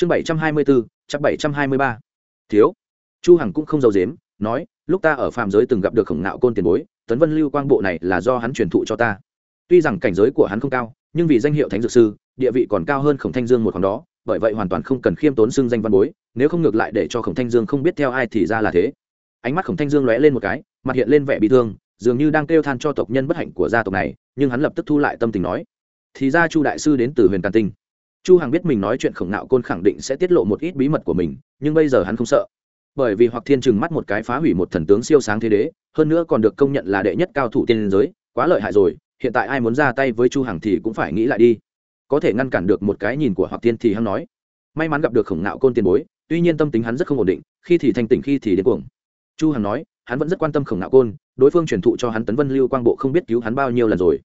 chương bảy trăm hai mươi bốn chắc bảy trăm hai mươi ba. Thiếu. Chu hằng cũng không giấu dếm nói, lúc ta ở phàm giới từng gặp được khổng nạo côn tiền bối, tấn vân lưu quang bộ này là do hắn truyền thụ cho ta. Tuy rằng cảnh giới của hắn không cao, nhưng vì danh hiệu thánh dược sư, địa vị còn cao hơn khổng thanh dương một khoảng đó, bởi vậy hoàn toàn không cần khiêm tốn xưng danh văn bối, nếu không ngược lại để cho khổng thanh dương không biết theo ai thì ra là thế. Ánh mắt khổng thanh dương lóe lên một cái, mặt hiện lên vẻ bị thương, dường như đang kêu than cho tộc nhân bất hạnh của gia tộc này, nhưng hắn lập tức thu lại tâm tình nói, thì ra chu đại sư đến từ huyền càn tinh chu hằng biết mình nói chuyện khổng nạo côn khẳng định sẽ tiết lộ một ít bí mật của mình, nhưng bây giờ hắn không sợ. Bởi vì hoặc thiên trừng mắt một cái phá hủy một thần tướng siêu sáng thế đế, hơn nữa còn được công nhận là đệ nhất cao thủ tiên giới, quá lợi hại rồi, hiện tại ai muốn ra tay với chu hằng thì cũng phải nghĩ lại đi. Có thể ngăn cản được một cái nhìn của hoặc thiên thì hắn nói. May mắn gặp được khổng nạo côn tiền bối, tuy nhiên tâm tính hắn rất không ổn định, khi thì thanh tỉnh, khi thì đến cuồng. Chu hằng nói, hắn vẫn rất quan tâm khổng nạo côn, đối phương truyền thụ cho hắn tấn vân lưu quang bộ không biết cứu hắn bao nhiêu lần rồi.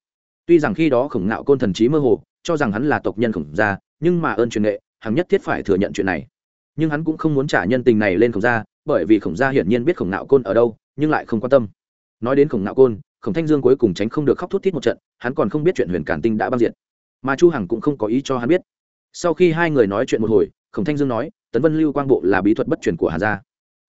Tuy rằng khi đó khổng nạo côn thần trí mơ hồ, cho rằng hắn là tộc nhân khổng gia nhưng mà ơn truyền nghệ hắn nhất thiết phải thừa nhận chuyện này. Nhưng hắn cũng không muốn trả nhân tình này lên khổng gia, bởi vì khổng gia hiển nhiên biết khổng nạo côn ở đâu, nhưng lại không quan tâm. Nói đến khổng nạo côn, khổng thanh dương cuối cùng tránh không được khóc thút thít một trận, hắn còn không biết chuyện huyền cản tinh đã băng diện mà chu hằng cũng không có ý cho hắn biết. Sau khi hai người nói chuyện một hồi, khổng thanh dương nói, tấn vân lưu quang bộ là bí thuật bất truyền của hà gia.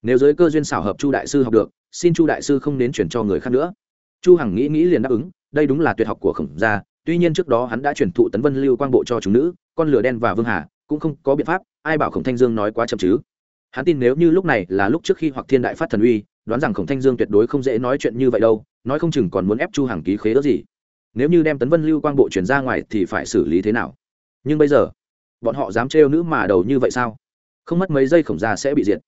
Nếu giới cơ duyên xảo hợp chu đại sư học được, xin chu đại sư không đến chuyển cho người khác nữa. Chu hằng nghĩ nghĩ liền đáp ứng, đây đúng là tuyệt học của khổng gia tuy nhiên trước đó hắn đã chuyển thụ tấn vân lưu quang bộ cho chúng nữ, con lửa đen và vương hà, cũng không có biện pháp, ai bảo khổng thanh dương nói quá chậm chứ? Hắn tin nếu như lúc này là lúc trước khi hoặc thiên đại phát thần uy, đoán rằng khổng thanh dương tuyệt đối không dễ nói chuyện như vậy đâu, nói không chừng còn muốn ép chu Hằng ký khế ước gì. Nếu như đem tấn vân lưu quang bộ chuyển ra ngoài thì phải xử lý thế nào? Nhưng bây giờ, bọn họ dám trêu nữ mà đầu như vậy sao? Không mất mấy giây khổng gia sẽ bị diệt.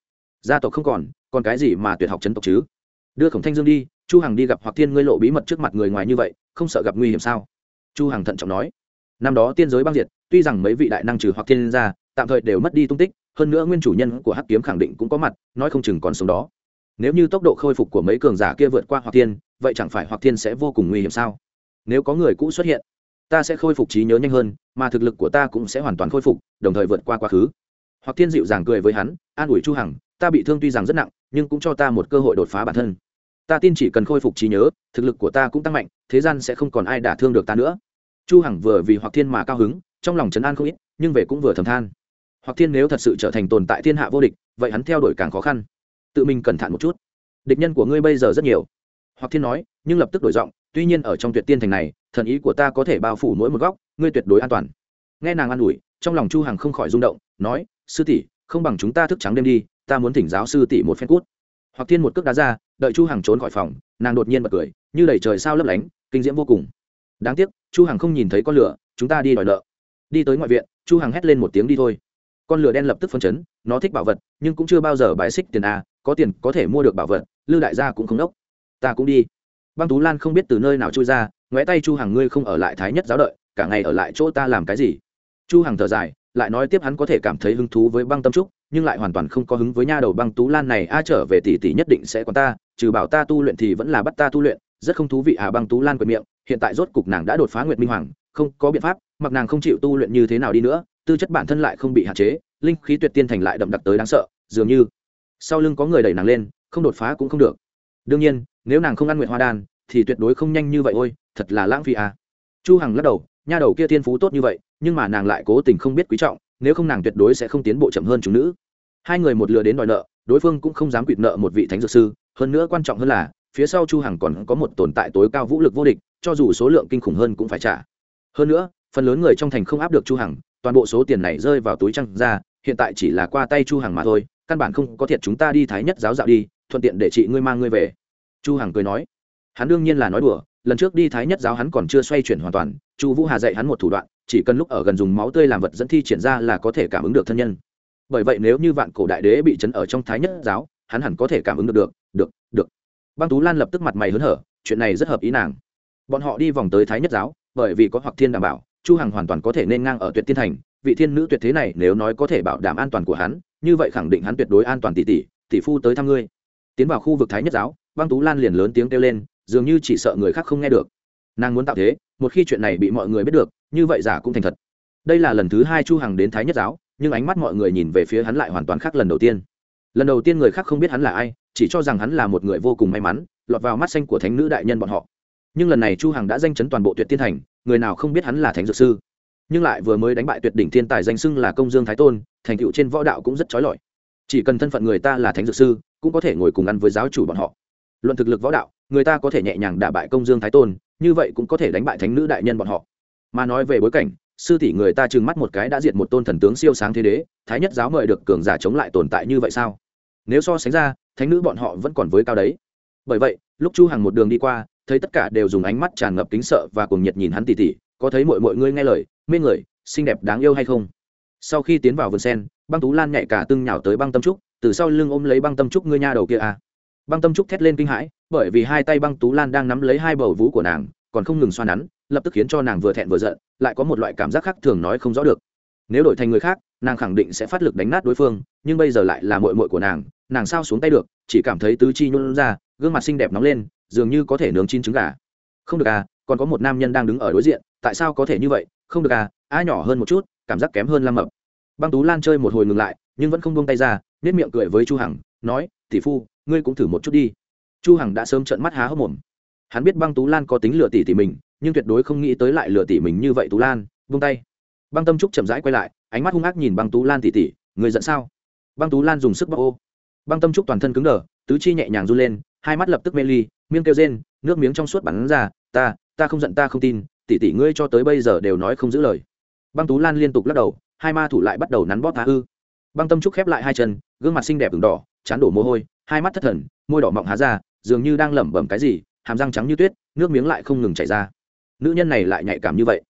Gia tộc không còn còn cái gì mà tuyệt học chấn tộc chứ? Đưa khổng thanh dương đi, chu hằng đi gặp hoặc thiên ngươi lộ bí mật trước mặt người ngoài như vậy, không sợ gặp nguy hiểm sao? Chu hằng thận trọng nói. Năm đó tiên giới băng diệt, tuy rằng mấy vị đại năng trừ hoặc thiên gia, tạm thời đều mất đi tung tích, hơn nữa nguyên chủ nhân của hắc kiếm khẳng định cũng có mặt, nói không chừng còn sống đó. Nếu như tốc độ khôi phục của mấy cường giả kia vượt qua hoặc thiên, vậy chẳng phải hoặc thiên sẽ vô cùng nguy hiểm sao? Nếu có người cũ xuất hiện, ta sẽ khôi phục trí nhớ nhanh hơn, mà thực lực của ta cũng sẽ hoàn toàn khôi phục, đồng thời vượt qua quá khứ. Hoặc thiên dịu dàng cười với hắn, an ủi chu hằng, ta bị thương tuy rằng rất nặng, nhưng cũng cho ta một cơ hội đột phá bản thân. Ta tin chỉ cần khôi phục trí nhớ, thực lực của ta cũng tăng mạnh, thế gian sẽ không còn ai đả thương được ta nữa chu hằng vừa vì hoặc thiên mà cao hứng, trong lòng trấn an không ít, nhưng về cũng vừa thầm than. Hoặc thiên nếu thật sự trở thành tồn tại thiên hạ vô địch, vậy hắn theo đuổi càng khó khăn. Tự mình cẩn thận một chút. Địch nhân của ngươi bây giờ rất nhiều. Hoặc thiên nói, nhưng lập tức đổi giọng, tuy nhiên ở trong tuyệt tiên thành này, thần ý của ta có thể bao phủ mỗi một góc, ngươi tuyệt đối an toàn. Nghe nàng an ủi, trong lòng chu hằng không khỏi rung động, nói, sư tỷ, không bằng chúng ta thức trắng đêm đi, ta muốn thỉnh giáo sư tỷ một phen cút. Hoặc thiên một cước đá ra, đợi chu hằng trốn khỏi phòng, nàng đột nhiên bật cười, như đẩy trời sao lấp lánh, kinh diễm vô cùng. Đáng tiếc chu hằng không nhìn thấy con lửa, chúng ta đi đòi nợ. Đi tới ngoại viện, chu hằng hét lên một tiếng đi thôi. Con lửa đen lập tức phân chấn, nó thích bảo vật, nhưng cũng chưa bao giờ bãi xích tiền a, có tiền có thể mua được bảo vật, lư đại gia cũng không đốc. Ta cũng đi. Băng tú lan không biết từ nơi nào chui ra, ngoé tay chu hằng ngươi không ở lại thái nhất giáo đợi, cả ngày ở lại chỗ ta làm cái gì? Chu hằng thở dài, lại nói tiếp hắn có thể cảm thấy hứng thú với băng tâm trúc, nhưng lại hoàn toàn không có hứng với nha đầu băng tú lan này, a trở về tỷ tỷ nhất định sẽ còn ta, trừ bảo ta tu luyện thì vẫn là bắt ta tu luyện, rất không thú vị à băng tú lan quệt miệng hiện tại rốt cục nàng đã đột phá nguyệt minh hoàng, không có biện pháp, mặc nàng không chịu tu luyện như thế nào đi nữa, tư chất bản thân lại không bị hạn chế, linh khí tuyệt tiên thành lại đậm đặc tới đáng sợ, dường như sau lưng có người đẩy nàng lên, không đột phá cũng không được. Đương nhiên, nếu nàng không ăn nguyện hoa đan, thì tuyệt đối không nhanh như vậy, ôi, thật là lãng phí à. Chu hằng lắc đầu, nha đầu kia thiên phú tốt như vậy, nhưng mà nàng lại cố tình không biết quý trọng, nếu không nàng tuyệt đối sẽ không tiến bộ chậm hơn chúng nữ. Hai người một lừa đến đòi nợ, đối phương cũng không dám quỵt nợ một vị thánh dược sư, hơn nữa quan trọng hơn là phía sau chu hằng còn có một tồn tại tối cao vũ lực vô địch, cho dù số lượng kinh khủng hơn cũng phải trả. Hơn nữa, phần lớn người trong thành không áp được chu hằng, toàn bộ số tiền này rơi vào túi trăng ra, hiện tại chỉ là qua tay chu hằng mà thôi, căn bản không có thiệt chúng ta đi thái nhất giáo dạo đi, thuận tiện để chị ngươi mang ngươi về. Chu hằng cười nói. Hắn đương nhiên là nói đùa, lần trước đi thái nhất giáo hắn còn chưa xoay chuyển hoàn toàn, chu vũ hà dạy hắn một thủ đoạn, chỉ cần lúc ở gần dùng máu tươi làm vật dẫn thi triển ra là có thể cảm ứng được thân nhân. Bởi vậy nếu như vạn cổ đại đế bị chấn ở trong thái nhất giáo, hắn hẳn có thể cảm ứng được được được được băng tú lan lập tức mặt mày hớn hở, chuyện này rất hợp ý nàng. Bọn họ đi vòng tới thái nhất giáo, bởi vì có hoặc thiên đảm bảo, chu hằng hoàn toàn có thể nên ngang ở tuyệt tiên thành. Vị thiên nữ tuyệt thế này nếu nói có thể bảo đảm an toàn của hắn, như vậy khẳng định hắn tuyệt đối an toàn tỷ tỷ tỷ phu tới thăm ngươi. Tiến vào khu vực thái nhất giáo, băng tú lan liền lớn tiếng kêu lên, dường như chỉ sợ người khác không nghe được. Nàng muốn tạo thế, một khi chuyện này bị mọi người biết được, như vậy giả cũng thành thật. Đây là lần thứ hai chu hằng đến thái nhất giáo, nhưng ánh mắt mọi người nhìn về phía hắn lại hoàn toàn khác lần đầu tiên. Lần đầu tiên người khác không biết hắn là ai chỉ cho rằng hắn là một người vô cùng may mắn, lọt vào mắt xanh của thánh nữ đại nhân bọn họ. Nhưng lần này chu hằng đã danh chấn toàn bộ tuyệt tiên thành, người nào không biết hắn là thánh dược sư. Nhưng lại vừa mới đánh bại tuyệt đỉnh thiên tài danh xưng là công dương thái tôn, thành tựu trên võ đạo cũng rất trói lọi. Chỉ cần thân phận người ta là thánh dược sư, cũng có thể ngồi cùng ăn với giáo chủ bọn họ. Luận thực lực võ đạo, người ta có thể nhẹ nhàng đả bại công dương thái tôn, như vậy cũng có thể đánh bại thánh nữ đại nhân bọn họ. Mà nói về bối cảnh, sư tỷ người ta trừng mắt một cái đã diệt một tôn thần tướng siêu sáng thế đế, thái nhất giáo mời được cường giả chống lại tồn tại như vậy sao? Nếu so sánh ra thánh nữ bọn họ vẫn còn với cao đấy. Bởi vậy, lúc chu hằng một đường đi qua, thấy tất cả đều dùng ánh mắt tràn ngập kính sợ và cùng nhiệt nhìn hắn tỉ tỉ, có thấy mọi mọi người nghe lời, mê người, xinh đẹp đáng yêu hay không? Sau khi tiến vào vườn sen, băng tú lan nhảy cả tưng nhào tới băng tâm trúc, từ sau lưng ôm lấy băng tâm trúc ngươi nha đầu kia à. Băng tâm trúc thét lên kinh hãi, bởi vì hai tay băng tú lan đang nắm lấy hai bầu vú của nàng, còn không ngừng xoa nắn, lập tức khiến cho nàng vừa thẹn vừa giận, lại có một loại cảm giác khác thường nói không rõ được. Nếu đổi thành người khác, nàng khẳng định sẽ phát lực đánh nát đối phương nhưng bây giờ lại là mội mội của nàng nàng sao xuống tay được, chỉ cảm thấy tứ chi nhún ra, gương mặt xinh đẹp nóng lên, dường như có thể nướng chín trứng gà. Không được à còn có một nam nhân đang đứng ở đối diện, tại sao có thể như vậy? Không được à a nhỏ hơn một chút, cảm giác kém hơn lam mập. Băng tú lan chơi một hồi ngừng lại, nhưng vẫn không buông tay ra nết miệng cười với chu hằng, nói, tỷ phu, ngươi cũng thử một chút đi. Chu hằng đã sớm trợn mắt há hốc mồm. Hắn biết băng tú lan có tính lừa tỷ tỷ mình, nhưng tuyệt đối không nghĩ tới lại lừa tỷ mình như vậy tú lan. Buông tay. Băng tâm trúc chậm rãi quay lại, ánh mắt hung ác nhìn băng tú lan tỷ tỷ người giận sao? Băng tú lan dùng sức bóc ô. Băng tâm trúc toàn thân cứng đờ, tứ chi nhẹ nhàng run lên, hai mắt lập tức mê ly miếng kêu rên, nước miếng trong suốt bắn ra, ta ta không giận, ta không tin, tỷ tỷ ngươi cho tới bây giờ đều nói không giữ lời. Băng tú lan liên tục lắc đầu, hai ma thủ lại bắt đầu nắn bóp tha ư. Băng tâm trúc khép lại hai chân, gương mặt xinh đẹp ửng đỏ, chán đổ mồ hôi, hai mắt thất thần, môi đỏ mọng há ra, dường như đang lẩm bẩm cái gì, hàm răng trắng như tuyết, nước miếng lại không ngừng chảy ra. Nữ nhân này lại nhạy cảm như vậy.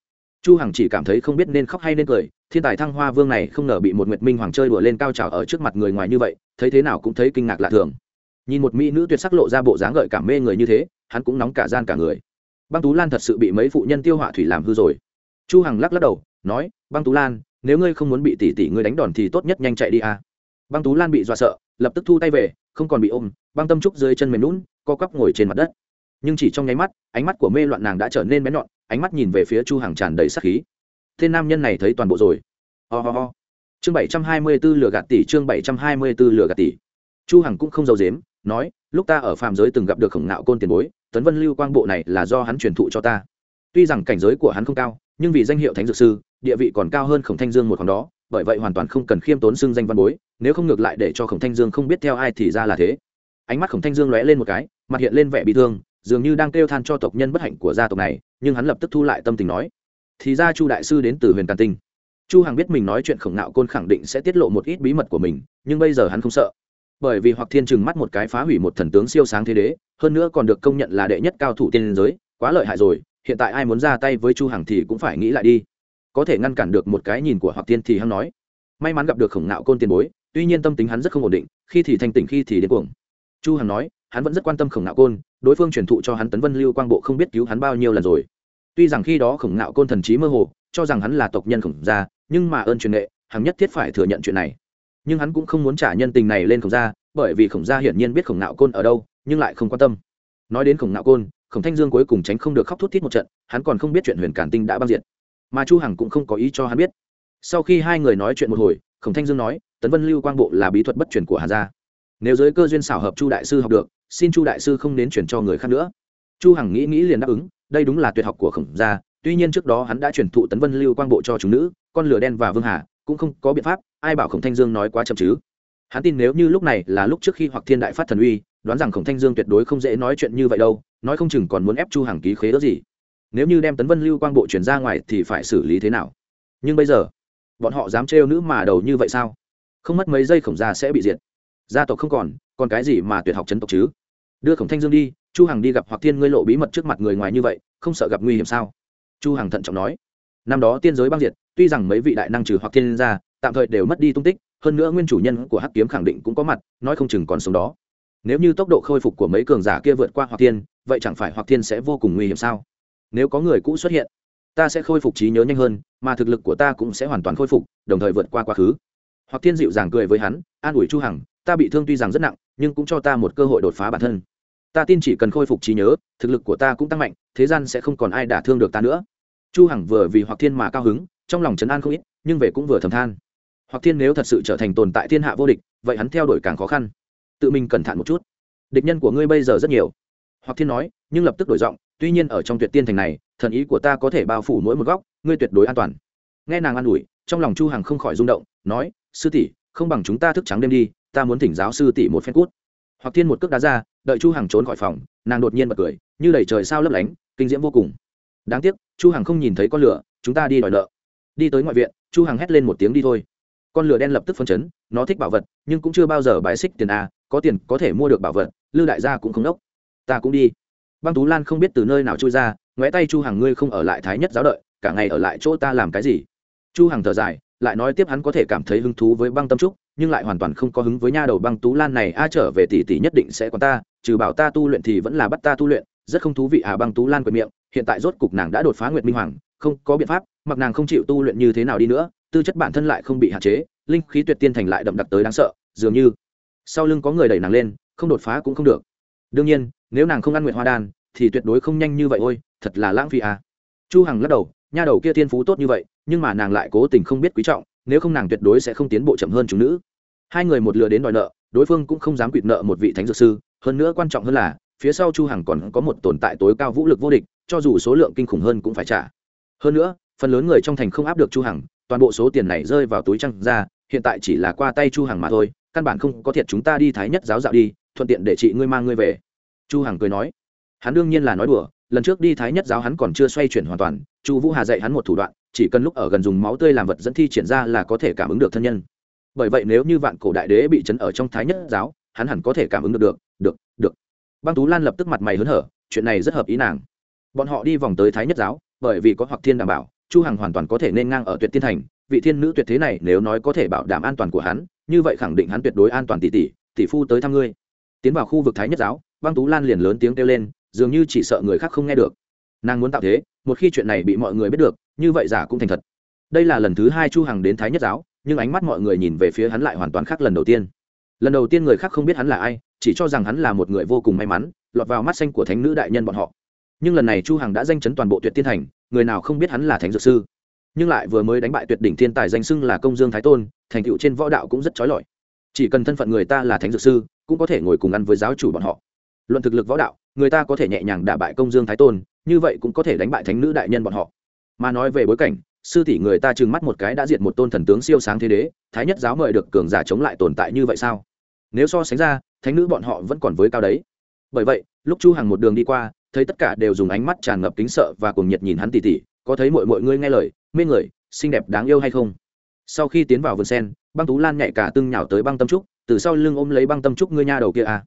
Chu hằng chỉ cảm thấy không biết nên khóc hay nên cười thiên tài thăng hoa vương này không ngờ bị một nguyệt minh hoàng chơi đùa lên cao trào ở trước mặt người ngoài như vậy, thấy thế nào cũng thấy kinh ngạc lạ thường. Nhìn một mỹ nữ tuyệt sắc lộ ra bộ dáng gợi cảm mê người như thế, hắn cũng nóng cả gian cả người. Băng tú lan thật sự bị mấy phụ nhân tiêu họa thủy làm hư rồi. Chu hằng lắc lắc đầu, nói, băng tú lan, nếu ngươi không muốn bị tỷ tỷ ngươi đánh đòn thì tốt nhất nhanh chạy đi a. Băng tú lan bị dọa sợ, lập tức thu tay về, không còn bị ôm, băng tâm trúc dưới chân mềm lún co quắp ngồi trên mặt đất. Nhưng chỉ trong nháy mắt, ánh mắt của mê loạn nàng đã trở nên bén nhọn, ánh mắt nhìn về phía chu hằng tràn đầy sát khí tên nam nhân này thấy toàn bộ rồi. Ho、oh ho. Chương bảy trăm hai mươi 724 lừa gạt tỷ, chương bảy trăm hai mươi 724 lừa gạt tỷ. Chu hằng cũng không giấu dếm nói, lúc ta ở phàm giới từng gặp được khổng nạo côn tiền bối, tấn vân lưu quang bộ này là do hắn truyền thụ cho ta. Tuy rằng cảnh giới của hắn không cao, nhưng vì danh hiệu thánh dược sư, địa vị còn cao hơn khổng thanh dương một khoảng đó, bởi vậy hoàn toàn không cần khiêm tốn xưng danh văn bối, nếu không ngược lại để cho khổng thanh dương không biết theo ai thì ra là thế. Ánh mắt khổng thanh dương lóe lên một cái, mặt hiện lên vẻ bị thương, dường như đang kêu than cho tộc nhân bất hạnh của gia tộc này, nhưng hắn lập tức thu lại tâm tình nói thì ra chu đại sư đến từ huyền càn tinh. Chu hằng biết mình nói chuyện khổng nạo côn khẳng định sẽ tiết lộ một ít bí mật của mình, nhưng bây giờ hắn không sợ. Bởi vì hoặc thiên trừng mắt một cái phá hủy một thần tướng siêu sáng thế đế, hơn nữa còn được công nhận là đệ nhất cao thủ tiên giới, quá lợi hại rồi, hiện tại ai muốn ra tay với chu hằng thì cũng phải nghĩ lại đi. Có thể ngăn cản được một cái nhìn của hoặc Thiên thì hắn nói. May mắn gặp được khổng nạo côn tiền bối, tuy nhiên tâm tính hắn rất không ổn định, khi thì thanh tỉnh khi thì điên cuồng. Chu hằng nói, hắn vẫn rất quan tâm khổng nạo côn, đối phương truyền thụ cho hắn tấn vân lưu quang bộ không biết cứu hắn bao nhiêu lần rồi tuy rằng khi đó khổng nạo côn thần trí mơ hồ, cho rằng hắn là tộc nhân khổng gia, nhưng mà ơn truyền nghệ hắn nhất thiết phải thừa nhận chuyện này. Nhưng hắn cũng không muốn trả nhân tình này lên khổng gia, bởi vì khổng gia hiển nhiên biết khổng nạo côn ở đâu, nhưng lại không quan tâm. Nói đến khổng nạo côn, khổng thanh dương cuối cùng tránh không được khóc thút thít một trận, hắn còn không biết chuyện huyền cản tinh đã băng diện mà chu hằng cũng không có ý cho hắn biết. Sau khi hai người nói chuyện một hồi, khổng thanh dương nói, tấn vân lưu quang bộ là bí thuật bất truyền của hà gia. Nếu giới cơ duyên xảo hợp chu đại sư học được, xin chu đại sư không đến chuyển cho người khác nữa. Chu hằng nghĩ nghĩ liền đáp ứng đây đúng là tuyệt học của khổng gia, tuy nhiên trước đó hắn đã truyền thụ tấn vân lưu quang bộ cho chúng nữ, con lửa đen và vương hà, cũng không có biện pháp, ai bảo khổng thanh dương nói quá chậm chứ? Hắn tin nếu như lúc này là lúc trước khi hoặc thiên đại phát thần uy, đoán rằng khổng thanh dương tuyệt đối không dễ nói chuyện như vậy đâu, nói không chừng còn muốn ép chu hàng ký khế đó gì. Nếu như đem tấn vân lưu quang bộ chuyển ra ngoài thì phải xử lý thế nào? Nhưng bây giờ, bọn họ dám trêu nữ mà đầu như vậy sao? Không mất mấy giây khổng gia sẽ bị diệt. Gia tộc không còn còn cái gì mà tuyệt học chấn tộc chứ? Đưa khổng thanh dương đi, chu hằng đi gặp hoặc thiên ngươi lộ bí mật trước mặt người ngoài như vậy, không sợ gặp nguy hiểm sao? Chu hằng thận trọng nói. Năm đó tiên giới băng diệt, tuy rằng mấy vị đại năng trừ hoặc thiên ra, tạm thời đều mất đi tung tích, hơn nữa nguyên chủ nhân của hắc kiếm khẳng định cũng có mặt, nói không chừng còn sống đó. Nếu như tốc độ khôi phục của mấy cường giả kia vượt qua hoặc thiên, vậy chẳng phải hoặc thiên sẽ vô cùng nguy hiểm sao? Nếu có người cũ xuất hiện, ta sẽ khôi phục trí nhớ nhanh hơn, mà thực lực của ta cũng sẽ hoàn toàn khôi phục, đồng thời vượt qua quá khứ. Hoặc thiên dịu dàng cười với hắn, an ủi chu hằng, ta bị thương tuy rằng rất nặng, nhưng cũng cho ta một cơ hội đột phá bản thân ta tin chỉ cần khôi phục trí nhớ, thực lực của ta cũng tăng mạnh, thế gian sẽ không còn ai đả thương được ta nữa. Chu hằng vừa vì hoặc thiên mà cao hứng, trong lòng trấn an không ít, nhưng về cũng vừa thầm than. Hoặc thiên nếu thật sự trở thành tồn tại thiên hạ vô địch, vậy hắn theo đuổi càng khó khăn. Tự mình cẩn thận một chút. Địch nhân của ngươi bây giờ rất nhiều. Hoặc thiên nói, nhưng lập tức đổi giọng, tuy nhiên ở trong tuyệt tiên thành này, thần ý của ta có thể bao phủ mỗi một góc, ngươi tuyệt đối an toàn. Nghe nàng an ủi, trong lòng chu hằng không khỏi rung động, nói, sư tỷ, không bằng chúng ta thức trắng đêm đi, ta muốn thỉnh giáo sư tỷ một phen cút. Hoặc thiên một cước đá ra đợi chu hằng trốn khỏi phòng, nàng đột nhiên bật cười, như đầy trời sao lấp lánh, kinh diễm vô cùng. Đáng tiếc, chu hằng không nhìn thấy con lửa, chúng ta đi đòi nợ. Đi tới ngoại viện, chu hằng hét lên một tiếng đi thôi. Con lửa đen lập tức phân chấn, nó thích bảo vật, nhưng cũng chưa bao giờ bài xích tiền a, có tiền có thể mua được bảo vật, lư đại gia cũng không đốc. Ta cũng đi. Băng tú lan không biết từ nơi nào chui ra, ngoé tay chu hằng, ngươi không ở lại thái nhất giáo đợi, cả ngày ở lại chỗ ta làm cái gì? Chu hằng thở dài, lại nói tiếp hắn có thể cảm thấy hứng thú với băng tâm trúc, nhưng lại hoàn toàn không có hứng với nha đầu băng tú lan này, a, trở về tỷ tỷ nhất định sẽ còn ta trừ bảo ta tu luyện thì vẫn là bắt ta tu luyện, rất không thú vị à băng tú lan quệt miệng, hiện tại rốt cục nàng đã đột phá nguyệt minh hoàng, không có biện pháp, mặc nàng không chịu tu luyện như thế nào đi nữa, tư chất bản thân lại không bị hạn chế, linh khí tuyệt tiên thành lại đậm đặc tới đáng sợ, dường như sau lưng có người đẩy nàng lên, không đột phá cũng không được. Đương nhiên, nếu nàng không ăn nguyện hoa đan, thì tuyệt đối không nhanh như vậy, ôi, thật là lãng phí à. Chu hằng lắc đầu, nha đầu kia thiên phú tốt như vậy, nhưng mà nàng lại cố tình không biết quý trọng, nếu không nàng tuyệt đối sẽ không tiến bộ chậm hơn chúng nữ. Hai người một lừa đến đòi nợ, đối phương cũng không dám quỵt nợ một vị thánh dược sư hơn nữa quan trọng hơn là, phía sau chu hằng còn có một tồn tại tối cao vũ lực vô địch, cho dù số lượng kinh khủng hơn cũng phải trả. Hơn nữa, phần lớn người trong thành không áp được chu hằng, toàn bộ số tiền này rơi vào túi trăng ra, hiện tại chỉ là qua tay chu hằng mà thôi, căn bản không có thiệt chúng ta đi thái nhất giáo dạo đi, thuận tiện để chị ngươi mang ngươi về. Chu hằng cười nói. Hắn đương nhiên là nói đùa, lần trước đi thái nhất giáo hắn còn chưa xoay chuyển hoàn toàn, chu vũ hà dạy hắn một thủ đoạn, chỉ cần lúc ở gần dùng máu tươi làm vật dẫn thi triển ra là có thể cảm ứng được thân nhân. Bởi vậy nếu như vạn cổ đại đế bị chấn ở trong thái nhất giáo, hắn hẳn có thể cảm ứng được được. được được băng tú lan lập tức mặt mày hớn hở, chuyện này rất hợp ý nàng. Bọn họ đi vòng tới thái nhất giáo, bởi vì có hoặc thiên đảm bảo, chu hằng hoàn toàn có thể nên ngang ở tuyệt tiên thành, vị thiên nữ tuyệt thế này nếu nói có thể bảo đảm an toàn của hắn, như vậy khẳng định hắn tuyệt đối an toàn tỷ tỷ tỷ phu tới thăm ngươi. Tiến vào khu vực thái nhất giáo, băng tú lan liền lớn tiếng kêu lên, dường như chỉ sợ người khác không nghe được. Nàng muốn tạo thế, một khi chuyện này bị mọi người biết được, như vậy giả cũng thành thật. Đây là lần thứ hai chu hằng đến thái nhất giáo, nhưng ánh mắt mọi người nhìn về phía hắn lại hoàn toàn khác lần đầu tiên. Lần đầu tiên người khác không biết hắn là ai chỉ cho rằng hắn là một người vô cùng may mắn, lọt vào mắt xanh của thánh nữ đại nhân bọn họ. Nhưng lần này chu hằng đã danh chấn toàn bộ tuyệt tiên thành, người nào không biết hắn là thánh dược sư. Nhưng lại vừa mới đánh bại tuyệt đỉnh thiên tài danh xưng là công dương thái tôn, thành tựu trên võ đạo cũng rất trói lọi. Chỉ cần thân phận người ta là thánh dược sư, cũng có thể ngồi cùng ăn với giáo chủ bọn họ. Luận thực lực võ đạo, người ta có thể nhẹ nhàng đả bại công dương thái tôn, như vậy cũng có thể đánh bại thánh nữ đại nhân bọn họ. Mà nói về bối cảnh, sư tỷ người ta trừng mắt một cái đã diệt một tôn thần tướng siêu sáng thế đế, thái nhất giáo mời được cường giả chống lại tồn tại như vậy sao? Nếu so sánh ra thánh nữ bọn họ vẫn còn với cao đấy. Bởi vậy, lúc chu hằng một đường đi qua, thấy tất cả đều dùng ánh mắt tràn ngập kính sợ và cuồng nhiệt nhìn hắn tỉ tỉ, có thấy mọi mọi ngươi nghe lời, mê người, xinh đẹp, đáng yêu hay không? Sau khi tiến vào vườn sen, băng tú lan nhạy cả tưng nhào tới băng tâm trúc, từ sau lưng ôm lấy băng tâm trúc ngươi nha đầu kia à.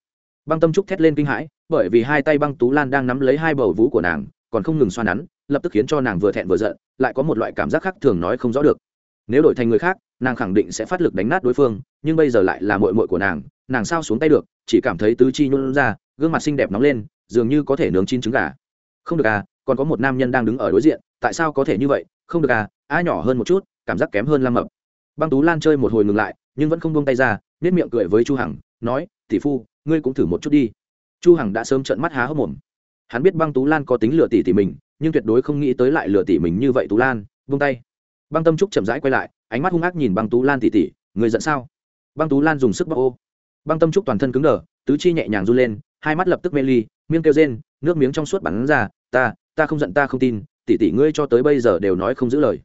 Băng tâm trúc thét lên kinh hãi, bởi vì hai tay băng tú lan đang nắm lấy hai bầu vú của nàng, còn không ngừng xoa nắn, lập tức khiến cho nàng vừa thẹn vừa giận, lại có một loại cảm giác khác thường nói không rõ được. Nếu đổi thành người khác, nàng khẳng định sẽ phát lực đánh nát đối phương, nhưng bây giờ lại là mội mội của nàng nàng sao xuống tay được, chỉ cảm thấy tứ chi nhún ra, gương mặt xinh đẹp nóng lên, dường như có thể nướng chín trứng gà. Không được à còn có một nam nhân đang đứng ở đối diện, tại sao có thể như vậy? Không được à a nhỏ hơn một chút, cảm giác kém hơn lam mập. Băng tú lan chơi một hồi ngừng lại, nhưng vẫn không buông tay ra nếp miệng cười với chu hằng, nói, tỷ phu, ngươi cũng thử một chút đi. Chu hằng đã sớm trợn mắt há hốc mồm. Hắn biết băng tú lan có tính lừa tỷ tỷ mình, nhưng tuyệt đối không nghĩ tới lại lừa tỷ mình như vậy tú lan, buông tay. Băng tâm trúc chậm rãi quay lại, ánh mắt hung ác nhìn băng tú lan tỷ tỷ người giận sao? Băng tú lan dùng sức bóc ô băng tâm trúc toàn thân cứng đờ, tứ chi nhẹ nhàng run lên, hai mắt lập tức mê ly, miên kêu rên, nước miếng trong suốt bắn ra, ta ta không giận, ta không tin, tỷ tỷ ngươi cho tới bây giờ đều nói không giữ lời.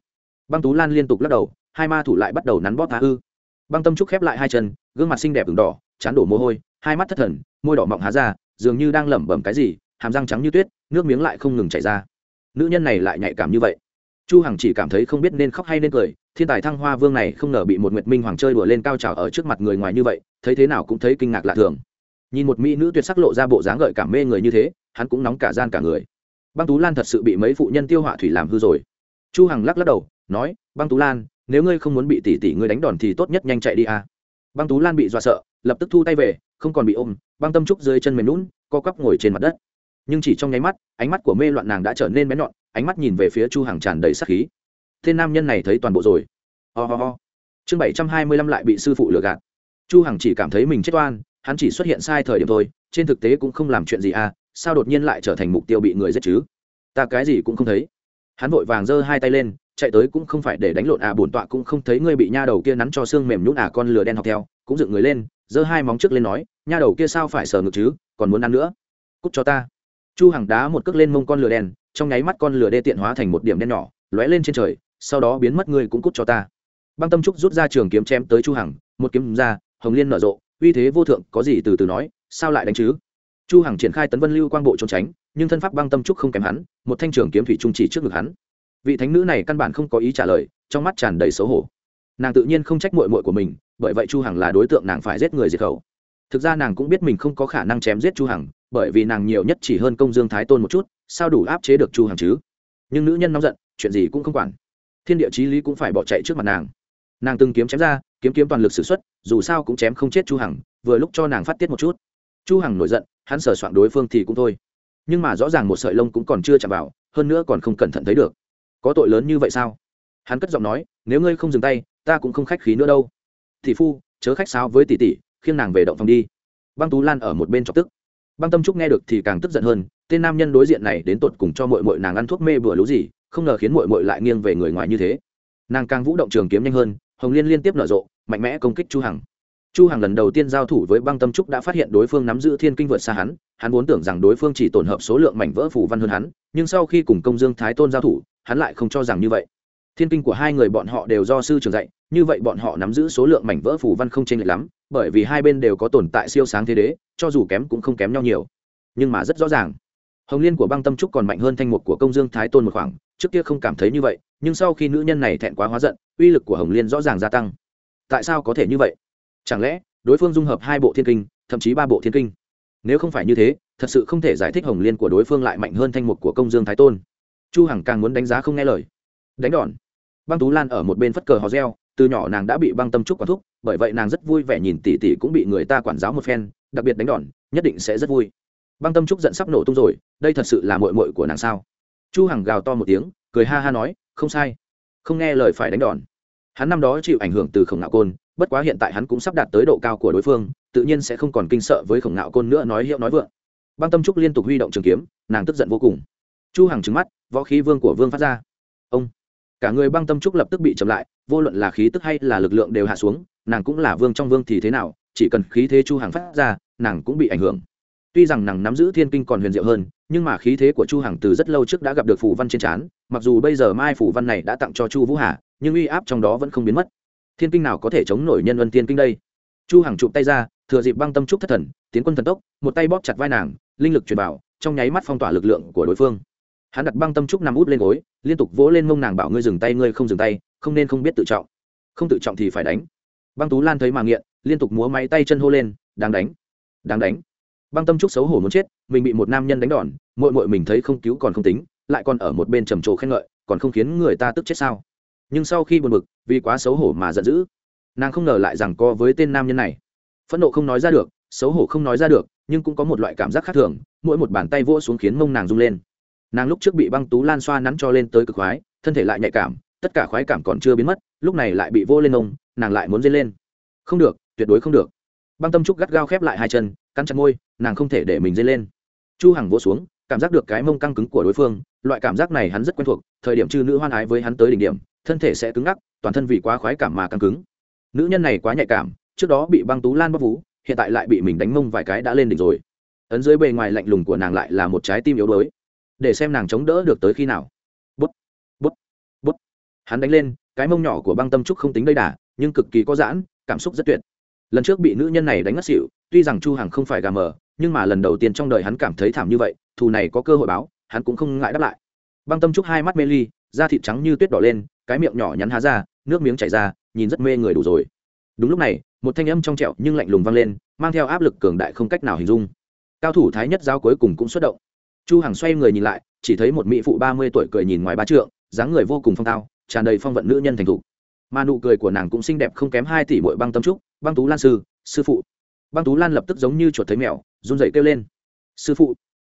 Băng tú lan liên tục lắc đầu, hai ma thủ lại bắt đầu nắn bóp phá ư? băng tâm trúc khép lại hai chân, gương mặt xinh đẹp ửng đỏ, chán đổ mồ hôi, hai mắt thất thần, môi đỏ mọng há ra, dường như đang lẩm bẩm cái gì, hàm răng trắng như tuyết, nước miếng lại không ngừng chảy ra. Nữ nhân này lại nhạy cảm như vậy. Chu hằng chỉ cảm thấy không biết nên khóc hay nên cười, thiên tài thăng hoa vương này không ngờ bị một nguyệt minh hoàng chơi đùa lên cao trào ở trước mặt người ngoài như vậy thấy thế nào cũng thấy kinh ngạc lạ thường. Nhìn một mỹ nữ tuyệt sắc lộ ra bộ dáng gợi cảm mê người như thế, hắn cũng nóng cả gian cả người. Băng tú lan thật sự bị mấy phụ nhân tiêu họa thủy làm hư rồi. Chu hằng lắc lắc đầu, nói, băng tú lan, nếu ngươi không muốn bị tỷ tỷ ngươi đánh đòn thì tốt nhất nhanh chạy đi a. Băng tú lan bị dọa sợ, lập tức thu tay về, không còn bị ôm, băng tâm trúc dưới chân mềm lún co quắp ngồi trên mặt đất. Nhưng chỉ trong nháy mắt, ánh mắt của mê loạn nàng đã trở nên bén nhọn, ánh mắt nhìn về phía chu hằng tràn đầy sát khí. Tên nam nhân này thấy toàn bộ rồi. Ho、oh、ho、oh. ho. Chương bảy trăm hai mươi lăm lại bị sư phụ lừa gạt chu hằng chỉ cảm thấy mình chết oan, hắn chỉ xuất hiện sai thời điểm thôi, trên thực tế cũng không làm chuyện gì à sao đột nhiên lại trở thành mục tiêu bị người giết chứ? Ta cái gì cũng không thấy. Hắn vội vàng giơ hai tay lên, chạy tới cũng không phải để đánh lộn à bổn tọa cũng không thấy ngươi bị nha đầu kia nắn cho xương mềm nhũn à con lừa đen học theo, cũng dựng người lên, giơ hai móng trước lên nói, nha đầu kia sao phải sờ ngực chứ, còn muốn ăn nữa? Cút cho ta. Chu hằng đá một cước lên mông con lừa đen, trong nháy mắt con lừa đê tiện hóa thành một điểm đen nhỏ, lóe lên trên trời, sau đó biến mất ngươi cũng cút cho ta. Băng tâm trúc rút ra trường kiếm chém tới chu hằng, một kiếm ra hồng liên nở rộ, uy thế vô thượng, có gì từ từ nói, sao lại đánh chứ? Chu hằng triển khai tấn vân lưu quang bộ trốn tránh, nhưng thân pháp băng tâm trúc không kém hắn, một thanh trường kiếm thủy trung chỉ trước ngực hắn. Vị thánh nữ này căn bản không có ý trả lời, trong mắt tràn đầy xấu hổ. Nàng tự nhiên không trách muội muội của mình, bởi vậy chu hằng là đối tượng nàng phải giết người diệt khẩu. Thực ra nàng cũng biết mình không có khả năng chém giết chu hằng, bởi vì nàng nhiều nhất chỉ hơn công dương thái tôn một chút, sao đủ áp chế được chu hằng chứ? Nhưng nữ nhân nóng giận, chuyện gì cũng không quản. Thiên địa chí lý cũng phải bỏ chạy trước mặt nàng nàng từng kiếm chém ra, kiếm kiếm toàn lực sử xuất, dù sao cũng chém không chết chu hằng, vừa lúc cho nàng phát tiết một chút. Chu hằng nổi giận, hắn sờ soạn đối phương thì cũng thôi. Nhưng mà rõ ràng một sợi lông cũng còn chưa chạm vào, hơn nữa còn không cẩn thận thấy được. Có tội lớn như vậy sao? Hắn cất giọng nói, nếu ngươi không dừng tay, ta cũng không khách khí nữa đâu. Thị phu, chớ khách sáo với tỷ tỷ, khiêng nàng về động phòng đi. Băng tú lan ở một bên chọc tức. Băng tâm trúc nghe được thì càng tức giận hơn, tên nam nhân đối diện này đến tột cùng cho mội mội nàng ăn thuốc mê bừa lú gì, không ngờ khiến mội mội lại nghiêng về người ngoài như thế. Nàng càng vũ động trường kiếm nhanh hơn hồng liên liên tiếp nở rộ, mạnh mẽ công kích chu hằng. Chu hằng lần đầu tiên giao thủ với băng tâm trúc đã phát hiện đối phương nắm giữ thiên kinh vượt xa hắn hắn vốn tưởng rằng đối phương chỉ tổn hợp số lượng mảnh vỡ phù văn hơn hắn, nhưng sau khi cùng công dương thái tôn giao thủ, hắn lại không cho rằng như vậy. Thiên kinh của hai người bọn họ đều do sư trường dạy, như vậy bọn họ nắm giữ số lượng mảnh vỡ phù văn không chênh lệch lắm, bởi vì hai bên đều có tồn tại siêu sáng thế đế, cho dù kém cũng không kém nhau nhiều. Nhưng mà rất rõ ràng, hồng liên của băng tâm trúc còn mạnh hơn thanh mục của công dương thái tôn một khoảng, trước kia không cảm thấy như vậy nhưng sau khi nữ nhân này thẹn quá hóa giận, uy lực của hồng liên rõ ràng gia tăng. Tại sao có thể như vậy? Chẳng lẽ, đối phương dung hợp hai bộ thiên kinh, thậm chí ba bộ thiên kinh? Nếu không phải như thế, thật sự không thể giải thích hồng liên của đối phương lại mạnh hơn thanh mục của công dương thái tôn. Chu hằng càng muốn đánh giá không nghe lời. Đánh đòn. Băng tú lan ở một bên phất cờ hò reo, từ nhỏ nàng đã bị băng tâm trúc quản thúc, bởi vậy nàng rất vui vẻ nhìn tỷ tỷ cũng bị người ta quản giáo một phen, đặc biệt đánh đòn, nhất định sẽ rất vui. Băng tâm trúc giận sắp nổ tung rồi, đây thật sự là mội mội của nàng sao? Chu hằng gào to một tiếng, cười ha ha nói không sai, không nghe lời phải đánh đòn. Hắn năm đó chịu ảnh hưởng từ khổng ngạo côn, bất quá hiện tại hắn cũng sắp đạt tới độ cao của đối phương, tự nhiên sẽ không còn kinh sợ với khổng ngạo côn nữa nói hiệu nói vượng. Băng tâm trúc liên tục huy động trường kiếm, nàng tức giận vô cùng. Chu hằng trứng mắt, võ khí vương của vương phát ra. Ông, cả người băng tâm trúc lập tức bị chậm lại, vô luận là khí tức hay là lực lượng đều hạ xuống, nàng cũng là vương trong vương thì thế nào, chỉ cần khí thế chu hằng phát ra, nàng cũng bị ảnh hưởng tuy rằng nàng nắm giữ thiên kinh còn huyền diệu hơn, nhưng mà khí thế của chu hằng từ rất lâu trước đã gặp được phù văn trên trán, mặc dù bây giờ mai phù văn này đã tặng cho chu vũ hà, nhưng uy áp trong đó vẫn không biến mất. Thiên kinh nào có thể chống nổi nhân ân thiên kinh đây? Chu hằng chụp tay ra, thừa dịp băng tâm trúc thất thần, tiến quân thần tốc, một tay bóp chặt vai nàng, linh lực truyền bảo trong nháy mắt phong tỏa lực lượng của đối phương. Hắn đặt băng tâm trúc nằm út lên gối, liên tục vỗ lên mông nàng bảo ngươi dừng tay, ngươi không dừng tay, không nên không biết tự trọng. Không tự trọng thì phải đánh. Băng tú lan thấy mà nghiện, liên tục múa máy tay chân hô lên, đáng đánh đáng đánh băng tâm trúc xấu hổ muốn chết, mình bị một nam nhân đánh đòn mội mội mình thấy không cứu còn không tính, lại còn ở một bên trầm trồ khen ngợi, còn không khiến người ta tức chết sao? Nhưng sau khi buồn bực, vì quá xấu hổ mà giận dữ, nàng không ngờ lại rằng co với tên nam nhân này. Phẫn nộ không nói ra được, xấu hổ không nói ra được, nhưng cũng có một loại cảm giác khác thường, mỗi một bàn tay vỗ xuống khiến mông nàng rung lên. Nàng lúc trước bị băng tú lan xoa nắn cho lên tới cực khoái, thân thể lại nhạy cảm, tất cả khoái cảm còn chưa biến mất, lúc này lại bị vô lên ông nàng lại muốn dây lên. Không được, tuyệt đối không được băng tâm trúc gắt gao khép lại hai chân, cắn chặt môi, nàng không thể để mình dây lên. Chu hằng vỗ xuống, cảm giác được cái mông căng cứng của đối phương, loại cảm giác này hắn rất quen thuộc, thời điểm chư nữ hoan ái với hắn tới đỉnh điểm, thân thể sẽ cứng ngắc, toàn thân vì quá khoái cảm mà căng cứng. Nữ nhân này quá nhạy cảm, trước đó bị băng tú lan bóp vú, hiện tại lại bị mình đánh mông vài cái đã lên đỉnh rồi. Ấn dưới bề ngoài lạnh lùng của nàng lại là một trái tim yếu đuối. Để xem nàng chống đỡ được tới khi nào. Bút bút bút. Hắn đánh lên, cái mông nhỏ của băng tâm trúc không tính đầy đà, nhưng cực kỳ có giãn, cảm xúc rất tuyệt lần trước bị nữ nhân này đánh ngất xỉu, tuy rằng chu hằng không phải gà mờ, nhưng mà lần đầu tiên trong đời hắn cảm thấy thảm như vậy, thù này có cơ hội báo, hắn cũng không ngại đáp lại. Băng tâm trúc hai mắt mê ly, da thịt trắng như tuyết đỏ lên, cái miệng nhỏ nhắn há ra, nước miếng chảy ra, nhìn rất mê người đủ rồi. Đúng lúc này, một thanh âm trong trẹo nhưng lạnh lùng vang lên, mang theo áp lực cường đại không cách nào hình dung. Cao thủ thái nhất giao cuối cùng cũng xuất động. Chu hằng xoay người nhìn lại, chỉ thấy một mỹ phụ ba mươi tuổi cười nhìn ngoài ba trượng, dáng người vô cùng phong tao, tràn đầy phong vận nữ nhân thành thủ. mà nụ cười của nàng cũng xinh đẹp không kém hai tỷ muội băng tâm trúc băng tú lan sư sư phụ. Băng tú lan lập tức giống như chuột thấy mèo, run rẩy kêu lên. Sư phụ.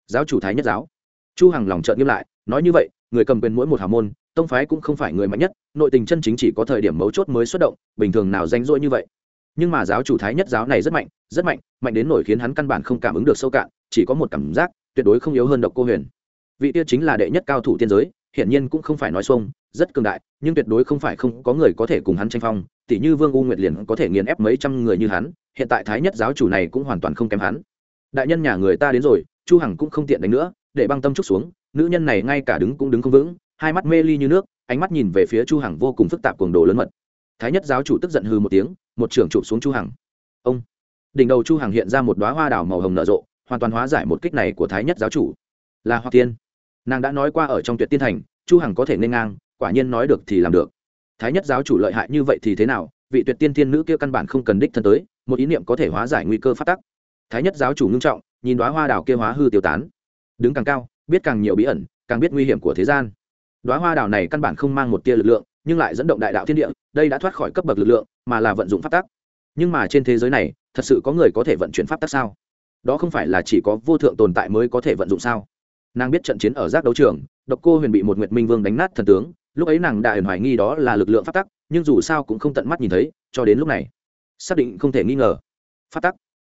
Giáo chủ thái nhất giáo. Chu hằng lòng trợn nghiêm lại, nói như vậy, người cầm quyền mỗi một hào môn, tông phái cũng không phải người mạnh nhất, nội tình chân chính chỉ có thời điểm mấu chốt mới xuất động, bình thường nào danh rỗi như vậy. Nhưng mà giáo chủ thái nhất giáo này rất mạnh rất mạnh mạnh đến nổi khiến hắn căn bản không cảm ứng được sâu cạn, chỉ có một cảm giác, tuyệt đối không yếu hơn độc cô huyền. Vị tiêu chính là đệ nhất cao thủ tiên giới, hiển nhiên cũng không phải nói xuông rất cường đại, nhưng tuyệt đối không phải không có người có thể cùng hắn tranh phong tỷ như vương u nguyệt liền có thể nghiền ép mấy trăm người như hắn, hiện tại thái nhất giáo chủ này cũng hoàn toàn không kém hắn. Đại nhân nhà người ta đến rồi, chu hằng cũng không tiện đánh nữa, để băng tâm trúc xuống, nữ nhân này ngay cả đứng cũng đứng không vững, hai mắt mê ly như nước, ánh mắt nhìn về phía chu hằng vô cùng phức tạp cuồng đồ lớn mật. Thái nhất giáo chủ tức giận hừ một tiếng, một trưởng chụp xuống chu hằng. Ông! Đỉnh đầu chu hằng hiện ra một đóa hoa đào màu hồng nở rộ, hoàn toàn hóa giải một kích này của thái nhất giáo chủ. Là hoa tiên. Nàng đã nói qua ở trong tuyệt tiên thành, chu hằng có thể nên ngang quả nhiên nói được thì làm được. Thái nhất giáo chủ lợi hại như vậy thì thế nào? Vị tuyệt tiên thiên nữ kia căn bản không cần đích thân tới, một ý niệm có thể hóa giải nguy cơ phát tắc. Thái nhất giáo chủ ngưng trọng, nhìn đóa hoa đào kia hóa hư tiêu tán. Đứng càng cao, biết càng nhiều bí ẩn, càng biết nguy hiểm của thế gian. Đóa hoa đào này căn bản không mang một tia lực lượng, nhưng lại dẫn động đại đạo thiên địa, đây đã thoát khỏi cấp bậc lực lượng, mà là vận dụng pháp tắc. Nhưng mà trên thế giới này, thật sự có người có thể vận chuyển pháp tắc sao? Đó không phải là chỉ có vô thượng tồn tại mới có thể vận dụng sao? Nàng biết trận chiến ở giác đấu trường, độc cô huyền bị một nguyệt minh vương đánh nát thần tướng lúc ấy nàng đã huyền hoài nghi đó là lực lượng pháp tắc, nhưng dù sao cũng không tận mắt nhìn thấy, cho đến lúc này, xác định không thể nghi ngờ. Pháp tắc.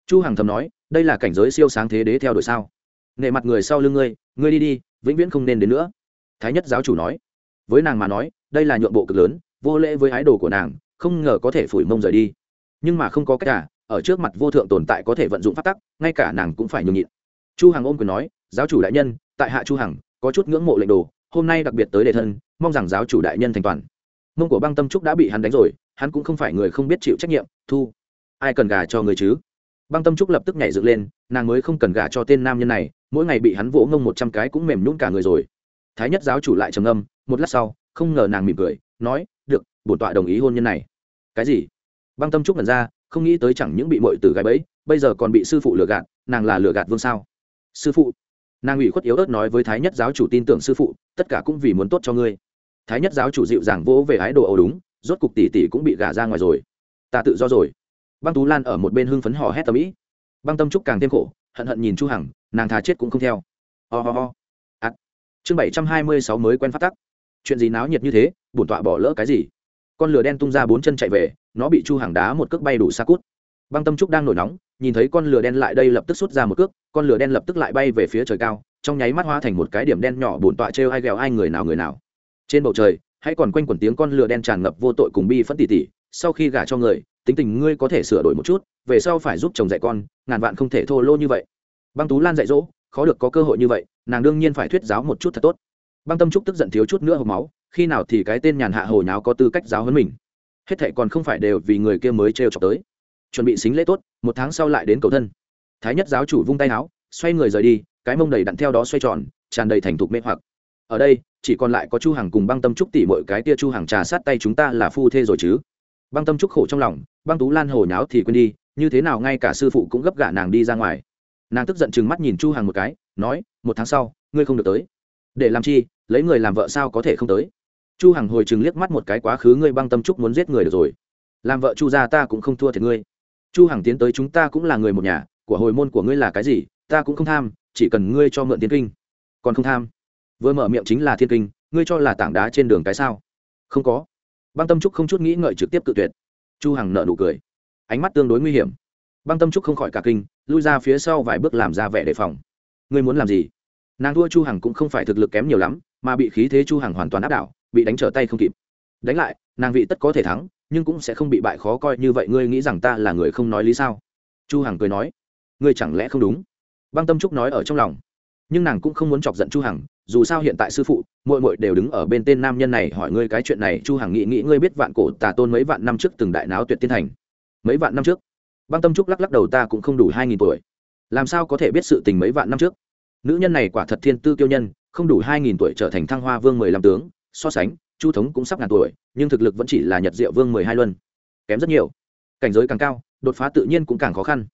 Chu hằng thầm nói, đây là cảnh giới siêu sáng thế đế theo đuổi sao? Nệ mặt người sau lưng ngươi ngươi đi đi, vĩnh viễn không nên đến nữa. Thái nhất giáo chủ nói. Với nàng mà nói, đây là nhượng bộ cực lớn, vô lễ với ái đồ của nàng, không ngờ có thể phủi mông rời đi. Nhưng mà không có cách cả ở trước mặt vô thượng tồn tại có thể vận dụng pháp tắc, ngay cả nàng cũng phải nhường nhịn. Chu hằng ôm quyền nói, giáo chủ đại nhân, tại hạ chu hằng, có chút ngưỡng mộ lệnh đồ, hôm nay đặc biệt tới đề thân mong rằng giáo chủ đại nhân thành toàn. Mông của băng tâm trúc đã bị hắn đánh rồi, hắn cũng không phải người không biết chịu trách nhiệm, thu. Ai cần gà cho người chứ? Băng tâm trúc lập tức nhảy dựng lên, nàng mới không cần gà cho tên nam nhân này, mỗi ngày bị hắn vỗ ngông một trăm cái cũng mềm nhún cả người rồi. Thái nhất giáo chủ lại trầm âm một lát sau, không ngờ nàng mỉm cười, nói, được, bổn tọa đồng ý hôn nhân này. Cái gì? Băng tâm trúc lần ra, không nghĩ tới chẳng những bị mội tử gái bẫy, bây giờ còn bị sư phụ lừa gạt, nàng là lừa gạt vương sao? Sư phụ. Nàng ủy khuất yếu ớt nói với thái nhất giáo chủ tin tưởng sư phụ, tất cả cũng vì muốn tốt cho ngươi thái nhất giáo chủ dịu dàng vỗ về ái đồ âu đúng, rốt cục tỷ tỷ cũng bị gả ra ngoài rồi. Ta tự do rồi. Băng tú lan ở một bên hưng phấn hò hét tầm ĩ băng tâm trúc càng thêm khổ, hận hận nhìn chu hằng, nàng thà chết cũng không theo. Oh ho ắt chương bảy trăm hai mươi sáu mới quen phát tắc. Chuyện gì náo nhiệt như thế, bổn tọa bỏ lỡ cái gì? Con lửa đen tung ra bốn chân chạy về, nó bị chu hàng đá một cước bay đủ xa cút. Băng tâm trúc đang nổi nóng, nhìn thấy con lửa đen lại đây lập tức xuất ra một cước, con lửa đen lập tức lại bay về phía trời cao, trong nháy mắt hoa thành một cái điểm đen nhỏ bổn tọa trêu ai ghẹo ai người nào người nào trên bầu trời, hãy còn quanh quẩn tiếng con lừa đen tràn ngập vô tội cùng bi phẫn tỉ tỉ, sau khi gả cho người, tính tình ngươi có thể sửa đổi một chút, về sau phải giúp chồng dạy con, ngàn vạn không thể thô lô như vậy. Băng tú lan dạy dỗ, khó được có cơ hội như vậy, nàng đương nhiên phải thuyết giáo một chút thật tốt. Băng tâm trúc tức giận thiếu chút nữa hộp máu, khi nào thì cái tên nhàn hạ hồi nháo có tư cách giáo hơn mình? Hết thệ còn không phải đều vì người kia mới trêu chọc tới. Chuẩn bị xính lễ tốt, một tháng sau lại đến cầu thân. Thái nhất giáo chủ vung tay áo, xoay người rời đi, cái mông đầy đặn theo đó xoay tròn, tràn đầy thành thục mê hoặc. Ở đây chỉ còn lại có chu hằng cùng băng tâm trúc tỉ mọi cái tia chu hằng trà sát tay chúng ta là phu thê rồi chứ. Băng tâm trúc khổ trong lòng, băng tú lan hồ nháo thì quên đi, như thế nào ngay cả sư phụ cũng gấp gả nàng đi ra ngoài. Nàng tức giận chừng mắt nhìn chu hằng một cái, nói, một tháng sau, ngươi không được tới. Để làm chi, lấy người làm vợ sao có thể không tới? Chu hằng hồi chừng liếc mắt một cái quá khứ ngươi băng tâm trúc muốn giết người được rồi. Làm vợ chu gia ta cũng không thua thiệt ngươi. Chu hằng tiến tới, chúng ta cũng là người một nhà, của hồi môn của ngươi là cái gì, ta cũng không tham, chỉ cần ngươi cho mượn tiến kinh. Còn không tham? Vừa mở miệng chính là thiên kinh, ngươi cho là tảng đá trên đường cái sao? Không có. Băng tâm trúc không chút nghĩ ngợi trực tiếp cự tuyệt. Chu hằng nợ nụ cười. Ánh mắt tương đối nguy hiểm. Băng tâm trúc không khỏi cả kinh, lui ra phía sau vài bước làm ra vẻ đề phòng. Ngươi muốn làm gì? Nàng thua chu hằng cũng không phải thực lực kém nhiều lắm, mà bị khí thế chu hằng hoàn toàn áp đảo, bị đánh trở tay không kịp. Đánh lại, nàng vị tất có thể thắng, nhưng cũng sẽ không bị bại khó coi như vậy, ngươi nghĩ rằng ta là người không nói lý sao? Chu hằng cười nói. Ngươi chẳng lẽ không đúng? Băng tâm trúc nói ở trong lòng nhưng nàng cũng không muốn chọc giận chu hằng, dù sao hiện tại sư phụ, muội muội đều đứng ở bên tên nam nhân này hỏi ngươi cái chuyện này, chu hằng nghĩ nghĩ ngươi biết vạn cổ tà tôn mấy vạn năm trước từng đại náo tuyệt tiên thành. Mấy vạn năm trước? Băng tâm trúc lắc lắc đầu ta cũng không đủ hai nghìn tuổi. Làm sao có thể biết sự tình mấy vạn năm trước? Nữ nhân này quả thật thiên tư kiêu nhân, không đủ hai nghìn tuổi trở thành thăng hoa vương mười lăm tướng, so sánh, chu thống cũng sắp ngàn tuổi, nhưng thực lực vẫn chỉ là nhật diệu vương mười hai luân. Kém rất nhiều. Cảnh giới càng cao, đột phá tự nhiên cũng càng khó khăn.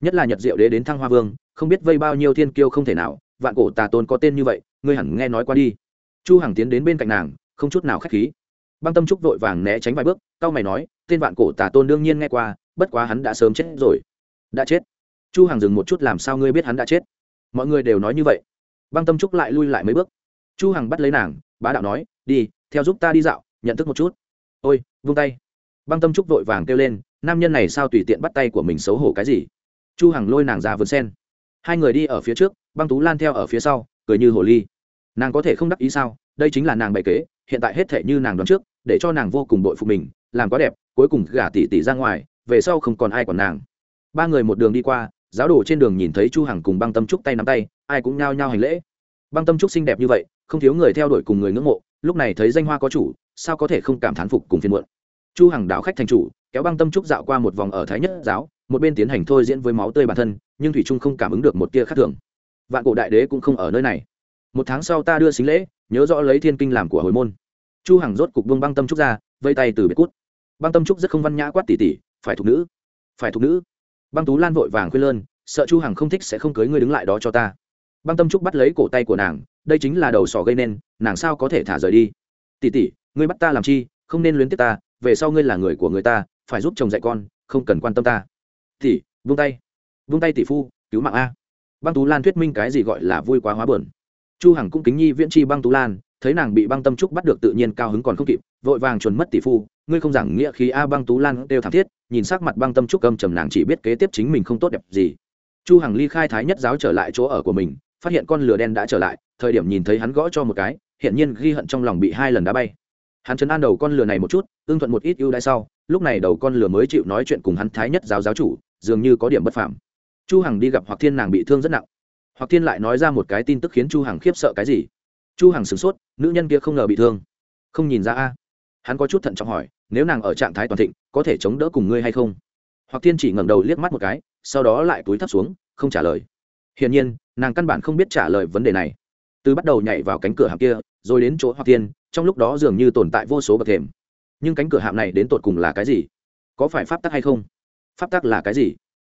Nhất là nhật diệu đế đến thăng hoa vương, không biết vây bao nhiêu thiên kiêu không thể nào vạn cổ tà tôn có tên như vậy, ngươi hẳn nghe nói qua đi. Chu hằng tiến đến bên cạnh nàng, không chút nào khách khí. Băng tâm trúc vội vàng né tránh vài bước, cao mày nói, tên vạn cổ tà tôn đương nhiên nghe qua, bất quá hắn đã sớm chết rồi. Đã chết. Chu hằng dừng một chút làm sao ngươi biết hắn đã chết? Mọi người đều nói như vậy. Băng tâm trúc lại lui lại mấy bước. Chu hằng bắt lấy nàng, bá đạo nói, đi, theo giúp ta đi dạo, nhận thức một chút. Ôi, vung tay. Băng tâm trúc vội vàng kêu lên, nam nhân này sao tùy tiện bắt tay của mình xấu hổ cái gì? Chu hằng lôi nàng ra vườn sen hai người đi ở phía trước, băng tú lan theo ở phía sau, cười như hồ ly. Nàng có thể không đắc ý sao? Đây chính là nàng bày kế, hiện tại hết thể như nàng đoán trước, để cho nàng vô cùng bội phục mình, làm quá đẹp, cuối cùng gả tỷ tỷ ra ngoài, về sau không còn ai còn nàng. Ba người một đường đi qua, giáo đồ trên đường nhìn thấy chu hằng cùng băng tâm trúc tay nắm tay, ai cũng nhao nhao hành lễ. Băng tâm trúc xinh đẹp như vậy, không thiếu người theo đuổi cùng người ngưỡng mộ, lúc này thấy danh hoa có chủ, sao có thể không cảm thán phục cùng phiên muộn? Chu hằng đảo khách thành chủ, kéo băng tâm trúc dạo qua một vòng ở thái nhất giáo một bên tiến hành thôi diễn với máu tươi bản thân, nhưng thủy trung không cảm ứng được một tia khác thường. Vạn cổ đại đế cũng không ở nơi này. Một tháng sau ta đưa xính lễ, nhớ rõ lấy thiên kinh làm của hồi môn. Chu hằng rốt cục buông băng tâm trúc ra, vây tay từ biệt cút. Băng tâm trúc rất không văn nhã quát tỉ tỉ, phải thuộc nữ, phải thuộc nữ. Băng tú lan vội vàng khuyên lơn, sợ chu hằng không thích sẽ không cưới ngươi đứng lại đó cho ta. Băng tâm trúc bắt lấy cổ tay của nàng, đây chính là đầu sỏ gây nên, nàng sao có thể thả rời đi? Tỉ tỉ, ngươi bắt ta làm chi, không nên luyến tiếc ta, về sau ngươi là người của người ta, phải giúp chồng dạy con, không cần quan tâm ta tỷ, vung tay. Vung tay tỷ phu cứu mạng a. Băng tú lan thuyết minh cái gì gọi là vui quá hóa bờn chu hằng cũng kính nhi viễn chi băng tú lan thấy nàng bị băng tâm trúc bắt được tự nhiên cao hứng còn không kịp vội vàng chuẩn mất tỷ phu. Ngươi không giảng nghĩa khí a băng tú lan đều thảm thiết nhìn sắc mặt băng tâm trúc âm trầm nàng chỉ biết kế tiếp chính mình không tốt đẹp gì. Chu hằng ly khai thái nhất giáo trở lại chỗ ở của mình phát hiện con lửa đen đã trở lại thời điểm nhìn thấy hắn gõ cho một cái hiện nhiên ghi hận trong lòng bị hai lần đá bay. Hắn chấn an đầu con lửa này một chút ưng thuận một ít ưu đãi sau lúc này đầu con lửa mới chịu nói chuyện cùng hắn thái nhất giáo giáo chủ dường như có điểm bất phạm chu hằng đi gặp hoặc thiên nàng bị thương rất nặng. Hoặc thiên lại nói ra một cái tin tức khiến chu hằng khiếp sợ cái gì? Chu hằng sửng sốt, nữ nhân kia không ngờ bị thương. Không nhìn ra a. Hắn có chút thận trọng hỏi, nếu nàng ở trạng thái toàn thịnh, có thể chống đỡ cùng ngươi hay không? Hoặc thiên chỉ ngẩng đầu liếc mắt một cái, sau đó lại túi thấp xuống, không trả lời. Hiển nhiên, nàng căn bản không biết trả lời vấn đề này. Từ bắt đầu nhảy vào cánh cửa hạm kia, rồi đến chỗ hoặc thiên, trong lúc đó dường như tồn tại vô số bậc thềm. Nhưng cánh cửa hạm này đến tột cùng là cái gì? Có phải pháp tắc hay không? Pháp tắc là cái gì?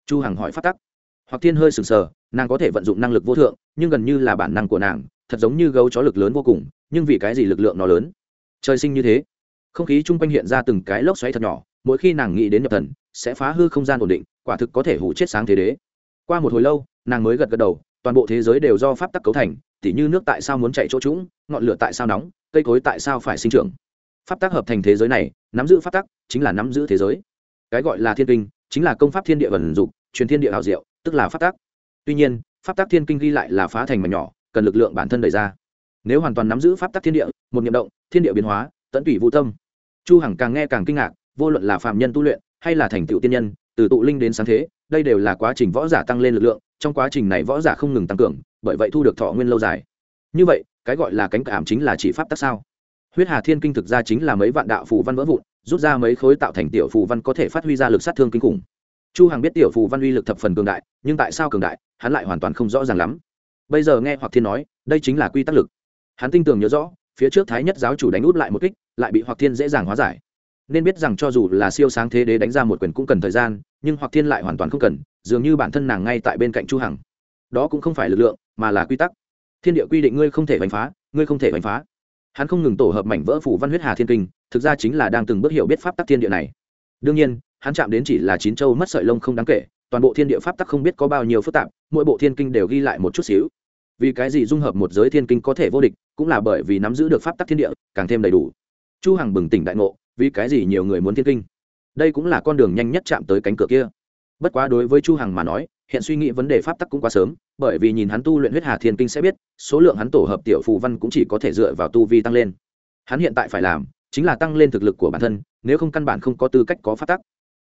Chu hằng hỏi pháp tắc. Hoặc thiên hơi sừng sờ, nàng có thể vận dụng năng lực vô thượng, nhưng gần như là bản năng của nàng, thật giống như gấu chó lực lớn vô cùng, nhưng vì cái gì lực lượng nó lớn? Trời sinh như thế. Không khí chung quanh hiện ra từng cái lốc xoáy thật nhỏ, mỗi khi nàng nghĩ đến nhập thần, sẽ phá hư không gian ổn định, quả thực có thể hủ chết sáng thế đế. Qua một hồi lâu, nàng mới gật gật đầu, toàn bộ thế giới đều do pháp tắc cấu thành, tỉ như nước tại sao muốn chạy chỗ trũng, ngọn lửa tại sao nóng, cây cối tại sao phải sinh trưởng. Pháp tắc hợp thành thế giới này, nắm giữ pháp tắc chính là nắm giữ thế giới. Cái gọi là thiên kinh chính là công pháp thiên địa vận dụng, truyền thiên địa hào diệu, tức là pháp tắc. Tuy nhiên, pháp tắc thiên kinh ghi lại là phá thành mà nhỏ, cần lực lượng bản thân đẩy ra. Nếu hoàn toàn nắm giữ pháp tắc thiên địa, một nhiệm động, thiên địa biến hóa, tận tủy vũ tâm. Chu hằng càng nghe càng kinh ngạc, vô luận là phạm nhân tu luyện, hay là thành tựu tiên nhân, từ tụ linh đến sáng thế, đây đều là quá trình võ giả tăng lên lực lượng, trong quá trình này võ giả không ngừng tăng cường, bởi vậy thu được thọ nguyên lâu dài. Như vậy, cái gọi là cánh cảm chính là chỉ pháp tắc sao? Huyết hà thiên kinh thực ra chính là mấy vạn đạo phù văn vỡ vụn rút ra mấy khối tạo thành tiểu phù văn có thể phát huy ra lực sát thương kinh khủng. Chu hằng biết tiểu phù văn uy lực thập phần cường đại, nhưng tại sao cường đại, hắn lại hoàn toàn không rõ ràng lắm. Bây giờ nghe hoặc thiên nói, đây chính là quy tắc lực. Hắn tin tưởng nhớ rõ, phía trước thái nhất giáo chủ đánh út lại một kích, lại bị hoặc thiên dễ dàng hóa giải. Nên biết rằng cho dù là siêu sáng thế đế đánh ra một quyền cũng cần thời gian, nhưng hoặc thiên lại hoàn toàn không cần, dường như bản thân nàng ngay tại bên cạnh chu hằng. Đó cũng không phải lực lượng, mà là quy tắc. Thiên địa quy định ngươi không thể đánh phá, ngươi không thể đánh phá. Hắn không ngừng tổ hợp mảnh vỡ phủ văn huyết hà thiên kinh thực ra chính là đang từng bước hiểu biết pháp tắc thiên địa này. Đương nhiên, hắn chạm đến chỉ là chín châu mất sợi lông không đáng kể, toàn bộ thiên địa pháp tắc không biết có bao nhiêu phức tạp, mỗi bộ thiên kinh đều ghi lại một chút xíu. Vì cái gì dung hợp một giới thiên kinh có thể vô địch, cũng là bởi vì nắm giữ được pháp tắc thiên địa, càng thêm đầy đủ. Chu hằng bừng tỉnh đại ngộ, vì cái gì nhiều người muốn thiên kinh? Đây cũng là con đường nhanh nhất chạm tới cánh cửa kia. Bất quá đối với chu hằng mà nói, hiện suy nghĩ vấn đề pháp tắc cũng quá sớm, bởi vì nhìn hắn tu luyện huyết hà thiên kinh sẽ biết, số lượng hắn tổ hợp tiểu phù văn cũng chỉ có thể dựa vào tu vi tăng lên. Hắn hiện tại phải làm chính là tăng lên thực lực của bản thân, nếu không căn bản không có tư cách có phát tắc.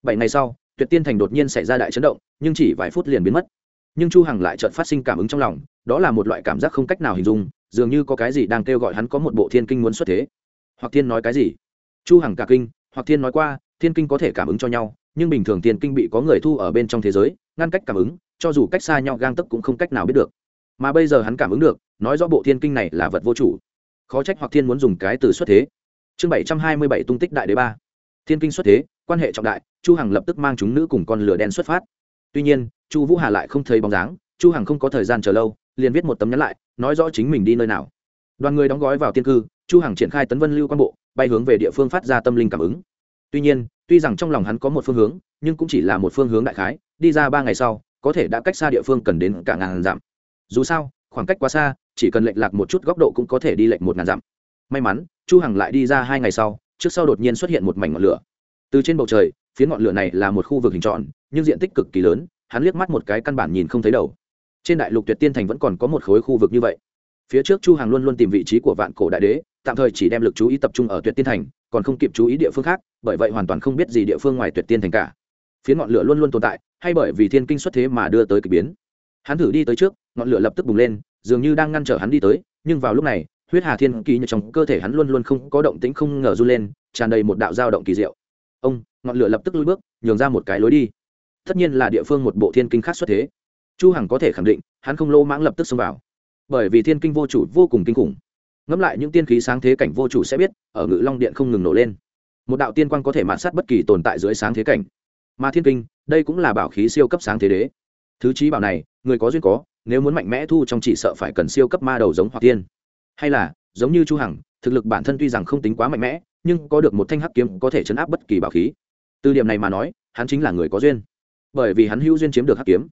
Bảy ngày sau, tuyệt tiên thành đột nhiên xảy ra đại chấn động, nhưng chỉ vài phút liền biến mất. Nhưng chu hằng lại chợt phát sinh cảm ứng trong lòng, đó là một loại cảm giác không cách nào hình dung, dường như có cái gì đang kêu gọi hắn có một bộ thiên kinh muốn xuất thế. Hoặc thiên nói cái gì? Chu hằng cả kinh, hoặc thiên nói qua, thiên kinh có thể cảm ứng cho nhau, nhưng bình thường thiên kinh bị có người thu ở bên trong thế giới, ngăn cách cảm ứng, cho dù cách xa nhau gang tấc cũng không cách nào biết được. Mà bây giờ hắn cảm ứng được, nói rõ bộ thiên kinh này là vật vô chủ. Khó trách hoặc thiên muốn dùng cái từ xuất thế chương bảy trăm hai mươi bảy tung tích đại đế ba. Thiên kinh xuất thế, quan hệ trọng đại, chu hằng lập tức mang chúng nữ cùng con lửa đen xuất phát. Tuy nhiên, chu vũ hà lại không thấy bóng dáng, chu hằng không có thời gian chờ lâu, liền viết một tấm nhắn lại, nói rõ chính mình đi nơi nào. Đoàn người đóng gói vào tiên cư, chu hằng triển khai tấn vân lưu quan bộ, bay hướng về địa phương phát ra tâm linh cảm ứng. Tuy nhiên, tuy rằng trong lòng hắn có một phương hướng, nhưng cũng chỉ là một phương hướng đại khái, đi ra ba ngày sau, có thể đã cách xa địa phương cần đến cả ngàn dặm. Dù sao, khoảng cách quá xa, chỉ cần lệch lạc một chút góc độ cũng có thể đi lệch một ngàn dặm may mắn, chu hằng lại đi ra hai ngày sau, trước sau đột nhiên xuất hiện một mảnh ngọn lửa. Từ trên bầu trời, phía ngọn lửa này là một khu vực hình tròn, nhưng diện tích cực kỳ lớn, hắn liếc mắt một cái căn bản nhìn không thấy đầu. Trên đại lục tuyệt tiên thành vẫn còn có một khối khu vực như vậy. Phía trước chu Hằng luôn luôn tìm vị trí của vạn cổ đại đế, tạm thời chỉ đem lực chú ý tập trung ở tuyệt tiên thành, còn không kịp chú ý địa phương khác, bởi vậy hoàn toàn không biết gì địa phương ngoài tuyệt tiên thành cả. Phía ngọn lửa luôn luôn tồn tại, hay bởi vì thiên kinh xuất thế mà đưa tới k ỳ biến. Hắn thử đi tới trước, ngọn lửa lập tức bùng lên, dường như đang ngăn trở hắn đi tới, nhưng vào lúc này huyết hà thiên kỳ như trong cơ thể hắn luôn luôn không có động tĩnh không ngờ run lên, tràn đầy một đạo dao động kỳ diệu. Ông, ngọn lửa lập tức lùi bước, nhường ra một cái lối đi. Tất nhiên là địa phương một bộ thiên kinh khác xuất thế. Chu hằng có thể khẳng định, hắn không lô mãng lập tức xông vào. Bởi vì thiên kinh vô chủ vô cùng kinh khủng. Ngẫm lại những tiên khí sáng thế cảnh vô chủ sẽ biết, ở ngự long điện không ngừng nổ lên. Một đạo tiên quang có thể mạn sát bất kỳ tồn tại dưới sáng thế cảnh. Mà thiên kinh, đây cũng là bảo khí siêu cấp sáng thế đế. Thứ trí bảo này, người có duyên có, nếu muốn mạnh mẽ thu trong chỉ sợ phải cần siêu cấp ma đầu giống hoặc tiên hay là, giống như chu hằng, thực lực bản thân tuy rằng không tính quá mạnh mẽ, nhưng có được một thanh hắc kiếm có thể chấn áp bất kỳ bảo khí. Từ điểm này mà nói, hắn chính là người có duyên. Bởi vì hắn hữu duyên chiếm được hắc kiếm.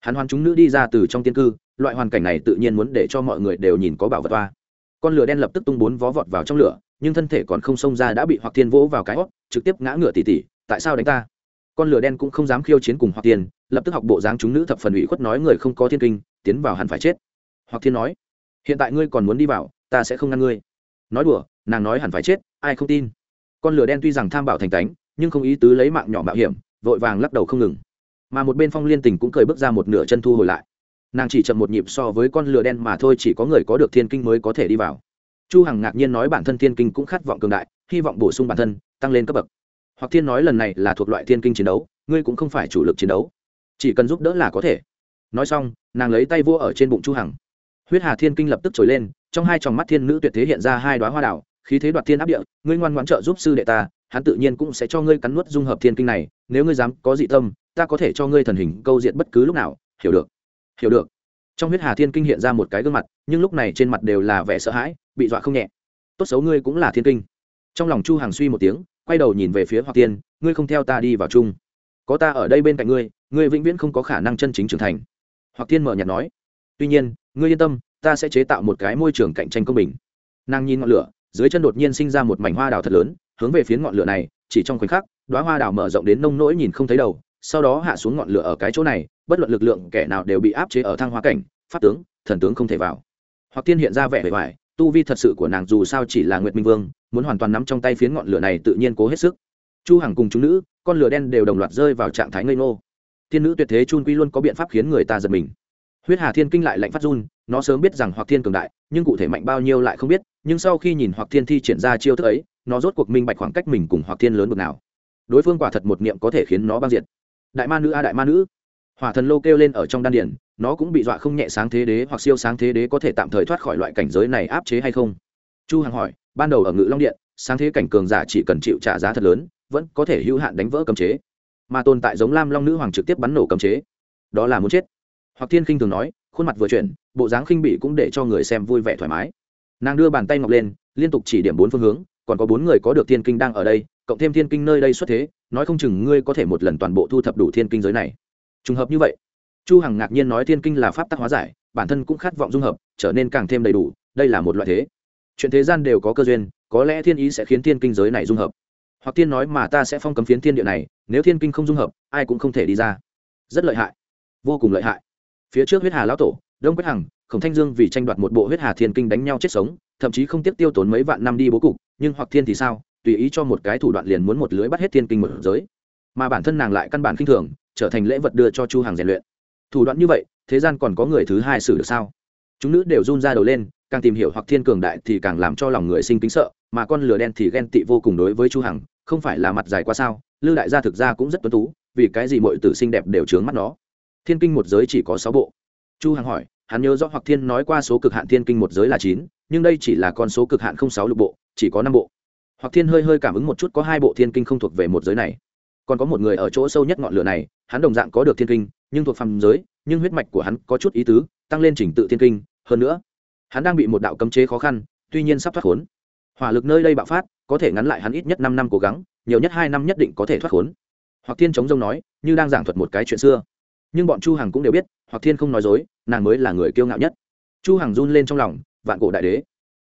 Hắn hoàn chúng nữ đi ra từ trong tiên cư, loại hoàn cảnh này tự nhiên muốn để cho mọi người đều nhìn có bảo vật toa con lửa đen lập tức tung bốn vó vọt vào trong lửa, nhưng thân thể còn không xông ra đã bị hoặc thiên vỗ vào cái hót, trực tiếp ngã ngựa tỉ tỉ, tại sao đánh ta? Con lửa đen cũng không dám khiêu chiến cùng hoặc thiên, lập tức học bộ dáng chúng nữ thập phần ủy khuất nói người không có thiên kinh, tiến vào hẳn phải chết. Hoặc thiên nói hiện tại ngươi còn muốn đi vào, ta sẽ không ngăn ngươi. Nói đùa, nàng nói hẳn phải chết, ai không tin. Con lửa đen tuy rằng tham bảo thành tánh, nhưng không ý tứ lấy mạng nhỏ mạo hiểm, vội vàng lắc đầu không ngừng. Mà một bên phong liên tình cũng cười bước ra một nửa chân thu hồi lại. Nàng chỉ chậm một nhịp so với con lửa đen mà thôi, chỉ có người có được thiên kinh mới có thể đi vào. Chu hằng ngạc nhiên nói bản thân thiên kinh cũng khát vọng cường đại, hy vọng bổ sung bản thân, tăng lên cấp bậc. Hoặc thiên nói lần này là thuộc loại thiên kinh chiến đấu, ngươi cũng không phải chủ lực chiến đấu. Chỉ cần giúp đỡ là có thể. Nói xong, nàng lấy tay vua ở trên bụng chu hằng huyết hà thiên kinh lập tức trồi lên, trong hai tròng mắt thiên nữ tuyệt thế hiện ra hai đóa hoa đảo khí thế đoạt thiên áp địa, ngươi ngoan ngoãn trợ giúp sư đệ ta, hắn tự nhiên cũng sẽ cho ngươi cắn nuốt dung hợp thiên kinh này, nếu ngươi dám có dị tâm, ta có thể cho ngươi thần hình câu diện bất cứ lúc nào, hiểu được hiểu được. Trong huyết hà thiên kinh hiện ra một cái gương mặt, nhưng lúc này trên mặt đều là vẻ sợ hãi, bị dọa không nhẹ. Tốt xấu ngươi cũng là thiên kinh. Trong lòng chu hàng suy một tiếng, quay đầu nhìn về phía hoặc tiên, ngươi không theo ta đi vào chung. Có ta ở đây bên cạnh ngươi ngươi vĩnh viễn không có khả năng chân chính trưởng thành. Hoặc tiên mở nhạt nói tuy nhiên, ngươi yên tâm, ta sẽ chế tạo một cái môi trường cạnh tranh công bình. Nàng nhìn ngọn lửa, dưới chân đột nhiên sinh ra một mảnh hoa đào thật lớn, hướng về phía ngọn lửa này, chỉ trong khoảnh khắc đoá hoa đào mở rộng đến nông nỗi nhìn không thấy đầu, sau đó hạ xuống ngọn lửa ở cái chỗ này, bất luận lực lượng kẻ nào đều bị áp chế ở thang hoa cảnh, pháp tướng, thần tướng không thể vào. Hoặc tiên hiện ra vẻ vẻ vải tu vi thật sự của nàng dù sao chỉ là nguyệt minh vương, muốn hoàn toàn nắm trong tay phiến ngọn lửa này tự nhiên cố hết sức. Chu hằng cùng chúng nữ, con lửa đen đều đồng loạt rơi vào trạng thái ngây ngô. Thiên nữ tuyệt thế chun quy luôn có biện pháp khiến người ta giật mình huyết hà thiên kinh lại lạnh phát run, nó sớm biết rằng hoặc thiên cường đại, nhưng cụ thể mạnh bao nhiêu lại không biết, nhưng sau khi nhìn hoặc thiên thi triển ra chiêu thức ấy, nó rốt cuộc minh bạch khoảng cách mình cùng hoặc thiên lớn bực nào. Đối phương quả thật một niệm có thể khiến nó băng diệt. Đại ma nữ a, đại ma nữ. Hỏa thần lô kêu lên ở trong đan điển nó cũng bị dọa không nhẹ sáng thế đế hoặc siêu sáng thế đế có thể tạm thời thoát khỏi loại cảnh giới này áp chế hay không? Chu hằng hỏi, ban đầu ở ngự long điện, sáng thế cảnh cường giả chỉ cần chịu trả giá thật lớn, vẫn có thể hữu hạn đánh vỡ cấm chế. Mà tồn tại giống lam long nữ hoàng trực tiếp bắn nổ cấm chế. Đó là muốn chết hoặc thiên khinh thường nói, khuôn mặt vừa chuyển, bộ dáng khinh bị cũng để cho người xem vui vẻ thoải mái. Nàng đưa bàn tay ngọc lên, liên tục chỉ điểm bốn phương hướng, còn có bốn người có được thiên kinh đang ở đây, cộng thêm thiên kinh nơi đây xuất thế, nói không chừng ngươi có thể một lần toàn bộ thu thập đủ thiên kinh giới này. Trùng hợp như vậy, chu hằng ngạc nhiên nói thiên kinh là pháp tắc hóa giải, bản thân cũng khát vọng dung hợp, trở nên càng thêm đầy đủ, đây là một loại thế. Chuyện thế gian đều có cơ duyên, có lẽ thiên ý sẽ khiến thiên kinh giới này dung hợp. Hoặc tiên nói mà ta sẽ phong cấm phiến thiên địa này, nếu thiên kinh không dung hợp, ai cũng không thể đi ra. Rất lợi hại. Vô cùng lợi hại phía trước huyết hà lão tổ, đông quách hằng, khổng thanh dương vì tranh đoạt một bộ huyết hà thiên kinh đánh nhau chết sống, thậm chí không tiếc tiêu tốn mấy vạn năm đi bố cục, nhưng hoặc thiên thì sao? Tùy ý cho một cái thủ đoạn liền muốn một lưới bắt hết thiên kinh một giới. Mà bản thân nàng lại căn bản khinh thường, trở thành lễ vật đưa cho chu hàng rèn luyện. Thủ đoạn như vậy, thế gian còn có người thứ hai xử được sao? Chúng nữ đều run ra đầu lên, càng tìm hiểu hoặc thiên cường đại thì càng làm cho lòng người sinh kính sợ, mà con lửa đen thì ghen tị vô cùng đối với chu hằng, không phải là mặt dài quá sao? Lư đại gia thực ra cũng rất tuấn tú, vì cái gì mọi tử xinh đẹp đều trướng mắt nó? Thiên kinh một giới chỉ có sáu bộ. Chu hằng hỏi, hắn nhớ rõ hoặc thiên nói qua số cực hạn thiên kinh một giới là chín, nhưng đây chỉ là con số cực hạn không sáu lục bộ, chỉ có năm bộ. Hoặc thiên hơi hơi cảm ứng một chút có hai bộ thiên kinh không thuộc về một giới này. Còn có một người ở chỗ sâu nhất ngọn lửa này, hắn đồng dạng có được thiên kinh, nhưng thuộc phàm giới, nhưng huyết mạch của hắn có chút ý tứ, tăng lên trình tự thiên kinh, hơn nữa, hắn đang bị một đạo cấm chế khó khăn, tuy nhiên sắp thoát khốn. Hỏa lực nơi đây bạo phát, có thể ngắn lại hắn ít nhất năm năm cố gắng, nhiều nhất hai năm nhất định có thể thoát khốn. Hoặc thiên chống rông nói, như đang giảng thuật một cái chuyện xưa nhưng bọn chu hằng cũng đều biết, hoặc thiên không nói dối, nàng mới là người kiêu ngạo nhất. Chu hằng run lên trong lòng, vạn cổ đại đế.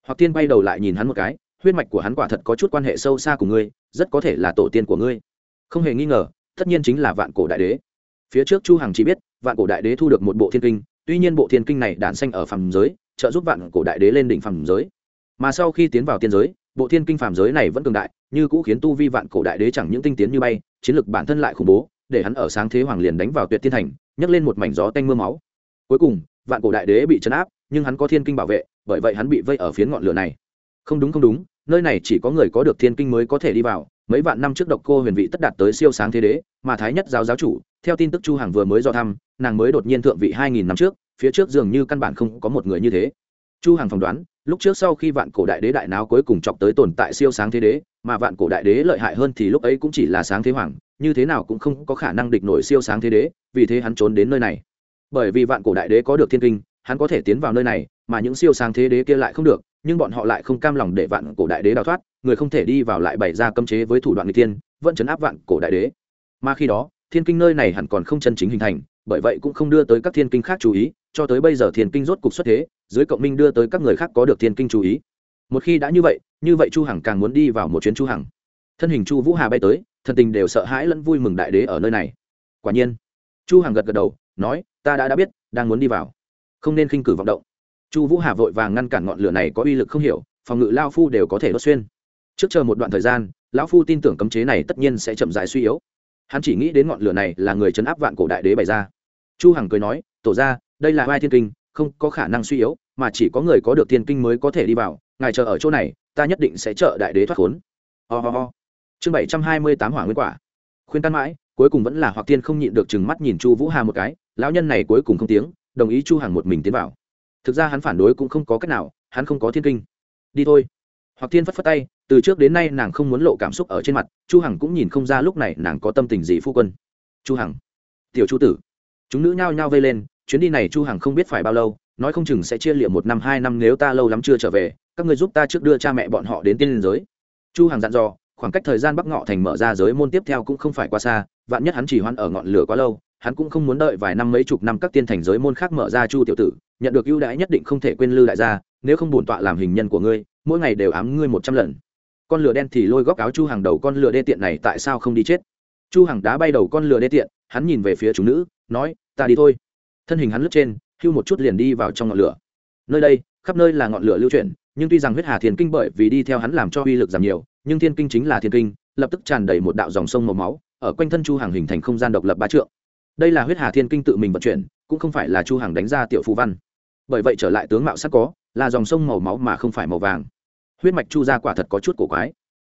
Hoặc thiên bay đầu lại nhìn hắn một cái, huyết mạch của hắn quả thật có chút quan hệ sâu xa của ngươi, rất có thể là tổ tiên của ngươi. Không hề nghi ngờ, tất nhiên chính là vạn cổ đại đế. Phía trước chu hằng chỉ biết, vạn cổ đại đế thu được một bộ thiên kinh, tuy nhiên bộ thiên kinh này đản sanh ở phàm giới, trợ giúp vạn cổ đại đế lên đỉnh phàm giới. Mà sau khi tiến vào tiên giới, bộ thiên kinh phàm giới này vẫn cường đại, như cũ khiến tu vi vạn cổ đại đế chẳng những tinh tiến như bay, chiến lực bản thân lại khủng bố để hắn ở sáng thế hoàng liền đánh vào tuyệt thiên thành, nhấc lên một mảnh gió tanh mưa máu. Cuối cùng, vạn cổ đại đế bị chấn áp, nhưng hắn có thiên kinh bảo vệ, bởi vậy hắn bị vây ở phía ngọn lửa này. Không đúng không đúng, nơi này chỉ có người có được thiên kinh mới có thể đi vào. Mấy vạn năm trước độc cô huyền vị tất đạt tới siêu sáng thế đế, mà thái nhất giáo giáo chủ, theo tin tức chu hằng vừa mới do thăm, nàng mới đột nhiên thượng vị hai nghìn năm trước, phía trước dường như căn bản không có một người như thế. Chu hằng phỏng đoán lúc trước sau khi vạn cổ đại đế đại náo cuối cùng chọc tới tồn tại siêu sáng thế đế, mà vạn cổ đại đế lợi hại hơn thì lúc ấy cũng chỉ là sáng thế hoàng, như thế nào cũng không có khả năng địch nổi siêu sáng thế đế, vì thế hắn trốn đến nơi này. Bởi vì vạn cổ đại đế có được thiên kinh, hắn có thể tiến vào nơi này, mà những siêu sáng thế đế kia lại không được, nhưng bọn họ lại không cam lòng để vạn cổ đại đế đào thoát, người không thể đi vào lại bày ra cấm chế với thủ đoạn người tiên vẫn chấn áp vạn cổ đại đế. Mà khi đó, thiên kinh nơi này hẳn còn không chân chính hình thành bởi vậy cũng không đưa tới các thiên kinh khác chú ý, cho tới bây giờ thiên kinh rốt cục xuất thế, dưới cộng minh đưa tới các người khác có được thiên kinh chú ý. Một khi đã như vậy như vậy chu hằng càng muốn đi vào một chuyến chu hằng. Thân hình chu vũ hà bay tới, thần tình đều sợ hãi lẫn vui mừng đại đế ở nơi này. Quả nhiên, chu hằng gật gật đầu, nói, ta đã đã biết, đang muốn đi vào. Không nên khinh cử vọng động. Chu vũ hà vội vàng ngăn cản ngọn lửa này có uy lực không hiểu, phòng ngự lao phu đều có thể đốt xuyên. Trước chờ một đoạn thời gian, lão phu tin tưởng cấm chế này tất nhiên sẽ chậm dài suy yếu. Hắn chỉ nghĩ đến ngọn lửa này là người chấn áp vạn cổ đại đế bày ra chu hằng cười nói tổ ra đây là vai thiên kinh không có khả năng suy yếu mà chỉ có người có được thiên kinh mới có thể đi vào ngài chờ ở chỗ này ta nhất định sẽ trợ đại đế thoát khốn. Oh, ho ho. Chương bảy trăm hai mươi tám hỏa nguyên quả. Khuyên can mãi cuối cùng vẫn là hoặc tiên không nhịn được chừng mắt nhìn chu vũ hà một cái lão nhân này cuối cùng không tiếng đồng ý chu hằng một mình tiến vào. Thực ra hắn phản đối cũng không có cách nào hắn không có thiên kinh. Đi thôi. Hoặc tiên phất phất tay từ trước đến nay nàng không muốn lộ cảm xúc ở trên mặt chu hằng cũng nhìn không ra lúc này nàng có tâm tình gì phu quân. Chu hằng tiểu chu tử chúng nữ nhao nhao vây lên, chuyến đi này chu hằng không biết phải bao lâu, nói không chừng sẽ chia liệm một năm, hai năm, nếu ta lâu lắm chưa trở về, các người giúp ta trước đưa cha mẹ bọn họ đến tiên liên giới. Chu hằng dặn dò, khoảng cách thời gian bắc ngọ thành mở ra giới môn tiếp theo cũng không phải quá xa, vạn nhất hắn chỉ hoan ở ngọn lửa quá lâu, hắn cũng không muốn đợi vài năm mấy chục năm các tiên thành giới môn khác mở ra chu tiểu tử, nhận được ưu đãi nhất định không thể quên lư đại gia, nếu không bổn tọa làm hình nhân của ngươi, mỗi ngày đều ám ngươi một trăm lần. Con lửa đen thì lôi góc áo chu hàng đầu con lửa đê tiện này tại sao không đi chết? Chu Hằng đá bay đầu con lừa đê tiện, hắn nhìn về phía chúng nữ, nói, ta đi thôi. Thân hình hắn lướt trên, hưu một chút liền đi vào trong ngọn lửa. Nơi đây, khắp nơi là ngọn lửa lưu chuyển, nhưng tuy rằng huyết hà thiên kinh bởi vì đi theo hắn làm cho uy lực giảm nhiều, nhưng thiên kinh chính là thiên kinh, lập tức tràn đầy một đạo dòng sông màu máu, ở quanh thân chu hàng hình thành không gian độc lập ba trượng. Đây là huyết hà thiên kinh tự mình vận chuyển, cũng không phải là chu hàng đánh ra tiểu phú văn. Bởi vậy trở lại tướng mạo sắc có, là dòng sông màu máu mà không phải màu vàng. Huyết mạch chu ra quả thật có chút cổ quái.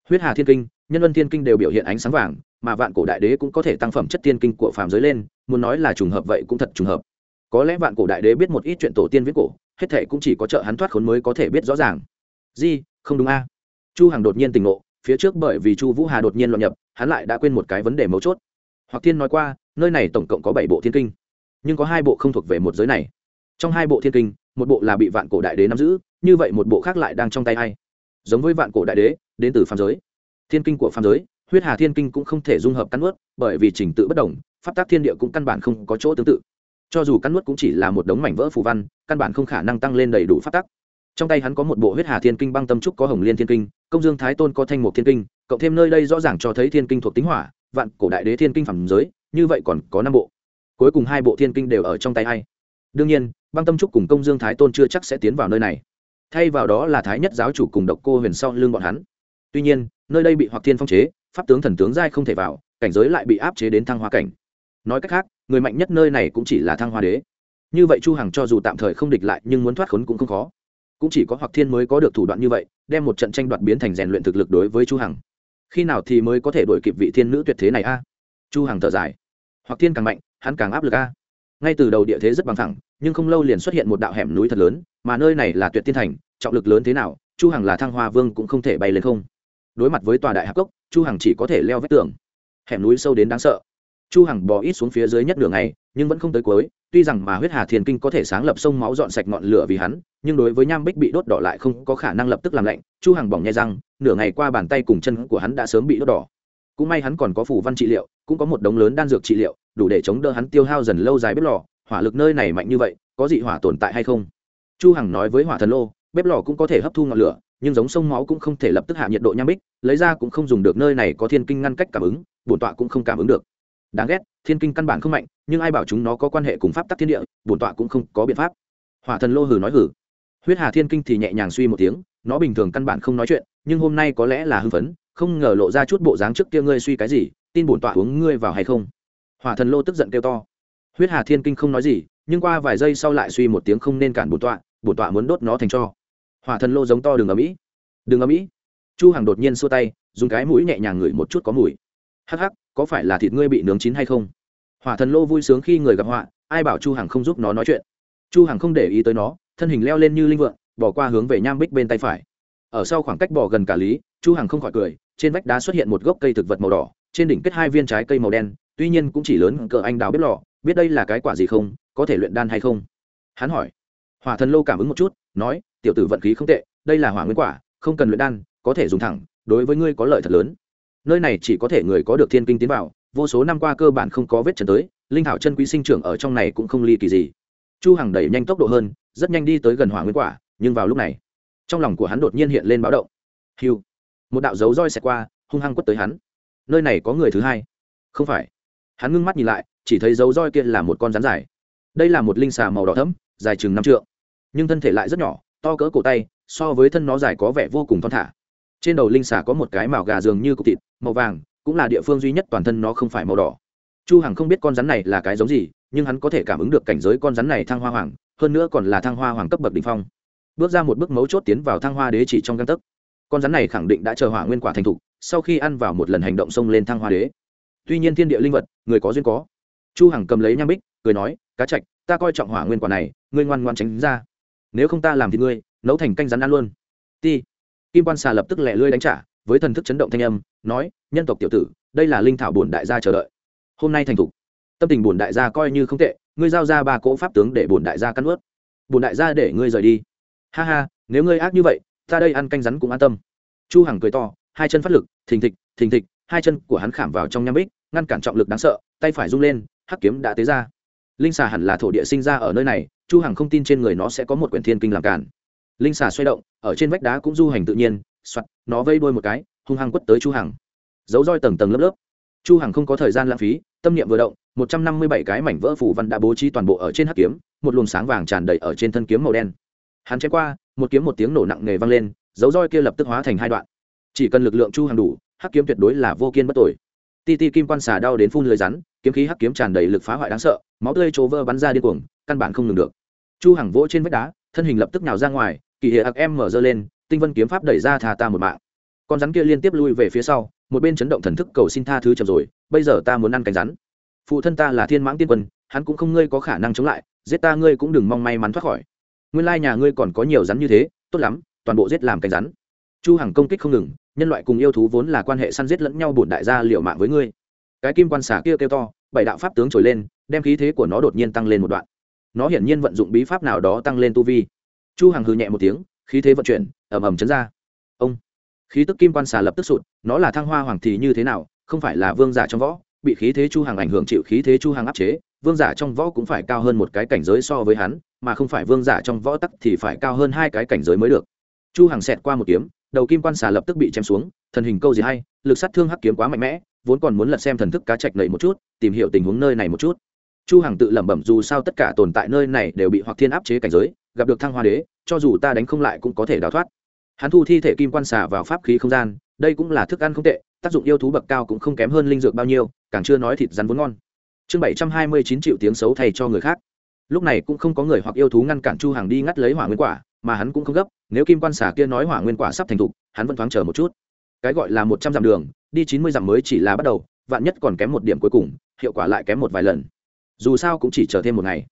Huyết hà thiên kinh, nhân luân thiên kinh đều biểu hiện ánh sáng vàng mà vạn cổ đại đế cũng có thể tăng phẩm chất tiên kinh của phàm giới lên, muốn nói là trùng hợp vậy cũng thật trùng hợp. Có lẽ vạn cổ đại đế biết một ít chuyện tổ tiên viết cổ, hết thệ cũng chỉ có trợ hắn thoát khốn mới có thể biết rõ ràng. Di, không đúng a. Chu hằng đột nhiên tỉnh ngộ, phía trước bởi vì chu vũ hà đột nhiên loạn nhập, hắn lại đã quên một cái vấn đề mấu chốt. Hoặc thiên nói qua, nơi này tổng cộng có bảy bộ thiên kinh, nhưng có hai bộ không thuộc về một giới này. Trong hai bộ thiên kinh, một bộ là bị vạn cổ đại đế nắm giữ, như vậy một bộ khác lại đang trong tay hay giống với vạn cổ đại đế, đến từ phàm giới. Thiên kinh của phàm giới huyết hà thiên kinh cũng không thể dung hợp cắn nuốt, bởi vì trình tự bất đồng pháp tác thiên địa cũng căn bản không có chỗ tương tự. Cho dù cắn nuốt cũng chỉ là một đống mảnh vỡ phù văn căn bản không khả năng tăng lên đầy đủ pháp tắc trong tay hắn có một bộ huyết hà thiên kinh băng tâm trúc có hồng liên thiên kinh công dương thái tôn có thanh mục thiên kinh cộng thêm nơi đây rõ ràng cho thấy thiên kinh thuộc tính hỏa vạn cổ đại đế thiên kinh phẩm giới như vậy còn có năm bộ. Cuối cùng hai bộ thiên kinh đều ở trong tay hay đương nhiên băng tâm trúc cùng công dương thái tôn chưa chắc sẽ tiến vào nơi này. Thay vào đó là thái nhất giáo chủ cùng độc cô huyền sau lưng bọn hắn. Tuy nhiên nơi đây bị hoặc thiên phong chế pháp tướng thần tướng giai không thể vào, cảnh giới lại bị áp chế đến thăng hoa cảnh. Nói cách khác, người mạnh nhất nơi này cũng chỉ là thăng hoa đế. Như vậy chu hằng cho dù tạm thời không địch lại, nhưng muốn thoát khốn cũng không khó. Cũng chỉ có hoặc thiên mới có được thủ đoạn như vậy, đem một trận tranh đoạt biến thành rèn luyện thực lực đối với chu hằng. Khi nào thì mới có thể đổi kịp vị thiên nữ tuyệt thế này a? Chu hằng thở dài. Hoặc thiên càng mạnh, hắn càng áp lực a. Ngay từ đầu địa thế rất bằng thẳng nhưng không lâu liền xuất hiện một đạo hẻm núi thật lớn, mà nơi này là tuyệt tiên thành, trọng lực lớn thế nào, chu hằng là thăng hoa vương cũng không thể bay lên không. Đối mặt với tòa đại hạc cốc chu hằng chỉ có thể leo vách tường. Hẻm núi sâu đến đáng sợ. Chu hằng bò ít xuống phía dưới nhất đường này, nhưng vẫn không tới cuối. Tuy rằng mà huyết hà thiền kinh có thể sáng lập sông máu dọn sạch ngọn lửa vì hắn, nhưng đối với nham bích bị đốt đỏ lại không có khả năng lập tức làm lạnh. Chu hằng bỏng nhai răng, nửa ngày qua bàn tay cùng chân của hắn đã sớm bị đốt đỏ. Cũng may hắn còn có phủ văn trị liệu, cũng có một đống lớn đan dược trị liệu, đủ để chống đỡ hắn tiêu hao dần lâu dài bếp lò. Hỏa lực nơi này mạnh như vậy, có dị hỏa tồn tại hay không? Chu hằng nói với hỏa thần lô, bếp lò cũng có thể hấp thu ngọn lửa nhưng giống sông máu cũng không thể lập tức hạ nhiệt độ nham bích, lấy ra cũng không dùng được nơi này có thiên kinh ngăn cách cảm ứng, bổn tọa cũng không cảm ứng được. Đáng ghét, thiên kinh căn bản không mạnh, nhưng ai bảo chúng nó có quan hệ cùng pháp tắc thiên địa, bổn tọa cũng không có biện pháp. Hỏa thần lô hử nói hử. Huyết hà thiên kinh thì nhẹ nhàng suy một tiếng, nó bình thường căn bản không nói chuyện, nhưng hôm nay có lẽ là hưng phấn, không ngờ lộ ra chút bộ dáng trước kia ngươi suy cái gì, tin bổn tọa uống ngươi vào hay không? Hỏa thần lô tức giận kêu to. Huyết hà thiên kinh không nói gì, nhưng qua vài giây sau lại suy một tiếng không nên cản bổn tọa bổn tọa muốn đốt nó thành cho hỏa thần lô giống to đường ở mỹ đường ở mỹ chu hằng đột nhiên xua tay, dùng cái mũi nhẹ nhàng ngửi một chút có mùi. Hắc hắc, có phải là thịt ngươi bị nướng chín hay không? Hỏa thần lô vui sướng khi người gặp họa, ai bảo chu hằng không giúp nó nói chuyện. Chu hằng không để ý tới nó, thân hình leo lên như linh vượng, bỏ qua hướng về nham bích bên tay phải. Ở sau khoảng cách bỏ gần cả lý, chu hằng không khỏi cười, trên vách đá xuất hiện một gốc cây thực vật màu đỏ, trên đỉnh kết hai viên trái cây màu đen, tuy nhiên cũng chỉ lớn cỡ anh đào bếp lò, biết đây là cái quả gì không, có thể luyện đan hay không? Hắn hỏi. Hỏa thần lô cảm ứng một chút, nói tiểu tử vận khí không tệ, đây là hỏa nguyên quả, không cần luyện đan, có thể dùng thẳng, đối với ngươi có lợi thật lớn. Nơi này chỉ có thể người có được thiên kinh tiến vào, vô số năm qua cơ bản không có vết trần tới, linh thảo chân quý sinh trưởng ở trong này cũng không ly kỳ gì. Chu hằng đẩy nhanh tốc độ hơn, rất nhanh đi tới gần hỏa nguyên quả, nhưng vào lúc này, trong lòng của hắn đột nhiên hiện lên báo động. Hiu một đạo dấu roi xẹt qua, hung hăng quất tới hắn. Nơi này có người thứ hai. Không phải. Hắn ngưng mắt nhìn lại, chỉ thấy dấu roi kia là một con rắn dài. Đây là một linh xà màu đỏ thẫm, dài chừng năm trượng, nhưng thân thể lại rất nhỏ to cỡ cổ tay, so với thân nó dài có vẻ vô cùng thon thả. Trên đầu linh xà có một cái màu gà dường như cục thịt, màu vàng, cũng là địa phương duy nhất toàn thân nó không phải màu đỏ. Chu hằng không biết con rắn này là cái giống gì, nhưng hắn có thể cảm ứng được cảnh giới con rắn này thăng hoa hoàng, hơn nữa còn là thăng hoa hoàng cấp bậc đỉnh phong. Bước ra một bước mấu chốt tiến vào thăng hoa đế chỉ trong căn tấc. Con rắn này khẳng định đã chờ hỏa nguyên quả thành thục, sau khi ăn vào một lần hành động xông lên thăng hoa đế. Tuy nhiên thiên địa linh vật, người có duyên có. Chu hằng cầm lấy nham bích, cười nói, cá trạch, ta coi trọng hỏa nguyên quả này, ngươi ngoan ngoan tránh ra nếu không ta làm thì ngươi, nấu thành canh rắn ăn luôn. Ti. Kim quan xà lập tức lẹ lưỡi đánh trả, với thần thức chấn động thanh âm, nói, nhân tộc tiểu tử, đây là linh thảo bổn đại gia chờ đợi. Hôm nay thành thục. Tâm tình bổn đại gia coi như không tệ, ngươi giao ra ba cỗ pháp tướng để bổn đại gia cắn ướt bổn đại gia để ngươi rời đi. Ha ha, nếu ngươi ác như vậy, ta đây ăn canh rắn cũng an tâm. Chu hằng cười to, hai chân phát lực, thình thịch thình thịch, hai chân của hắn khảm vào trong nham bích, ngăn cản trọng lực đáng sợ, tay phải rung lên, hắc kiếm đã tế ra. Linh xà hẳn là thổ địa sinh ra ở nơi này chu hằng không tin trên người nó sẽ có một quyển thiên kinh làm cản linh xà xoay động, ở trên vách đá cũng du hành tự nhiên, soạt, nó vây đuôi một cái, hung hăng quất tới chu hằng. Dấu roi tầng tầng lớp lớp. Chu hằng không có thời gian lãng phí, tâm niệm vừa động, một trăm năm mươi bảy cái mảnh vỡ phủ văn đã bố trí toàn bộ ở trên hắc kiếm, một luồng sáng vàng tràn đầy ở trên thân kiếm màu đen. Hắn chém qua, một kiếm một tiếng nổ nặng nề vang lên, dấu roi kia lập tức hóa thành hai đoạn. Chỉ cần lực lượng chu hằng đủ, hắc kiếm tuyệt đối là vô kiên bất tội ti ti kim quan xà đau đến phun lưỡi rắn, kiếm khí hắc kiếm tràn đầy lực phá hoại đáng sợ, máu tươi trố vơ bắn ra điên cuồng, căn bản không ngừng được chu hằng vỗ trên vách đá, thân hình lập tức nào ra ngoài, kỳ hệ hạc em mở dơ lên, tinh vân kiếm pháp đẩy ra thà ta một mạng. Con rắn kia liên tiếp lui về phía sau, một bên chấn động thần thức cầu xin tha thứ chậm rồi, bây giờ ta muốn ăn cánh rắn. Phụ thân ta là thiên mãng tiên quân, hắn cũng không ngươi có khả năng chống lại, giết ta ngươi cũng đừng mong may mắn thoát khỏi. Nguyên lai nhà ngươi còn có nhiều rắn như thế, tốt lắm, toàn bộ giết làm cánh rắn. Chu hằng công kích không ngừng, nhân loại cùng yêu thú vốn là quan hệ săn giết lẫn nhau bổn đại gia liều mạng với ngươi. Cái kim quan xả kia kêu to, bảy đạo pháp tướng trồi lên, đem khí thế của nó đột nhiên tăng lên một đoạn nó hiển nhiên vận dụng bí pháp nào đó tăng lên tu vi. Chu hằng hừ nhẹ một tiếng, khí thế vận chuyển, ầm ầm chấn ra. Ông, khí tức kim quan xà lập tức sụt, nó là thăng hoa hoàng thì như thế nào, không phải là vương giả trong võ, bị khí thế chu hằng ảnh hưởng chịu khí thế chu hằng áp chế, vương giả trong võ cũng phải cao hơn một cái cảnh giới so với hắn, mà không phải vương giả trong võ tắc thì phải cao hơn hai cái cảnh giới mới được. Chu hằng xẹt qua một kiếm, đầu kim quan xà lập tức bị chém xuống, thần hình câu gì hay, lực sát thương hắc kiếm quá mạnh mẽ, vốn còn muốn lật xem thần thức cá trạch nảy một chút, tìm hiểu tình huống nơi này một chút chu hằng tự lẩm bẩm dù sao tất cả tồn tại nơi này đều bị hoặc thiên áp chế cảnh giới, gặp được thăng hoa đế, cho dù ta đánh không lại cũng có thể đào thoát. Hắn thu thi thể kim quan xà vào pháp khí không gian, đây cũng là thức ăn không tệ, tác dụng yêu thú bậc cao cũng không kém hơn linh dược bao nhiêu, càng chưa nói thịt rắn vốn ngon. Chương bảy trăm hai mươi chín triệu tiếng xấu thay cho người khác. Lúc này cũng không có người hoặc yêu thú ngăn cản chu hàng đi ngắt lấy hỏa nguyên quả, mà hắn cũng không gấp, nếu kim quan xà kia nói hỏa nguyên quả sắp thành thục, hắn vẫn thoáng chờ một chút. Cái gọi là một trăm dặm đường, đi chín mươi dặm mới chỉ là bắt đầu, vạn nhất còn kém một điểm cuối cùng, hiệu quả lại kém một vài lần dù sao cũng chỉ chờ thêm một ngày.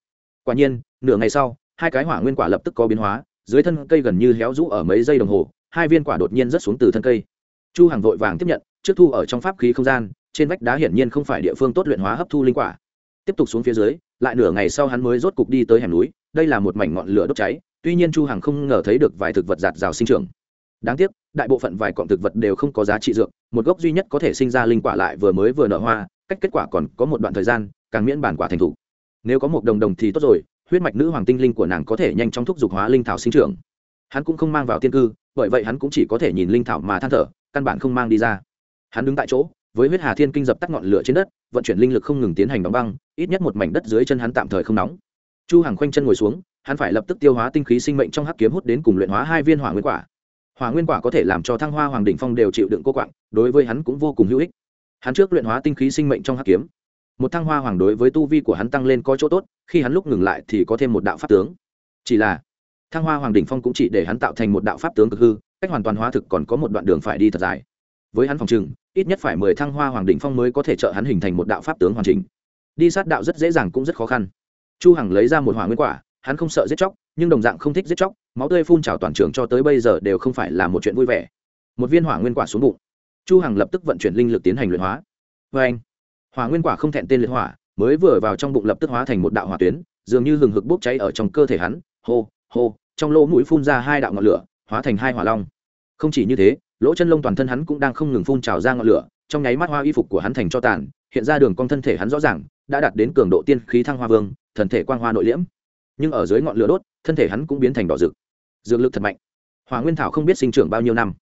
Quả nhiên, nửa ngày sau, hai cái hỏa nguyên quả lập tức có biến hóa, dưới thân cây gần như héo rũ ở mấy giây đồng hồ, hai viên quả đột nhiên rớt xuống từ thân cây. Chu hàng vội vàng tiếp nhận, trước thu ở trong pháp khí không gian, trên vách đá hiển nhiên không phải địa phương tốt luyện hóa hấp thu linh quả. Tiếp tục xuống phía dưới, lại nửa ngày sau hắn mới rốt cục đi tới hẻm núi, đây là một mảnh ngọn lửa đốt cháy, tuy nhiên chu hàng không ngờ thấy được vài thực vật giạt rào sinh trưởng. Đáng tiếc, đại bộ phận vài cọng thực vật đều không có giá trị dược, một gốc duy nhất có thể sinh ra linh quả lại vừa mới vừa nở hoa, cách kết quả còn có một đoạn thời gian càng miễn bản quả thành thủ nếu có một đồng đồng thì tốt rồi, huyết mạch nữ hoàng tinh linh của nàng có thể nhanh chóng thúc giục hóa linh thảo sinh trưởng. Hắn cũng không mang vào tiên cư, bởi vậy hắn cũng chỉ có thể nhìn linh thảo mà than thở, căn bản không mang đi ra. Hắn đứng tại chỗ, với huyết hà thiên kinh dập tắt ngọn lửa trên đất, vận chuyển linh lực không ngừng tiến hành đóng băng, ít nhất một mảnh đất dưới chân hắn tạm thời không nóng. Chu hàng khoanh chân ngồi xuống, hắn phải lập tức tiêu hóa tinh khí sinh mệnh trong hắc kiếm hút đến cùng luyện hóa hai viên hỏa nguyên quả. Hỏa nguyên quả có thể làm cho thăng hoa hoàng đỉnh phong đều chịu đựng cô quạng, đối với hắn cũng vô cùng hữu ích. Hắn trước luyện hóa tinh khí sinh mệnh trong hắc kiếm một thăng hoa hoàng đối với tu vi của hắn tăng lên có chỗ tốt, khi hắn lúc ngừng lại thì có thêm một đạo pháp tướng. Chỉ là, thăng hoa hoàng đỉnh phong cũng chỉ để hắn tạo thành một đạo pháp tướng cực hư, cách hoàn toàn hóa thực còn có một đoạn đường phải đi thật dài. Với hắn phòng trừng, ít nhất phải mười thăng hoa hoàng đỉnh phong mới có thể trợ hắn hình thành một đạo pháp tướng hoàn chỉnh. Đi sát đạo rất dễ dàng cũng rất khó khăn. Chu hằng lấy ra một hỏa nguyên quả, hắn không sợ giết chóc, nhưng đồng dạng không thích giết chóc, máu tươi phun trào toàn trường cho tới bây giờ đều không phải là một chuyện vui vẻ. Một viên hỏa nguyên quả xuống bụng. Chu hằng lập tức vận chuyển linh lực tiến hành luyện hóa. Với anh hỏa nguyên quả không thẹn tên liệt hỏa, mới vừa vào trong bụng lập tức hóa thành một đạo hỏa tuyến, dường như hừng hực bốc cháy ở trong cơ thể hắn. Hô hô, trong lỗ mũi phun ra hai đạo ngọn lửa, hóa thành hai hỏa long. Không chỉ như thế, lỗ chân lông toàn thân hắn cũng đang không ngừng phun trào ra ngọn lửa, trong nháy mắt hoa y phục của hắn thành cho tàn, hiện ra đường cong thân thể hắn rõ ràng, đã đạt đến cường độ tiên khí thăng hoa vương, thần thể quang hoa nội liễm. Nhưng ở dưới ngọn lửa đốt, thân thể hắn cũng biến thành đỏ rực. Dược lực thật mạnh. Hỏa nguyên thảo không biết sinh trưởng bao nhiêu năm,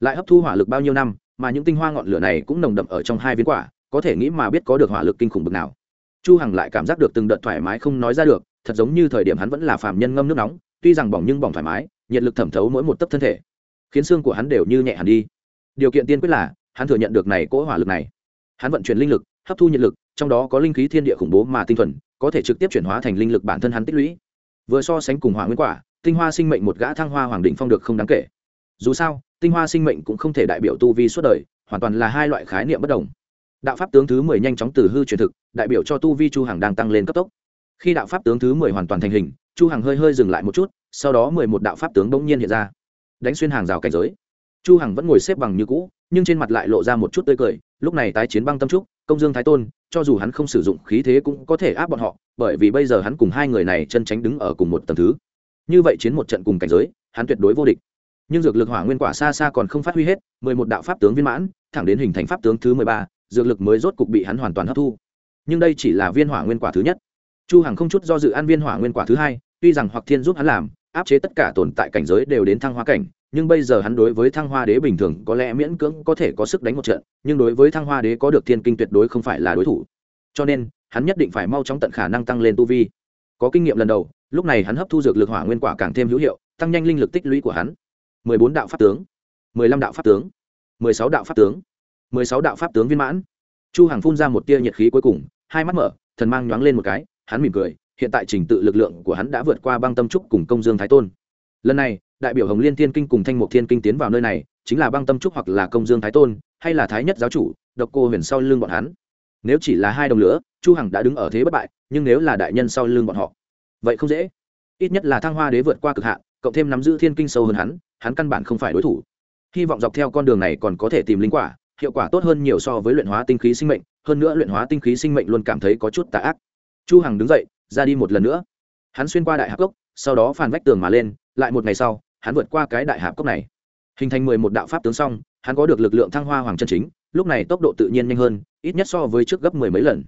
lại hấp thu hỏa lực bao nhiêu năm, mà những tinh hoa ngọn lửa này cũng nồng đậm ở trong hai viên quả có thể nghĩ mà biết có được hỏa lực kinh khủng bực nào. Chu hằng lại cảm giác được từng đợt thoải mái không nói ra được, thật giống như thời điểm hắn vẫn là phàm nhân ngâm nước nóng, tuy rằng bỏng nhưng bỏng thoải mái, nhiệt lực thẩm thấu mỗi một tấc thân thể. Khiến xương của hắn đều như nhẹ hẳn đi. Điều kiện tiên quyết là, hắn thừa nhận được này cỗ hỏa lực này. Hắn vận chuyển linh lực, hấp thu nhiệt lực, trong đó có linh khí thiên địa khủng bố mà tinh thuần, có thể trực tiếp chuyển hóa thành linh lực bản thân hắn tích lũy. Vừa so sánh cùng hỏa nguyên quả, tinh hoa sinh mệnh một gã thăng hoa hoàng đỉnh phong được không đáng kể. Dù sao, tinh hoa sinh mệnh cũng không thể đại biểu tu vi suốt đời, hoàn toàn là hai loại khái niệm bất đồng đạo pháp tướng thứ mười nhanh chóng từ hư truyền thực, đại biểu cho tu vi chu hằng đang tăng lên cấp tốc. Khi đạo pháp tướng thứ mười hoàn toàn thành hình, chu hằng hơi hơi dừng lại một chút, sau đó mười một đạo pháp tướng bỗng nhiên hiện ra. Đánh xuyên hàng rào cảnh giới. Chu hằng vẫn ngồi xếp bằng như cũ, nhưng trên mặt lại lộ ra một chút tươi cười, lúc này tái chiến băng tâm trúc, công dương thái tôn, cho dù hắn không sử dụng khí thế cũng có thể áp bọn họ, bởi vì bây giờ hắn cùng hai người này chân tránh đứng ở cùng một tầng thứ. Như vậy chiến một trận cùng cảnh giới, hắn tuyệt đối vô địch. Nhưng dược lực hỏa nguyên quả xa xa còn không phát huy hết, mười một đạo pháp tướng viên mãn, thẳng đến hình thành pháp tướng thứ mười ba dược lực mới rốt cục bị hắn hoàn toàn hấp thu. Nhưng đây chỉ là viên hỏa nguyên quả thứ nhất. Chu hằng không chút do dự ăn viên hỏa nguyên quả thứ hai, tuy rằng hoặc thiên giúp hắn làm, áp chế tất cả tồn tại cảnh giới đều đến thăng hoa cảnh, nhưng bây giờ hắn đối với thăng hoa đế bình thường có lẽ miễn cưỡng có thể có sức đánh một trận, nhưng đối với thăng hoa đế có được thiên kinh tuyệt đối không phải là đối thủ. Cho nên, hắn nhất định phải mau chóng tận khả năng tăng lên tu vi. Có kinh nghiệm lần đầu, lúc này hắn hấp thu dược lực hỏa nguyên quả càng thêm hữu hiệu, tăng nhanh linh lực tích lũy của hắn. Mười bốn đạo pháp tướng, mười lăm đạo pháp tướng, mười sáu đạo pháp tướng mười sáu đạo pháp tướng viên mãn. Chu hằng phun ra một tia nhiệt khí cuối cùng, hai mắt mở, thần mang nhoáng lên một cái, hắn mỉm cười, hiện tại trình tự lực lượng của hắn đã vượt qua băng tâm trúc cùng công dương thái tôn. Lần này, đại biểu hồng liên thiên kinh cùng thanh mục thiên kinh tiến vào nơi này, chính là băng tâm trúc hoặc là công dương thái tôn, hay là thái nhất giáo chủ, độc cô huyền sau lưng bọn hắn. Nếu chỉ là hai đồng lửa, chu hằng đã đứng ở thế bất bại, nhưng nếu là đại nhân sau lưng bọn họ, vậy không dễ. Ít nhất là thăng hoa đế vượt qua cực hạn, cộng thêm nắm giữ thiên kinh sâu hơn hắn hắn căn bản không phải đối thủ. Hy vọng dọc theo con đường này còn có thể tìm linh quả hiệu quả tốt hơn nhiều so với luyện hóa tinh khí sinh mệnh, hơn nữa luyện hóa tinh khí sinh mệnh luôn cảm thấy có chút tà ác. Chu hằng đứng dậy, ra đi một lần nữa. Hắn xuyên qua đại hạp cốc, sau đó phàn vách tường mà lên, lại một ngày sau, hắn vượt qua cái đại hạp cốc này. Hình thành mười một đạo pháp tướng xong hắn có được lực lượng thăng hoa hoàng chân chính, lúc này tốc độ tự nhiên nhanh hơn, ít nhất so với trước gấp mười mấy lần.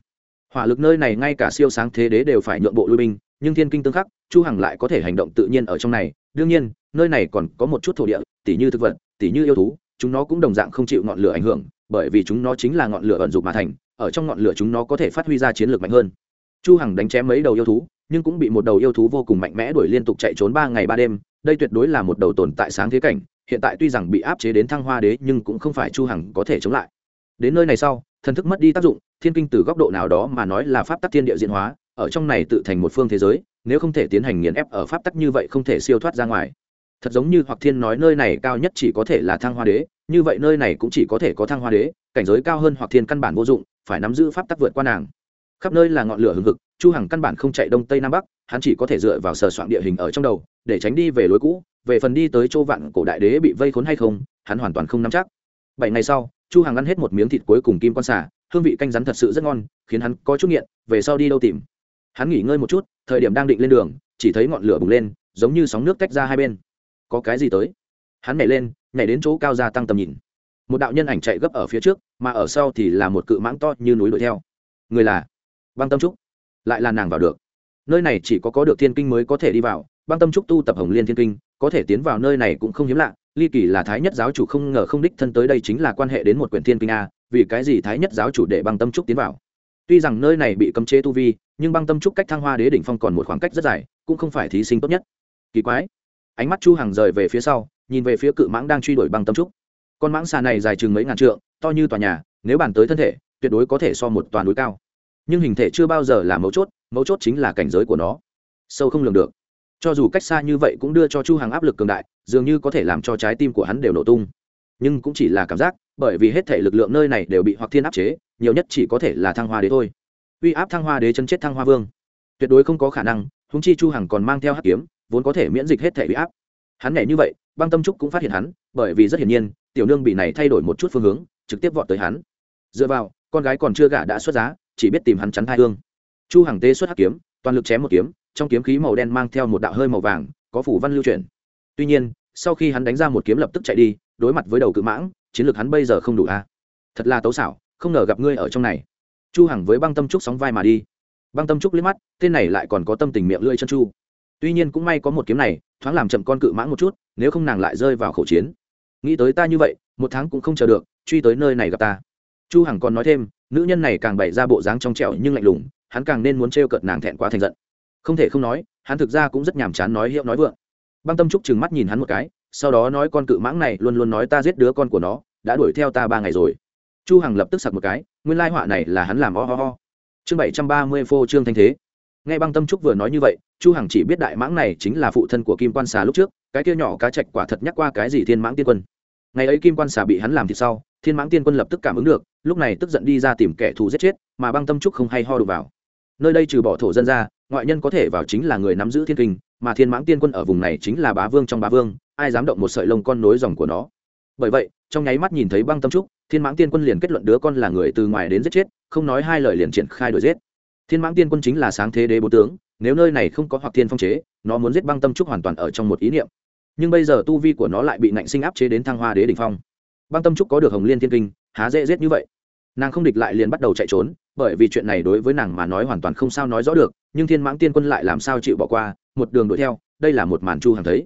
Hỏa lực nơi này ngay cả siêu sáng thế đế đều phải nhượng bộ lui binh, nhưng thiên kinh tương khắc, chu hằng lại có thể hành động tự nhiên ở trong này. Đương nhiên, nơi này còn có một chút thổ địa, tỉ như thực vật, tỉ như yêu thú chúng nó cũng đồng dạng không chịu ngọn lửa ảnh hưởng, bởi vì chúng nó chính là ngọn lửa ẩn dục mà thành, ở trong ngọn lửa chúng nó có thể phát huy ra chiến lược mạnh hơn. Chu hằng đánh chém mấy đầu yêu thú, nhưng cũng bị một đầu yêu thú vô cùng mạnh mẽ đuổi liên tục chạy trốn ba ngày ba đêm, đây tuyệt đối là một đầu tồn tại sáng thế cảnh, hiện tại tuy rằng bị áp chế đến thăng hoa đế, nhưng cũng không phải chu hằng có thể chống lại. Đến nơi này sau, thần thức mất đi tác dụng, thiên kinh từ góc độ nào đó mà nói là pháp tắc thiên địa diễn hóa, ở trong này tự thành một phương thế giới, nếu không thể tiến hành nghiền ép ở pháp tắc như vậy không thể siêu thoát ra ngoài thật giống như hoặc thiên nói nơi này cao nhất chỉ có thể là thăng hoa đế, như vậy nơi này cũng chỉ có thể có thăng hoa đế, cảnh giới cao hơn hoặc thiên căn bản vô dụng, phải nắm giữ pháp tắc vượt qua nàng. Khắp nơi là ngọn lửa hừng hực, chu hằng căn bản không chạy đông tây nam bắc, hắn chỉ có thể dựa vào sờ soạn địa hình ở trong đầu, để tránh đi về lối cũ, về phần đi tới châu vạn cổ đại đế bị vây khốn hay không, hắn hoàn toàn không nắm chắc. Bảy ngày sau, chu hằng ăn hết một miếng thịt cuối cùng kim quan xả hương vị canh rắn thật sự rất ngon, khiến hắn có chút nghiện, về sau đi đâu tìm. Hắn nghỉ ngơi một chút, thời điểm đang định lên đường, chỉ thấy ngọn lửa bùng lên, giống như sóng nước tách ra hai bên có cái gì tới? Hắn nhảy lên, nhảy đến chỗ cao gia tăng tầm nhìn. Một đạo nhân ảnh chạy gấp ở phía trước, mà ở sau thì là một cự mãng to như núi đuổi theo. Người là băng tâm trúc. Lại là nàng vào được. Nơi này chỉ có có được thiên kinh mới có thể đi vào. Băng tâm trúc tu tập hồng liên thiên kinh, có thể tiến vào nơi này cũng không hiếm lạ. Ly kỳ là thái nhất giáo chủ không ngờ không đích thân tới đây chính là quan hệ đến một quyển thiên kinh a, vì cái gì thái nhất giáo chủ để băng tâm trúc tiến vào? Tuy rằng nơi này bị cấm chế tu vi, nhưng băng tâm trúc cách thăng hoa đế đỉnh phong còn một khoảng cách rất dài, cũng không phải thí sinh tốt nhất. Kỳ quái ánh mắt chu Hằng rời về phía sau, nhìn về phía cự mãng đang truy đuổi băng tâm trúc. Con mãng xà này dài chừng mấy ngàn trượng, to như tòa nhà, nếu bàn tới thân thể, tuyệt đối có thể so một toàn núi cao. Nhưng hình thể chưa bao giờ là mấu chốt mấu chốt chính là cảnh giới của nó. Sâu không lường được. Cho dù cách xa như vậy cũng đưa cho chu hằng áp lực cường đại, dường như có thể làm cho trái tim của hắn đều nổ tung. Nhưng cũng chỉ là cảm giác, bởi vì hết thể lực lượng nơi này đều bị hoặc thiên áp chế, nhiều nhất chỉ có thể là thăng hoa đế thôi. Uy áp thăng hoa đế chân chết thăng hoa vương. Tuyệt đối không có khả năng húng chi chu hằng còn mang theo hắc kiếm vốn có thể miễn dịch hết thể bị áp. Hắn nhảy như vậy, băng tâm trúc cũng phát hiện hắn, bởi vì rất hiển nhiên, tiểu nương bị này thay đổi một chút phương hướng, trực tiếp vọt tới hắn. Dựa vào, con gái còn chưa gả đã xuất giá, chỉ biết tìm hắn chắn thai hương. Chu hằng tế xuất hắc kiếm, toàn lực chém một kiếm, trong kiếm khí màu đen mang theo một đạo hơi màu vàng, có phủ văn lưu chuyển. Tuy nhiên, sau khi hắn đánh ra một kiếm lập tức chạy đi, đối mặt với đầu cự mãng, chiến lược hắn bây giờ không đủ a. À. Thật là tấu xảo, không ngờ gặp ngươi ở trong này. Chu hằng với băng tâm trúc sóng vai mà đi. Băng tâm trúc liếc mắt, tên này lại còn có tâm tình miệng lưỡi chân chu tuy nhiên cũng may có một kiếm này, thoáng làm chậm con cự mãng một chút, nếu không nàng lại rơi vào khẩu chiến. Nghĩ tới ta như vậy, một tháng cũng không chờ được, truy tới nơi này gặp ta. Chu hằng còn nói thêm, nữ nhân này càng bày ra bộ dáng trong trẻo nhưng lạnh lùng, hắn càng nên muốn trêu cợt nàng thẹn quá thành giận. Không thể không nói, hắn thực ra cũng rất nhàm chán nói hiệu nói vượng. Băng tâm trúc trừng mắt nhìn hắn một cái, sau đó nói con cự mãng này luôn luôn nói ta giết đứa con của nó, đã đuổi theo ta ba ngày rồi. Chu hằng lập tức sặc một cái, nguyên lai họa này là hắn làm o ho ho. Chương bảy trăm ba mươi phô trương thanh thế nghe băng tâm trúc vừa nói như vậy, chu hằng chỉ biết đại mãng này chính là phụ thân của kim quan xà lúc trước, cái kia nhỏ cá trạch quả thật nhắc qua cái gì thiên mãng tiên quân. Ngày ấy kim quan xà bị hắn làm thì sau, thiên mãng tiên quân lập tức cảm ứng được, lúc này tức giận đi ra tìm kẻ thù giết chết, mà băng tâm trúc không hay ho đụng vào. Nơi đây trừ bỏ thổ dân ra, ngoại nhân có thể vào chính là người nắm giữ thiên kinh, mà thiên mãng tiên quân ở vùng này chính là bá vương trong bá vương, ai dám động một sợi lông con nối dòng của nó. Bởi vậy, trong nháy mắt nhìn thấy băng tâm trúc, thiên mãng tiên quân liền kết luận đứa con là người từ ngoài đến giết chết, không nói hai lời liền triển khai đuổi giết thiên mãng tiên quân chính là sáng thế đế bố tướng, nếu nơi này không có hoặc thiên phong chế, nó muốn giết băng tâm trúc hoàn toàn ở trong một ý niệm. Nhưng bây giờ tu vi của nó lại bị nạnh sinh áp chế đến thăng hoa đế đ ỉ n h phong. Băng tâm trúc có được hồng liên thiên kinh, há dễ giết như vậy? Nàng không địch lại liền bắt đầu chạy trốn, bởi vì chuyện này đối với nàng mà nói hoàn toàn không sao nói rõ được, nhưng thiên mãng tiên quân lại làm sao chịu bỏ qua, một đường đuổi theo, đây là một màn chu hàng thấy.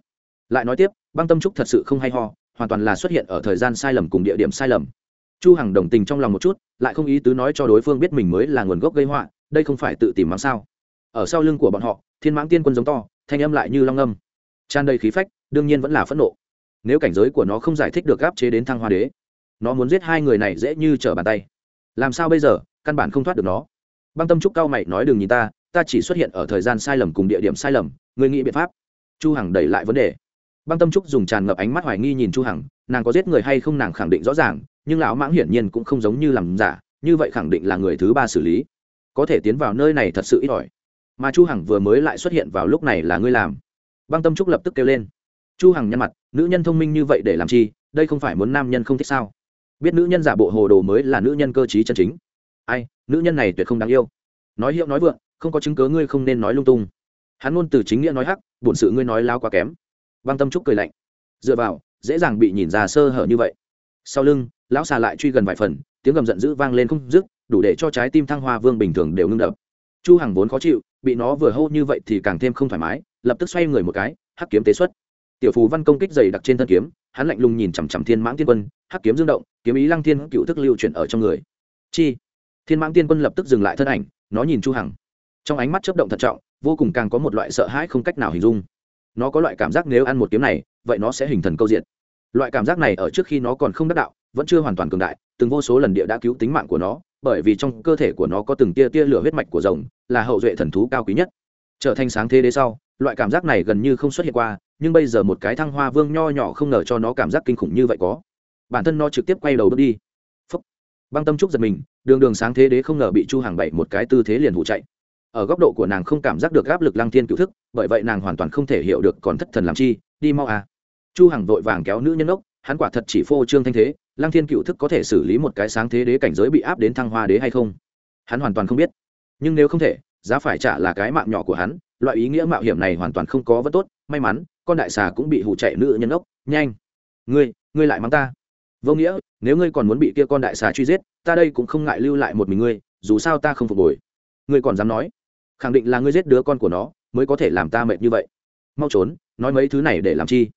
Lại nói tiếp, băng tâm trúc thật sự không hay ho, hoàn toàn là xuất hiện ở thời gian sai lầm cùng địa điểm sai lầm. Chu hằng đồng tình trong lòng một chút, lại không ý tứ nói cho đối phương biết mình mới là nguồn gốc gây họa đây không phải tự tìm mắng sao? Ở sau lưng của bọn họ, thiên mãng tiên quân giống to, thanh âm lại như long âm. Tràn đầy khí phách, đương nhiên vẫn là phẫn nộ. Nếu cảnh giới của nó không giải thích được gáp chế đến thăng hoa đế, nó muốn giết hai người này dễ như trở bàn tay. Làm sao bây giờ? Căn bản không thoát được nó. Băng tâm trúc cao mày nói, đừng nhìn ta ta chỉ xuất hiện ở thời gian sai lầm cùng địa điểm sai lầm người nghĩ biện pháp? Chu hằng đẩy lại vấn đề. Băng tâm trúc dùng tràn ngập ánh mắt hoài nghi nhìn chu hằng, nàng có giết người hay không nàng khẳng định rõ ràng, nhưng lão mãng hiển nhiên cũng không giống như làm giả, như vậy khẳng định là người thứ ba xử lý có thể tiến vào nơi này thật sự ít ỏi. Mà chu hằng vừa mới lại xuất hiện vào lúc này là ngươi làm. Băng tâm trúc lập tức kêu lên. Chu hằng nhăn mặt, nữ nhân thông minh như vậy để làm chi? Đây không phải muốn nam nhân không thích sao? Biết nữ nhân giả bộ hồ đồ mới là nữ nhân cơ trí chân chính. Ai, nữ nhân này tuyệt không đáng yêu. Nói hiệu nói vượng, không có chứng cớ ngươi không nên nói lung tung. Hắn luôn từ chính nghĩa nói hắc, bổn sự ngươi nói lao quá kém. Băng tâm trúc cười lạnh. Dựa vào, dễ dàng bị nhìn ra sơ hở như vậy. Sau lưng, lão xà lại truy gần vài phần, tiếng gầm giận dữ vang lên không dứt đủ để cho trái tim thăng hoa vương bình thường đều ngưng đập. Chu hằng vốn khó chịu, bị nó vừa hô như vậy thì càng thêm không thoải mái, lập tức xoay người một cái, hắc kiếm tế xuất. Tiểu phù văn công kích dày đặc trên thân kiếm, hắn lạnh lùng nhìn chằm chằm thiên mãng tiên quân, hắc kiếm dương động, kiếm ý lăng thiên cựu thức lưu chuyển ở trong người. Chi? Thiên mãng tiên quân lập tức dừng lại thân ảnh, nó nhìn chu hằng. Trong ánh mắt chớp động thận trọng, vô cùng càng có một loại sợ hãi không cách nào hình dung. Nó có loại cảm giác nếu ăn một kiếm này, vậy nó sẽ hình thần câu diện loại cảm giác này ở trước khi nó còn không đắc đạo, vẫn chưa hoàn toàn cường đại, từng vô số lần địa đã cứu tính mạng của nó bởi vì trong cơ thể của nó có từng tia tia lửa huyết mạch của rồng, là hậu duệ thần thú cao quý nhất. Trở thành sáng thế đế sau, loại cảm giác này gần như không xuất hiện qua, nhưng bây giờ một cái thăng hoa vương nho nhỏ không ngờ cho nó cảm giác kinh khủng như vậy có. Bản thân nó trực tiếp quay đầu bước đi. Phúc. băng tâm trúc giật mình, đường đường sáng thế đế không ngờ bị chu hàng bảy một cái tư thế liền hụ chạy. Ở góc độ của nàng không cảm giác được áp lực lăng thiên cựu thức, bởi vậy nàng hoàn toàn không thể hiểu được còn thất thần làm chi, đi mau à. Chu hằng vội vàng kéo nữ nhân ốc hắn quả thật chỉ phô trương thanh thế, lăng thiên cựu thức có thể xử lý một cái sáng thế đế cảnh giới bị áp đến thăng hoa đế hay không? Hắn hoàn toàn không biết. Nhưng nếu không thể, giá phải trả là cái mạng nhỏ của hắn, loại ý nghĩa mạo hiểm này hoàn toàn không có vẫn tốt. May mắn, con đại xà cũng bị hụ chạy nữ nhân ốc. Nhanh! Ngươi ngươi lại mắng ta. Vô nghĩa, nếu ngươi còn muốn bị kia con đại xà truy giết, ta đây cũng không ngại lưu lại một mình ngươi, dù sao ta không phục hồi. Ngươi còn dám nói? Khẳng định là ngươi giết đứa con của nó, mới có thể làm ta mệt như vậy. Mau trốn, nói mấy thứ này để làm chi?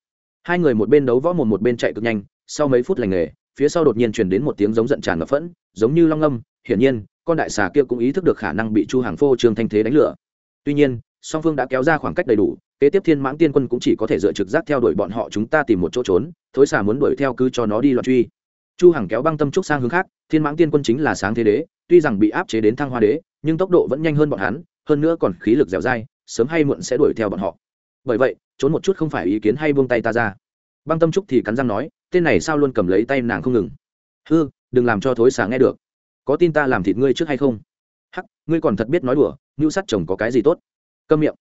Hai người một bên đấu võ một một bên chạy cực nhanh, sau mấy phút lành nghề, phía sau đột nhiên truyền đến một tiếng giống giận tràn ngập phẫn, giống như long âm. Hiển nhiên, con đại xà kia cũng ý thức được khả năng bị chu hàng phô, trương thanh thế đánh lửa. Tuy nhiên, song phương đã kéo ra khoảng cách đầy đủ, kế tiếp thiên mãng tiên quân cũng chỉ có thể dựa trực giác theo đuổi bọn họ chúng ta tìm một chỗ trốn, thối xà muốn đuổi theo cứ cho nó đi loạn truy. Chu hằng kéo băng tâm trúc sang hướng khác, thiên mãng tiên quân chính là sáng thế đế, tuy rằng bị áp chế đến thăng hoa đế, nhưng tốc độ vẫn nhanh hơn bọn hắn, hơn nữa còn khí lực dẻo dai, sớm hay muộn sẽ đuổi theo bọn họ bởi vậy, trốn một chút không phải ý kiến hay buông tay ta ra. Băng tâm trúc thì cắn răng nói, tên này sao luôn cầm lấy tay nàng không ngừng. Hư, đừng làm cho thối xả nghe được. Có tin ta làm thịt ngươi trước hay không? Hắc, ngươi còn thật biết nói đùa ngưu sắt chồng có cái gì tốt? Câm miệng.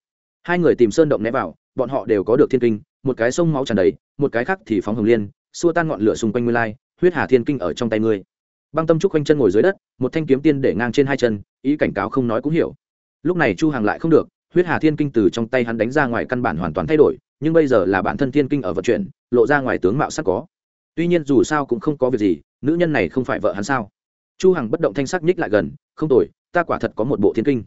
Hai người tìm sơn động né vào, bọn họ đều có được thiên kinh, một cái sông máu tràn đầy, một cái khác thì phóng hồng liên, xua tan ngọn lửa xung quanh nguyên lai, huyết hà thiên kinh ở trong tay ngươi. Băng tâm trúc quanh chân ngồi dưới đất, một thanh kiếm tiên để ngang trên hai chân, ý cảnh cáo không nói cũng hiểu. Lúc này chu hàng lại không được huyết hà thiên kinh từ trong tay hắn đánh ra ngoài căn bản hoàn toàn thay đổi, nhưng bây giờ là bản thân thiên kinh ở vận chuyển, lộ ra ngoài tướng mạo sắc có. Tuy nhiên dù sao cũng không có việc gì, nữ nhân này không phải vợ hắn sao? Chu hằng bất động thanh sắc nhích lại gần, không tồi, ta quả thật có một bộ thiên kinh.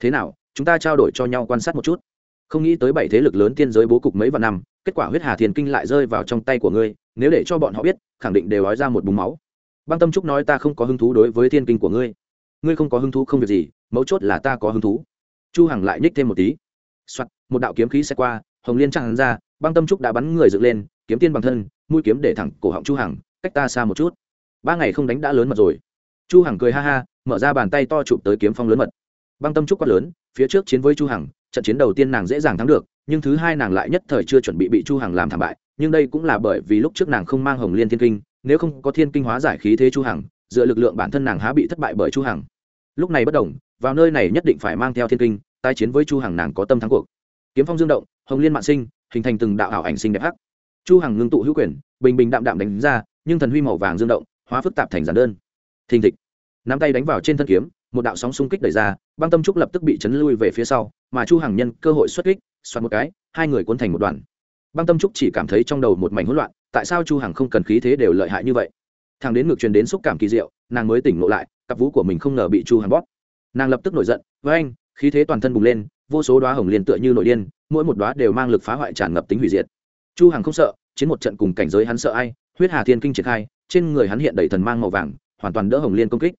Thế nào, chúng ta trao đổi cho nhau quan sát một chút. Không nghĩ tới bảy thế lực lớn tiên giới bố cục mấy vạn năm, kết quả huyết hà thiên kinh lại rơi vào trong tay của ngươi, nếu để cho bọn họ biết, khẳng định đều nói ra một búng máu. Băng tâm trúc nói, ta không có hứng thú đối với thiên kinh của ngươi. Ngươi không có hứng thú không việc gì, mấu chốt là ta có hứng thú chu hằng lại nhích thêm một tí. Soạt, một đạo kiếm khí sẽ qua hồng liên tràn ra băng tâm trúc đã bắn người dựng lên kiếm tiên bằng thân mũi kiếm để thẳng cổ họng chu hằng cách ta xa một chút. Ba ngày không đánh đã lớn mật rồi. Chu hằng cười ha ha mở ra bàn tay to chụp tới kiếm phong lớn mật. Băng tâm trúc quát lớn phía trước chiến với chu hằng trận chiến đầu tiên nàng dễ dàng thắng được nhưng thứ hai nàng lại nhất thời chưa chuẩn bị bị chu hằng làm thảm bại nhưng đây cũng là bởi vì lúc trước nàng không mang hồng liên thiên kinh nếu không có thiên kinh hóa giải khí thế chu hằng dựa lực lượng bản thân nàng há bị thất bại bởi chu hằng. Lúc này bất đồng vào nơi này nhất định phải mang theo thiên kinh tái chiến với chu hằng nàng có tâm thắng cuộc. Kiếm phong dương động, hồng liên mạng sinh, hình thành từng đạo ảo ảnh sinh đẹp hắc. Chu hằng ngưng tụ hữu quyền, bình bình đạm đạm đánh ra, nhưng thần huy màu vàng dương động, hóa phức tạp thành giản đơn. Thình thịch. Nắm tay đánh vào trên thân kiếm, một đạo sóng xung kích đẩy ra, băng tâm trúc lập tức bị chấn lui về phía sau, mà chu hằng nhân cơ hội xuất kích xoắn một cái, hai người cuốn thành một đoàn. Băng tâm trúc chỉ cảm thấy trong đầu một mảnh hỗn loạn, tại sao chu hằng không cần khí thế đều lợi hại như vậy? Thằng đến ngược truyền đến xúc cảm kỳ diệu, nàng mới tỉnh ngộ lại, cặp vú của mình không ngờ bị chu hằng bóp. Nàng lập tức nổi giận với anh khí thế toàn thân bùng lên, vô số đóa hồng liên tựa như nội điên, mỗi một đóa đều mang lực phá hoại tràn ngập tính hủy diệt. Chu hằng không sợ, chiến một trận cùng cảnh giới hắn sợ ai, huyết hà thiên kinh triển khai, trên người hắn hiện đầy thần mang màu vàng, hoàn toàn đỡ hồng liên công kích.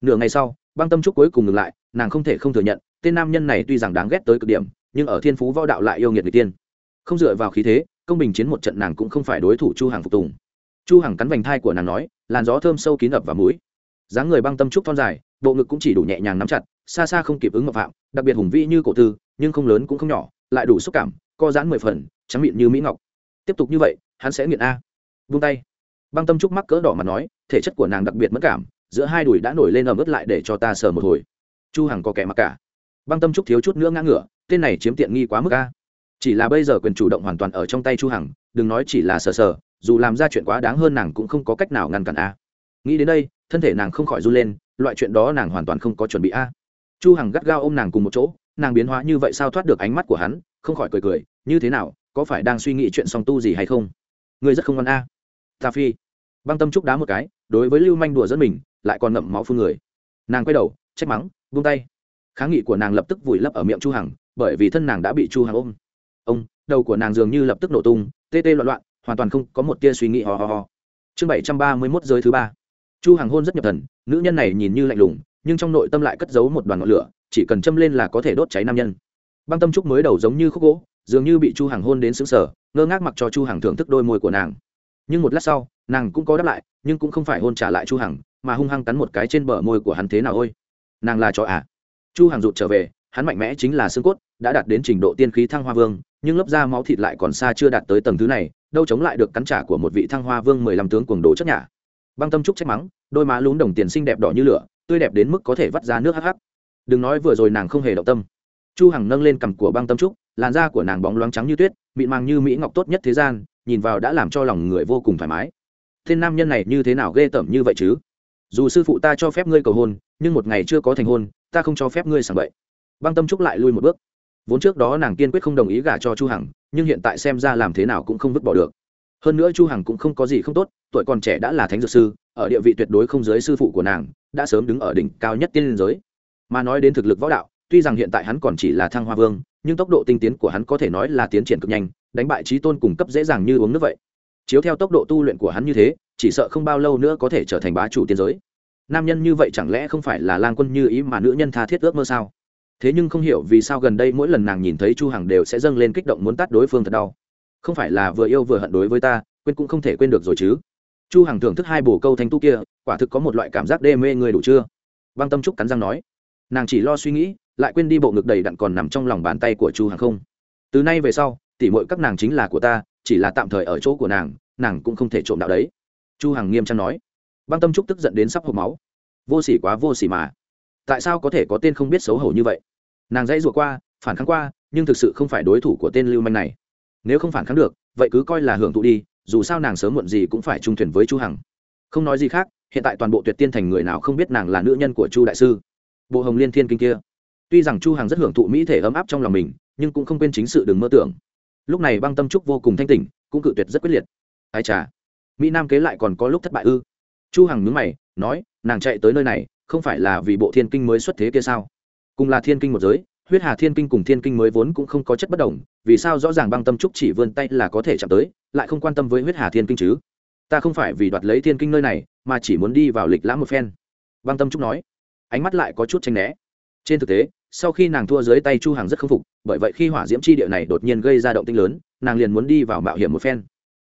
Nửa ngày sau, băng tâm trúc cuối cùng ngừng lại, nàng không thể không thừa nhận, tên nam nhân này tuy rằng đáng ghét tới cực điểm, nhưng ở thiên phú võ đạo lại yêu nghiệt người tiên. Không dựa vào khí thế, công bình chiến một trận nàng cũng không phải đối thủ chu hàng phục tùng. Chu hàng cắn vành thai của nàng nói, làn gió thơm sâu kín ập vào mũi. Dáng người băng tâm trúc thon dài, bộ ngực cũng chỉ đủ nhẹ nhàng nắm chặt xa xa không kịp ứng mập phạm, đặc biệt hùng vĩ như cổ tư nhưng không lớn cũng không nhỏ, lại đủ xúc cảm, co giãn mười phần, trắng mịn như mỹ ngọc. Tiếp tục như vậy, hắn sẽ nghiện a. Vung tay. Băng tâm trúc mắc cỡ đỏ mặt nói, thể chất của nàng đặc biệt mất cảm, giữa hai đùi đã nổi lên ẩm ướt lại để cho ta sờ một hồi. Chu hằng có kẻ mặc cả. Băng tâm trúc thiếu chút nữa ngã ngửa, tên này chiếm tiện nghi quá mức a. Chỉ là bây giờ quyền chủ động hoàn toàn ở trong tay chu hằng, đừng nói chỉ là sờ sờ, dù làm ra chuyện quá đáng hơn nàng cũng không có cách nào ngăn cản a. Nghĩ đến đây, thân thể nàng không khỏi run lên, loại chuyện đó nàng hoàn toàn không có chuẩn bị a chu hằng gắt gao ôm nàng cùng một chỗ, nàng biến hóa như vậy sao thoát được ánh mắt của hắn, không khỏi cười cười, như thế nào, có phải đang suy nghĩ chuyện song tu gì hay không? Ngươi rất không ngoan a. Ta phi. Băng tâm trúc đá một cái, đối với lưu manh đùa dẫn mình, lại còn ngậm máu phun người. Nàng quay đầu, trách mắng, buông tay. Kháng nghị của nàng lập tức vùi lấp ở miệng chu hằng, bởi vì thân nàng đã bị chu hằng ôm. Ông, đầu của nàng dường như lập tức nổ tung, tê tê loạn loạn, hoàn toàn không có một tia suy nghĩ hò hò hò chương 731 giới thứ ba. Chu hằng hôn rất nhập thần, nữ nhân này nhìn như lạnh lùng nhưng trong nội tâm lại cất giấu một đoàn ngọn lửa, chỉ cần châm lên là có thể đốt cháy nam nhân. Băng tâm trúc mới đầu giống như khúc gỗ, dường như bị chu hằng hôn đến sững sờ, ngơ ngác mặc cho chu hằng thưởng thức đôi môi của nàng. Nhưng một lát sau, nàng cũng có đáp lại, nhưng cũng không phải hôn trả lại chu hằng, mà hung hăng cắn một cái trên bờ môi của hắn thế nào ôi? Nàng là chó à? Chu hằng rụt trở về, hắn mạnh mẽ chính là xương cốt, đã đạt đến trình độ tiên khí thăng hoa vương, nhưng lớp da máu thịt lại còn xa chưa đạt tới tầng thứ này, đâu chống lại được cắn trả của một vị thăng hoa vương mười lăm tướng cuồng đồ chất nhả. Băng tâm trúc trách mắng, đôi má lún đồng tiền xinh đẹp đỏ như lửa tươi đẹp đến mức có thể vắt ra nước hắc hắc. Đừng nói vừa rồi nàng không hề động tâm. Chu hằng nâng lên cằm của băng tâm trúc, làn da của nàng bóng loáng trắng như tuyết, mịn màng như mỹ ngọc tốt nhất thế gian, nhìn vào đã làm cho lòng người vô cùng thoải mái. Tên nam nhân này như thế nào ghê tởm như vậy chứ? Dù sư phụ ta cho phép ngươi cầu hôn, nhưng một ngày chưa có thành hôn, ta không cho phép ngươi sảng bậy. Băng tâm trúc lại lui một bước. Vốn trước đó nàng kiên quyết không đồng ý gả cho chu hằng, nhưng hiện tại xem ra làm thế nào cũng không vứt bỏ được hơn nữa chu hằng cũng không có gì không tốt, tuổi còn trẻ đã là thánh dược sư, ở địa vị tuyệt đối không dưới sư phụ của nàng, đã sớm đứng ở đỉnh cao nhất tiên giới. Mà nói đến thực lực võ đạo, tuy rằng hiện tại hắn còn chỉ là thăng hoa vương, nhưng tốc độ tinh tiến của hắn có thể nói là tiến triển cực nhanh, đánh bại trí tôn cùng cấp dễ dàng như uống nước vậy. Chiếu theo tốc độ tu luyện của hắn như thế, chỉ sợ không bao lâu nữa có thể trở thành bá chủ tiên giới. Nam nhân như vậy chẳng lẽ không phải là lang quân như ý mà nữ nhân tha thiết ước mơ sao? Thế nhưng không hiểu vì sao gần đây mỗi lần nàng nhìn thấy chu hằng đều sẽ dâng lên kích động muốn tát đối phương thật đau không phải là vừa yêu vừa hận đối với ta, quên cũng không thể quên được rồi chứ. Chu hằng thưởng thức hai bồ câu thanh tu kia, quả thực có một loại cảm giác đê mê người đủ chưa? Băng tâm trúc cắn răng nói. Nàng chỉ lo suy nghĩ, lại quên đi bộ ngực đầy đặn còn nằm trong lòng bàn tay của chu hằng không. Từ nay về sau, tỉ mọi các nàng chính là của ta, chỉ là tạm thời ở chỗ của nàng nàng cũng không thể trộm đạo đấy. Chu hằng nghiêm trang nói. Băng tâm trúc tức giận đến sắp hộp máu. Vô sỉ quá, vô sỉ mà. Tại sao có thể có tên không biết xấu hổ như vậy? Nàng dãy ruột qua, phản kháng qua, nhưng thực sự không phải đối thủ của tên lưu manh này nếu không phản kháng được, vậy cứ coi là hưởng thụ đi, dù sao nàng sớm muộn gì cũng phải trung thuyền với chu hằng. Không nói gì khác, hiện tại toàn bộ tuyệt tiên thành người nào không biết nàng là nữ nhân của chu đại sư. Bộ hồng liên thiên kinh kia. Tuy rằng chu hằng rất hưởng thụ mỹ thể ấm áp trong lòng mình, nhưng cũng không quên chính sự đừng mơ tưởng. Lúc này băng tâm trúc vô cùng thanh tỉnh, cũng cự tuyệt rất quyết liệt. Ai chà. Mỹ nam kế lại còn có lúc thất bại ư. Chu hằng nhướng mày, nói, nàng chạy tới nơi này, không phải là vì bộ thiên kinh mới xuất thế kia sao? Cùng là thiên kinh một giới huyết hà thiên kinh cùng thiên kinh mới vốn cũng không có chất bất đồng, vì sao rõ ràng băng tâm trúc chỉ vươn tay là có thể chạm tới, lại không quan tâm với huyết hà thiên kinh chứ? Ta không phải vì đoạt lấy thiên kinh nơi này, mà chỉ muốn đi vào lịch lãm một phen. Băng tâm trúc nói. Ánh mắt lại có chút tranh né. Trên thực tế, sau khi nàng thua dưới tay chu hàng rất k phục, bởi vậy khi hỏa diễm c h i địa này đột nhiên gây ra động tinh lớn, nàng liền muốn đi vào mạo hiểm một phen.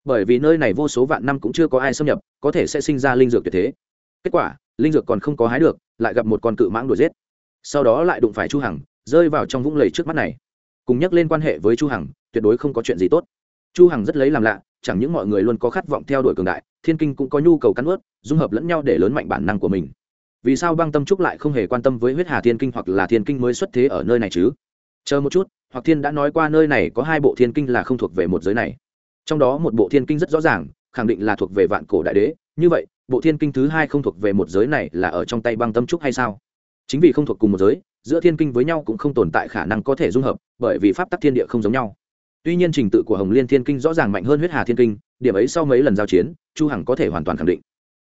Bởi vì nơi này vô số vạn năm cũng chưa có ai xâm nhập, có thể sẽ sinh ra linh dược tuyệt thế. Kết quả, linh dược còn không có hái được, lại gặp một con cự mãng đuổi giết. Sau đó lại đụng phải chu hằng rơi vào trong vũng lầy trước mắt này. Cùng nhắc lên quan hệ với chu hằng, tuyệt đối không có chuyện gì tốt. Chu hằng rất lấy làm lạ, chẳng những mọi người luôn có khát vọng theo đuổi cường đại, thiên kinh cũng có nhu cầu cắn ướt, dung hợp lẫn nhau để lớn mạnh bản năng của mình. Vì sao băng tâm trúc lại không hề quan tâm với huyết hà thiên kinh hoặc là thiên kinh mới xuất thế ở nơi này chứ? Chờ một chút, hoặc thiên đã nói qua nơi này có hai bộ thiên kinh là không thuộc về một giới này. Trong đó một bộ thiên kinh rất rõ ràng, khẳng định là thuộc về vạn cổ đại đế. Như vậy, bộ thiên kinh thứ hai không thuộc về một giới này là ở trong tay băng tâm trúc hay sao? Chính vì không thuộc cùng một giới giữa thiên kinh với nhau cũng không tồn tại khả năng có thể dung hợp, bởi vì pháp tắc thiên địa không giống nhau. Tuy nhiên trình tự của hồng liên thiên kinh rõ ràng mạnh hơn huyết hà thiên kinh, điểm ấy sau mấy lần giao chiến, chu hằng có thể hoàn toàn khẳng định.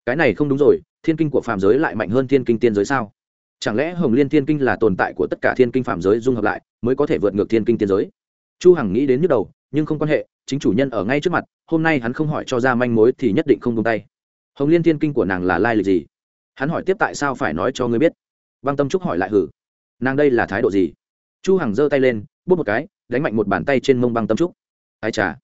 Cái này không đúng rồi, thiên kinh của phàm giới lại mạnh hơn thiên kinh tiên giới sao? Chẳng lẽ hồng liên thiên kinh là tồn tại của tất cả thiên kinh phàm giới dung hợp lại, mới có thể vượt ngược thiên kinh tiên giới? Chu hằng nghĩ đến nhức đầu, nhưng không quan hệ, chính chủ nhân ở ngay trước mặt, hôm nay hắn không hỏi cho ra manh mối thì nhất định không buông tay. Hồng liên thiên kinh của nàng là lai lịch gì? Hắn hỏi tiếp tại sao phải nói cho ngươi biết? Băng tâm trúc hỏi lại hử nàng đây là thái độ gì? Chu hằng giơ tay lên, bút một cái, đánh mạnh một bàn tay trên mông băng tâm trúc. Ai trà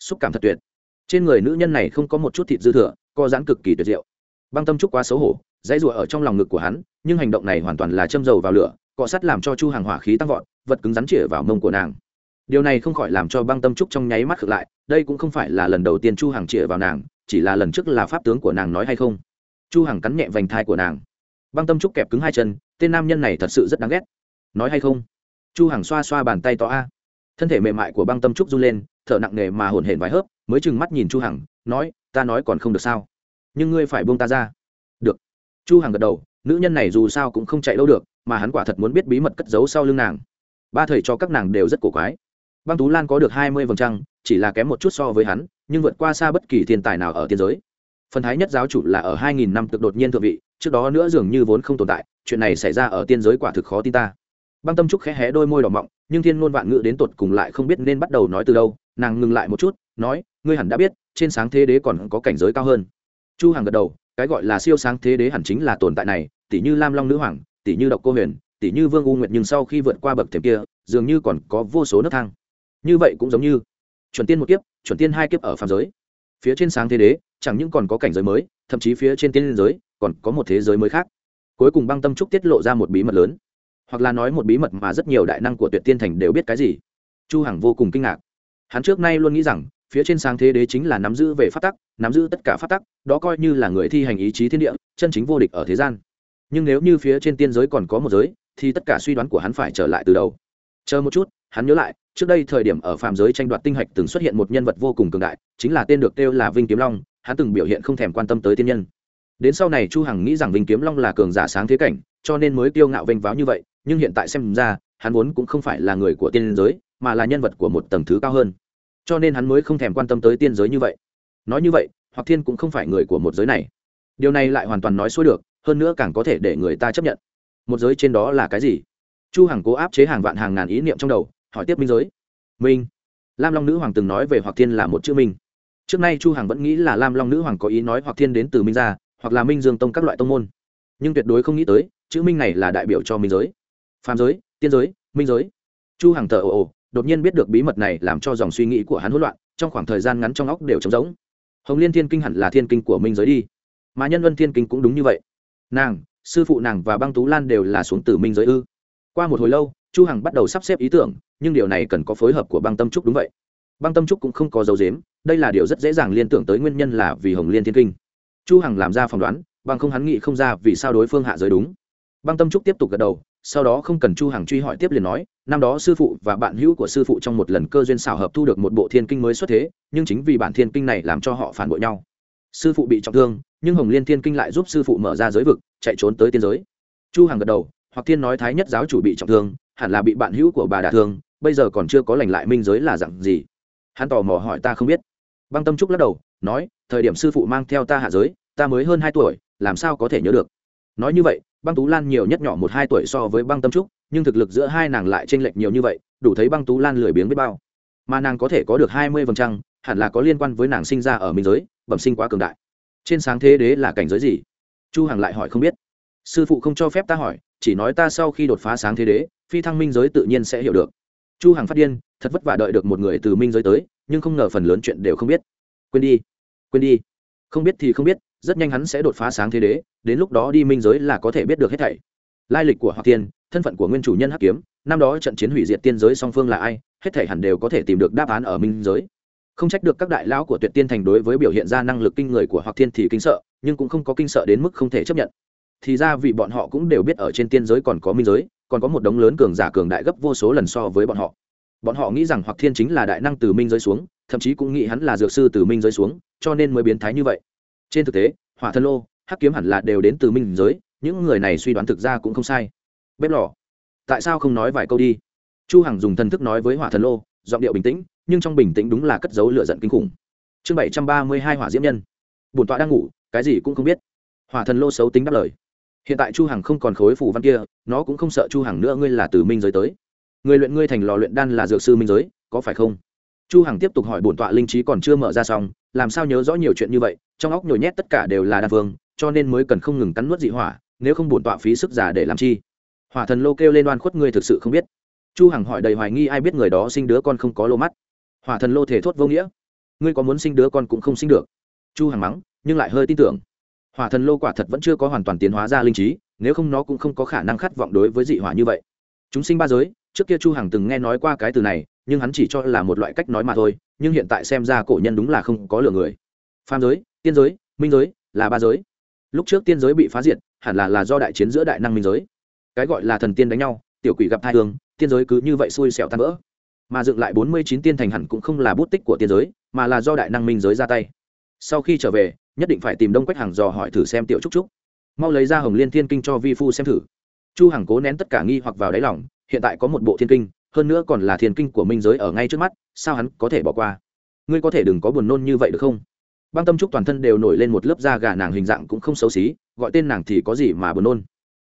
xúc cảm thật tuyệt. Trên người nữ nhân này không có một chút thịt dư thừa, co giãn cực kỳ tuyệt diệu. Băng tâm trúc quá xấu hổ, dãy rụa ở trong lòng ngực của hắn, nhưng hành động này hoàn toàn là châm dầu vào lửa, cọ sắt làm cho chu hàng hỏa khí tăng vọt, vật cứng rắn chĩa vào mông của nàng. Điều này không khỏi làm cho băng tâm trúc trong nháy mắt ngược lại, đây cũng không phải là lần đầu tiên chu hàng chĩa vào nàng, chỉ là lần trước là pháp tướng của nàng nói hay không. Chu hàng cắn nhẹ vành thai của nàng băng tâm trúc kẹp cứng hai chân, tên nam nhân này thật sự rất đáng ghét. Nói hay không? Chu Hằng xoa xoa bàn tay tỏ a. Thân thể mềm mại của băng tâm trúc run lên, thở nặng nề mà hồn hển vài hớp, mới chừng mắt nhìn chu hằng, nói, ta nói còn không được sao? Nhưng ngươi phải buông ta ra. Được. Chu hằng gật đầu, nữ nhân này dù sao cũng không chạy đâu được, mà hắn quả thật muốn biết bí mật cất giấu sau lưng nàng. Ba thầy cho các nàng đều rất cổ quái. Băng tú lan có được hai mươi vầng trăng chỉ là kém một chút so với hắn, nhưng vượt qua xa bất kỳ thiên tài nào ở tiên giới phần thái nhất giáo chủ là ở hai nghìn năm cực đột nhiên thượng vị, trước đó nữa dường như vốn không tồn tại, chuyện này xảy ra ở tiên giới quả thực khó tin ta. Băng tâm trúc khẽ hé đôi môi đỏ mọng, nhưng thiên ngôn vạn ngữ đến tột cùng lại không biết nên bắt đầu nói từ đâu, nàng ngừng lại một chút, nói, ngươi hẳn đã biết, trên sáng thế đế còn có cảnh giới cao hơn. Chu hằng gật đầu, cái gọi là siêu sáng thế đế hẳn chính là tồn tại này tỷ như lam long nữ hoàng tỷ như độc cô huyền tỷ như vương u nguyệt nhưng sau khi vượt qua bậc thềm kia, dường như còn có vô số nấc thang. Như vậy cũng giống như, chuẩn tiên một kiếp, chuẩn tiên hai kiếp ở phàm giới phía trên sáng thế đế, chẳng những còn có cảnh giới mới, thậm chí phía trên tiên giới, còn có một thế giới mới khác. Cuối cùng băng tâm trúc tiết lộ ra một bí mật lớn. Hoặc là nói một bí mật mà rất nhiều đại năng của tuyệt tiên thành đều biết cái gì. Chu hằng vô cùng kinh ngạc. Hắn trước nay luôn nghĩ rằng, phía trên sáng thế đế chính là nắm giữ về phát tắc, nắm giữ tất cả phát tắc, đó coi như là người thi hành ý chí thiên địa, chân chính vô địch ở thế gian. Nhưng nếu như phía trên tiên giới còn có một giới, thì tất cả suy đoán của hắn phải trở lại từ đầu. Chờ một chút hắn nhớ lại, trước đây thời điểm ở phàm giới tranh đoạt tinh hạch từng xuất hiện một nhân vật vô cùng cường đại, chính là tên được kêu là vinh kiếm long, hắn từng biểu hiện không thèm quan tâm tới tiên nhân. Đến sau này chu hằng nghĩ rằng vinh kiếm long là cường giả sáng thế cảnh, cho nên mới tiêu ngạo vênh váo như vậy, nhưng hiện tại xem ra, hắn vốn cũng không phải là người của tiên giới, mà là nhân vật của một tầng thứ cao hơn. Cho nên hắn mới không thèm quan tâm tới tiên giới như vậy. Nói như vậy hoặc thiên cũng không phải người của một giới này. Điều này lại hoàn toàn nói xuôi được, hơn nữa càng có thể để người ta chấp nhận. Một giới trên đó là cái gì? Chu hằng cố áp chế hàng vạn hàng ngàn ý niệm trong đầu hỏi tiếp minh giới. Minh. Lam long nữ hoàng từng nói về hoặc thiên là một chữ minh. Trước nay chu hằng vẫn nghĩ là lam long nữ hoàng có ý nói hoặc thiên đến từ minh gia, hoặc là minh dương tông các loại tông môn. Nhưng tuyệt đối không nghĩ tới, chữ minh này là đại biểu cho minh giới. Phàm giới, tiên giới, minh giới. Chu hằng thở ồ ồ, đột nhiên biết được bí mật này làm cho dòng suy nghĩ của hắn hỗn loạn, trong khoảng thời gian ngắn trong óc đều trống rỗng. Hồng liên thiên kinh hẳn là thiên kinh của minh giới đi. Mà nhân vân thiên kinh cũng đúng như vậy. Nàng, sư phụ nàng và băng tú lan đều là xuống từ minh giới ư. Qua một hồi lâu, chu hằng bắt đầu sắp xếp ý tưởng nhưng điều này cần có phối hợp của băng tâm trúc đúng vậy. Băng tâm trúc cũng không có dấu dếm đây là điều rất dễ dàng liên tưởng tới nguyên nhân là vì hồng liên thiên kinh. Chu hằng làm ra phỏng đoán, bằng không hắn nghĩ không ra vì sao đối phương hạ giới đúng. Băng tâm trúc tiếp tục gật đầu, sau đó không cần chu hằng truy hỏi tiếp liền nói, năm đó sư phụ và bạn hữu của sư phụ trong một lần cơ duyên xảo hợp thu được một bộ thiên kinh mới xuất thế, nhưng chính vì bản thiên kinh này làm cho họ phản bội nhau. Sư phụ bị trọng thương, nhưng hồng liên thiên kinh lại giúp sư phụ mở ra giới vực, chạy trốn tới tiên giới. Chu hằng gật đầu, hoặc thiên nói thái nhất giáo chủ bị trọng thương, hẳn là bị bạn hữu của bà đả thương bây giờ còn chưa có lành lại minh giới là dạng gì? Hắn tò mò hỏi ta không biết. Băng tâm trúc lắc đầu, nói, thời điểm sư phụ mang theo ta hạ giới, ta mới hơn hai tuổi, làm sao có thể nhớ được? Nói như vậy, băng tú lan nhiều nhất nhỏ một hai tuổi so với băng tâm trúc, nhưng thực lực giữa hai nàng lại chênh lệch nhiều như vậy, đủ thấy băng tú lan lười biếng biết bao. Mà nàng có thể có được hai mươi phần trăm, hẳn là có liên quan với nàng sinh ra ở minh giới, bẩm sinh quá cường đại. Trên sáng thế đế là cảnh giới gì? Chu hằng lại hỏi không biết. Sư phụ không cho phép ta hỏi, chỉ nói ta sau khi đột phá sáng thế đế, phi thăng minh giới tự nhiên sẽ hiểu được chu hằng phát điên, thật vất vả đợi được một người từ minh giới tới, nhưng không ngờ phần lớn chuyện đều không biết. Quên đi quên đi. Không biết thì không biết, rất nhanh hắn sẽ đột phá sáng thế đế, đến lúc đó đi minh giới là có thể biết được hết thảy. Lai lịch của hoặc tiên thân phận của nguyên chủ nhân hắc kiếm, năm đó trận chiến hủy diệt tiên giới song phương là ai, hết thảy hẳn đều có thể tìm được đáp án ở minh giới. Không trách được các đại lão của tuyệt tiên thành đối với biểu hiện ra năng lực kinh người của hoặc thiên thì kinh sợ, nhưng cũng không có kinh sợ đến mức không thể chấp nhận. Thì ra vì bọn họ cũng đều biết ở trên tiên giới còn có minh giới còn có một đống lớn cường giả cường đại gấp vô số lần so với bọn họ. Bọn họ nghĩ rằng hoặc thiên chính là đại năng từ minh rơi xuống, thậm chí cũng nghĩ hắn là dược sư từ minh rơi xuống, cho nên mới biến thái như vậy. Trên thực tế, hỏa thân lô, hắc kiếm hẳn là đều đến từ minh giới, những người này suy đoán thực ra cũng không sai. Bếp lò. Tại sao không nói vài câu đi? Chu hằng dùng thần thức nói với hỏa thần lô, giọng điệu bình tĩnh, nhưng trong bình tĩnh đúng là cất giấu lửa giận kinh khủng. Chương bảy trăm ba mươi hai hỏa diễm nhân. Bổn tọa đang ngủ, cái gì cũng không biết. Hỏa thần lô xấu tính đáp lời hiện tại chu hằng không còn khối phù văn kia, nó cũng không sợ chu hằng nữa, ngươi là từ minh giới tới. Người luyện ngươi thành lò luyện đan là dược sư minh giới, có phải không? Chu hằng tiếp tục hỏi bổn tọa linh trí còn chưa mở ra xong, làm sao nhớ rõ nhiều chuyện như vậy, trong óc nhồi nhét tất cả đều là đan vương, cho nên mới cần không ngừng cắn nuốt dị hỏa, nếu không bổn tọa phí sức giả để làm chi? Hỏa thần lô kêu lên oan khuất ngươi thực sự không biết. Chu hằng hỏi đầy hoài nghi ai biết người đó sinh đứa con không có lô mắt. Hỏa thần lô thể thốt vô nghĩa. Ngươi có muốn sinh đứa con cũng không sinh được. Chu hằng mắng, nhưng lại hơi tin tưởng hỏa thần lô quả thật vẫn chưa có hoàn toàn tiến hóa ra linh trí, nếu không nó cũng không có khả năng khát vọng đối với dị hỏa như vậy. Chúng sinh ba giới, trước kia chu hằng từng nghe nói qua cái từ này, nhưng hắn chỉ cho là một loại cách nói mà thôi, nhưng hiện tại xem ra cổ nhân đúng là không có lừa người. Phàm giới, tiên giới, minh giới, là ba giới. Lúc trước tiên giới bị phá diệt, hẳn là là do đại chiến giữa đại năng minh giới. Cái gọi là thần tiên đánh nhau, tiểu quỷ gặp hai hương tiên giới cứ như vậy xui xẻo tan vỡ. Mà dựng lại bốn mươi chín tiên thành hẳn cũng không là bút tích của tiên giới, mà là do đại năng minh giới ra tay. Sau khi trở về nhất định phải tìm đông quách hàng dò hỏi thử xem tiểu trúc trúc. Mau lấy ra hồng liên thiên kinh cho vi phu xem thử. Chu hằng cố nén tất cả nghi hoặc vào đáy lòng, hiện tại có một bộ thiên kinh, hơn nữa còn là thiên kinh của minh giới ở ngay trước mắt, sao hắn có thể bỏ qua? Ngươi có thể đừng có buồn nôn như vậy được không? Băng tâm trúc toàn thân đều nổi lên một lớp da gà nàng hình dạng cũng không xấu xí, gọi tên nàng thì có gì mà buồn nôn.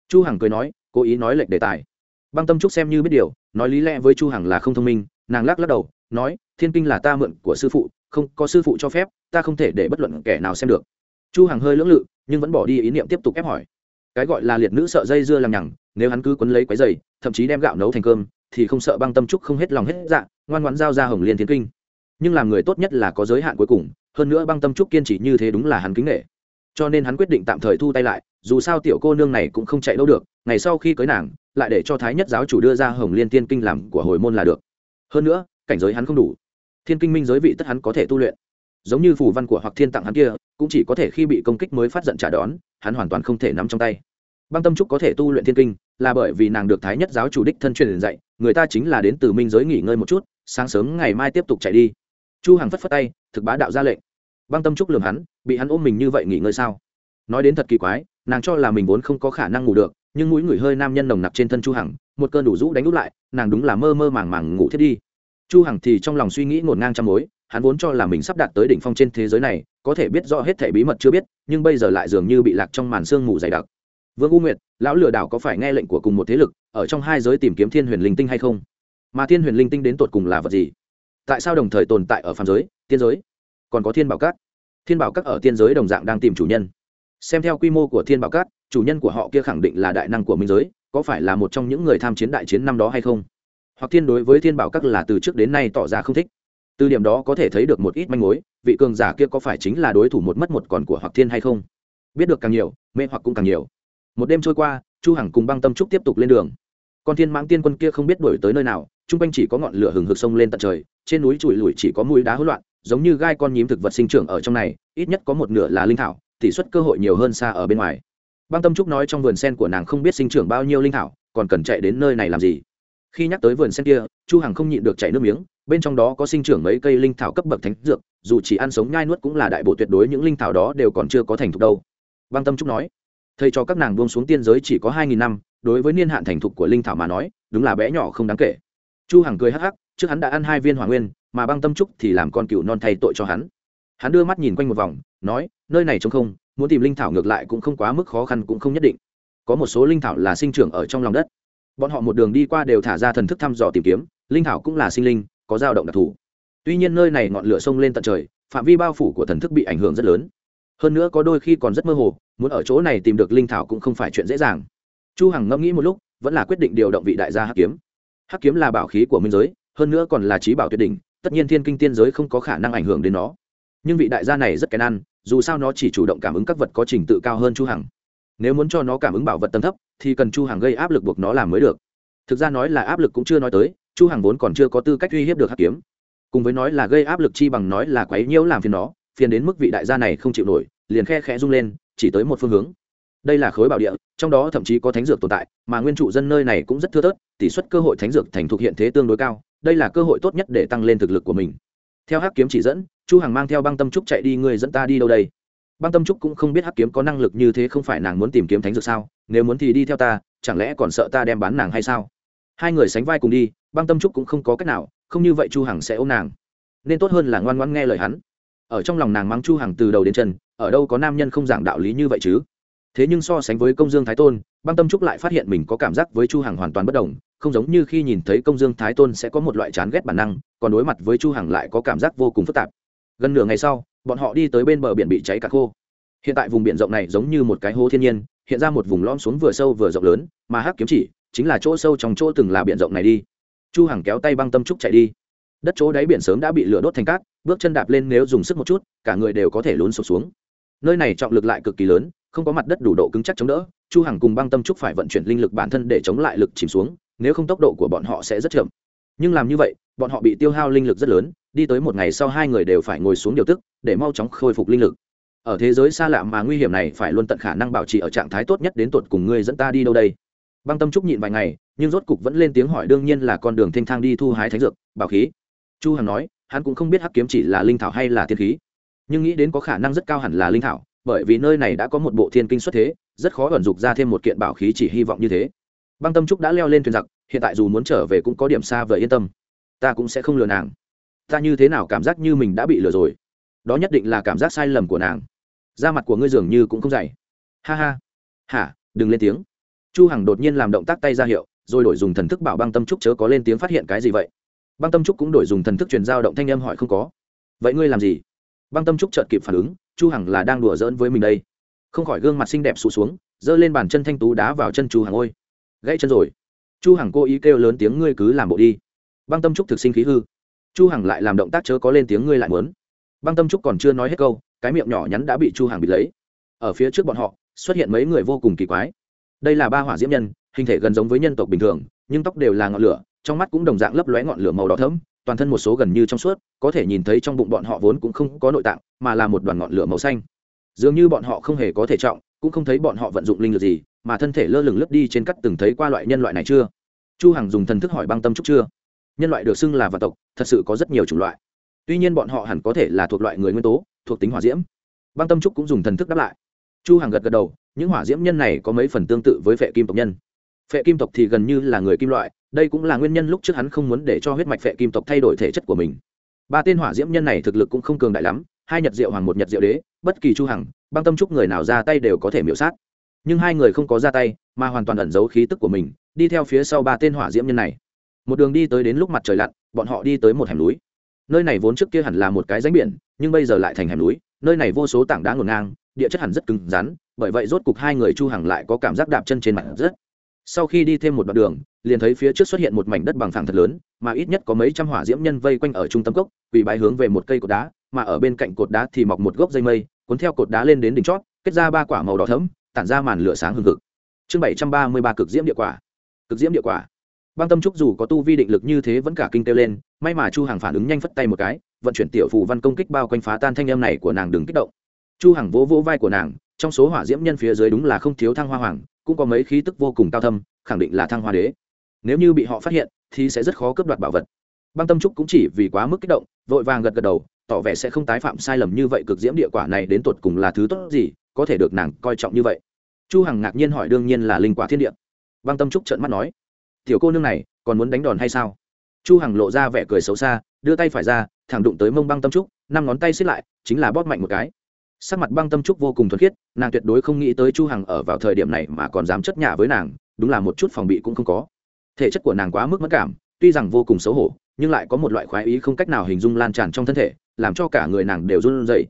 Chu hằng cười nói, cố ý nói lệch đề tài. Băng tâm trúc xem như biết điều, nói lý lẽ với chu hằng là không thông minh, nàng lắc lắc đầu, nói, thiên kinh là ta mượn của sư phụ, không có sư phụ cho phép ta không thể để bất luận kẻ nào xem được. Chu hằng hơi lưỡng lự, nhưng vẫn bỏ đi ý niệm tiếp tục ép hỏi. Cái gọi là liệt nữ sợ dây dưa làm nhằng, nếu hắn cứ quấn lấy quấy dày thậm chí đem gạo nấu thành cơm, thì không sợ băng tâm trúc không hết lòng hết dạ ngoan ngoãn giao ra hồng liên thiên kinh. Nhưng làm người tốt nhất là có giới hạn cuối cùng, hơn nữa băng tâm trúc kiên trì như thế đúng là hắn kính nghệ cho nên hắn quyết định tạm thời thu tay lại, dù sao tiểu cô nương này cũng không chạy đâu được, ngày sau khi cưới nàng, lại để cho thái nhất giáo chủ đưa ra hồng liên tiên kinh làm của hồi môn là được. Hơn nữa, cảnh giới hắn không đủ. Thiên kinh minh giới vị tất hắn có thể tu luyện giống như phù văn của hoặc thiên tặng hắn kia, cũng chỉ có thể khi bị công kích mới phát giận trả đón, hắn hoàn toàn không thể nắm trong tay. Băng tâm trúc có thể tu luyện thiên kinh, là bởi vì nàng được thái nhất giáo chủ đích thân truyền dạy, người ta chính là đến từ minh giới nghỉ ngơi một chút, sáng sớm ngày mai tiếp tục chạy đi. Chu hằng phất phất tay, thực bá đạo ra lệnh. Băng tâm trúc lường hắn, bị hắn ôm mình như vậy nghỉ ngơi sao? Nói đến thật kỳ quái, nàng cho là mình vốn không có khả năng ngủ được, nhưng mũi người hơi nam nhân nồng nặc trên thân chu hằng, một cơn đủ rũ đánh úp lại, nàng đúng là mơ mơ màng màng ngủ thiết đi. Chu hằng thì trong lòng suy nghĩ ngổn ngang trăm mối hắn vốn cho là mình sắp đạt tới đỉnh phong trên thế giới này, có thể biết rõ hết thể bí mật chưa biết, nhưng bây giờ lại dường như bị lạc trong màn sương mù dày đặc. Vương u nguyệt, lão lừa đảo có phải nghe lệnh của cùng một thế lực, ở trong hai giới tìm kiếm thiên huyền linh tinh hay không? Mà thiên huyền linh tinh đến tột cùng là vật gì? Tại sao đồng thời tồn tại ở phàm giới, tiên giới? Còn có thiên bảo các. Thiên bảo các ở tiên giới đồng dạng đang tìm chủ nhân. Xem theo quy mô của thiên bảo các, chủ nhân của họ kia khẳng định là đại năng của minh giới, có phải là một trong những người tham chiến đại chiến năm đó hay không? Hoặc thiên đối với thiên bảo các là từ trước đến nay tỏ ra không thích? Từ điểm đó có thể thấy được một ít manh mối, vị cường giả kia có phải chính là đối thủ một mất một còn của hoặc thiên hay không? Biết được càng nhiều, mê hoặc cũng càng nhiều. Một đêm trôi qua, chu hằng cùng băng tâm trúc tiếp tục lên đường. Con thiên mãng tiên quân kia không biết đuổi tới nơi nào, chung quanh chỉ có ngọn lửa hừng hực sông lên tận trời, trên núi trụi lùi chỉ có mũi đá hỗn loạn, giống như gai con nhím thực vật sinh trưởng ở trong này, ít nhất có một nửa là linh thảo, tỷ suất cơ hội nhiều hơn xa ở bên ngoài. Băng tâm trúc nói trong vườn sen của nàng không biết sinh trưởng bao nhiêu linh thảo, còn cần chạy đến nơi này làm gì? Khi nhắc tới vườn sen kia, chu hằng không nhịn được chảy nước miếng bên trong đó có sinh trưởng mấy cây linh thảo cấp bậc thánh dược, dù chỉ ăn sống nhai nuốt cũng là đại bộ tuyệt đối những linh thảo đó đều còn chưa có thành thục đâu. Băng tâm trúc nói. Thầy cho các nàng buông xuống tiên giới chỉ có hai nghìn năm, đối với niên hạn thành thục của linh thảo mà nói, đúng là bé nhỏ không đáng kể. Chu hằng cười hắc hắc, trước hắn đã ăn hai viên hỏa nguyên, mà băng tâm trúc thì làm con cừu non thay tội cho hắn. Hắn đưa mắt nhìn quanh một vòng, nói, nơi này trống không, muốn tìm linh thảo ngược lại cũng không quá mức khó khăn cũng không nhất định. Có một số linh thảo là sinh trưởng ở trong lòng đất. Bọn họ một đường đi qua đều thả ra thần thức thăm dò tìm kiếm, linh thảo cũng là sinh linh có dao động đặc thù. Tuy nhiên nơi này ngọn lửa sông lên tận trời, phạm vi bao phủ của thần thức bị ảnh hưởng rất lớn. Hơn nữa có đôi khi còn rất mơ hồ, muốn ở chỗ này tìm được linh thảo cũng không phải chuyện dễ dàng. Chu hằng ngẫm nghĩ một lúc, vẫn là quyết định điều động vị đại gia hắc kiếm. Hắc kiếm là bảo khí của minh giới, hơn nữa còn là trí bảo tuyệt đỉnh, tất nhiên thiên kinh tiên giới không có khả năng ảnh hưởng đến nó. Nhưng vị đại gia này rất kén ăn, dù sao nó chỉ chủ động cảm ứng các vật có trình tự cao hơn chu hằng. Nếu muốn cho nó cảm ứng bảo vật tầng thấp, thì cần chu hằng gây áp lực buộc nó làm mới được. Thực ra nói là áp lực cũng chưa nói tới chu hằng vốn còn chưa có tư cách uy hiếp được hắc kiếm. Cùng với nói là gây áp lực chi bằng nói là quấy nhiễu làm phiền nó, phiền đến mức vị đại gia này không chịu nổi, liền khe khẽ rung lên, chỉ tới một phương hướng. Đây là khối bảo địa, trong đó thậm chí có thánh dược tồn tại, mà nguyên trụ dân nơi này cũng rất thưa thớt, tỷ suất cơ hội thánh dược thành thuộc hiện thế tương đối cao, đây là cơ hội tốt nhất để tăng lên thực lực của mình. Theo hắc kiếm chỉ dẫn, chu hằng mang theo băng tâm trúc chạy đi người dẫn ta đi đâu đây? Băng tâm trúc cũng không biết hắc kiếm có năng lực như thế không phải nàng muốn tìm kiếm thánh dược sao, nếu muốn thì đi theo ta, chẳng lẽ còn sợ ta đem bán nàng hay sao? Hai người sánh vai cùng đi băng tâm trúc cũng không có cách nào, không như vậy chu hằng sẽ ôm nàng. Nên tốt hơn là ngoan ngoãn nghe lời hắn. Ở trong lòng nàng mắng chu hằng từ đầu đến chân, ở đâu có nam nhân không giảng đạo lý như vậy chứ? Thế nhưng so sánh với công dương thái tôn, băng tâm trúc lại phát hiện mình có cảm giác với chu hằng hoàn toàn bất đồng, không giống như khi nhìn thấy công dương thái tôn sẽ có một loại chán ghét bản năng, còn đối mặt với chu hằng lại có cảm giác vô cùng phức tạp. Gần nửa ngày sau, bọn họ đi tới bên bờ biển bị cháy cả khô. Hiện tại vùng biển rộng này giống như một cái hố thiên nhiên, hiện ra một vùng lõm xuống vừa sâu vừa rộng lớn, mà hắc kiếm chỉ chính là chỗ sâu trong chỗ từng là biển rộng này đi chu hằng kéo tay băng tâm trúc chạy đi. Đất chỗ đáy biển sớm đã bị lửa đốt thành cát, bước chân đạp lên nếu dùng sức một chút, cả người đều có thể lún sụp xuống. Nơi này trọng lực lại cực kỳ lớn, không có mặt đất đủ độ cứng chắc chống đỡ, chu hằng cùng băng tâm trúc phải vận chuyển linh lực bản thân để chống lại lực chìm xuống, nếu không tốc độ của bọn họ sẽ rất chậm. Nhưng làm như vậy, bọn họ bị tiêu hao linh lực rất lớn, đi tới một ngày sau hai người đều phải ngồi xuống điều tức, để mau chóng khôi phục linh lực. Ở thế giới xa lạ mà nguy hiểm này phải luôn tận khả năng bảo trì ở trạng thái tốt nhất đến tuột cùng ngươi dẫn ta đi đâu đây? Băng tâm trúc nhịn vài ngày, nhưng rốt cục vẫn lên tiếng hỏi đương nhiên là con đường thanh thang đi thu hái thánh dược, bảo khí. Chu hằng nói, hắn cũng không biết hắc kiếm chỉ là linh thảo hay là thiên khí. Nhưng nghĩ đến có khả năng rất cao hẳn là linh thảo, bởi vì nơi này đã có một bộ thiên kinh xuất thế, rất khó ẩn dục ra thêm một kiện bảo khí chỉ hy vọng như thế. Băng tâm trúc đã leo lên thuyền giặc, hiện tại dù muốn trở về cũng có điểm xa vời yên tâm. Ta cũng sẽ không lừa nàng. Ta như thế nào cảm giác như mình đã bị lừa rồi? Đó nhất định là cảm giác sai lầm của nàng. Da mặt của ngươi dường như cũng không dày. Ha ha. Hả? Đừng lên tiếng chu hằng đột nhiên làm động tác tay ra hiệu, rồi đổi dùng thần thức bảo băng tâm trúc chớ có lên tiếng phát hiện cái gì vậy? Băng tâm trúc cũng đổi dùng thần thức truyền giao động thanh âm hỏi không có. Vậy ngươi làm gì? Băng tâm trúc chợt kịp phản ứng, chu hằng là đang đùa giỡn với mình đây. Không khỏi gương mặt xinh đẹp sụt xuống, giơ lên bàn chân thanh tú đá vào chân chu hằng ôi. Gãy chân rồi. Chu hằng cố ý kêu lớn tiếng ngươi cứ làm bộ đi. Băng tâm trúc thực sinh khí hư. Chu hằng lại làm động tác chớ có lên tiếng ngươi lại muốn. Băng tâm trúc còn chưa nói hết câu, cái miệng nhỏ nhắn đã bị chu hằng bị lấy. Ở phía trước bọn họ, xuất hiện mấy người vô cùng kỳ quái đây là ba hỏa diễm nhân, hình thể gần giống với nhân tộc bình thường, nhưng tóc đều là ngọn lửa, trong mắt cũng đồng dạng lấp lóe ngọn lửa màu đỏ thẫm, toàn thân một số gần như trong suốt, có thể nhìn thấy trong bụng bọn họ vốn cũng không có nội tạng, mà là một đoàn ngọn lửa màu xanh. Dường như bọn họ không hề có thể trọng, cũng không thấy bọn họ vận dụng linh lực gì, mà thân thể lơ lửng lướt đi trên cắt từng thấy qua loại nhân loại này chưa? Chu hằng dùng thần thức hỏi băng tâm trúc chưa? Nhân loại được xưng là vạn tộc, thật sự có rất nhiều chủng loại. Tuy nhiên bọn họ hẳn có thể là thuộc loại người nguyên tố, thuộc tính hỏa diễm. Băng tâm trúc cũng dùng thần thức đáp lại chu hằng gật gật đầu, những hỏa diễm nhân này có mấy phần tương tự với phệ kim tộc nhân. Phệ kim tộc thì gần như là người kim loại, đây cũng là nguyên nhân lúc trước hắn không muốn để cho huyết mạch phệ kim tộc thay đổi thể chất của mình. Ba tên hỏa diễm nhân này thực lực cũng không cường đại lắm, hai nhật diệu hoàng, một nhật diệu đế, bất kỳ chu hằng, băng tâm trúc người nào ra tay đều có thể miểu sát. Nhưng hai người không có ra tay, mà hoàn toàn ẩn giấu khí tức của mình, đi theo phía sau ba tên hỏa diễm nhân này. Một đường đi tới đến lúc mặt trời lặn, bọn họ đi tới một hẻm núi. Nơi này vốn trước kia hẳn là một cái rãnh biển, nhưng bây giờ lại thành hẻm núi, nơi này vô số tảng đá ngổn ngang địa chất hẳn rất cứng rắn, bởi vậy rốt cục hai người chu hằng lại có cảm giác đạp chân trên mặt rất. Sau khi đi thêm một đoạn đường, liền thấy phía trước xuất hiện một mảnh đất bằng phẳng thật lớn, mà ít nhất có mấy trăm hỏa diễm nhân vây quanh ở trung tâm cốc, quỳ bái hướng về một cây cột đá, mà ở bên cạnh cột đá thì mọc một gốc dây mây, cuốn theo cột đá lên đến đỉnh chót, kết ra ba quả màu đỏ thẫm, tản ra màn lửa sáng hừng hực. Chương bảy trăm ba mươi ba cực diễm địa quả. Cực diễm địa quả. Băng tâm trúc dù có tu vi định lực như thế vẫn cả kinh kêu lên, may mà chu hằng phản ứng nhanh phất tay một cái, vận chuyển tiểu phù văn công kích bao quanh phá tan thanh âm này của nàng đừng kích động chu hằng vỗ vỗ vai của nàng, trong số hỏa diễm nhân phía dưới đúng là không thiếu thăng hoa hoàng, cũng có mấy khí tức vô cùng cao thâm, khẳng định là thăng hoa đế. Nếu như bị họ phát hiện, thì sẽ rất khó cướp đoạt bảo vật. Băng tâm trúc cũng chỉ vì quá mức kích động, vội vàng gật gật đầu, tỏ vẻ sẽ không tái phạm sai lầm như vậy, cực diễm địa quả này đến tột cùng là thứ tốt gì, có thể được nàng coi trọng như vậy. Chu hằng ngạc nhiên hỏi đương nhiên là linh quả thiên địa. Băng tâm trúc trợn mắt nói, tiểu cô nương này, còn muốn đánh đòn hay sao? Chu hằng lộ ra vẻ cười xấu xa, đưa tay phải ra, thẳng đụng tới mông băng tâm trúc, năm ngón tay xiết lại, chính là bóp mạnh một cái sắc mặt băng tâm trúc vô cùng thuần khiết, nàng tuyệt đối không nghĩ tới chu hằng ở vào thời điểm này mà còn dám chất nhả với nàng, đúng là một chút phòng bị cũng không có. Thể chất của nàng quá mức mất cảm, tuy rằng vô cùng xấu hổ, nhưng lại có một loại khoái ý không cách nào hình dung lan tràn trong thân thể, làm cho cả người nàng đều run rẩy.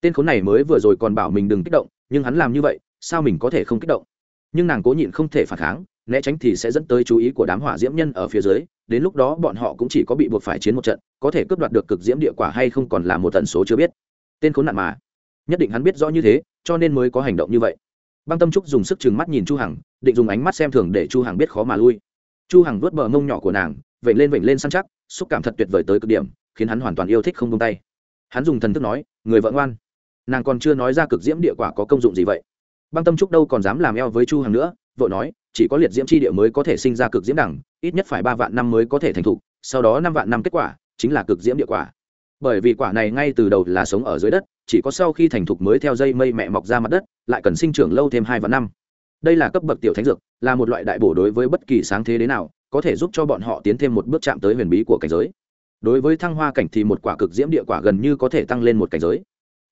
Tên khốn này mới vừa rồi còn bảo mình đừng kích động, nhưng hắn làm như vậy, sao mình có thể không kích động? Nhưng nàng cố nhịn không thể phản kháng, né tránh thì sẽ dẫn tới chú ý của đám hỏa diễm nhân ở phía dưới, đến lúc đó bọn họ cũng chỉ có bị buộc phải chiến một trận, có thể cướp đoạt được cực diễm địa quả hay không còn là một tần số chưa biết. Tên khốn nạn mà nhất định hắn biết rõ như thế, cho nên mới có hành động như vậy. Băng tâm trúc dùng sức chừng mắt nhìn chu hằng, định dùng ánh mắt xem thường để chu hằng biết khó mà lui. Chu hằng vuốt bờ mông nhỏ của nàng, vểnh lên vểnh lên săn chắc, xúc cảm thật tuyệt vời tới cực điểm, khiến hắn hoàn toàn yêu thích không buông tay. Hắn dùng thần thức nói, người vợ ngoan. Nàng còn chưa nói ra cực diễm địa quả có công dụng gì vậy. Băng tâm trúc đâu còn dám làm eo với chu hằng nữa vợ nói, chỉ có liệt diễm chi địa mới có thể sinh ra cực diễm đẳng, ít nhất phải ba vạn năm mới có thể thành thục, sau đó năm vạn năm kết quả chính là cực diễm địa quả bởi vì quả này ngay từ đầu là sống ở dưới đất, chỉ có sau khi thành thục mới theo dây mây mẹ mọc ra mặt đất, lại cần sinh trưởng lâu thêm hai vạn năm. Đây là cấp bậc tiểu thánh dược, là một loại đại bổ đối với bất kỳ sáng thế đế nào, có thể giúp cho bọn họ tiến thêm một bước chạm tới huyền bí của cảnh giới. Đối với thăng hoa cảnh thì một quả cực diễm địa quả gần như có thể tăng lên một cảnh giới.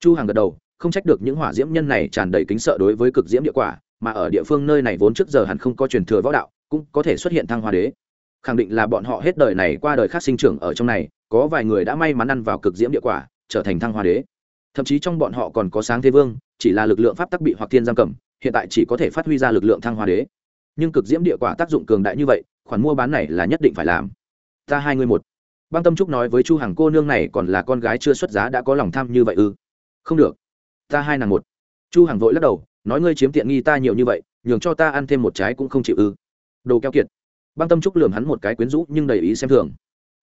Chu hàng gật đầu, không trách được những hỏa diễm nhân này tràn đầy kính sợ đối với cực diễm địa quả, mà ở địa phương nơi này vốn trước giờ hẳn không có truyền thừa võ đạo, cũng có thể xuất hiện thăng hoa đế khẳng định là bọn họ hết đời này qua đời khác sinh trưởng ở trong này, có vài người đã may mắn ăn vào cực diễm địa quả, trở thành thăng hoa đế. Thậm chí trong bọn họ còn có sáng thế vương, chỉ là lực lượng pháp tắc bị hoặc thiên giam cầm, hiện tại chỉ có thể phát huy ra lực lượng thăng hoa đế. Nhưng cực diễm địa quả tác dụng cường đại như vậy, khoản mua bán này là nhất định phải làm. Ta hai người một băng tâm trúc nói với chu hằng cô nương này còn là con gái chưa xuất giá đã có lòng tham như vậy ư? Không được. Ta hai nàng một chu hằng vội lắc đầu, nói ngươi chiếm tiện nghi ta nhiều như vậy, nhường cho ta ăn thêm một trái cũng không chịu ư? Đồ keo kiệt băng tâm trúc lườm hắn một cái quyến rũ nhưng đầy ý xem thường.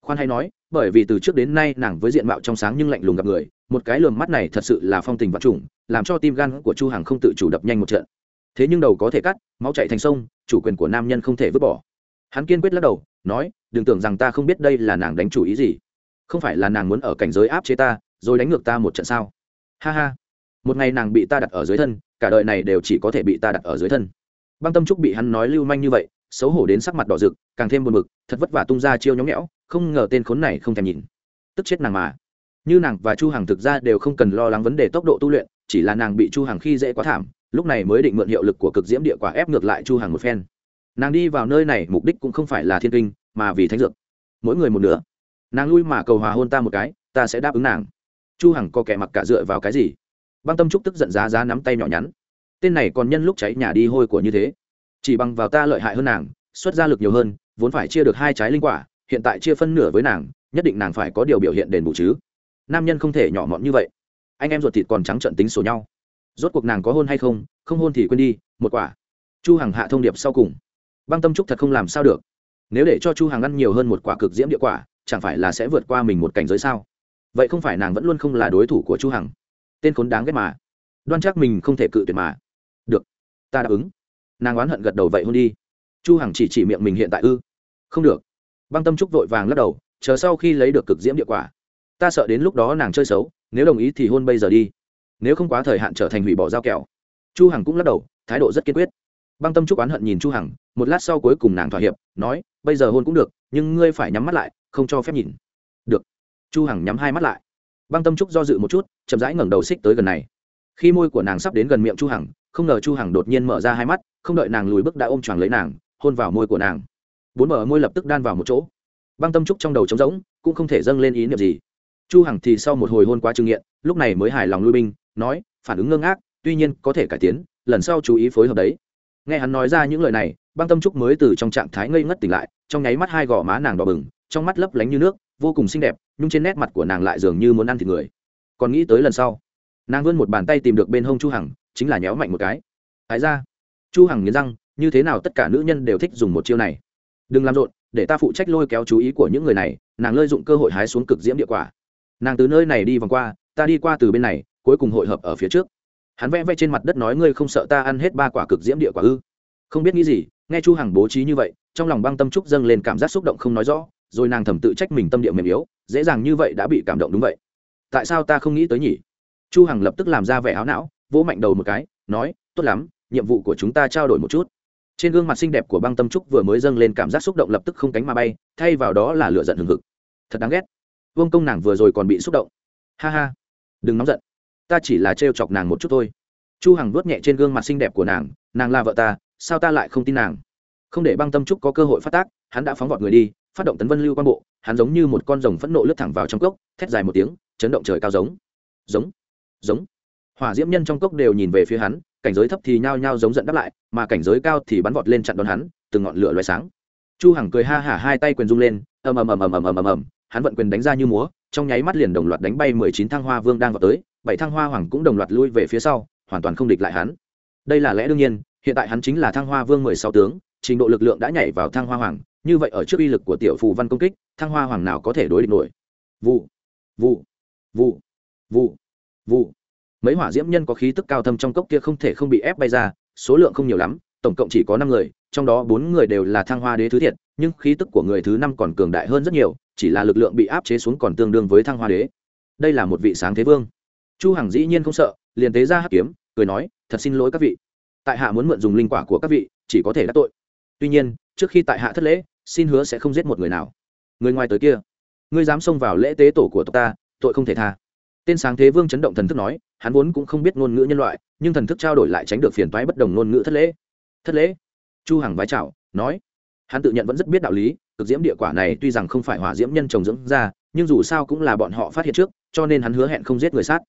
Khoan hay nói, bởi vì từ trước đến nay nàng với diện mạo trong sáng nhưng lạnh lùng gặp người, một cái lườm mắt này thật sự là phong tình vật chủng làm cho tim gan của chu hằng không tự chủ đập nhanh một trận. Thế nhưng đầu có thể cắt, máu chảy thành sông, chủ quyền của nam nhân không thể vứt bỏ. Hắn kiên quyết lắc đầu, nói, đừng tưởng rằng ta không biết đây là nàng đánh chủ ý gì. Không phải là nàng muốn ở cảnh giới áp chế ta, rồi đánh ngược ta một trận sao? Ha ha. Một ngày nàng bị ta đặt ở dưới thân, cả đời này đều chỉ có thể bị ta đặt ở dưới thân. Băng tâm trúc bị hắn nói lưu manh như vậy xấu hổ đến sắc mặt đỏ rực, càng thêm buồn bực, thật vất vả tung ra chiêu nhõng nhẽo, không ngờ tên khốn này không thèm nhìn. Tức chết nàng mà. Như nàng và chu hằng thực ra đều không cần lo lắng vấn đề tốc độ tu luyện, chỉ là nàng bị chu hằng khi dễ quá thảm, lúc này mới định mượn hiệu lực của cực diễm địa quả ép ngược lại chu hằng một phen. Nàng đi vào nơi này, mục đích cũng không phải là thiên kinh, mà vì thánh dược. Mỗi người một nửa. Nàng lui mà cầu hòa hôn ta một cái, ta sẽ đáp ứng nàng. Chu hằng có kẻ mặc cả dựa vào cái gì? Băng tâm trúc tức giận giá giá nắm tay nhỏ nhắn. Tên này còn nhân lúc cháy nhà đi hôi của như thế chỉ bằng vào ta lợi hại hơn nàng, xuất ra lực nhiều hơn, vốn phải chia được hai trái linh quả, hiện tại chia phân nửa với nàng, nhất định nàng phải có điều biểu hiện đền bù chứ. Nam nhân không thể nhỏ mọn như vậy. Anh em ruột thịt còn trắng trận tính sổ nhau. Rốt cuộc nàng có hôn hay không không hôn thì quên đi, một quả. Chu hằng hạ thông điệp sau cùng. Băng tâm trúc thật không làm sao được. Nếu để cho chu hằng ăn nhiều hơn một quả cực diễm địa quả, chẳng phải là sẽ vượt qua mình một cảnh giới sao? Vậy không phải nàng vẫn luôn không là đối thủ của chu hằng. Tên khốn đáng ghét mà. Đoan chắc mình không thể cự tuyệt mà. Được, ta đáp ứng nàng oán hận gật đầu vậy hôn đi. Chu hằng chỉ chỉ miệng mình hiện tại ư? Không được. Băng tâm trúc vội vàng lắc đầu, chờ sau khi lấy được cực diễm địa quả. Ta sợ đến lúc đó nàng chơi xấu, nếu đồng ý thì hôn bây giờ đi. Nếu không quá thời hạn trở thành hủy bỏ giao kẹo. Chu hằng cũng lắc đầu, thái độ rất kiên quyết. Băng tâm trúc oán hận nhìn chu hằng, một lát sau cuối cùng nàng thỏa hiệp, nói, bây giờ hôn cũng được, nhưng ngươi phải nhắm mắt lại, không cho phép nhìn. Được. Chu hằng nhắm hai mắt lại. Băng tâm trúc do dự một chút, chậm rãi ngẩng đầu xích tới gần này. Khi môi của nàng sắp đến gần miệng chu hằng không ngờ chu hằng đột nhiên mở ra hai mắt, không đợi nàng lùi bước đã ôm choàng lấy nàng, hôn vào môi của nàng. Bốn mở môi lập tức đan vào một chỗ. Băng tâm trúc trong đầu trống rỗng, cũng không thể dâng lên ý niệm gì. Chu hằng thì sau một hồi hôn quá trừng nghiện, lúc này mới hài lòng lui binh, nói, phản ứng ngơ ngác, tuy nhiên có thể cải tiến, lần sau chú ý phối hợp đấy. Nghe hắn nói ra những lời này, băng tâm trúc mới từ trong trạng thái ngây ngất tỉnh lại, trong nháy mắt hai gò má nàng đỏ bừng, trong mắt lấp lánh như nước, vô cùng xinh đẹp nhưng trên nét mặt của nàng lại dường như muốn ăn thịt người. Còn nghĩ tới lần sau, nàng vươn một bàn tay tìm được bên hông chu hằng chính là nhéo mạnh một cái. Thái ra chu hằng nghiến răng, như thế nào tất cả nữ nhân đều thích dùng một chiêu này? Đừng làm rộn, để ta phụ trách lôi kéo chú ý của những người này, nàng lợi dụng cơ hội hái xuống cực diễm địa quả. Nàng từ nơi này đi vòng qua, ta đi qua từ bên này, cuối cùng hội hợp ở phía trước. Hắn vẽ vẽ trên mặt đất nói ngươi không sợ ta ăn hết ba quả cực diễm địa quả ư? Không biết nghĩ gì, nghe chu hằng bố trí như vậy, trong lòng băng tâm trúc dâng lên cảm giác xúc động không nói rõ, rồi nàng thầm tự trách mình tâm địa mềm yếu, dễ dàng như vậy đã bị cảm động đúng vậy. Tại sao ta không nghĩ tới nhỉ? Chu hằng lập tức làm ra vẻ áo não vỗ mạnh đầu một cái, nói, tốt lắm, nhiệm vụ của chúng ta trao đổi một chút. Trên gương mặt xinh đẹp của băng tâm trúc vừa mới dâng lên cảm giác xúc động lập tức không cánh mà bay, thay vào đó là lửa giận hừng hực. Thật đáng ghét. Vương công nàng vừa rồi còn bị xúc động. Ha ha. Đừng nóng giận. Ta chỉ là trêu chọc nàng một chút thôi. Chu hằng vuốt nhẹ trên gương mặt xinh đẹp của nàng nàng là vợ ta, sao ta lại không tin nàng? Không để băng tâm trúc có cơ hội phát tác, hắn đã phóng vọt người đi, phát động tấn vân lưu quan bộ, hắn giống như một con rồng phẫn nộ lướt thẳng vào trong cốc, thét dài một tiếng, chấn động trời cao giống. Giống. Giống hỏa diễm nhân trong cốc đều nhìn về phía hắn, cảnh giới thấp thì nhao nhao giống giận đáp lại, mà cảnh giới cao thì bắn vọt lên chặn đón hắn, từng ngọn lửa loài sáng. Chu hằng cười ha hả hai tay quyền rung lên, ầm ầm ầm ầm ầm ầm ầm ầm, hắn vận quyền đánh ra như múa, trong nháy mắt liền đồng loạt đánh bay 19 thăng hoa vương đang vào tới, bảy thăng hoa hoàng cũng đồng loạt lui về phía sau, hoàn toàn không địch lại hắn. Đây là lẽ đương nhiên, hiện tại hắn chính là thăng hoa vương 16 tướng, trình độ lực lượng đã nhảy vào thăng hoa hoàng, như vậy ở trước uy lực của tiểu phù văn công kích, thăng hoa hoàng nào có thể đối địch nổi? Vụ vụ vụ vụ vụ mấy hỏa diễm nhân có khí tức cao thâm trong cốc kia không thể không bị ép bay ra, số lượng không nhiều lắm, tổng cộng chỉ có năm người, trong đó bốn người đều là thăng hoa đế thứ thiệt, nhưng khí tức của người thứ năm còn cường đại hơn rất nhiều, chỉ là lực lượng bị áp chế xuống còn tương đương với thăng hoa đế. Đây là một vị sáng thế vương. Chu hằng dĩ nhiên không sợ, liền tế ra hắc kiếm, cười nói, thật xin lỗi các vị. Tại hạ muốn mượn dùng linh quả của các vị, chỉ có thể đắc tội. Tuy nhiên, trước khi tại hạ thất lễ, xin hứa sẽ không giết một người nào. Người ngoài tới kia, ngươi dám xông vào lễ tế tổ của tộc ta, tội không thể tha. Tên sáng thế vương chấn động thần thức nói hắn vốn cũng không biết ngôn ngữ nhân loại, nhưng thần thức trao đổi lại tránh được phiền toái bất đồng ngôn ngữ thất lễ. Thất lễ? Chu hằng vái chào, nói. Hắn tự nhận vẫn rất biết đạo lý, cực diễm địa quả này tuy rằng không phải hỏa diễm nhân trồng dưỡng ra, nhưng dù sao cũng là bọn họ phát hiện trước, cho nên hắn hứa hẹn không giết người sát.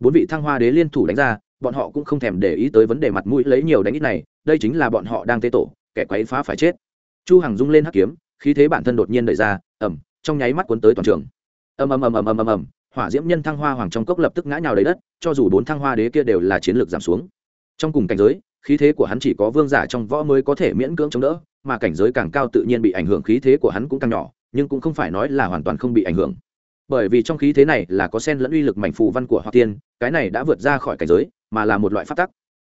Bốn vị thăng hoa đế liên thủ đánh ra, bọn họ cũng không thèm để ý tới vấn đề mặt mũi lấy nhiều đánh ít này, đây chính là bọn họ đang tê tổ, kẻ quấy phá phải chết. Chu hằng rung lên hắc kiếm, khí thế bản thân đột nhiên đẩy ra, ầm! trong nháy mắt cuốn tới toàn trường. Ầm ầm ầm ầm ầm ầm ầm, hỏa diễm nhân thăng hoa hoàng trong cốc lập tức ngã nhào đầy đất cho dù bốn thăng hoa đế kia đều là chiến lược giảm xuống. Trong cùng cảnh giới, khí thế của hắn chỉ có vương giả trong võ mới có thể miễn cưỡng chống đỡ, mà cảnh giới càng cao tự nhiên bị ảnh hưởng khí thế của hắn cũng càng nhỏ, nhưng cũng không phải nói là hoàn toàn không bị ảnh hưởng. Bởi vì trong khí thế này là có sen lẫn uy lực mảnh phù văn của hoa tiên, cái này đã vượt ra khỏi cảnh giới, mà là một loại phát tắc.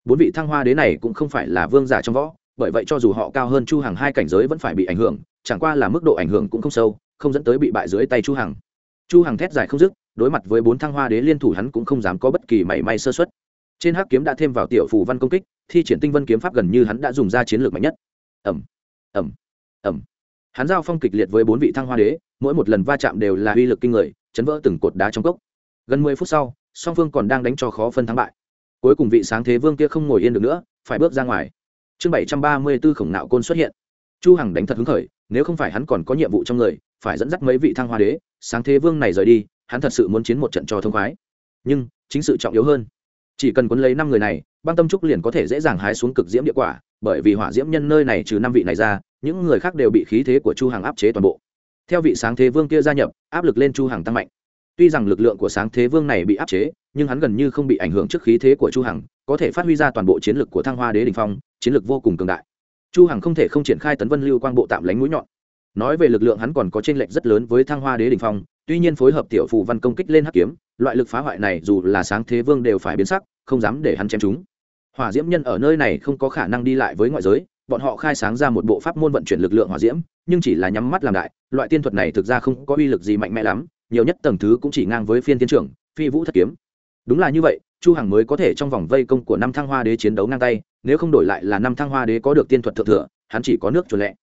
Bốn vị thăng hoa đế này cũng không phải là vương giả trong võ, bởi vậy cho dù họ cao hơn chu hàng hai cảnh giới vẫn phải bị ảnh hưởng, chẳng qua là mức độ ảnh hưởng cũng không sâu, không dẫn tới bị bại dưới tay chu hằng. Chu hằng thét dài không dứt đối mặt với bốn thăng hoa đế liên thủ hắn cũng không dám có bất kỳ mảy may sơ suất. Trên hắc kiếm đã thêm vào tiểu phù văn công kích, thi triển tinh vân kiếm pháp gần như hắn đã dùng ra chiến lược mạnh nhất. Ẩm ẩm ẩm hắn giao phong kịch liệt với bốn vị thăng hoa đế, mỗi một lần va chạm đều là uy lực kinh người, chấn vỡ từng cột đá trong cốc. Gần mười phút sau, song phương còn đang đánh cho khó phân thắng bại. Cuối cùng vị sáng thế vương kia không ngồi yên được nữa, phải bước ra ngoài. Chương bảy trăm ba mươi b ố khổng nạo côn xuất hiện. Chu hằng đánh thật hứng khởi, nếu không phải hắn còn có nhiệm vụ trong người, phải dẫn dắt mấy vị thăng hoa đế, sáng thế vương này rời đi hắn thật sự muốn chiến một trận cho thông khoái. Nhưng, chính sự trọng yếu hơn. Chỉ cần quấn lấy năm người này, băng tâm trúc liền có thể dễ dàng hái xuống cực diễm địa quả, bởi vì hỏa diễm nhân nơi này trừ năm vị này ra, những người khác đều bị khí thế của chu hàng áp chế toàn bộ. Theo vị sáng thế vương kia gia nhập, áp lực lên chu hàng tăng mạnh. Tuy rằng lực lượng của sáng thế vương này bị áp chế, nhưng hắn gần như không bị ảnh hưởng trước khí thế của chu hằng, có thể phát huy ra toàn bộ chiến lực của thăng hoa đế đình phong, chiến lực vô cùng cường đại. Chu hằng không thể không triển khai tấn vân lưu quang bộ tạm lánh mũi nhọn. Nói về lực lượng hắn còn có trên lệnh rất lớn với thăng hoa đế đình phong tuy nhiên phối hợp tiểu phù văn công kích lên hắc kiếm, loại lực phá hoại này dù là sáng thế vương đều phải biến sắc, không dám để hắn chém chúng. Hỏa diễm nhân ở nơi này không có khả năng đi lại với ngoại giới, bọn họ khai sáng ra một bộ pháp môn vận chuyển lực lượng hỏa diễm, nhưng chỉ là nhắm mắt làm đại, loại tiên thuật này thực ra không có uy lực gì mạnh mẽ lắm, nhiều nhất tầng thứ cũng chỉ ngang với phiên tiên trưởng, phi vũ thất kiếm. Đúng là như vậy, chu hằng mới có thể trong vòng vây công của năm thăng hoa đế chiến đấu ngang tay, nếu không đổi lại là năm thăng hoa đế có được tiên thuật thượng thừa, hắn chỉ có nước chuẩn lẹ.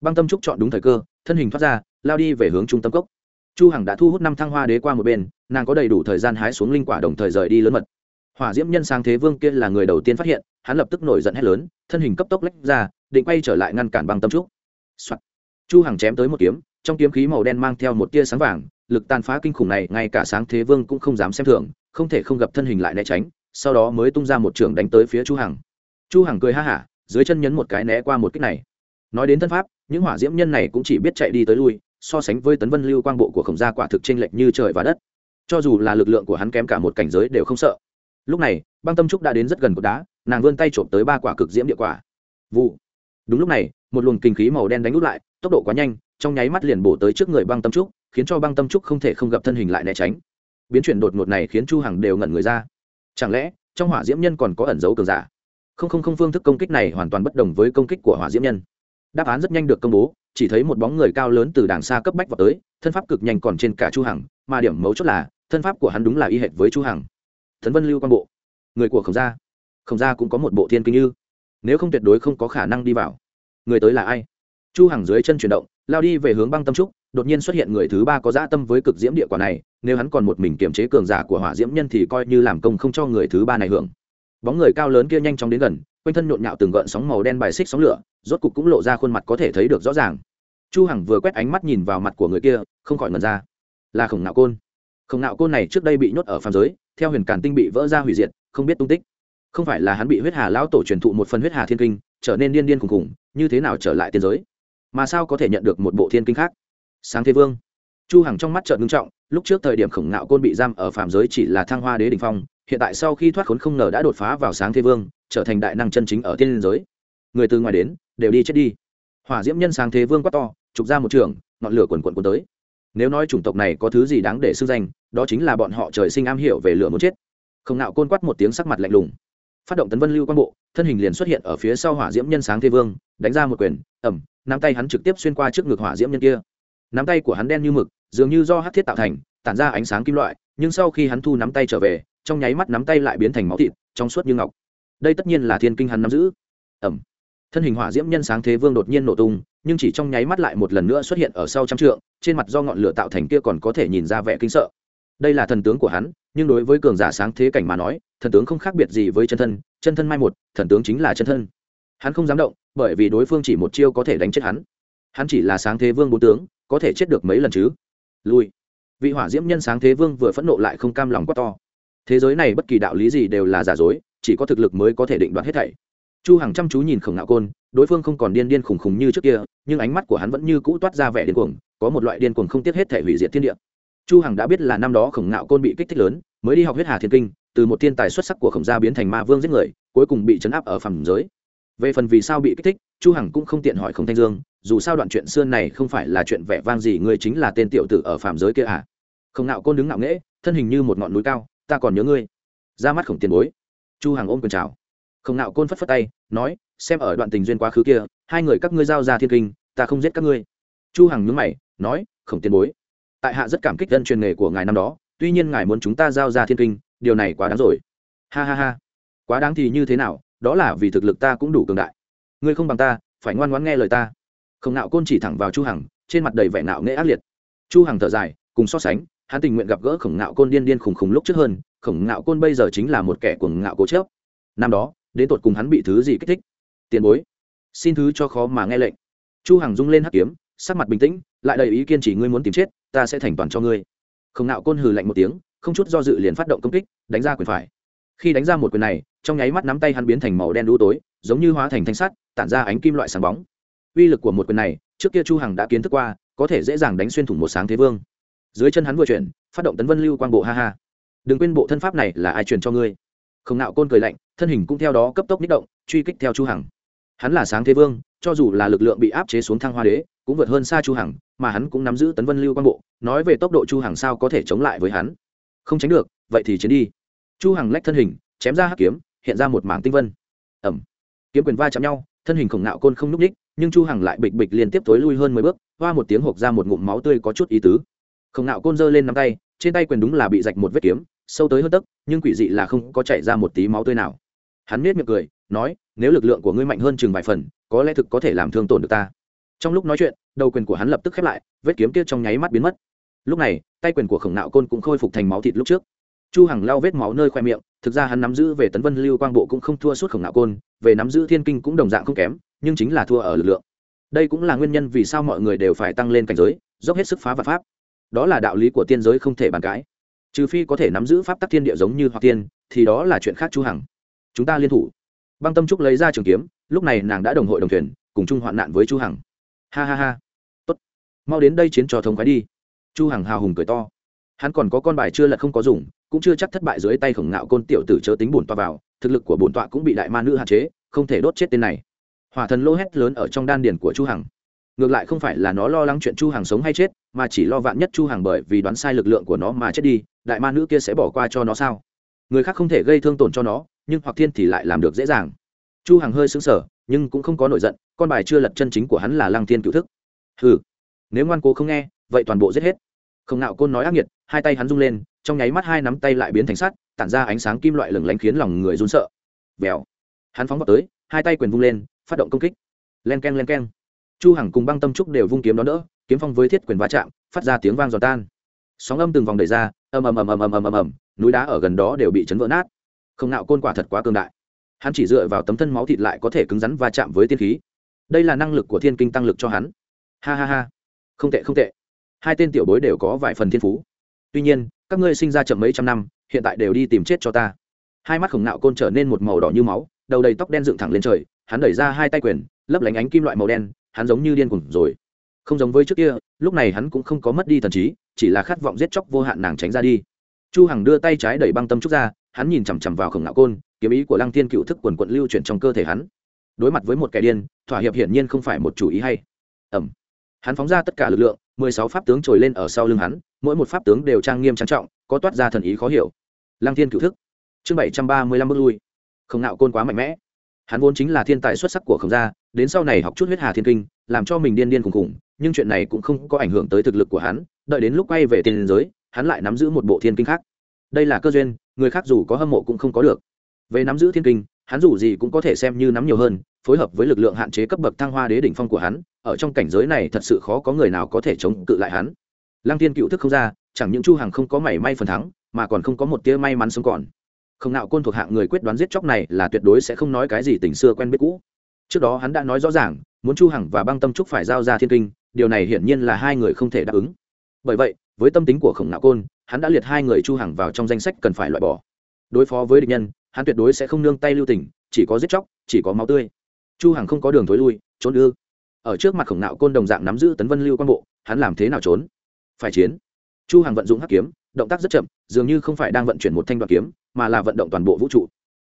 Băng tâm trúc chọn đúng thời cơ, thân hình thoát ra, lao đi về hướng trung tâm cốc chu hằng đã thu hút năm thăng hoa đế qua một bên, nàng có đầy đủ thời gian hái xuống linh quả đồng thời rời đi lớn mật. Hỏa diễm nhân sang thế vương kia là người đầu tiên phát hiện, hắn lập tức nổi giận hét lớn, thân hình cấp tốc lách ra, định quay trở lại ngăn cản băng tâm trúc、Soạn. chu hằng chém tới một kiếm, trong kiếm khí màu đen mang theo một tia sáng vàng, lực tàn phá kinh khủng này, ngay cả sáng thế vương cũng không dám xem thường, không thể không gặp thân hình lại né tránh, sau đó mới tung ra một trường đánh tới phía chu hằng. Chu hằng cười ha hả, dưới chân nhấn một cái né qua một kích này. Nói đến thân pháp, những hỏa diễm nhân này cũng chỉ biết chạy đi tới lui so sánh với tấn vân lưu quang bộ của khổng gia quả thực chênh lệch như trời và đất. Cho dù là lực lượng của hắn kém cả một cảnh giới đều không sợ. Lúc này, băng tâm trúc đã đến rất gần cột đá, nàng vươn tay trộm tới ba quả cực diễm địa quả. Vụ. Đúng lúc này, một luồng kinh khí màu đen đánh út lại, tốc độ quá nhanh, trong nháy mắt liền bổ tới trước người băng tâm trúc, khiến cho băng tâm trúc không thể không gặp thân hình lại né tránh. Biến chuyển đột ngột này khiến chu hằng đều ngẩn người ra. Chẳng lẽ, trong hỏa diễm nhân còn có ẩn dấu cường giả? Không không không, phương thức công kích này hoàn toàn bất đồng với công kích của hỏa diễm nhân đáp án rất nhanh được công bố, chỉ thấy một bóng người cao lớn từ đàng xa cấp bách vào tới, thân pháp cực nhanh còn trên cả chu hằng, mà điểm mấu chốt là, thân pháp của hắn đúng là y hệt với chu hằng. Thần vân lưu quan bộ. Người của khổng gia. Khổng gia cũng có một bộ thiên kinh như. Nếu không tuyệt đối không có khả năng đi vào. Người tới là ai? Chu hằng dưới chân chuyển động, lao đi về hướng băng tâm trúc, đột nhiên xuất hiện người thứ ba có dã tâm với cực diễm địa quả này, nếu hắn còn một mình kiềm chế cường giả của hỏa diễm nhân thì coi như làm công không cho người thứ ba này hưởng bóng người cao lớn kia nhanh chóng đến gần, quanh thân nhộn nhạo từng gợn sóng màu đen bài xích sóng lửa, rốt cục cũng lộ ra khuôn mặt có thể thấy được rõ ràng. Chu hằng vừa quét ánh mắt nhìn vào mặt của người kia, không khỏi ngẩn ra. Là khổng nạo côn. Khổng nạo côn này trước đây bị nhốt ở phàm giới, theo huyền cản tinh bị vỡ ra hủy diệt, không biết tung tích. Không phải là hắn bị huyết hà lão tổ truyền thụ một phần huyết hà thiên kinh, trở nên điên điên khủng khủng, như thế nào trở lại tiên giới? Mà sao có thể nhận được một bộ thiên kinh khác? Sáng thế vương. Chu hằng trong mắt trợn ngưng trọng, lúc trước thời điểm khổng nạo côn bị giam ở phàm giới chỉ là thăng hoa đế đỉnh phong hiện tại sau khi thoát khốn không ngờ đã đột phá vào sáng thế vương, trở thành đại năng chân chính ở tiên giới. Người từ ngoài đến, đều đi chết đi. Hỏa diễm nhân sáng thế vương quát to trục ra một trường, ngọn lửa quần quần quần tới. Nếu nói chủng tộc này có thứ gì đáng để xưng danh, đó chính là bọn họ trời sinh am hiểu về lửa muốn chết. Không nạo côn quát một tiếng sắc mặt lạnh lùng. Phát động tấn vân lưu quang bộ, thân hình liền xuất hiện ở phía sau hỏa diễm nhân sáng thế vương, đánh ra một quyền ẩm nắm tay hắn trực tiếp xuyên qua trước ngực hỏa diễm nhân kia. Nắm tay của hắn đen như mực, dường như do hát thiết tạo thành, tản ra ánh sáng kim loại, nhưng sau khi hắn thu nắm tay trở về trong nháy mắt nắm tay lại biến thành máu thịt, trong suốt như ngọc. Đây tất nhiên là thiên kinh hắn nắm giữ. Ẩm. Thân hình hỏa diễm nhân sáng thế vương đột nhiên nổ tung, nhưng chỉ trong nháy mắt lại một lần nữa xuất hiện ở sau trăm trượng, trên mặt do ngọn lửa tạo thành kia còn có thể nhìn ra vẻ kinh sợ. Đây là thần tướng của hắn, nhưng đối với cường giả sáng thế cảnh mà nói, thần tướng không khác biệt gì với chân thân chân thân mai một, thần tướng chính là chân thân. Hắn không dám động, bởi vì đối phương chỉ một chiêu có thể đánh chết hắn. Hắn chỉ là sáng thế vương bốn tướng, có thể chết được mấy lần chứ? Lui. Vị hỏa diễm nhân sáng thế vương vừa phẫn nộ lại không cam lòng quá to thế giới này bất kỳ đạo lý gì đều là giả dối, chỉ có thực lực mới có thể định đoạt hết thảy. Chu hằng chăm chú nhìn khổng ngạo côn, đối phương không còn điên điên khùng khùng như trước kia, nhưng ánh mắt của hắn vẫn như cũ toát ra vẻ điên cuồng, có một loại điên cuồng không tiếc hết thể hủy diệt thiên địa. Chu hằng đã biết là năm đó khổng ngạo côn bị kích thích lớn, mới đi học huyết hà thiên kinh, từ một thiên tài xuất sắc của khổng gia biến thành ma vương giết người, cuối cùng bị chấn áp ở phàm giới. Về phần vì sao bị kích thích, chu hằng cũng không tiện hỏi khổng thanh dương, dù sao đoạn chuyện xưa này không phải là chuyện vẻ vang gì, người chính là tên tiểu tử ở phàm giới kia à? Khổng ngạo côn đứng ngạo nghễ, thân hình như một ngọn núi cao ta còn nhớ ngươi. Ra mắt khổng tiền bối. Chu hằng ôm quyền chào. Khổng nạo côn phất phất tay, nói, xem ở đoạn tình duyên quá khứ kia, hai người các ngươi giao ra thiên kinh, ta không giết các ngươi. Chu hằng nhướng mày, nói, khổng tiền bối, tại hạ rất cảm kích dân truyền nghề của ngài năm đó, tuy nhiên ngài muốn chúng ta giao ra thiên kinh, điều này quá đáng rồi. Ha ha ha. Quá đáng thì như thế nào, đó là vì thực lực ta cũng đủ cường đại. Ngươi không bằng ta, phải ngoan ngoãn nghe lời ta. Khổng nạo côn chỉ thẳng vào chu hằng, trên mặt đầy vẻ nạo nghệ ác liệt. Chu hằng thở dài, cùng so sánh hắn tình nguyện gặp gỡ khổng nạo côn điên điên khùng khùng lúc trước hơn, khổng nạo côn bây giờ chính là một kẻ cuồng ngạo cố chớp năm đó, đến tột cùng hắn bị thứ gì kích thích? Tiền bối, xin thứ cho khó mà nghe lệnh. Chu hằng rung lên hắc kiếm, sắc mặt bình tĩnh, lại đầy ý kiên chỉ ngươi muốn tìm chết, ta sẽ thành toàn cho ngươi. Khổng nạo côn hừ lạnh một tiếng, không chút do dự liền phát động công kích, đánh ra quyền phải. Khi đánh ra một quyền này, trong nháy mắt nắm tay hắn biến thành màu đen đu tối, giống như hóa thành thanh sắt, tản ra ánh kim loại sáng bóng. Uy lực của một quyền này, trước kia chu hằng đã kiến thức qua, có thể dễ dàng đánh xuyên thủng một sáng thế vương dưới chân hắn vừa chuyển, phát động tấn vân lưu quang bộ, ha ha. Đừng quên bộ thân pháp này là ai truyền cho ngươi? Không nạo côn cười lạnh, thân hình cũng theo đó cấp tốc nhích động, truy kích theo chu hằng. Hắn là sáng thế vương, cho dù là lực lượng bị áp chế xuống thăng hoa đế, cũng vượt hơn xa chu hằng, mà hắn cũng nắm giữ tấn vân lưu quang bộ, nói về tốc độ chu hằng sao có thể chống lại với hắn? Không tránh được, vậy thì chiến đi. Chu hằng lách thân hình, chém ra hắc kiếm, hiện ra một mảng tinh vân. Ẩm kiếm quyền va chạm nhau, thân hình khổng nạo côn không núp ních nhưng chu hằng lại bịch bịch liên tiếp tối lui hơn mười bước, hoa một tiếng hộc ra một ngụm máu tươi có chút ý tứ khổng nạo côn giơ lên nắm tay, trên tay quyền đúng là bị rạch một vết kiếm, sâu tới hơn tấc, nhưng quỷ dị là không có chảy ra một tí máu tươi nào. Hắn nết miệng cười, nói, nếu lực lượng của ngươi mạnh hơn chừng vài phần, có lẽ thực có thể làm thương tổn được ta. Trong lúc nói chuyện, đầu quyền của hắn lập tức khép lại, vết kiếm kia trong nháy mắt biến mất. Lúc này, tay quyền của khổng nạo côn cũng khôi phục thành máu thịt lúc trước. Chu hằng lau vết máu nơi khoe miệng, thực ra hắn nắm giữ về tấn vân lưu quang bộ cũng không thua suốt khổng nạo côn, về nắm giữ thiên kinh cũng đồng dạng không kém, nhưng chính là thua ở lực lượng. Đây cũng là nguyên nhân vì sao mọi người đều phải tăng lên cảnh giới, dốc hết sức phá vật pháp đó là đạo lý của tiên giới không thể bàn cãi. Trừ phi có thể nắm giữ pháp tắc thiên địa giống như hoặc tiên, thì đó là chuyện khác chu hằng. Chúng ta liên thủ. Băng tâm trúc lấy ra trường kiếm, lúc này nàng đã đồng hội đồng thuyền, cùng chung hoạn nạn với chu hằng. Ha ha ha. Tốt. Mau đến đây chiến trò thống khoái đi. Chu hằng hào hùng cười to. Hắn còn có con bài chưa lật không có dùng, cũng chưa chắc thất bại dưới tay khổng ngạo côn tiểu tử chớ tính bổn tọa vào, thực lực của bổn tọa cũng bị đại ma nữ hạn chế, không thể đốt chết tên này. Hỏa thần lô hét lớn ở trong đan điển của chu hằng ngược lại không phải là nó lo lắng chuyện chu hàng sống hay chết, mà chỉ lo vạn nhất chu hàng bởi vì đoán sai lực lượng của nó mà chết đi, đại ma nữ kia sẽ bỏ qua cho nó sao? Người khác không thể gây thương tổn cho nó, nhưng hoặc thiên thì lại làm được dễ dàng. Chu hàng hơi xứng sở nhưng cũng không có nổi giận, con bài chưa lật chân chính của hắn là lăng thiên cựu thức. Ừ nếu ngoan cố không nghe, vậy toàn bộ giết hết. Không nạo côn nói ác nghiệt, hai tay hắn rung lên, trong nháy mắt hai nắm tay lại biến thành sắt, tản ra ánh sáng kim loại lừng lánh khiến lòng người run sợ. Vèo. Hắn phóng vào tới, hai tay quyền vung lên, phát động công kích. Len k e n len k e n chu hằng cùng băng tâm trúc đều vung kiếm đón đỡ, kiếm phong với thiết quyền va chạm, phát ra tiếng vang giòn tan. Sóng âm từng vòng đẩy ra, ầm ầm ầm ầm ầm ầm ầm ầm, núi đá ở gần đó đều bị chấn vỡ nát. Không nạo côn quả thật quá cường đại. Hắn chỉ dựa vào tấm thân máu thịt lại có thể cứng rắn va chạm với tiên khí. Đây là năng lực của thiên kinh tăng lực cho hắn. Ha ha ha. Không tệ không tệ. Hai tên tiểu bối đều có vài phần thiên phú. Tuy nhiên, các ngươi sinh ra chậm mấy trăm năm, hiện tại đều đi tìm chết cho ta. Hai mắt khổng nạo côn trở nên một màu đỏ như máu, đầu đầy tóc đen dựng thẳng lên trời, hắn đẩy ra hai tay quyền, lấp lánh ánh kim loại màu đen hắn giống như điên cuồng rồi. Không giống với trước kia, lúc này hắn cũng không có mất đi thần trí, chỉ là khát vọng giết chóc vô hạn nàng tránh ra đi. Chu hằng đưa tay trái đẩy băng tâm trúc ra, hắn nhìn chằm chằm vào khổng ngạo côn, kiếm ý của lăng thiên cựu thức quần quận lưu chuyển trong cơ thể hắn. Đối mặt với một kẻ điên, thỏa hiệp hiển nhiên không phải một chủ ý hay. Ẩm. Hắn phóng ra tất cả lực lượng, mười sáu pháp tướng trồi lên ở sau lưng hắn, mỗi một pháp tướng đều trang nghiêm trang trọng, có toát ra thần ý khó hiểu. Lăng thiên cựu thức. Chương bảy trăm ba mươi lăm bước lui. Khổng nạo côn quá mạnh mẽ. Hắn vốn chính là thiên tài xuất sắc của khổng gia đến sau này học chút huyết hà thiên kinh, làm cho mình điên điên khùng khùng, nhưng chuyện này cũng không có ảnh hưởng tới thực lực của hắn, đợi đến lúc quay về tiền giới, hắn lại nắm giữ một bộ thiên kinh khác. Đây là cơ duyên, người khác dù có hâm mộ cũng không có được. Về nắm giữ thiên kinh, hắn dù gì cũng có thể xem như nắm nhiều hơn, phối hợp với lực lượng hạn chế cấp bậc thăng hoa đế đỉnh phong của hắn, ở trong cảnh giới này thật sự khó có người nào có thể chống cự lại hắn. Lăng tiên cựu thức không ra, chẳng những chu hằng không có mảy may phần thắng, mà còn không có một tia may mắn sống còn. Không nào côn thuộc hạng người quyết đoán giết chóc này là tuyệt đối sẽ không nói cái gì tình xưa quen biết cũ trước đó hắn đã nói rõ ràng, muốn chu hằng và băng tâm trúc phải giao ra thiên kinh, điều này hiển nhiên là hai người không thể đáp ứng. Bởi vậy, với tâm tính của khổng nạo côn, hắn đã liệt hai người chu hằng vào trong danh sách cần phải loại bỏ. Đối phó với địch nhân, hắn tuyệt đối sẽ không nương tay lưu tình, chỉ có giết chóc, chỉ có máu tươi. Chu hằng không có đường thối lui, trốn ư. Ở trước mặt khổng nạo côn đồng dạng nắm giữ tấn vân lưu quan bộ, hắn làm thế nào trốn? Phải chiến. Chu hằng vận dụng hắc kiếm, động tác rất chậm, dường như không phải đang vận chuyển một thanh đoạn kiếm, mà là vận động toàn bộ vũ trụ.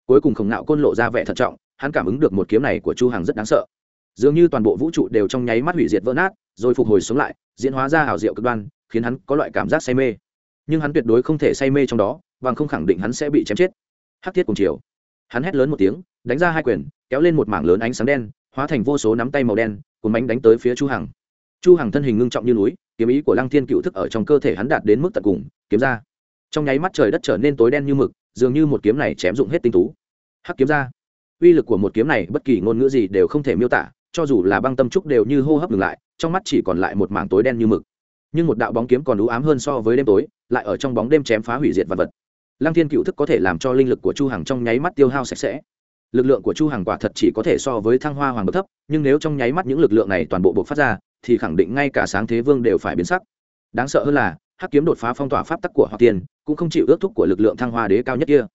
Cuối cùng khổng nạo côn lộ ra vẻ thận trọng hắn cảm ứng được một kiếm này của chu hằng rất đáng sợ. Dường như toàn bộ vũ trụ đều trong nháy mắt hủy diệt vỡ nát, rồi phục hồi sống lại, diễn hóa ra hào diệu cực đoan, khiến hắn có loại cảm giác say mê. Nhưng hắn tuyệt đối không thể say mê trong đó, bằng không khẳng định hắn sẽ bị chém chết. Hắc thiết cùng chiều hắn hét lớn một tiếng, đánh ra hai quyền, kéo lên một mảng lớn ánh sáng đen, hóa thành vô số nắm tay màu đen cùng bánh đánh tới phía chu hằng. Chu hằng thân hình ngưng trọng như núi, kiếm ý của lăng thiên cựu thức ở trong cơ thể hắn đạt đến mức tận cùng, kiếm ra. Trong nháy mắt trời đất trở nên tối đen như mực, dường như một kiếm này chém dụng hết tinh tú. Hắc kiếm ra uy lực của một kiếm này bất kỳ ngôn ngữ gì đều không thể miêu tả, cho dù là băng tâm trúc đều như hô hấp ngừng lại, trong mắt chỉ còn lại một mảng tối đen như mực. Nhưng một đạo bóng kiếm còn đủ ám hơn so với đêm tối, lại ở trong bóng đêm chém phá hủy diệt vật vật. Lăng thiên cựu thức có thể làm cho linh lực của chu hằng trong nháy mắt tiêu hao sạch sẽ. Lực lượng của chu hằng quả thật chỉ có thể so với thăng hoa hoàng bậc thấp, nhưng nếu trong nháy mắt những lực lượng này toàn bộ bộc phát ra, thì khẳng định ngay cả sáng thế vương đều phải biến sắc. Đáng sợ hơn là, hắc kiếm đột phá phong tỏa pháp tắc của hoa tiền cũng không chịu ước thúc của lực lượng thăng hoa đế cao nhất kia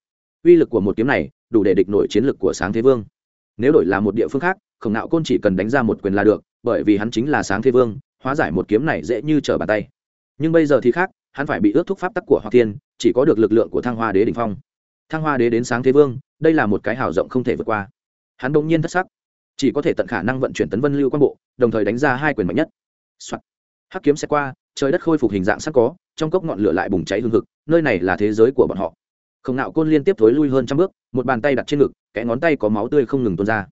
uy lực của một kiếm này đủ để địch nổi chiến lực của sáng thế vương. Nếu đổi là một địa phương khác, khổng nạo côn chỉ cần đánh ra một quyền là được, bởi vì hắn chính là sáng thế vương, hóa giải một kiếm này dễ như trở bàn tay. Nhưng bây giờ thì khác, hắn phải bị ước thúc pháp tắc của hoa tiên chỉ có được lực lượng của thăng hoa đế đỉnh phong. Thăng hoa đế đến sáng thế vương, đây là một cái hào rộng không thể vượt qua. Hắn đông nhiên thất sắc, chỉ có thể tận khả năng vận chuyển tấn vân lưu quan bộ, đồng thời đánh ra hai quyền mạnh nhất、Soạn. hắc kiếm sẽ qua, trời đất khôi phục hình dạng sẵn có, trong cốc ngọn lửa lại bùng cháy hương thực nơi này là thế giới của bọn họ không nạo côn liên tiếp thối lui hơn trăm bước, một bàn tay đặt trên ngực, kẽ ngón tay có máu tươi không ngừng tuôn ra.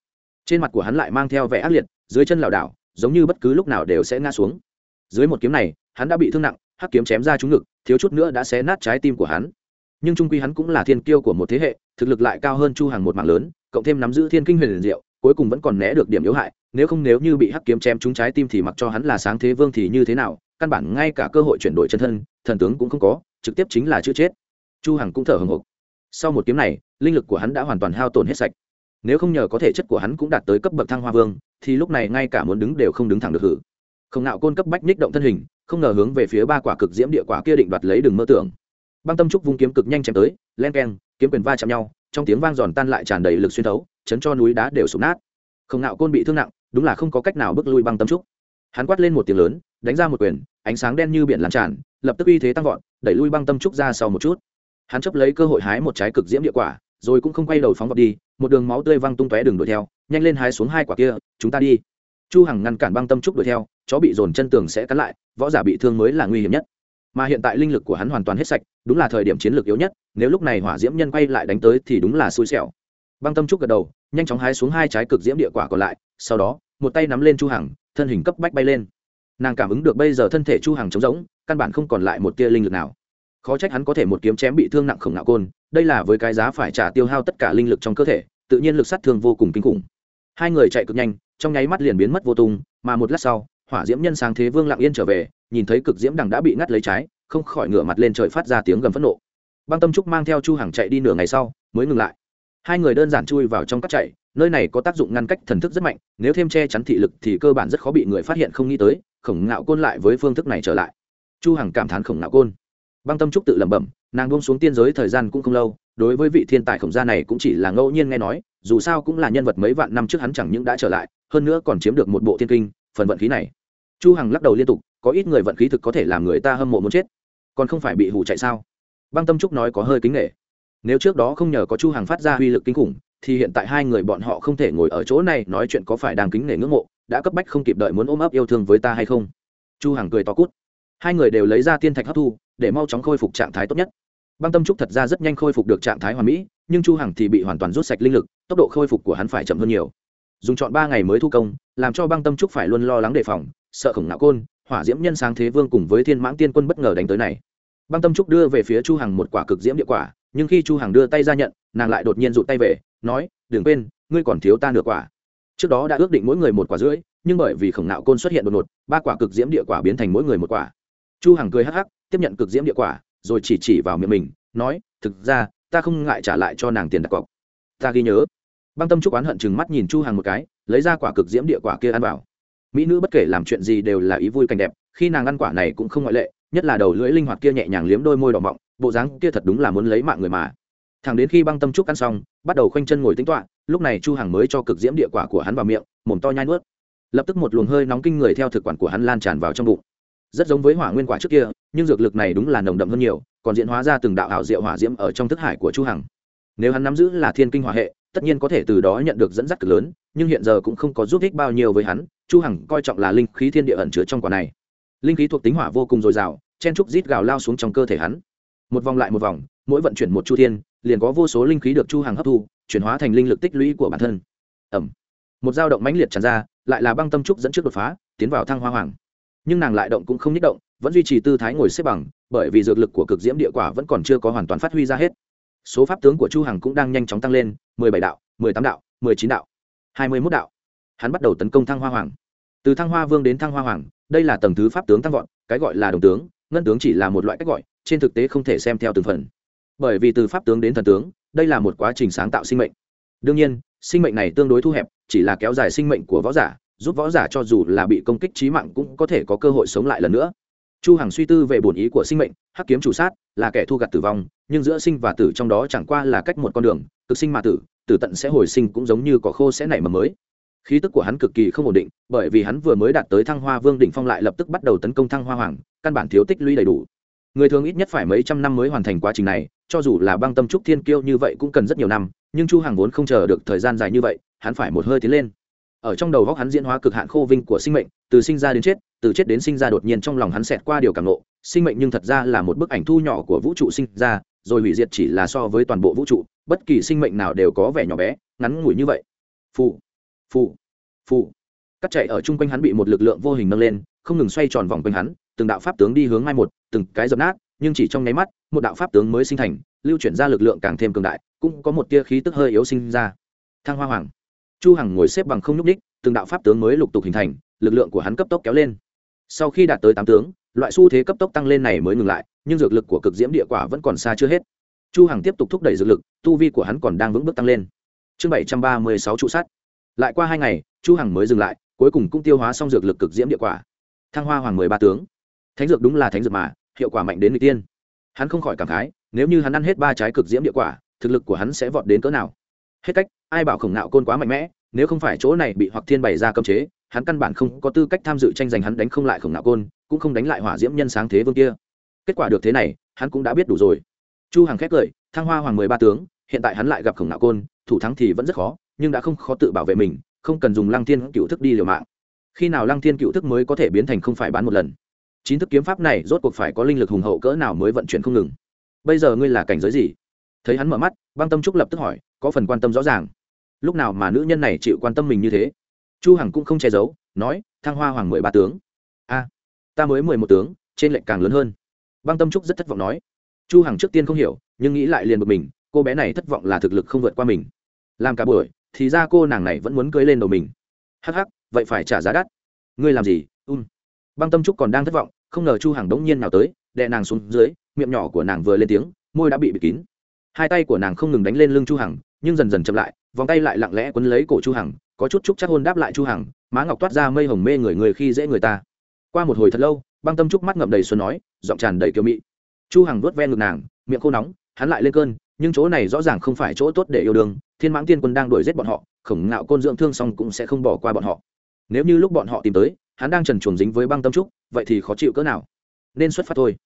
Trên mặt của hắn lại mang theo vẻ ác liệt, dưới chân lảo đảo, giống như bất cứ lúc nào đều sẽ ngã xuống. Dưới một kiếm này, hắn đã bị thương nặng, hắc kiếm chém ra trúng ngực, thiếu chút nữa đã xé nát trái tim của hắn. Nhưng trung quy hắn cũng là thiên kiêu của một thế hệ, thực lực lại cao hơn chu hàng một mạng lớn, cộng thêm nắm giữ thiên kinh huyền liền diệu, cuối cùng vẫn còn né được điểm yếu hại, nếu không nếu như bị hắc kiếm chém trúng trái tim thì mặc cho hắn là sáng thế vương thì như thế nào, căn bản ngay cả cơ hội chuyển đổi chân thân, thần tướng cũng không có, trực tiếp chính là chữ chết chu hằng cũng thở hồng hộc. Sau một kiếm này, linh lực của hắn đã hoàn toàn hao tổn hết sạch. Nếu không nhờ có thể chất của hắn cũng đạt tới cấp bậc thăng hoa vương, thì lúc này ngay cả muốn đứng đều không đứng thẳng được hử. Không nạo côn cấp bách ních động thân hình, không ngờ hướng về phía ba quả cực diễm địa quả kia định đoạt lấy đường mơ tưởng. Băng tâm trúc vung kiếm cực nhanh chém tới, len keng, kiếm quyền va chạm nhau, trong tiếng vang giòn tan lại tràn đầy lực xuyên thấu, chấn cho núi đá đều sụp nát. Không nạo côn bị thương nặng, đúng là không có cách nào bước lui băng tâm trúc. Hắn quát lên một tiếng lớn, đánh ra một quyền, ánh sáng đen như biển làm tràn, lập tức uy thế tăng vọt, đẩy lui băng tâm trúc ra sau một chút hắn chấp lấy cơ hội hái một trái cực diễm địa quả, rồi cũng không quay đầu phóng vọt đi, một đường máu tươi văng tung tóe đường đuổi theo, nhanh lên hái xuống hai quả kia, chúng ta đi. Chu hằng ngăn cản băng tâm trúc đuổi theo, chó bị dồn chân tường sẽ cắn lại, võ giả bị thương mới là nguy hiểm nhất. Mà hiện tại linh lực của hắn hoàn toàn hết sạch, đúng là thời điểm chiến lược yếu nhất, nếu lúc này hỏa diễm nhân quay lại đánh tới thì đúng là xui xẻo. Băng tâm trúc gật đầu, nhanh chóng hái xuống hai trái cực diễm địa quả còn lại, sau đó, một tay nắm lên chu hằng, thân hình cấp bách bay lên. Nàng cảm ứng được bây giờ thân thể chu hằng trống rỗng, căn bản không còn lại một tia linh lực nào khó trách hắn có thể một kiếm chém bị thương nặng khổng nạo côn, đây là với cái giá phải trả tiêu hao tất cả linh lực trong cơ thể, tự nhiên lực sát thương vô cùng kinh khủng. Hai người chạy cực nhanh, trong nháy mắt liền biến mất vô tung, mà một lát sau, hỏa diễm nhân sáng thế vương lặng yên trở về, nhìn thấy cực diễm đằng đã bị ngắt lấy trái, không khỏi ngửa mặt lên trời phát ra tiếng gầm phẫn nộ. Băng tâm trúc mang theo chu hằng chạy đi nửa ngày sau, mới ngừng lại. Hai người đơn giản chui vào trong các chạy, nơi này có tác dụng ngăn cách thần thức rất mạnh, nếu thêm che chắn thị lực thì cơ bản rất khó bị người phát hiện không nghĩ tới, khổng ngạo côn lại với phương thức này trở lại. Chu hằng cảm thán khổng ngạo côn băng tâm trúc tự lẩm bẩm, nàng buông xuống tiên giới thời gian cũng không lâu, đối với vị thiên tài khổng gia này cũng chỉ là ngẫu nhiên nghe nói, dù sao cũng là nhân vật mấy vạn năm trước hắn chẳng những đã trở lại, hơn nữa còn chiếm được một bộ thiên kinh, phần vận khí này. Chu hằng lắc đầu liên tục, có ít người vận khí thực có thể làm người ta hâm mộ muốn chết. Còn không phải bị hù chạy sao? Băng tâm trúc nói có hơi kính nghệ nếu trước đó không nhờ có chu hằng phát ra uy lực kinh khủng, thì hiện tại hai người bọn họ không thể ngồi ở chỗ này nói chuyện có phải đang kính nể ngưỡng mộ, đã cấp bách không kịp đợi muốn ôm ấp yêu thương với ta hay không? Chu hằng cười to cút. Hai người đều lấy ra tiên thạch hấp thu để mau chóng khôi phục trạng thái tốt nhất. Băng tâm trúc thật ra rất nhanh khôi phục được trạng thái hoàn mỹ, nhưng chu hằng thì bị hoàn toàn rút sạch linh lực, tốc độ khôi phục của hắn phải chậm hơn nhiều. Dùng chọn ba ngày mới thu công, làm cho băng tâm trúc phải luôn lo lắng đề phòng, sợ khổng nạo côn, hỏa diễm nhân sáng thế vương cùng với thiên mãng tiên quân bất ngờ đánh tới này. Băng tâm trúc đưa về phía chu hằng một quả cực diễm địa quả, nhưng khi chu hằng đưa tay ra nhận, nàng lại đột nhiên rụt tay về, nói, đừng quên, ngươi còn thiếu ta nửa quả. Trước đó đã ước định mỗi người một quả rưỡi, nhưng bởi vì khổng nạo côn xuất hiện đột ngột, ba quả cực diễm địa quả biến thành mỗi người một quả. Chu hằng cười hắc hắc tiếp nhận cực diễm địa quả, rồi chỉ chỉ vào miệng mình, nói, thực ra, ta không ngại trả lại cho nàng tiền đặt cọc. Ta ghi nhớ. Băng tâm trúc oán hận chừng mắt nhìn chu hằng một cái, lấy ra quả cực diễm địa quả kia ăn vào. Mỹ nữ bất kể làm chuyện gì đều là ý vui cảnh đẹp, khi nàng ăn quả này cũng không ngoại lệ, nhất là đầu lưỡi linh hoạt kia nhẹ nhàng liếm đôi môi đỏ mọng, bộ dáng kia thật đúng là muốn lấy mạng người mà. Thằng đến khi băng tâm trúc ăn xong, bắt đầu khoanh chân ngồi tính toạ lúc này chu hằng mới cho cực diễm địa quả của hắn vào miệng, mồm to nhai nuốt. Lập tức một luồng hơi nóng kinh người theo thực quản của hắn lan tràn vào trong bụng rất giống với hỏa nguyên quả trước kia, nhưng dược lực này đúng là nồng đậm hơn nhiều, còn diễn hóa ra từng đạo ảo diệu hỏa diễm ở trong thức hải của chu hằng. Nếu hắn nắm giữ là thiên kinh hỏa hệ, tất nhiên có thể từ đó nhận được dẫn dắt cực lớn, nhưng hiện giờ cũng không có giúp ích bao nhiêu với hắn, chu hằng coi trọng là linh khí thiên địa ẩn chứa trong quả này. Linh khí thuộc tính hỏa vô cùng dồi dào, chen trúc rít gào lao xuống trong cơ thể hắn. Một vòng lại một vòng, mỗi vận chuyển một chu thiên, liền có vô số linh khí được chu hằng hấp thu, chuyển hóa thành linh lực tích lũy của bản thân. Ẩm một dao động mãnh liệt tràn ra, lại là băng tâm trúc dẫn trước đột phá, tiến vào thăng hoa hoàng nhưng nàng lại động cũng không nhích động, vẫn duy trì tư thái ngồi xếp bằng, bởi vì dược lực của cực diễm địa quả vẫn còn chưa có hoàn toàn phát huy ra hết. Số pháp tướng của chu hằng cũng đang nhanh chóng tăng lên, mười bảy đạo, mười tám đạo, mười chín đạo, hai mươi 21 đạo. Hắn bắt đầu tấn công thăng hoa hoàng. Từ thăng hoa vương đến thăng hoa hoàng, đây là tầng thứ pháp tướng tăng vọt, cái gọi là đồng tướng, ngân tướng chỉ là một loại cách gọi, trên thực tế không thể xem theo từng phần. Bởi vì từ pháp tướng đến thần tướng, đây là một quá trình sáng tạo sinh mệnh. Đương nhiên, sinh mệnh này tương đối thu hẹp, chỉ là kéo dài sinh mệnh của võ giả giúp võ giả cho dù là bị công kích trí mạng cũng có thể có cơ hội sống lại lần nữa. Chu hằng suy tư về bổn ý của sinh mệnh, hắc kiếm chủ sát, là kẻ thu gặt tử vong, nhưng giữa sinh và tử trong đó chẳng qua là cách một con đường, cực sinh mà tử tử tận sẽ hồi sinh cũng giống như cỏ khô sẽ nảy mầm mới. Khí tức của hắn cực kỳ không ổn định, bởi vì hắn vừa mới đạt tới thăng hoa vương đỉnh phong lại lập tức bắt đầu tấn công thăng hoa hoàng, căn bản thiếu tích lũy đầy đủ. Người thường ít nhất phải mấy trăm năm mới hoàn thành quá trình này, cho dù là băng tâm trúc thiên kiêu như vậy cũng cần rất nhiều năm, nhưng chu Hằng vốn không chờ được thời gian dài như vậy, hắn phải một hơi tiến lên ở trong đầu góc hắn diễn hóa cực hạn khô vinh của sinh mệnh, từ sinh ra đến chết, từ chết đến sinh ra đột nhiên trong lòng hắn xẹt qua điều cảm nộ sinh mệnh nhưng thật ra là một bức ảnh thu nhỏ của vũ trụ sinh ra, rồi hủy diệt chỉ là so với toàn bộ vũ trụ, bất kỳ sinh mệnh nào đều có vẻ nhỏ bé, ngắn ngủi như vậy. Phụ phụ phụ cắt chạy ở chung quanh hắn bị một lực lượng vô hình nâng lên, không ngừng xoay tròn vòng quanh hắn, từng đạo pháp tướng đi hướng mai một, từng cái dập nát, nhưng chỉ trong nháy mắt, một đạo pháp tướng mới sinh thành, lưu chuyển ra lực lượng càng thêm cường đại, cũng có một tia khí tức hơi yếu sinh ra. Thăng hoa hoàng chu hằng ngồi xếp bằng không nhúc ních từng đạo pháp tướng mới lục tục hình thành, lực lượng của hắn cấp tốc kéo lên. Sau khi đạt tới tám tướng, loại xu thế cấp tốc tăng lên này mới ngừng lại, nhưng dược lực của cực diễm địa quả vẫn còn xa chưa hết. Chu hằng tiếp tục thúc đẩy dược lực, tu vi của hắn còn đang vững bước tăng lên. Chương bảy trăm ba mươi sáu trụ sắt lại qua hai ngày, chu hằng mới dừng lại, cuối cùng cũng tiêu hóa xong dược lực cực diễm địa quả. Thăng hoa hoàng mười ba tướng. Thánh dược đúng là thánh dược mà, hiệu quả mạnh đến người tiên. Hắn không khỏi cảm khái, nếu như hắn ăn hết ba trái cực diễm địa quả, thực lực của hắn sẽ vọt đến cỡ nào? Hết cách, ai bảo khổng nạo côn quá mạnh mẽ, nếu không phải chỗ này bị hoặc thiên bày ra cấm chế, hắn căn bản không có tư cách tham dự tranh giành hắn đánh không lại khổng nạo côn, cũng không đánh lại hỏa diễm nhân sáng thế vương kia. Kết quả được thế này, hắn cũng đã biết đủ rồi. Chu hằng khép cười, thăng hoa hoàng mười ba tướng, hiện tại hắn lại gặp khổng nạo côn, thủ thắng thì vẫn rất khó, nhưng đã không khó tự bảo vệ mình, không cần dùng lăng thiên cựu thức đi liều mạng. Khi nào lăng thiên cựu thức mới có thể biến thành không phải bán một lần? Chín thức kiếm pháp này rốt cuộc phải có linh lực hùng hậu cỡ nào mới vận chuyển không ngừng? Bây giờ ngươi là cảnh giới gì? Thấy hắn mở mắt, băng tâm trúc lập tức hỏi có phần quan tâm rõ ràng. Lúc nào mà nữ nhân này chịu quan tâm mình như thế? Chu hằng cũng không che giấu, nói, thăng hoa hoàng mười ba tướng. A, ta mới mười một tướng, trên lệnh càng lớn hơn. Băng tâm trúc rất thất vọng nói. Chu hằng trước tiên không hiểu, nhưng nghĩ lại liền một mình, cô bé này thất vọng là thực lực không vượt qua mình. Làm cả buổi, thì ra cô nàng này vẫn muốn cưới lên đầu mình. Hắc hắc, vậy phải trả giá đắt. Ngươi làm gì? Un. Băng tâm trúc còn đang thất vọng, không ngờ chu hằng đống nhiên nào tới, đè nàng xuống dưới, miệng nhỏ của nàng vừa lên tiếng, môi đã bị bịt kín. Hai tay của nàng không ngừng đánh lên lưng chu hằng nhưng dần dần chậm lại, vòng tay lại lặng lẽ quấn lấy cổ chu hằng, có chút chúc chắc hôn đáp lại chu hằng, má ngọc toát ra mây hồng mê người người khi dễ người ta. Qua một hồi thật lâu, băng tâm trúc mắt ngậm đầy xuân nói, giọng tràn đầy kiêu mị. Chu hằng vuốt ven ngực nàng, miệng khô nóng, hắn lại lên cơn, nhưng chỗ này rõ ràng không phải chỗ tốt để yêu đương, thiên mãng tiên quân đang đuổi giết bọn họ, khổng ngạo côn dưỡng thương xong cũng sẽ không bỏ qua bọn họ. Nếu như lúc bọn họ tìm tới, hắn đang trần chuồng dính với băng tâm trúc, vậy thì khó chịu cỡ nào? Nên xuất phát thôi.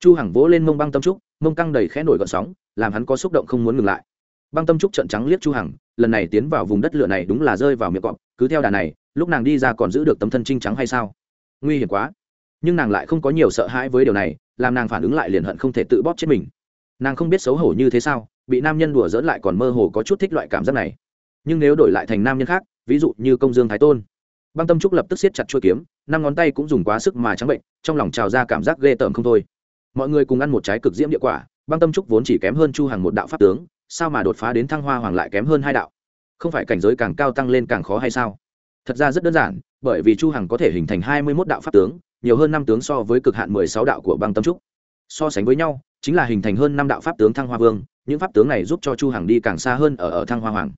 Chu hằng vỗ lên mông băng tâm trúc, mông căng đầy khẽ nổi gợn sóng, làm hắn có xúc động không muốn ngừng lại băng tâm trúc trợn trắng liếc chu hằng, lần này tiến vào vùng đất lửa này đúng là rơi vào miệng cọp, cứ theo đà này, lúc nàng đi ra còn giữ được tấm thân trinh trắng hay sao? Nguy hiểm quá. Nhưng nàng lại không có nhiều sợ hãi với điều này, làm nàng phản ứng lại liền hận không thể tự bóp chết mình. Nàng không biết xấu hổ như thế sao, bị nam nhân đùa dỡn lại còn mơ hồ có chút thích loại cảm giác này. Nhưng nếu đổi lại thành nam nhân khác, ví dụ như công dương thái tôn, băng tâm trúc lập tức siết chặt chuôi kiếm, năm ngón tay cũng dùng quá sức mà trắng bệnh, trong lòng trào ra cảm giác ghê tởm không thôi. Mọi người cùng ăn một trái cực diễm địa quả, băng tâm trúc vốn chỉ kém hơn chu hàng một đạo pháp tướng sao mà đột phá đến thăng hoa hoàng lại kém hơn hai đạo? Không phải cảnh giới càng cao tăng lên càng khó hay sao? Thật ra rất đơn giản, bởi vì chu hằng có thể hình thành hai mươi 21 đạo pháp tướng, nhiều hơn năm tướng so với cực hạn mười sáu đạo của băng tâm trúc. So sánh với nhau, chính là hình thành hơn năm đạo pháp tướng thăng hoa vương, những pháp tướng này giúp cho chu hằng đi càng xa hơn ở ở thăng hoa hoàng.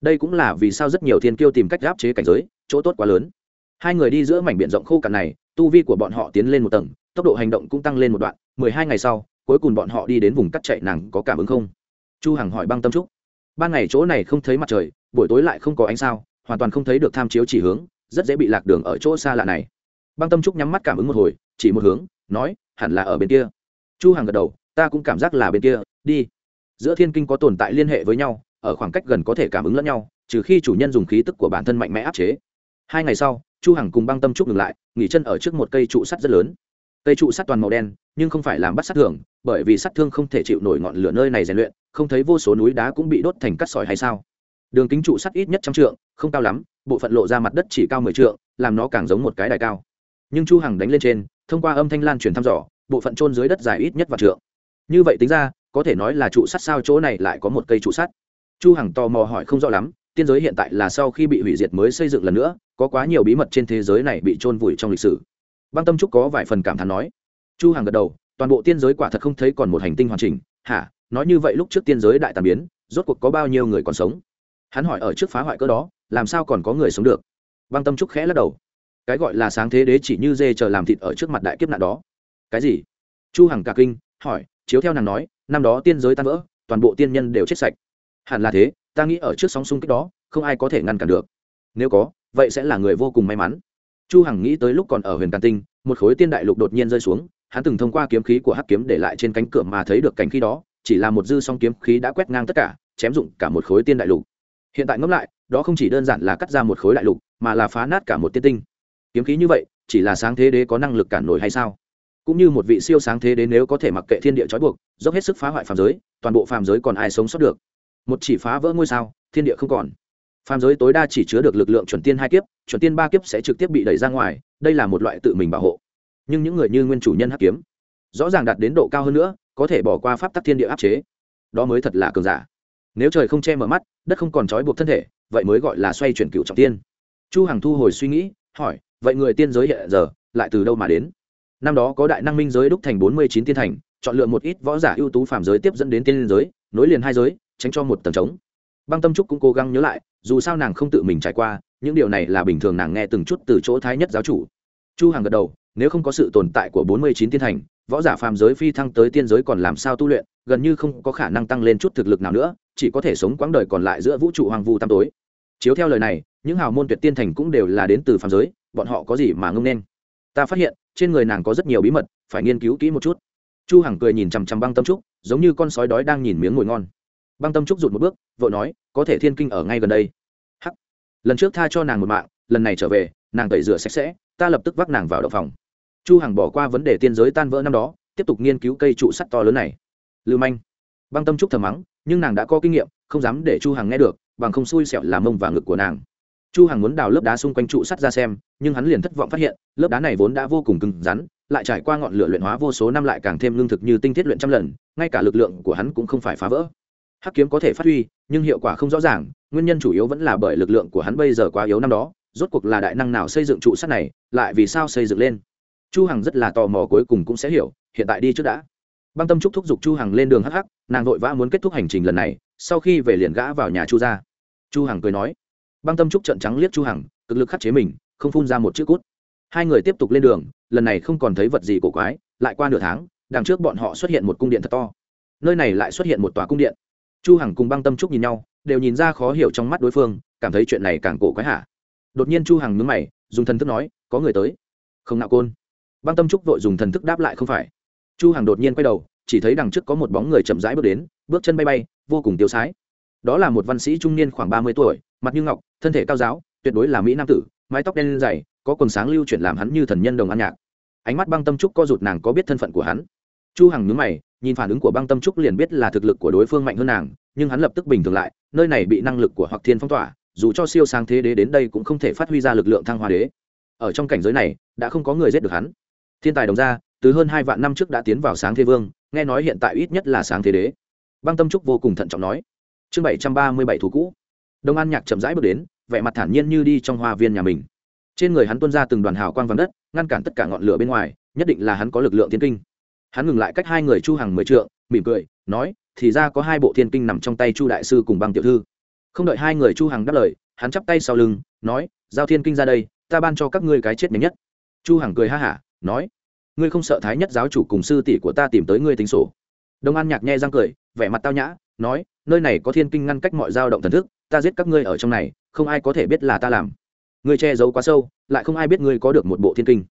Đây cũng là vì sao rất nhiều thiên kiêu tìm cách áp chế cảnh giới, chỗ tốt quá lớn. Hai người đi giữa mảnh biển rộng khô cằn này, tu vi của bọn họ tiến lên một tầng, tốc độ hành động cũng tăng lên một đoạn, mười hai ngày sau, cuối cùng bọn họ đi đến vùng cắt chạy nàng có cảm ứng không? Chu hằng hỏi băng tâm trúc. Ban ngày chỗ này không thấy mặt trời, buổi tối lại không có ánh sao, hoàn toàn không thấy được tham chiếu chỉ hướng, rất dễ bị lạc đường ở chỗ xa lạ này. Băng tâm trúc nhắm mắt cảm ứng một hồi, chỉ một hướng, nói, hẳn là ở bên kia. Chu hằng gật đầu, ta cũng cảm giác là bên kia, đi. Giữa thiên kinh có tồn tại liên hệ với nhau, ở khoảng cách gần có thể cảm ứng lẫn nhau, trừ khi chủ nhân dùng khí tức của bản thân mạnh mẽ áp chế. Hai ngày sau, chu hằng cùng băng tâm trúc ngừng lại, nghỉ chân ở trước một cây trụ sắt rất lớn cây trụ sắt toàn màu đen, nhưng không phải làm bắt sát thường, bởi vì sắt thương không thể chịu nổi ngọn lửa nơi này rèn luyện, không thấy vô số núi đá cũng bị đốt thành cát sỏi hay sao? Đường kính trụ sắt ít nhất trăm trượng, không cao lắm, bộ phận lộ ra mặt đất chỉ cao mười trượng, làm nó càng giống một cái đài cao. Nhưng chu hằng đánh lên trên, thông qua âm thanh lan truyền thăm dò, bộ phận trôn dưới đất dài ít nhất và trượng. Như vậy tính ra, có thể nói là trụ sắt sao chỗ này lại có một cây trụ sắt. Chu hằng tò mò hỏi không rõ lắm, tiên giới hiện tại là sau khi bị hủy diệt mới xây dựng lần nữa, có quá nhiều bí mật trên thế giới này bị trôn vùi trong lịch sử băng tâm trúc có vài phần cảm thán nói. Chu hằng gật đầu, toàn bộ tiên giới quả thật không thấy còn một hành tinh hoàn chỉnh. Hả? Nói như vậy lúc trước tiên giới đại tàn biến, rốt cuộc có bao nhiêu người còn sống? Hắn hỏi ở trước phá hoại cỡ đó, làm sao còn có người sống được? Băng tâm trúc khẽ lắc đầu. Cái gọi là sáng thế đế chỉ như dê chờ làm thịt ở trước mặt đại kiếp nạn đó. Cái gì? Chu hằng cả kinh, hỏi, chiếu theo nàng nói, năm đó tiên giới tan vỡ, toàn bộ tiên nhân đều chết sạch. Hẳn là thế, ta nghĩ ở trước sóng xung kích đó, không ai có thể ngăn cản được. Nếu có, vậy sẽ là người vô cùng may mắn chu hằng nghĩ tới lúc còn ở huyền càn tinh, một khối tiên đại lục đột nhiên rơi xuống, hắn từng thông qua kiếm khí của hắc kiếm để lại trên cánh cửa mà thấy được cảnh khí đó, chỉ là một dư song kiếm khí đã quét ngang tất cả, chém dụng cả một khối tiên đại lục. Hiện tại ngẫm lại, đó không chỉ đơn giản là cắt ra một khối đại lục, mà là phá nát cả một tiên tinh. Kiếm khí như vậy, chỉ là sáng thế đế có năng lực cản nổi hay sao? Cũng như một vị siêu sáng thế đế nếu có thể mặc kệ thiên địa trói buộc, dốc hết sức phá hoại phàm giới, toàn bộ phàm giới còn ai sống sót được? Một chỉ phá vỡ ngôi sao, thiên địa không còn phàm giới tối đa chỉ chứa được lực lượng chuẩn tiên hai kiếp, chuẩn tiên ba kiếp sẽ trực tiếp bị đẩy ra ngoài, đây là một loại tự mình bảo hộ. Nhưng những người như nguyên chủ nhân hắc kiếm, rõ ràng đạt đến độ cao hơn nữa, có thể bỏ qua pháp tắc thiên địa áp chế. Đó mới thật là cường giả. Nếu trời không che mở mắt, đất không còn trói buộc thân thể, vậy mới gọi là xoay chuyển cựu trọng tiên. Chu hằng thu hồi suy nghĩ, hỏi, vậy người tiên giới hiện giờ lại từ đâu mà đến? Năm đó có đại năng minh giới đúc thành bốn mươi chín tiên thành, chọn lựa một ít võ giả ưu tú phàm giới tiếp dẫn đến tiên giới, nối liền hai giới, tránh cho một tầng trống. Băng tâm trúc cũng cố gắng nhớ lại dù sao nàng không tự mình trải qua, những điều này là bình thường nàng nghe từng chút từ chỗ thái nhất giáo chủ. Chu Hằng gật đầu, nếu không có sự tồn tại của bốn mươi chín tiên thành, võ giả phàm giới phi thăng tới tiên giới còn làm sao tu luyện, gần như không có khả năng tăng lên chút thực lực nào nữa, chỉ có thể sống quãng đời còn lại giữa vũ trụ hoàng vu tam tối. Chiếu theo lời này, những hào môn tuyệt tiên thành cũng đều là đến từ phàm giới, bọn họ có gì mà ngông nên? Ta phát hiện, trên người nàng có rất nhiều bí mật, phải nghiên cứu kỹ một chút. Chu hằng cười nhìn chằm chằm băng tâm trúc, giống như con sói đói đang nhìn miếng ngồi ngon băng tâm trúc rụt một bước, vội nói, có thể thiên kinh ở ngay gần đây. Hắc. Lần trước tha cho nàng một mạng, lần này trở về, nàng tẩy rửa sạch sẽ, ta lập tức vác nàng vào động phòng. Chu hằng bỏ qua vấn đề tiên giới tan vỡ năm đó, tiếp tục nghiên cứu cây trụ sắt to lớn này. Lưu manh. Băng tâm trúc thầm mắng, nhưng nàng đã có kinh nghiệm, không dám để chu hằng nghe được, bằng không xui xẻo làm mông và ngực của nàng. Chu hằng muốn đào lớp đá xung quanh trụ sắt ra xem, nhưng hắn liền thất vọng phát hiện, lớp đá này vốn đã vô cùng cứng rắn, lại trải qua ngọn lửa luyện hóa vô số năm lại càng thêm lương thực như tinh thiết luyện trăm lần, ngay cả lực lượng của hắn cũng không phải phá vỡ hắc kiếm có thể phát huy, nhưng hiệu quả không rõ ràng, nguyên nhân chủ yếu vẫn là bởi lực lượng của hắn bây giờ quá yếu năm đó, rốt cuộc là đại năng nào xây dựng trụ sắt này, lại vì sao xây dựng lên? Chu hằng rất là tò mò cuối cùng cũng sẽ hiểu, hiện tại đi trước đã. Băng tâm trúc thúc giục chu hằng lên đường hắc hắc, nàng vội vã muốn kết thúc hành trình lần này, sau khi về liền gã vào nhà chu ra. Chu hằng cười nói. Băng tâm trúc trợn trắng liếc chu hằng, cực lực khắc chế mình, không phun ra một chữ cút. Hai người tiếp tục lên đường, lần này không còn thấy vật gì cổ quái, lại qua nửa tháng, đằng trước bọn họ xuất hiện một cung điện thật to. Nơi này lại xuất hiện một tòa cung điện chu hằng cùng băng tâm trúc nhìn nhau, đều nhìn ra khó hiểu trong mắt đối phương, cảm thấy chuyện này càng cổ quái hả? Đột nhiên chu hằng nhướng mày, dùng thần thức nói, có người tới. Không nạo côn. Băng tâm trúc vội dùng thần thức đáp lại, không phải. Chu hằng đột nhiên quay đầu, chỉ thấy đằng trước có một bóng người chậm rãi bước đến, bước chân bay bay, vô cùng tiêu sái. Đó là một văn sĩ trung niên khoảng ba mươi tuổi, mặt như ngọc, thân thể cao giáo, tuyệt đối là mỹ nam tử, mái tóc đen dày, có quần sáng lưu chuyển làm hắn như thần nhân đồng ăn nhạc. Ánh mắt băng tâm trúc co rụt nàng có biết thân phận của hắn. Chu hằng nhướng mày nhìn phản ứng của băng tâm trúc liền biết là thực lực của đối phương mạnh hơn nàng, nhưng hắn lập tức bình thường lại, nơi này bị năng lực của hoặc thiên phong tỏa, dù cho siêu sáng thế đế đến đây cũng không thể phát huy ra lực lượng thăng hoa đế. Ở trong cảnh giới này, đã không có người giết được hắn. Thiên tài đồng gia, từ hơn hai vạn năm trước đã tiến vào sáng thế vương, nghe nói hiện tại ít nhất là sáng thế đế. Băng tâm trúc vô cùng thận trọng nói. Chương bảy trăm ba mươi bảy thủ cũ. Đông an nhạc chậm rãi bước đến, vẻ mặt thản nhiên như đi trong hoa viên nhà mình. Trên người hắn tuôn ra từng đoàn hào quang vàng đất, ngăn cản tất cả ngọn lửa bên ngoài, nhất định là hắn có lực lượng tiến kinh hắn ngừng lại cách hai người chu hàng mười trượng, mỉm cười, nói, thì ra có hai bộ thiên kinh nằm trong tay chu đại sư cùng băng tiểu thư. Không đợi hai người chu hằng đáp lời, hắn chắp tay sau lưng, nói, giao thiên kinh ra đây, ta ban cho các ngươi cái chết nhanh nhất. Chu hằng cười ha hả, nói, ngươi không sợ thái nhất giáo chủ cùng sư tỷ của ta tìm tới ngươi tính sổ? Đông an nhạc nhẹ răng cười, vẻ mặt tao nhã, nói, nơi này có thiên kinh ngăn cách mọi dao động thần thức, ta giết các ngươi ở trong này, không ai có thể biết là ta làm. Ngươi che giấu quá sâu, lại không ai biết ngươi có được một bộ thiên kinh.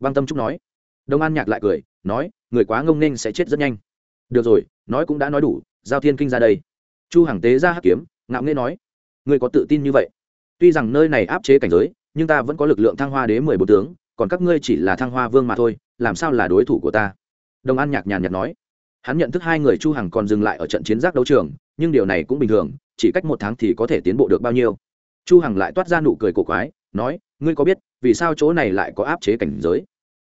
Băng tâm trúc nói. Đông an nhạc lại cười, nói người quá ngông nên sẽ chết rất nhanh. Được rồi, nói cũng đã nói đủ, giao thiên kinh ra đây. Chu hằng tế ra hắc kiếm, ngạo nghễ nói, ngươi có tự tin như vậy? Tuy rằng nơi này áp chế cảnh giới, nhưng ta vẫn có lực lượng thăng hoa đế mười bộ tướng, còn các ngươi chỉ là thăng hoa vương mà thôi, làm sao là đối thủ của ta? Đồng an nhạc nhàn nhạt nói. Hắn nhận thức hai người chu hằng còn dừng lại ở trận chiến giác đấu trường, nhưng điều này cũng bình thường, chỉ cách một tháng thì có thể tiến bộ được bao nhiêu. Chu hằng lại toát ra nụ cười cổ quái, nói, ngươi có biết vì sao chỗ này lại có áp chế cảnh giới?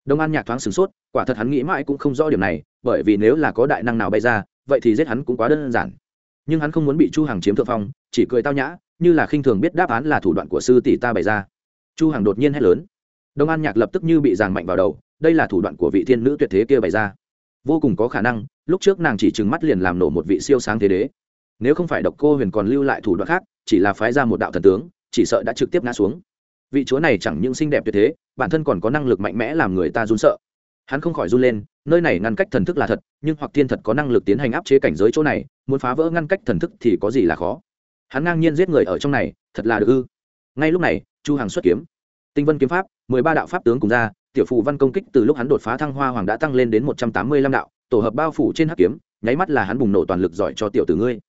Đông an nhạc thoáng sửng sốt, quả thật hắn nghĩ mãi cũng không rõ điểm này, bởi vì nếu là có đại năng nào bay ra, vậy thì giết hắn cũng quá đơn giản. Nhưng hắn không muốn bị chu hằng chiếm thượng phong, chỉ cười tao nhã, như là khinh thường biết đáp án là thủ đoạn của sư tỷ ta bày ra. Chu hằng đột nhiên hét lớn. Đông an nhạc lập tức như bị giằng mạnh vào đầu, đây là thủ đoạn của vị thiên nữ tuyệt thế kia bày ra. Vô cùng có khả năng, lúc trước nàng chỉ trừng mắt liền làm nổ một vị siêu sáng thế đế. Nếu không phải độc cô huyền còn lưu lại thủ đoạn khác, chỉ là phái ra một đạo thần tướng, chỉ sợ đã trực tiếp ngã xuống vị chúa này chẳng những xinh đẹp tuyệt thế, bản thân còn có năng lực mạnh mẽ làm người ta run sợ. Hắn không khỏi run lên, nơi này ngăn cách thần thức là thật, nhưng hoặc thiên thật có năng lực tiến hành áp chế cảnh giới chỗ này, muốn phá vỡ ngăn cách thần thức thì có gì là khó? Hắn ngang nhiên giết người ở trong này, thật là được ư? Ngay lúc này, chu hằng xuất kiếm. Tinh vân kiếm pháp, mười ba đạo pháp tướng cùng ra, tiểu phù văn công kích từ lúc hắn đột phá thăng hoa hoàng đã tăng lên đến một trăm tám mươi lăm đạo, tổ hợp bao phủ trên hắc kiếm, nháy mắt là hắn bùng nổ toàn lực giỏi cho tiểu tử ngươi.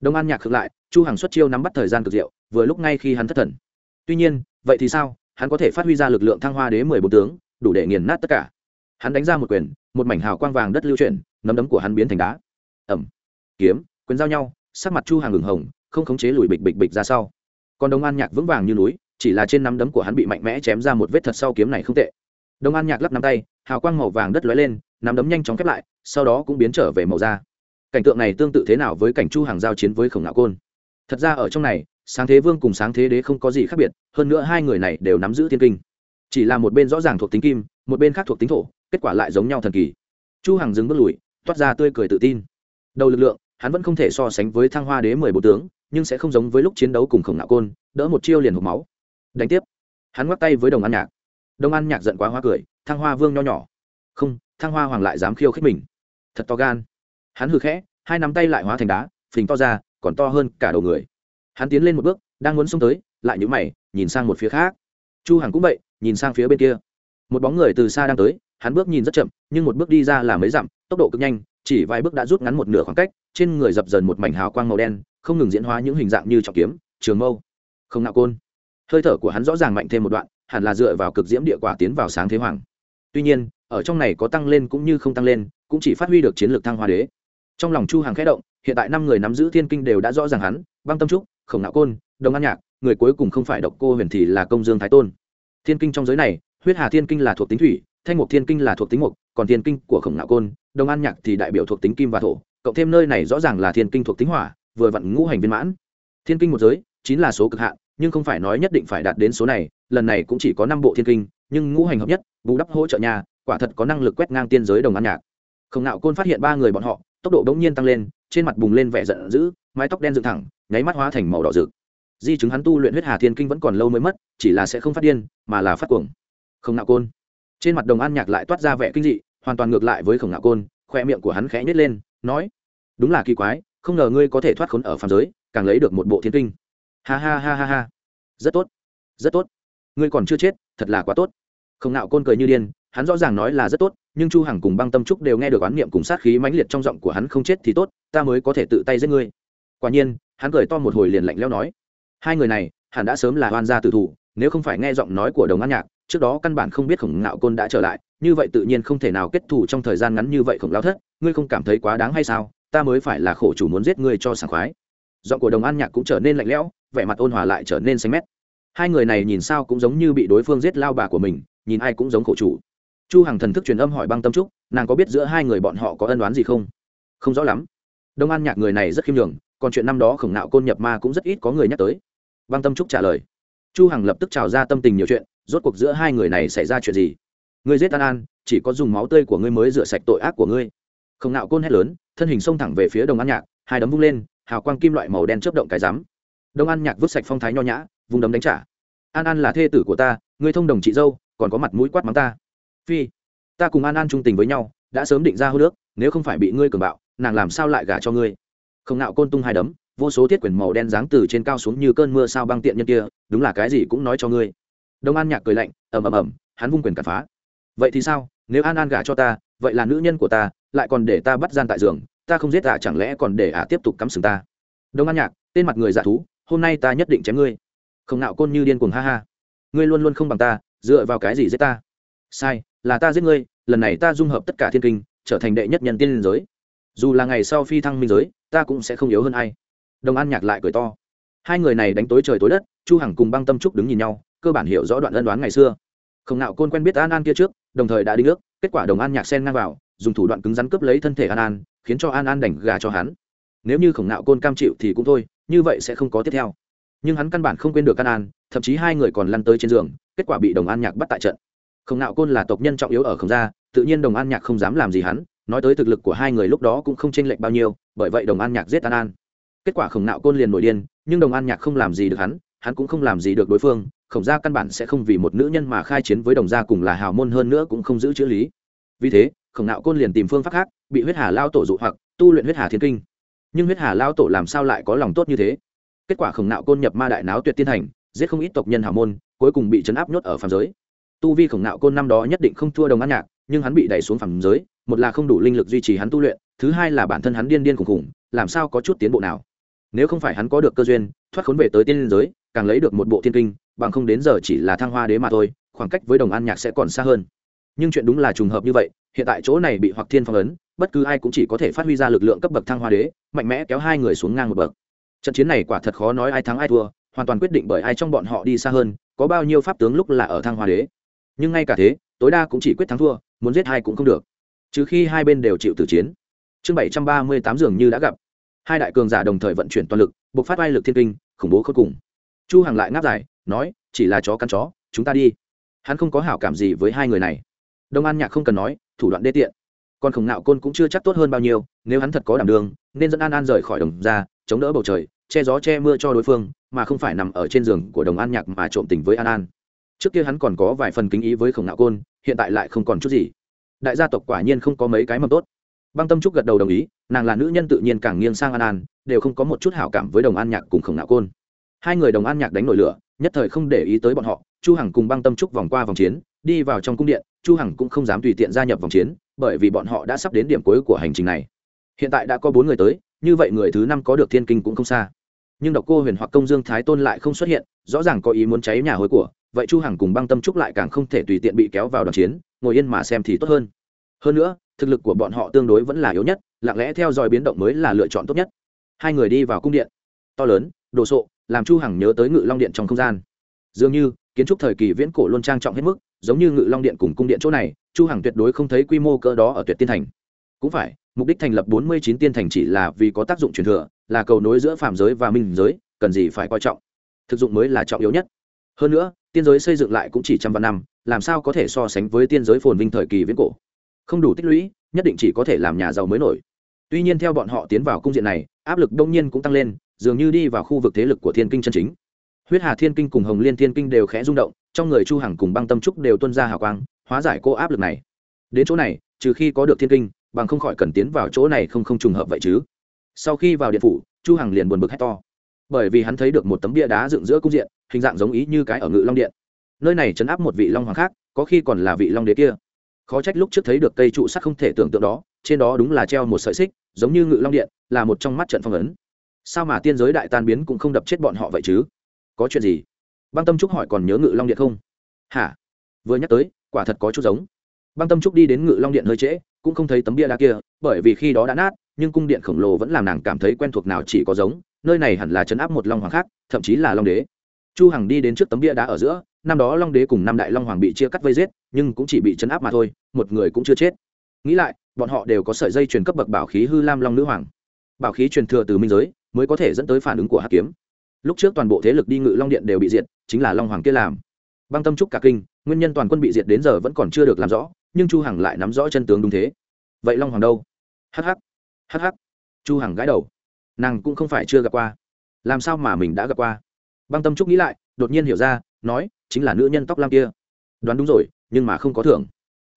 Đông an nhạc khựng lại, chu hằng xuất chiêu nắm bắt thời gian cực diệu, vừa lúc ngay khi hắn thất thần. Tuy nhiên vậy thì sao? Hắn có thể phát huy ra lực lượng thăng hoa đế mười bốn tướng, đủ để nghiền nát tất cả. Hắn đánh ra một quyền, một mảnh hào quang vàng đất lưu chuyển nắm đấm của hắn biến thành đá. Ẩm. Kiếm, quyền giao nhau, sắc mặt chu hàng ngừng hồng, không khống chế lùi bịch bịch bịch ra sau. Còn đông an nhạc vững vàng như núi, chỉ là trên nắm đấm của hắn bị mạnh mẽ chém ra một vết thật sau kiếm này không tệ. Đông an nhạc lắp nắm tay, hào quang màu vàng đất lóe lên, nắm đấm nhanh chóng khép lại, sau đó cũng biến trở về màu da. Cảnh tượng này tương tự thế nào với cảnh chu hàng giao chiến với khổng ngạo côn? Thật ra ở trong này sáng thế vương cùng sáng thế đế không có gì khác biệt, hơn nữa hai người này đều nắm giữ thiên kinh. Chỉ là một bên rõ ràng thuộc tính kim, một bên khác thuộc tính thổ, kết quả lại giống nhau thần kỳ. Chu hằng dừng bước lùi, toát ra tươi cười tự tin. Đầu lực lượng, hắn vẫn không thể so sánh với thăng hoa đế mười bộ tướng, nhưng sẽ không giống với lúc chiến đấu cùng khổng ngạo côn, đỡ một chiêu liền hộp máu. Đánh tiếp. Hắn ngoắc tay với đồng an nhạc. Đồng an nhạc giận quá hoa cười, thăng hoa vương nho nhỏ. Không, thăng hoa hoàng lại dám khiêu khích mình. Thật to gan. Hắn hừ khẽ, hai nắm tay lại hóa thành đá, phình to ra, còn to hơn cả đầu người hắn tiến lên một bước, đang muốn xông tới, lại nhữ mày, nhìn sang một phía khác. Chu hằng cũng vậy, nhìn sang phía bên kia. Một bóng người từ xa đang tới, hắn bước nhìn rất chậm, nhưng một bước đi ra là mấy dặm, tốc độ cực nhanh, chỉ vài bước đã rút ngắn một nửa khoảng cách, trên người dập dần một mảnh hào quang màu đen, không ngừng diễn hóa những hình dạng như trọng kiếm, trường mâu. Không nạo côn. Hơi thở của hắn rõ ràng mạnh thêm một đoạn, hẳn là dựa vào cực diễm địa quả tiến vào sáng thế hoàng. Tuy nhiên, ở trong này có tăng lên cũng như không tăng lên, cũng chỉ phát huy được chiến lược thăng hoa đế. Trong lòng chu hàng khẽ động, hiện tại năm người nắm giữ thiên kinh đều đã rõ ràng hắn, băng tâm trúc khổng nạo côn, đồng an nhạc, người cuối cùng không phải độc cô huyền thì là công dương thái tôn. Thiên kinh trong giới này, huyết hà thiên kinh là thuộc tính thủy, thanh mục thiên kinh là thuộc tính mục, còn thiên kinh của khổng nạo côn, đồng an nhạc thì đại biểu thuộc tính kim và thổ, cộng thêm nơi này rõ ràng là thiên kinh thuộc tính hỏa, vừa vặn ngũ hành viên mãn. Thiên kinh một giới chính là số cực hạn, nhưng không phải nói nhất định phải đạt đến số này, lần này cũng chỉ có năm bộ thiên kinh, nhưng ngũ hành hợp nhất, bù đắp hỗ trợ nhà, quả thật có năng lực quét ngang tiên giới đồng an nhạc. Khổng nạo côn phát hiện ba người bọn họ, tốc độ bỗng nhiên tăng lên, trên mặt bùng lên vẻ giận dữ, mái tóc đen dựng thẳng nháy mắt hóa thành màu đỏ rực. Di chứng hắn tu luyện huyết hà thiên kinh vẫn còn lâu mới mất, chỉ là sẽ không phát điên, mà là phát cuồng. Không nạo côn. Trên mặt đồng an nhạc lại toát ra vẻ kinh dị, hoàn toàn ngược lại với khổng nạo côn, khoe miệng của hắn khẽ nhét lên, nói, đúng là kỳ quái, không ngờ ngươi có thể thoát khốn ở phàm giới, càng lấy được một bộ thiên kinh. Ha ha ha ha ha. Rất tốt rất tốt. Ngươi còn chưa chết, thật là quá tốt. Không nạo côn cười như điên, hắn rõ ràng nói là rất tốt, nhưng chu hằng cùng băng tâm trúc đều nghe được oán niệm cùng sát khí mãnh liệt trong giọng của hắn không chết thì tốt, ta mới có thể tự tay giết ngươi. Quả nhiên hắn cười to một hồi liền lạnh lẽo nói, hai người này hẳn đã sớm là hoan gia tử thủ, nếu không phải nghe giọng nói của đồng an nhạc, trước đó căn bản không biết khổng ngạo côn đã trở lại, như vậy tự nhiên không thể nào kết thù trong thời gian ngắn như vậy khổng lao thất, ngươi không cảm thấy quá đáng hay sao? Ta mới phải là khổ chủ muốn giết ngươi cho sảng khoái. Giọng của đồng an nhạc cũng trở nên lạnh lẽo, vẻ mặt ôn hòa lại trở nên xanh mét. Hai người này nhìn sao cũng giống như bị đối phương giết lao bà của mình, nhìn ai cũng giống khổ chủ. Chu hằng thần thức truyền âm hỏi băng tâm trúc, nàng có biết giữa hai người bọn họ có ân oán gì không? Không rõ lắm. Đông an nhạc người này rất khiêm nhường còn chuyện năm đó khổng nạo côn nhập ma cũng rất ít có người nhắc tới. Băng tâm trúc trả lời. Chu hằng lập tức trào ra tâm tình nhiều chuyện, rốt cuộc giữa hai người này xảy ra chuyện gì? Ngươi giết an an, chỉ có dùng máu tươi của ngươi mới rửa sạch tội ác của ngươi. Khổng nạo côn hét lớn, thân hình xông thẳng về phía đồng an nhạc, hai đấm vung lên, hào quang kim loại màu đen chớp động cái rắm. Đông an nhạc vứt sạch phong thái nho nhã, vùng đấm đánh trả. An an là thê tử của ta, ngươi thông đồng chị dâu, còn có mặt mũi quát mắng ta. Phi, ta cùng an an trung tình với nhau, đã sớm định ra hô nước, nếu không phải bị ngươi cường bạo, nàng làm sao lại gả cho ngươi? Không nạo côn tung hai đấm, vô số thiết quyển màu đen dáng từ trên cao xuống như cơn mưa sao băng tiện nhân kia, đúng là cái gì cũng nói cho ngươi. Đông an nhạc cười lạnh, ầm ầm ầm, hắn vung quyền cản phá. Vậy thì sao? Nếu an an gả cho ta, vậy là nữ nhân của ta, lại còn để ta bắt gian tại giường, ta không giết ả chẳng lẽ còn để ả tiếp tục cắm sừng ta? Đông an nhạc, tên mặt người giả thú, hôm nay ta nhất định chém ngươi. Không nạo côn như điên cuồng ha ha. Ngươi luôn luôn không bằng ta, dựa vào cái gì giết ta? Sai, là ta giết ngươi, lần này ta dung hợp tất cả thiên kinh, trở thành đệ nhất nhân tiên liên giới. Dù là ngày sau phi thăng minh giới ta cũng sẽ không yếu hơn ai. Đồng an nhạc lại cười to. Hai người này đánh tối trời tối đất, chu hằng cùng băng tâm trúc đứng nhìn nhau, cơ bản hiểu rõ đoạn ân đoán ngày xưa. Không nạo côn quen biết an an kia trước, đồng thời đã đi nước kết quả đồng an nhạc sen ngang vào, dùng thủ đoạn cứng rắn cướp lấy thân thể an an, khiến cho an an đành gà cho hắn. Nếu như khổng nạo côn cam chịu thì cũng thôi, như vậy sẽ không có tiếp theo. Nhưng hắn căn bản không quên được an an, thậm chí hai người còn lăn tới trên giường, kết quả bị đồng an nhạc bắt tại trận. Khổng nạo côn là tộc nhân trọng yếu ở khổng gia, tự nhiên đồng an nhạc không dám làm gì hắn, nói tới thực lực của hai người lúc đó cũng không chênh lệch bao nhiêu bởi vậy đồng an nhạc giết an an. Kết quả khổng nạo côn liền nổi điên, nhưng đồng an nhạc không làm gì được hắn hắn cũng không làm gì được đối phương, khổng gia căn bản sẽ không vì một nữ nhân mà khai chiến với đồng gia cùng là hào môn hơn nữa cũng không giữ chữ lý. Vì thế, khổng nạo côn liền tìm phương pháp khác, bị huyết hà lao tổ dụ hoặc, tu luyện huyết hà thiên kinh. Nhưng huyết hà lao tổ làm sao lại có lòng tốt như thế? Kết quả khổng nạo côn nhập ma đại náo tuyệt tiên thành, giết không ít tộc nhân hào môn, cuối cùng bị chấn áp nhốt ở phàm giới. Tu vi khổng nạo côn năm đó nhất định không thua đồng an nhạc, nhưng hắn bị đẩy xuống phàm giới một là không đủ linh lực duy trì hắn tu luyện, thứ hai là bản thân hắn điên điên khủng khủng, làm sao có chút tiến bộ nào? Nếu không phải hắn có được cơ duyên, thoát khốn về tới tiên liên giới, càng lấy được một bộ thiên kinh, bằng không đến giờ chỉ là thăng hoa đế mà thôi, khoảng cách với đồng an nhạc sẽ còn xa hơn. Nhưng chuyện đúng là trùng hợp như vậy, hiện tại chỗ này bị hoặc thiên phong ấn, bất cứ ai cũng chỉ có thể phát huy ra lực lượng cấp bậc thăng hoa đế, mạnh mẽ kéo hai người xuống ngang một bậc. Trận chiến này quả thật khó nói ai thắng ai thua, hoàn toàn quyết định bởi ai trong bọn họ đi xa hơn, có bao nhiêu pháp tướng lúc là ở thăng hoa đế. Nhưng ngay cả thế, tối đa cũng chỉ quyết thắng thua, muốn giết hai cũng không được trừ khi hai bên đều chịu tử chiến. Chương bảy trăm ba mươi tám dường như đã gặp. Hai đại cường giả đồng thời vận chuyển toàn lực buộc phát oai lực thiên kinh, khủng bố khôi cùng. Chu hằng lại ngáp dài, nói, chỉ là chó cắn chó, chúng ta đi. Hắn không có hảo cảm gì với hai người này. Đông an nhạc không cần nói, thủ đoạn đê tiện. Còn khổng nạo côn cũng chưa chắc tốt hơn bao nhiêu, nếu hắn thật có đảm đường, nên dẫn an an rời khỏi đồng ra chống đỡ bầu trời, che gió che mưa cho đối phương, mà không phải nằm ở trên giường của đồng an nhạc mà trộm tình với an an. Trước kia hắn còn có vài phần kính ý với khổng nạo côn, hiện tại lại không còn chút gì đại gia tộc quả nhiên không có mấy cái mầm tốt. Băng tâm trúc gật đầu đồng ý, nàng là nữ nhân tự nhiên càng nghiêng sang an an, đều không có một chút hảo cảm với đồng an nhạc cùng khổng nạo côn. Hai người đồng an nhạc đánh nổi lửa, nhất thời không để ý tới bọn họ, chu hằng cùng băng tâm trúc vòng qua vòng chiến, đi vào trong cung điện, chu hằng cũng không dám tùy tiện gia nhập vòng chiến, bởi vì bọn họ đã sắp đến điểm cuối của hành trình này. Hiện tại đã có bốn người tới, như vậy người thứ năm có được thiên kinh cũng không xa. Nhưng độc cô huyền hoặc công dương thái tôn lại không xuất hiện, rõ ràng có ý muốn cháy nhà hối của, vậy chu hằng cùng băng tâm trúc lại càng không thể tùy tiện bị kéo vào đoàn chiến ngồi yên mà xem thì tốt hơn. Hơn nữa, thực lực của bọn họ tương đối vẫn là yếu nhất, lặng lẽ theo dõi biến động mới là lựa chọn tốt nhất. Hai người đi vào cung điện. To lớn, đồ sộ, làm chu hằng nhớ tới ngự long điện trong không gian. Dường như, kiến trúc thời kỳ viễn cổ luôn trang trọng hết mức, giống như ngự long điện cùng cung điện chỗ này, chu hằng tuyệt đối không thấy quy mô cỡ đó ở tuyệt tiên thành. Cũng phải, mục đích thành lập 49 tiên thành chỉ là vì có tác dụng truyền thừa, là cầu nối giữa phàm giới và minh giới, cần gì phải coi trọng. Thực dụng mới là trọng yếu nhất. Hơn nữa tiên giới xây dựng lại cũng chỉ trăm vạn năm, làm sao có thể so sánh với tiên giới phồn vinh thời kỳ viễn cổ? Không đủ tích lũy, nhất định chỉ có thể làm nhà giàu mới nổi. Tuy nhiên theo bọn họ tiến vào cung diện này, áp lực đông nhiên cũng tăng lên, dường như đi vào khu vực thế lực của thiên kinh chân chính. Huyết hà thiên kinh cùng hồng liên thiên kinh đều khẽ rung động, trong người chu hằng cùng băng tâm trúc đều tuân ra hào quang, hóa giải cô áp lực này. Đến chỗ này, trừ khi có được thiên kinh, bằng không khỏi cần tiến vào chỗ này không không trùng hợp vậy chứ. Sau khi vào điện phủ, chu hằng liền buồn bực hét to bởi vì hắn thấy được một tấm bia đá dựng giữa cung diện hình dạng giống ý như cái ở ngự long điện. Nơi này chấn áp một vị long hoàng khác, có khi còn là vị long đế kia. Khó trách lúc trước thấy được cây trụ sắt không thể tưởng tượng đó, trên đó đúng là treo một sợi xích, giống như ngự long điện, là một trong mắt trận phong ấn. Sao mà tiên giới đại tan biến cũng không đập chết bọn họ vậy chứ? Có chuyện gì? Băng tâm trúc hỏi còn nhớ ngự long điện không? Hả? Vừa nhắc tới, quả thật có chút giống. Băng tâm trúc đi đến ngự long điện hơi trễ, cũng không thấy tấm bia đá kia, bởi vì khi đó đã nát, nhưng cung điện khổng lồ vẫn làm nàng cảm thấy quen thuộc nào chỉ có giống nơi này hẳn là chấn áp một long hoàng khác thậm chí là long đế. Chu hằng đi đến trước tấm bia đá ở giữa năm đó long đế cùng năm đại long hoàng bị chia cắt vây giết nhưng cũng chỉ bị chấn áp mà thôi một người cũng chưa chết. Nghĩ lại bọn họ đều có sợi dây truyền cấp bậc bảo khí hư lam long nữ hoàng. Bảo khí truyền thừa từ minh giới mới có thể dẫn tới phản ứng của hắc kiếm. Lúc trước toàn bộ thế lực đi ngự long điện đều bị diệt chính là long hoàng kia làm. Băng tâm trúc cả kinh nguyên nhân toàn quân bị diệt đến giờ vẫn còn chưa được làm rõ nhưng chu hằng lại nắm rõ chân tướng đúng thế. Vậy long hoàng đâu? Hắc hắc hắc hắc, chu hằng gãi đầu nàng cũng không phải chưa gặp qua. Làm sao mà mình đã gặp qua? Băng tâm trúc nghĩ lại, đột nhiên hiểu ra, nói, chính là nữ nhân tóc lam kia. Đoán đúng rồi, nhưng mà không có thưởng.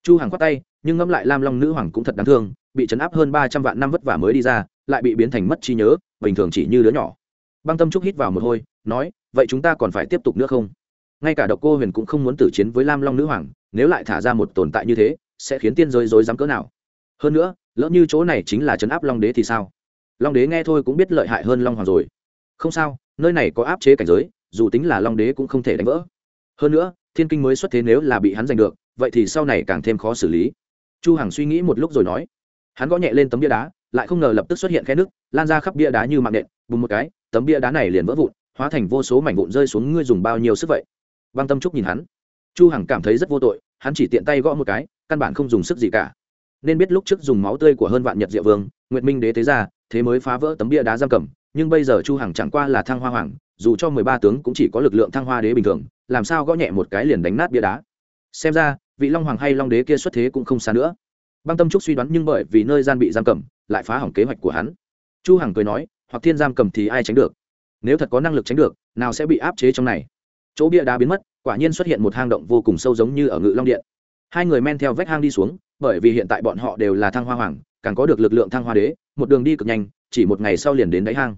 Chu hằng khoát tay, nhưng ngẫm lại lam long nữ hoàng cũng thật đáng thương, bị chấn áp hơn ba trăm vạn năm vất vả mới đi ra, lại bị biến thành mất trí nhớ, bình thường chỉ như đứa nhỏ. Băng tâm trúc hít vào một hôi, nói, vậy chúng ta còn phải tiếp tục nữa không? Ngay cả độc cô huyền cũng không muốn tử chiến với lam long nữ hoàng, nếu lại thả ra một tồn tại như thế, sẽ khiến tiên giới rối dám cỡ nào? Hơn nữa, lỡ như chỗ này chính là chấn áp long đế thì sao? Long đế nghe thôi cũng biết lợi hại hơn long hoàng rồi. Không sao, nơi này có áp chế cảnh giới, dù tính là long đế cũng không thể đánh vỡ. Hơn nữa, thiên kinh mới xuất thế nếu là bị hắn giành được, vậy thì sau này càng thêm khó xử lý. Chu hằng suy nghĩ một lúc rồi nói. Hắn gõ nhẹ lên tấm bia đá, lại không ngờ lập tức xuất hiện khe nước, lan ra khắp bia đá như mạng nện, bùng một cái, tấm bia đá này liền vỡ vụn, hóa thành vô số mảnh vụn rơi xuống ngươi dùng bao nhiêu sức vậy? Băng tâm trúc nhìn hắn. Chu hằng cảm thấy rất vô tội, hắn chỉ tiện tay gõ một cái, căn bản không dùng sức gì cả. Nên biết lúc trước dùng máu tươi của hơn vạn nhật diệu vương, nguyệt minh đế tế ra thế mới phá vỡ tấm bia đá giam cầm, nhưng bây giờ chu hằng chẳng qua là thăng hoa hoàng, dù cho mười ba tướng cũng chỉ có lực lượng thăng hoa đế bình thường, làm sao gõ nhẹ một cái liền đánh nát bia đá. Xem ra, vị long hoàng hay long đế kia xuất thế cũng không xa nữa. Băng tâm trúc suy đoán nhưng bởi vì nơi gian bị giam cầm, lại phá hỏng kế hoạch của hắn. Chu hằng cười nói, hoặc thiên giam cầm thì ai tránh được? Nếu thật có năng lực tránh được, nào sẽ bị áp chế trong này? Chỗ bia đá biến mất, quả nhiên xuất hiện một hang động vô cùng sâu giống như ở ngự long điện. Hai người men theo vách hang đi xuống, bởi vì hiện tại bọn họ đều là thăng hoa hoàng càng có được lực lượng thăng hoa đế, một đường đi cực nhanh, chỉ một ngày sau liền đến đáy hang.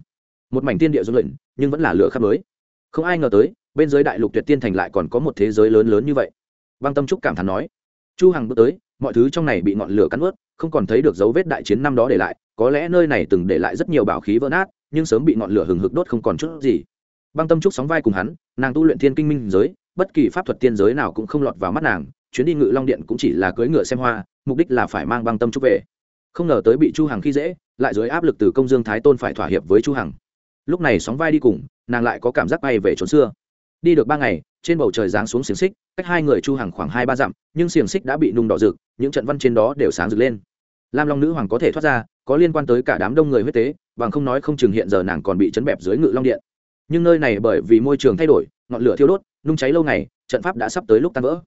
Một mảnh tiên địa dung luyện nhưng vẫn là lửa khắp mới không ai ngờ tới, bên dưới đại lục tuyệt tiên thành lại còn có một thế giới lớn lớn như vậy. Băng tâm trúc cảm thán nói, chu hằng bước tới, mọi thứ trong này bị ngọn lửa cắn ướt không còn thấy được dấu vết đại chiến năm đó để lại, có lẽ nơi này từng để lại rất nhiều bảo khí vỡ nát, nhưng sớm bị ngọn lửa hừng hực đốt không còn chút gì. Băng tâm trúc sóng vai cùng hắn, nàng tu luyện thiên kinh minh giới, bất kỳ pháp thuật tiên giới nào cũng không lọt vào mắt nàng, chuyến đi ngự long điện cũng chỉ là cưỡi ngựa xem hoa, mục đích là phải mang băng tâm trúc về không ngờ tới bị chu hằng khi dễ, lại dưới áp lực từ công dương thái tôn phải thỏa hiệp với chu hằng. Lúc này sóng vai đi cùng, nàng lại có cảm giác bay về trốn xưa. Đi được ba ngày, trên bầu trời giáng xuống xiềng xích, cách hai người chu hằng khoảng hai ba dặm, nhưng xiềng xích đã bị nung đỏ rực, những trận văn trên đó đều sáng rực lên. Lam long nữ hoàng có thể thoát ra, có liên quan tới cả đám đông người huyết tế, bằng không nói không chừng hiện giờ nàng còn bị chấn bẹp dưới ngự long điện. Nhưng nơi này bởi vì môi trường thay đổi, ngọn lửa thiêu đốt, nung cháy lâu ngày, trận pháp đã sắp tới lúc tan vỡ.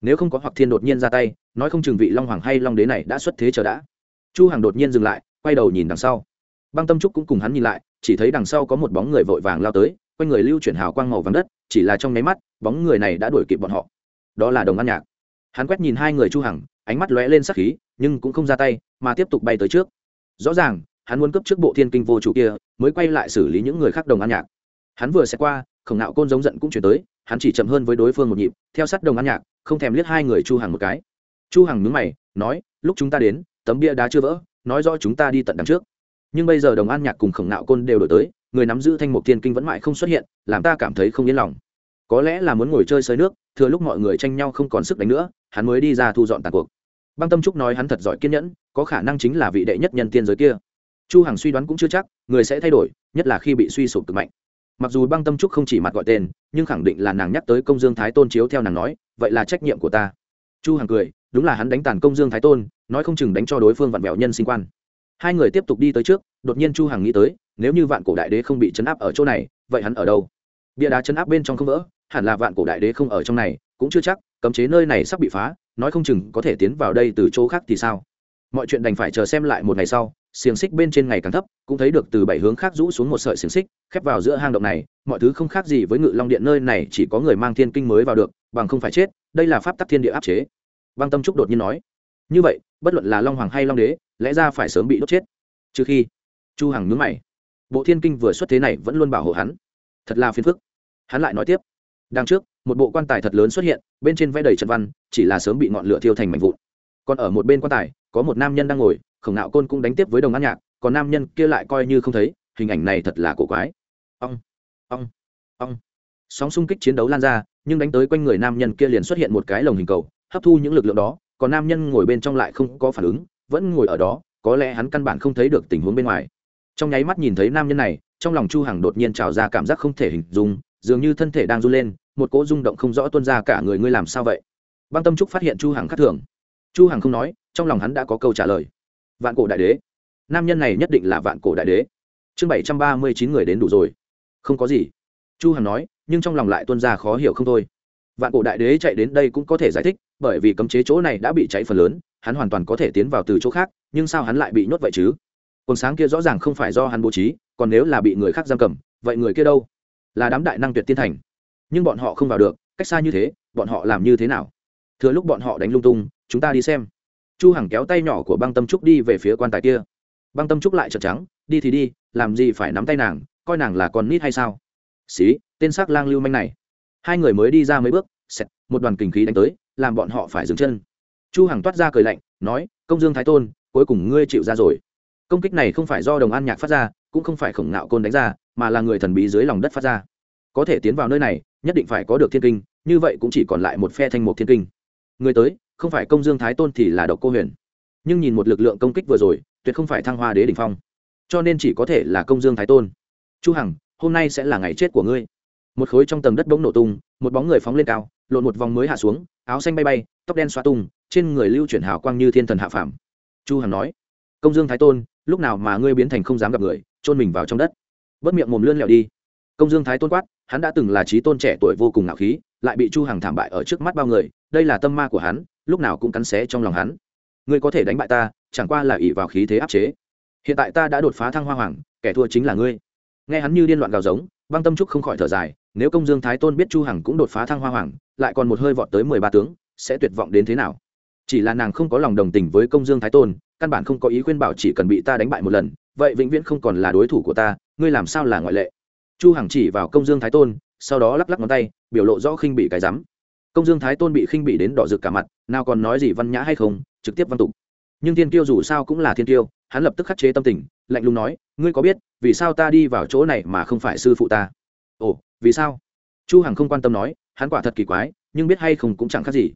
Nếu không có hoặc thiên đột nhiên ra tay, nói không chừng vị long hoàng hay long đế này đã xuất thế chờ đã chu hằng đột nhiên dừng lại, quay đầu nhìn đằng sau. Băng tâm trúc cũng cùng hắn nhìn lại, chỉ thấy đằng sau có một bóng người vội vàng lao tới, quanh người lưu chuyển hào quang màu vàng đất, chỉ là trong nháy mắt, bóng người này đã đuổi kịp bọn họ. Đó là đồng An nhạc. Hắn quét nhìn hai người chu hằng, ánh mắt lóe lên sắc khí, nhưng cũng không ra tay, mà tiếp tục bay tới trước. Rõ ràng, hắn muốn cướp trước bộ thiên kinh vô chủ kia, mới quay lại xử lý những người khác đồng An nhạc. Hắn vừa sẽ qua, khổng nạo côn giống giận cũng chuyển tới, hắn chỉ chậm hơn với đối phương một nhịp, theo sát đồng An nhạc, không thèm liếc hai người chu hằng một cái. Chu hằng nhướng mày, nói, lúc chúng ta đến tấm bia đá chưa vỡ, nói rõ chúng ta đi tận đằng trước. Nhưng bây giờ đồng an nhạc cùng khổng nạo côn đều đổi tới, người nắm giữ thanh mục thiên kinh vẫn mãi không xuất hiện, làm ta cảm thấy không yên lòng. Có lẽ là muốn ngồi chơi sơi nước, thừa lúc mọi người tranh nhau không còn sức đánh nữa, hắn mới đi ra thu dọn tàn cuộc. Băng tâm trúc nói hắn thật giỏi kiên nhẫn, có khả năng chính là vị đệ nhất nhân tiên giới kia. Chu hằng suy đoán cũng chưa chắc, người sẽ thay đổi, nhất là khi bị suy sụp cực mạnh. Mặc dù băng tâm trúc không chỉ mặt gọi tên, nhưng khẳng định là nàng nhắc tới công dương thái tôn chiếu theo nàng nói, vậy là trách nhiệm của ta. Chu hằng cười đúng là hắn đánh tàn công dương thái tôn, nói không chừng đánh cho đối phương vạn vẹo nhân sinh quan. Hai người tiếp tục đi tới trước, đột nhiên chu hằng nghĩ tới, nếu như vạn cổ đại đế không bị chấn áp ở chỗ này, vậy hắn ở đâu? Bia đá chấn áp bên trong không vỡ, hẳn là vạn cổ đại đế không ở trong này, cũng chưa chắc, cấm chế nơi này sắp bị phá, nói không chừng có thể tiến vào đây từ chỗ khác thì sao? Mọi chuyện đành phải chờ xem lại một ngày sau, xiềng xích bên trên ngày càng thấp, cũng thấy được từ bảy hướng khác rũ xuống một sợi xiềng xích, khép vào giữa hang động này, mọi thứ không khác gì với ngự long điện nơi này, chỉ có người mang thiên kinh mới vào được, bằng không phải chết, đây là pháp tắc thiên địa áp chế băng tâm trúc đột nhiên nói, như vậy, bất luận là long hoàng hay long đế, lẽ ra phải sớm bị đốt chết. Trừ khi chu hằng nhướng mày, bộ thiên kinh vừa xuất thế này vẫn luôn bảo hộ hắn. Thật là phiền phức. Hắn lại nói tiếp, đằng trước, một bộ quan tài thật lớn xuất hiện, bên trên vẽ đầy trận văn, chỉ là sớm bị ngọn lửa thiêu thành mảnh vụn. Còn ở một bên quan tài, có một nam nhân đang ngồi, khổng nạo côn cũng đánh tiếp với đồng ăn nhạc, còn nam nhân kia lại coi như không thấy, hình ảnh này thật là cổ quái. Ong ong ong. Sóng xung kích chiến đấu lan ra, nhưng đánh tới quanh người nam nhân kia liền xuất hiện một cái lồng hình cầu hấp thu những lực lượng đó, còn nam nhân ngồi bên trong lại không có phản ứng, vẫn ngồi ở đó, có lẽ hắn căn bản không thấy được tình huống bên ngoài. Trong nháy mắt nhìn thấy nam nhân này, trong lòng chu hằng đột nhiên trào ra cảm giác không thể hình dung, dường như thân thể đang run lên, một cỗ rung động không rõ tuôn ra cả người ngươi làm sao vậy? Băng tâm trúc phát hiện chu hằng khác thường. Chu hằng không nói, trong lòng hắn đã có câu trả lời. Vạn cổ đại đế. Nam nhân này nhất định là vạn cổ đại đế. Chương bảy trăm ba mươi chín người đến đủ rồi. Không có gì. Chu hằng nói, nhưng trong lòng lại tuôn ra khó hiểu không thôi vạn cổ đại đế chạy đến đây cũng có thể giải thích, bởi vì cấm chế chỗ này đã bị cháy phần lớn, hắn hoàn toàn có thể tiến vào từ chỗ khác, nhưng sao hắn lại bị nhốt vậy chứ? Quần sáng kia rõ ràng không phải do hắn bố trí, còn nếu là bị người khác giam cầm, vậy người kia đâu? Là đám đại năng tuyệt tiên thành. Nhưng bọn họ không vào được, cách xa như thế, bọn họ làm như thế nào? Thừa lúc bọn họ đánh lung tung, chúng ta đi xem. Chu hằng kéo tay nhỏ của băng tâm trúc đi về phía quan tài kia. Băng tâm trúc lại trợn trắng, đi thì đi, làm gì phải nắm tay nàng, coi nàng là con nít hay sao? Xí, tên sắc lang lưu manh này hai người mới đi ra mấy bước, xẹt, một đoàn kinh khí đánh tới, làm bọn họ phải dừng chân. Chu hằng toát ra cười lạnh, nói, công dương thái tôn, cuối cùng ngươi chịu ra rồi. Công kích này không phải do đồng an nhạc phát ra, cũng không phải khổng ngạo côn đánh ra, mà là người thần bí dưới lòng đất phát ra. Có thể tiến vào nơi này, nhất định phải có được thiên kinh, như vậy cũng chỉ còn lại một phe thanh mục thiên kinh. Người tới, không phải công dương thái tôn thì là độc cô huyền. Nhưng nhìn một lực lượng công kích vừa rồi, tuyệt không phải thăng hoa đế đ ỉ n h phong. Cho nên chỉ có thể là công dương thái tôn. Chu hằng, hôm nay sẽ là ngày chết của ngươi một khối trong tầng đất bỗng nổ tung, một bóng người phóng lên cao, lộn một vòng mới hạ xuống, áo xanh bay bay, tóc đen xoa tung, trên người lưu chuyển hào quang như thiên thần hạ phàm. Chu hằng nói, công dương thái tôn, lúc nào mà ngươi biến thành không dám gặp người, chôn mình vào trong đất? Bớt miệng mồm lươn lẹo đi. Công dương thái tôn quát, hắn đã từng là trí tôn trẻ tuổi vô cùng ngạo khí, lại bị chu hằng thảm bại ở trước mắt bao người, đây là tâm ma của hắn, lúc nào cũng cắn xé trong lòng hắn. Ngươi có thể đánh bại ta, chẳng qua là ỷ vào khí thế áp chế. Hiện tại ta đã đột phá thăng hoa hoàng, kẻ thua chính là ngươi. Nghe hắn như điên loạn gào giống, băng tâm trúc không khỏi thở dài nếu công dương thái tôn biết chu hằng cũng đột phá thăng hoa hoàng, lại còn một hơi vọt tới mười ba tướng, sẽ tuyệt vọng đến thế nào? Chỉ là nàng không có lòng đồng tình với công dương thái tôn, căn bản không có ý khuyên bảo chỉ cần bị ta đánh bại một lần, vậy vĩnh viễn không còn là đối thủ của ta, ngươi làm sao là ngoại lệ? Chu hằng chỉ vào công dương thái tôn, sau đó lắc lắc ngón tay, biểu lộ rõ khinh bị cái rắm. Công dương thái tôn bị khinh bị đến đỏ rực cả mặt, nào còn nói gì văn nhã hay không, trực tiếp văn tục. Nhưng thiên kiêu dù sao cũng là thiên kiêu, hắn lập tức khắc chế tâm tình, lạnh lùng nói, ngươi có biết vì sao ta đi vào chỗ này mà không phải sư phụ ta? Ồ vì sao? Chu hằng không quan tâm nói, hắn quả thật kỳ quái, nhưng biết hay không cũng chẳng khác gì.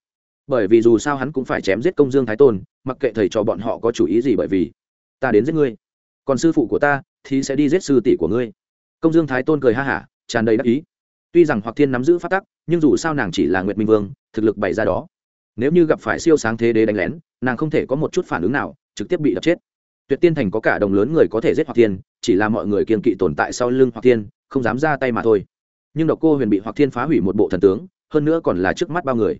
Bởi vì dù sao hắn cũng phải chém giết công dương thái tôn, mặc kệ thầy cho bọn họ có chủ ý gì bởi vì ta đến giết ngươi. Còn sư phụ của ta thì sẽ đi giết sư tỷ của ngươi. Công dương thái tôn cười ha hả, tràn đầy đắc ý. Tuy rằng hoặc thiên nắm giữ phát tắc, nhưng dù sao nàng chỉ là nguyệt minh vương, thực lực bày ra đó. Nếu như gặp phải siêu sáng thế đế đánh lén, nàng không thể có một chút phản ứng nào, trực tiếp bị đập chết. Tuyệt tiên thành có cả đồng lớn người có thể giết hoặc thiên, chỉ là mọi người kiên kỵ tồn tại sau lưng hoặc thiên, không dám ra tay mà thôi nhưng độc cô huyền bị hoặc thiên phá hủy một bộ thần tướng, hơn nữa còn là trước mắt bao người.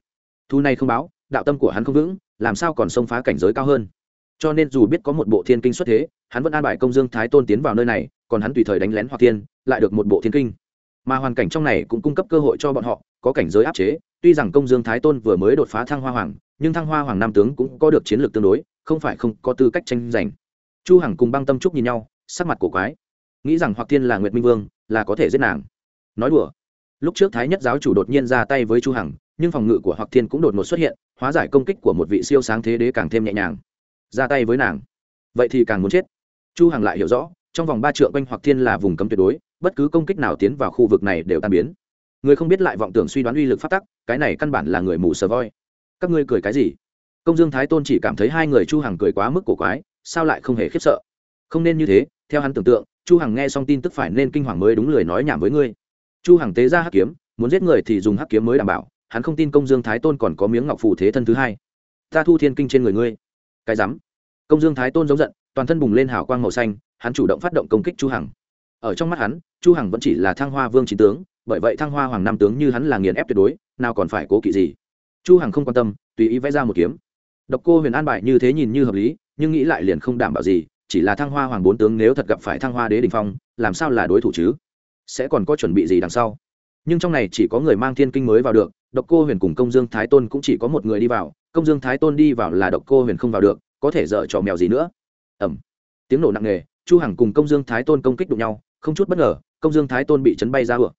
Thu này không báo, đạo tâm của hắn không vững, làm sao còn xông phá cảnh giới cao hơn? Cho nên dù biết có một bộ thiên kinh xuất thế, hắn vẫn an bài công dương thái tôn tiến vào nơi này, còn hắn tùy thời đánh lén hoặc thiên, lại được một bộ thiên kinh. Mà hoàn cảnh trong này cũng cung cấp cơ hội cho bọn họ, có cảnh giới áp chế, tuy rằng công dương thái tôn vừa mới đột phá thăng hoa hoàng, nhưng thăng hoa hoàng nam tướng cũng có được chiến lược tương đối, không phải không có tư cách tranh giành. Chu hằng cùng băng tâm trúc nhìn nhau, sắc mặt cổ quái. Nghĩ rằng hoặc thiên là nguyệt minh vương, là có thể giết nàng nói đùa. Lúc trước thái nhất giáo chủ đột nhiên ra tay với chu hằng, nhưng phòng ngự của hoặc thiên cũng đột ngột xuất hiện, hóa giải công kích của một vị siêu sáng thế đế càng thêm nhẹ nhàng. Ra tay với nàng. Vậy thì càng muốn chết. Chu hằng lại hiểu rõ, trong vòng ba trượng quanh hoặc thiên là vùng cấm tuyệt đối, bất cứ công kích nào tiến vào khu vực này đều tan biến. Người không biết lại vọng tưởng suy đoán uy lực phát tắc, cái này căn bản là người mù sờ voi. Các ngươi cười cái gì? Công dương thái tôn chỉ cảm thấy hai người chu hằng cười quá mức cổ quái, sao lại không hề khiếp sợ? Không nên như thế, theo hắn tưởng tượng, chu hằng nghe xong tin tức phải nên kinh hoàng mới đúng lời nói nhảm với ngươi chu hằng tế ra hắc kiếm, muốn giết người thì dùng hắc kiếm mới đảm bảo, hắn không tin công dương thái tôn còn có miếng ngọc phù thế thân thứ hai. Ta thu thiên kinh trên người ngươi. Cái rắm. Công dương thái tôn giống giận, toàn thân bùng lên hào quang màu xanh, hắn chủ động phát động công kích chu hằng. Ở trong mắt hắn, chu hằng vẫn chỉ là thăng hoa vương chín tướng, bởi vậy thăng hoa hoàng nam tướng như hắn là nghiền ép tuyệt đối, nào còn phải cố kỵ gì. Chu hằng không quan tâm, tùy ý vẽ ra một kiếm. Độc cô huyền an bại như thế nhìn như hợp lý, nhưng nghĩ lại liền không đảm bảo gì, chỉ là thăng hoa hoàng bốn tướng nếu thật gặp phải thăng hoa đế đình phong, làm sao là đối thủ chứ? Sẽ còn có chuẩn bị gì đằng sau. Nhưng trong này chỉ có người mang thiên kinh mới vào được, độc cô huyền cùng công dương thái tôn cũng chỉ có một người đi vào, công dương thái tôn đi vào là độc cô huyền không vào được, có thể dở trò mèo gì nữa. Ẩm tiếng nổ nặng nề, chu hằng cùng công dương thái tôn công kích đụng nhau, không chút bất ngờ, công dương thái tôn bị chấn bay ra hựa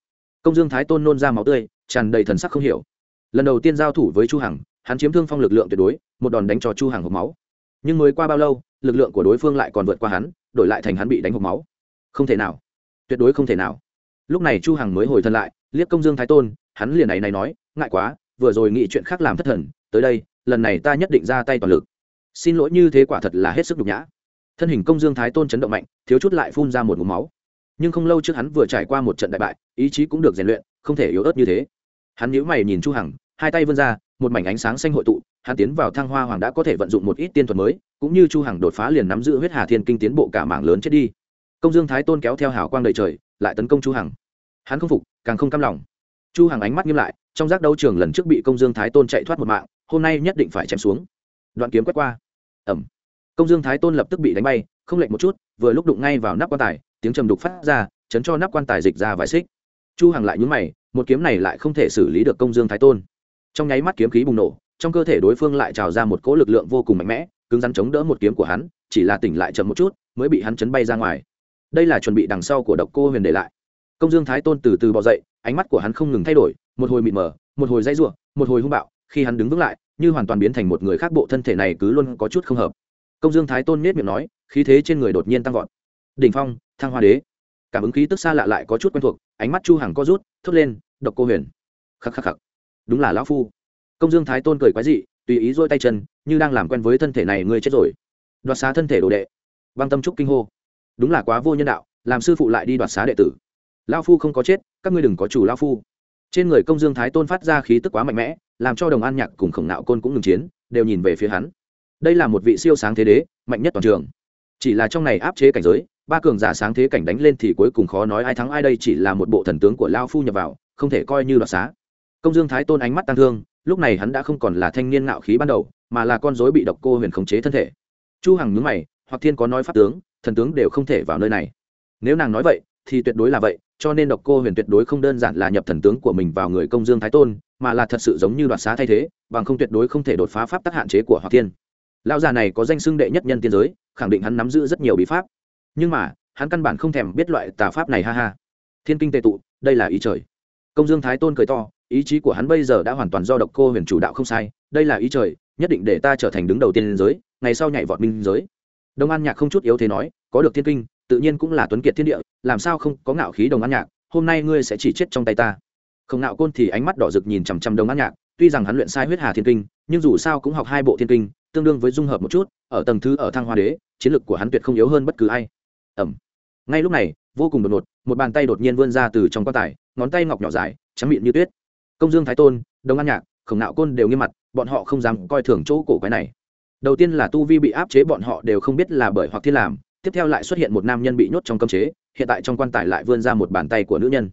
công dương thái tôn nôn ra máu tươi, tràn đầy thần sắc không hiểu. Lần đầu tiên giao thủ với chu hằng, hắn chiếm thương phong lực lượng tuyệt đối, một đòn đánh cho chu hằng hộc máu. Nhưng mới qua bao lâu, lực lượng của đối phương lại còn vượt qua hắn, đổi lại thành hắn bị đánh hộc máu. Không thể nào. Tuyệt đối không thể nào lúc này chu hằng mới hồi thân lại, liếc công dương thái tôn, hắn liền này này nói, ngại quá, vừa rồi nghĩ chuyện khác làm thất thần, tới đây, lần này ta nhất định ra tay toàn lực. Xin lỗi như thế quả thật là hết sức nhục nhã. Thân hình công dương thái tôn chấn động mạnh, thiếu chút lại phun ra một ngụm máu. Nhưng không lâu trước hắn vừa trải qua một trận đại bại, ý chí cũng được rèn luyện, không thể yếu ớt như thế. Hắn nhíu mày nhìn chu hằng, hai tay vươn ra, một mảnh ánh sáng xanh hội tụ, hắn tiến vào thăng hoa hoàng đã có thể vận dụng một ít tiên thuật mới, cũng như chu hằng đột phá liền nắm giữ huyết hà thiên kinh tiến bộ cả mảng lớn chết đi công dương thái tôn kéo theo hào quang đầy trời, lại tấn công chu hằng. Hắn không phục, càng không cam lòng. Chu hằng ánh mắt nghiêm lại, trong giác đấu trường lần trước bị công dương thái tôn chạy thoát một mạng, hôm nay nhất định phải chém xuống. Đoạn kiếm quét qua. Ẩm công dương thái tôn lập tức bị đánh bay, không lệch một chút, vừa lúc đụng ngay vào nắp quan tài, tiếng trầm đục phát ra, chấn cho nắp quan tài dịch ra vài xích. Chu hằng lại nhún mày, một kiếm này lại không thể xử lý được công dương thái tôn. Trong nháy mắt kiếm khí bùng nổ, trong cơ thể đối phương lại trào ra một cỗ lực lượng vô cùng mạnh mẽ, cứng rắn chống đỡ một kiếm của hắn, chỉ là tỉnh lại chậm một chút, mới bị hắn chấn bay ra ngoài đây là chuẩn bị đằng sau của độc cô huyền để lại. Công dương thái tôn từ từ bò dậy, ánh mắt của hắn không ngừng thay đổi, một hồi mịt mờ, một hồi dây n một hồi hung bạo, khi hắn đứng vững lại, như hoàn toàn biến thành một người khác bộ thân thể này cứ luôn có chút không hợp. Công dương thái tôn nết miệng nói, khí thế trên người đột nhiên tăng vọt. Đỉnh phong, thăng hoa đế. Cảm ứng khí tức xa lạ lại có chút quen thuộc, ánh mắt chu hằng co rút, thốt lên, độc cô huyền. Khắc khắc khắc. Đúng là lão phu. Công dương thái tôn cười quái dị, tùy ý dôi tay chân, như đang làm quen với thân thể này, ngươi chết rồi. Đoạt xá thân thể đồ đệ. Băng tâm trúc kinh hô đúng là quá vô nhân đạo, làm sư phụ lại đi đoạt xá đệ tử. Lao phu không có chết, các ngươi đừng có chủ lao phu. Trên người công dương thái tôn phát ra khí tức quá mạnh mẽ, làm cho đồng an nhạc cùng khổng nạo côn cũng ngừng chiến, đều nhìn về phía hắn. Đây là một vị siêu sáng thế đế, mạnh nhất toàn trường. Chỉ là trong này áp chế cảnh giới, ba cường giả sáng thế cảnh đánh lên thì cuối cùng khó nói ai thắng ai đây chỉ là một bộ thần tướng của lao phu nhập vào, không thể coi như đoạt xá. Công dương thái tôn ánh mắt tăng thương, lúc này hắn đã không còn là thanh niên ngạo khí ban đầu, mà là con dối bị độc cô huyền khống chế thân thể. Chu hằng nhướng mày, hoặc thiên có nói pháp tướng thần tướng đều không thể vào nơi này. Nếu nàng nói vậy, thì tuyệt đối là vậy, cho nên độc cô huyền tuyệt đối không đơn giản là nhập thần tướng của mình vào người công dương thái tôn, mà là thật sự giống như đoạt xá thay thế, bằng không tuyệt đối không thể đột phá pháp tắc hạn chế của hoặc thiên. Lão già này có danh xưng đệ nhất nhân tiên giới, khẳng định hắn nắm giữ rất nhiều bí pháp. Nhưng mà, hắn căn bản không thèm biết loại tà pháp này ha ha. Thiên kinh tệ tụ, đây là ý trời. Công dương thái tôn cười to, ý chí của hắn bây giờ đã hoàn toàn do độc cô huyền chủ đạo không sai, đây là ý trời, nhất định để ta trở thành đứng đầu tiên giới, ngày sau nhảy vọt minh giới đông an nhạc không chút yếu thế nói, có được thiên kinh, tự nhiên cũng là tuấn kiệt thiên địa, làm sao không có ngạo khí đồng an nhạc, hôm nay ngươi sẽ chỉ chết trong tay ta. Không ngạo côn thì ánh mắt đỏ rực nhìn chằm chằm đồng an nhạc, tuy rằng hắn luyện sai huyết hà thiên kinh, nhưng dù sao cũng học hai bộ thiên kinh, tương đương với dung hợp một chút, ở tầng thứ ở thăng hoa đế, chiến lực của hắn tuyệt không yếu hơn bất cứ ai. Ẩm ngay lúc này, vô cùng đột ngột, một bàn tay đột nhiên vươn ra từ trong quan tài, ngón tay ngọc nhỏ dài, trắng mịn như tuyết. Công dương thái tôn đồng an nhạc, khổng nạo côn đều nghiêm mặt, bọn họ không dám coi thường chỗ cổ cái này đầu tiên là tu vi bị áp chế bọn họ đều không biết là bởi hoặc thiên làm, tiếp theo lại xuất hiện một nam nhân bị nhốt trong cấm chế, hiện tại trong quan tài lại vươn ra một bàn tay của nữ nhân.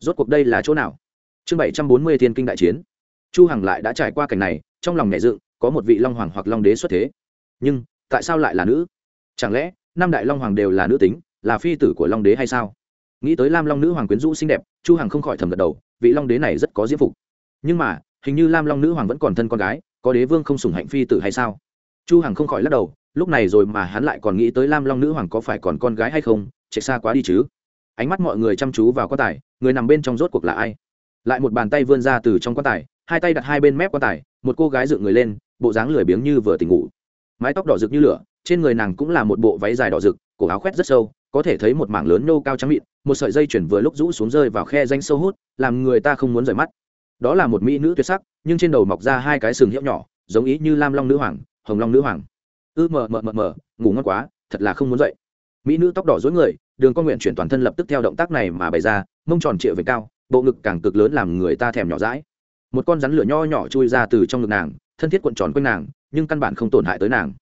Rốt cuộc đây là chỗ nào? Chương bảy trăm bốn mươi thiên kinh đại chiến. Chu hằng lại đã trải qua cảnh này, trong lòng nhẹ dựng, có một vị long hoàng hoặc long đế xuất thế. Nhưng, tại sao lại là nữ? Chẳng lẽ, năm đại long hoàng đều là nữ tính, là phi tử của long đế hay sao? Nghĩ tới lam long nữ hoàng quyến rũ xinh đẹp, chu hằng không khỏi thầm gật đầu, vị long đế này rất có diễm phục. Nhưng mà, hình như lam long nữ hoàng vẫn còn thân con gái, có đế vương không sủng hạnh phi tử hay sao? Chu hằng không khỏi lắc đầu, lúc này rồi mà hắn lại còn nghĩ tới lam long nữ hoàng có phải còn con gái hay không, chạy xa quá đi chứ. Ánh mắt mọi người chăm chú vào quan tài, người nằm bên trong rốt cuộc là ai? Lại một bàn tay vươn ra từ trong quan tài, hai tay đặt hai bên mép quan tài, một cô gái dựng người lên, bộ dáng lười biếng như vừa tỉnh ngủ. Mái tóc đỏ rực như lửa, trên người nàng cũng là một bộ váy dài đỏ rực, cổ áo khoét rất sâu, có thể thấy một mảng lớn nô cao trắng mịn, một sợi dây chuyển vừa lúc rũ xuống rơi vào khe danh sâu hút, làm người ta không muốn rời mắt. Đó là một mỹ nữ tuyệt sắc, nhưng trên đầu mọc ra hai cái sừng hiệu nhỏ, giống ý như lam long nữ hoàng hồng long nữ hoàng. Ư, mờ mờ mờ mờ, ngủ ngon quá, thật là không muốn dậy. Mỹ nữ tóc đỏ dối người, đường con nguyện chuyển toàn thân lập tức theo động tác này mà bày ra, mông tròn trịa về cao, bộ ngực càng cực lớn làm người ta thèm nhỏ rãi một con rắn lửa nho nhỏ chui ra từ trong ngực nàng, thân thiết cuộn tròn quanh nàng, nhưng căn bản không tổn hại tới nàng.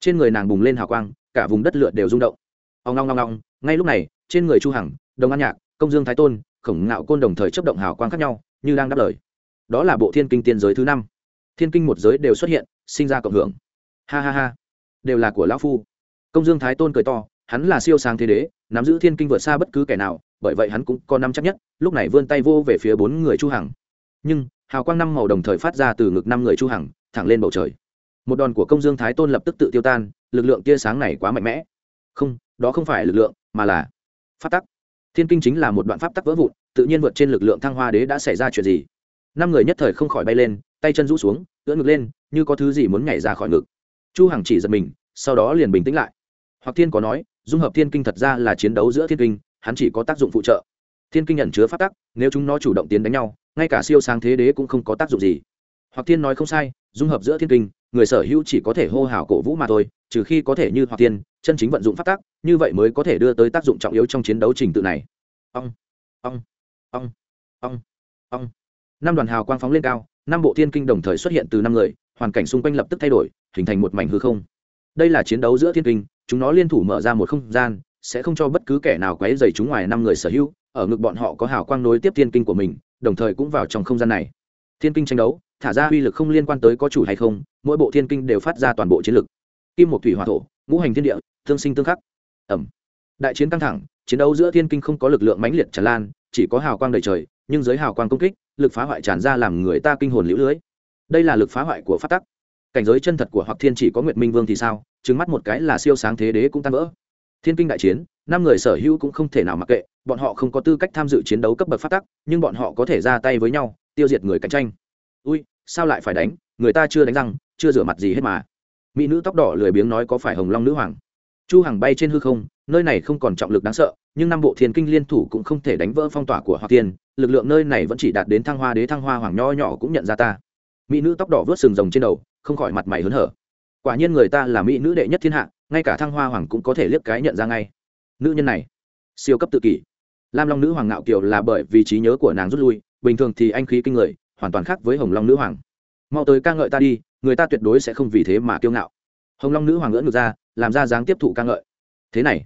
Trên người nàng bùng lên hào quang, cả vùng đất lửa đều rung động. Ông long long long ngay lúc này, trên người chu hằng, đồng an nhạc, công dương thái tôn, khổng ngạo côn đồng thời chấp động hào quang khác nhau, như đang đáp lời. Đó là bộ thiên kinh tiên giới thứ năm. Thiên kinh một giới đều xuất hiện, sinh ra cộng hưởng ha ha ha. Đều là của lão phu. Công dương thái tôn cười to, hắn là siêu sáng thế đế, nắm giữ thiên kinh vượt xa bất cứ kẻ nào, bởi vậy hắn cũng có năm chắc nhất, lúc này vươn tay vô về phía bốn người chu hằng. Nhưng, hào quang năm màu đồng thời phát ra từ ngực năm người chu hằng, thẳng lên bầu trời. Một đòn của công dương thái tôn lập tức tự tiêu tan, lực lượng tia sáng này quá mạnh mẽ. Không, đó không phải lực lượng, mà là pháp tắc. Thiên kinh chính là một đoạn pháp tắc vỡ vụn, tự nhiên vượt trên lực lượng thăng hoa đế đã xảy ra chuyện gì? Năm người nhất thời không khỏi bay lên, tay chân rũ xuống, ưỡn ngực lên, như có thứ gì muốn nhảy ra khỏi ngực chu hằng chỉ giật mình, sau đó liền bình tĩnh lại. Hoặc thiên có nói, dung hợp thiên kinh thật ra là chiến đấu giữa thiên kinh, hắn chỉ có tác dụng phụ trợ. Thiên kinh nhận chứa phát tắc, nếu chúng nó chủ động tiến đánh nhau, ngay cả siêu sáng thế đế cũng không có tác dụng gì. Hoặc thiên nói không sai, dung hợp giữa thiên kinh, người sở hữu chỉ có thể hô hào cổ vũ mà thôi, trừ khi có thể như hoặc thiên, chân chính vận dụng phát tắc, như vậy mới có thể đưa tới tác dụng trọng yếu trong chiến đấu trình tự này. Ông ông ông ông ông năm đoàn hào quang phóng lên cao, năm bộ thiên kinh đồng thời xuất hiện từ năm người hoàn cảnh xung quanh lập tức thay đổi, hình thành một mảnh hư không. Đây là chiến đấu giữa thiên kinh, chúng nó liên thủ mở ra một không gian, sẽ không cho bất cứ kẻ nào quấy dày chúng ngoài năm người sở hữu, ở ngực bọn họ có hào quang nối tiếp thiên kinh của mình, đồng thời cũng vào trong không gian này. Thiên kinh tranh đấu, thả ra uy lực không liên quan tới có chủ hay không, mỗi bộ thiên kinh đều phát ra toàn bộ chiến lực. Kim một thủy hòa thổ, ngũ hành thiên địa thương sinh tương khắc. Ẩm. Đại chiến căng thẳng, chiến đấu giữa thiên kinh không có lực lượng mãnh liệt tràn lan, chỉ có hào quang đầy trời, nhưng dưới hào quang công kích, lực phá hoại tràn ra làm người ta kinh hồn lũ lưới đây là lực phá hoại của phát tắc. Cảnh giới chân thật của hoặc thiên chỉ có nguyệt minh vương thì sao? Trứng mắt một cái là siêu sáng thế đế cũng tan vỡ. Thiên kinh đại chiến, năm người sở hữu cũng không thể nào mặc kệ, bọn họ không có tư cách tham dự chiến đấu cấp bậc phát tắc, nhưng bọn họ có thể ra tay với nhau, tiêu diệt người cạnh tranh. Ui, sao lại phải đánh? Người ta chưa đánh răng, chưa rửa mặt gì hết mà. Mỹ nữ tóc đỏ lười biếng nói có phải hồng long nữ hoàng? Chu hằng bay trên hư không, nơi này không còn trọng lực đáng sợ, nhưng năm bộ thiên kinh liên thủ cũng không thể đánh vỡ phong tỏa của hoa tiên lực lượng nơi này vẫn chỉ đạt đến thăng hoa đế thăng hoa hoàng nho nhỏ cũng nhận ra ta mỹ nữ tóc đỏ vớt sừng rồng trên đầu, không khỏi mặt mày hớn hở. Quả nhiên người ta là mỹ nữ đệ nhất thiên hạ, ngay cả thăng hoa hoàng cũng có thể liếc cái nhận ra ngay. Nữ nhân này, siêu cấp tự kỷ. Lam long nữ hoàng ngạo kiều là bởi vì trí nhớ của nàng rút lui, bình thường thì anh khí kinh người, hoàn toàn khác với hồng long nữ hoàng. Mau tới ca ngợi ta đi, người ta tuyệt đối sẽ không vì thế mà kiêu ngạo. Hồng long nữ hoàng ngỡ ngược ra, làm ra dáng tiếp thụ ca ngợi. Thế này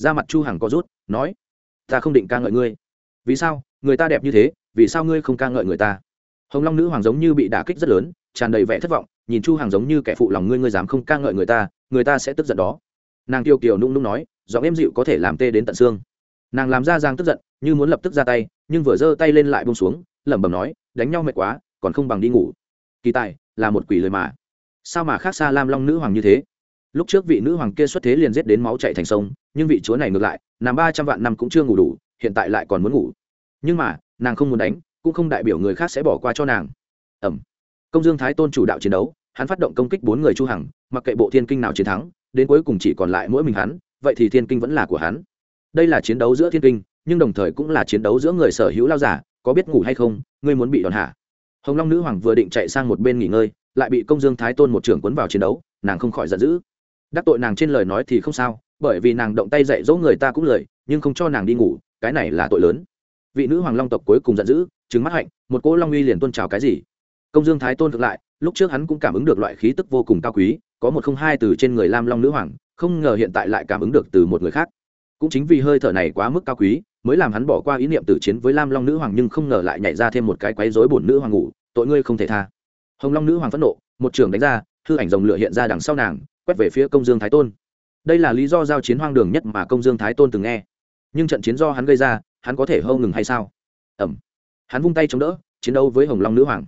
ra mặt chu hằng có rút, nói, ta không định ca ngợi ngươi. Vì sao? Người ta đẹp như thế, vì sao ngươi không ca ngợi người ta? Hồng long nữ hoàng giống như bị đả kích rất lớn, tràn đầy vẻ thất vọng, nhìn chu hàng giống như kẻ phụ lòng ngươi ngươi dám không ca ngợi người ta người ta sẽ tức giận đó. Nàng tiêu kiều nung nung nói, giọng êm dịu có thể làm tê đến tận xương. Nàng làm ra giang tức giận, như muốn lập tức ra tay, nhưng vừa giơ tay lên lại bông xuống, lẩm bẩm nói, đánh nhau mệt quá, còn không bằng đi ngủ. Kỳ tài, là một quỷ lời mà. Sao mà khác xa lam long nữ hoàng như thế? Lúc trước vị nữ hoàng kia xuất thế liền giết đến máu chạy thành sông, nhưng vị chúa này ngược lại nằm ba trăm vạn năm cũng chưa ngủ đủ, hiện tại lại còn muốn ngủ. Nhưng mà, nàng không muốn đánh cũng không đại biểu người khác sẽ bỏ qua cho nàng. Ẩm. Công dương thái tôn chủ đạo chiến đấu, hắn phát động công kích bốn người chu hằng, mặc kệ bộ thiên kinh nào chiến thắng, đến cuối cùng chỉ còn lại mỗi mình hắn, vậy thì thiên kinh vẫn là của hắn. Đây là chiến đấu giữa thiên kinh, nhưng đồng thời cũng là chiến đấu giữa người sở hữu lao giả, có biết ngủ hay không, ngươi muốn bị đòn hạ. Hồng long nữ hoàng vừa định chạy sang một bên nghỉ ngơi, lại bị công dương thái tôn một trưởng cuốn vào chiến đấu, nàng không khỏi giận dữ. Đắc tội nàng trên lời nói thì không sao, bởi vì nàng động tay dạy dỗ người ta cũng lời, nhưng không cho nàng đi ngủ, cái này là tội lớn. Vị nữ hoàng long tộc cuối cùng giận dữ trứng mắt hạnh, một cỗ long uy liền tôn trào cái gì? Công dương thái tôn ngược lại, lúc trước hắn cũng cảm ứng được loại khí tức vô cùng cao quý, có một không hai từ trên người lam long nữ hoàng, không ngờ hiện tại lại cảm ứng được từ một người khác. Cũng chính vì hơi thở này quá mức cao quý, mới làm hắn bỏ qua ý niệm tử chiến với lam long nữ hoàng nhưng không ngờ lại nhảy ra thêm một cái quấy rối bổn nữ hoàng ngủ, tội ngươi không thể tha. Hồng long nữ hoàng phẫn nộ, một trường đánh ra, hư ảnh rồng lửa hiện ra đằng sau nàng, quét về phía công dương thái tôn. Đây là lý do giao chiến hoang đường nhất mà công dương thái tôn từng nghe. Nhưng trận chiến do hắn gây ra, hắn có thể hâu ngừng hay sao? Ẩm hắn vung tay chống đỡ, chiến đấu với hồng long nữ hoàng.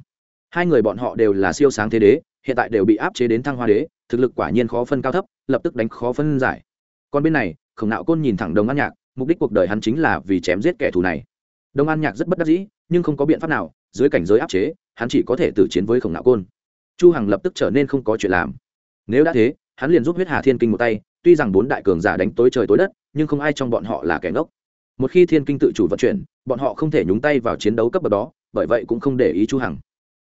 Hai người bọn họ đều là siêu sáng thế đế, hiện tại đều bị áp chế đến thăng hoa đế, thực lực quả nhiên khó phân cao thấp, lập tức đánh khó phân giải. Còn bên này, khổng nạo côn nhìn thẳng đồng an nhạc, mục đích cuộc đời hắn chính là vì chém giết kẻ thù này. Đồng an nhạc rất bất đắc dĩ, nhưng không có biện pháp nào, dưới cảnh giới áp chế, hắn chỉ có thể tử chiến với khổng nạo côn. Chu hằng lập tức trở nên không có chuyện làm. Nếu đã thế, hắn liền giúp huyết hà thiên kinh một tay, tuy rằng bốn đại cường giả đánh tối trời tối đất, nhưng không ai trong bọn họ là kẻ ngốc một khi thiên kinh tự chủ vận chuyển bọn họ không thể nhúng tay vào chiến đấu cấp bậc đó bởi vậy cũng không để ý chu hằng.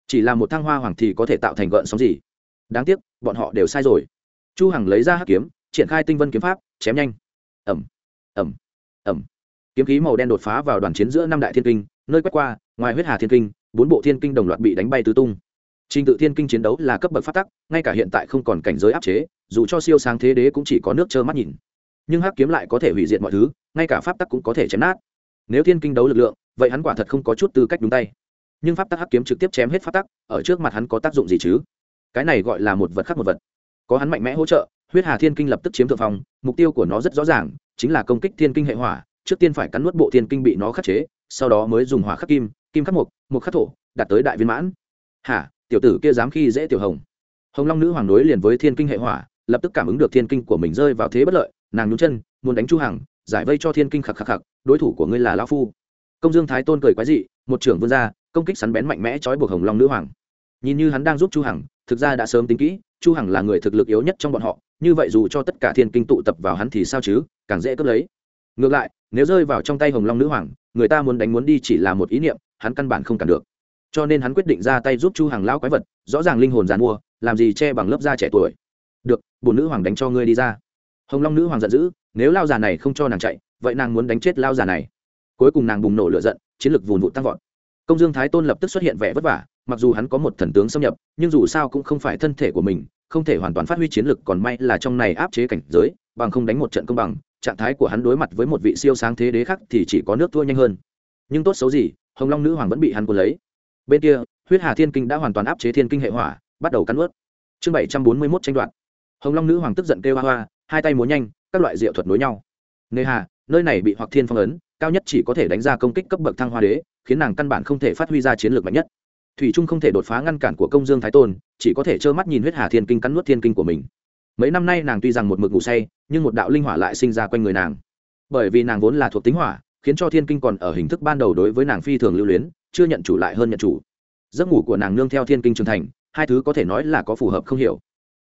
Chỉ là một thăng hoa hoàng thì có thể tạo thành gợn sóng gì? Đáng tiếc bọn họ đều sai rồi. Chu hằng lấy ra hắc kiếm triển khai tinh vân kiếm pháp chém nhanh. Ầm, ầm, ầm. kiếm khí màu đen đột phá vào đoàn chiến giữa năm đại thiên kinh nơi quét qua ngoài huyết hà thiên kinh bốn bộ thiên kinh đồng loạt bị đánh bay tứ tung. Trình tự thiên kinh chiến đấu là cấp bậc phát tắc ngay cả hiện tại không còn cảnh giới áp chế dù cho siêu sáng thế đế cũng chỉ có nước trơ mắt nhìn nhưng hắc kiếm lại có thể hủy diệt mọi thứ, ngay cả pháp tắc cũng có thể chém nát. Nếu thiên kinh đấu lực lượng, vậy hắn quả thật không có chút tư cách đúng tay. Nhưng pháp tắc hắc kiếm trực tiếp chém hết pháp tắc, ở trước mặt hắn có tác dụng gì chứ? Cái này gọi là một vật khác một vật. Có hắn mạnh mẽ hỗ trợ, huyết hà thiên kinh lập tức chiếm thượng phong, mục tiêu của nó rất rõ ràng, chính là công kích thiên kinh hệ hỏa, trước tiên phải cắn nuốt bộ thiên kinh bị nó khắc chế, sau đó mới dùng hỏa khắc kim kim khắc mục mục khắc thổ, đạt tới đại viên mãn. Hả, tiểu tử kia dám khi dễ tiểu hồng. Hồng long nữ hoàng đối liền với thiên kinh hệ hỏa, lập tức cảm ứng được thiên kinh của mình rơi vào thế bất lợi nàng nhún chân, muốn đánh chu hằng, giải vây cho thiên kinh khạc khạc khạc đối thủ của ngươi là lão phu. Công dương thái tôn cười quái dị, một trưởng vươn ra, công kích sắn bén mạnh mẽ trói buộc hồng long nữ hoàng. Nhìn như hắn đang giúp chu hằng, thực ra đã sớm tính kỹ, chu hằng là người thực lực yếu nhất trong bọn họ, như vậy dù cho tất cả thiên kinh tụ tập vào hắn thì sao chứ, càng dễ cướp lấy. Ngược lại, nếu rơi vào trong tay hồng long nữ hoàng, người ta muốn đánh muốn đi chỉ là một ý niệm, hắn căn bản không cản được. Cho nên hắn quyết định ra tay giúp chu hàng lão quái vật, rõ ràng linh hồn giàn mua, làm gì che bằng lớp da trẻ tuổi. Được, bổn nữ hoàng đánh cho ngươi đi ra hồng long nữ hoàng giận dữ, nếu lao già này không cho nàng chạy, vậy nàng muốn đánh chết lao già này. Cuối cùng nàng bùng nổ lửa giận, chiến lược vùn vụt tăng vọt. Công dương thái tôn lập tức xuất hiện vẻ vất vả, mặc dù hắn có một thần tướng xâm nhập, nhưng dù sao cũng không phải thân thể của mình, không thể hoàn toàn phát huy chiến lực còn may là trong này áp chế cảnh giới, bằng không đánh một trận công bằng, trạng thái của hắn đối mặt với một vị siêu sáng thế đế khác thì chỉ có nước thua nhanh hơn. Nhưng tốt xấu gì, hồng long nữ hoàng vẫn bị hắn cuốn lấy. Bên kia, huyết hà thiên kinh đã hoàn toàn áp chế thiên kinh hệ hỏa, bắt đầu cắn ướt chương bảy trăm bốn mươi mốt tranh đoạt. Hồng long nữ hoàng tức giận kêu hoa hoa hai tay múa nhanh, các loại diệu thuật nối nhau. Nề hà, nơi này bị hoặc thiên phong ấn, cao nhất chỉ có thể đánh ra công kích cấp bậc thăng hoa đế, khiến nàng căn bản không thể phát huy ra chiến lược mạnh nhất. Thủy trung không thể đột phá ngăn cản của công dương thái tôn, chỉ có thể trơ mắt nhìn huyết hà thiên kinh cắn nuốt thiên kinh của mình. Mấy năm nay nàng tuy rằng một mực ngủ say, nhưng một đạo linh hỏa lại sinh ra quanh người nàng. Bởi vì nàng vốn là thuộc tính hỏa, khiến cho thiên kinh còn ở hình thức ban đầu đối với nàng phi thường lưu luyến, chưa nhận chủ lại hơn nhận chủ. Giấc ngủ của nàng nương theo thiên kinh trưởng thành, hai thứ có thể nói là có phù hợp không hiểu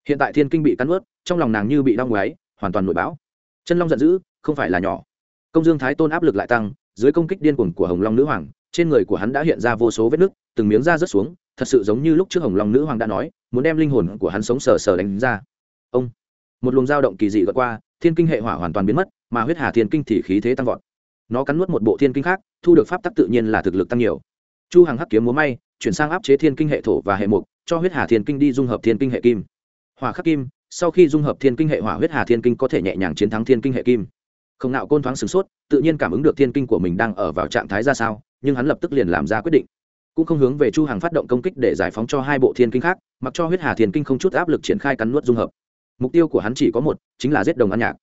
hiện tại thiên kinh bị cắn ướt trong lòng nàng như bị đau ngoáy, hoàn toàn nổi bão. Chân long giận dữ, không phải là nhỏ. Công dương thái tôn áp lực lại tăng, dưới công kích điên cuồng của hồng long nữ hoàng, trên người của hắn đã hiện ra vô số vết nứt, từng miếng da rớt xuống, thật sự giống như lúc trước hồng long nữ hoàng đã nói, muốn đem linh hồn của hắn sống sờ sờ đánh ra. Ông, một luồng dao động kỳ dị vượt qua, thiên kinh hệ hỏa hoàn toàn biến mất, mà huyết hà thiên kinh thì khí thế tăng vọt. Nó cắn nuốt một bộ thiên kinh khác, thu được pháp tắc tự nhiên là thực lực tăng nhiều. Chu hằng hắc kiếm múa may, chuyển sang áp chế thiên kinh hệ thổ và hệ mục, cho huyết hà thiên kinh đi dung hợp thiên kinh hệ kim hỏa khắc kim, sau khi dung hợp thiên kinh hệ hỏa huyết hà thiên kinh có thể nhẹ nhàng chiến thắng thiên kinh hệ kim. Không nạo côn thoáng sửng sốt, tự nhiên cảm ứng được thiên kinh của mình đang ở vào trạng thái ra sao, nhưng hắn lập tức liền làm ra quyết định. Cũng không hướng về chu hàng phát động công kích để giải phóng cho hai bộ thiên kinh khác, mặc cho huyết hà thiên kinh không chút áp lực triển khai cắn nuốt dung hợp. Mục tiêu của hắn chỉ có một, chính là giết đồng ăn nhạc.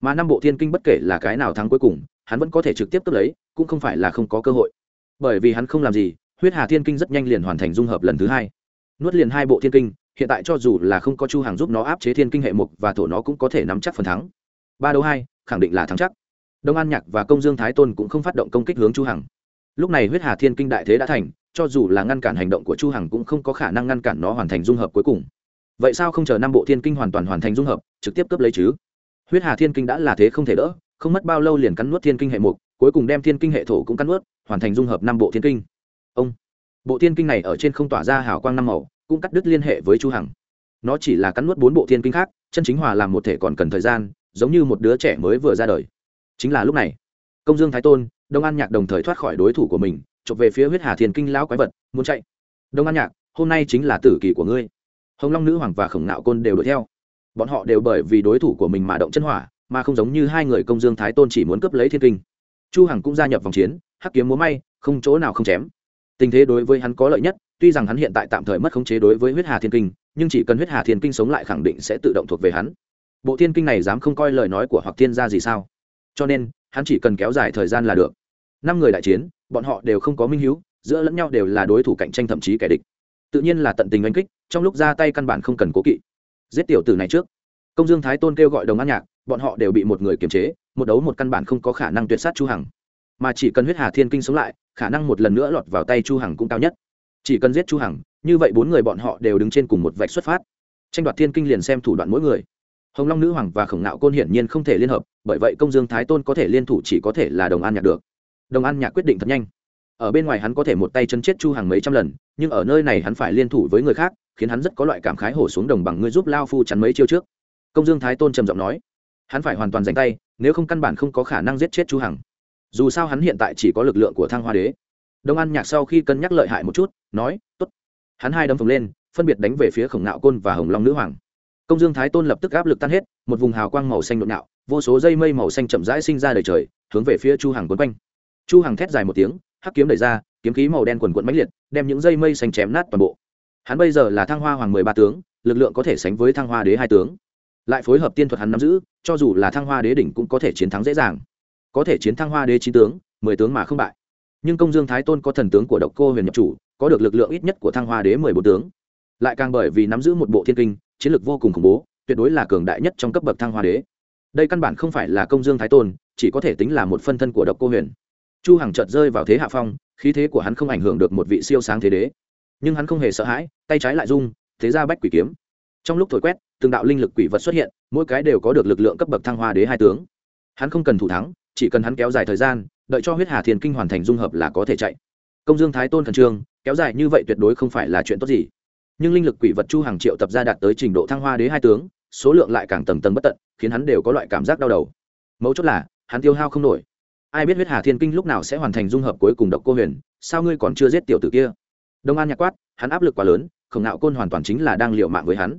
Mà năm bộ thiên kinh bất kể là cái nào thắng cuối cùng, hắn vẫn có thể trực tiếp cướp lấy, cũng không phải là không có cơ hội. Bởi vì hắn không làm gì, huyết hà thiên kinh rất nhanh liền hoàn thành dung hợp lần thứ hai. Nuốt liền hai bộ thiên kinh hiện tại cho dù là không có chu hàng giúp nó áp chế thiên kinh hệ mục và thổ nó cũng có thể nắm chắc phần thắng. Ba đấu hai, khẳng định là thắng chắc. Đông an nhạc và công dương thái tôn cũng không phát động công kích hướng chu hằng. Lúc này huyết hà thiên kinh đại thế đã thành, cho dù là ngăn cản hành động của chu hằng cũng không có khả năng ngăn cản nó hoàn thành dung hợp cuối cùng. Vậy sao không chờ năm bộ thiên kinh hoàn toàn hoàn thành dung hợp, trực tiếp cướp lấy chứ? Huyết hà thiên kinh đã là thế không thể đỡ, không mất bao lâu liền cắn nuốt thiên kinh hệ mục, cuối cùng đem thiên kinh hệ thổ cũng cắn nuốt, hoàn thành dung hợp năm bộ thiên kinh. Ông, bộ thiên kinh này ở trên không tỏa ra hào quang năm màu cũng cắt đứt liên hệ với chu hằng. Nó chỉ là cắn nuốt bốn bộ thiên kinh khác, chân chính hòa làm một thể còn cần thời gian, giống như một đứa trẻ mới vừa ra đời. Chính là lúc này, công dương thái tôn, đông an nhạc đồng thời thoát khỏi đối thủ của mình, chụp về phía huyết hà thiên kinh lão quái vật, muốn chạy. Đông an nhạc, hôm nay chính là tử kỳ của ngươi. Hồng long nữ hoàng và khổng nạo côn đều đuổi theo. Bọn họ đều bởi vì đối thủ của mình mà động chân hỏa, mà không giống như hai người công dương thái tôn chỉ muốn cướp lấy thiên kinh. Chu hằng cũng gia nhập vòng chiến, hắc kiếm múa may, không chỗ nào không chém. Tình thế đối với hắn có lợi nhất tuy rằng hắn hiện tại tạm thời mất khống chế đối với huyết hà thiên kinh, nhưng chỉ cần huyết hà thiên kinh sống lại khẳng định sẽ tự động thuộc về hắn. Bộ thiên kinh này dám không coi lời nói của hoặc thiên gia gì sao? Cho nên, hắn chỉ cần kéo dài thời gian là được. Năm người đại chiến, bọn họ đều không có minh hiếu, giữa lẫn nhau đều là đối thủ cạnh tranh thậm chí kẻ địch. Tự nhiên là tận tình oanh kích, trong lúc ra tay căn bản không cần cố kỵ. Giết tiểu tử này trước. Công dương thái tôn kêu gọi đồng an nhạc, bọn họ đều bị một người kiềm chế, một đấu một căn bản không có khả năng tuyệt sát chu hằng. Mà chỉ cần huyết hà thiên kinh sống lại, khả năng một lần nữa lọt vào tay chu hằng cũng cao nhất chỉ cần giết chu hằng, như vậy bốn người bọn họ đều đứng trên cùng một vạch xuất phát. Tranh đoạt thiên kinh liền xem thủ đoạn mỗi người. Hồng long nữ hoàng và khổng nạo côn hiển nhiên không thể liên hợp, bởi vậy công dương thái tôn có thể liên thủ chỉ có thể là đồng an nhạc được. Đồng an nhạc quyết định thật nhanh. Ở bên ngoài hắn có thể một tay chân chết chu hàng mấy trăm lần, nhưng ở nơi này hắn phải liên thủ với người khác, khiến hắn rất có loại cảm khái hổ xuống đồng bằng ngươi giúp lao phu chắn mấy chiêu trước. Công dương thái tôn trầm giọng nói, hắn phải hoàn toàn dành tay, nếu không căn bản không có khả năng giết chết chu hằng. Dù sao hắn hiện tại chỉ có lực lượng của thăng hoa đế. Đông an nhạc sau khi cân nhắc lợi hại một chút nói, tốt. Hắn hai đấm phồng lên, phân biệt đánh về phía khổng nạo côn và hồng long nữ hoàng. Công dương thái tôn lập tức áp lực tan hết, một vùng hào quang màu xanh nội nạo vô số dây mây màu xanh chậm rãi sinh ra đời trời, hướng về phía chu hằng quấn quanh. Chu hằng thét dài một tiếng, hắc kiếm đẩy ra, kiếm khí màu đen quần quận mãnh liệt, đem những dây mây xanh chém nát toàn bộ. Hắn bây giờ là thăng hoa hoàng mười ba tướng, lực lượng có thể sánh với thăng hoa đế hai tướng. Lại phối hợp tiên thuật hắn nắm giữ, cho dù là thăng hoa đế đỉnh cũng có thể chiến thắng dễ dàng. Có thể chiến thăng hoa đế chín tướng, mười tướng mà không bại. Nhưng công dương thái tôn có thần tướng của độc cô huyền nhập chủ có được lực lượng ít nhất của thăng hoa đế mười bốn tướng. Lại càng bởi vì nắm giữ một bộ thiên kinh, chiến lược vô cùng khủng bố, tuyệt đối là cường đại nhất trong cấp bậc thăng hoa đế. Đây căn bản không phải là công dương thái tôn, chỉ có thể tính là một phân thân của độc cô huyền. Chu hằng chợt rơi vào thế hạ phong, khí thế của hắn không ảnh hưởng được một vị siêu sáng thế đế. Nhưng hắn không hề sợ hãi, tay trái lại rung, thế ra bách quỷ kiếm. Trong lúc thổi quét, từng đạo linh lực quỷ vật xuất hiện, mỗi cái đều có được lực lượng cấp bậc thăng hoa đế hai tướng. Hắn không cần thủ thắng, chỉ cần hắn kéo dài thời gian, đợi cho huyết hà thiền kinh hoàn thành dung hợp là có thể chạy. Công dương thái tôn khẩn trương kéo dài như vậy tuyệt đối không phải là chuyện tốt gì. Nhưng linh lực quỷ vật chu hàng triệu tập ra đạt tới trình độ thăng hoa đế hai tướng, số lượng lại càng tầng tầng bất tận, khiến hắn đều có loại cảm giác đau đầu. Mấu chốt là, hắn tiêu hao không nổi. Ai biết huyết hà thiên kinh lúc nào sẽ hoàn thành dung hợp cuối cùng độc cô huyền, sao ngươi còn chưa giết tiểu tử kia? Đông an nhạc quát, hắn áp lực quá lớn, khổng nạo côn hoàn toàn chính là đang liệu mạng với hắn.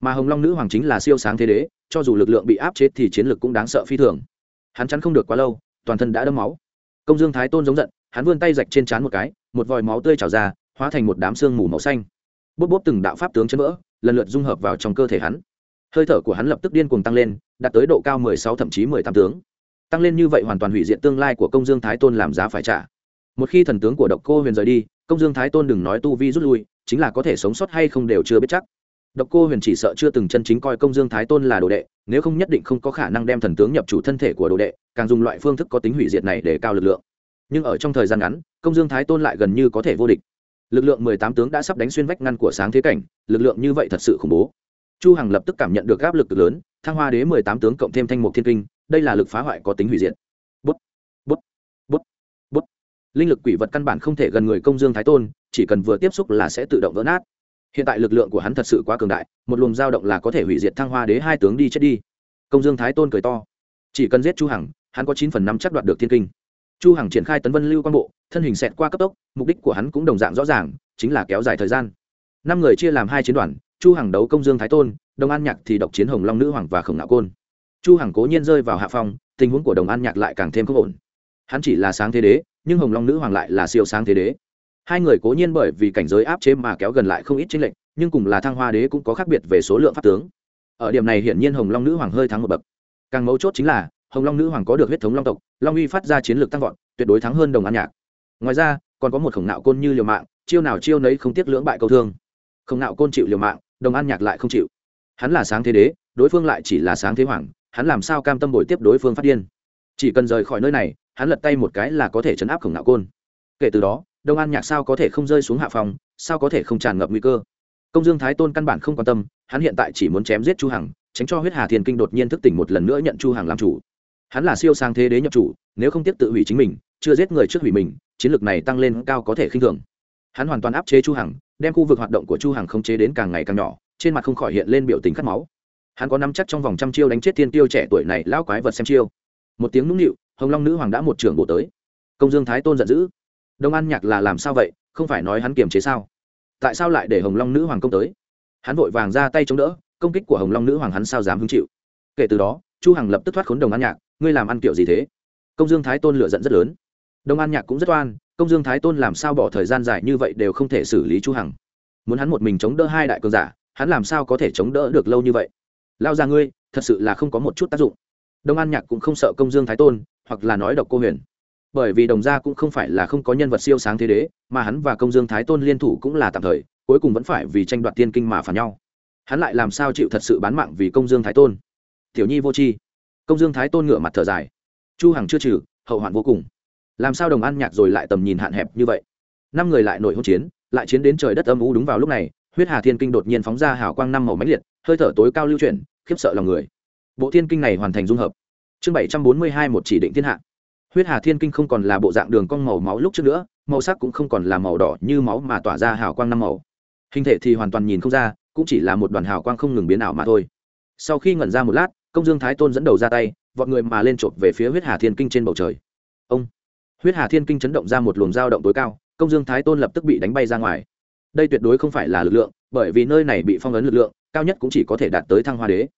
Mà hồng long nữ hoàng chính là siêu sáng thế đế, cho dù lực lượng bị áp chế thì chiến lực cũng đáng sợ phi thường. Hắn chắn không được quá lâu, toàn thân đã đâm máu. Công dương thái tôn giống giận, hắn vươn tay rạch trên trán một cái một vòi máu tươi trào ra, hóa thành một đám xương mù màu xanh. Bốp bốp từng đạo pháp tướng chấn vỡ, lần lượt dung hợp vào trong cơ thể hắn. Hơi thở của hắn lập tức điên cuồng tăng lên, đạt tới độ cao mười sáu thậm chí mười tám tướng. Tăng lên như vậy hoàn toàn hủy diệt tương lai của công dương thái tôn làm giá phải trả. Một khi thần tướng của độc cô huyền rời đi, công dương thái tôn đừng nói tu vi rút lui, chính là có thể sống sót hay không đều chưa biết chắc. Độc cô huyền chỉ sợ chưa từng chân chính coi công dương thái tôn là đồ đệ, nếu không nhất định không có khả năng đem thần tướng nhập chủ thân thể của đồ đệ, càng dùng loại phương thức có tính hủy diệt này để cao lực lượng nhưng ở trong thời gian ngắn, công dương thái tôn lại gần như có thể vô địch. Lực lượng mười tám tướng đã sắp đánh xuyên vách ngăn của sáng thế cảnh, lực lượng như vậy thật sự khủng bố. Chu hằng lập tức cảm nhận được áp lực cực lớn, thăng hoa đế mười tám tướng cộng thêm thanh mục thiên kinh, đây là lực phá hoại có tính hủy diệt. Bút bút bút bút. Linh lực quỷ vật căn bản không thể gần người công dương thái tôn, chỉ cần vừa tiếp xúc là sẽ tự động vỡ nát. Hiện tại lực lượng của hắn thật sự quá cường đại, một luồng dao động là có thể hủy diệt thăng hoa đế hai tướng đi chết đi. Công dương thái tôn cười to. Chỉ cần giết chu hằng, hắn có chín phần năm chắc đoạt được thiên kinh chu hằng triển khai tấn vân lưu quan bộ, thân hình xẹt qua cấp tốc, mục đích của hắn cũng đồng dạng rõ ràng, chính là kéo dài thời gian. Năm người chia làm hai chiến đoàn, chu hằng đấu công dương thái tôn, đồng an nhạc thì độc chiến hồng long nữ hoàng và khổng nạo côn. Chu hằng cố nhiên rơi vào hạ phong, tình huống của đồng an nhạc lại càng thêm không ổn. Hắn chỉ là sáng thế đế, nhưng hồng long nữ hoàng lại là siêu sáng thế đế. Hai người cố nhiên bởi vì cảnh giới áp chế mà kéo gần lại không ít chính lệnh nhưng cùng là thăng hoa đế cũng có khác biệt về số lượng pháp tướng. Ở điểm này hiển nhiên hồng long nữ hoàng hơi thắng một bậc. Càng mấu chốt chính là hồng long nữ hoàng có được huyết thống long tộc long uy phát ra chiến lược tăng vọt tuyệt đối thắng hơn đồng an nhạc ngoài ra còn có một khổng nạo côn như liều mạng chiêu nào chiêu nấy không tiếc lưỡng bại câu thương khổng nạo côn chịu liều mạng đồng an nhạc lại không chịu hắn là sáng thế đế đối phương lại chỉ là sáng thế hoàng hắn làm sao cam tâm bồi tiếp đối phương phát điên chỉ cần rời khỏi nơi này hắn lật tay một cái là có thể chấn áp khổng nạo côn kể từ đó đông an nhạc sao có thể không rơi xuống hạ phòng sao có thể không tràn ngập nguy cơ công dương thái tôn căn bản không quan tâm hắn hiện tại chỉ muốn chém giết chu hằng tránh cho huyết hà thiên kinh đột nhiên thức tỉnh một lần nữa nhận chu hằng làm chủ hắn là siêu sang thế đế nhập chủ, nếu không tiếp tự hủy chính mình, chưa giết người trước hủy mình, chiến lược này tăng lên cao có thể khinh thường. Hắn hoàn toàn áp chế chu hằng, đem khu vực hoạt động của chu hằng khống chế đến càng ngày càng nhỏ, trên mặt không khỏi hiện lên biểu tình cắt máu. Hắn có nắm chắc trong vòng trăm chiêu đánh chết thiên tiêu trẻ tuổi này lão quái vật xem chiêu. Một tiếng nũng nịu, hồng long nữ hoàng đã một trưởng bộ tới. Công dương thái tôn giận dữ. Đông an nhạc là làm sao vậy, không phải nói hắn kiềm chế sao? Tại sao lại để hồng long nữ hoàng công tới? Hắn vội vàng ra tay chống đỡ, công kích của hồng long nữ hoàng hắn sao dám hứng chịu? Kể từ đó, chu hằng lập tức thoát khốn đồng an nhạc ngươi làm ăn kiểu gì thế? Công dương thái tôn lựa giận rất lớn. Đông an nhạc cũng rất oan, công dương thái tôn làm sao bỏ thời gian dài như vậy đều không thể xử lý chu hằng. Muốn hắn một mình chống đỡ hai đại cường giả, hắn làm sao có thể chống đỡ được lâu như vậy? Lao ra ngươi, thật sự là không có một chút tác dụng. Đông an nhạc cũng không sợ công dương thái tôn, hoặc là nói độc cô huyền. Bởi vì đồng gia cũng không phải là không có nhân vật siêu sáng thế đế, mà hắn và công dương thái tôn liên thủ cũng là tạm thời, cuối cùng vẫn phải vì tranh đoạt tiên kinh mà phản nhau. Hắn lại làm sao chịu thật sự bán mạng vì công dương thái tôn? Tiểu nhi vô tri công dương thái tôn ngửa mặt thở dài. Chu hằng chưa trừ, hậu hoạn vô cùng. Làm sao đồng an nhạc rồi lại tầm nhìn hạn hẹp như vậy? Năm người lại nổi hôn chiến, lại chiến đến trời đất âm u đúng vào lúc này, huyết hà thiên kinh đột nhiên phóng ra hào quang năm màu mãnh liệt, hơi thở tối cao lưu chuyển, khiếp sợ lòng người. Bộ thiên kinh này hoàn thành dung hợp. Chương bảy trăm bốn mươi hai một chỉ định thiên hạ. Huyết hà thiên kinh không còn là bộ dạng đường cong màu máu lúc trước nữa, màu sắc cũng không còn là màu đỏ như máu mà tỏa ra hào quang năm màu. Hình thể thì hoàn toàn nhìn không ra, cũng chỉ là một đoàn hào quang không ngừng biến ảo mà thôi. Sau khi ngẩn ra một lát công dương thái tôn dẫn đầu ra tay, vọt người mà lên chộp về phía huyết hà thiên kinh trên bầu trời. Ông! Huyết hà thiên kinh chấn động ra một luồng dao động tối cao, công dương thái tôn lập tức bị đánh bay ra ngoài. Đây tuyệt đối không phải là lực lượng, bởi vì nơi này bị phong ấn lực lượng, cao nhất cũng chỉ có thể đạt tới thăng hoa đế.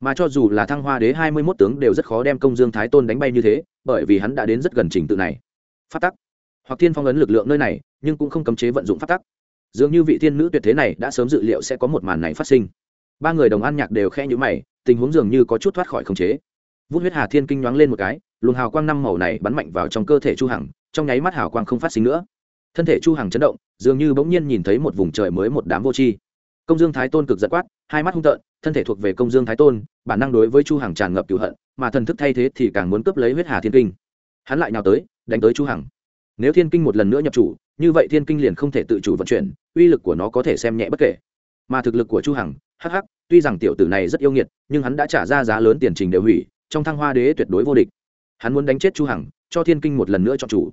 Mà cho dù là thăng hoa đế hai mươi mốt tướng đều rất khó đem công dương thái tôn đánh bay như thế, bởi vì hắn đã đến rất gần trình tự này. Phát tắc. Hoặc thiên phong ấn lực lượng nơi này, nhưng cũng không cấm chế vận dụng phát tắc. Dường như vị thiên nữ tuyệt thế này đã sớm dự liệu sẽ có một màn này phát sinh ba người đồng an nhạc đều khe nhữ mày, tình huống dường như có chút thoát khỏi khống chế. Vút huyết hà thiên kinh nhoáng lên một cái, luồng hào quang năm màu này bắn mạnh vào trong cơ thể chu hằng, trong nháy mắt hào quang không phát sinh nữa. Thân thể chu hằng chấn động, dường như bỗng nhiên nhìn thấy một vùng trời mới một đám vô tri. Công dương thái tôn cực giật quát, hai mắt hung tợn, thân thể thuộc về công dương thái tôn, bản năng đối với chu hằng tràn ngập cửu hận, mà thần thức thay thế thì càng muốn cướp lấy huyết hà thiên kinh. Hắn lại nhào tới, đánh tới chu hằng. Nếu thiên kinh một lần nữa nhập chủ, như vậy thiên kinh liền không thể tự chủ vận chuyển, uy lực của nó có thể xem nhẹ bất kể. Mà thực lực của chu hằng hắc hắc, tuy rằng tiểu tử này rất yêu nghiệt, nhưng hắn đã trả ra giá lớn tiền trình đều hủy, trong thăng hoa đế tuyệt đối vô địch. Hắn muốn đánh chết chu hằng, cho thiên kinh một lần nữa cho chủ.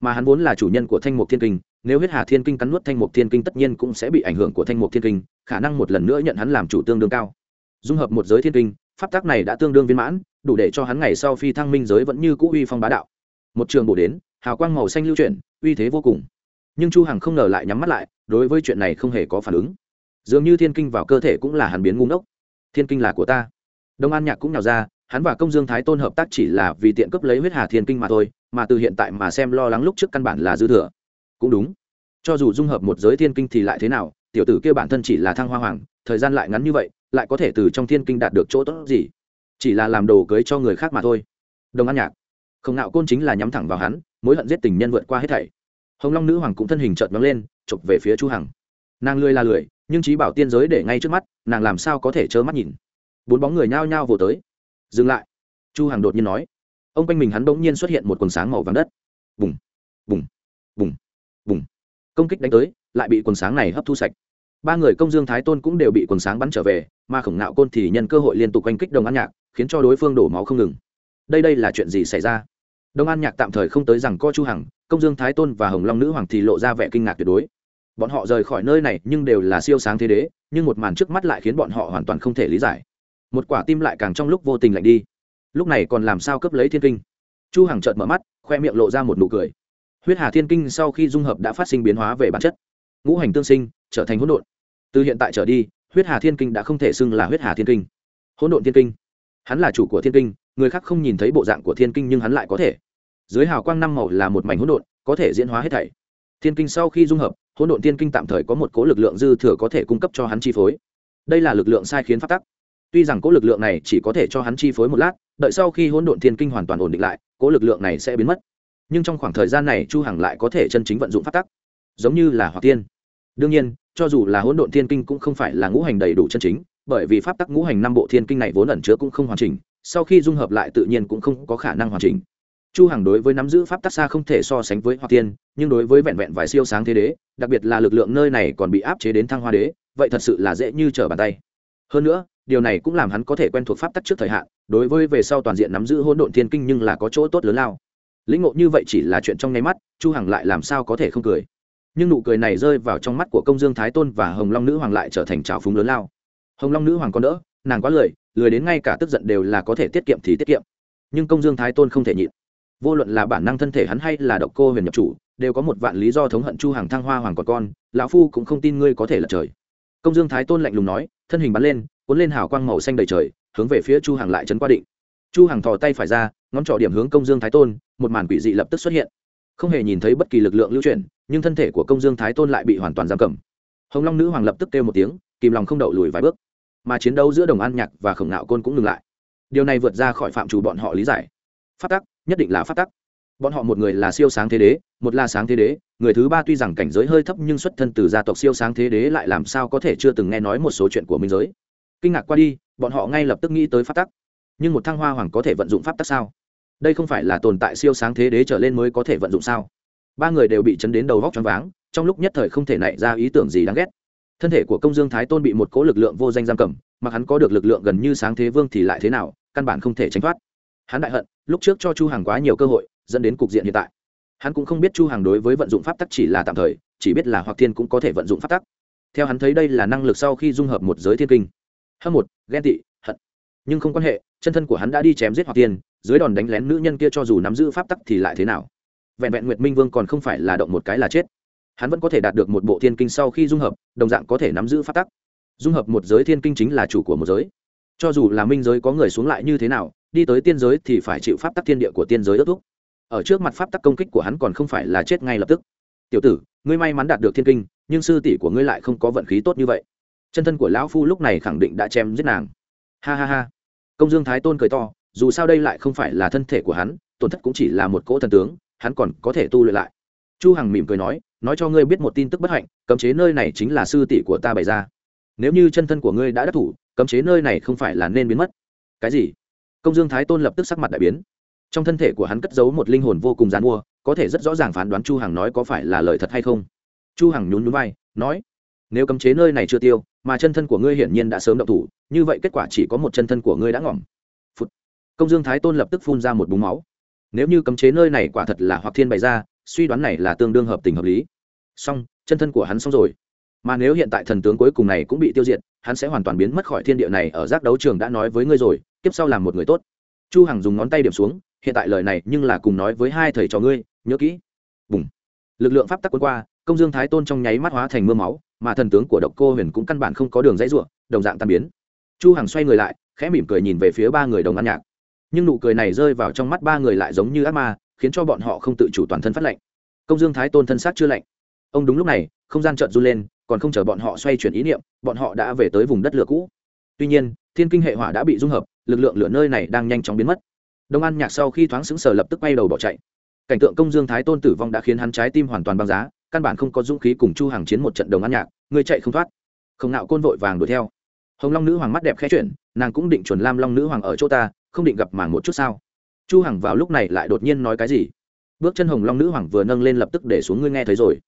Mà hắn vốn là chủ nhân của thanh mục thiên kinh, nếu huyết hà thiên kinh cắn nuốt thanh mục thiên kinh tất nhiên cũng sẽ bị ảnh hưởng của thanh mục thiên kinh, khả năng một lần nữa nhận hắn làm chủ tương đương cao. Dung hợp một giới thiên kinh, pháp tác này đã tương đương viên mãn, đủ để cho hắn ngày sau phi thăng minh giới vẫn như cũ uy phong bá đạo. Một trường bổ đến, hào quang màu xanh lưu chuyển, uy thế vô cùng. Nhưng chu hằng không ngờ lại nhắm mắt lại, đối với chuyện này không hề có phản ứng dường như thiên kinh vào cơ thể cũng là hắn biến ngu ngốc. Thiên kinh là của ta. Đông an nhạc cũng nhào ra, hắn và công dương thái tôn hợp tác chỉ là vì tiện cấp lấy huyết hà thiên kinh mà thôi, mà từ hiện tại mà xem lo lắng lúc trước căn bản là dư thừa. Cũng đúng. Cho dù dung hợp một giới thiên kinh thì lại thế nào, tiểu tử kia bản thân chỉ là thăng hoa hoàng, thời gian lại ngắn như vậy, lại có thể từ trong thiên kinh đạt được chỗ tốt gì? Chỉ là làm đồ cưới cho người khác mà thôi. Đồng an nhạc. Không nạo côn chính là nhắm thẳng vào hắn, mối hận giết tình nhân vượt qua hết thảy. Hồng long nữ hoàng cũng thân hình trợn nhóng lên, chụp về phía chu hằng. Nàng lười là lười nhưng trí bảo tiên giới để ngay trước mắt, nàng làm sao có thể trơ mắt nhìn? Bốn bóng người nhao nhao vồ tới. Dừng lại. Chu hàng đột nhiên nói. Ông quanh mình hắn bỗng nhiên xuất hiện một quần sáng màu vàng đất. Bùng bùng bùng bùng. Công kích đánh tới, lại bị quần sáng này hấp thu sạch. Ba người công dương thái tôn cũng đều bị quần sáng bắn trở về, mà khổng nạo côn thì nhân cơ hội liên tục oanh kích đồng an nhạc, khiến cho đối phương đổ máu không ngừng. Đây đây là chuyện gì xảy ra? Đông an nhạc tạm thời không tới rằng co chu hằng, công dương thái tôn và hồng long nữ hoàng thì lộ ra vẻ kinh ngạc tuyệt đối bọn họ rời khỏi nơi này nhưng đều là siêu sáng thế đế, nhưng một màn trước mắt lại khiến bọn họ hoàn toàn không thể lý giải. Một quả tim lại càng trong lúc vô tình lạnh đi. Lúc này còn làm sao cướp lấy thiên kinh? Chu hằng chợt mở mắt, khoe miệng lộ ra một nụ cười. Huyết hà thiên kinh sau khi dung hợp đã phát sinh biến hóa về bản chất. Ngũ hành tương sinh, trở thành hỗn độn. Từ hiện tại trở đi, huyết hà thiên kinh đã không thể xưng là huyết hà thiên kinh. Hỗn độn thiên kinh. Hắn là chủ của thiên kinh, người khác không nhìn thấy bộ dạng của thiên kinh nhưng hắn lại có thể. Dưới hào quang năm màu là một mảnh hỗn độn, có thể diễn hóa hết thảy thiên kinh sau khi dung hợp, hỗn độn thiên kinh tạm thời có một cố lực lượng dư thừa có thể cung cấp cho hắn chi phối. Đây là lực lượng sai khiến phát tắc. Tuy rằng cố lực lượng này chỉ có thể cho hắn chi phối một lát, đợi sau khi hỗn độn thiên kinh hoàn toàn ổn định lại, cố lực lượng này sẽ biến mất. Nhưng trong khoảng thời gian này, chu hằng lại có thể chân chính vận dụng phát tắc. Giống như là hoạt tiên. Đương nhiên, cho dù là hỗn độn thiên kinh cũng không phải là ngũ hành đầy đủ chân chính, bởi vì pháp tắc ngũ hành năm bộ thiên kinh này vốn ẩn chứa cũng không hoàn chỉnh, sau khi dung hợp lại tự nhiên cũng không có khả năng hoàn chỉnh chu hằng đối với nắm giữ pháp tắc xa không thể so sánh với hoa tiên, nhưng đối với vẹn vẹn vài siêu sáng thế đế, đặc biệt là lực lượng nơi này còn bị áp chế đến thăng hoa đế, vậy thật sự là dễ như trở bàn tay. Hơn nữa, điều này cũng làm hắn có thể quen thuộc pháp tắc trước thời hạn, đối với về sau toàn diện nắm giữ hỗn độn thiên kinh nhưng là có chỗ tốt lớn lao. Lĩnh ngộ như vậy chỉ là chuyện trong nháy mắt, chu hằng lại làm sao có thể không cười. Nhưng nụ cười này rơi vào trong mắt của công dương thái tôn và hồng long nữ hoàng lại trở thành trào phúng lớn lao. Hồng long nữ hoàng có đỡ, nàng quá lười lười đến ngay cả tức giận đều là có thể tiết kiệm thì tiết kiệm. Nhưng công dương thái tôn không thể nhịn vô luận là bản năng thân thể hắn hay là độc cô huyền nhập chủ, đều có một vạn lý do thống hận chu hàng thăng hoa hoàng còn con, lão phu cũng không tin ngươi có thể lật trời. Công dương thái tôn lạnh lùng nói, thân hình bắn lên, cuốn lên hào quang màu xanh đầy trời, hướng về phía chu hàng lại trấn qua định. Chu hàng thò tay phải ra, ngón trỏ điểm hướng công dương thái tôn, một màn quỷ dị lập tức xuất hiện. Không hề nhìn thấy bất kỳ lực lượng lưu chuyển, nhưng thân thể của công dương thái tôn lại bị hoàn toàn giam cầm. Hồng long nữ hoàng lập tức kêu một tiếng, kìm lòng không đậu lùi vài bước. Mà chiến đấu giữa đồng an nhạc và khổng nạo côn cũng ngừng lại. Điều này vượt ra khỏi phạm trù bọn họ lý giải. Phát tắc nhất định là phát tắc. Bọn họ một người là siêu sáng thế đế, một là sáng thế đế, người thứ ba tuy rằng cảnh giới hơi thấp nhưng xuất thân từ gia tộc siêu sáng thế đế lại làm sao có thể chưa từng nghe nói một số chuyện của minh giới. Kinh ngạc qua đi, bọn họ ngay lập tức nghĩ tới phát tắc. Nhưng một thăng hoa hoàng có thể vận dụng pháp tắc sao? Đây không phải là tồn tại siêu sáng thế đế trở lên mới có thể vận dụng sao? Ba người đều bị chấn đến đầu vóc choáng váng, trong lúc nhất thời không thể nảy ra ý tưởng gì đáng ghét. Thân thể của công dương thái tôn bị một cố lực lượng vô danh giam cầm mà hắn có được lực lượng gần như sáng thế vương thì lại thế nào, căn bản không thể tránh thoát hắn đại hận, lúc trước cho chu hằng quá nhiều cơ hội, dẫn đến cục diện hiện tại. Hắn cũng không biết chu hằng đối với vận dụng pháp tắc chỉ là tạm thời, chỉ biết là hoặc thiên cũng có thể vận dụng pháp tắc. Theo hắn thấy đây là năng lực sau khi dung hợp một giới thiên kinh. Hâm một ghen tị, hận. Nhưng không quan hệ, chân thân của hắn đã đi chém giết hoặc tiên dưới đòn đánh lén nữ nhân kia cho dù nắm giữ pháp tắc thì lại thế nào? Vẹn vẹn nguyệt minh vương còn không phải là động một cái là chết. Hắn vẫn có thể đạt được một bộ thiên kinh sau khi dung hợp, đồng dạng có thể nắm giữ pháp tắc. Dung hợp một giới thiên kinh chính là chủ của một giới. Cho dù là minh giới có người xuống lại như thế nào đi tới tiên giới thì phải chịu pháp tắc thiên địa của tiên giới ước thúc. Ở trước mặt pháp tắc công kích của hắn còn không phải là chết ngay lập tức. Tiểu tử, ngươi may mắn đạt được thiên kinh, nhưng sư tỷ của ngươi lại không có vận khí tốt như vậy. Chân thân của lão phu lúc này khẳng định đã chém giết nàng. Ha ha ha. Công dương thái tôn cười to, dù sao đây lại không phải là thân thể của hắn, tổn thất cũng chỉ là một cỗ thần tướng, hắn còn có thể tu luyện lại. Chu hằng mỉm cười nói nói cho ngươi biết một tin tức bất hạnh, cấm chế nơi này chính là sư tỷ của ta bày ra. Nếu như chân thân của ngươi đã đắc thủ, cấm chế nơi này không phải là nên biến mất. Cái gì? Công dương thái tôn lập tức sắc mặt đại biến. Trong thân thể của hắn cất giấu một linh hồn vô cùng g mua, có thể rất rõ ràng phán đoán chu hằng nói có phải là lời thật hay không. Chu hằng nhún nhún vai, nói, nếu cấm chế nơi này chưa tiêu, mà chân thân của ngươi hiển nhiên đã sớm động thủ, như vậy kết quả chỉ có một chân thân của ngươi đã ngỏm. Phụt. công dương thái tôn lập tức phun ra một búng máu. Nếu như cấm chế nơi này quả thật là hoặc thiên bày ra, suy đoán này là tương đương hợp tình hợp lý. Song chân thân của hắn xong rồi. Mà nếu hiện tại thần tướng cuối cùng này cũng bị tiêu diệt, hắn sẽ hoàn toàn biến mất khỏi thiên địa này ở giác đấu trường đã nói với ngươi rồi tiếp sau làm một người tốt. Chu hằng dùng ngón tay điểm xuống, hiện tại lời này nhưng là cùng nói với hai thầy trò ngươi, nhớ kỹ. Bùng. Lực lượng pháp tắc quân qua, công dương thái tôn trong nháy mắt hóa thành mưa máu, mà thần tướng của độc cô huyền cũng căn bản không có đường dãy ruộng đồng dạng tan biến. Chu hằng xoay người lại, khẽ mỉm cười nhìn về phía ba người đồng ăn nhạc. Nhưng nụ cười này rơi vào trong mắt ba người lại giống như ác ma, khiến cho bọn họ không tự chủ toàn thân phát lạnh. Công dương thái tôn thân xác chưa lạnh. Ông đúng lúc này, không gian chợt run lên, còn không chờ bọn họ xoay chuyển ý niệm, bọn họ đã về tới vùng đất lửa cũ. Tuy nhiên, thiên kinh hệ hỏa đã bị dung hợp lực lượng lửa nơi này đang nhanh chóng biến mất. Đông an nhạc sau khi thoáng sững sờ lập tức quay đầu bỏ chạy. Cảnh tượng công dương thái tôn tử vong đã khiến hắn trái tim hoàn toàn băng giá, căn bản không có dũng khí cùng chu hàng chiến một trận đồng an nhạc, người chạy không thoát. Không nạo côn vội vàng đuổi theo. Hồng long nữ hoàng mắt đẹp khẽ chuyển, nàng cũng định chuẩn lam long nữ hoàng ở chỗ ta, không định gặp màng một chút sao? Chu hằng vào lúc này lại đột nhiên nói cái gì? Bước chân hồng long nữ hoàng vừa nâng lên lập tức để xuống ngươi nghe thấy rồi.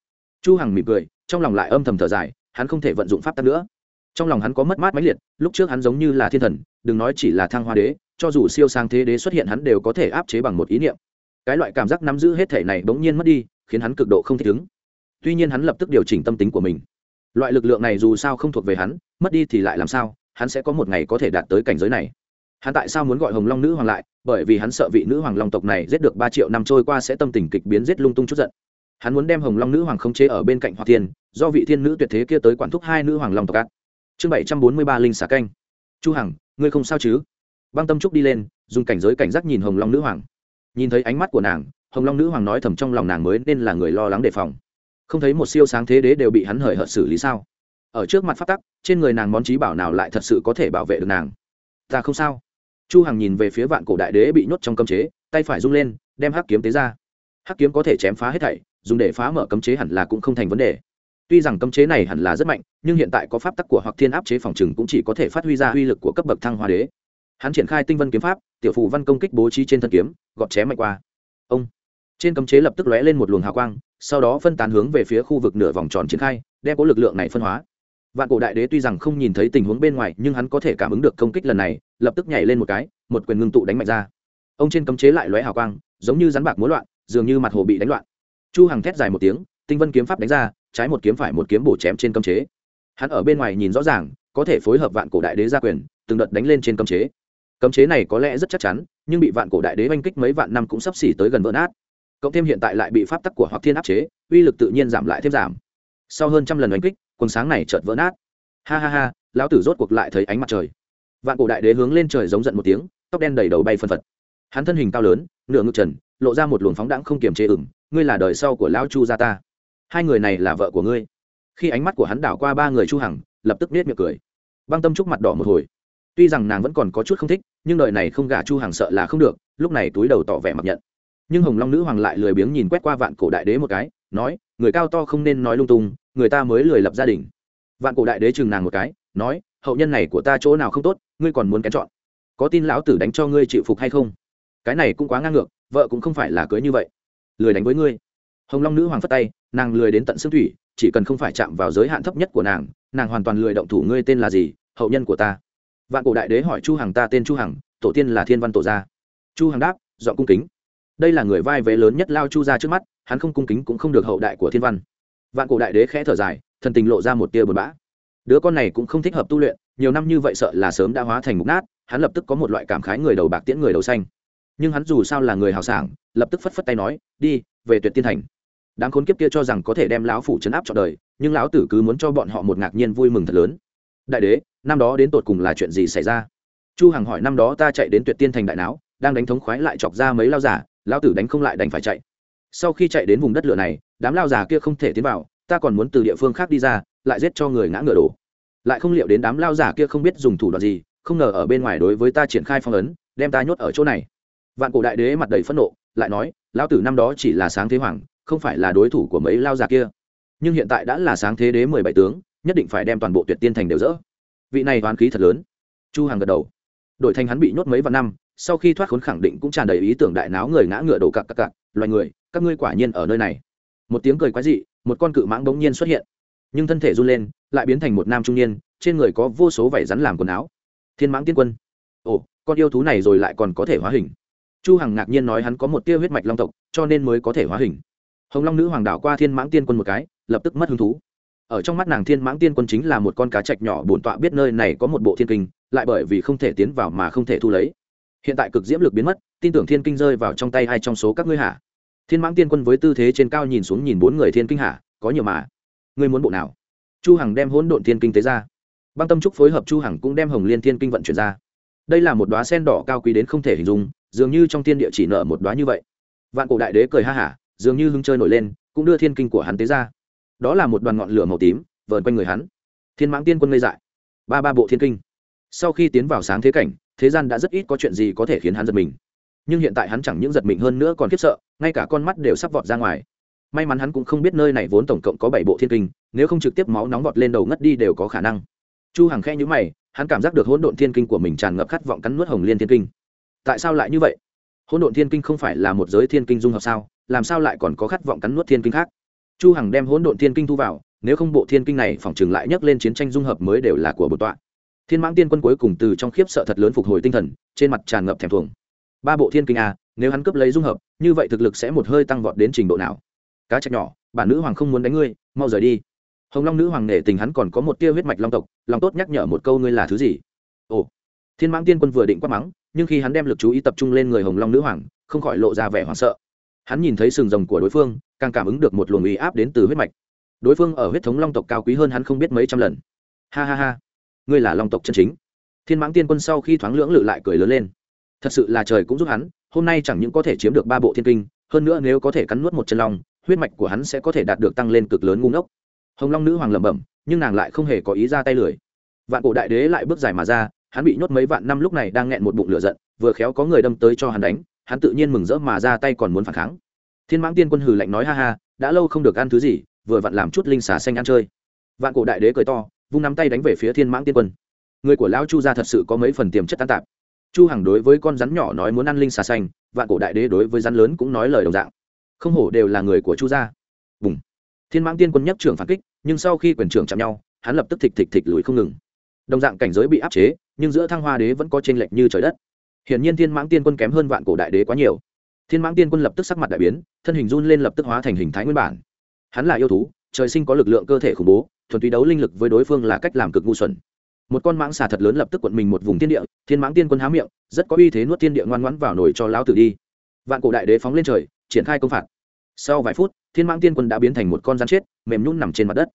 Chu hằng mỉm cười, trong lòng lại âm thầm thở dài, hắn không thể vận dụng pháp tắc nữa. Trong lòng hắn có mất mát mãnh liệt, lúc trước hắn giống như là thiên thần đừng nói chỉ là thăng hoa đế, cho dù siêu sang thế đế xuất hiện hắn đều có thể áp chế bằng một ý niệm. Cái loại cảm giác nắm giữ hết thể này bỗng nhiên mất đi, khiến hắn cực độ không thích ứng. Tuy nhiên hắn lập tức điều chỉnh tâm tính của mình. Loại lực lượng này dù sao không thuộc về hắn, mất đi thì lại làm sao, hắn sẽ có một ngày có thể đạt tới cảnh giới này. Hắn tại sao muốn gọi hồng long nữ hoàng lại? Bởi vì hắn sợ vị nữ hoàng long tộc này giết được ba triệu năm trôi qua sẽ tâm tình kịch biến giết lung tung chút giận. Hắn muốn đem hồng long nữ hoàng không chế ở bên cạnh hoa thiên, do vị thiên nữ tuyệt thế kia tới quản thúc hai nữ hoàng long tộc cát chương bảy trăm bốn mươi ba linh xà canh. Chu hằng ngươi không sao chứ? Băng tâm trúc đi lên, dùng cảnh giới cảnh giác nhìn hồng long nữ hoàng. Nhìn thấy ánh mắt của nàng, hồng long nữ hoàng nói thầm trong lòng nàng mới nên là người lo lắng đề phòng. Không thấy một siêu sáng thế đế đều bị hắn hời hợt xử lý sao? Ở trước mặt phát tắc, trên người nàng món trí bảo nào lại thật sự có thể bảo vệ được nàng? Ta không sao. Chu hằng nhìn về phía vạn cổ đại đế bị nhốt trong cấm chế, tay phải rung lên, đem hắc kiếm tế ra. Hắc kiếm có thể chém phá hết thảy, dùng để phá mở cấm chế hẳn là cũng không thành vấn đề tuy rằng cấm chế này hẳn là rất mạnh, nhưng hiện tại có pháp tắc của hoặc thiên áp chế phòng trừng cũng chỉ có thể phát huy ra uy lực của cấp bậc thăng hoa đế. Hắn triển khai tinh vân kiếm pháp, tiểu phù văn công kích bố trí trên thân kiếm, gọt chém mạnh qua. Ông. Trên cấm chế lập tức lóe lên một luồng hào quang, sau đó phân tán hướng về phía khu vực nửa vòng tròn triển khai, đem có lực lượng này phân hóa. Vạn cổ đại đế tuy rằng không nhìn thấy tình huống bên ngoài, nhưng hắn có thể cảm ứng được công kích lần này, lập tức nhảy lên một cái, một quyền ngưng tụ đánh mạnh ra. Ông trên cấm chế lại lóe hào quang, giống như rắn bạc múa loạn, dường như mặt hồ bị đánh loạn. Chu hằng thét dài một tiếng tinh vân kiếm pháp đánh ra, trái một kiếm phải một kiếm bổ chém trên cấm chế. Hắn ở bên ngoài nhìn rõ ràng, có thể phối hợp vạn cổ đại đế ra quyền, từng đợt đánh lên trên cấm chế. Cấm chế này có lẽ rất chắc chắn, nhưng bị vạn cổ đại đế oanh kích mấy vạn năm cũng sắp xỉ tới gần vỡ nát. Cộng thêm hiện tại lại bị pháp tắc của hoặc thiên áp chế, uy lực tự nhiên giảm lại thêm giảm. Sau hơn trăm lần oanh kích quần sáng này chợt vỡ nát. Ha ha ha, lão tử rốt cuộc lại thấy ánh mặt trời. Vạn cổ đại đế hướng lên trời giống giận một tiếng, tóc đen đầy đầu bay phân phật. Hắn thân hình cao lớn, nửa ngực trần, lộ ra một luồng phóng đãng không kiềm chế ửng, ngươi là đời sau của lão chu gia ta hai người này là vợ của ngươi. Khi ánh mắt của hắn đảo qua ba người chu hằng, lập tức nết miệng cười. Băng tâm trúc mặt đỏ một hồi. Tuy rằng nàng vẫn còn có chút không thích, nhưng đời này không gả chu hằng sợ là không được, lúc này túi đầu tỏ vẻ mặc nhận. Nhưng hồng long nữ hoàng lại lười biếng nhìn quét qua vạn cổ đại đế một cái, nói, người cao to không nên nói lung tung, người ta mới lười lập gia đình. Vạn cổ đại đế chừng nàng một cái, nói, hậu nhân này của ta chỗ nào không tốt, ngươi còn muốn kén chọn. Có tin lão tử đánh cho ngươi chịu phục hay không? Cái này cũng quá ngang ngược, vợ cũng không phải là cưới như vậy. Lười đánh với ngươi. Hồng long nữ hoàng phất tay nàng lười đến tận xương thủy, chỉ cần không phải chạm vào giới hạn thấp nhất của nàng nàng hoàn toàn lười động thủ ngươi tên là gì, hậu nhân của ta. Vạn cổ đại đế hỏi chu hằng ta tên chu hằng, tổ tiên là thiên văn tổ gia. Chu hằng đáp dọn cung kính. Đây là người vai vế lớn nhất lao chu ra trước mắt, hắn không cung kính cũng không được hậu đại của thiên văn. Vạn cổ đại đế khẽ thở dài, thần tình lộ ra một tia buồn bã. Đứa con này cũng không thích hợp tu luyện, nhiều năm như vậy sợ là sớm đã hóa thành mục nát, hắn lập tức có một loại cảm khái người đầu bạc tiễn người đầu xanh. Nhưng hắn dù sao là người hào sảng, lập tức phất phất tay nói, đi, về tuyệt tiên thành đám khốn kiếp kia cho rằng có thể đem lão phủ chấn áp trọn đời, nhưng lão tử cứ muốn cho bọn họ một ngạc nhiên vui mừng thật lớn. Đại đế, năm đó đến tột cùng là chuyện gì xảy ra? Chu hằng hỏi, năm đó ta chạy đến tuyệt tiên thành đại não đang đánh thống khoái lại chọc ra mấy lao giả, lão tử đánh không lại đành phải chạy. Sau khi chạy đến vùng đất lửa này, đám lao giả kia không thể tiến vào, ta còn muốn từ địa phương khác đi ra, lại giết cho người ngã ngựa đổ. Lại không liệu đến đám lao giả kia không biết dùng thủ đoạn gì, không ngờ ở bên ngoài đối với ta triển khai phong ấn, đem ta nhốt ở chỗ này. Vạn cổ đại đế mặt đầy phẫn nộ, lại nói, lão tử năm đó chỉ là sáng thế hoàng không phải là đối thủ của mấy lao giả kia. Nhưng hiện tại đã là sáng thế đế mười bảy tướng, nhất định phải đem toàn bộ tuyệt tiên thành đều dỡ. Vị này toán khí thật lớn. Chu hằng gật đầu. Đội thành hắn bị nhốt mấy vạn năm, sau khi thoát khốn khẳng định cũng tràn đầy ý tưởng đại náo người ngã ngựa đổ cặc cặc cặc, loài người, các ngươi quả nhiên ở nơi này. Một tiếng cười quái dị, một con cự mãng bỗng nhiên xuất hiện. Nhưng thân thể run lên, lại biến thành một nam trung niên, trên người có vô số vảy rắn làm quần áo. Thiên mãng tiên quân. Ồ, con yêu thú này rồi lại còn có thể hóa hình. Chu hằng ngạc nhiên nói hắn có một tia huyết mạch long tộc, cho nên mới có thể hóa hình hồng long nữ hoàng đảo qua thiên mãng tiên quân một cái, lập tức mất hứng thú. Ở trong mắt nàng thiên mãng tiên quân chính là một con cá trạch nhỏ bổn tọa biết nơi này có một bộ thiên kinh, lại bởi vì không thể tiến vào mà không thể thu lấy. Hiện tại cực diễm lực biến mất, tin tưởng thiên kinh rơi vào trong tay ai trong số các ngươi hả? Thiên mãng tiên quân với tư thế trên cao nhìn xuống nhìn bốn người thiên kinh hả? Có nhiều mà. Ngươi muốn bộ nào? Chu hằng đem hỗn độn thiên kinh tế ra. Băng tâm trúc phối hợp chu hằng cũng đem hồng liên thiên kinh vận chuyển ra. Đây là một đóa sen đỏ cao quý đến không thể hình dung, dường như trong thiên địa chỉ nở một đóa như vậy. Vạn cổ đại đế cười ha hả dường như hưng chơi nổi lên, cũng đưa thiên kinh của hắn tế ra. Đó là một đoàn ngọn lửa màu tím, vờn quanh người hắn. Thiên mãng tiên quân ngây dại. Ba ba bộ thiên kinh. Sau khi tiến vào sáng thế cảnh, thế gian đã rất ít có chuyện gì có thể khiến hắn giật mình. Nhưng hiện tại hắn chẳng những giật mình hơn nữa còn khiếp sợ, ngay cả con mắt đều sắp vọt ra ngoài. May mắn hắn cũng không biết nơi này vốn tổng cộng có bảy bộ thiên kinh, nếu không trực tiếp máu nóng vọt lên đầu ngất đi đều có khả năng. Chu hằng khe nhíu mày, hắn cảm giác được hỗn độn thiên kinh của mình tràn ngập khát vọng cắn nuốt hồng liên thiên kinh. Tại sao lại như vậy? Hỗn độn thiên kinh không phải là một giới thiên kinh dung hợp sao? Làm sao lại còn có khát vọng cắn nuốt thiên kinh khác? Chu hằng đem hỗn độn thiên kinh thu vào, nếu không bộ thiên kinh này phỏng chừng lại nhấc lên chiến tranh dung hợp mới đều là của bổn tọa. Thiên mãng tiên quân cuối cùng từ trong khiếp sợ thật lớn phục hồi tinh thần, trên mặt tràn ngập thèm thuồng. Ba bộ thiên kinh a nếu hắn cướp lấy dung hợp, như vậy thực lực sẽ một hơi tăng vọt đến trình độ nào? Cá trạch nhỏ bản nữ hoàng không muốn đánh ngươi, mau rời đi. Hồng long nữ hoàng nể tình hắn còn có một tia huyết mạch long tộc, lòng tốt nhắc nhở một câu ngươi là thứ gì? Ồ. Thiên mãng tiên quân vừa định quát mắng, nhưng khi hắn đem lực chú ý tập trung lên người hồng long nữ hoàng, không khỏi lộ ra vẻ hoảng sợ hắn nhìn thấy sừng rồng của đối phương, càng cảm ứng được một luồng uy áp đến từ huyết mạch. Đối phương ở huyết thống long tộc cao quý hơn hắn không biết mấy trăm lần. Ha ha ha, ngươi là long tộc chân chính. Thiên mãng tiên quân sau khi thoáng lưỡng lự lại cười lớn lên. Thật sự là trời cũng giúp hắn, hôm nay chẳng những có thể chiếm được ba bộ thiên kinh, hơn nữa nếu có thể cắn nuốt một chân long, huyết mạch của hắn sẽ có thể đạt được tăng lên cực lớn ngu ngốc. Hồng long nữ hoàng lẩm bẩm, nhưng nàng lại không hề có ý ra tay lười. Vạn cổ đại đế lại bước dài mà ra, hắn bị nhốt mấy vạn năm lúc này đang nghẹn một bụng lửa giận, vừa khéo có người đâm tới cho hắn đánh hắn tự nhiên mừng rỡ mà ra tay còn muốn phản kháng. Thiên mãng tiên quân hừ lạnh nói, ha ha, đã lâu không được ăn thứ gì, vừa vặn làm chút linh xà xanh ăn chơi. Vạn cổ đại đế cười to, vung nắm tay đánh về phía thiên mãng tiên quân. Người của lão chu gia thật sự có mấy phần tiềm chất tan tạp. Chu hằng đối với con rắn nhỏ nói muốn ăn linh xà xanh, vạn cổ đại đế đối với rắn lớn cũng nói lời đồng dạng. Không hổ đều là người của chu gia. Bùng. Thiên mãng tiên quân nhất trưởng phản kích, nhưng sau khi quyền trưởng chạm nhau, hắn lập tức thịch thịch thịch lùi không ngừng. Đồng dạng cảnh giới bị áp chế, nhưng giữa thăng hoa đế vẫn có chênh lệch như trời đất hiển nhiên thiên mãng tiên quân kém hơn vạn cổ đại đế quá nhiều. Thiên mãng tiên quân lập tức sắc mặt đại biến, thân hình run lên lập tức hóa thành hình thái nguyên bản. Hắn là yêu thú, trời sinh có lực lượng cơ thể khủng bố, thuần túy đấu linh lực với đối phương là cách làm cực ngu xuẩn. Một con mãng xà thật lớn lập tức quận mình một vùng thiên địa, thiên mãng tiên quân há miệng, rất có uy thế nuốt thiên địa ngoan ngoãn vào nồi cho lão tử đi. Vạn cổ đại đế phóng lên trời, triển khai công phạt. Sau vài phút, thiên mãng tiên quân đã biến thành một con rắn chết, mềm nhún nằm trên mặt đất.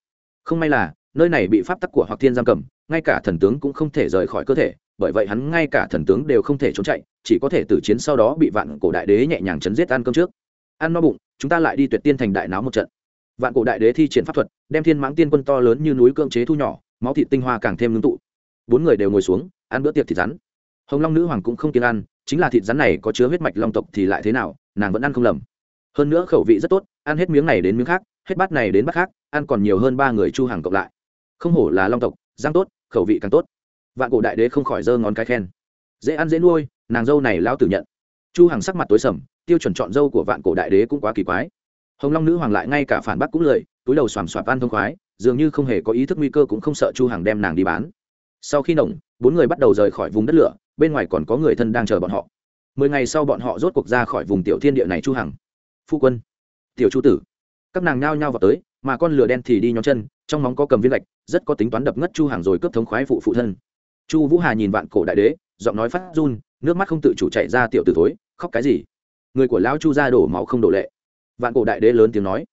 Không may là, nơi này bị pháp tắc của hoặc thiên giam cầm, ngay cả thần tướng cũng không thể rời khỏi cơ thể bởi vậy hắn ngay cả thần tướng đều không thể trốn chạy, chỉ có thể tử chiến sau đó bị vạn cổ đại đế nhẹ nhàng chấn giết ăn cơm trước. Ăn no bụng, chúng ta lại đi tuyệt tiên thành đại náo một trận. Vạn cổ đại đế thi triển pháp thuật, đem thiên mãng tiên quân to lớn như núi cưỡng chế thu nhỏ, máu thịt tinh hoa càng thêm ngưng tụ. Bốn người đều ngồi xuống, ăn bữa tiệc thịt rắn. Hồng long nữ hoàng cũng không kiêng ăn, chính là thịt rắn này có chứa huyết mạch long tộc thì lại thế nào, nàng vẫn ăn không lầm. Hơn nữa khẩu vị rất tốt, ăn hết miếng này đến miếng khác, hết bát này đến bát khác, ăn còn nhiều hơn ba người chu hàng cộng lại. Không hổ là long tộc giang tốt, khẩu vị càng tốt vạn cổ đại đế không khỏi giơ ngón cái khen. Dễ ăn dễ nuôi, nàng dâu này lao tử nhận. Chu hằng sắc mặt tối sầm, tiêu chuẩn chọn dâu của vạn cổ đại đế cũng quá kỳ quái. Hồng long nữ hoàng lại ngay cả phản bác cũng lời, túi đầu xoàm xoạp ăn thông khoái, dường như không hề có ý thức nguy cơ cũng không sợ chu hằng đem nàng đi bán. Sau khi nồng bốn người bắt đầu rời khỏi vùng đất lửa, bên ngoài còn có người thân đang chờ bọn họ. Mười ngày sau bọn họ rốt cuộc ra khỏi vùng tiểu thiên địa này chu hằng. Phu quân, tiểu chu tử. Các nàng nhao nhao vào tới, mà con lửa đen thì đi nhóm chân, trong móng có cầm viên gạch, rất có tính toán đập ngất chu hằng rồi cướp thống khoái phụ phụ thân chu vũ hà nhìn vạn cổ đại đế, giọng nói phát run, nước mắt không tự chủ chạy ra tiểu tử thối, khóc cái gì? Người của lão chu ra đổ máu không đổ lệ. Vạn cổ đại đế lớn tiếng nói.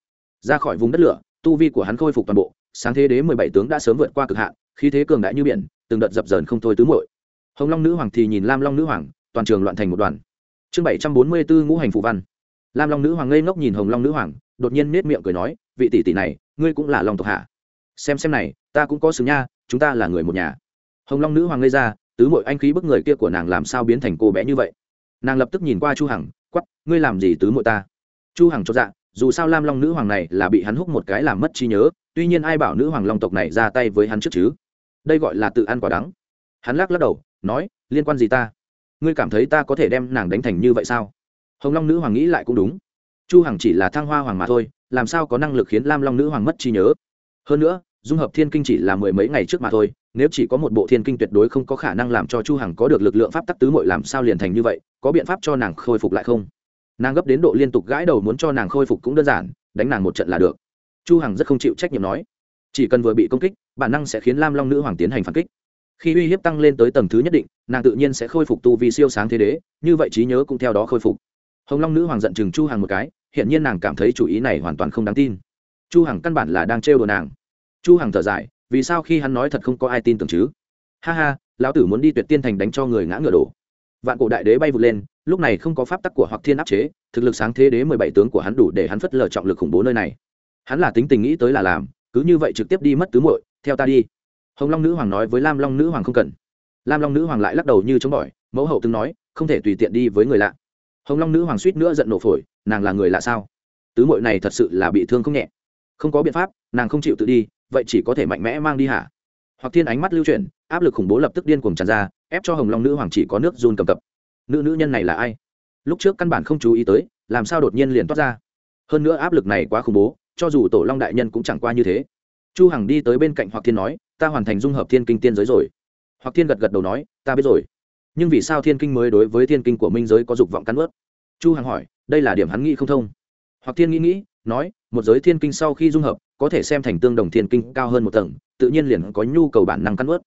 Ra khỏi vùng đất lửa, tu vi của hắn khôi phục toàn bộ, sáng thế đế mười bảy tướng đã sớm vượt qua cực hạn, khí thế cường đại như biển, từng đợt dập dờn không thôi tứ muội. Hồng long nữ hoàng thì nhìn lam long nữ hoàng, toàn trường loạn thành một đoàn. Chương bảy trăm bốn mươi bốn ngũ hành phụ văn. Lam long nữ hoàng ngây ngốc nhìn hồng long nữ hoàng, đột nhiên nết miệng cười nói, vị tỷ tỷ này, ngươi cũng là lòng tộc hạ xem xem này, ta cũng có xứng nha, chúng ta là người một nhà hồng long nữ hoàng ngây ra, tứ mội anh khí bức người kia của nàng làm sao biến thành cô bé như vậy? Nàng lập tức nhìn qua chu hằng quắp ngươi làm gì tứ mội ta? Chu hằng cho dạ dù sao lam long nữ hoàng này là bị hắn hút một cái làm mất trí nhớ, tuy nhiên ai bảo nữ hoàng long tộc này ra tay với hắn trước chứ? Đây gọi là tự ăn quả đắng. Hắn lắc lắc đầu, nói, liên quan gì ta? Ngươi cảm thấy ta có thể đem nàng đánh thành như vậy sao? Hồng long nữ hoàng nghĩ lại cũng đúng. Chu hằng chỉ là thăng hoa hoàng mà thôi, làm sao có năng lực khiến lam long nữ hoàng mất trí nhớ? Hơn nữa dung hợp thiên kinh chỉ là mười mấy ngày trước mà thôi, nếu chỉ có một bộ thiên kinh tuyệt đối không có khả năng làm cho chu hằng có được lực lượng pháp tắc tứ mội làm sao liền thành như vậy, có biện pháp cho nàng khôi phục lại không? Nàng gấp đến độ liên tục gãi đầu muốn cho nàng khôi phục cũng đơn giản, đánh nàng một trận là được. Chu hằng rất không chịu trách nhiệm nói. Chỉ cần vừa bị công kích, bản năng sẽ khiến lam long nữ hoàng tiến hành phản kích. Khi uy hiếp tăng lên tới tầng thứ nhất định, nàng tự nhiên sẽ khôi phục tu vi siêu sáng thế đế, như vậy trí nhớ cũng theo đó khôi phục. Hồng long nữ hoàng giận chừng chu hằng một cái hiện nhiên nàng cảm thấy chủ ý này hoàn toàn không đáng tin. Chu hằng căn bản là đang trêu đùa nàng chu hằng thở dài, vì sao khi hắn nói thật không có ai tin tưởng chứ? Ha ha, lão tử muốn đi tuyệt tiên thành đánh cho người ngã ngựa đổ. Vạn cổ đại đế bay vụt lên, lúc này không có pháp tắc của hoặc thiên áp chế, thực lực sáng thế đế mười bảy tướng của hắn đủ để hắn phất lờ trọng lực khủng bố nơi này. Hắn là tính tình nghĩ tới là làm, cứ như vậy trực tiếp đi mất tứ muội, theo ta đi. Hồng long nữ hoàng nói với lam long nữ hoàng không cần. Lam long nữ hoàng lại lắc đầu như chống bỏi, mẫu hậu từng nói, không thể tùy tiện đi với người lạ. Hồng long nữ hoàng suýt nữa giận nổ phổi, nàng là người lạ sao? Tứ muội này thật sự là bị thương không nhẹ. Không có biện pháp, nàng không chịu tự đi vậy chỉ có thể mạnh mẽ mang đi hả? Hoặc thiên ánh mắt lưu chuyển, áp lực khủng bố lập tức điên cuồng tràn ra, ép cho hồng long nữ hoàng chỉ có nước run cầm cập. Nữ nữ nhân này là ai? Lúc trước căn bản không chú ý tới, làm sao đột nhiên liền toát ra? Hơn nữa áp lực này quá khủng bố, cho dù tổ long đại nhân cũng chẳng qua như thế. Chu hằng đi tới bên cạnh hoặc thiên nói, ta hoàn thành dung hợp thiên kinh tiên giới rồi. Hoặc thiên gật gật đầu nói, ta biết rồi. Nhưng vì sao thiên kinh mới đối với thiên kinh của minh giới có dục vọng cắn ướt chu hằng hỏi, đây là điểm hắn nghĩ không thông. Hoặc thiên nghĩ nghĩ, nói, một giới thiên kinh sau khi dung hợp có thể xem thành tương đồng thiên kinh cao hơn một tầng, tự nhiên liền có nhu cầu bản năng cắn ướt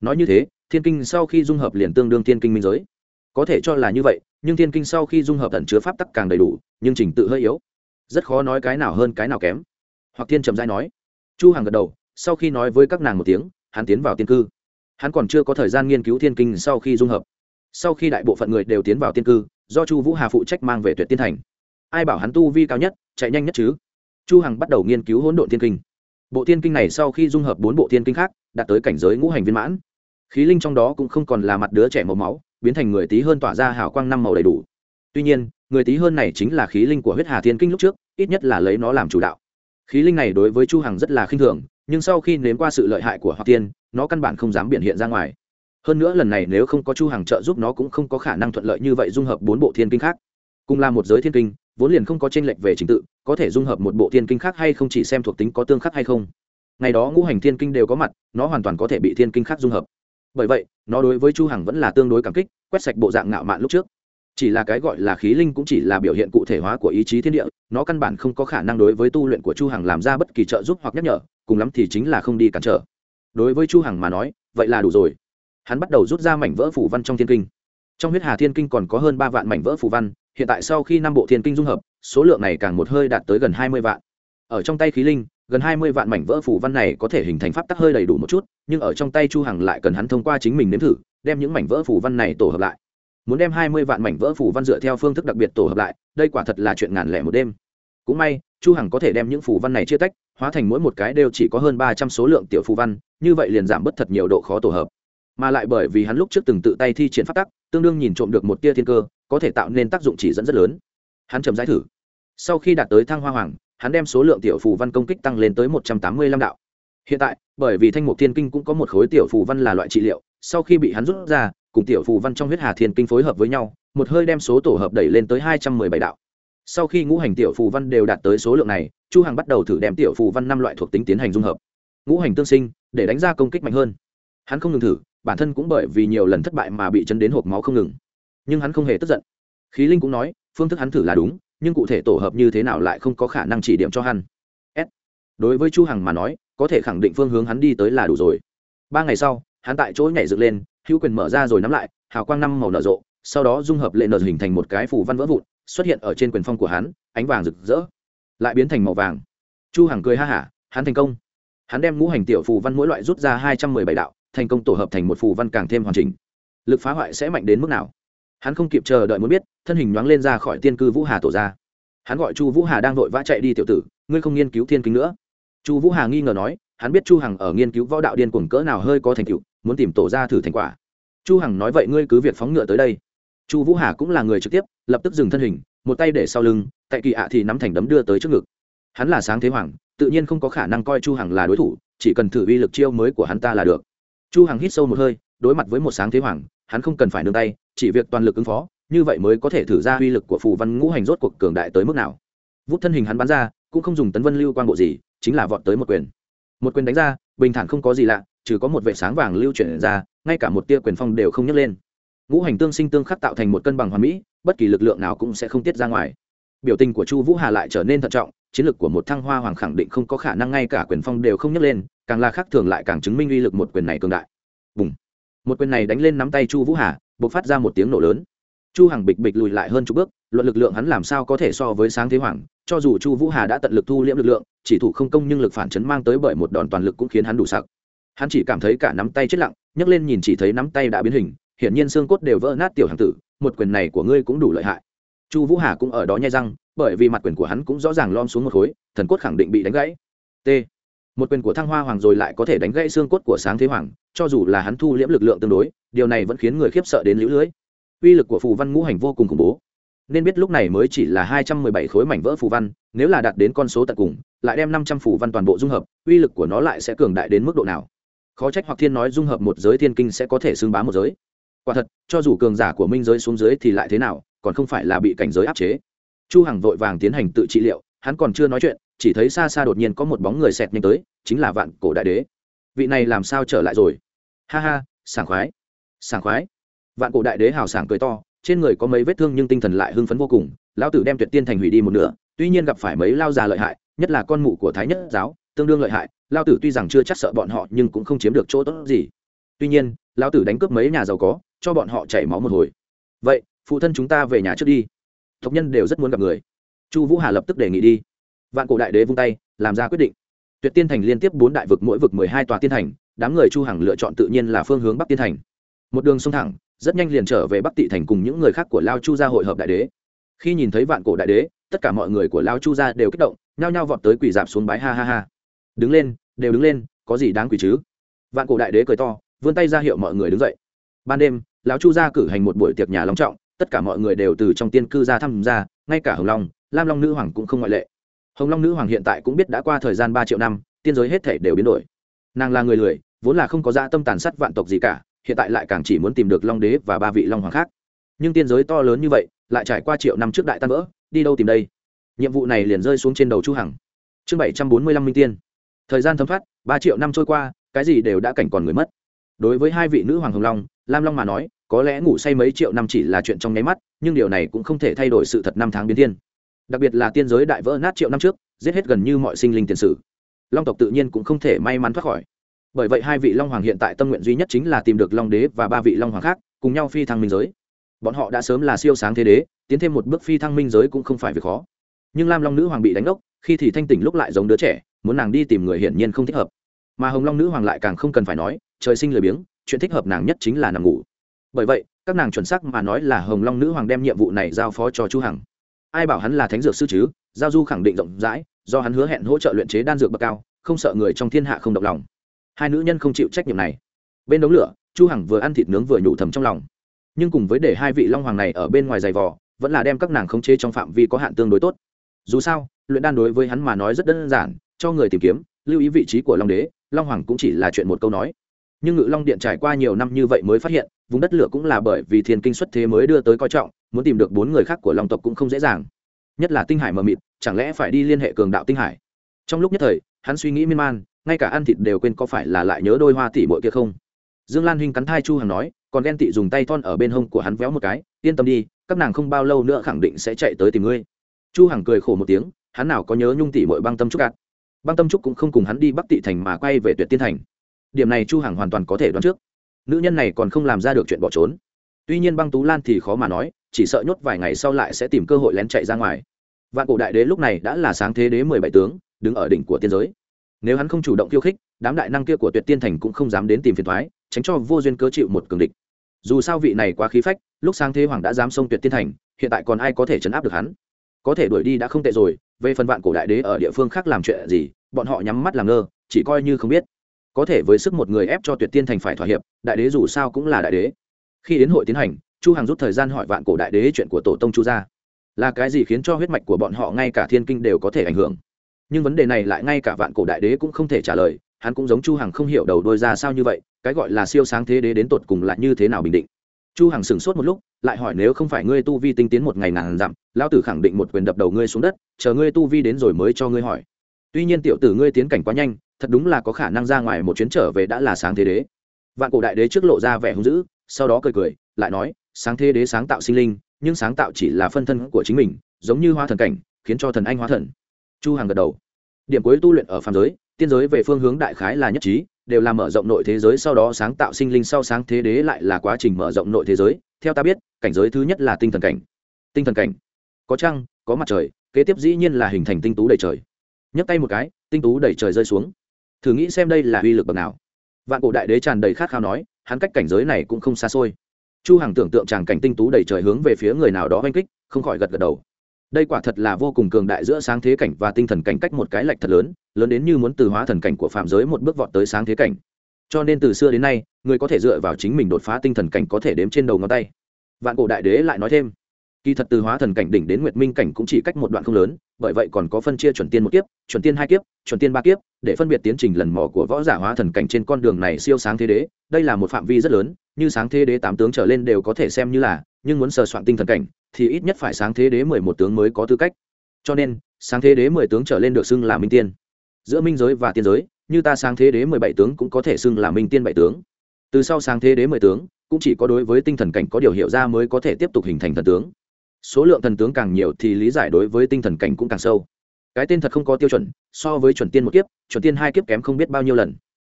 nói như thế, thiên kinh sau khi dung hợp liền tương đương thiên kinh minh giới. Có thể cho là như vậy, nhưng thiên kinh sau khi dung hợp tận chứa pháp tắc càng đầy đủ, nhưng trình tự hơi yếu. Rất khó nói cái nào hơn cái nào kém. Hoặc thiên trầm giai nói. Chu hằng gật đầu, sau khi nói với các nàng một tiếng, hắn tiến vào tiên cư. Hắn còn chưa có thời gian nghiên cứu thiên kinh sau khi dung hợp. Sau khi đại bộ phận người đều tiến vào tiên cư, do chu vũ hà phụ trách mang về tuyệt tiên thành. Ai bảo hắn tu vi cao nhất, chạy nhanh nhất chứ? Chu hằng bắt đầu nghiên cứu hỗn độn thiên kinh. Bộ thiên kinh này sau khi dung hợp bốn bộ thiên kinh khác, đạt tới cảnh giới ngũ hành viên mãn. Khí linh trong đó cũng không còn là mặt đứa trẻ màu máu, biến thành người tí hơn tỏa ra hào quang năm màu đầy đủ. Tuy nhiên, người tí hơn này chính là khí linh của huyết hà thiên kinh lúc trước, ít nhất là lấy nó làm chủ đạo. Khí linh này đối với chu hằng rất là khinh thường, nhưng sau khi nếm qua sự lợi hại của hoa tiên, nó căn bản không dám biểu hiện ra ngoài. Hơn nữa lần này nếu không có chu hằng trợ giúp nó cũng không có khả năng thuận lợi như vậy dung hợp bốn bộ thiên kinh khác cùng là một giới thiên kinh, vốn liền không có tranh lệch về trình tự, có thể dung hợp một bộ thiên kinh khác hay không chỉ xem thuộc tính có tương khắc hay không. Ngày đó ngũ hành thiên kinh đều có mặt, nó hoàn toàn có thể bị thiên kinh khác dung hợp. Bởi vậy, nó đối với chu hằng vẫn là tương đối cảm kích, quét sạch bộ dạng ngạo mạn lúc trước. Chỉ là cái gọi là khí linh cũng chỉ là biểu hiện cụ thể hóa của ý chí thiên địa, nó căn bản không có khả năng đối với tu luyện của chu hằng làm ra bất kỳ trợ giúp hoặc nhắc nhở, cùng lắm thì chính là không đi cản trở. Đối với chu hằng mà nói, vậy là đủ rồi. Hắn bắt đầu rút ra mảnh vỡ phủ văn trong thiên kinh. Trong huyết hà thiên kinh còn có hơn ba vạn mảnh vỡ phủ văn hiện tại sau khi năm bộ thiên kinh dung hợp, số lượng này càng một hơi đạt tới gần hai mươi vạn. Ở trong tay khí linh, gần hai mươi vạn mảnh vỡ phủ văn này có thể hình thành pháp tắc hơi đầy đủ một chút, nhưng ở trong tay chu hằng lại cần hắn thông qua chính mình nếm thử, đem những mảnh vỡ phủ văn này tổ hợp lại. Muốn đem hai mươi vạn mảnh vỡ phủ văn dựa theo phương thức đặc biệt tổ hợp lại, đây quả thật là chuyện ngàn lẻ một đêm. Cũng may, chu hằng có thể đem những phủ văn này chia tách, hóa thành mỗi một cái đều chỉ có hơn ba trăm số lượng tiểu phù văn, như vậy liền giảm bớt thật nhiều độ khó tổ hợp mà lại bởi vì hắn lúc trước từng tự tay thi triển pháp tắc, tương đương nhìn trộm được một tia thiên cơ, có thể tạo nên tác dụng chỉ dẫn rất lớn. Hắn chậm giải thử. Sau khi đạt tới thăng hoa hoàng, hắn đem số lượng tiểu phù văn công kích tăng lên tới một trăm tám mươi lăm đạo. Hiện tại, bởi vì thanh mục thiên kinh cũng có một khối tiểu phù văn là loại trị liệu, sau khi bị hắn rút ra, cùng tiểu phù văn trong huyết hà thiên kinh phối hợp với nhau, một hơi đem số tổ hợp đẩy lên tới hai trăm mười bảy đạo. Sau khi ngũ hành tiểu phù văn đều đạt tới số lượng này, chu hằng bắt đầu thử đem tiểu phù văn năm loại thuộc tính tiến hành dung hợp. Ngũ hành tương sinh, để đánh ra công kích mạnh hơn. Hắn không ngừng thử bản thân cũng bởi vì nhiều lần thất bại mà bị chấn đến hộp máu không ngừng. Nhưng hắn không hề tức giận. Khí linh cũng nói, phương thức hắn thử là đúng, nhưng cụ thể tổ hợp như thế nào lại không có khả năng chỉ điểm cho hắn. S. Đối với chu hằng mà nói, có thể khẳng định phương hướng hắn đi tới là đủ rồi. Ba ngày sau, hắn tại chỗ nhảy dựng lên, hữu quyền mở ra rồi nắm lại, hào quang năm màu nở rộ, sau đó dung hợp lệ nở hình thành một cái phủ văn vỡ vụn, xuất hiện ở trên quyền phong của hắn, ánh vàng rực rỡ, lại biến thành màu vàng. Chu hằng cười ha hả, hắn thành công. Hắn đem ngũ hành tiểu phù văn mỗi loại rút ra hai trăm mười bảy đạo thành công tổ hợp thành một phù văn càng thêm hoàn chỉnh. Lực phá hoại sẽ mạnh đến mức nào? Hắn không kịp chờ đợi muốn biết, thân hình nhoáng lên ra khỏi tiên cư vũ hà tổ ra. Hắn gọi chu vũ hà đang vội vã chạy đi tiểu tử, ngươi không nghiên cứu thiên kính nữa. Chu vũ hà nghi ngờ nói, hắn biết chu hằng ở nghiên cứu võ đạo điên cuồng cỡ nào hơi có thành tựu, muốn tìm tổ ra thử thành quả. Chu hằng nói vậy ngươi cứ việc phóng ngựa tới đây. Chu vũ hà cũng là người trực tiếp, lập tức dừng thân hình, một tay để sau lưng, tại kỳ ạ thì nắm thành đấm đưa tới trước ngực. Hắn là sáng thế hoàng, tự nhiên không có khả năng coi chu hằng là đối thủ, chỉ cần thử uy lực chiêu mới của hắn ta là được chu hằng hít sâu một hơi, đối mặt với một sáng thế hoàng, hắn không cần phải nương tay, chỉ việc toàn lực ứng phó, như vậy mới có thể thử ra uy lực của phù văn ngũ hành rốt cuộc cường đại tới mức nào. Vút thân hình hắn bắn ra, cũng không dùng tấn vân lưu quan bộ gì, chính là vọt tới một quyền. Một quyền đánh ra, bình thản không có gì lạ, trừ có một vệ sáng vàng lưu chuyển ra, ngay cả một tia quyền phong đều không nhấc lên. Ngũ hành tương sinh tương khắc tạo thành một cân bằng hoàn mỹ, bất kỳ lực lượng nào cũng sẽ không tiết ra ngoài. Biểu tình của chu vũ hà lại trở nên thận trọng, chiến lược của một thăng hoa hoàng khẳng định không có khả năng ngay cả quyền phong đều không nhấc lên càng là khác thường lại càng chứng minh uy lực một quyền này cường đại. Bùng. một quyền này đánh lên nắm tay chu vũ hà, bộc phát ra một tiếng nổ lớn. Chu hằng bịch bịch lùi lại hơn chục bước, luận lực lượng hắn làm sao có thể so với sáng thế hoàng, cho dù chu vũ hà đã tận lực thu liễm lực lượng, chỉ thủ không công nhưng lực phản chấn mang tới bởi một đòn toàn lực cũng khiến hắn đủ sặc. Hắn chỉ cảm thấy cả nắm tay chết lặng, nhấc lên nhìn chỉ thấy nắm tay đã biến hình, hiển nhiên xương cốt đều vỡ nát tiểu hàng tử, một quyền này của ngươi cũng đủ lợi hại. Chu vũ hà cũng ở đó nhai răng, bởi vì mặt quyền của hắn cũng rõ ràng lom xuống một khối, thần cốt khẳng định bị đánh gãy. T một quyền của thăng hoa hoàng rồi lại có thể đánh gãy xương cốt của sáng thế hoàng, cho dù là hắn thu liễm lực lượng tương đối, điều này vẫn khiến người khiếp sợ đến lũ lưới. Uy lực của phù văn ngũ hành vô cùng khủng bố. Nên biết lúc này mới chỉ là hai trăm mười bảy khối mảnh vỡ phù văn, nếu là đạt đến con số tận cùng, lại đem năm trăm phù văn toàn bộ dung hợp, uy lực của nó lại sẽ cường đại đến mức độ nào? Khó trách hoặc thiên nói dung hợp một giới thiên kinh sẽ có thể xưng bá một giới. Quả thật, cho dù cường giả của minh giới xuống dưới thì lại thế nào, còn không phải là bị cảnh giới áp chế. Chu hằng vội vàng tiến hành tự trị liệu, hắn còn chưa nói chuyện chỉ thấy xa xa đột nhiên có một bóng người xẹt nhanh tới, chính là vạn cổ đại đế. Vị này làm sao trở lại rồi? Ha ha, sảng khoái sảng khoái. Vạn cổ đại đế hào sảng cười to, trên người có mấy vết thương nhưng tinh thần lại hưng phấn vô cùng, lão tử đem tuyệt tiên thành hủy đi một nửa, tuy nhiên gặp phải mấy lao già lợi hại, nhất là con mụ của thái nhất giáo, tương đương lợi hại lao tử tuy rằng chưa chắc sợ bọn họ nhưng cũng không chiếm được chỗ tốt gì. Tuy nhiên, lão tử đánh cướp mấy nhà giàu có, cho bọn họ chảy máu một hồi. Vậy, phụ thân chúng ta về nhà trước đi. Tộc nhân đều rất muốn gặp người. Chu vũ hà lập tức đề nghị đi vạn cổ đại đế vung tay, làm ra quyết định. Tuyệt tiên thành liên tiếp bốn đại vực, mỗi vực mười hai tòa tiên thành, đám người chu hằng lựa chọn tự nhiên là phương hướng bắc tiên thành. Một đường sông thẳng, rất nhanh liền trở về bắc tị thành cùng những người khác của lao chu gia hội hợp đại đế. Khi nhìn thấy vạn cổ đại đế, tất cả mọi người của lao chu gia đều kích động, nhao nhao vọt tới quỷ dạp xuống bái ha ha ha. Đứng lên, đều đứng lên, có gì đáng quỷ chứ? Vạn cổ đại đế cười to, vươn tay ra hiệu mọi người đứng dậy. Ban đêm lão chu gia cử hành một buổi tiệc nhà long trọng, tất cả mọi người đều từ trong tiên cư ra tham gia, ngay cả hồng long, lam long nữ hoàng cũng không ngoại lệ hồng long nữ hoàng hiện tại cũng biết đã qua thời gian ba triệu năm, tiên giới hết thể đều biến đổi. Nàng là người lười, vốn là không có dã tâm tàn sát vạn tộc gì cả, hiện tại lại càng chỉ muốn tìm được long đế và ba vị long hoàng khác. Nhưng tiên giới to lớn như vậy, lại trải qua triệu năm trước đại tan vỡ, đi đâu tìm đây? Nhiệm vụ này liền rơi xuống trên đầu chu hằng. Chương bảy trăm bốn mươi lăm minh tiên. Thời gian thấm thoát, ba triệu năm trôi qua, cái gì đều đã cảnh còn người mất. Đối với hai vị nữ hoàng hồng long, lam long mà nói, có lẽ ngủ say mấy triệu năm chỉ là chuyện trong nháy mắt, nhưng điều này cũng không thể thay đổi sự thật năm tháng biến thiên đặc biệt là tiên giới đại vỡ nát triệu năm trước, giết hết gần như mọi sinh linh tiền sử. Long tộc tự nhiên cũng không thể may mắn thoát khỏi. Bởi vậy hai vị long hoàng hiện tại tâm nguyện duy nhất chính là tìm được long đế và ba vị long hoàng khác, cùng nhau phi thăng minh giới. Bọn họ đã sớm là siêu sáng thế đế, tiến thêm một bước phi thăng minh giới cũng không phải việc khó. Nhưng lam long nữ hoàng bị đánh ốc khi thì thanh tỉnh lúc lại giống đứa trẻ, muốn nàng đi tìm người hiển nhiên không thích hợp. Mà hồng long nữ hoàng lại càng không cần phải nói, trời sinh lười biếng, chuyện thích hợp nàng nhất chính là nằm ngủ. Bởi vậy, các nàng chuẩn xác mà nói là hồng long nữ hoàng đem nhiệm vụ này giao phó cho chu hằng ai bảo hắn là thánh dược sư chứ? Giao du khẳng định rộng rãi, do hắn hứa hẹn hỗ trợ luyện chế đan dược bậc cao, không sợ người trong thiên hạ không động lòng. Hai nữ nhân không chịu trách nhiệm này. Bên đống lửa, chu hằng vừa ăn thịt nướng vừa nhủ thầm trong lòng. Nhưng cùng với để hai vị long hoàng này ở bên ngoài giày vò, vẫn là đem các nàng khống chế trong phạm vi có hạn tương đối tốt. Dù sao, luyện đan đối với hắn mà nói rất đơn giản, cho người tìm kiếm, lưu ý vị trí của long đế, long hoàng cũng chỉ là chuyện một câu nói nhưng ngự long điện trải qua nhiều năm như vậy mới phát hiện, vùng đất lửa cũng là bởi vì thiên kinh xuất thế mới đưa tới coi trọng, muốn tìm được bốn người khác của long tộc cũng không dễ dàng. Nhất là tinh hải mờ mịt, chẳng lẽ phải đi liên hệ cường đạo tinh hải? Trong lúc nhất thời, hắn suy nghĩ miên man, ngay cả ăn thịt đều quên có phải là lại nhớ đôi hoa tỷ muội kia không? Dương lan huynh cắn thai chu hằng nói, còn ghen tị dùng tay thon ở bên hông của hắn véo một cái, yên tâm đi, các nàng không bao lâu nữa khẳng định sẽ chạy tới tìm ngươi. Chu hằng cười khổ một tiếng, hắn nào có nhớ nhung tỷ muội băng tâm trúc gạt băng tâm trúc cũng không cùng hắn đi bắc tị thành mà quay về tuyệt tiên thành điểm này chu hằng hoàn toàn có thể đoán trước. Nữ nhân này còn không làm ra được chuyện bỏ trốn. Tuy nhiên băng tú lan thì khó mà nói, chỉ sợ nhốt vài ngày sau lại sẽ tìm cơ hội lén chạy ra ngoài. Vạn cổ đại đế lúc này đã là sáng thế đế mười bảy tướng, đứng ở đỉnh của tiên giới. Nếu hắn không chủ động khiêu khích, đám đại năng kia của tuyệt tiên thành cũng không dám đến tìm phiền thoái tránh cho vô duyên cớ chịu một cường địch. Dù sao vị này quá khí phách, lúc sáng thế hoàng đã dám xông tuyệt tiên thành, hiện tại còn ai có thể chấn áp được hắn? Có thể đuổi đi đã không tệ rồi, về phần vạn cổ đại đế ở địa phương khác làm chuyện gì, bọn họ nhắm mắt làm ngơ, chỉ coi như không biết có thể với sức một người ép cho tuyệt tiên thành phải thỏa hiệp, đại đế dù sao cũng là đại đế. Khi đến hội tiến hành, chu hằng rút thời gian hỏi vạn cổ đại đế chuyện của tổ tông chu gia. Là cái gì khiến cho huyết mạch của bọn họ ngay cả thiên kinh đều có thể ảnh hưởng? Nhưng vấn đề này lại ngay cả vạn cổ đại đế cũng không thể trả lời, hắn cũng giống chu hằng không hiểu đầu đôi ra sao như vậy, cái gọi là siêu sáng thế đế đến tột cùng là như thế nào bình định. Chu hằng sửng sốt một lúc, lại hỏi nếu không phải ngươi tu vi tinh tiến một ngày ngàn dặm, lão tử khẳng định một quyền đập đầu ngươi xuống đất, chờ ngươi tu vi đến rồi mới cho ngươi hỏi. Tuy nhiên tiểu tử ngươi tiến cảnh quá nhanh thật đúng là có khả năng ra ngoài một chuyến trở về đã là sáng thế đế. Vạn cổ đại đế trước lộ ra vẻ hung dữ, sau đó cười cười, lại nói, sáng thế đế sáng tạo sinh linh, nhưng sáng tạo chỉ là phân thân của chính mình, giống như hoa thần cảnh, khiến cho thần anh hóa thần. Chu hàng gật đầu. Điểm cuối tu luyện ở phàm giới, tiên giới về phương hướng đại khái là nhất trí, đều là mở rộng nội thế giới sau đó sáng tạo sinh linh sau sáng thế đế lại là quá trình mở rộng nội thế giới, theo ta biết, cảnh giới thứ nhất là tinh thần cảnh. Tinh thần cảnh. Có trăng, có mặt trời, kế tiếp dĩ nhiên là hình thành tinh tú đầy trời. Nhấc tay một cái, tinh tú đầy trời rơi xuống thử nghĩ xem đây là uy lực bậc nào. Vạn cổ đại đế tràn đầy khát khao nói, hắn cách cảnh giới này cũng không xa xôi. Chu hằng tưởng tượng chàng cảnh tinh tú đầy trời hướng về phía người nào đó oanh kích, không khỏi gật gật đầu. Đây quả thật là vô cùng cường đại giữa sáng thế cảnh và tinh thần cảnh cách một cái lệch thật lớn lớn đến như muốn từ hóa thần cảnh của phạm giới một bước vọt tới sáng thế cảnh. Cho nên từ xưa đến nay, người có thể dựa vào chính mình đột phá tinh thần cảnh có thể đếm trên đầu ngón tay. Vạn cổ đại đế lại nói thêm kỳ thật từ hóa thần cảnh đỉnh đến nguyệt minh cảnh cũng chỉ cách một đoạn không lớn, bởi vậy còn có phân chia chuẩn tiên một kiếp, chuẩn tiên hai kiếp, chuẩn tiên ba kiếp, để phân biệt tiến trình lần mò của võ giả hóa thần cảnh trên con đường này siêu sáng thế đế. Đây là một phạm vi rất lớn, như sáng thế đế tám tướng trở lên đều có thể xem như là, nhưng muốn sờ soạn tinh thần cảnh, thì ít nhất phải sáng thế đế mười một tướng mới có tư cách. Cho nên, sáng thế đế mười tướng trở lên được xưng là minh tiên. Giữa minh giới và tiên giới, như ta sáng thế đế mười bảy tướng cũng có thể xưng là minh tiên bảy tướng. Từ sau sáng thế đế mười tướng, cũng chỉ có đối với tinh thần cảnh có điều hiểu ra mới có thể tiếp tục hình thành thần tướng số lượng thần tướng càng nhiều thì lý giải đối với tinh thần cảnh cũng càng sâu. Cái tên thật không có tiêu chuẩn, so với chuẩn tiên một kiếp, chuẩn tiên hai kiếp kém không biết bao nhiêu lần.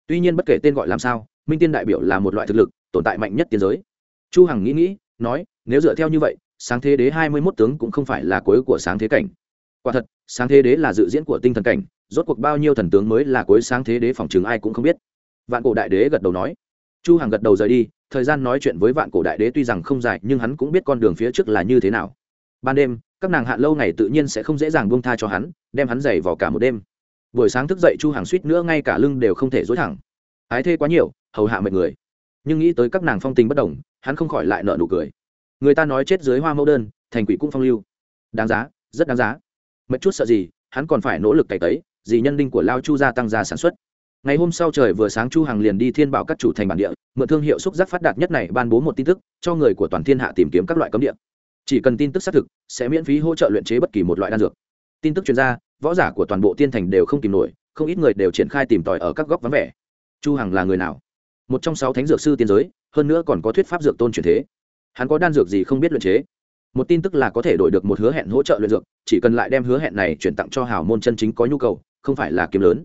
Tuy nhiên bất kể tên gọi làm sao, minh tiên đại biểu là một loại thực lực, tồn tại mạnh nhất tiên giới. Chu hằng nghĩ nghĩ, nói, nếu dựa theo như vậy, sáng thế đế hai mươi 21 tướng cũng không phải là cuối của sáng thế cảnh. Quả thật, sáng thế đế là dự diễn của tinh thần cảnh, rốt cuộc bao nhiêu thần tướng mới là cuối sáng thế đế phòng trường ai cũng không biết. Vạn cổ đại đế gật đầu nói. Chu hằng gật đầu rời đi thời gian nói chuyện với vạn cổ đại đế tuy rằng không dài, nhưng hắn cũng biết con đường phía trước là như thế nào. Ban đêm, các nàng hạn lâu ngày tự nhiên sẽ không dễ dàng buông tha cho hắn, đem hắn giày vào cả một đêm. Buổi sáng thức dậy chu hàng suýt nữa ngay cả lưng đều không thể dối thẳng. Ái thê quá nhiều, hầu hạ mệt người. Nhưng nghĩ tới các nàng phong tình bất đồng, hắn không khỏi lại nợ nụ cười. Người ta nói chết dưới hoa mẫu đơn, thành quỷ cũng phong lưu. Đáng giá, rất đáng giá. Mệt chút sợ gì, hắn còn phải nỗ lực cày tấy gì nhân đinh của lao chu gia tăng gia sản xuất ngày hôm sau trời vừa sáng chu hằng liền đi thiên bảo các chủ thành bản địa, mượn thương hiệu xúc giác phát đạt nhất này ban bố một tin tức, cho người của toàn thiên hạ tìm kiếm các loại cấm địa. Chỉ cần tin tức xác thực, sẽ miễn phí hỗ trợ luyện chế bất kỳ một loại đan dược. Tin tức chuyên gia, võ giả của toàn bộ tiên thành đều không tìm nổi, không ít người đều triển khai tìm tòi ở các góc vắng vẻ. Chu hằng là người nào? Một trong sáu thánh dược sư tiên giới, hơn nữa còn có thuyết pháp dược tôn truyền thế. Hắn có đan dược gì không biết luyện chế? Một tin tức là có thể đổi được một hứa hẹn hỗ trợ luyện dược, chỉ cần lại đem hứa hẹn này chuyển tặng cho hào môn chân chính có nhu cầu, không phải là kiếm lớn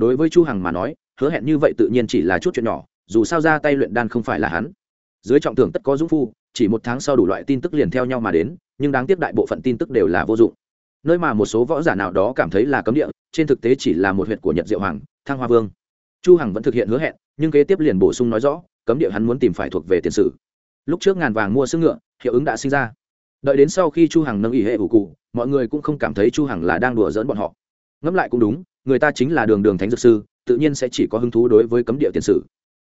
đối với chu hằng mà nói, hứa hẹn như vậy tự nhiên chỉ là chút chuyện nhỏ, dù sao ra tay luyện đan không phải là hắn. Dưới trọng thưởng tất có dũng phu, chỉ một tháng sau đủ loại tin tức liền theo nhau mà đến, nhưng đáng tiếc đại bộ phận tin tức đều là vô dụng. Nơi mà một số võ giả nào đó cảm thấy là cấm địa, trên thực tế chỉ là một huyện của nhật diệu hoàng, thăng hoa vương. Chu hằng vẫn thực hiện hứa hẹn, nhưng kế tiếp liền bổ sung nói rõ, cấm địa hắn muốn tìm phải thuộc về tiền sử. Lúc trước ngàn vàng mua sức ngựa, hiệu ứng đã sinh ra. Đợi đến sau khi chu hằng nâng ý hệ ủ cụ, mọi người cũng không cảm thấy chu hằng là đang đùa giỡn bọn họ. Ngẫm lại cũng đúng người ta chính là đường đường thánh dược sư, tự nhiên sẽ chỉ có hứng thú đối với cấm địa tiền sử.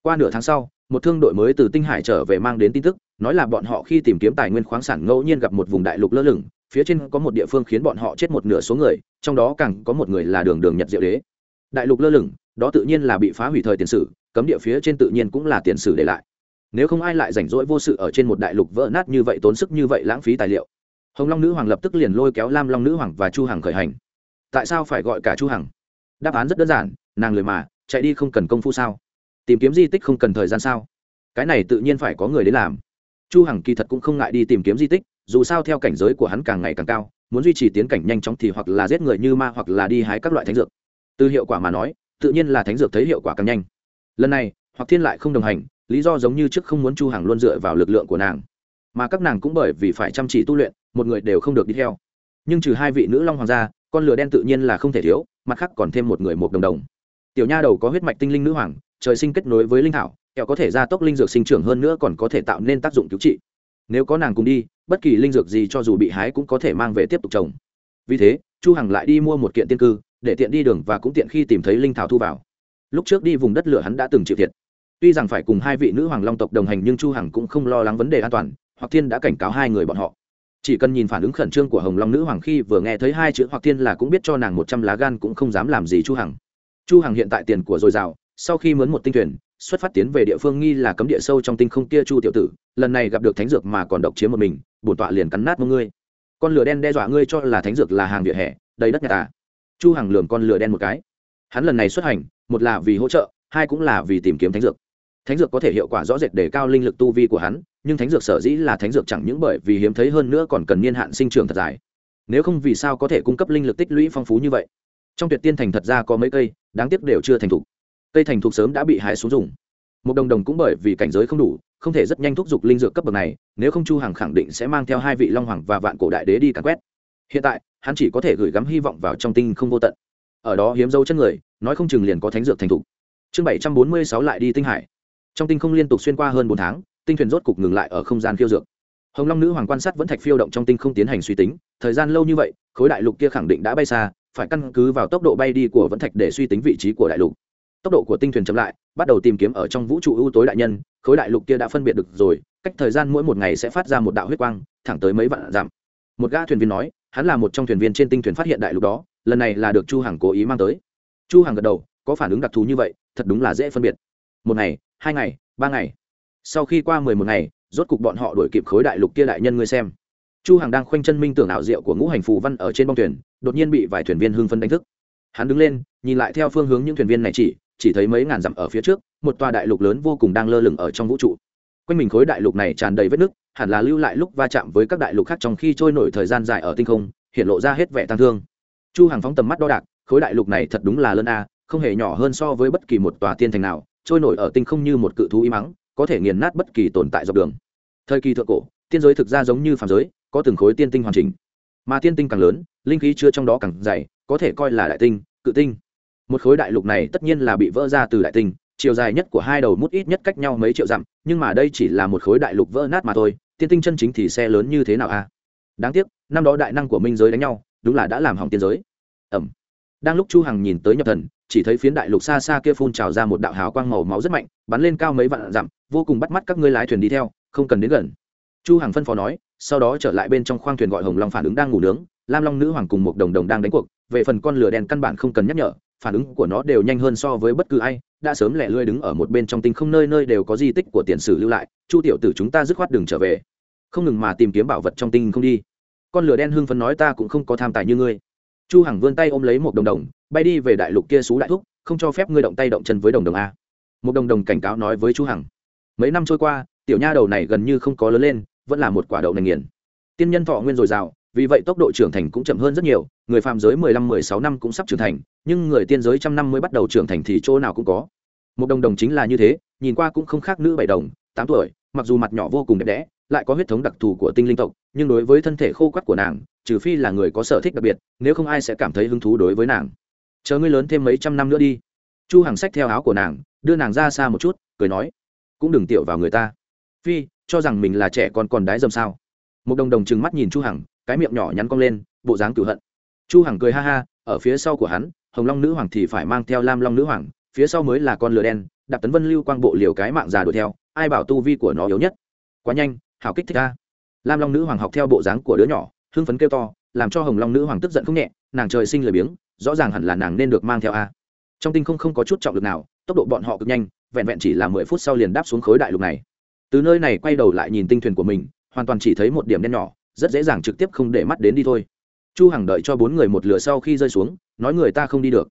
Qua nửa tháng sau, một thương đội mới từ tinh hải trở về mang đến tin tức, nói là bọn họ khi tìm kiếm tài nguyên khoáng sản ngẫu nhiên gặp một vùng đại lục lơ lửng, phía trên có một địa phương khiến bọn họ chết một nửa số người, trong đó càng có một người là đường đường nhật diệu đế. Đại lục lơ lửng, đó tự nhiên là bị phá hủy thời tiền sử, cấm địa phía trên tự nhiên cũng là tiền sử để lại. Nếu không ai lại rảnh rỗi vô sự ở trên một đại lục vỡ nát như vậy tốn sức như vậy lãng phí tài liệu. Hồng long nữ hoàng lập tức liền lôi kéo lam long nữ hoàng và chu hằng khởi hành. Tại sao phải gọi cả chu hằng? Đáp án rất đơn giản, nàng lười mà, chạy đi không cần công phu sao? Tìm kiếm di tích không cần thời gian sao? Cái này tự nhiên phải có người đến làm. Chu hằng kỳ thật cũng không ngại đi tìm kiếm di tích, dù sao theo cảnh giới của hắn càng ngày càng cao, muốn duy trì tiến cảnh nhanh chóng thì hoặc là giết người như ma hoặc là đi hái các loại thánh dược. Từ hiệu quả mà nói, tự nhiên là thánh dược thấy hiệu quả càng nhanh. Lần này hoặc thiên lại không đồng hành, lý do giống như trước không muốn chu hằng luôn dựa vào lực lượng của nàng. Mà các nàng cũng bởi vì phải chăm chỉ tu luyện, một người đều không được đi theo. Nhưng trừ hai vị nữ long hoàng gia con lửa đen tự nhiên là không thể thiếu, mặt khác còn thêm một người một đồng đồng. Tiểu nha đầu có huyết mạch tinh linh nữ hoàng, trời sinh kết nối với linh thảo kẹo có thể gia tốc linh dược sinh trưởng hơn nữa còn có thể tạo nên tác dụng cứu trị. Nếu có nàng cùng đi, bất kỳ linh dược gì cho dù bị hái cũng có thể mang về tiếp tục trồng. Vì thế, chu hằng lại đi mua một kiện tiên cư, để tiện đi đường và cũng tiện khi tìm thấy linh thảo thu vào. Lúc trước đi vùng đất lửa hắn đã từng chịu thiệt. Tuy rằng phải cùng hai vị nữ hoàng long tộc đồng hành nhưng chu hằng cũng không lo lắng vấn đề an toàn hoặc thiên đã cảnh cáo hai người bọn họ chỉ cần nhìn phản ứng khẩn trương của hồng long nữ hoàng khi vừa nghe thấy hai chữ hoặc thiên là cũng biết cho nàng một trăm lá gan cũng không dám làm gì chu hằng. Chu hằng hiện tại tiền của dồi dào, sau khi mướn một tinh thuyền, xuất phát tiến về địa phương nghi là cấm địa sâu trong tinh không kia chu tiểu tử, lần này gặp được thánh dược mà còn độc chiếm một mình, bổn tọa liền cắn nát mông ngươi. Con lửa đen đe dọa ngươi cho là thánh dược là hàng vỉa hè, đầy đất nhà ta. Chu hằng lườm con lửa đen một cái. Hắn lần này xuất hành, một là vì hỗ trợ, hai cũng là vì tìm kiếm thánh dược thánh dược có thể hiệu quả rõ rệt để cao linh lực tu vi của hắn, nhưng thánh dược sở dĩ là thánh dược chẳng những bởi vì hiếm thấy hơn nữa còn cần niên hạn sinh trưởng thật dài. Nếu không vì sao có thể cung cấp linh lực tích lũy phong phú như vậy? Trong tuyệt tiên thành thật ra có mấy cây, đáng tiếc đều chưa thành thục. Cây thành thục sớm đã bị hái xuống dùng. Một đồng đồng cũng bởi vì cảnh giới không đủ, không thể rất nhanh thúc giục linh dược cấp bậc này, nếu không chu hằng khẳng định sẽ mang theo hai vị long hoàng và vạn cổ đại đế đi càn quét. Hiện tại, hắn chỉ có thể gửi gắm hy vọng vào trong tinh không vô tận. Ở đó hiếm dấu chân người, nói không chừng liền có thánh dược thành thục. Chương 746 lại đi tinh hải trong tinh không liên tục xuyên qua hơn bốn tháng, tinh thuyền rốt cục ngừng lại ở không gian khiêu dược. Hồng long nữ hoàng quan sát vẫn thạch phiêu động trong tinh không tiến hành suy tính, thời gian lâu như vậy, khối đại lục kia khẳng định đã bay xa, phải căn cứ vào tốc độ bay đi của vẫn thạch để suy tính vị trí của đại lục. Tốc độ của tinh thuyền chậm lại, bắt đầu tìm kiếm ở trong vũ trụ ưu tối đại nhân, khối đại lục kia đã phân biệt được rồi, cách thời gian mỗi một ngày sẽ phát ra một đạo huyết quang, thẳng tới mấy vạn dặm. Một gã thuyền viên nói, hắn là một trong thuyền viên trên tinh thuyền phát hiện đại lục đó, lần này là được chu hằng cố ý mang tới. Chu hằng gật đầu, có phản ứng đặc thù như vậy, thật đúng là dễ phân biệt. Một ngày hai ngày, ba ngày. Sau khi qua mười một ngày, rốt cục bọn họ đuổi kịp khối đại lục kia đại nhân ngươi xem. Chu hằng đang khoanh chân minh tưởng ảo diệu của ngũ hành phù văn ở trên bong thuyền, đột nhiên bị vài thuyền viên hưng phấn đánh thức. Hắn đứng lên, nhìn lại theo phương hướng những thuyền viên này chỉ chỉ thấy mấy ngàn dặm ở phía trước, một tòa đại lục lớn vô cùng đang lơ lửng ở trong vũ trụ. Quanh mình khối đại lục này tràn đầy vết nứt, hẳn là lưu lại lúc va chạm với các đại lục khác trong khi trôi nổi thời gian dài ở tinh không, hiện lộ ra hết vẻ tăng thương. Chu Hằng phóng tầm mắt đo đạc, khối đại lục này thật đúng là lớn a, không hề nhỏ hơn so với bất kỳ một tòa tiên thành nào trôi nổi ở tinh không như một cự thú y mắng có thể nghiền nát bất kỳ tồn tại dọc đường. Thời kỳ thượng cổ, tiên giới thực ra giống như phàm giới, có từng khối tiên tinh hoàn chỉnh. Mà tiên tinh càng lớn, linh khí chưa trong đó càng dày, có thể coi là đại tinh, cự tinh. Một khối đại lục này tất nhiên là bị vỡ ra từ đại tinh, chiều dài nhất của hai đầu mút ít nhất cách nhau mấy triệu dặm, nhưng mà đây chỉ là một khối đại lục vỡ nát mà thôi, tiên tinh chân chính thì xe lớn như thế nào a? Đáng tiếc, năm đó đại năng của minh giới đánh nhau, đúng là đã làm hỏng tiên giới. Ẩm đang lúc chu hằng nhìn tới nhập thần, chỉ thấy phiến đại lục xa xa kia phun trào ra một đạo hào quang màu máu rất mạnh, bắn lên cao mấy vạn dặm, vô cùng bắt mắt các ngươi lái thuyền đi theo, không cần đến gần. Chu hằng phân phó nói, sau đó trở lại bên trong khoang thuyền gọi hồng long phản ứng đang ngủ nướng, lam long nữ hoàng cùng một đồng đồng đang đánh cuộc, về phần con lửa đen căn bản không cần nhắc nhở, phản ứng của nó đều nhanh hơn so với bất cứ ai, đã sớm lẻ lươi đứng ở một bên trong tinh không nơi nơi đều có di tích của tiền sử lưu lại, chu tiểu tử chúng ta dứt khoát đường trở về. Không ngừng mà tìm kiếm bảo vật trong tinh không đi. Con lửa đen hưng phấn nói ta cũng không có tham tài như ngươi chu hằng vươn tay ôm lấy một đồng đồng, bay đi về đại lục kia xú đại thúc, không cho phép ngươi động tay động chân với đồng đồng a. Một đồng đồng cảnh cáo nói với chu hằng. Mấy năm trôi qua, tiểu nha đầu này gần như không có lớn lên, vẫn là một quả đậu nành nghiền. Tiên nhân thọ nguyên dồi dào, vì vậy tốc độ trưởng thành cũng chậm hơn rất nhiều, người phàm giới mười lăm, mười sáu năm cũng sắp trưởng thành, nhưng người tiên giới trăm năm mới bắt đầu trưởng thành thì chỗ nào cũng có. Một đồng đồng chính là như thế, nhìn qua cũng không khác nữ bảy đồng, tám tuổi, mặc dù mặt nhỏ vô cùng đẹp đẽ lại có huyết thống đặc thù của tinh linh tộc, nhưng đối với thân thể khô quắt của nàng, trừ phi là người có sở thích đặc biệt, nếu không ai sẽ cảm thấy hứng thú đối với nàng. Chờ ngươi lớn thêm mấy trăm năm nữa đi. Chu hàng sách theo áo của nàng, đưa nàng ra xa một chút, cười nói, cũng đừng tiểu vào người ta. Phi, cho rằng mình là trẻ còn còn đái dâm sao? Một đồng đồng trừng mắt nhìn chu hằng, cái miệng nhỏ nhắn cong lên, bộ dáng cửu hận. Chu hằng cười ha ha, ở phía sau của hắn, hồng long nữ hoàng thì phải mang theo lam long nữ hoàng, phía sau mới là con lừa đen, đạp tấn vân lưu quang bộ liều cái mạng già đuổi theo, ai bảo tu vi của nó yếu nhất? Quá nhanh hảo kích thích ta. Lam long nữ hoàng học theo bộ dáng của đứa nhỏ, hưng phấn kêu to, làm cho hồng long nữ hoàng tức giận không nhẹ, nàng trời sinh lười biếng, rõ ràng hẳn là nàng nên được mang theo a. Trong tinh không không có chút trọng lực nào, tốc độ bọn họ cực nhanh, vẹn vẹn chỉ là mười phút sau liền đáp xuống khối đại lục này. Từ nơi này quay đầu lại nhìn tinh thuyền của mình, hoàn toàn chỉ thấy một điểm đen nhỏ, rất dễ dàng trực tiếp không để mắt đến đi thôi. Chu hằng đợi cho bốn người một lửa sau khi rơi xuống, nói người ta không đi được.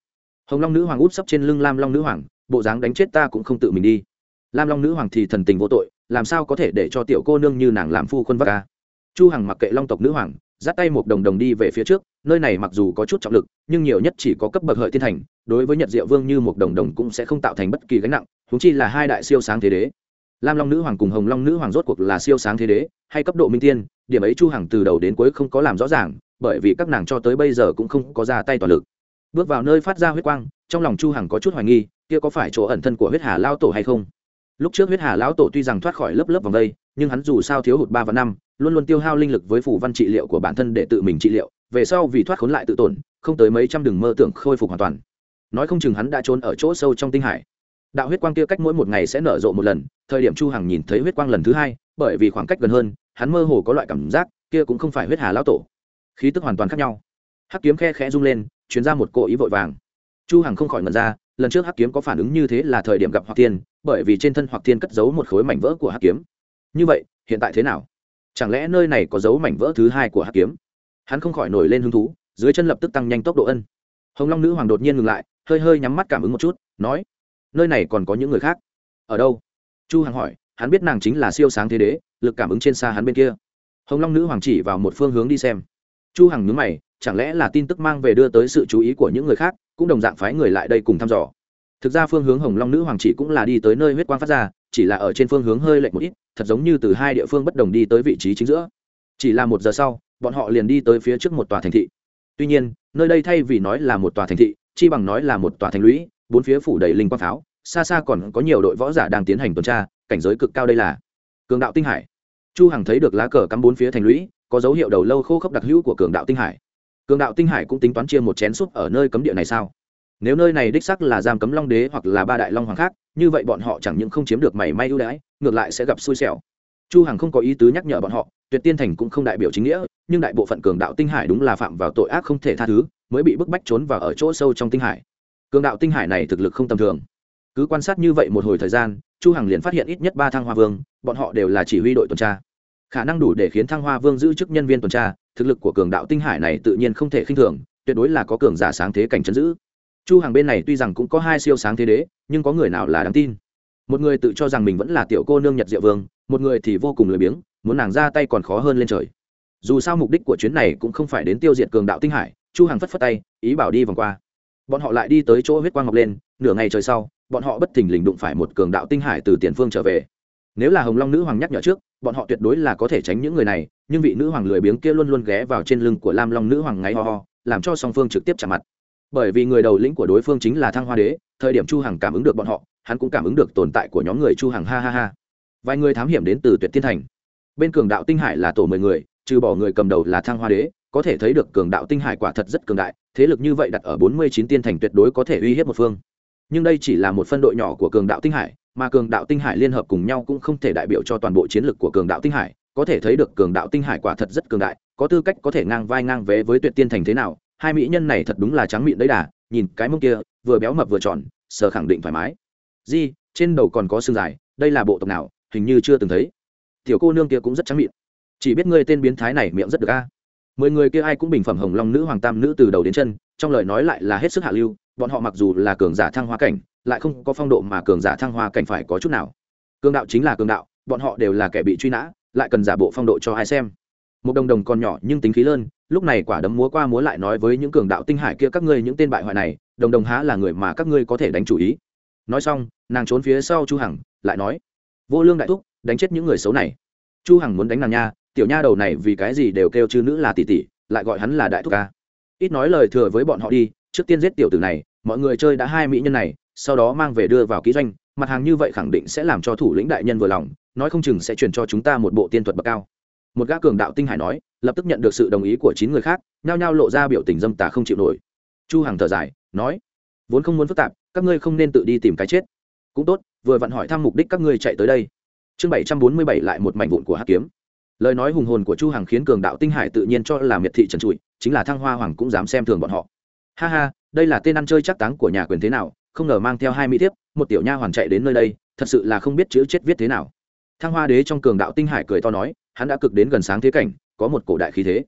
Hồng long nữ hoàng úp sấp trên lưng lam long nữ hoàng, bộ dáng đánh chết ta cũng không tự mình đi. Lam long nữ hoàng thì thần tình vô tội làm sao có thể để cho tiểu cô nương như nàng làm phu quân vác ca chu hằng mặc kệ long tộc nữ hoàng, dắt tay một đồng đồng đi về phía trước, nơi này mặc dù có chút trọng lực, nhưng nhiều nhất chỉ có cấp bậc hợi thiên thành, đối với nhật diệu vương như một đồng đồng cũng sẽ không tạo thành bất kỳ gánh nặng húng chi là hai đại siêu sáng thế đế. Lam long nữ hoàng cùng hồng long nữ hoàng rốt cuộc là siêu sáng thế đế, hay cấp độ minh tiên, điểm ấy chu hằng từ đầu đến cuối không có làm rõ ràng, bởi vì các nàng cho tới bây giờ cũng không có ra tay toàn lực. Bước vào nơi phát ra huyết quang, trong lòng chu hằng có chút hoài nghi, kia có phải chỗ ẩn thân của huyết hà lao tổ hay không? Lúc trước huyết hà lão tổ tuy rằng thoát khỏi lớp lớp vòng đây, nhưng hắn dù sao thiếu hụt ba và năm, luôn luôn tiêu hao linh lực với phủ văn trị liệu của bản thân để tự mình trị liệu, về sau vì thoát khốn lại tự tổn, không tới mấy trăm đường mơ tưởng khôi phục hoàn toàn. Nói không chừng hắn đã trốn ở chỗ sâu trong tinh hải. Đạo huyết quang kia cách mỗi một ngày sẽ nở rộ một lần, thời điểm chu hằng nhìn thấy huyết quang lần thứ hai, bởi vì khoảng cách gần hơn, hắn mơ hồ có loại cảm giác, kia cũng không phải huyết hà lão tổ. Khí tức hoàn toàn khác nhau. Hắc kiếm khe khẽ rung lên, truyền ra một cỗ ý vội vàng. Chu hằng không khỏi ngẩn ra, lần trước hắc kiếm có phản ứng như thế là thời điểm gặp hoặc tiên bởi vì trên thân hoặc thiên cất giấu một khối mảnh vỡ của hắc kiếm. Như vậy, hiện tại thế nào? Chẳng lẽ nơi này có dấu mảnh vỡ thứ hai của hắc kiếm? Hắn không khỏi nổi lên hứng thú, dưới chân lập tức tăng nhanh tốc độ ân. Hồng long nữ hoàng đột nhiên ngừng lại, hơi hơi nhắm mắt cảm ứng một chút, nói, nơi này còn có những người khác? Ở đâu? Chu hằng hỏi, hắn biết nàng chính là siêu sáng thế đế, lực cảm ứng trên xa hắn bên kia. Hồng long nữ hoàng chỉ vào một phương hướng đi xem. Chu hằng nhướng mày, chẳng lẽ là tin tức mang về đưa tới sự chú ý của những người khác, cũng đồng dạng phái người lại đây cùng thăm dò? Thực ra phương hướng hồng long nữ hoàng chỉ cũng là đi tới nơi huyết quang phát ra, chỉ là ở trên phương hướng hơi lệch một ít, thật giống như từ hai địa phương bất đồng đi tới vị trí chính giữa. Chỉ là một giờ sau, bọn họ liền đi tới phía trước một tòa thành thị. Tuy nhiên, nơi đây thay vì nói là một tòa thành thị, chi bằng nói là một tòa thành lũy, bốn phía phủ đầy linh quang pháo, xa xa còn có nhiều đội võ giả đang tiến hành tuần tra, cảnh giới cực cao đây là. Cường đạo tinh hải. Chu hằng thấy được lá cờ cắm bốn phía thành lũy, có dấu hiệu đầu lâu khô khốc đặc hữu của cường đạo tinh hải. Cường đạo tinh hải cũng tính toán chia một chén súp ở nơi cấm địa này sao? Nếu nơi này đích sắc là giam cấm long đế hoặc là ba đại long hoàng khác, như vậy bọn họ chẳng những không chiếm được mảy may ưu đãi, ngược lại sẽ gặp xui xẻo. Chu hằng không có ý tứ nhắc nhở bọn họ, tuyệt tiên thành cũng không đại biểu chính nghĩa, nhưng đại bộ phận cường đạo tinh hải đúng là phạm vào tội ác không thể tha thứ, mới bị bức bách trốn vào ở chỗ sâu trong tinh hải. Cường đạo tinh hải này thực lực không tầm thường. Cứ quan sát như vậy một hồi thời gian, chu hằng liền phát hiện ít nhất ba thăng hoa vương, bọn họ đều là chỉ huy đội tuần tra. Khả năng đủ để khiến thăng hoa vương giữ chức nhân viên tuần tra, thực lực của cường đạo tinh hải này tự nhiên không thể khinh thường, tuyệt đối là có cường giả sáng thế cảnh chấn giữ chu hàng bên này tuy rằng cũng có hai siêu sáng thế đế, nhưng có người nào là đáng tin? Một người tự cho rằng mình vẫn là tiểu cô nương nhật diệu vương, một người thì vô cùng lười biếng, muốn nàng ra tay còn khó hơn lên trời. Dù sao mục đích của chuyến này cũng không phải đến tiêu diệt cường đạo tinh hải, chu hàng phất phất tay, ý bảo đi vòng qua. Bọn họ lại đi tới chỗ huyết quang ngọc lên, nửa ngày trời sau, bọn họ bất thình lình đụng phải một cường đạo tinh hải từ tiền phương trở về. Nếu là hồng long nữ hoàng nhắc nhở trước, bọn họ tuyệt đối là có thể tránh những người này, nhưng vị nữ hoàng lười biếng kia luôn luôn ghé vào trên lưng của lam long nữ hoàng ngáy ho ho, làm cho song phương trực tiếp chạm mặt bởi vì người đầu lĩnh của đối phương chính là thăng hoa đế, thời điểm chu hằng cảm ứng được bọn họ, hắn cũng cảm ứng được tồn tại của nhóm người chu hằng, ha ha ha. Vài người thám hiểm đến từ tuyệt thiên thành. Bên cường đạo tinh hải là tổ mười người, trừ bỏ người cầm đầu là thăng hoa đế, có thể thấy được cường đạo tinh hải quả thật rất cường đại, thế lực như vậy đặt ở 49 tiên thành tuyệt đối có thể uy hiếp một phương. Nhưng đây chỉ là một phân đội nhỏ của cường đạo tinh hải, mà cường đạo tinh hải liên hợp cùng nhau cũng không thể đại biểu cho toàn bộ chiến lược của cường đạo tinh hải, có thể thấy được cường đạo tinh hải quả thật rất cường đại, có tư cách có thể ngang vai ngang vé với tuyệt tiên thành thế nào hai mỹ nhân này thật đúng là trắng miệng đấy đà, nhìn cái mông kia, vừa béo mập vừa tròn, sờ khẳng định thoải mái. Di, trên đầu còn có xương dài, đây là bộ tộc nào, hình như chưa từng thấy. Tiểu cô nương kia cũng rất trắng miệng chỉ biết ngươi tên biến thái này miệng rất được a. Mười người kia ai cũng bình phẩm hồng long nữ hoàng tam nữ từ đầu đến chân, trong lời nói lại là hết sức hạ lưu, bọn họ mặc dù là cường giả thăng hoa cảnh, lại không có phong độ mà cường giả thăng hoa cảnh phải có chút nào. Cường đạo chính là cường đạo, bọn họ đều là kẻ bị truy nã, lại cần giả bộ phong độ cho ai xem một đồng đồng còn nhỏ nhưng tính khí lớn lúc này quả đấm múa qua múa lại nói với những cường đạo tinh hải kia các ngươi những tên bại hoại này, đồng đồng há là người mà các ngươi có thể đánh chủ ý. Nói xong, nàng trốn phía sau chu hằng, lại nói, vô lương đại thúc, đánh chết những người xấu này. Chu hằng muốn đánh nàng nha, tiểu nha đầu này vì cái gì đều kêu chư nữ là tỷ tỷ, lại gọi hắn là đại thúc ca. Ít nói lời thừa với bọn họ đi, trước tiên giết tiểu tử này, mọi người chơi đã hai mỹ nhân này, sau đó mang về đưa vào ký doanh, mặt hàng như vậy khẳng định sẽ làm cho thủ lĩnh đại nhân vừa lòng, nói không chừng sẽ truyền cho chúng ta một bộ tiên thuật bậc cao một gã cường đạo tinh hải nói, lập tức nhận được sự đồng ý của chín người khác, nhao nhao lộ ra biểu tình dâm tà không chịu nổi. Chu hằng thở dài, nói, vốn không muốn phức tạp, các ngươi không nên tự đi tìm cái chết. Cũng tốt, vừa vặn hỏi thăm mục đích các ngươi chạy tới đây. Chương bảy trăm bốn mươi bảy lại một mảnh vụn của hắc kiếm. Lời nói hùng hồn của chu hằng khiến cường đạo tinh hải tự nhiên cho là miệt thị trần trụi, chính là thăng hoa hoàng cũng dám xem thường bọn họ. Ha ha, đây là tên ăn chơi chắc táng của nhà quyền thế nào, không ngờ mang theo hai mỹ thiếp, một tiểu nha hoàn chạy đến nơi đây, thật sự là không biết chữ chết viết thế nào. Thăng hoa đế trong cường đạo tinh hải cười to nói hắn đã cực đến gần sáng thế cảnh, có một cổ đại khí thế.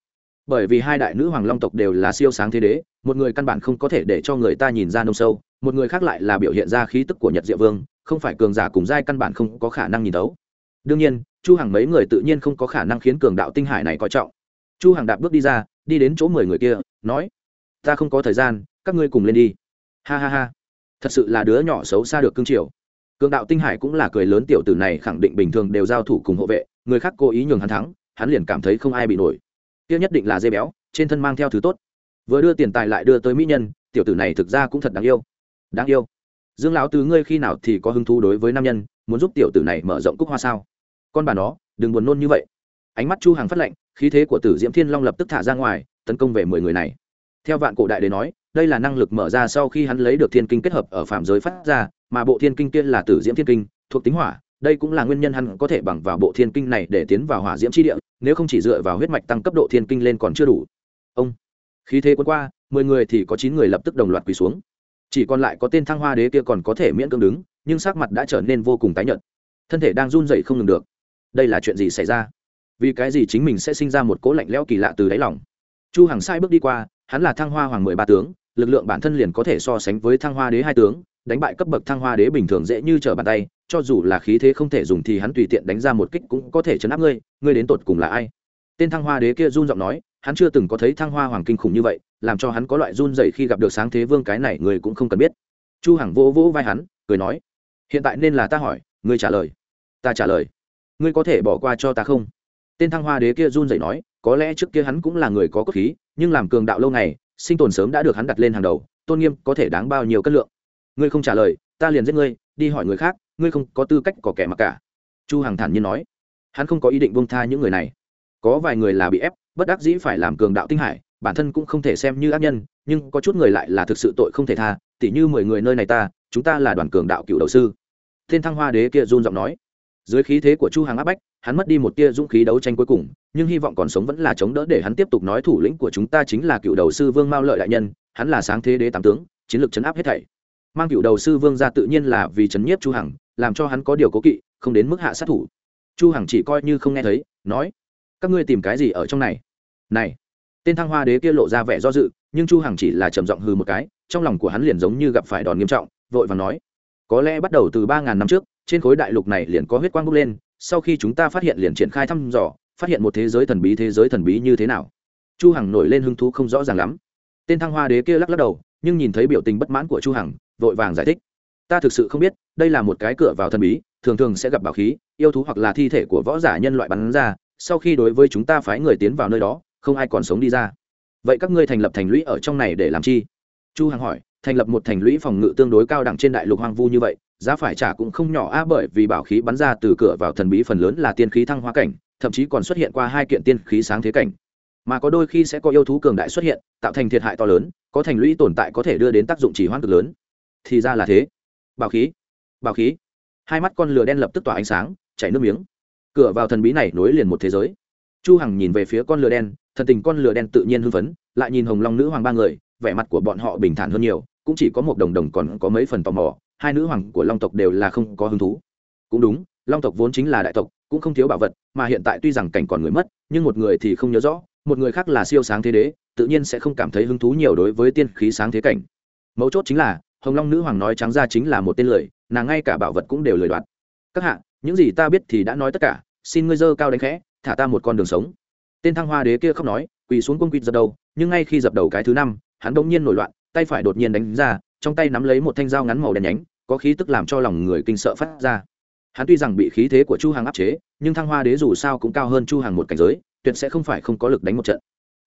Bởi vì hai đại nữ hoàng long tộc đều là siêu sáng thế đế, một người căn bản không có thể để cho người ta nhìn ra nông sâu, một người khác lại là biểu hiện ra khí tức của nhật diệu vương, không phải cường giả cùng giai căn bản không có khả năng nhìn đấu đương nhiên, chu hằng mấy người tự nhiên không có khả năng khiến cường đạo tinh hải này coi trọng. Chu hằng đạp bước đi ra, đi đến chỗ mười người kia, nói, ta không có thời gian, các ngươi cùng lên đi. Ha ha ha. Thật sự là đứa nhỏ xấu xa được cương triều cường đạo tinh hải cũng là cười lớn, tiểu tử này khẳng định bình thường đều giao thủ cùng hộ vệ người khác cố ý nhường hắn thắng, hắn liền cảm thấy không ai bị nổi. Kia nhất định là dê béo, trên thân mang theo thứ tốt. Vừa đưa tiền tài lại đưa tới mỹ nhân, tiểu tử này thực ra cũng thật đáng yêu. Đáng yêu. Dương lão tứ ngươi khi nào thì có hứng thú đối với nam nhân, muốn giúp tiểu tử này mở rộng cúc hoa sao? Con bà nó, đừng buồn nôn như vậy. Ánh mắt chu hàng phát lệnh khí thế của tử diễm thiên long lập tức thả ra ngoài, tấn công về mười người này. Theo vạn cổ đại đế nói, đây là năng lực mở ra sau khi hắn lấy được thiên kinh kết hợp ở phạm giới phát ra, mà bộ thiên kinh tiên là tử diễm thiên kinh, thuộc tính hỏa đây cũng là nguyên nhân hắn có thể bằng vào bộ thiên kinh này để tiến vào hỏa diễm chi địa, nếu không chỉ dựa vào huyết mạch tăng cấp độ thiên kinh lên còn chưa đủ. Ông, khí thế quân qua, mười người thì có chín người lập tức đồng loạt quỳ xuống. Chỉ còn lại có tên thăng hoa đế kia còn có thể miễn cưỡng đứng, nhưng sắc mặt đã trở nên vô cùng tái nhợt. Thân thể đang run dậy không ngừng được. Đây là chuyện gì xảy ra? Vì cái gì chính mình sẽ sinh ra một cỗ lạnh lẽo kỳ lạ từ đáy lòng? Chu hằng sai bước đi qua, hắn là thăng hoa hoàng mười ba tướng, lực lượng bản thân liền có thể so sánh với thăng hoa đế hai tướng đánh bại cấp bậc thăng hoa đế bình thường dễ như trở bàn tay, cho dù là khí thế không thể dùng thì hắn tùy tiện đánh ra một kích cũng có thể chấn áp ngươi ngươi đến tột cùng là ai? Tên thăng hoa đế kia run giọng nói, hắn chưa từng có thấy thăng hoa hoàng kinh khủng như vậy, làm cho hắn có loại run dậy khi gặp được sáng thế vương cái này người cũng không cần biết. Chu hằng vỗ vỗ vai hắn, cười nói, hiện tại nên là ta hỏi, ngươi trả lời. Ta trả lời. Ngươi có thể bỏ qua cho ta không? Tên thăng hoa đế kia run dậy nói, có lẽ trước kia hắn cũng là người có cốt khí, nhưng làm cường đạo lâu ngày, sinh tồn sớm đã được hắn đặt lên hàng đầu, tôn nghiêm có thể đáng bao nhiêu cân lượng? Ngươi không trả lời, ta liền giết ngươi, đi hỏi người khác, ngươi không có tư cách có kẻ mặc cả. Chu hằng thản nhiên nói. Hắn không có ý định buông tha những người này. Có vài người là bị ép, bất đắc dĩ phải làm cường đạo tinh hải, bản thân cũng không thể xem như ác nhân, nhưng có chút người lại là thực sự tội không thể tha, tỉ như mười người nơi này ta, chúng ta là đoàn cường đạo cựu đầu sư. Thiên thăng hoa đế kia run giọng nói. Dưới khí thế của chu hàng áp bách, hắn mất đi một tia dũng khí đấu tranh cuối cùng, nhưng hy vọng còn sống vẫn là chống đỡ để hắn tiếp tục nói thủ lĩnh của chúng ta chính là cựu đầu sư vương mao lợi đại nhân, hắn là sáng thế đế tám tướng, chiến lược chấn áp hết thảy mang cựu đầu sư vương ra tự nhiên là vì chấn nhiếp chu hằng, làm cho hắn có điều cố kỵ, không đến mức hạ sát thủ. Chu hằng chỉ coi như không nghe thấy, nói, các ngươi tìm cái gì ở trong này? Này. Tên thăng hoa đế kia lộ ra vẻ do dự, nhưng chu hằng chỉ là trầm giọng hừ một cái, trong lòng của hắn liền giống như gặp phải đòn nghiêm trọng, vội vàng nói, có lẽ bắt đầu từ ba ngàn năm trước, trên khối đại lục này liền có huyết quang bốc lên, sau khi chúng ta phát hiện liền triển khai thăm dò, phát hiện một thế giới thần bí, thế giới thần bí như thế nào? Chu hằng nổi lên hứng thú không rõ ràng lắm. Tên thăng hoa đế kia lắc lắc đầu, nhưng nhìn thấy biểu tình bất mãn của chu hằng vội vàng giải thích. Ta thực sự không biết, đây là một cái cửa vào thần bí, thường thường sẽ gặp bảo khí, yêu thú hoặc là thi thể của võ giả nhân loại bắn ra, sau khi đối với chúng ta phái người tiến vào nơi đó, không ai còn sống đi ra. Vậy các ngươi thành lập thành lũy ở trong này để làm chi? Chu hằng hỏi. Thành lập một thành lũy phòng ngự tương đối cao đẳng trên đại lục hoang vu như vậy, giá phải trả cũng không nhỏ a bởi vì bảo khí bắn ra từ cửa vào thần bí phần lớn là tiên khí thăng hoa cảnh, thậm chí còn xuất hiện qua hai kiện tiên khí sáng thế cảnh. Mà có đôi khi sẽ có yêu thú cường đại xuất hiện, tạo thành thiệt hại to lớn, có thành lũy tồn tại có thể đưa đến tác dụng chỉ hoãn cực lớn thì ra là thế. Bảo khí bảo khí. Hai mắt con lửa đen lập tức tỏa ánh sáng, chảy nước miếng. Cửa vào thần bí này nối liền một thế giới. Chu hằng nhìn về phía con lửa đen, thần tình con lửa đen tự nhiên hưng phấn, lại nhìn hồng long nữ hoàng ba người, vẻ mặt của bọn họ bình thản hơn nhiều, cũng chỉ có một đồng đồng còn có mấy phần tò mò, hai nữ hoàng của long tộc đều là không có hứng thú. Cũng đúng, long tộc vốn chính là đại tộc, cũng không thiếu bảo vật, mà hiện tại tuy rằng cảnh còn người mất, nhưng một người thì không nhớ rõ, một người khác là siêu sáng thế đế, tự nhiên sẽ không cảm thấy hứng thú nhiều đối với tiên khí sáng thế cảnh. Mấu chốt chính là hồng long nữ hoàng nói trắng ra chính là một tên lười, nàng ngay cả bảo vật cũng đều lười đoạt. Các hạ, những gì ta biết thì đã nói tất cả, xin ngươi dơ cao đánh khẽ, thả ta một con đường sống. Tên thăng hoa đế kia khóc nói, quỳ xuống quân quýt dập đầu, nhưng ngay khi dập đầu cái thứ năm, hắn bỗng nhiên nổi loạn, tay phải đột nhiên đánh ra, trong tay nắm lấy một thanh dao ngắn màu đen nhánh, có khí tức làm cho lòng người kinh sợ phát ra. Hắn tuy rằng bị khí thế của chu hàng áp chế, nhưng thăng hoa đế dù sao cũng cao hơn chu hàng một cảnh giới, tuyệt sẽ không phải không có lực đánh một trận.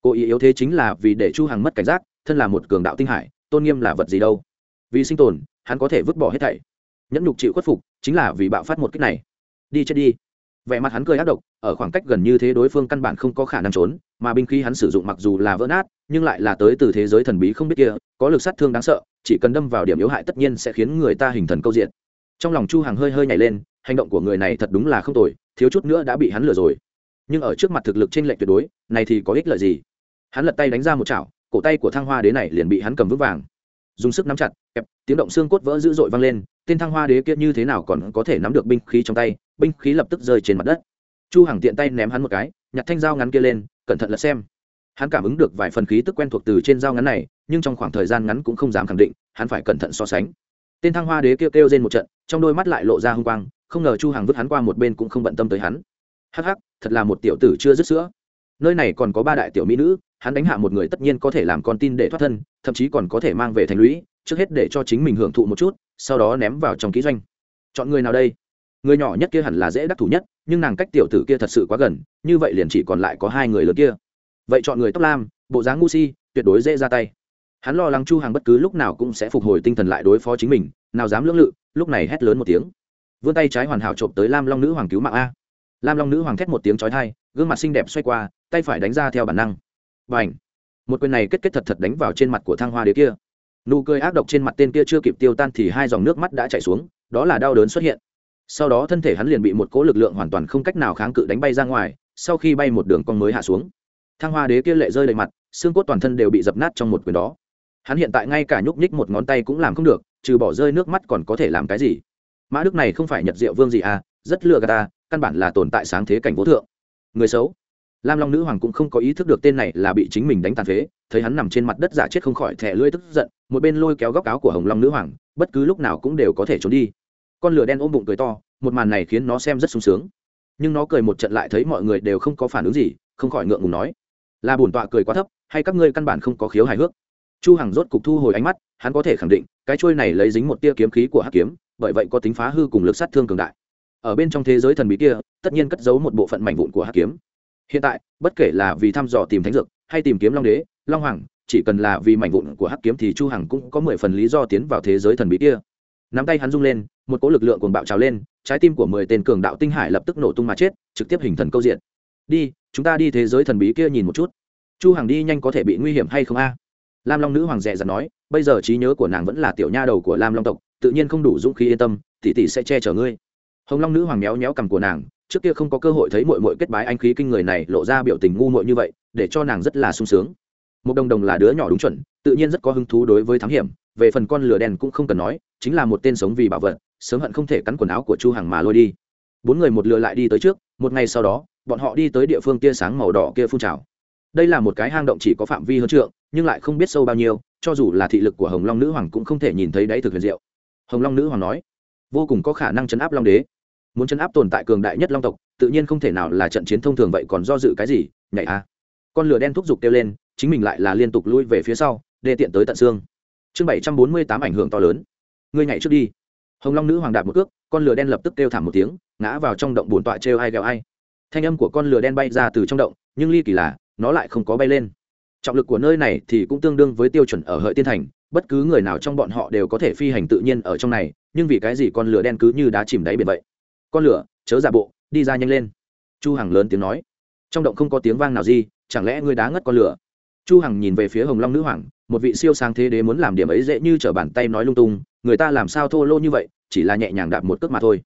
Cố ý yếu thế chính là vì để chu hàng mất cảnh giác, thân là một cường đạo tinh hải, tôn nghiêm là vật gì đâu vì sinh tồn, hắn có thể vứt bỏ hết thảy. Nhẫn nhục chịu khuất phục, chính là vì bạo phát một cách này. Đi chết đi. Vẻ mặt hắn cười ác độc, ở khoảng cách gần như thế đối phương căn bản không có khả năng trốn, mà binh khí hắn sử dụng mặc dù là vỡ nát, nhưng lại là tới từ thế giới thần bí không biết kia, có lực sát thương đáng sợ, chỉ cần đâm vào điểm yếu hại tất nhiên sẽ khiến người ta hình thần câu diện. Trong lòng chu hàng hơi hơi nhảy lên, hành động của người này thật đúng là không tồi, thiếu chút nữa đã bị hắn lừa rồi. Nhưng ở trước mặt thực lực trên lệnh tuyệt đối, này thì có ích lợi gì? Hắn lật tay đánh ra một chảo, cổ tay của thăng hoa đế này liền bị hắn cầm vững vàng dùng sức nắm chặt, kẹp, tiếng động xương cốt vỡ dữ dội vang lên, tên thăng hoa đế kia như thế nào còn có thể nắm được binh khí trong tay, binh khí lập tức rơi trên mặt đất. Chu hằng tiện tay ném hắn một cái, nhặt thanh dao ngắn kia lên, cẩn thận lật xem. Hắn cảm ứng được vài phần khí tức quen thuộc từ trên dao ngắn này, nhưng trong khoảng thời gian ngắn cũng không dám khẳng định, hắn phải cẩn thận so sánh. Tên thăng hoa đế kêu kêu trên một trận, trong đôi mắt lại lộ ra hung quang, không ngờ chu hằng vứt hắn qua một bên cũng không bận tâm tới hắn. Hắc hắc, thật là một tiểu tử chưa dứt sữa. Nơi này còn có ba đại tiểu mỹ nữ hắn đánh hạ một người tất nhiên có thể làm con tin để thoát thân, thậm chí còn có thể mang về thành lũy, trước hết để cho chính mình hưởng thụ một chút, sau đó ném vào trong ký doanh. Chọn người nào đây? Người nhỏ nhất kia hẳn là dễ đắc thủ nhất, nhưng nàng cách tiểu tử kia thật sự quá gần, như vậy liền chỉ còn lại có hai người lớn kia. Vậy chọn người tóc lam, bộ dáng ngu si, tuyệt đối dễ ra tay. Hắn lo lắng chu hàng bất cứ lúc nào cũng sẽ phục hồi tinh thần lại đối phó chính mình, nào dám lưỡng lự, lúc này hét lớn một tiếng. Vươn tay trái hoàn hảo trộm tới lam long nữ hoàng cứu mạng a. Lam long nữ hoàng thét một tiếng trói thai gương mặt xinh đẹp xoay qua, tay phải đánh ra theo bản năng và ảnh. Một quyền này kết kết thật thật đánh vào trên mặt của thăng hoa đế kia. Nụ cười ác độc trên mặt tên kia chưa kịp tiêu tan thì hai dòng nước mắt đã chảy xuống, đó là đau đớn xuất hiện. Sau đó thân thể hắn liền bị một cỗ lực lượng hoàn toàn không cách nào kháng cự đánh bay ra ngoài, sau khi bay một đường con mới hạ xuống. Thăng hoa đế kia lệ rơi đầy mặt, xương cốt toàn thân đều bị dập nát trong một quyền đó. Hắn hiện tại ngay cả nhúc nhích một ngón tay cũng làm không được, trừ bỏ rơi nước mắt còn có thể làm cái gì? Mã đức này không phải nhật diệu vương gì à rất lừa gà ta, căn bản là tồn tại sáng thế cảnh vô thượng. Người xấu lam long nữ hoàng cũng không có ý thức được tên này là bị chính mình đánh tàn phế, thấy hắn nằm trên mặt đất giả chết không khỏi thẻ lưỡi tức giận, một bên lôi kéo góc áo của hồng long nữ hoàng, bất cứ lúc nào cũng đều có thể trốn đi. Con lửa đen ôm bụng cười to, một màn này khiến nó xem rất sung sướng. Nhưng nó cười một trận lại thấy mọi người đều không có phản ứng gì, không khỏi ngượng ngùng nói, là bổn tọa cười quá thấp, hay các ngươi căn bản không có khiếu hài hước? Chu hằng rốt cục thu hồi ánh mắt, hắn có thể khẳng định, cái chuôi này lấy dính một tia kiếm khí của hắc kiếm, bởi vậy có tính phá hư cùng lực sát thương cường đại. Ở bên trong thế giới thần bí kia, tất nhiên cất giấu một bộ phận mảnh vụn của hắc kiếm hiện tại, bất kể là vì thăm dò tìm thánh dược hay tìm kiếm long đế, long hoàng, chỉ cần là vì mảnh vụn của hắc kiếm thì chu hằng cũng có mười phần lý do tiến vào thế giới thần bí kia. Nắm tay hắn rung lên, một cỗ lực lượng cuồng bạo trào lên, trái tim của mười tên cường đạo tinh hải lập tức nổ tung mà chết, trực tiếp hình thần câu diện. Đi, chúng ta đi thế giới thần bí kia nhìn một chút. Chu hằng đi nhanh có thể bị nguy hiểm hay không a? Lam long nữ hoàng dè dặt nói, bây giờ trí nhớ của nàng vẫn là tiểu nha đầu của lam long tộc, tự nhiên không đủ dũng khí yên tâm, tỷ tỷ sẽ che chở ngươi. Hồng long nữ hoàng méo méo cằm của nàng trước kia không có cơ hội thấy mội mội kết bái anh khí kinh người này lộ ra biểu tình ngu muội như vậy, để cho nàng rất là sung sướng. Một đồng đồng là đứa nhỏ đúng chuẩn, tự nhiên rất có hứng thú đối với thám hiểm, về phần con lửa đen cũng không cần nói, chính là một tên sống vì bảo vật, sớm hận không thể cắn quần áo của chu hàng mà lôi đi. Bốn người một lửa lại đi tới trước, một ngày sau đó, bọn họ đi tới địa phương tia sáng màu đỏ kia phun trào. Đây là một cái hang động chỉ có phạm vi hơn trượng, nhưng lại không biết sâu bao nhiêu, cho dù là thị lực của hồng long nữ hoàng cũng không thể nhìn thấy đáy thực huyền diệu. Hồng long nữ hoàng nói, vô cùng có khả năng chấn áp long đế muốn chấn áp tồn tại cường đại nhất long tộc, tự nhiên không thể nào là trận chiến thông thường vậy còn do dự cái gì, nhảy a con lửa đen thúc giục kêu lên, chính mình lại là liên tục lui về phía sau, đê tiện tới tận xương. Chương bảy trăm bốn mươi tám ảnh hưởng to lớn. Ngươi nhảy trước đi. Hồng long nữ hoàng đạp một cước, con lửa đen lập tức kêu thảm một tiếng, ngã vào trong động bùn tọa trêu ai gẹo ai. Thanh âm của con lửa đen bay ra từ trong động, nhưng ly kỳ là, nó lại không có bay lên. Trọng lực của nơi này thì cũng tương đương với tiêu chuẩn ở hợi tiên thành, bất cứ người nào trong bọn họ đều có thể phi hành tự nhiên ở trong này, nhưng vì cái gì con lửa đen cứ như đá chìm đáy biển vậy? Con lửa, chớ giả bộ, đi ra nhanh lên. Chu hằng lớn tiếng nói. Trong động không có tiếng vang nào gì, chẳng lẽ ngươi đá ngất con lửa? Chu hằng nhìn về phía hồng long nữ hoàng, một vị siêu sáng thế đế muốn làm điểm ấy dễ như trở bàn tay nói lung tung, người ta làm sao thô lô như vậy, chỉ là nhẹ nhàng đạp một cước mà thôi.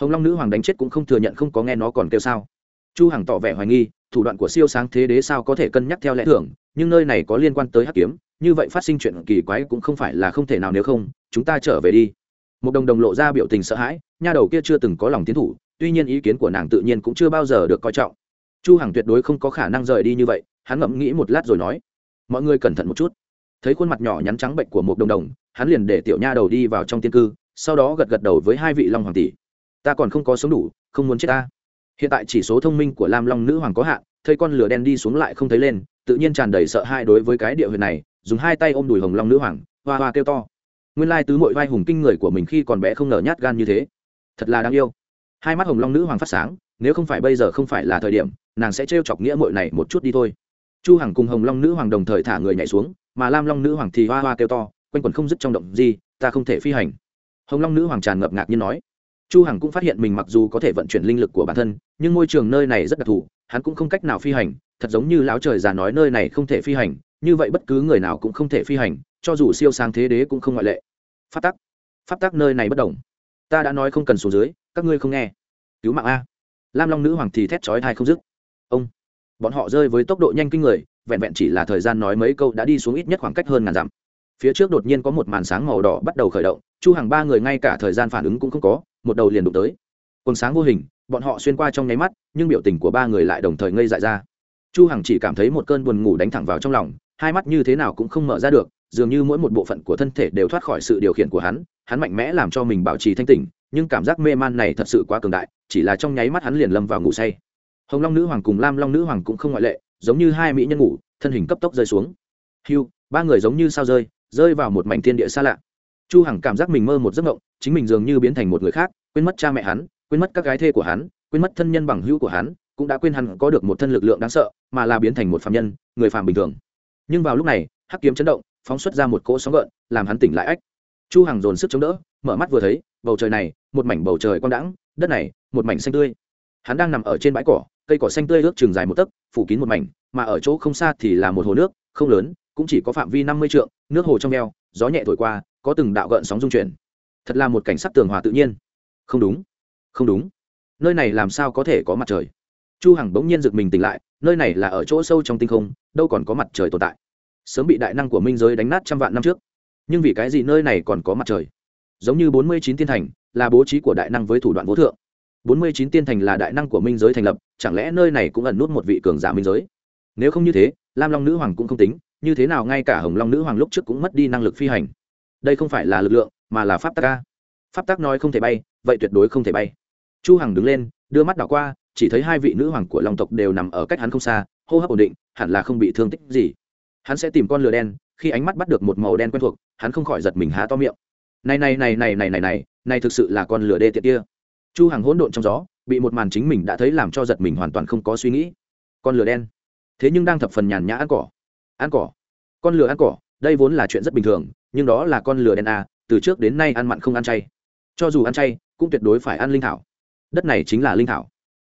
Hồng long nữ hoàng đánh chết cũng không thừa nhận không có nghe nó còn kêu sao. Chu hằng tỏ vẻ hoài nghi, thủ đoạn của siêu sáng thế đế sao có thể cân nhắc theo lẽ thường, nhưng nơi này có liên quan tới hắc kiếm, như vậy phát sinh chuyện kỳ quái cũng không phải là không thể nào nếu không, chúng ta trở về đi một đồng đồng lộ ra biểu tình sợ hãi, nha đầu kia chưa từng có lòng tiến thủ, tuy nhiên ý kiến của nàng tự nhiên cũng chưa bao giờ được coi trọng. Chu hằng tuyệt đối không có khả năng rời đi như vậy, hắn ngẫm nghĩ một lát rồi nói, mọi người cẩn thận một chút. Thấy khuôn mặt nhỏ nhắn trắng bệnh của một đồng đồng, hắn liền để tiểu nha đầu đi vào trong tiên cư, sau đó gật gật đầu với hai vị long hoàng tỷ. Ta còn không có sống đủ, không muốn chết ta. Hiện tại chỉ số thông minh của lam long nữ hoàng có hạn thấy con lửa đen đi xuống lại không thấy lên, tự nhiên tràn đầy sợ hãi đối với cái địa huyệt này, dùng hai tay ôm đùi hồng long nữ hoàng, hoa hoa kêu to nguyên lai tứ mội vai hùng kinh người của mình khi còn bé không ngờ nhát gan như thế. Thật là đáng yêu. Hai mắt hồng long nữ hoàng phát sáng, nếu không phải bây giờ không phải là thời điểm, nàng sẽ trêu chọc nghĩa mội này một chút đi thôi. Chu hằng cùng hồng long nữ hoàng đồng thời thả người nhảy xuống, mà lam long nữ hoàng thì hoa hoa kêu to, quanh quẩn không dứt trong động gì, ta không thể phi hành. Hồng long nữ hoàng tràn ngập ngạc nhiên nói. Chu hằng cũng phát hiện mình mặc dù có thể vận chuyển linh lực của bản thân, nhưng môi trường nơi này rất đặc thù, hắn cũng không cách nào phi hành, thật giống như lão trời già nói nơi này không thể phi hành, như vậy bất cứ người nào cũng không thể phi hành cho dù siêu sang thế đế cũng không ngoại lệ. Phát tắc. Pháp tắc nơi này bất đồng. Ta đã nói không cần xuống dưới, các ngươi không nghe. Cứu mạng a. Lam long nữ hoàng thì thét chói thai không dứt. Ông. Bọn họ rơi với tốc độ nhanh kinh người, vẹn vẹn chỉ là thời gian nói mấy câu đã đi xuống ít nhất khoảng cách hơn ngàn dặm. Phía trước đột nhiên có một màn sáng màu đỏ bắt đầu khởi động, chu hàng ba người ngay cả thời gian phản ứng cũng không có, một đầu liền đụng tới. Quần sáng vô hình, bọn họ xuyên qua trong nháy mắt, nhưng biểu tình của ba người lại đồng thời ngây dại ra. Chu hằng chỉ cảm thấy một cơn buồn ngủ đánh thẳng vào trong lòng, hai mắt như thế nào cũng không mở ra được dường như mỗi một bộ phận của thân thể đều thoát khỏi sự điều khiển của hắn hắn mạnh mẽ làm cho mình bảo trì thanh tỉnh, nhưng cảm giác mê man này thật sự quá cường đại, chỉ là trong nháy mắt hắn liền lâm vào ngủ say. Hồng long nữ hoàng cùng lam long nữ hoàng cũng không ngoại lệ, giống như hai mỹ nhân ngủ, thân hình cấp tốc rơi xuống. Hiu ba người giống như sao rơi rơi vào một mảnh thiên địa xa lạ. Chu hằng cảm giác mình mơ một giấc mộng, chính mình dường như biến thành một người khác, quên mất cha mẹ hắn, quên mất các gái thê của hắn, quên mất thân nhân bằng hữu của hắn, cũng đã quên hắn có được một thân lực lượng đáng sợ, mà là biến thành một phạm nhân, người phàm bình thường. Nhưng vào lúc này, hắc kiếm chấn động phóng xuất ra một cỗ sóng gợn, làm hắn tỉnh lại ách. Chu hằng dồn sức chống đỡ, mở mắt vừa thấy, bầu trời này, một mảnh bầu trời quang đãng, đất này, một mảnh xanh tươi. Hắn đang nằm ở trên bãi cỏ, cây cỏ xanh tươi ước chừng dài một tấc, phủ kín một mảnh, mà ở chỗ không xa thì là một hồ nước, không lớn, cũng chỉ có phạm vi năm mươi trượng, nước hồ trong veo, gió nhẹ thổi qua, có từng đạo gợn sóng dung chuyển. Thật là một cảnh sắc tường hòa tự nhiên. Không đúng không đúng. Nơi này làm sao có thể có mặt trời? Chu hằng bỗng nhiên giật mình tỉnh lại, nơi này là ở chỗ sâu trong tinh không, đâu còn có mặt trời tồn tại sớm bị đại năng của minh giới đánh nát trăm vạn năm trước. Nhưng vì cái gì nơi này còn có mặt trời? Giống như bốn mươi chín tiên thành là bố trí của đại năng với thủ đoạn vô thượng. bốn mươi chín tiên thành là đại năng của minh giới thành lập, chẳng lẽ nơi này cũng ẩn nút một vị cường giả minh giới? Nếu không như thế, lam long nữ hoàng cũng không tính, như thế nào ngay cả hồng long nữ hoàng lúc trước cũng mất đi năng lực phi hành? Đây không phải là lực lượng, mà là pháp tắc ca pháp tắc nói không thể bay, vậy tuyệt đối không thể bay. Chu hằng đứng lên, đưa mắt đảo qua, chỉ thấy hai vị nữ hoàng của long tộc đều nằm ở cách hắn không xa, hô hấp ổn định, hẳn là không bị thương tích gì hắn sẽ tìm con lửa đen, khi ánh mắt bắt được một màu đen quen thuộc, hắn không khỏi giật mình há to miệng. Này này này này này này này này thực sự là con lửa đê tiện kia. Chu hằng hỗn độn trong gió, bị một màn chính mình đã thấy làm cho giật mình hoàn toàn không có suy nghĩ. Con lửa đen. Thế nhưng đang thập phần nhàn nhã ăn cỏ. Ăn cỏ. Con lửa ăn cỏ, đây vốn là chuyện rất bình thường, nhưng đó là con lửa đen à từ trước đến nay ăn mặn không ăn chay. Cho dù ăn chay, cũng tuyệt đối phải ăn linh thảo. Đất này chính là linh thảo.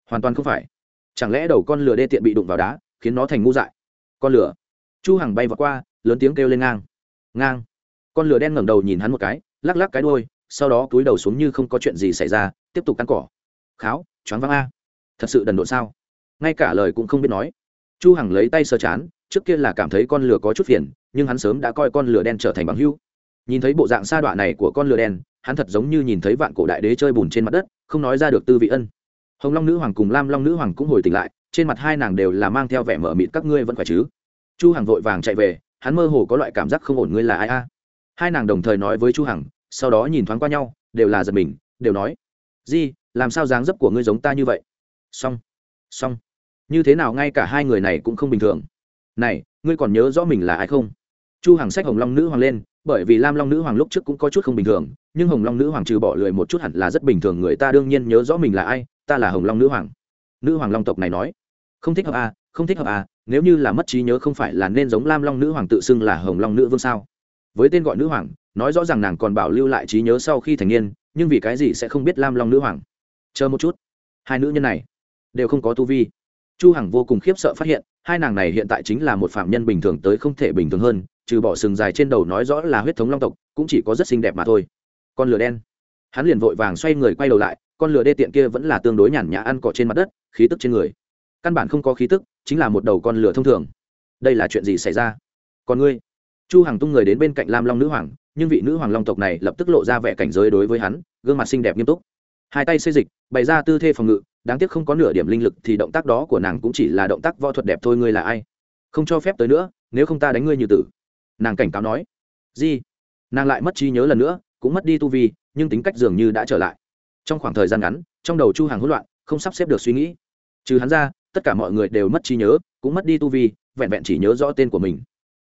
Hoàn toàn không phải. Chẳng lẽ đầu con lửa đê tiện bị đụng vào đá, khiến nó thành ngu dại? Con lửa chu hằng bay vào qua, lớn tiếng kêu lên ngang. Ngang. Con lửa đen ngẩng đầu nhìn hắn một cái, lắc lắc cái đuôi, sau đó cúi đầu xuống như không có chuyện gì xảy ra, tiếp tục ăn cỏ. Kháo, choáng váng a. Thật sự đần độn sao? Ngay cả lời cũng không biết nói. Chu hằng lấy tay sờ chán, trước kia là cảm thấy con lửa có chút phiền, nhưng hắn sớm đã coi con lửa đen trở thành bằng hữu. Nhìn thấy bộ dạng sa đọa này của con lửa đen, hắn thật giống như nhìn thấy vạn cổ đại đế chơi bùn trên mặt đất, không nói ra được tư vị ân. Hồng long nữ hoàng cùng lam long nữ hoàng cũng hồi tỉnh lại, trên mặt hai nàng đều là mang theo vẻ mở mịt, các ngươi vẫn khỏe chứ? Chu hằng vội vàng chạy về, hắn mơ hồ có loại cảm giác không ổn ngươi là ai a? Hai nàng đồng thời nói với chu hằng, sau đó nhìn thoáng qua nhau, đều là giật mình, đều nói, di, làm sao dáng dấp của ngươi giống ta như vậy? Xong xong. Như thế nào ngay cả hai người này cũng không bình thường? Này, ngươi còn nhớ rõ mình là ai không? Chu hằng sách hồng long nữ hoàng lên, bởi vì lam long nữ hoàng lúc trước cũng có chút không bình thường, nhưng hồng long nữ hoàng trừ bỏ lười một chút hẳn là rất bình thường, người ta đương nhiên nhớ rõ mình là ai, ta là hồng long nữ hoàng. Nữ hoàng long tộc này nói, không thích hợp à không thích hợp à nếu như là mất trí nhớ không phải là nên giống lam long nữ hoàng tự xưng là hồng long nữ vương sao? Với tên gọi nữ hoàng, nói rõ ràng nàng còn bảo lưu lại trí nhớ sau khi thành niên, nhưng vì cái gì sẽ không biết lam long nữ hoàng? Chờ một chút. Hai nữ nhân này đều không có tu vi. Chu hằng vô cùng khiếp sợ phát hiện, hai nàng này hiện tại chính là một phạm nhân bình thường tới không thể bình thường hơn, trừ bỏ sừng dài trên đầu nói rõ là huyết thống long tộc, cũng chỉ có rất xinh đẹp mà thôi. Con lửa đen. Hắn liền vội vàng xoay người quay đầu lại, con lửa đê tiện kia vẫn là tương đối nhàn nhã ăn cỏ trên mặt đất, khí tức trên người căn bản không có khí tức, chính là một đầu con lửa thông thường. Đây là chuyện gì xảy ra? Còn ngươi? Chu hằng tung người đến bên cạnh lam long nữ hoàng, nhưng vị nữ hoàng long tộc này lập tức lộ ra vẻ cảnh giới đối với hắn, gương mặt xinh đẹp nghiêm túc. Hai tay xây dịch, bày ra tư thế phòng ngự, đáng tiếc không có nửa điểm linh lực thì động tác đó của nàng cũng chỉ là động tác võ thuật đẹp thôi, ngươi là ai? Không cho phép tới nữa, nếu không ta đánh ngươi như tử. Nàng cảnh cáo nói. Gì? Nàng lại mất trí nhớ lần nữa, cũng mất đi tu vi, nhưng tính cách dường như đã trở lại. Trong khoảng thời gian ngắn, trong đầu chu hàng hỗn loạn, không sắp xếp được suy nghĩ. Trừ hắn ra tất cả mọi người đều mất trí nhớ, cũng mất đi tu vi, vẹn vẹn chỉ nhớ rõ tên của mình.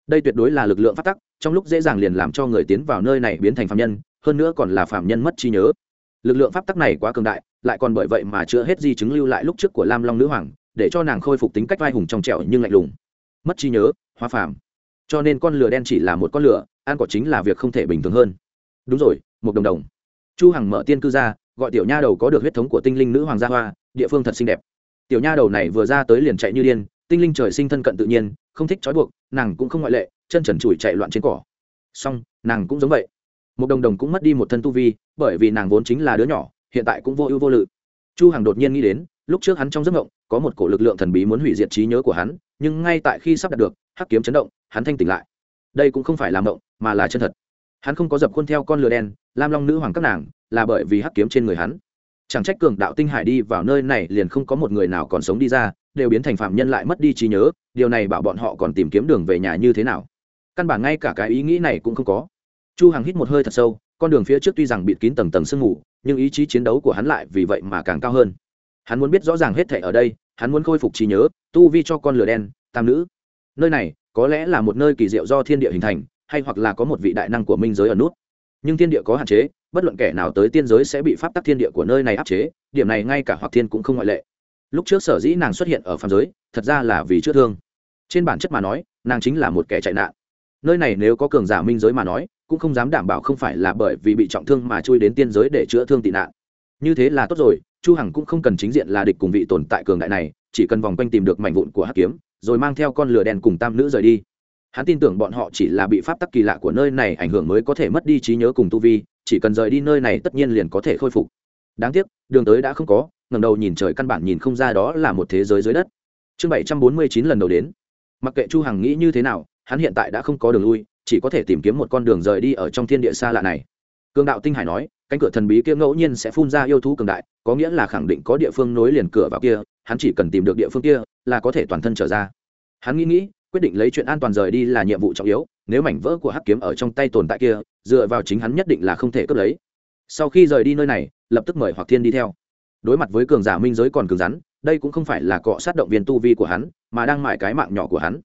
Đây tuyệt đối là lực lượng phát tắc, trong lúc dễ dàng liền làm cho người tiến vào nơi này biến thành phạm nhân, hơn nữa còn là phạm nhân mất trí nhớ. Lực lượng pháp tắc này quá cường đại, lại còn bởi vậy mà chưa hết di chứng lưu lại lúc trước của lam long nữ hoàng, để cho nàng khôi phục tính cách vai hùng trong trẻo nhưng lạnh lùng. Mất trí nhớ, hóa phàm. Cho nên con lửa đen chỉ là một con lửa, ăn cỏ chính là việc không thể bình thường hơn. Đúng rồi một đồng đồng. Chu hằng mở tiên cư ra, gọi tiểu nha đầu có được huyết thống của tinh linh nữ hoàng gia hoa, địa phương thật xinh đẹp tiểu nha đầu này vừa ra tới liền chạy như điên, tinh linh trời sinh thân cận tự nhiên, không thích trói buộc, nàng cũng không ngoại lệ, chân trần trụi chạy loạn trên cỏ. Song nàng cũng giống vậy. Một đồng đồng cũng mất đi một thân tu vi, bởi vì nàng vốn chính là đứa nhỏ, hiện tại cũng vô ưu vô lự. Chu hằng đột nhiên nghĩ đến, lúc trước hắn trong giấc mộng, có một cổ lực lượng thần bí muốn hủy diệt trí nhớ của hắn, nhưng ngay tại khi sắp đạt được, hắc kiếm chấn động, hắn thanh tỉnh lại. Đây cũng không phải là mộng, mà là chân thật. Hắn không có dập khuôn theo con lừa đen, lam long nữ hoàng các nàng, là bởi vì hắc kiếm trên người hắn chẳng trách cường đạo tinh hải đi vào nơi này liền không có một người nào còn sống đi ra, đều biến thành phạm nhân lại mất đi trí nhớ, điều này bảo bọn họ còn tìm kiếm đường về nhà như thế nào? Căn bản ngay cả cái ý nghĩ này cũng không có. Chu hằng hít một hơi thật sâu, con đường phía trước tuy rằng bịt kín tầng tầng sương mù, nhưng ý chí chiến đấu của hắn lại vì vậy mà càng cao hơn. Hắn muốn biết rõ ràng hết thảy ở đây, hắn muốn khôi phục trí nhớ, tu vi cho con lửa đen, tam nữ. Nơi này, có lẽ là một nơi kỳ diệu do thiên địa hình thành, hay hoặc là có một vị đại năng của minh giới ở nút nhưng thiên địa có hạn chế, bất luận kẻ nào tới tiên giới sẽ bị pháp tắc thiên địa của nơi này áp chế, điểm này ngay cả hoặc thiên cũng không ngoại lệ. Lúc trước sở dĩ nàng xuất hiện ở phạm giới, thật ra là vì chữa thương. Trên bản chất mà nói, nàng chính là một kẻ chạy nạn. Nơi này nếu có cường giả minh giới mà nói, cũng không dám đảm bảo không phải là bởi vì bị trọng thương mà chui đến tiên giới để chữa thương tị nạn. Như thế là tốt rồi, chu hằng cũng không cần chính diện là địch cùng vị tồn tại cường đại này, chỉ cần vòng quanh tìm được mảnh vụn của hắc kiếm, rồi mang theo con lửa đen cùng tam nữ rời đi hắn tin tưởng bọn họ chỉ là bị pháp tắc kỳ lạ của nơi này ảnh hưởng mới có thể mất đi trí nhớ cùng tu vi, chỉ cần rời đi nơi này tất nhiên liền có thể khôi phục. Đáng tiếc, đường tới đã không có ngầm đầu nhìn trời căn bản nhìn không ra đó là một thế giới dưới đất. Chương bảy trăm bốn mươi chín lần đầu đến. Mặc kệ chu hằng nghĩ như thế nào, hắn hiện tại đã không có đường lui, chỉ có thể tìm kiếm một con đường rời đi ở trong thiên địa xa lạ này. Cương đạo tinh hải nói, cánh cửa thần bí kia ngẫu nhiên sẽ phun ra yêu thú cường đại, có nghĩa là khẳng định có địa phương nối liền cửa vào kia, hắn chỉ cần tìm được địa phương kia là có thể toàn thân trở ra. Hắn nghĩ nghĩ quyết định lấy chuyện an toàn rời đi là nhiệm vụ trọng yếu, nếu mảnh vỡ của hắc kiếm ở trong tay tồn tại kia, dựa vào chính hắn nhất định là không thể cướp lấy. Sau khi rời đi nơi này, lập tức mời hoặc thiên đi theo. Đối mặt với cường giả minh giới còn cứng rắn, đây cũng không phải là cọ sát động viên tu vi của hắn, mà đang mại cái mạng nhỏ của hắn.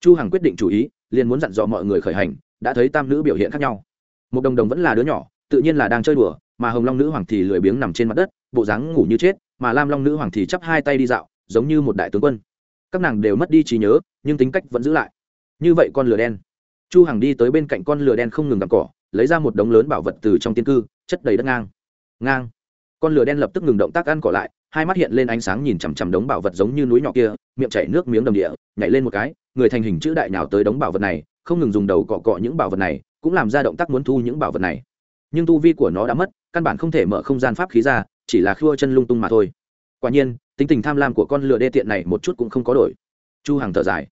Chu hằng quyết định chủ ý, liền muốn dặn dò mọi người khởi hành, đã thấy tam nữ biểu hiện khác nhau. Một đồng đồng vẫn là đứa nhỏ, tự nhiên là đang chơi đùa, mà hồng long nữ hoàng thì lười biếng nằm trên mặt đất, bộ dáng ngủ như chết, mà lam long nữ hoàng thì chắp hai tay đi dạo, giống như một đại tướng quân các nàng đều mất đi trí nhớ, nhưng tính cách vẫn giữ lại. Như vậy con lửa đen. Chu hằng đi tới bên cạnh con lửa đen không ngừng gặm cỏ, lấy ra một đống lớn bảo vật từ trong tiên cư, chất đầy đất ngang. Ngang. Con lửa đen lập tức ngừng động tác ăn cỏ lại, hai mắt hiện lên ánh sáng nhìn chằm chằm đống bảo vật giống như núi nhỏ kia, miệng chảy nước miếng đầm địa, nhảy lên một cái, người thành hình chữ đại nào tới đống bảo vật này, không ngừng dùng đầu cọ cọ những bảo vật này, cũng làm ra động tác muốn thu những bảo vật này. Nhưng tu vi của nó đã mất, căn bản không thể mở không gian pháp khí ra, chỉ là khua chân lung tung mà thôi. Quả nhiên tính tình tham lam của con lừa đê tiện này một chút cũng không có đổi. Chu hằng thở dài.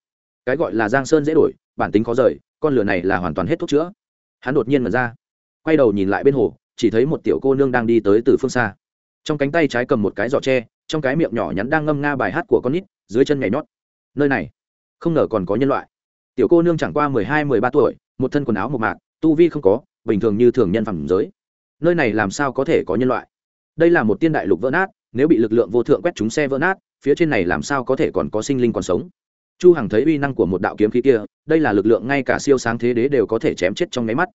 Cái gọi là giang sơn dễ đổi, bản tính khó rời, con lừa này là hoàn toàn hết thuốc chữa. Hắn đột nhiên mở ra, quay đầu nhìn lại bên hồ, chỉ thấy một tiểu cô nương đang đi tới từ phương xa. Trong cánh tay trái cầm một cái giỏ tre, trong cái miệng nhỏ nhắn đang ngâm nga bài hát của con nít, dưới chân nhảy nhót. Nơi này, không ngờ còn có nhân loại. Tiểu cô nương chẳng qua mười hai, mười ba tuổi, một thân quần áo một mạc, tu vi không có, bình thường như thường nhân phẩm giới. Nơi này làm sao có thể có nhân loại? Đây là một tiên đại lục vỡ nát nếu bị lực lượng vô thượng quét chúng xe vỡ nát, phía trên này làm sao có thể còn có sinh linh còn sống? Chu hằng thấy uy năng của một đạo kiếm khí kia, đây là lực lượng ngay cả siêu sáng thế đế đều có thể chém chết trong nháy mắt.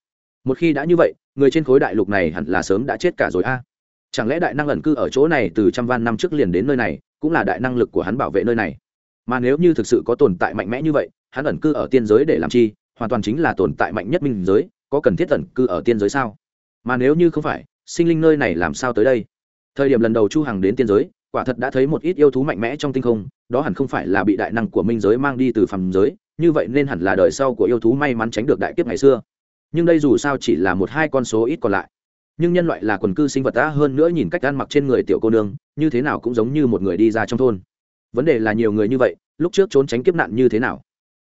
Một khi đã như vậy, người trên khối đại lục này hẳn là sớm đã chết cả rồi a. Chẳng lẽ đại năng ẩn cư ở chỗ này từ trăm van năm trước liền đến nơi này, cũng là đại năng lực của hắn bảo vệ nơi này? Mà nếu như thực sự có tồn tại mạnh mẽ như vậy, hắn ẩn cư ở tiên giới để làm chi? Hoàn toàn chính là tồn tại mạnh nhất minh giới, có cần thiết ẩn cư ở tiên giới sao? Mà nếu như không phải, sinh linh nơi này làm sao tới đây? Thời điểm lần đầu chu hằng đến tiên giới, quả thật đã thấy một ít yêu thú mạnh mẽ trong tinh không, đó hẳn không phải là bị đại năng của minh giới mang đi từ phàm giới, như vậy nên hẳn là đời sau của yêu thú may mắn tránh được đại kiếp ngày xưa. Nhưng đây dù sao chỉ là một hai con số ít còn lại. Nhưng nhân loại là quần cư sinh vật ta hơn nữa nhìn cách ăn mặc trên người tiểu cô nương, như thế nào cũng giống như một người đi ra trong thôn. Vấn đề là nhiều người như vậy, lúc trước trốn tránh kiếp nạn như thế nào?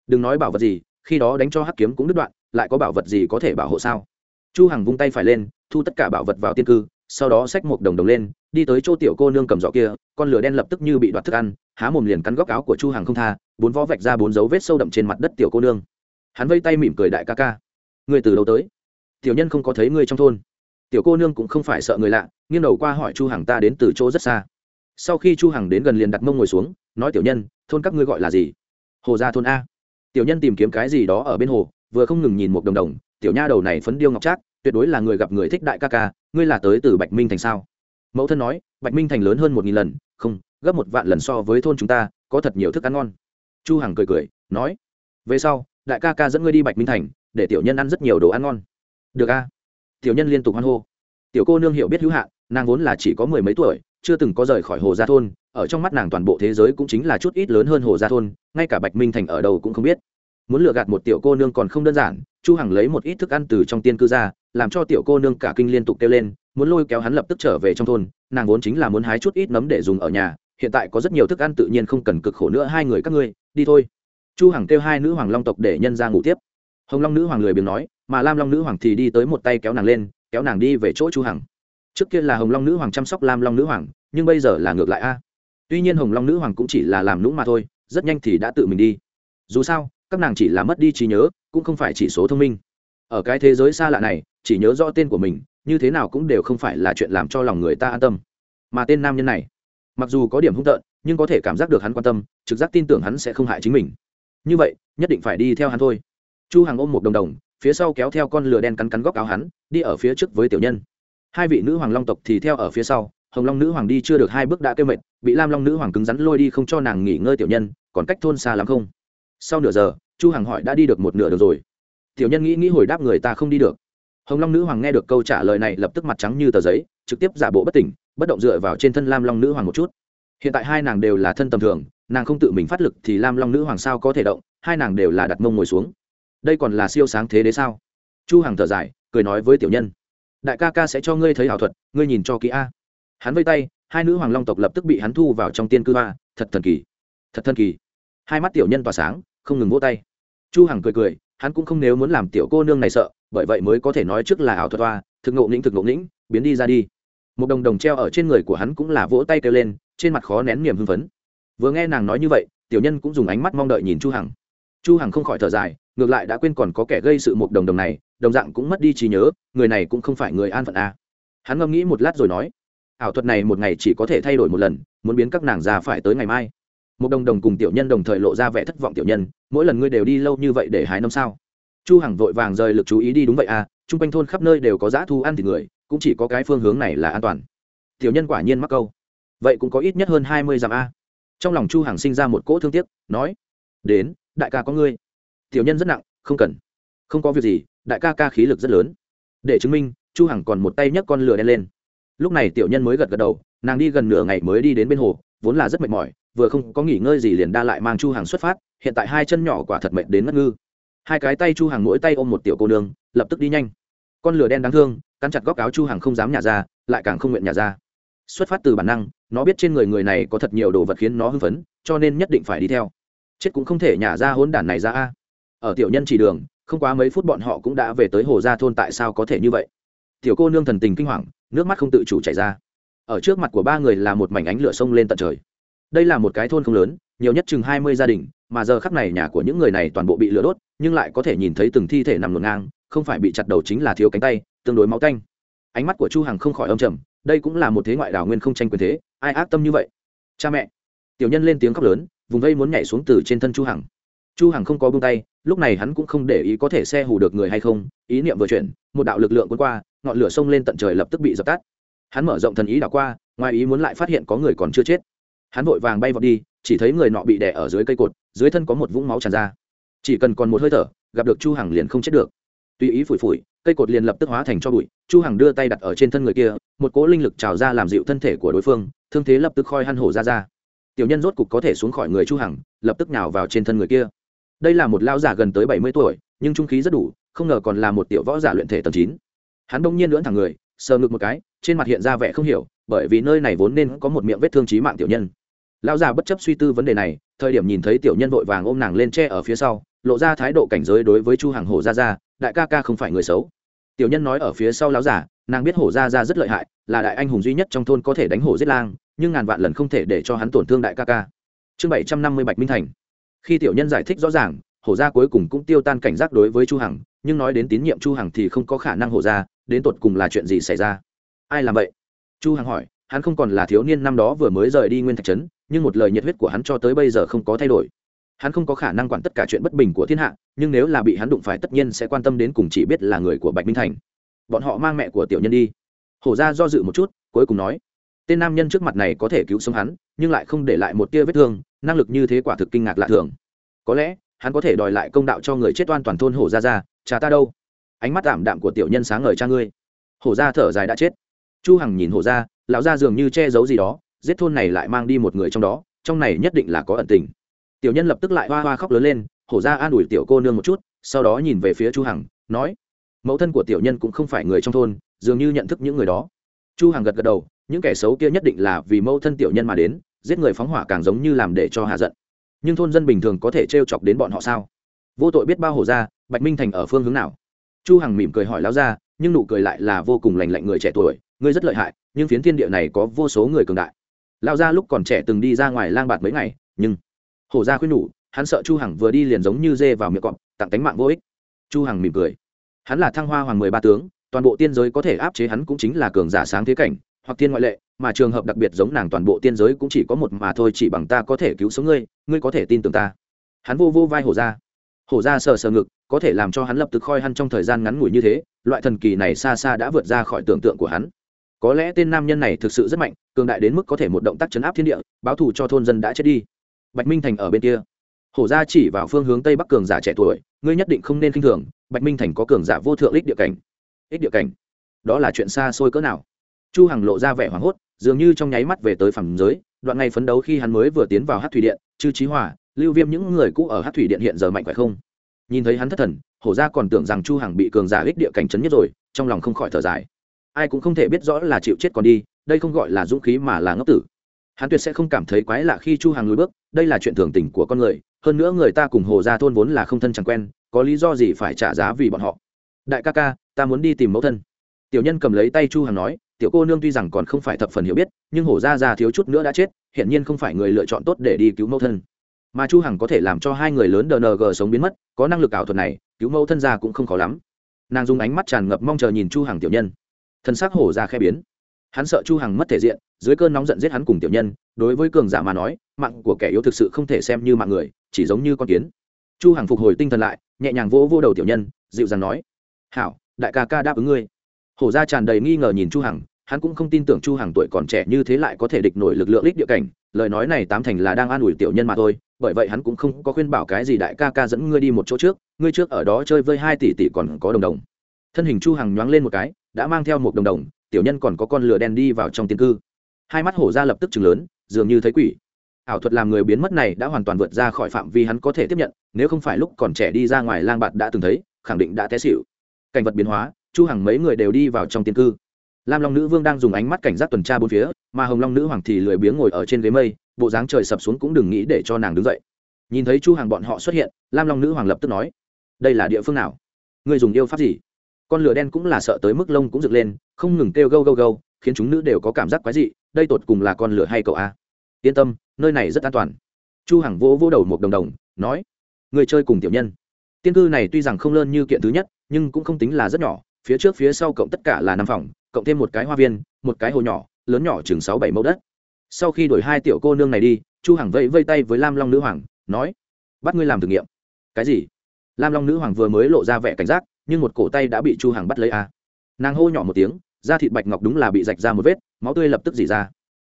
Đừng nói bảo vật gì, khi đó đánh cho hắc kiếm cũng đứt đoạn, lại có bảo vật gì có thể bảo hộ sao? Chu hằng vung tay phải lên, thu tất cả bảo vật vào tiên cư sau đó xách một đồng đồng lên, đi tới chỗ tiểu cô nương cầm giỏ kia, con lửa đen lập tức như bị đoạt thức ăn, há mồm liền cắn góc áo của chu hàng không tha, bốn vó vạch ra bốn dấu vết sâu đậm trên mặt đất tiểu cô nương. Hắn vây tay mỉm cười đại ca ca. Người từ đâu tới? Tiểu nhân không có thấy người trong thôn. Tiểu cô nương cũng không phải sợ người lạ, nghiêng đầu qua hỏi chu hàng ta đến từ chỗ rất xa. Sau khi chu hằng đến gần liền đặt mông ngồi xuống, nói tiểu nhân, thôn các ngươi gọi là gì? Hồ gia thôn a. Tiểu nhân tìm kiếm cái gì đó ở bên hồ, vừa không ngừng nhìn một đồng đồng, tiểu nha đầu này phấn điêu ngọc trác tuyệt đối là người gặp người thích đại ca ca, ngươi là tới từ bạch minh thành sao? Mẫu thân nói, bạch minh thành lớn hơn một nghìn lần, không, gấp một vạn lần so với thôn chúng ta, có thật nhiều thức ăn ngon. Chu hằng cười cười, nói, về sau, đại ca ca dẫn ngươi đi bạch minh thành, để tiểu nhân ăn rất nhiều đồ ăn ngon. Được a. Tiểu nhân liên tục hoan hô. Tiểu cô nương hiểu biết hữu hạn, nàng vốn là chỉ có mười mấy tuổi, chưa từng có rời khỏi hồ gia thôn, ở trong mắt nàng toàn bộ thế giới cũng chính là chút ít lớn hơn hồ gia thôn, ngay cả bạch minh thành ở đâu cũng không biết. Muốn lừa gạt một tiểu cô nương còn không đơn giản, chu hằng lấy một ít thức ăn từ trong tiên cư ra làm cho tiểu cô nương cả kinh liên tục kêu lên, muốn lôi kéo hắn lập tức trở về trong thôn, nàng vốn chính là muốn hái chút ít nấm để dùng ở nhà, hiện tại có rất nhiều thức ăn tự nhiên không cần cực khổ nữa, hai người các ngươi, đi thôi. Chu hằng kêu hai nữ hoàng long tộc để nhân ra ngủ tiếp. Hồng long nữ hoàng lười biếng nói, mà lam long nữ hoàng thì đi tới một tay kéo nàng lên, kéo nàng đi về chỗ chu hằng. Trước kia là hồng long nữ hoàng chăm sóc lam long nữ hoàng, nhưng bây giờ là ngược lại a. Tuy nhiên hồng long nữ hoàng cũng chỉ là làm nũng mà thôi, rất nhanh thì đã tự mình đi. Dù sao, các nàng chỉ là mất đi trí nhớ, cũng không phải chỉ số thông minh ở cái thế giới xa lạ này, chỉ nhớ rõ tên của mình, như thế nào cũng đều không phải là chuyện làm cho lòng người ta an tâm. Mà tên nam nhân này, mặc dù có điểm hung tợn, nhưng có thể cảm giác được hắn quan tâm, trực giác tin tưởng hắn sẽ không hại chính mình. Như vậy, nhất định phải đi theo hắn thôi. Chu hằng ôm một đồng đồng, phía sau kéo theo con lửa đen cắn cắn góc áo hắn, đi ở phía trước với tiểu nhân. Hai vị nữ hoàng long tộc thì theo ở phía sau, hồng long nữ hoàng đi chưa được hai bước đã kêu mệt, bị lam long nữ hoàng cứng rắn lôi đi không cho nàng nghỉ ngơi tiểu nhân, còn cách thôn xa lắm không? Sau nửa giờ, chu hằng hỏi đã đi được một nửa đường rồi tiểu nhân nghĩ nghĩ hồi đáp người ta không đi được. Hồng long nữ hoàng nghe được câu trả lời này lập tức mặt trắng như tờ giấy, trực tiếp giả bộ bất tỉnh, bất động dựa vào trên thân lam long nữ hoàng một chút. Hiện tại hai nàng đều là thân tầm thường, nàng không tự mình phát lực thì lam long nữ hoàng sao có thể động, hai nàng đều là đặt mông ngồi xuống. Đây còn là siêu sáng thế đấy sao? Chu hằng thở dài, cười nói với tiểu nhân. Đại ca ca sẽ cho ngươi thấy ảo thuật, ngươi nhìn cho kỹ a. Hắn vây tay, hai nữ hoàng long tộc lập tức bị hắn thu vào trong tiên cư hoa, thật thần kỳ, thật thần kỳ. Hai mắt tiểu nhân tỏa sáng, không ngừng vỗ tay. Chu hằng cười cười hắn cũng không nếu muốn làm tiểu cô nương này sợ, bởi vậy mới có thể nói trước là ảo thuật toa thực ngộ nghĩnh, thực ngộ nghĩnh, biến đi ra đi. Một đồng đồng treo ở trên người của hắn cũng là vỗ tay kêu lên, trên mặt khó nén niềm hưng phấn. Vừa nghe nàng nói như vậy, tiểu nhân cũng dùng ánh mắt mong đợi nhìn chu hằng. Chu hằng không khỏi thở dài, ngược lại đã quên còn có kẻ gây sự một đồng đồng này, đồng dạng cũng mất đi trí nhớ, người này cũng không phải người an phận a hắn ngẫm nghĩ một lát rồi nói, ảo thuật này một ngày chỉ có thể thay đổi một lần, muốn biến các nàng già phải tới ngày mai một đồng đồng cùng tiểu nhân đồng thời lộ ra vẻ thất vọng tiểu nhân, mỗi lần ngươi đều đi lâu như vậy để hái năm sao? Chu hằng vội vàng rời lực chú ý đi đúng vậy à chung quanh thôn khắp nơi đều có dã thu ăn thịt người, cũng chỉ có cái phương hướng này là an toàn. Tiểu nhân quả nhiên mắc câu. Vậy cũng có ít nhất hơn hai mươi dặm a. Trong lòng chu hằng sinh ra một cỗ thương tiếc, nói, đến, đại ca có ngươi. Tiểu nhân rất nặng, không cần. Không có việc gì, đại ca ca khí lực rất lớn. Để chứng minh, chu hằng còn một tay nhấc con lửa đen lên. Lúc này tiểu nhân mới gật gật đầu, nàng đi gần nửa ngày mới đi đến bên hồ, vốn là rất mệt mỏi vừa không có nghỉ ngơi gì liền đa lại mang chu hằng xuất phát, hiện tại hai chân nhỏ quả thật mệt đến ngất ngư. Hai cái tay chu hằng mỗi tay ôm một tiểu cô nương, lập tức đi nhanh. Con lửa đen đáng thương, cắn chặt góc áo chu hằng không dám nhả ra, lại càng không nguyện nhả ra. Xuất phát từ bản năng, nó biết trên người người này có thật nhiều đồ vật khiến nó hưng phấn, cho nên nhất định phải đi theo. Chết cũng không thể nhả ra hỗn đản này ra a. Ở tiểu nhân chỉ đường, không quá mấy phút bọn họ cũng đã về tới hồ gia thôn tại sao có thể như vậy? Tiểu cô nương thần tình kinh hoàng, nước mắt không tự chủ chảy ra. Ở trước mặt của ba người là một mảnh ánh lửa sông lên tận trời đây là một cái thôn không lớn, nhiều nhất chừng hai mươi gia đình, mà giờ khắp này nhà của những người này toàn bộ bị lửa đốt, nhưng lại có thể nhìn thấy từng thi thể nằm ngổn ngang, không phải bị chặt đầu chính là thiếu cánh tay, tương đối máu canh. Ánh mắt của chu hằng không khỏi âm trầm, đây cũng là một thế ngoại đảo nguyên không tranh quyền thế, ai ác tâm như vậy? Cha mẹ! Tiểu nhân lên tiếng khóc lớn, vùng vây muốn nhảy xuống từ trên thân chu hằng. Chu hằng không có buông tay, lúc này hắn cũng không để ý có thể xe hù được người hay không, ý niệm vừa chuyển, một đạo lực lượng cuốn qua, ngọn lửa sông lên tận trời lập tức bị dập tắt. Hắn mở rộng thần ý đảo qua, ngoài ý muốn lại phát hiện có người còn chưa chết hắn vội vàng bay vọt đi, chỉ thấy người nọ bị đè ở dưới cây cột, dưới thân có một vũng máu tràn ra. Chỉ cần còn một hơi thở, gặp được chu hằng liền không chết được. Tùy ý phủi phủi, cây cột liền lập tức hóa thành cho bụi, chu hằng đưa tay đặt ở trên thân người kia, một cỗ linh lực trào ra làm dịu thân thể của đối phương, thương thế lập tức khoi hăn hổ ra ra. Tiểu nhân rốt cục có thể xuống khỏi người chu hằng, lập tức nhào vào trên thân người kia. Đây là một lão giả gần tới 70 tuổi, nhưng trung khí rất đủ, không ngờ còn là một tiểu võ giả luyện thể tầng 9. hắn đông nhiên lưỡn thẳng người, sờ ngực một cái, trên mặt hiện ra vẻ không hiểu, bởi vì nơi này vốn nên có một miệng vết thương chí mạng tiểu nhân lão già bất chấp suy tư vấn đề này, thời điểm nhìn thấy tiểu nhân vội vàng ôm nàng lên che ở phía sau, lộ ra thái độ cảnh giới đối với chu hàng hổ ra ra đại ca ca không phải người xấu. Tiểu nhân nói ở phía sau lão giả nàng biết hổ ra ra rất lợi hại, là đại anh hùng duy nhất trong thôn có thể đánh hổ giết lang, nhưng ngàn vạn lần không thể để cho hắn tổn thương đại ca ca. Chương bảy trăm năm mươi bạch minh thành. Khi tiểu nhân giải thích rõ ràng, hổ ra cuối cùng cũng tiêu tan cảnh giác đối với chu hằng, nhưng nói đến tín nhiệm chu hằng thì không có khả năng hổ ra đến tột cùng là chuyện gì xảy ra? Ai làm vậy? Chu hằng hỏi, hắn không còn là thiếu niên năm đó vừa mới rời đi nguyên thạch trấn nhưng một lời nhiệt huyết của hắn cho tới bây giờ không có thay đổi. Hắn không có khả năng quản tất cả chuyện bất bình của thiên hạ, nhưng nếu là bị hắn đụng phải tất nhiên sẽ quan tâm đến cùng chỉ biết là người của bạch minh thành. Bọn họ mang mẹ của tiểu nhân đi. Hổ ra do dự một chút, cuối cùng nói, tên nam nhân trước mặt này có thể cứu sống hắn, nhưng lại không để lại một tia vết thương, năng lực như thế quả thực kinh ngạc lạ thường. Có lẽ, hắn có thể đòi lại công đạo cho người chết oan toàn thôn hổ ra ra, cha ta đâu? Ánh mắt ảm đạm của tiểu nhân sáng ngời cha ngươi. Hổ ra thở dài đã chết. Chu hằng nhìn hổ ra lão ra dường như che giấu gì đó giết thôn này lại mang đi một người trong đó, trong này nhất định là có ẩn tình. Tiểu nhân lập tức lại hoa hoa khóc lớn lên, hổ ra an ủi tiểu cô nương một chút, sau đó nhìn về phía chu hằng, nói, mẫu thân của tiểu nhân cũng không phải người trong thôn, dường như nhận thức những người đó. Chu hằng gật gật đầu, những kẻ xấu kia nhất định là vì mẫu thân tiểu nhân mà đến, giết người phóng hỏa càng giống như làm để cho hạ giận. Nhưng thôn dân bình thường có thể trêu chọc đến bọn họ sao? Vô tội biết bao hổ ra, bạch minh thành ở phương hướng nào? Chu hằng mỉm cười hỏi lão ra nhưng nụ cười lại là vô cùng lành lạnh người trẻ tuổi, ngươi rất lợi hại, nhưng phiến thiên địa này có vô số người cường đại lão gia lúc còn trẻ từng đi ra ngoài lang bạt mấy ngày, nhưng hổ ra khuyên nhủ, hắn sợ chu hằng vừa đi liền giống như dê vào miệng cọp, tặng tánh mạng vô ích. Chu hằng mỉm cười. Hắn là thăng hoa hoàng mười ba tướng, toàn bộ tiên giới có thể áp chế hắn cũng chính là cường giả sáng thế cảnh, hoặc tiên ngoại lệ, mà trường hợp đặc biệt giống nàng toàn bộ tiên giới cũng chỉ có một mà thôi, chỉ bằng ta có thể cứu sống ngươi ngươi có thể tin tưởng ta. Hắn vô vô vai hổ ra hổ ra sờ sờ ngực, có thể làm cho hắn lập tức khoi hắn trong thời gian ngắn ngủi như thế, loại thần kỳ này xa xa đã vượt ra khỏi tưởng tượng của hắn có lẽ tên nam nhân này thực sự rất mạnh, cường đại đến mức có thể một động tác chấn áp thiên địa, báo thù cho thôn dân đã chết đi. Bạch minh thành ở bên kia. Hổ ra chỉ vào phương hướng tây bắc cường giả trẻ tuổi, ngươi nhất định không nên k i n h thường, bạch minh thành có cường giả vô thượng ích địa cảnh. Ích địa cảnh? Đó là chuyện xa xôi cỡ nào? Chu hằng lộ ra vẻ hoảng hốt, dường như trong nháy mắt về tới phẳng giới, đoạn ngày phấn đấu khi hắn mới vừa tiến vào hát thủy điện, chư trí hòa, lưu viêm những người cũ ở hát thủy điện hiện giờ mạnh phải không? Nhìn thấy hắn thất thần, hổ ra còn tưởng rằng chu hằng bị cường giả ích địa cảnh chấn nhất rồi, trong lòng không khỏi thở dài ai cũng không thể biết rõ là chịu chết còn đi, đây không gọi là dũng khí mà là ngốc tử. Hắn tuyệt sẽ không cảm thấy quái lạ khi chu hằng lùi bước, đây là chuyện thường tình của con người, hơn nữa người ta cùng hồ gia thôn vốn là không thân chẳng quen, có lý do gì phải trả giá vì bọn họ. Đại ca ca, ta muốn đi tìm mẫu thân. Tiểu nhân cầm lấy tay chu hằng nói, tiểu cô nương tuy rằng còn không phải thập phần hiểu biết, nhưng hổ gia già thiếu chút nữa đã chết hiện nhiên không phải người lựa chọn tốt để đi cứu mẫu thân. Mà chu hằng có thể làm cho hai người lớn dng sống biến mất, có năng lực ảo thuật này, cứu mẫu thân ra cũng không khó lắm. Nàng dùng ánh mắt tràn ngập mong chờ nhìn chu hằng tiểu nhân thân xác hổ ra khe biến. Hắn sợ chu hằng mất thể diện, dưới cơn nóng giận giết hắn cùng tiểu nhân, đối với cường giả mà nói, mạng của kẻ yếu thực sự không thể xem như mạng người, chỉ giống như con kiến. Chu hằng phục hồi tinh thần lại, nhẹ nhàng vỗ vô đầu tiểu nhân, dịu dàng nói, hảo, đại ca ca đáp ứng ngươi. Hổ ra tràn đầy nghi ngờ nhìn chu hằng, hắn cũng không tin tưởng chu hằng tuổi còn trẻ như thế lại có thể địch nổi lực lượng lích địa cảnh, lời nói này tám thành là đang an ủi tiểu nhân mà thôi, bởi vậy hắn cũng không có khuyên bảo cái gì đại ca ca dẫn ngươi đi một chỗ trước, ngươi trước ở đó chơi với hai tỷ tỷ còn có đồng đồng. Thân hình chu hằng nhoáng lên một cái đã mang theo một đồng đồng, tiểu nhân còn có con lửa đen đi vào trong tiên cư. Hai mắt hổ ra lập tức chừng lớn, dường như thấy quỷ. Ảo thuật làm người biến mất này đã hoàn toàn vượt ra khỏi phạm vi hắn có thể tiếp nhận, nếu không phải lúc còn trẻ đi ra ngoài lang bạt đã từng thấy, khẳng định đã té xịu cảnh vật biến hóa, chu hằng mấy người đều đi vào trong tiên cư. Lam long nữ vương đang dùng ánh mắt cảnh giác tuần tra bốn phía, mà hồng long nữ hoàng thì lười biếng ngồi ở trên ghế mây, bộ dáng trời sập xuống cũng đừng nghĩ để cho nàng đứng dậy. Nhìn thấy chu hàng bọn họ xuất hiện, lam long nữ hoàng lập tức nói, đây là địa phương nào? Người dùng yêu pháp gì? Con lửa đen cũng là sợ tới mức lông cũng dựng lên, không ngừng kêu gâu gâu gâu, khiến chúng nữ đều có cảm giác quái dị, đây tột cùng là con lửa hay cậu a? Yên tâm, nơi này rất an toàn. Chu hằng vỗ vỗ đầu một đồng đồng, nói, người chơi cùng tiểu nhân. Tiên cư này tuy rằng không lớn như kiện thứ nhất, nhưng cũng không tính là rất nhỏ, phía trước phía sau cộng tất cả là năm phòng, cộng thêm một cái hoa viên, một cái hồ nhỏ, lớn nhỏ chừng sáu bảy mẫu đất. Sau khi đổi hai tiểu cô nương này đi, chu hằng vẫy vây tay với lam long nữ hoàng, nói, bắt ngươi làm thử nghiệm. Cái gì? Lam long nữ hoàng vừa mới lộ ra vẻ cảnh giác nhưng một cổ tay đã bị chu hằng bắt lấy a nàng hô nhỏ một tiếng, da thịt bạch ngọc đúng là bị rạch ra một vết, máu tươi lập tức dỉ ra.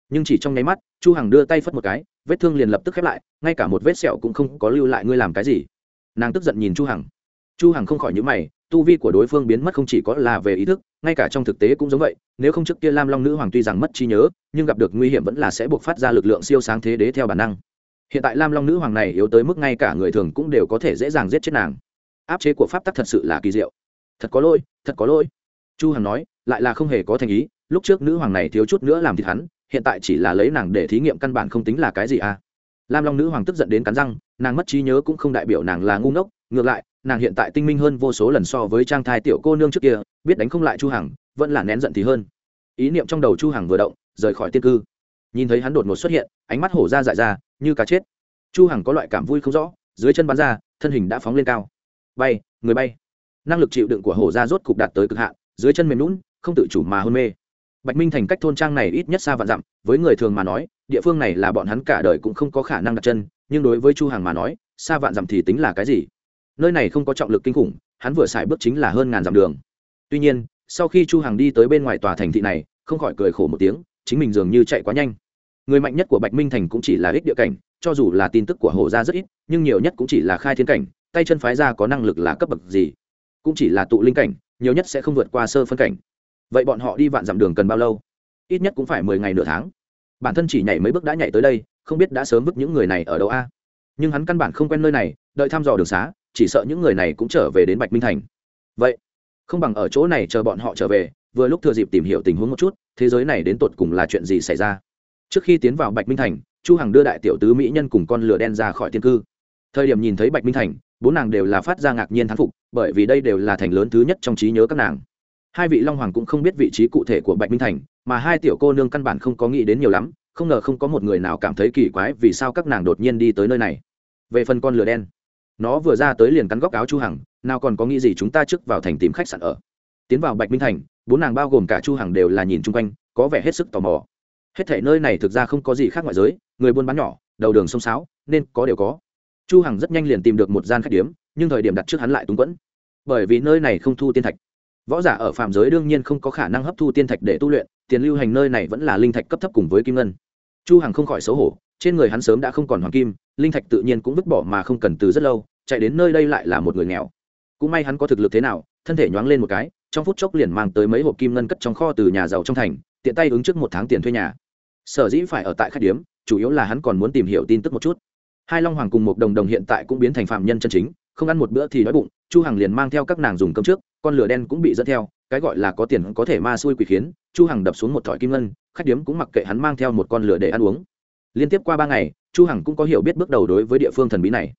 Nhưng chỉ trong nháy mắt, chu hằng đưa tay phất một cái, vết thương liền lập tức khép lại, ngay cả một vết sẹo cũng không có lưu lại, ngươi làm cái gì? Nàng tức giận nhìn chu hằng. Chu hằng không khỏi nhíu mày, tu vi của đối phương biến mất không chỉ có là về ý thức, ngay cả trong thực tế cũng giống vậy, nếu không trước kia lam long nữ hoàng tuy rằng mất trí nhớ, nhưng gặp được nguy hiểm vẫn là sẽ buộc phát ra lực lượng siêu sáng thế đế theo bản năng. Hiện tại lam long nữ hoàng này yếu tới mức ngay cả người thường cũng đều có thể dễ dàng giết chết nàng áp chế của pháp tắc thật sự là kỳ diệu. Thật có lỗi, thật có lỗi. Chu hằng nói, lại là không hề có thành ý, lúc trước nữ hoàng này thiếu chút nữa làm thịt hắn, hiện tại chỉ là lấy nàng để thí nghiệm căn bản không tính là cái gì à. Lam long nữ hoàng tức giận đến cắn răng, nàng mất trí nhớ cũng không đại biểu nàng là ngu ngốc, ngược lại, nàng hiện tại tinh minh hơn vô số lần so với trang thai tiểu cô nương trước kia, biết đánh không lại chu hằng, vẫn là nén giận thì hơn. Ý niệm trong đầu chu hằng vừa động, rời khỏi tiên cư. Nhìn thấy hắn đột ngột xuất hiện, ánh mắt hổ ra dại ra, như cá chết. Chu hằng có loại cảm vui không rõ, dưới chân bắn ra, thân hình đã phóng lên cao bay, người bay. Năng lực chịu đựng của hổ ra rốt cục đạt tới cực hạn, dưới chân mềm lún không tự chủ mà hôn mê. Bạch minh thành cách thôn trang này ít nhất xa vạn dặm, với người thường mà nói, địa phương này là bọn hắn cả đời cũng không có khả năng đặt chân, nhưng đối với chu Hàng mà nói, xa vạn dặm thì tính là cái gì? Nơi này không có trọng lực kinh khủng, hắn vừa xài bước chính là hơn ngàn dặm đường. Tuy nhiên, sau khi chu Hàng đi tới bên ngoài tòa thành thị này, không khỏi cười khổ một tiếng, chính mình dường như chạy quá nhanh. Người mạnh nhất của bạch minh thành cũng chỉ là ích địa cảnh, cho dù là tin tức của hồ gia rất ít, nhưng nhiều nhất cũng chỉ là khai thiên cảnh tay chân phái ra có năng lực là cấp bậc gì? Cũng chỉ là tụ linh cảnh, nhiều nhất sẽ không vượt qua sơ phân cảnh. Vậy bọn họ đi vạn dặm đường cần bao lâu? Ít nhất cũng phải mười ngày nửa tháng. Bản thân chỉ nhảy mấy bước đã nhảy tới đây, không biết đã sớm vứt những người này ở đâu a? Nhưng hắn căn bản không quen nơi này, đợi thăm dò đường xá, chỉ sợ những người này cũng trở về đến bạch minh thành. Vậy, không bằng ở chỗ này chờ bọn họ trở về, vừa lúc thừa dịp tìm hiểu tình huống một chút, thế giới này đến tột cùng là chuyện gì xảy ra? Trước khi tiến vào bạch minh thành, chu hằng đưa đại tiểu tứ mỹ nhân cùng con lửa đen ra khỏi tiên cư. Thời điểm nhìn thấy bạch minh thành bốn nàng đều là phát ra ngạc nhiên thán phục, bởi vì đây đều là thành lớn thứ nhất trong trí nhớ các nàng. Hai vị long hoàng cũng không biết vị trí cụ thể của bạch minh thành, mà hai tiểu cô nương căn bản không có nghĩ đến nhiều lắm, không ngờ không có một người nào cảm thấy kỳ quái vì sao các nàng đột nhiên đi tới nơi này. Về phần con lửa đen, nó vừa ra tới liền cắn góc áo chu hằng, nào còn có nghĩ gì chúng ta trước vào thành tìm khách sạn ở. Tiến vào bạch minh thành, bốn nàng bao gồm cả chu hằng đều là nhìn chung quanh, có vẻ hết sức tò mò. Hết thể nơi này thực ra không có gì khác ngoại giới, người buôn bán nhỏ, đầu đường sông sáo, nên có đều có chu hằng rất nhanh liền tìm được một gian khách điếm, nhưng thời điểm đặt trước hắn lại túng quẫn. Bởi vì nơi này không thu tiên thạch. Võ giả ở phạm giới đương nhiên không có khả năng hấp thu tiên thạch để tu luyện, tiền lưu hành nơi này vẫn là linh thạch cấp thấp cùng với kim ngân. Chu hằng không khỏi xấu hổ, trên người hắn sớm đã không còn hoàng kim, linh thạch tự nhiên cũng vứt bỏ mà không cần từ rất lâu, chạy đến nơi đây lại là một người nghèo. Cũng may hắn có thực lực thế nào, thân thể nhoáng lên một cái, trong phút chốc liền mang tới mấy hộp kim ngân cất trong kho từ nhà giàu trong thành, tiện tay ứng trước một tháng tiền thuê nhà. Sở dĩ phải ở tại khách điếm, chủ yếu là hắn còn muốn tìm hiểu tin tức một chút hai long hoàng cùng một đồng đồng hiện tại cũng biến thành phạm nhân chân chính, không ăn một bữa thì đói bụng, chu hằng liền mang theo các nàng dùng cơm trước, con lửa đen cũng bị dẫn theo, cái gọi là có tiền có thể ma xui quỷ khiến, chu hằng đập xuống một thỏi kim ngân, khách điếm cũng mặc kệ hắn mang theo một con lửa để ăn uống. Liên tiếp qua ba ngày, chu hằng cũng có hiểu biết bước đầu đối với địa phương thần bí này.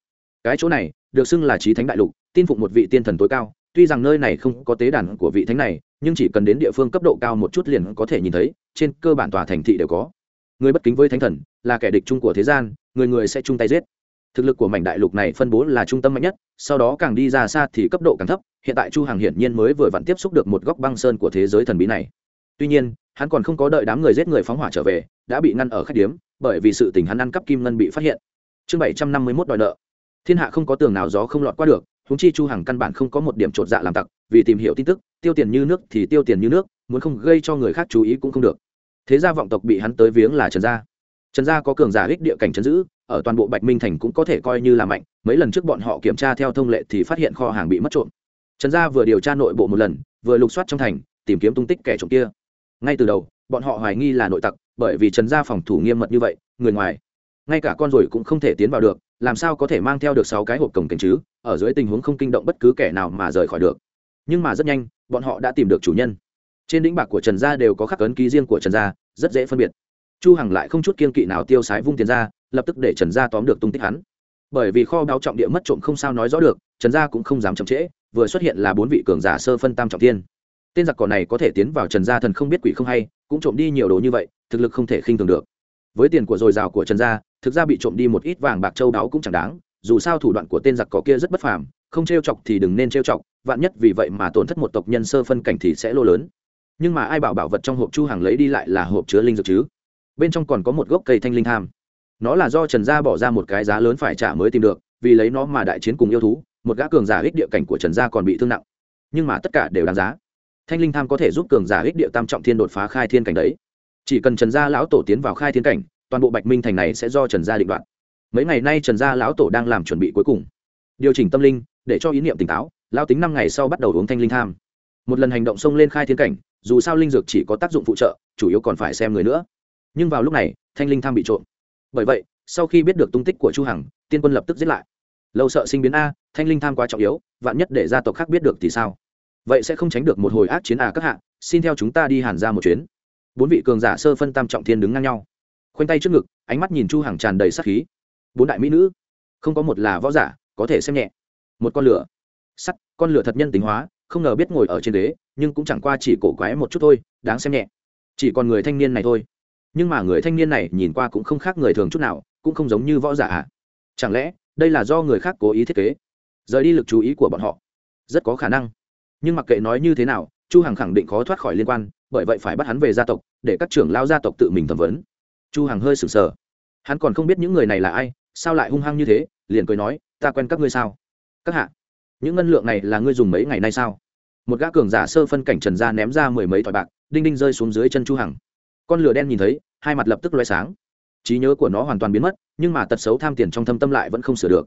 Cái chỗ này, được xưng là trí thánh đại lục, tin phụng một vị tiên thần tối cao, tuy rằng nơi này không có tế đàn của vị thánh này, nhưng chỉ cần đến địa phương cấp độ cao một chút liền có thể nhìn thấy, trên cơ bản tòa thành thị đều có người bất kính với thánh thần, là kẻ địch chung của thế gian, người người sẽ chung tay giết. Thực lực của mảnh đại lục này phân bố là trung tâm mạnh nhất, sau đó càng đi ra xa thì cấp độ càng thấp, hiện tại chu hàng hiển nhiên mới vừa vặn tiếp xúc được một góc băng sơn của thế giới thần bí này. Tuy nhiên, hắn còn không có đợi đám người giết người phóng hỏa trở về, đã bị ngăn ở khách điếm, bởi vì sự tình hắn ăn cắp kim ngân bị phát hiện. Chương bảy trăm năm mươi mốt đòi nợ. Thiên hạ không có tường nào gió không lọt qua được húng chi chu hàng căn bản không có một điểm chột dạ làm tặc, vì tìm hiểu tin tức, tiêu tiền như nước thì tiêu tiền như nước, muốn không gây cho người khác chú ý cũng không được thế gia vọng tộc bị hắn tới viếng là trần gia. Trần gia có cường giả ích địa cảnh trấn giữ, ở toàn bộ bạch minh thành cũng có thể coi như là mạnh, mấy lần trước bọn họ kiểm tra theo thông lệ thì phát hiện kho hàng bị mất trộm. Trần gia vừa điều tra nội bộ một lần, vừa lục soát trong thành, tìm kiếm tung tích kẻ trộm kia. Ngay từ đầu, bọn họ hoài nghi là nội tặc, bởi vì trần gia phòng thủ nghiêm mật như vậy, người ngoài, ngay cả con rồi cũng không thể tiến vào được, làm sao có thể mang theo được sáu cái hộp cổng cảnh chứ, ở dưới tình huống không kinh động bất cứ kẻ nào mà rời khỏi được. Nhưng mà rất nhanh, bọn họ đã tìm được chủ nhân trên đĩnh bạc của trần gia đều có khắc ấn ký riêng của trần gia, rất dễ phân biệt. Chu hằng lại không chút kiên kỵ nào tiêu sái vung tiền ra, lập tức để trần gia tóm được tung tích hắn. Bởi vì kho báo trọng địa mất trộm không sao nói rõ được, trần gia cũng không dám chậm trễ, vừa xuất hiện là bốn vị cường giả sơ phân tam trọng thiên. Tên giặc cỏ này có thể tiến vào trần gia thần không biết quỷ không hay, cũng trộm đi nhiều đồ như vậy, thực lực không thể khinh thường được. Với tiền của dồi dào của trần gia, thực ra bị trộm đi một ít vàng bạc châu đáo cũng chẳng đáng, dù sao thủ đoạn của tên giặc cỏ kia rất bất phàm, không trêu chọc thì đừng nên trêu chọc, vạn nhất vì vậy mà tổn thất một tộc nhân sơ phân cảnh thì sẽ lô lớn nhưng mà ai bảo bảo vật trong hộp chu hàng lấy đi lại là hộp chứa linh dược chứ? Bên trong còn có một gốc cây thanh linh tham. Nó là do trần gia bỏ ra một cái giá lớn phải trả mới tìm được, vì lấy nó mà đại chiến cùng yêu thú, một gã cường giả ích địa cảnh của trần gia còn bị thương nặng. Nhưng mà tất cả đều đáng giá. Thanh linh tham có thể giúp cường giả ích địa tam trọng thiên đột phá khai thiên cảnh đấy. Chỉ cần trần gia lão tổ tiến vào khai thiên cảnh, toàn bộ bạch minh thành này sẽ do trần gia định đoạt. Mấy ngày nay trần gia lão tổ đang làm chuẩn bị cuối cùng. Điều chỉnh tâm linh, để cho ý niệm tỉnh táo lao tính năm ngày sau bắt đầu uống thanh linh tham. Một lần hành động xông lên khai thiên cảnh dù sao linh dược chỉ có tác dụng phụ trợ, chủ yếu còn phải xem người nữa. Nhưng vào lúc này, thanh linh tham bị trộm. Bởi vậy, sau khi biết được tung tích của chu hằng, tiên quân lập tức giết lại. Lâu sợ sinh biến a, thanh linh tham quá trọng yếu, vạn nhất để gia tộc khác biết được thì sao? Vậy sẽ không tránh được một hồi ác chiến à các hạ, xin theo chúng ta đi hàn ra một chuyến. Bốn vị cường giả sơ phân tam trọng thiên đứng ngang nhau. Khoanh tay trước ngực, ánh mắt nhìn chu hằng tràn đầy sát khí. Bốn đại mỹ nữ. Không có một là võ giả, có thể xem nhẹ. Một con lửa. Sắt, con lửa thật nhân tính hóa không ngờ biết ngồi ở trên đế nhưng cũng chẳng qua chỉ cổ quái một chút thôi, đáng xem nhẹ. Chỉ còn người thanh niên này thôi. Nhưng mà người thanh niên này nhìn qua cũng không khác người thường chút nào, cũng không giống như võ giả ạ chẳng lẽ, đây là do người khác cố ý thiết kế? Rời đi lực chú ý của bọn họ. Rất có khả năng. Nhưng mặc kệ nói như thế nào, chu hằng khẳng định khó thoát khỏi liên quan, bởi vậy phải bắt hắn về gia tộc, để các trưởng lao gia tộc tự mình thẩm vấn. Chu hằng hơi sửng sờ. Hắn còn không biết những người này là ai, sao lại hung hăng như thế, liền cười nói, ta quen các ngươi sao? Các hạ những ngân lượng này là ngươi dùng mấy ngày nay sao? Một gã cường giả sơ phân cảnh trần ra ném ra mười mấy thỏi bạc, đinh đinh rơi xuống dưới chân chu hằng. Con lửa đen nhìn thấy, hai mặt lập tức loay sáng. Trí nhớ của nó hoàn toàn biến mất, nhưng mà tật xấu tham tiền trong thâm tâm lại vẫn không sửa được.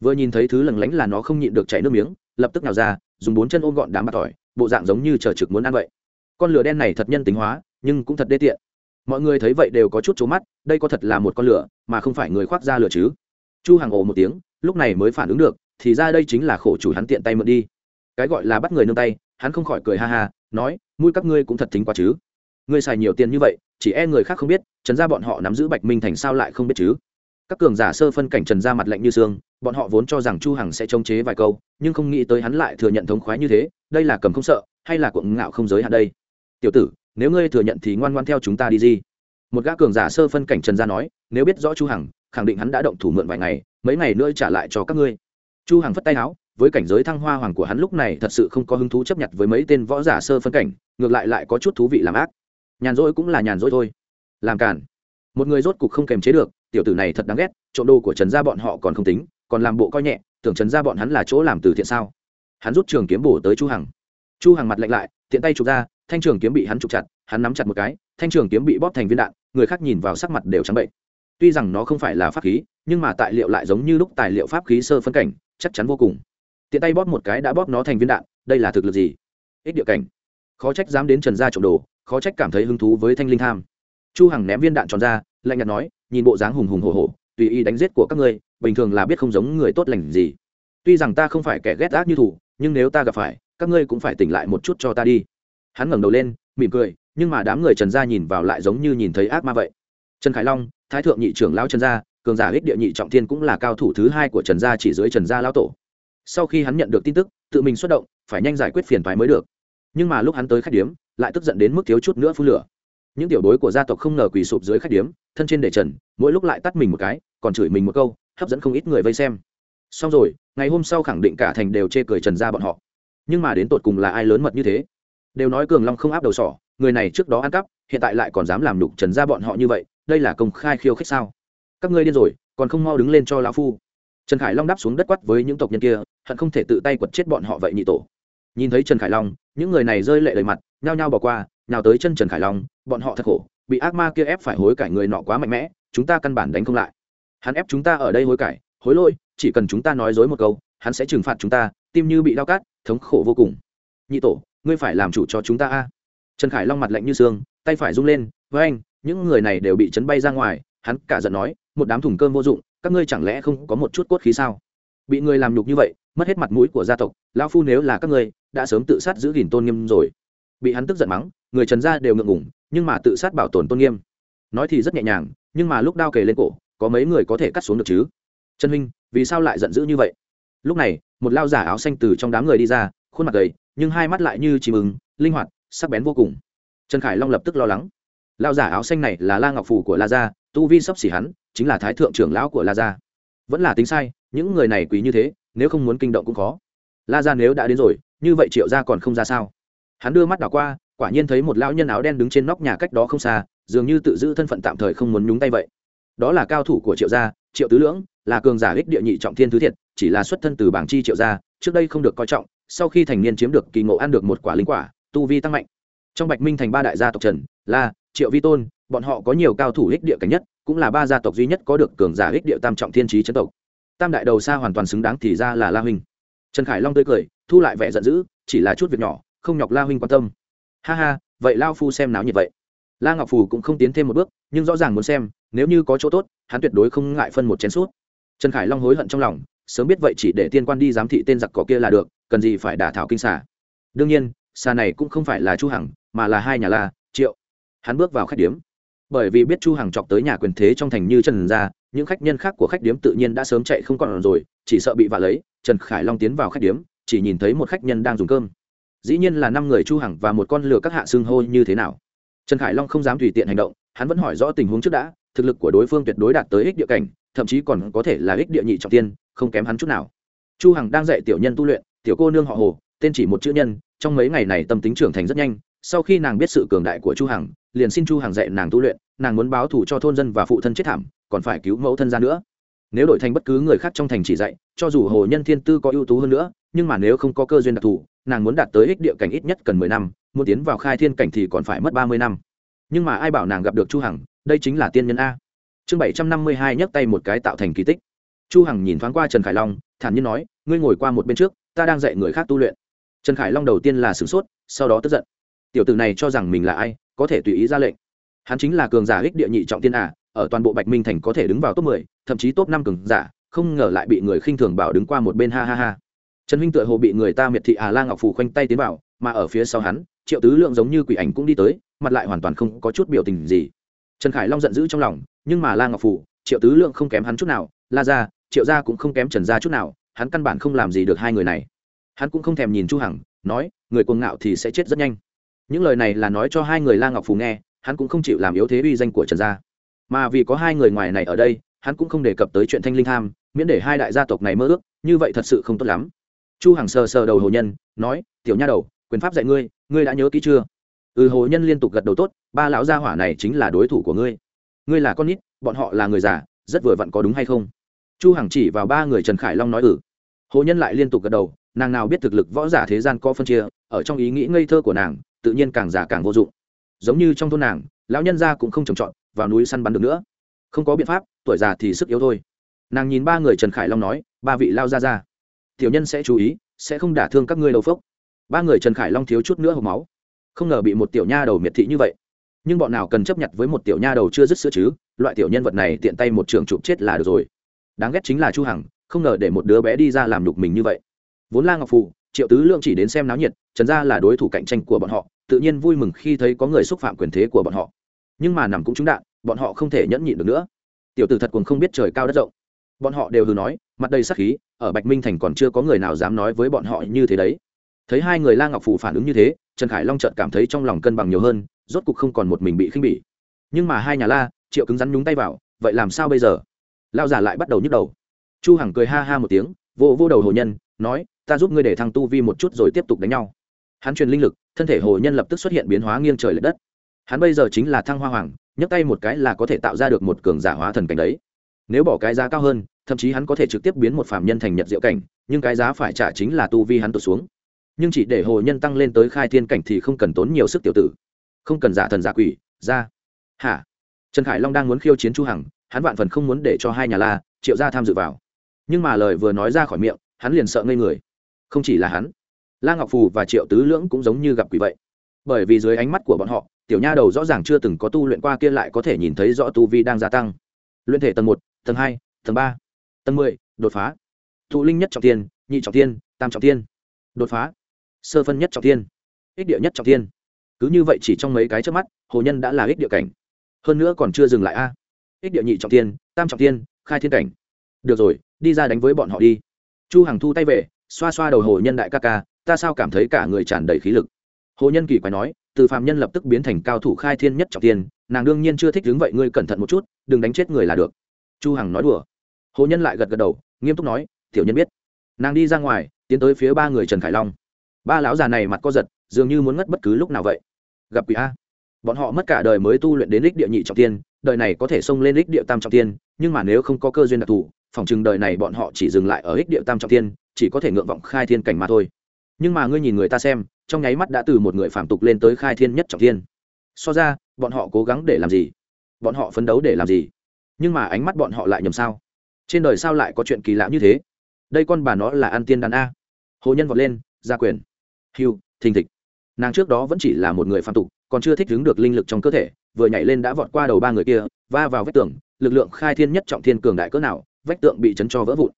Vừa nhìn thấy thứ lừng lánh là nó không nhịn được chảy nước miếng, lập tức nào ra, dùng bốn chân ôm gọn đám bạc tỏi bộ dạng giống như chờ trực muốn ăn vậy. Con lửa đen này thật nhân tính hóa, nhưng cũng thật đê tiện. Mọi người thấy vậy đều có chút trố mắt, đây có thật là một con lửa, mà không phải người khoác ra lửa chứ. Chu hàng ồ một tiếng, lúc này mới phản ứng được thì ra đây chính là khổ chủ hắn tiện tay mượn đi. Cái gọi là bắt người nương tay, hắn không khỏi cười ha ha, nói, mũi các ngươi cũng thật thính quá chứ. Ngươi xài nhiều tiền như vậy, chỉ e người khác không biết, trần gia bọn họ nắm giữ bạch minh thành sao lại không biết chứ? Các cường giả sơ phân cảnh trần gia mặt lạnh như xương, bọn họ vốn cho rằng chu hằng sẽ chống chế vài câu, nhưng không nghĩ tới hắn lại thừa nhận thống khoái như thế, đây là cầm không sợ, hay là cuộn ngạo không giới hạn đây? Tiểu tử, nếu ngươi thừa nhận thì ngoan ngoan theo chúng ta đi gì một gã cường giả sơ phân cảnh trần gia nói, nếu biết rõ chu hằng, khẳng định hắn đã động thủ mượn vài ngày, mấy ngày nữa trả lại cho các ngươi chu hằng phất tay áo, với cảnh giới thăng hoa hoàng của hắn lúc này thật sự không có hứng thú chấp nhận với mấy tên võ giả sơ phân cảnh, ngược lại lại có chút thú vị làm ác. Nhàn rỗi cũng là nhàn rỗi thôi. Làm cản một người rốt cục không kềm chế được, tiểu tử này thật đáng ghét, trộm đồ của trần gia bọn họ còn không tính, còn làm bộ coi nhẹ, tưởng trần gia bọn hắn là chỗ làm từ thiện sao. Hắn rút trường kiếm bổ tới chu hằng. Chu hằng mặt lạnh lại, tiện tay chụp ra, thanh trường kiếm bị hắn chụp chặt, hắn nắm chặt một cái, thanh trường kiếm bị bóp thành viên đạn, người khác nhìn vào sắc mặt đều trắng bệnh. Tuy rằng nó không phải là pháp khí, nhưng mà tài liệu lại giống như lúc tài liệu pháp khí sơ phân cảnh chắc chắn vô cùng. Tiện tay bóp một cái đã bóp nó thành viên đạn, đây là thực lực gì? Ích địa cảnh. Khó trách dám đến trần gia trộm đồ, khó trách cảm thấy hứng thú với thanh linh tham. Chu hằng ném viên đạn tròn ra, lạnh nhạt nói, nhìn bộ dáng hùng hùng hổ hổ, tùy ý đánh giết của các ngươi, bình thường là biết không giống người tốt lành gì. Tuy rằng ta không phải kẻ ghét ác như thủ, nhưng nếu ta gặp phải, các ngươi cũng phải tỉnh lại một chút cho ta đi. Hắn ngẩng đầu lên, mỉm cười, nhưng mà đám người trần gia nhìn vào lại giống như nhìn thấy ác ma vậy. Trần khải long, thái thượng nhị trưởng lão trần gia cường giả ích địa nhị trọng thiên cũng là cao thủ thứ hai của trần gia chỉ dưới trần gia lão tổ. Sau khi hắn nhận được tin tức, tự mình xuất động, phải nhanh giải quyết phiền toái mới được. Nhưng mà lúc hắn tới khách điếm, lại tức giận đến mức thiếu chút nữa phun lửa. Những tiểu bối của gia tộc không ngờ quỳ sụp dưới khách điếm, thân trên để trần, mỗi lúc lại tắt mình một cái, còn chửi mình một câu, hấp dẫn không ít người vây xem. Xong rồi, ngày hôm sau khẳng định cả thành đều chê cười trần gia bọn họ. Nhưng mà đến tột cùng là ai lớn mật như thế? Đều nói cường long không áp đầu sỏ, người này trước đó ăn cắp, hiện tại lại còn dám làm nhục trần gia bọn họ như vậy, đây là công khai khiêu khích sao? Các ngươi điên rồi, còn không mau đứng lên cho lão phu. Trần khải long đáp xuống đất quát với những tộc nhân kia, hận không thể tự tay quật chết bọn họ vậy nhị tổ. Nhìn thấy trần khải long, những người này rơi lệ lời mặt, nhao nhao bỏ qua, nhào tới chân trần khải long, bọn họ thật khổ, bị ác ma kia ép phải hối cải người nọ quá mạnh mẽ, chúng ta căn bản đánh không lại. Hắn ép chúng ta ở đây hối cải, hối lỗi, chỉ cần chúng ta nói dối một câu, hắn sẽ trừng phạt chúng ta, tim như bị đau cát, thống khổ vô cùng. Nhị tổ, ngươi phải làm chủ cho chúng ta a. Trần khải long mặt lạnh như xương, tay phải rung lên với anh những người này đều bị chấn bay ra ngoài, hắn cả giận nói một đám thùng cơm vô dụng, các ngươi chẳng lẽ không có một chút cốt khí sao? Bị người làm nhục như vậy, mất hết mặt mũi của gia tộc, lão phu nếu là các ngươi, đã sớm tự sát giữ gìn tôn nghiêm rồi. Bị hắn tức giận mắng, người trần gia đều ngượng ngủng nhưng mà tự sát bảo tồn tôn nghiêm. Nói thì rất nhẹ nhàng, nhưng mà lúc đao kề lên cổ, có mấy người có thể cắt xuống được chứ? Trần huynh, vì sao lại giận dữ như vậy? Lúc này, một lao giả áo xanh từ trong đám người đi ra, khuôn mặt gầy, nhưng hai mắt lại như chìm ứng linh hoạt, sắc bén vô cùng. Trần khải long lập tức lo lắng. Lao giả áo xanh này là la ngọc phủ của la gia tu vi sắp xỉ hắn, chính là thái thượng trưởng lão của la gia. Vẫn là tính sai, những người này quý như thế, nếu không muốn kinh động cũng khó. La gia nếu đã đến rồi, như vậy triệu gia còn không ra sao? Hắn đưa mắt đảo qua, quả nhiên thấy một lão nhân áo đen đứng trên nóc nhà cách đó không xa, dường như tự giữ thân phận tạm thời không muốn nhúng tay vậy. Đó là cao thủ của triệu gia, triệu tứ lưỡng, là cường giả ích địa nhị trọng thiên thứ thiệt, chỉ là xuất thân từ bảng chi triệu gia, trước đây không được coi trọng, sau khi thành niên chiếm được kỳ ngộ ăn được một quả linh quả, tu vi tăng mạnh. Trong bạch minh thành ba đại gia tộc trần, la, triệu vi tôn bọn họ có nhiều cao thủ ích địa cảnh nhất, cũng là ba gia tộc duy nhất có được cường giả ích địa tam trọng thiên trí chấn tộc. Tam đại đầu xa hoàn toàn xứng đáng thì ra là la huynh. Trần khải long tươi cười, thu lại vẻ giận dữ, chỉ là chút việc nhỏ, không nhọc la huynh quan tâm. Ha ha, vậy lao phu xem náo nhiệt vậy. La ngọc phù cũng không tiến thêm một bước, nhưng rõ ràng muốn xem, nếu như có chỗ tốt, hắn tuyệt đối không ngại phân một chén suốt trần khải long hối hận trong lòng, sớm biết vậy chỉ để tiên quan đi giám thị tên giặc cỏ kia là được, cần gì phải đả thảo kinh xà. Đương nhiên, xà này cũng không phải là chu hằng, mà là hai nhà la, triệu. Hắn bước vào khách điếm bởi vì biết chu hằng chọc tới nhà quyền thế trong thành như trần gia, những khách nhân khác của khách điếm tự nhiên đã sớm chạy không còn rồi, chỉ sợ bị vạ lấy, trần khải long tiến vào khách điếm, chỉ nhìn thấy một khách nhân đang dùng cơm. Dĩ nhiên là năm người chu hằng và một con lừa các hạ xương hô như thế nào. Trần khải long không dám tùy tiện hành động, hắn vẫn hỏi rõ tình huống trước đã, thực lực của đối phương tuyệt đối đạt tới ích địa cảnh, thậm chí còn có thể là ích địa nhị trọng tiên, không kém hắn chút nào. Chu hằng đang dạy tiểu nhân tu luyện, tiểu cô nương họ hồ, tên chỉ một chữ nhân, trong mấy ngày này tâm tính trưởng thành rất nhanh, sau khi nàng biết sự cường đại của chu hằng, liền xin chu hằng dạy nàng tu luyện nàng muốn báo thù cho thôn dân và phụ thân chết thảm, còn phải cứu mẫu thân ra nữa. Nếu đổi thành bất cứ người khác trong thành chỉ dạy, cho dù hồ nhân thiên tư có ưu tú hơn nữa, nhưng mà nếu không có cơ duyên đặc thù, nàng muốn đạt tới ích địa cảnh ít nhất cần mười năm, muốn tiến vào khai thiên cảnh thì còn phải mất ba mươi năm. Nhưng mà ai bảo nàng gặp được chu hằng, đây chính là tiên nhân a. Chương bảy trăm năm mươi hai nhấc tay một cái tạo thành kỳ tích. Chu hằng nhìn thoáng qua trần khải long, thản nhiên nói, ngươi ngồi qua một bên trước, ta đang dạy người khác tu luyện. Trần khải long đầu tiên là sửng sốt, sau đó tức giận. Tiểu tử này cho rằng mình là ai, có thể tùy ý ra lệnh hắn chính là cường giả ích địa nhị trọng tiên à ở toàn bộ bạch minh thành có thể đứng vào top mười, thậm chí top năm cường giả không ngờ lại bị người khinh thường bảo đứng qua một bên ha ha ha. Trần huynh tựa hồ bị người ta miệt thị à la ngọc phù khoanh tay tiến vào mà ở phía sau hắn triệu tứ lượng giống như quỷ ảnh cũng đi tới mặt lại hoàn toàn không có chút biểu tình gì. Trần khải long giận dữ trong lòng nhưng mà la ngọc phù triệu tứ lượng không kém hắn chút nào la ra triệu gia cũng không kém trần gia chút nào hắn căn bản không làm gì được hai người này. Hắn cũng không thèm nhìn chu hằng nói người cuồng ngạo thì sẽ chết rất nhanh. Những lời này là nói cho hai người la ngọc phù nghe hắn cũng không chịu làm yếu thế uy danh của trần gia. Mà vì có hai người ngoài này ở đây, hắn cũng không đề cập tới chuyện thanh linh tham, miễn để hai đại gia tộc này mơ ước, như vậy thật sự không tốt lắm. Chu hằng sờ sờ đầu hồ nhân, nói, tiểu nha đầu, quyền pháp dạy ngươi ngươi đã nhớ kỹ chưa? Ừ hồ nhân liên tục gật đầu tốt, ba lão gia hỏa này chính là đối thủ của ngươi. Ngươi là con nít, bọn họ là người già, rất vừa vặn có đúng hay không? Chu hằng chỉ vào ba người trần khải long nói ừ. Hồ nhân lại liên tục gật đầu, nàng nào biết thực lực võ giả thế gian có phân chia, ở trong ý nghĩ ngây thơ của nàng, tự nhiên càng già càng vô dụng giống như trong thôn nàng, lão nhân gia cũng không trồng trọt, vào núi săn bắn được nữa. Không có biện pháp, tuổi già thì sức yếu thôi. Nàng nhìn ba người trần khải long nói, ba vị lao ra ra tiểu nhân sẽ chú ý, sẽ không đả thương các ngươi đầu phốc. Ba người trần khải long thiếu chút nữa hộp máu. Không ngờ bị một tiểu nha đầu miệt thị như vậy. Nhưng bọn nào cần chấp nhận với một tiểu nha đầu chưa dứt sữa chứ, loại tiểu nhân vật này tiện tay một trường chụp chết là được rồi. Đáng ghét chính là chu hằng, không ngờ để một đứa bé đi ra làm nhục mình như vậy. Vốn la ngọc phù triệu tứ lượng chỉ đến xem náo nhiệt, trần gia là đối thủ cạnh tranh của bọn họ, tự nhiên vui mừng khi thấy có người xúc phạm quyền thế của bọn họ. Nhưng mà nằm cũng trúng đạn, bọn họ không thể nhẫn nhịn được nữa. Tiểu tử thật cũng không biết trời cao đất rộng. Bọn họ đều hừ nói, mặt đầy sắc khí, ở bạch minh thành còn chưa có người nào dám nói với bọn họ như thế đấy. Thấy hai người la ngọc phủ phản ứng như thế, trần khải long chợt cảm thấy trong lòng cân bằng nhiều hơn, rốt cục không còn một mình bị khinh bỉ. Nhưng mà hai nhà la, triệu cứng rắn nhúng tay vào, vậy làm sao bây giờ? Lao giả lại bắt đầu nhức đầu. Chu hằng cười ha ha một tiếng, vô vô đầu hồ nhân, nói ta giúp ngươi để thăng tu vi một chút rồi tiếp tục đánh nhau. Hắn truyền linh lực, thân thể hồ nhân lập tức xuất hiện biến hóa nghiêng trời l ệ đất. Hắn bây giờ chính là thăng hoa hoàng, nhấc tay một cái là có thể tạo ra được một cường giả hóa thần cảnh đấy. Nếu bỏ cái giá cao hơn, thậm chí hắn có thể trực tiếp biến một phạm nhân thành nhật diệu cảnh, nhưng cái giá phải trả chính là tu vi hắn tụt xuống. Nhưng chỉ để hồ nhân tăng lên tới khai thiên cảnh thì không cần tốn nhiều sức tiểu tử. Không cần giả thần giả quỷ, ra. Hả? Trần khải long đang muốn khiêu chiến chu hằng, hắn vạn phần không muốn để cho hai nhà la, triệu gia tham dự vào. Nhưng mà lời vừa nói ra khỏi miệng, hắn liền sợ ngây người không chỉ là hắn. La ngọc phù và triệu tứ lưỡng cũng giống như gặp quỷ vậy. Bởi vì dưới ánh mắt của bọn họ, tiểu nha đầu rõ ràng chưa từng có tu luyện qua kia lại có thể nhìn thấy rõ tu vi đang gia tăng. Luyện thể tầng một, tầng hai, tầng ba, tầng mười, đột phá. Thụ linh nhất trọng tiên, nhị trọng tiên, tam trọng tiên. Đột phá. Sơ phân nhất trọng tiên. Ích địa nhất trọng tiên. Cứ như vậy chỉ trong mấy cái trước mắt, hồ nhân đã là ích địa cảnh. Hơn nữa còn chưa dừng lại a. Ích địa nhị trọng tiên, tam trọng tiên, khai thiên cảnh. Được rồi, đi ra đánh với bọn họ đi. Chu hằng thu tay về xoa xoa đầu hồ nhân đại ca ca, ta sao cảm thấy cả người tràn đầy khí lực. Hồ nhân kỳ quái nói, từ phàm nhân lập tức biến thành cao thủ khai thiên nhất trọng tiên, nàng đương nhiên chưa thích đứng vậy, ngươi cẩn thận một chút, đừng đánh chết người là được. Chu hằng nói đùa. Hồ nhân lại gật gật đầu, nghiêm túc nói, tiểu nhân biết. Nàng đi ra ngoài, tiến tới phía ba người trần khải long. Ba lão già này mặt co giật, dường như muốn ngất bất cứ lúc nào vậy. Gặp quỷ a. Bọn họ mất cả đời mới tu luyện đến đích địa nhị trọng tiên, đời này có thể xông lên đích địa tam trọng tiên, nhưng mà nếu không có cơ duyên đặc thù, phòng chừng đời này bọn họ chỉ dừng lại ở ích địa tam trọng tiên chỉ có thể ngượng vọng khai thiên cảnh mà thôi. Nhưng mà ngươi nhìn người ta xem, trong nháy mắt đã từ một người phạm tục lên tới khai thiên nhất trọng thiên. So ra, bọn họ cố gắng để làm gì? Bọn họ phấn đấu để làm gì? Nhưng mà ánh mắt bọn họ lại nhầm sao? Trên đời sao lại có chuyện kỳ lạ như thế? Đây con bà nó là an tiên đàn a. Hồ nhân vọt lên gia quyền. Hiu thình thịch. Nàng trước đó vẫn chỉ là một người phạm tục, còn chưa thích ứng được linh lực trong cơ thể, vừa nhảy lên đã vọt qua đầu ba người kia, va vào vách tường, lực lượng khai thiên nhất trọng thiên cường đại cỡ nào, vách tượng bị chấn cho vỡ vụn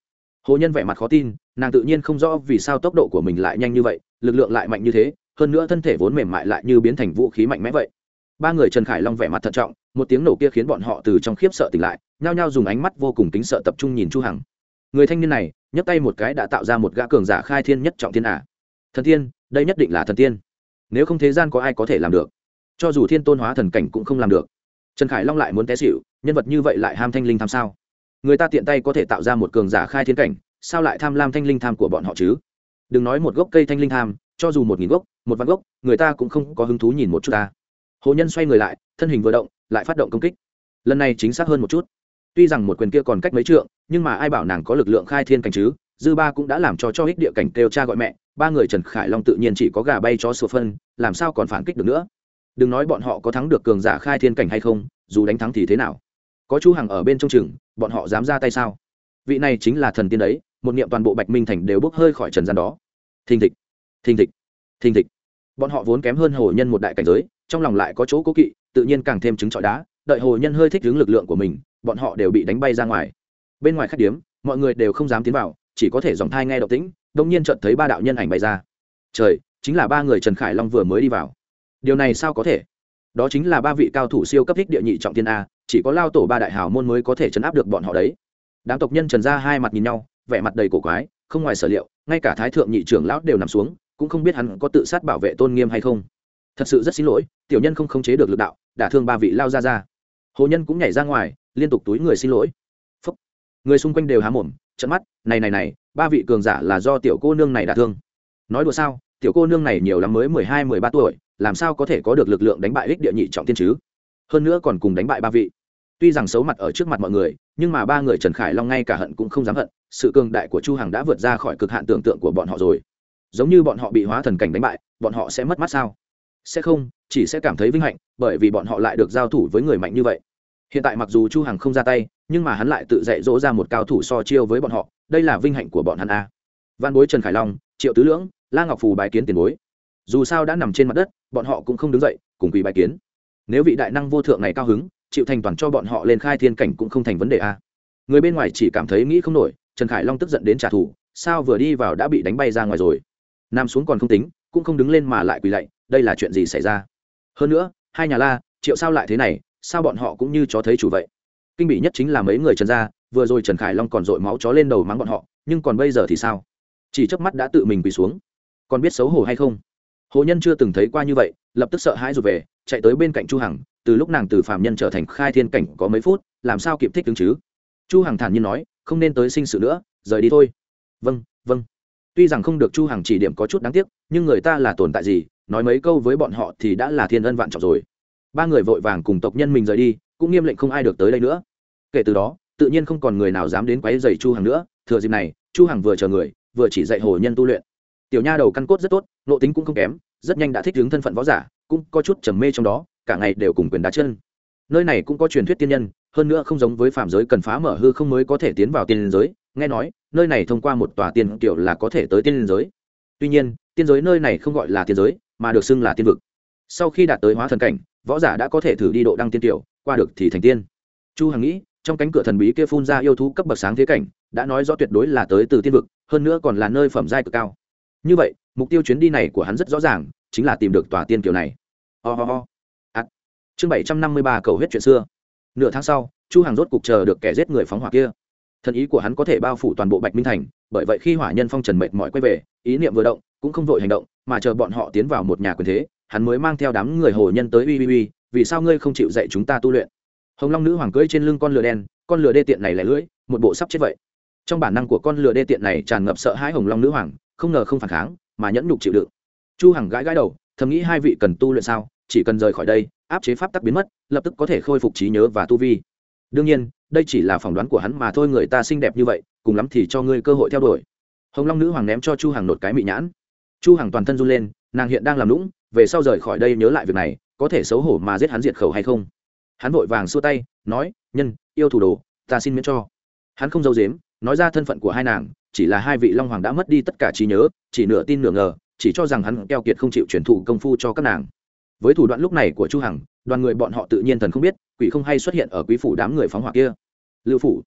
hồ nhân vẻ mặt khó tin, nàng tự nhiên không rõ vì sao tốc độ của mình lại nhanh như vậy, lực lượng lại mạnh như thế, hơn nữa thân thể vốn mềm mại lại như biến thành vũ khí mạnh mẽ vậy. Ba người trần khải long vẻ mặt thận trọng, một tiếng nổ kia khiến bọn họ từ trong khiếp sợ tỉnh lại, nhao nhao dùng ánh mắt vô cùng kính sợ tập trung nhìn chu hằng. Người thanh niên này, nhấc tay một cái đã tạo ra một gã cường giả khai thiên nhất trọng thiên ả thần tiên, đây nhất định là thần tiên. Nếu không thế gian có ai có thể làm được. Cho dù thiên tôn hóa thần cảnh cũng không làm được. Trần khải long lại muốn té xỉu, nhân vật như vậy lại ham thanh linh tham sao? Người ta tiện tay có thể tạo ra một cường giả khai thiên cảnh, sao lại tham lam thanh linh tham của bọn họ chứ? Đừng nói một gốc cây thanh linh tham, cho dù một nghìn gốc, một vạn gốc, người ta cũng không có hứng thú nhìn một chút ta. Hồ nhân xoay người lại, thân hình vừa động, lại phát động công kích. Lần này chính xác hơn một chút. Tuy rằng một quyền kia còn cách mấy trượng, nhưng mà ai bảo nàng có lực lượng khai thiên cảnh chứ? Dư ba cũng đã làm cho cho ích địa cảnh kêu cha gọi mẹ, ba người trần khải long tự nhiên chỉ có gà bay chó sửa phân, làm sao còn phản kích được nữa? Đừng nói bọn họ có thắng được cường giả khai thiên cảnh hay không, dù đánh thắng thì thế nào? Có chu hằng ở bên trong chừng, bọn họ dám ra tay sao? Vị này chính là thần tiên đấy, một niệm toàn bộ bạch minh thành đều bốc hơi khỏi trần gian đó. Thình thịch thình thịch thình thịch. Bọn họ vốn kém hơn hồ nhân một đại cảnh giới, trong lòng lại có chỗ cố kỵ, tự nhiên càng thêm chứng trọi đá, đợi hồ nhân hơi thích ứng lực lượng của mình, bọn họ đều bị đánh bay ra ngoài. Bên ngoài khách điếm, mọi người đều không dám tiến vào, chỉ có thể dòng thai nghe động tĩnh, đông nhiên chợt thấy ba đạo nhân ảnh bay ra. Trời, chính là ba người trần khải long vừa mới đi vào. Điều này sao có thể? Đó chính là ba vị cao thủ siêu cấp thích địa nhị trọng thiên a chỉ có lao tổ ba đại hào môn mới có thể chấn áp được bọn họ đấy. Đám tộc nhân trần ra hai mặt nhìn nhau, vẻ mặt đầy cổ quái, không ngoài sở liệu, ngay cả thái thượng nhị trưởng lão đều nằm xuống, cũng không biết hắn có tự sát bảo vệ tôn nghiêm hay không. Thật sự rất xin lỗi, tiểu nhân không khống chế được lực đạo, đả thương ba vị lao ra ra hồ nhân cũng nhảy ra ngoài, liên tục túi người xin lỗi. Người xung quanh đều há mồm trận mắt, này này này, ba vị cường giả là do tiểu cô nương này đả thương. Nói đùa sao, tiểu cô nương này nhiều lắm mới mười hai, mười ba tuổi, làm sao có thể có được lực lượng đánh bại ích địa nhị trọng tiên chứ? Hơn nữa còn cùng đánh bại ba vị. Tuy rằng xấu mặt ở trước mặt mọi người, nhưng mà ba người trần khải long ngay cả hận cũng không dám hận, sự cường đại của chu hằng đã vượt ra khỏi cực hạn tưởng tượng của bọn họ rồi. Giống như bọn họ bị hóa thần cảnh đánh bại, bọn họ sẽ mất mát sao? Sẽ không, chỉ sẽ cảm thấy vinh hạnh, bởi vì bọn họ lại được giao thủ với người mạnh như vậy. Hiện tại mặc dù chu hằng không ra tay, nhưng mà hắn lại tự dạy dỗ ra một cao thủ so chiêu với bọn họ, đây là vinh hạnh của bọn hắn a. Văn bối trần khải long, triệu tứ lưỡng, la ngọc phù bài kiến tiền bối. Dù sao đã nằm trên mặt đất, bọn họ cũng không đứng dậy, cùng quỳ bài kiến nếu vị đại năng vô thượng này cao hứng, chịu thành toàn cho bọn họ lên khai thiên cảnh cũng không thành vấn đề a người bên ngoài chỉ cảm thấy nghĩ không nổi, trần khải long tức giận đến trả thù, sao vừa đi vào đã bị đánh bay ra ngoài rồi. Nam xuống còn không tính, cũng không đứng lên mà lại quỳ lạy, đây là chuyện gì xảy ra? Hơn nữa, hai nhà la, triệu sao lại thế này, sao bọn họ cũng như chó thấy chủ vậy? Kinh bị nhất chính là mấy người trần gia, vừa rồi trần khải long còn dội máu chó lên đầu mắng bọn họ, nhưng còn bây giờ thì sao? Chỉ chớp mắt đã tự mình quỳ xuống. Còn biết xấu hổ hay không? Hồ nhân chưa từng thấy qua như vậy, lập tức sợ hãi rụt về, chạy tới bên cạnh chu hằng, từ lúc nàng từ phạm nhân trở thành khai thiên cảnh có mấy phút, làm sao kịp thích ứng chứ? Chu hằng thản nhiên nói, không nên tới sinh sự nữa, rời đi thôi. Vâng vâng. Tuy rằng không được chu hằng chỉ điểm có chút đáng tiếc, nhưng người ta là tồn tại gì, nói mấy câu với bọn họ thì đã là thiên ân vạn trọng rồi. Ba người vội vàng cùng tộc nhân mình rời đi, cũng nghiêm lệnh không ai được tới đây nữa. Kể từ đó, tự nhiên không còn người nào dám đến quấy rầy chu hằng nữa. Thừa dịp này, chu hằng vừa chờ người, vừa chỉ dạy hồ nhân tu luyện tiểu nha đầu căn cốt rất tốt, nội tính cũng không kém, rất nhanh đã thích hướng thân phận võ giả, cũng có chút trầm mê trong đó, cả ngày đều cùng quyền đá chân. Nơi này cũng có truyền thuyết tiên nhân, hơn nữa không giống với phạm giới cần phá mở hư không mới có thể tiến vào tiên giới, nghe nói, nơi này thông qua một tòa tiên kiểu là có thể tới tiên giới. Tuy nhiên, tiên giới nơi này không gọi là tiên giới, mà được xưng là tiên vực. Sau khi đạt tới hóa thần cảnh, võ giả đã có thể thử đi độ đăng tiên tiểu qua được thì thành tiên. Chu hằng nghĩ, trong cánh cửa thần bí kia phun ra yêu thú cấp bậc sáng thế cảnh, đã nói rõ tuyệt đối là tới từ tiên vực, hơn nữa còn là nơi phẩm giai cực cao như vậy, mục tiêu chuyến đi này của hắn rất rõ ràng, chính là tìm được tòa tiên kiều này. Ho、oh ho. Ắt chương bảy trăm năm mươi ba cầu hết chuyện xưa. Nửa tháng sau, chu hàng rốt cục chờ được kẻ giết người phóng hỏa kia. Thần ý của hắn có thể bao phủ toàn bộ bạch minh thành, bởi vậy khi hỏa nhân phong trần mệt mỏi quay về, ý niệm vừa động, cũng không vội hành động, mà chờ bọn họ tiến vào một nhà quyền thế, hắn mới mang theo đám người hồ nhân tới uy uy uy, vì sao ngươi không chịu dạy chúng ta tu luyện? Hồng long nữ hoàng cưỡi trên lưng con lửa đen, con lửa đê tiện này lẻ lưỡi, một bộ sắp chết vậy. Trong bản năng của con lửa đê tiện này tràn ngập sợ hãi hồng long nữ hoàng không ngờ không phản kháng, mà nhẫn nhục chịu đựng. Chu hằng gãi gãi đầu, thầm nghĩ hai vị cần tu luyện sao, chỉ cần rời khỏi đây, áp chế pháp tắc biến mất, lập tức có thể khôi phục trí nhớ và tu vi. Đương nhiên, đây chỉ là phỏng đoán của hắn mà thôi, người ta xinh đẹp như vậy, cùng lắm thì cho ngươi cơ hội theo đuổi. Hồng long nữ hoàng ném cho chu hằng nột cái mị nhãn. Chu hằng toàn thân run lên, nàng hiện đang làm lũng về sau rời khỏi đây nhớ lại việc này, có thể xấu hổ mà giết hắn diệt khẩu hay không? Hắn vội vàng xua tay, nói, nhân, yêu thủ đồ, ta xin miễn cho. Hắn không giấu dếm nói ra thân phận của hai nàng, chỉ là hai vị long hoàng đã mất đi tất cả trí nhớ, chỉ nửa tin nửa ngờ, chỉ cho rằng hắn keo kiệt không chịu truyền thụ công phu cho các nàng. Với thủ đoạn lúc này của chu hằng, đoàn người bọn họ tự nhiên thần không biết, quỷ không hay xuất hiện ở quý phủ đám người phóng hỏa kia. Lưu phủ,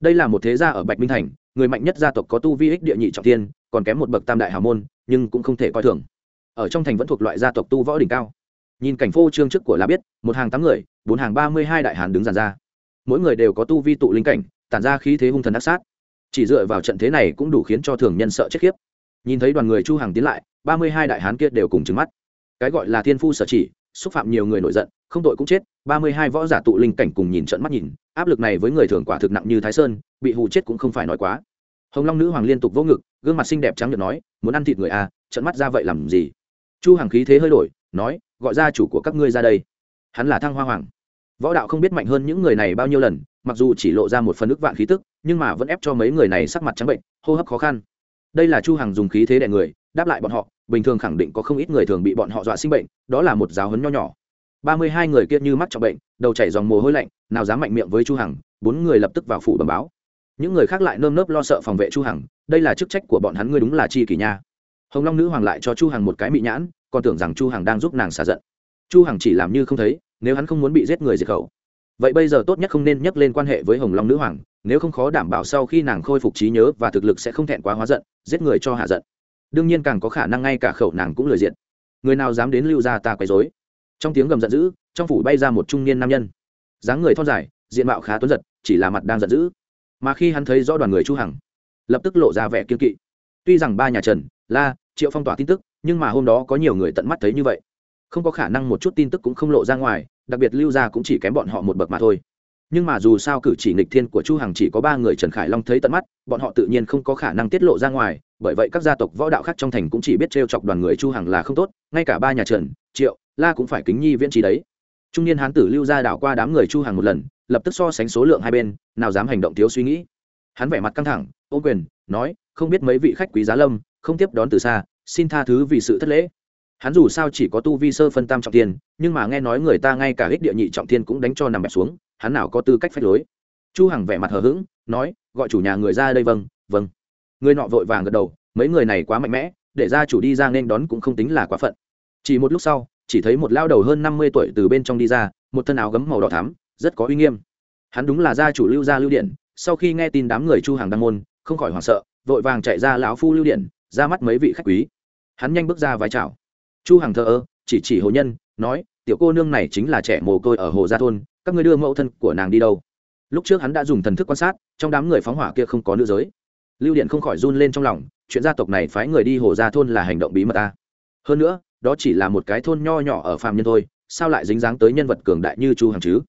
đây là một thế gia ở bạch minh thành, người mạnh nhất gia tộc có tu vi ích địa nhị trọng thiên, còn kém một bậc tam đại hào môn, nhưng cũng không thể coi thường. Ở trong thành vẫn thuộc loại gia tộc tu võ đỉnh cao. Nhìn cảnh phô trương trước của là biết, một hàng tám người, bốn hàng ba mươi hai đại hàn đứng dàn ra. Mỗi người đều có tu vi tụ linh cảnh, tản ra khí thế hung thần ác sát chỉ dựa vào trận thế này cũng đủ khiến cho thường nhân sợ chết khiếp. Nhìn thấy đoàn người chu hàng tiến lại, ba mươi hai đại hán kia đều cùng trứng mắt. Cái gọi là thiên phu sở chỉ, xúc phạm nhiều người nổi giận, không tội cũng chết, ba mươi hai võ giả tụ linh cảnh cùng nhìn trận mắt nhìn, áp lực này với người thường quả thực nặng như thái sơn, bị hù chết cũng không phải nói quá. Hồng long nữ hoàng liên tục vỗ ngực, gương mặt xinh đẹp trắng được nói, muốn ăn thịt người à trận mắt ra vậy làm gì? Chu hàng khí thế hơi đổi, nói, gọi ra chủ của các ngươi ra đây. Hắn là thăng hoa hoàng võ đạo không biết mạnh hơn những người này bao nhiêu lần, mặc dù chỉ lộ ra một phần ức vạn khí tức, nhưng mà vẫn ép cho mấy người này sắc mặt trắng bệnh, hô hấp khó khăn. Đây là chu hằng dùng khí thế đè người, đáp lại bọn họ, bình thường khẳng định có không ít người thường bị bọn họ dọa sinh bệnh, đó là một giáo huấn nho nhỏ. Ba mươi hai người kia như mắc trọng bệnh, đầu chảy dòng mồ hôi lạnh, nào dám mạnh miệng với chu hằng, bốn người lập tức vào phủ bẩm báo. Những người khác lại nơm nớp lo sợ phòng vệ chu hằng, đây là chức trách của bọn hắn, ngươi đúng là chi kỷ nha. Hồng long nữ hoàng lại cho chu hằng một cái mị nhãn, còn tưởng rằng chu hằng đang giúp nàng xả giận. Chu hằng chỉ làm như không thấy nếu hắn không muốn bị giết người diệt khẩu. Vậy bây giờ tốt nhất không nên nhắc lên quan hệ với hồng long nữ hoàng, nếu không khó đảm bảo sau khi nàng khôi phục trí nhớ và thực lực sẽ không thẹn quá hóa giận, giết người cho hạ giận. Đương nhiên càng có khả năng ngay cả khẩu nàng cũng lừa diện. Người nào dám đến lưu ra ta quấy rối? Trong tiếng gầm giận dữ, trong phủ bay ra một trung niên nam nhân. Dáng người thon dài, diện mạo khá tuấn giật, chỉ là mặt đang giận dữ. Mà khi hắn thấy rõ đoàn người chu hằng, lập tức lộ ra vẻ kiên kỵ. Tuy rằng ba nhà trần, la, triệu phong tỏa tin tức, nhưng mà hôm đó có nhiều người tận mắt thấy như vậy. Không có khả năng một chút tin tức cũng không lộ ra ngoài đặc biệt lưu gia cũng chỉ kém bọn họ một bậc mà thôi. Nhưng mà dù sao cử chỉ nghịch thiên của chu hằng chỉ có ba người trần khải long thấy tận mắt, bọn họ tự nhiên không có khả năng tiết lộ ra ngoài, bởi vậy các gia tộc võ đạo khác trong thành cũng chỉ biết trêu chọc đoàn người chu hằng là không tốt, ngay cả ba nhà trần, triệu, la cũng phải kính nhi viễn trí đấy. Trung niên hán tử lưu ra đảo qua đám người chu hằng một lần, lập tức so sánh số lượng hai bên, nào dám hành động thiếu suy nghĩ. Hắn vẻ mặt căng thẳng ô quyền, nói, không biết mấy vị khách quý giá lâm, không tiếp đón từ xa, xin tha thứ vì sự thất lễ hắn dù sao chỉ có tu vi sơ phân tam trọng thiên, nhưng mà nghe nói người ta ngay cả ích địa nhị trọng thiên cũng đánh cho nằm bẹp xuống, hắn nào có tư cách phách lối. Chu hằng vẻ mặt hờ hững, nói, gọi chủ nhà người ra đây vâng vâng. Người nọ vội vàng gật đầu, mấy người này quá mạnh mẽ, để ra chủ đi ra nên đón cũng không tính là quá phận. Chỉ một lúc sau, chỉ thấy một lao đầu hơn năm mươi tuổi từ bên trong đi ra, một thân áo gấm màu đỏ thắm, rất có uy nghiêm. Hắn đúng là gia chủ lưu gia lưu điện, sau khi nghe tin đám người chu hàng đăng môn, không khỏi hoảng sợ, vội vàng chạy ra lão phu lưu điện, ra mắt mấy vị khách quý. Hắn nhanh bước ra vái chào chu Hằng thờ ơ, chỉ chỉ hồ nhân, nói, tiểu cô nương này chính là trẻ mồ côi ở hồ gia thôn, các ngươi đưa mẫu thân của nàng đi đâu? Lúc trước hắn đã dùng thần thức quan sát, trong đám người phóng hỏa kia không có nữ giới. Lưu điện không khỏi run lên trong lòng, chuyện gia tộc này phái người đi hồ gia thôn là hành động bí mật ta. Hơn nữa, đó chỉ là một cái thôn nho nhỏ ở phàm nhân thôi, sao lại dính dáng tới nhân vật cường đại như chu hằng chứ?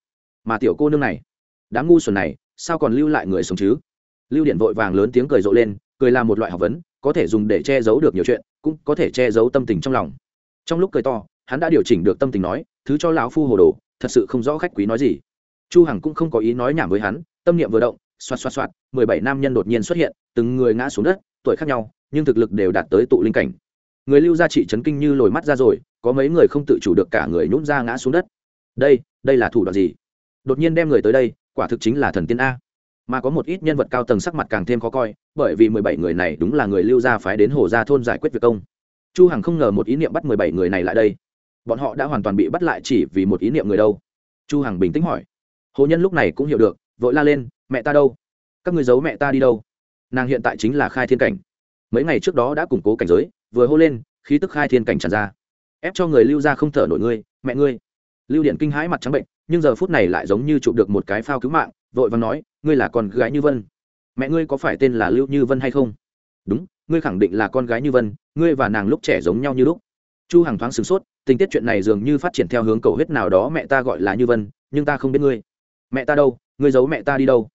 Mà tiểu cô nương này, đám ngu xuẩn này, sao còn lưu lại người sống chứ? Lưu điện vội vàng lớn tiếng cười rộ lên, cười là một loại học vấn, có thể dùng để che giấu được nhiều chuyện, cũng có thể che giấu tâm tình trong lòng trong lúc cười to, hắn đã điều chỉnh được tâm tình nói, thứ cho lão phu hồ đồ, thật sự không rõ khách quý nói gì. Chu hằng cũng không có ý nói nhảm với hắn, tâm niệm vừa động xoát xoát xoát mười bảy nam nhân đột nhiên xuất hiện, từng người ngã xuống đất, tuổi khác nhau, nhưng thực lực đều đạt tới tụ linh cảnh. Người lưu gia trị chấn kinh như lồi mắt ra rồi, có mấy người không tự chủ được cả người nhún ra ngã xuống đất. Đây đây là thủ đoạn gì? Đột nhiên đem người tới đây, quả thực chính là thần tiên a. Mà có một ít nhân vật cao tầng sắc mặt càng thêm khó coi, bởi vì mười bảy người này đúng là người lưu gia phái đến hồ gia thôn giải quyết việc công chu hằng không ngờ một ý niệm bắt mười bảy người này lại đây. Bọn họ đã hoàn toàn bị bắt lại chỉ vì một ý niệm người đâu. Chu hằng bình tĩnh hỏi. Hồ nhân lúc này cũng hiểu được, vội la lên, mẹ ta đâu? Các người giấu mẹ ta đi đâu? Nàng hiện tại chính là khai thiên cảnh. Mấy ngày trước đó đã củng cố cảnh giới, vừa hô lên, khí tức khai thiên cảnh tràn ra. Ép cho người lưu ra không thở nổi ngươi, mẹ ngươi. Lưu điện kinh hãi mặt trắng bệnh, nhưng giờ phút này lại giống như chụp được một cái phao cứu mạng, vội vàng nói, ngươi là con gái như vân. Mẹ ngươi có phải tên là lưu như vân hay không? Đúng ngươi khẳng định là con gái như vân ngươi và nàng lúc trẻ giống nhau như lúc. Chu hằng thoáng sửng sốt tình tiết chuyện này dường như phát triển theo hướng cầu huyết nào đó mẹ ta gọi là như vân nhưng ta không biết ngươi. Mẹ ta đâu? Ngươi giấu mẹ ta đi đâu?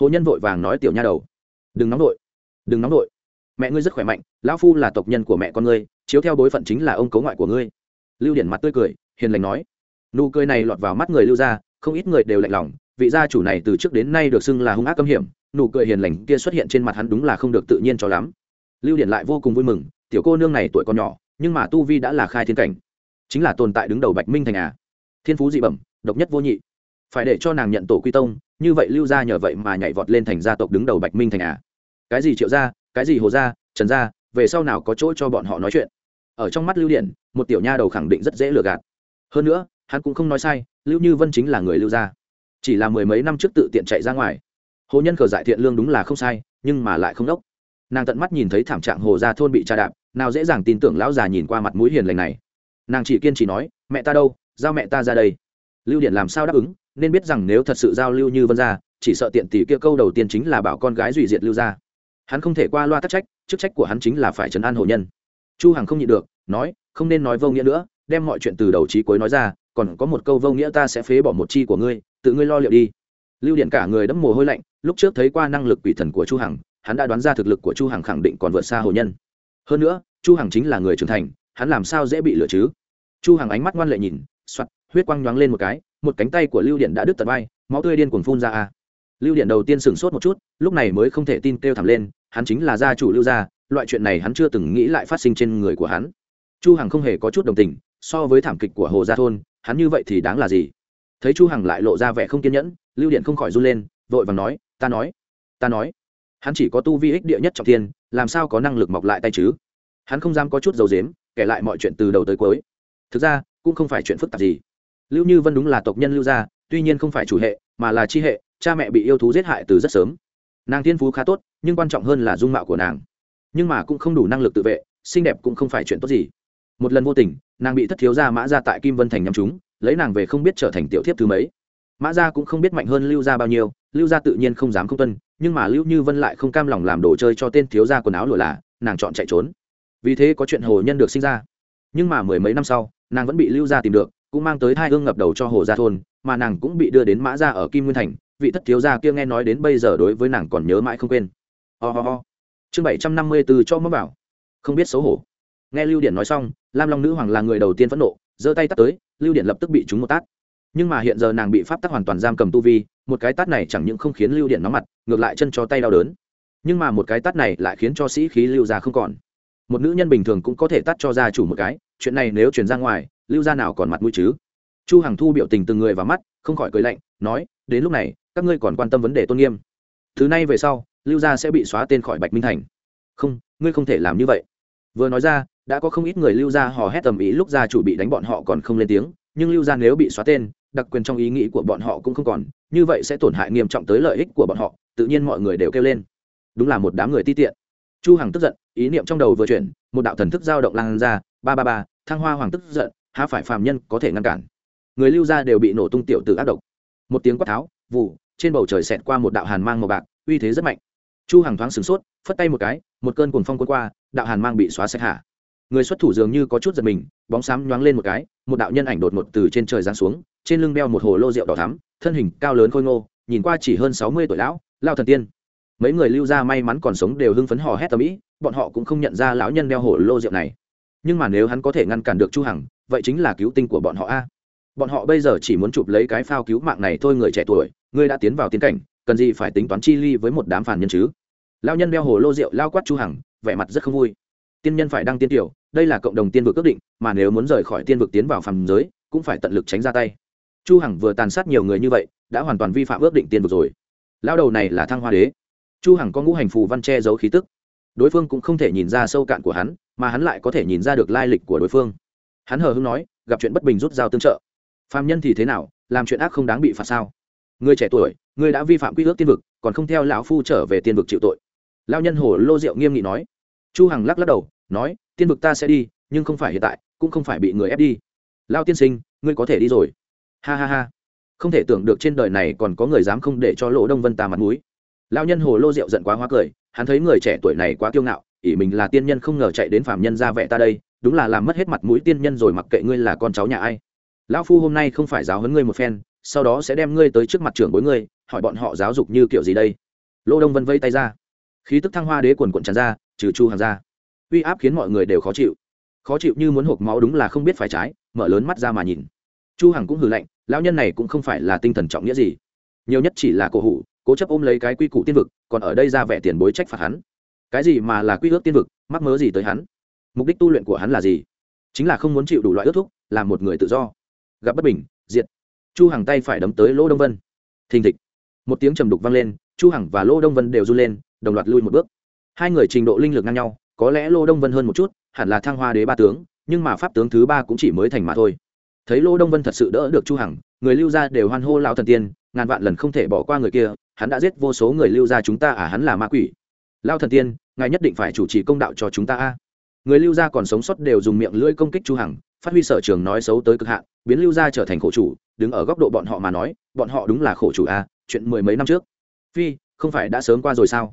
Hồ nhân vội vàng nói tiểu nha đầu. Đừng nóng đội, đừng nóng đội. mẹ ngươi rất khỏe mạnh lão phu là tộc nhân của mẹ con ngươi chiếu theo bối phận chính là ông cấu ngoại của ngươi. Lưu điển mặt tươi cười hiền lành nói. Nụ cười này lọt vào mắt người lưu gia không ít người đều lạnh lòng vị gia chủ này từ trước đến nay được xưng là hung ác cấm hiểm nụ cười hiền lành kia xuất hiện trên mặt hắn đúng là không được tự nhiên cho lắm lưu Điện lại vô cùng vui mừng, tiểu cô nương này tuổi còn nhỏ, nhưng mà tu vi đã là khai thiên cảnh. Chính là tồn tại đứng đầu bạch minh thành à. Thiên phú dị bẩm, độc nhất vô nhị. Phải để cho nàng nhận tổ quy tông, như vậy lưu gia nhờ vậy mà nhảy vọt lên thành gia tộc đứng đầu bạch minh thành à. Cái gì triệu gia, cái gì hồ gia, trần gia, về sau nào có chỗ cho bọn họ nói chuyện. Ở trong mắt lưu điện một tiểu nha đầu khẳng định rất dễ lừa gạt. Hơn nữa, hắn cũng không nói sai, lưu như vân chính là người lưu gia. Chỉ là mười mấy năm trước tự tiện chạy ra ngoài. Hồ nhân cờ giải thiện lương đúng là không sai, nhưng mà lại không đốc nàng tận mắt nhìn thấy thảm trạng hồ gia thôn bị tra đạp nào dễ dàng tin tưởng lão già nhìn qua mặt mũi hiền lành này. Nàng chỉ kiên trì nói mẹ ta đâu giao mẹ ta ra đây. Lưu điện làm sao đáp ứng nên biết rằng nếu thật sự giao lưu như vân gia, chỉ sợ tiện tỷ kia câu đầu tiên chính là bảo con gái dùy diệt lưu gia. hắn không thể qua loa tắc trách chức trách của hắn chính là phải trấn an hồ nhân. Chu hằng không nhịn được nói không nên nói vô nghĩa nữa đem mọi chuyện từ đầu chí cuối nói ra còn có một câu vô nghĩa ta sẽ phế bỏ một chi của ngươi tự ngươi lo liệu đi. Lưu điện cả người đẫm mồ hôi lạnh lúc trước thấy qua năng lực quỷ thần của chu hằng hắn đã đoán ra thực lực của chu hằng khẳng định còn vượt xa hồ nhân. Hơn nữa, chu hằng chính là người trưởng thành, hắn làm sao dễ bị lừa chứ? Chu hằng ánh mắt ngoan lệ nhìn xoát huyết quang nhoáng lên một cái, một cánh tay của lưu điện đã đứt tận vai, máu tươi điên cuồng phun ra a. Lưu điện đầu tiên sửng sốt một chút, lúc này mới không thể tin kêu thảm lên, hắn chính là gia chủ lưu gia, loại chuyện này hắn chưa từng nghĩ lại phát sinh trên người của hắn. Chu hằng không hề có chút đồng tình, so với thảm kịch của hồ gia thôn, hắn như vậy thì đáng là gì? Thấy chu hằng lại lộ ra vẻ không kiên nhẫn, lưu điện không khỏi run lên, vội vàng nói, ta nói ta nói hắn chỉ có tu vi ích địa nhất trọng thiên, làm sao có năng lực mọc lại tay chứ? Hắn không dám có chút dầu dếm, kể lại mọi chuyện từ đầu tới cuối. Thực ra, cũng không phải chuyện phức tạp gì. Lưu như vân đúng là tộc nhân lưu gia, tuy nhiên không phải chủ hệ, mà là chi hệ, cha mẹ bị yêu thú giết hại từ rất sớm. Nàng thiên phú khá tốt, nhưng quan trọng hơn là dung mạo của nàng. Nhưng mà cũng không đủ năng lực tự vệ, xinh đẹp cũng không phải chuyện tốt gì. Một lần vô tình, nàng bị thất thiếu gia mã ra tại kim vân thành nhắm chúng lấy nàng về không biết trở thành tiểu thiếp thứ mấy. Mã gia cũng không biết mạnh hơn lưu gia bao nhiêu, lưu gia tự nhiên không dám không tuân nhưng mà lưu như vân lại không cam lòng làm đồ chơi cho tên thiếu gia quần áo lụa là, nàng chọn chạy trốn. Vì thế có chuyện hồ nhân được sinh ra. Nhưng mà mười mấy năm sau, nàng vẫn bị lưu gia tìm được, cũng mang tới hai hương ngập đầu cho hồ gia thôn, mà nàng cũng bị đưa đến mã gia ở kim nguyên thành. Vị thất thiếu gia kia nghe nói đến bây giờ đối với nàng còn nhớ mãi không quên. Ho、oh、ho、oh. ho. Chương bảy trăm năm mươi từ cho mớ bảo. Không biết xấu hổ. Nghe lưu điện nói xong, lam long nữ hoàng là người đầu tiên phẫn nộ, giơ tay tắt tới, lưu điện lập tức bị trúng một tát. Nhưng mà hiện giờ nàng bị pháp tắc hoàn toàn giam cầm tu vi, một cái tát này chẳng những không khiến lưu điện nóng mặt ngược lại chân cho tay đau đớn. Nhưng mà một cái tát này lại khiến cho sĩ khí lưu gia không còn. Một nữ nhân bình thường cũng có thể tát cho gia chủ một cái, chuyện này nếu truyền ra ngoài, lưu gia nào còn mặt mũi chứ? Chu hằng thu biểu tình từng người vào mắt, không khỏi cười lạnh, nói, đến lúc này, các ngươi còn quan tâm vấn đề tôn nghiêm. Thứ này về sau, lưu gia sẽ bị xóa tên khỏi bạch minh thành. Không, ngươi không thể làm như vậy. Vừa nói ra, đã có không ít người lưu gia hò hét tầm ý lúc gia chủ bị đánh bọn họ còn không lên tiếng, nhưng lưu gia nếu bị xóa tên, đặc quyền trong ý nghĩ của bọn họ cũng không còn như vậy sẽ tổn hại nghiêm trọng tới lợi ích của bọn họ, tự nhiên mọi người đều kêu lên. Đúng là một đám người ti tiện. Chu hằng tức giận, ý niệm trong đầu vừa chuyển, một đạo thần thức dao động lan ra, ba ba ba, thăng hoa hoàng tức giận, há phải phàm nhân có thể ngăn cản. Người lưu gia đều bị nổ tung tiểu tử ác độc. Một tiếng quát tháo vụ trên bầu trời xẹt qua một đạo hàn mang màu bạc, uy thế rất mạnh. Chu hằng thoáng sửng sốt, phất tay một cái, một cơn cuồng phong cuốn qua, đạo hàn mang bị xóa sạch hạ người xuất thủ dường như có chút giật mình, bóng xám nhoáng lên một cái, một đạo nhân ảnh đột ngột từ trên trời giáng xuống, trên lưng đeo một hồ lô rượu đỏ thắm, thân hình cao lớn khôi ngô, nhìn qua chỉ hơn sáu mươi tuổi lão lao thần tiên. Mấy người lưu gia may mắn còn sống đều hưng phấn hò hét tầm ĩ, bọn họ cũng không nhận ra lão nhân đeo hồ lô rượu này. Nhưng mà nếu hắn có thể ngăn cản được chu hằng, vậy chính là cứu tinh của bọn họ a. Bọn họ bây giờ chỉ muốn chụp lấy cái phao cứu mạng này thôi người trẻ tuổi, ngươi đã tiến vào tiến cảnh, cần gì phải tính toán chi ly với một đám phản nhân chứ? Lao nhân đeo hồ lô rượu lao quát chu hằng, vẻ mặt rất không vui tiên nhân phải đăng tiên tiểu đây là cộng đồng tiên vực ước định, mà nếu muốn rời khỏi tiên vực tiến vào phàm giới, cũng phải tận lực tránh ra tay. Chu hằng vừa tàn sát nhiều người như vậy, đã hoàn toàn vi phạm ước định tiên vực rồi. Lao đầu này là thăng hoa đế. Chu hằng có ngũ hành phù văn che giấu khí tức. Đối phương cũng không thể nhìn ra sâu cạn của hắn, mà hắn lại có thể nhìn ra được lai lịch của đối phương. Hắn hờ hững nói, gặp chuyện bất bình rút dao tương trợ. Phàm nhân thì thế nào, làm chuyện ác không đáng bị phạt sao? Người trẻ tuổi, người đã vi phạm quy ước tiên vực, còn không theo lão phu trở về tiên vực chịu tội. Lao nhân hồ lô diệu nghiêm nghị nói chu hằng lắc lắc đầu, nói, tiên vực ta sẽ đi, nhưng không phải hiện tại, cũng không phải bị người ép đi. Lao tiên sinh, ngươi có thể đi rồi. Ha ha ha. Không thể tưởng được trên đời này còn có người dám không để cho lỗ đông vân ta mặt mũi. Lao nhân hồ lô rượu giận quá hoa cười, hắn thấy người trẻ tuổi này quá kiêu ngạo, ỷ mình là tiên nhân không ngờ chạy đến phạm nhân ra vẻ ta đây, đúng là làm mất hết mặt mũi tiên nhân rồi mặc kệ ngươi là con cháu nhà ai. Lão phu hôm nay không phải giáo huấn ngươi một phen, sau đó sẽ đem ngươi tới trước mặt trưởng bối ngươi, hỏi bọn họ giáo dục như kiểu gì đây? Lỗ đông vân vây tay ra. Khí tức thăng hoa đế quần quận tràn ra trừ chu hàng ra. Uy áp khiến mọi người đều khó chịu. Khó chịu như muốn hộp máu đúng là không biết phải trái, mở lớn mắt ra mà nhìn. Chu hằng cũng hừ lạnh, lão nhân này cũng không phải là tinh thần trọng nghĩa gì. Nhiều nhất chỉ là cổ hủ, cố chấp ôm lấy cái quy củ tiên vực, còn ở đây ra vẻ tiền bối trách phạt hắn. Cái gì mà là quy ước tiên vực, mắc mớ gì tới hắn? Mục đích tu luyện của hắn là gì? Chính là không muốn chịu đủ loại ước thúc, làm một người tự do. Gặp bất bình, diệt. Chu hằng tay phải đấm tới lỗ đông vân. Thình thịch. Một tiếng trầm đục vang lên, chu hằng và lỗ đông vân đều run lên, đồng loạt lui một bước hai người trình độ linh lực ngang nhau, có lẽ Lô đông vân hơn một chút, hẳn là thăng hoa đế ba tướng, nhưng mà pháp tướng thứ ba cũng chỉ mới thành mà thôi. Thấy Lô đông vân thật sự đỡ được chu hằng, người lưu gia đều hoan hô lão thần tiên, ngàn vạn lần không thể bỏ qua người kia, hắn đã giết vô số người lưu gia chúng ta à hắn là ma quỷ. Lão thần tiên, ngài nhất định phải chủ trì công đạo cho chúng ta a. Người lưu gia còn sống sót đều dùng miệng lưỡi công kích chu hằng, phát huy sở trường nói xấu tới cực hạn, biến lưu gia trở thành khổ chủ, đứng ở góc độ bọn họ mà nói, bọn họ đúng là khổ chủ a, chuyện mười mấy năm trước. Phi, không phải đã sớm qua rồi sao?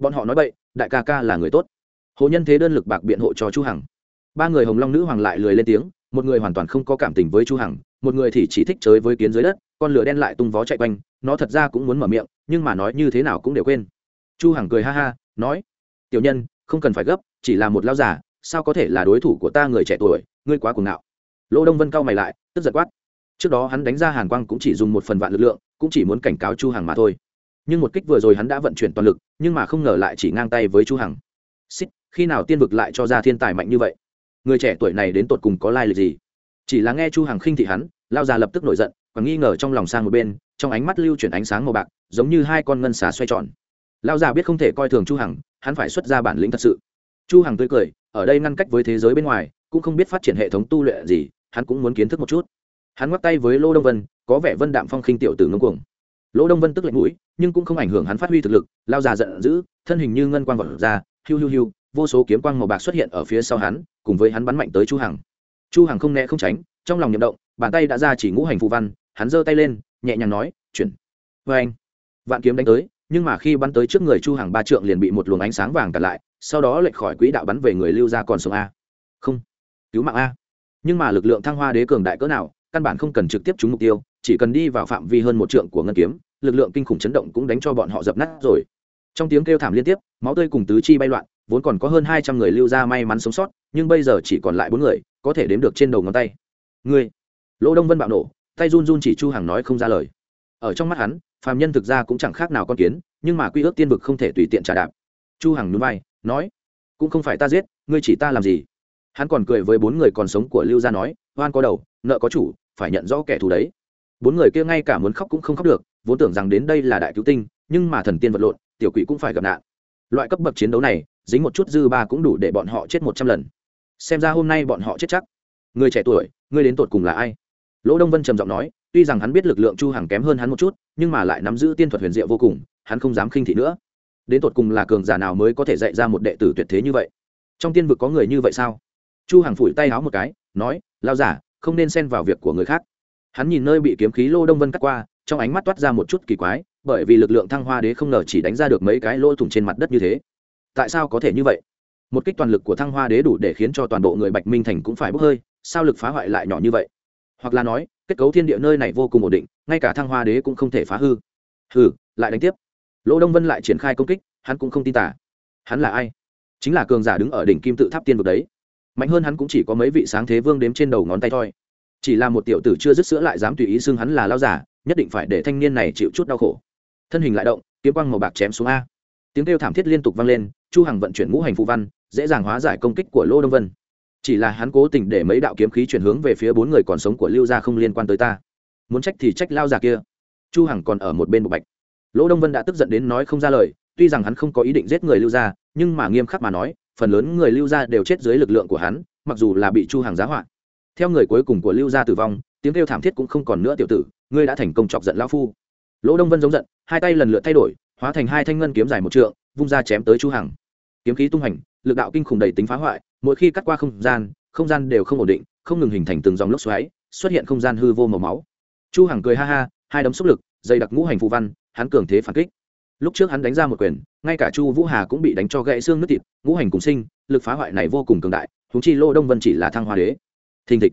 Bọn họ nói vậy đại ca ca là người tốt. Hồ nhân thế đơn lực bạc biện hộ cho chu hằng. Ba người hồng long nữ hoàng lại lười lên tiếng, một người hoàn toàn không có cảm tình với chu hằng, một người thì chỉ thích chơi với kiến dưới đất, con lửa đen lại tung vó chạy quanh, nó thật ra cũng muốn mở miệng, nhưng mà nói như thế nào cũng đều quên. Chu hằng cười ha ha, nói, tiểu nhân, không cần phải gấp, chỉ là một lao giả sao có thể là đối thủ của ta người trẻ tuổi, ngươi quá cuồng ngạo. Lỗ đông vân cao mày lại, tức giật quát. Trước đó hắn đánh ra hàn quang cũng chỉ dùng một phần vạn lực lượng, cũng chỉ muốn cảnh cáo chu hằng mà thôi nhưng một kích vừa rồi hắn đã vận chuyển toàn lực, nhưng mà không ngờ lại chỉ ngang tay với chu hằng. Xích, khi nào tiên vực lại cho ra thiên tài mạnh như vậy? Người trẻ tuổi này đến tột cùng có lai lịch gì? Chỉ là nghe chu hằng khinh thị hắn, lao già lập tức nổi giận, và nghi ngờ trong lòng sang một bên, trong ánh mắt lưu chuyển ánh sáng màu bạc, giống như hai con ngân xà xoay tròn. Lao già biết không thể coi thường chu hằng, hắn phải xuất ra bản lĩnh thật sự. Chu hằng tươi cười, ở đây ngăn cách với thế giới bên ngoài, cũng không biết phát triển hệ thống tu luyện gì, hắn cũng muốn kiến thức một chút. Hắn ngoắc tay với lô đông vân, có vẻ vân đạm phong khinh tiểu tử ngông cuồng. Lỗ đông vân tức lạnh mũi, nhưng cũng không ảnh hưởng hắn phát huy thực lực, lao già giận dữ, thân hình như ngân quang vọt ra, hiu hiu hiu, vô số kiếm quang màu bạc xuất hiện ở phía sau hắn, cùng với hắn bắn mạnh tới chu hằng. Chu hằng không né không tránh, trong lòng nhậm động, bàn tay đã ra chỉ ngũ hành phù văn, hắn giơ tay lên, nhẹ nhàng nói, chuyển. Với anh, vạn kiếm đánh tới, nhưng mà khi bắn tới trước người chu hằng ba trượng liền bị một luồng ánh sáng vàng cản lại, sau đó lệch khỏi quỹ đạo bắn về người lưu ra còn sống a. Không, cứu mạng a. Nhưng mà lực lượng thăng hoa đế cường đại cỡ nào, căn bản không cần trực tiếp trúng mục tiêu chỉ cần đi vào phạm vi hơn một trượng của ngân kiếm, lực lượng kinh khủng chấn động cũng đánh cho bọn họ dập nát rồi. Trong tiếng kêu thảm liên tiếp, máu tươi cùng tứ chi bay loạn, vốn còn có hơn hai trăm người lưu ra may mắn sống sót, nhưng bây giờ chỉ còn lại bốn người, có thể đếm được trên đầu ngón tay. Người lỗ đông vân bạo nổ, tay run run chỉ chu hằng nói không ra lời. Ở trong mắt hắn, phàm nhân thực ra cũng chẳng khác nào con kiến, nhưng mà quy ước tiên vực không thể tùy tiện trả đạp. Chu hằng núi vai, nói, cũng không phải ta giết, ngươi chỉ ta làm gì? Hắn còn cười với bốn người còn sống của lưu gia nói hoan có đầu, nợ có chủ, phải nhận rõ kẻ thù đấy bốn người kia ngay cả muốn khóc cũng không khóc được, vốn tưởng rằng đến đây là đại cứu tinh, nhưng mà thần tiên vật lộn, tiểu quỷ cũng phải gặp nạn. Loại cấp bậc chiến đấu này, dính một chút dư ba cũng đủ để bọn họ chết một trăm lần. Xem ra hôm nay bọn họ chết chắc. Người trẻ tuổi ngươi đến tột cùng là ai? Lỗ đông vân trầm giọng nói, tuy rằng hắn biết lực lượng chu hàng kém hơn hắn một chút, nhưng mà lại nắm giữ tiên thuật huyền diệu vô cùng, hắn không dám khinh thị nữa. Đến tột cùng là cường giả nào mới có thể dạy ra một đệ tử tuyệt thế như vậy? Trong tiên vực có người như vậy sao? Chu hàng phủi tay háo một cái, nói lao giả, không nên xen vào việc của người khác hắn nhìn nơi bị kiếm khí lô đông vân cắt qua, trong ánh mắt toát ra một chút kỳ quái, bởi vì lực lượng thăng hoa đế không ngờ chỉ đánh ra được mấy cái lỗ thủng trên mặt đất như thế. Tại sao có thể như vậy? Một kích toàn lực của thăng hoa đế đủ để khiến cho toàn bộ người bạch minh thành cũng phải bốc hơi, sao lực phá hoại lại nhỏ như vậy? Hoặc là nói, kết cấu thiên địa nơi này vô cùng ổn định, ngay cả thăng hoa đế cũng không thể phá hư. Hừ, lại đánh tiếp. Lỗ đông vân lại triển khai công kích, hắn cũng không tin tả hắn là ai? Chính là cường giả đứng ở đỉnh kim tự tháp tiên vực đấy. Mạnh hơn hắn cũng chỉ có mấy vị sáng thế vương đếm trên đầu ngón tay thôi chỉ là một tiểu tử chưa dứt sữa lại dám tùy ý xưng hắn là lao giả, nhất định phải để thanh niên này chịu chút đau khổ. Thân hình lại động, kiếm quang màu bạc chém xuống a. Tiếng kêu thảm thiết liên tục vang lên, chu hằng vận chuyển ngũ hành phụ văn, dễ dàng hóa giải công kích của lô đông vân. Chỉ là hắn cố tình để mấy đạo kiếm khí chuyển hướng về phía bốn người còn sống của lưu gia không liên quan tới ta. Muốn trách thì trách lao già kia. Chu hằng còn ở một bên bộ bạch. Lỗ đông vân đã tức giận đến nói không ra lời, tuy rằng hắn không có ý định giết người lưu gia, nhưng mà nghiêm khắc mà nói, phần lớn người lưu gia đều chết dưới lực lượng của hắn, mặc dù là bị chu Hằng giá hoạn theo người cuối cùng của lưu gia tử vong, tiếng kêu thảm thiết cũng không còn nữa tiểu tử, ngươi đã thành công chọc giận lão phu. Lỗ đông vân giống giận, hai tay lần lượt thay đổi, hóa thành hai thanh ngân kiếm dài một trượng, vung ra chém tới chu hằng. Kiếm khí tung hành, lực đạo kinh khủng đầy tính phá hoại, mỗi khi cắt qua không gian không gian đều không ổn định, không ngừng hình thành từng dòng lốc xoáy, xuất hiện không gian hư vô màu máu. Chu hằng cười ha ha, hai đấm xúc lực, dày đặc ngũ hành phù văn, hắn cường thế phản kích. Lúc trước hắn đánh ra một quyền, ngay cả chu vũ hà cũng bị đánh cho gãy xương nứt thịt, ngũ hành cùng sinh, lực phá hoại này vô cùng cường đại húng chi lỗ đông vân chỉ là thăng hoa đế thình thịch.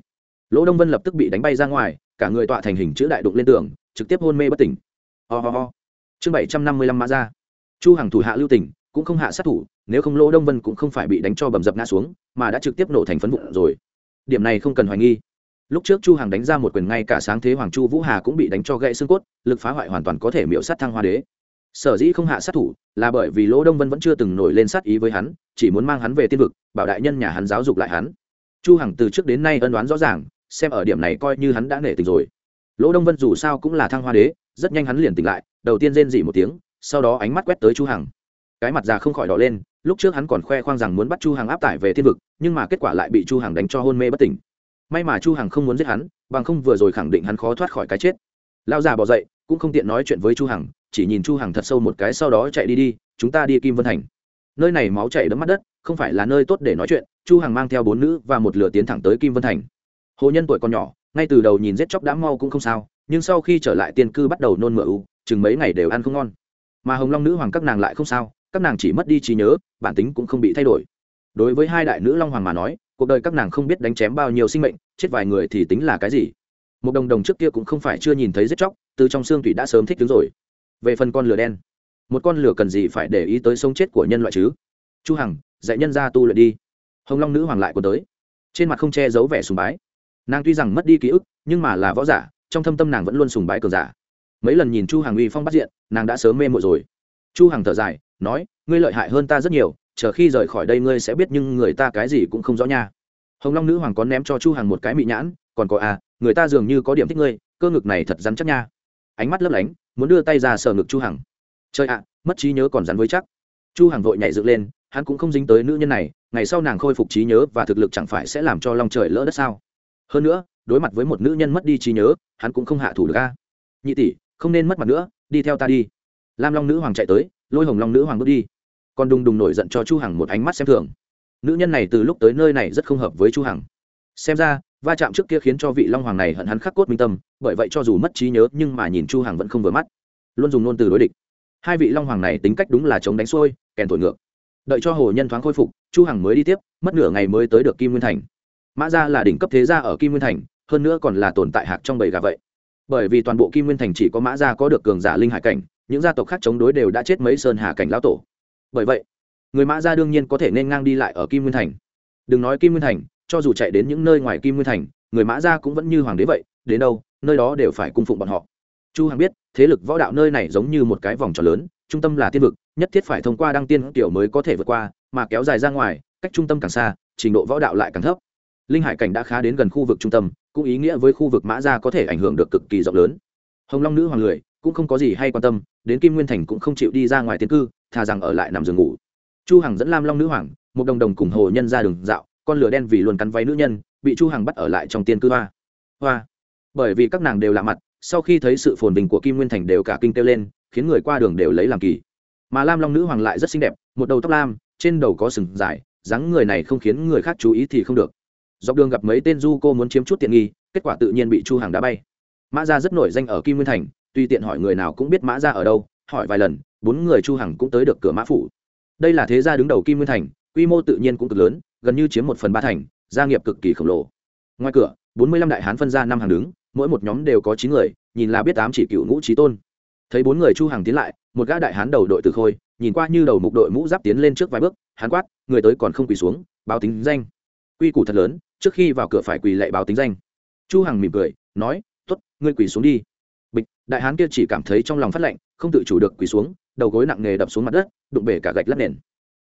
Lỗ đông vân lập tức bị đánh bay ra ngoài, cả người tọa thành hình chữ đại đụng lên tường, trực tiếp hôn mê bất tỉnh. Ho、oh、ho、oh. ho. Chương bảy trăm năm mươi lăm mã ra chu hằng thủ hạ lưu tỉnh cũng không hạ sát thủ, nếu không lỗ đông vân cũng không phải bị đánh cho bầm dập ngã xuống, mà đã trực tiếp nổ thành phấn vụn rồi. Điểm này không cần hoài nghi. Lúc trước chu hằng đánh ra một quyền ngay cả sáng thế hoàng chu vũ hà cũng bị đánh cho gãy xương cốt, lực phá hoại hoàn toàn có thể miễu sát thăng hoa đế. Sở dĩ không hạ sát thủ, là bởi vì lỗ đông vân vẫn chưa từng nổi lên sát ý với hắn, chỉ muốn mang hắn về tiên vực, bảo đại nhân nhà hắn giáo dục lại hắn chu hằng từ trước đến nay ân đoán rõ ràng, xem ở điểm này coi như hắn đã nể tình rồi. Lỗ đông vân dù sao cũng là thăng hoa đế, rất nhanh hắn liền tỉnh lại, đầu tiên rên dỉ một tiếng, sau đó ánh mắt quét tới chu hằng. Cái mặt già không khỏi đỏ lên, lúc trước hắn còn khoe khoang rằng muốn bắt chu hằng áp tải về thiên vực, nhưng mà kết quả lại bị chu hằng đánh cho hôn mê bất tỉnh. May mà chu hằng không muốn giết hắn, bằng không vừa rồi khẳng định hắn khó thoát khỏi cái chết. Lão già bỏ dậy, cũng không tiện nói chuyện với chu hằng, chỉ nhìn chu hằng thật sâu một cái sau đó chạy đi đi, chúng ta đi kim vân thành. Nơi này máu chảy đẫm mắt đất, không phải là nơi tốt để nói chuyện chu hằng mang theo bốn nữ và một lửa tiến thẳng tới kim vân thành. Hồ nhân tuổi còn nhỏ, ngay từ đầu nhìn giết chóc đã mau cũng không sao, nhưng sau khi trở lại tiên cư bắt đầu nôn mửa u, chừng mấy ngày đều ăn không ngon. Mà hồng long nữ hoàng các nàng lại không sao, các nàng chỉ mất đi trí nhớ, bản tính cũng không bị thay đổi. Đối với hai đại nữ long hoàng mà nói, cuộc đời các nàng không biết đánh chém bao nhiêu sinh mệnh, chết vài người thì tính là cái gì. Một đồng đồng trước kia cũng không phải chưa nhìn thấy giết chóc, từ trong xương thủy đã sớm thích đứng rồi. Về phần con lửa đen, một con lửa cần gì phải để ý tới sống chết của nhân loại chứ? Chu hằng, dạy nhân ra tu luyện đi hồng long nữ hoàng lại còn tới trên mặt không che giấu vẻ sùng bái nàng tuy rằng mất đi ký ức nhưng mà là võ giả trong thâm tâm nàng vẫn luôn sùng bái cường giả mấy lần nhìn chu hằng uy phong bắt diện nàng đã sớm mê mội rồi chu hằng thở dài nói ngươi lợi hại hơn ta rất nhiều chờ khi rời khỏi đây ngươi sẽ biết nhưng người ta cái gì cũng không rõ nha hồng long nữ hoàng có ném cho chu hằng một cái mị nhãn còn có à người ta dường như có điểm thích ngươi cơ ngực này thật rắn chắc nha ánh mắt lấp lánh muốn đưa tay ra sờ ngực chu hằng Trời ạ à, mất trí nhớ còn rắn với chắc chu hằng vội nhảy dựng lên hắn cũng không dính tới nữ nhân này, ngày sau nàng khôi phục trí nhớ và thực lực chẳng phải sẽ làm cho long trời lỡ đất sao? Hơn nữa, đối mặt với một nữ nhân mất đi trí nhớ, hắn cũng không hạ thủ được a. Nhị tỷ, không nên mất mặt nữa, đi theo ta đi. Lam long nữ hoàng chạy tới, lôi hồng long nữ hoàng bước đi. Còn đùng đùng nổi giận cho chu hằng một ánh mắt xem thường. Nữ nhân này từ lúc tới nơi này rất không hợp với chu hằng. Xem ra, va chạm trước kia khiến cho vị long hoàng này hận hắn khắc cốt minh tâm, bởi vậy cho dù mất trí nhớ, nhưng mà nhìn chu hằng vẫn không vừa mắt. Luôn dùng ngôn từ đối địch. Hai vị long hoàng này tính cách đúng là chống đánh xuôi, kèn thổi ngược đợi cho hồ nhân thoáng khôi phục, chu hằng mới đi tiếp, mất nửa ngày mới tới được kim nguyên thành. Mã gia là đỉnh cấp thế gia ở kim nguyên thành, hơn nữa còn là tồn tại hạc trong bầy gà vậy. Bởi vì toàn bộ kim nguyên thành chỉ có mã gia có được cường giả linh hải cảnh, những gia tộc khác chống đối đều đã chết mấy sơn hà cảnh lão tổ. Bởi vậy, người mã gia đương nhiên có thể nên ngang đi lại ở kim nguyên thành. Đừng nói kim nguyên thành, cho dù chạy đến những nơi ngoài kim nguyên thành, người mã gia cũng vẫn như hoàng đế vậy, đến đâu, nơi đó đều phải cung phụng bọn họ. Chu hằng biết, thế lực võ đạo nơi này giống như một cái vòng tròn lớn trung tâm là tiên vực, nhất thiết phải thông qua đăng tiên tiểu mới có thể vượt qua, mà kéo dài ra ngoài, cách trung tâm càng xa, trình độ võ đạo lại càng thấp. Linh hải cảnh đã khá đến gần khu vực trung tâm, cũng ý nghĩa với khu vực mã gia có thể ảnh hưởng được cực kỳ rộng lớn. Hồng long nữ hoàng lười, cũng không có gì hay quan tâm, đến kim nguyên thành cũng không chịu đi ra ngoài tiến cư, thà rằng ở lại nằm giường ngủ. Chu hằng dẫn lam long nữ hoàng, một đồng đồng cùng hồ nhân ra đường dạo, con lửa đen vì luôn cắn váy nữ nhân, bị chu hằng bắt ở lại trong tiên cư hoa. Hoa. Bởi vì các nàng đều lạ mặt, sau khi thấy sự phồn bình của kim nguyên thành đều cả kinh kêu lên khiến người qua đường đều lấy làm kỳ. Mà lam long nữ hoàng lại rất xinh đẹp, một đầu tóc lam, trên đầu có sừng dài, dáng người này không khiến người khác chú ý thì không được. Dọc đường gặp mấy tên du cô muốn chiếm chút tiện nghi, kết quả tự nhiên bị chu hàng đá bay. Mã gia rất nổi danh ở kim nguyên thành, tùy tiện hỏi người nào cũng biết mã gia ở đâu, hỏi vài lần, bốn người chu hằng cũng tới được cửa mã phủ. Đây là thế gia đứng đầu kim nguyên thành, quy mô tự nhiên cũng cực lớn, gần như chiếm một phần ba thành, gia nghiệp cực kỳ khổng lồ. Ngoài cửa, bốn mươi lăm đại hán phân ra năm hàng đứng, mỗi một nhóm đều có chín người, nhìn là biết tám chỉ cựu ngũ trí tôn thấy bốn người chu hàng tiến lại, một gã đại hán đầu đội từ khôi, nhìn qua như đầu mục đội mũ giáp tiến lên trước vài bước hán quát, người tới còn không quỳ xuống, báo tính danh. Quy củ thật lớn, trước khi vào cửa phải quỳ lệ báo tính danh. Chu hằng mỉm cười, nói t ố t ngươi quỳ xuống đi. Bịch, đại hán kia chỉ cảm thấy trong lòng phát lạnh, không tự chủ được quỳ xuống, đầu gối nặng nề đập xuống mặt đất, đụng bể cả gạch lát nền.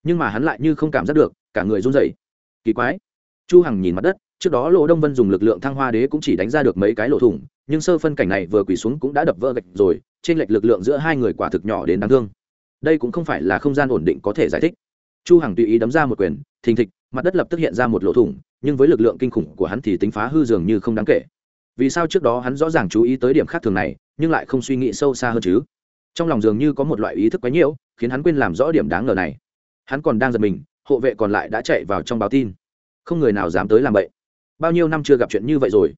Nhưng mà hắn lại như không cảm giác được, cả người run rẩy. Kỳ quái. Chu hằng nhìn mặt đất, trước đó lỗ đông vân dùng lực lượng thăng hoa đế cũng chỉ đánh ra được mấy cái lỗ thủng, nhưng sơ phân cảnh này vừa quỳ xuống cũng đã đập vỡ gạch rồi trên lệch lực lượng giữa hai người quả thực nhỏ đến đáng thương. Đây cũng không phải là không gian ổn định có thể giải thích. Chu hằng tùy ý đấm ra một quyền, thình thịch, mặt đất lập tức hiện ra một lỗ thủng, nhưng với lực lượng kinh khủng của hắn thì tính phá hư dường như không đáng kể. Vì sao trước đó hắn rõ ràng chú ý tới điểm khác thường này, nhưng lại không suy nghĩ sâu xa hơn chứ? Trong lòng dường như có một loại ý thức quấy nhiễu, khiến hắn quên làm rõ điểm đáng ngờ này. Hắn còn đang giật mình, hộ vệ còn lại đã chạy vào trong báo tin. Không người nào dám tới làm vậy. Bao nhiêu năm chưa gặp chuyện như vậy rồi.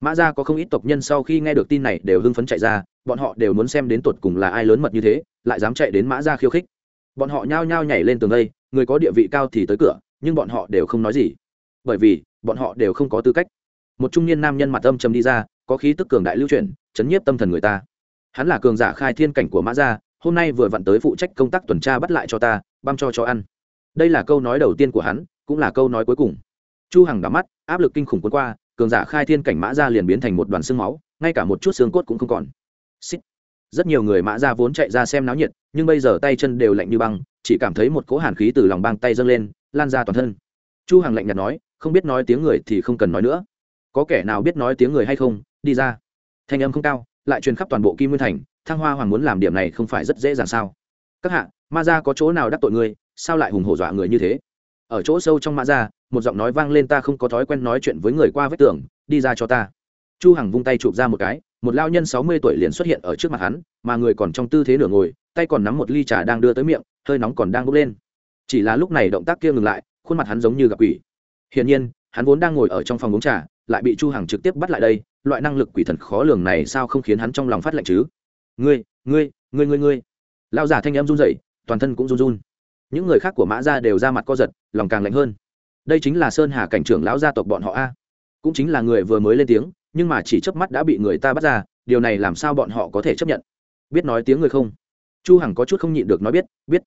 Mã ra có không ít tộc nhân sau khi nghe được tin này đều hưng phấn chạy ra bọn họ đều muốn xem đến tột cùng là ai lớn mật như thế, lại dám chạy đến mã ra khiêu khích. Bọn họ nhao nhao nhảy lên tường đây, người có địa vị cao thì tới cửa, nhưng bọn họ đều không nói gì. Bởi vì, bọn họ đều không có tư cách. Một trung niên nam nhân mặt âm trầm đi ra, có khí tức cường đại lưu chuyển, chấn nhiếp tâm thần người ta. Hắn là cường giả khai thiên cảnh của mã gia hôm nay vừa vặn tới phụ trách công tác tuần tra bắt lại cho ta, băm cho cho ăn. Đây là câu nói đầu tiên của hắn, cũng là câu nói cuối cùng. Chu hằng đắm mắt, áp lực kinh khủng cuốn qua, cường giả khai thiên cảnh mã gia liền biến thành một đoàn xương máu, ngay cả một chút xương cốt cũng không còn. Xích. rất nhiều người mã gia vốn chạy ra xem náo nhiệt, nhưng bây giờ tay chân đều lạnh như băng, chỉ cảm thấy một cỗ hàn khí từ lòng băng tay dâng lên, lan ra toàn thân. Chu hằng lạnh nhạt nói, không biết nói tiếng người thì không cần nói nữa. Có kẻ nào biết nói tiếng người hay không? Đi ra. Thanh âm không cao, lại truyền khắp toàn bộ kim nguyên thành, thăng hoa hoàng muốn làm điểm này không phải rất dễ dàng sao? Các hạ, ma gia có chỗ nào đắc tội người sao lại hùng hổ dọa người như thế? Ở chỗ sâu trong ma gia, một giọng nói vang lên ta không có thói quen nói chuyện với người qua vết tường, đi ra cho ta. Chu hằng vung tay chụp ra một cái một lao nhân sáu mươi tuổi liền xuất hiện ở trước mặt hắn, mà người còn trong tư thế nửa ngồi, tay còn nắm một ly trà đang đưa tới miệng, hơi nóng còn đang bốc lên. Chỉ là lúc này động tác kia ngừng lại, khuôn mặt hắn giống như gặp quỷ. Hiển nhiên, hắn vốn đang ngồi ở trong phòng uống trà, lại bị chu hằng trực tiếp bắt lại đây, loại năng lực quỷ thần khó lường này sao không khiến hắn trong lòng phát lạnh chứ? Ngươi ngươi ngươi ngươi ngươi. Lao giả thanh âm run rẩy, toàn thân cũng run run. Những người khác của mã gia đều ra mặt co giật, lòng càng lạnh hơn. Đây chính là sơn hà cảnh trưởng lão gia tộc bọn họ a. Cũng chính là người vừa mới lên tiếng nhưng mà chỉ chớp mắt đã bị người ta bắt ra, điều này làm sao bọn họ có thể chấp nhận? Biết nói tiếng người không? Chu hằng có chút không nhịn được nói biết biết.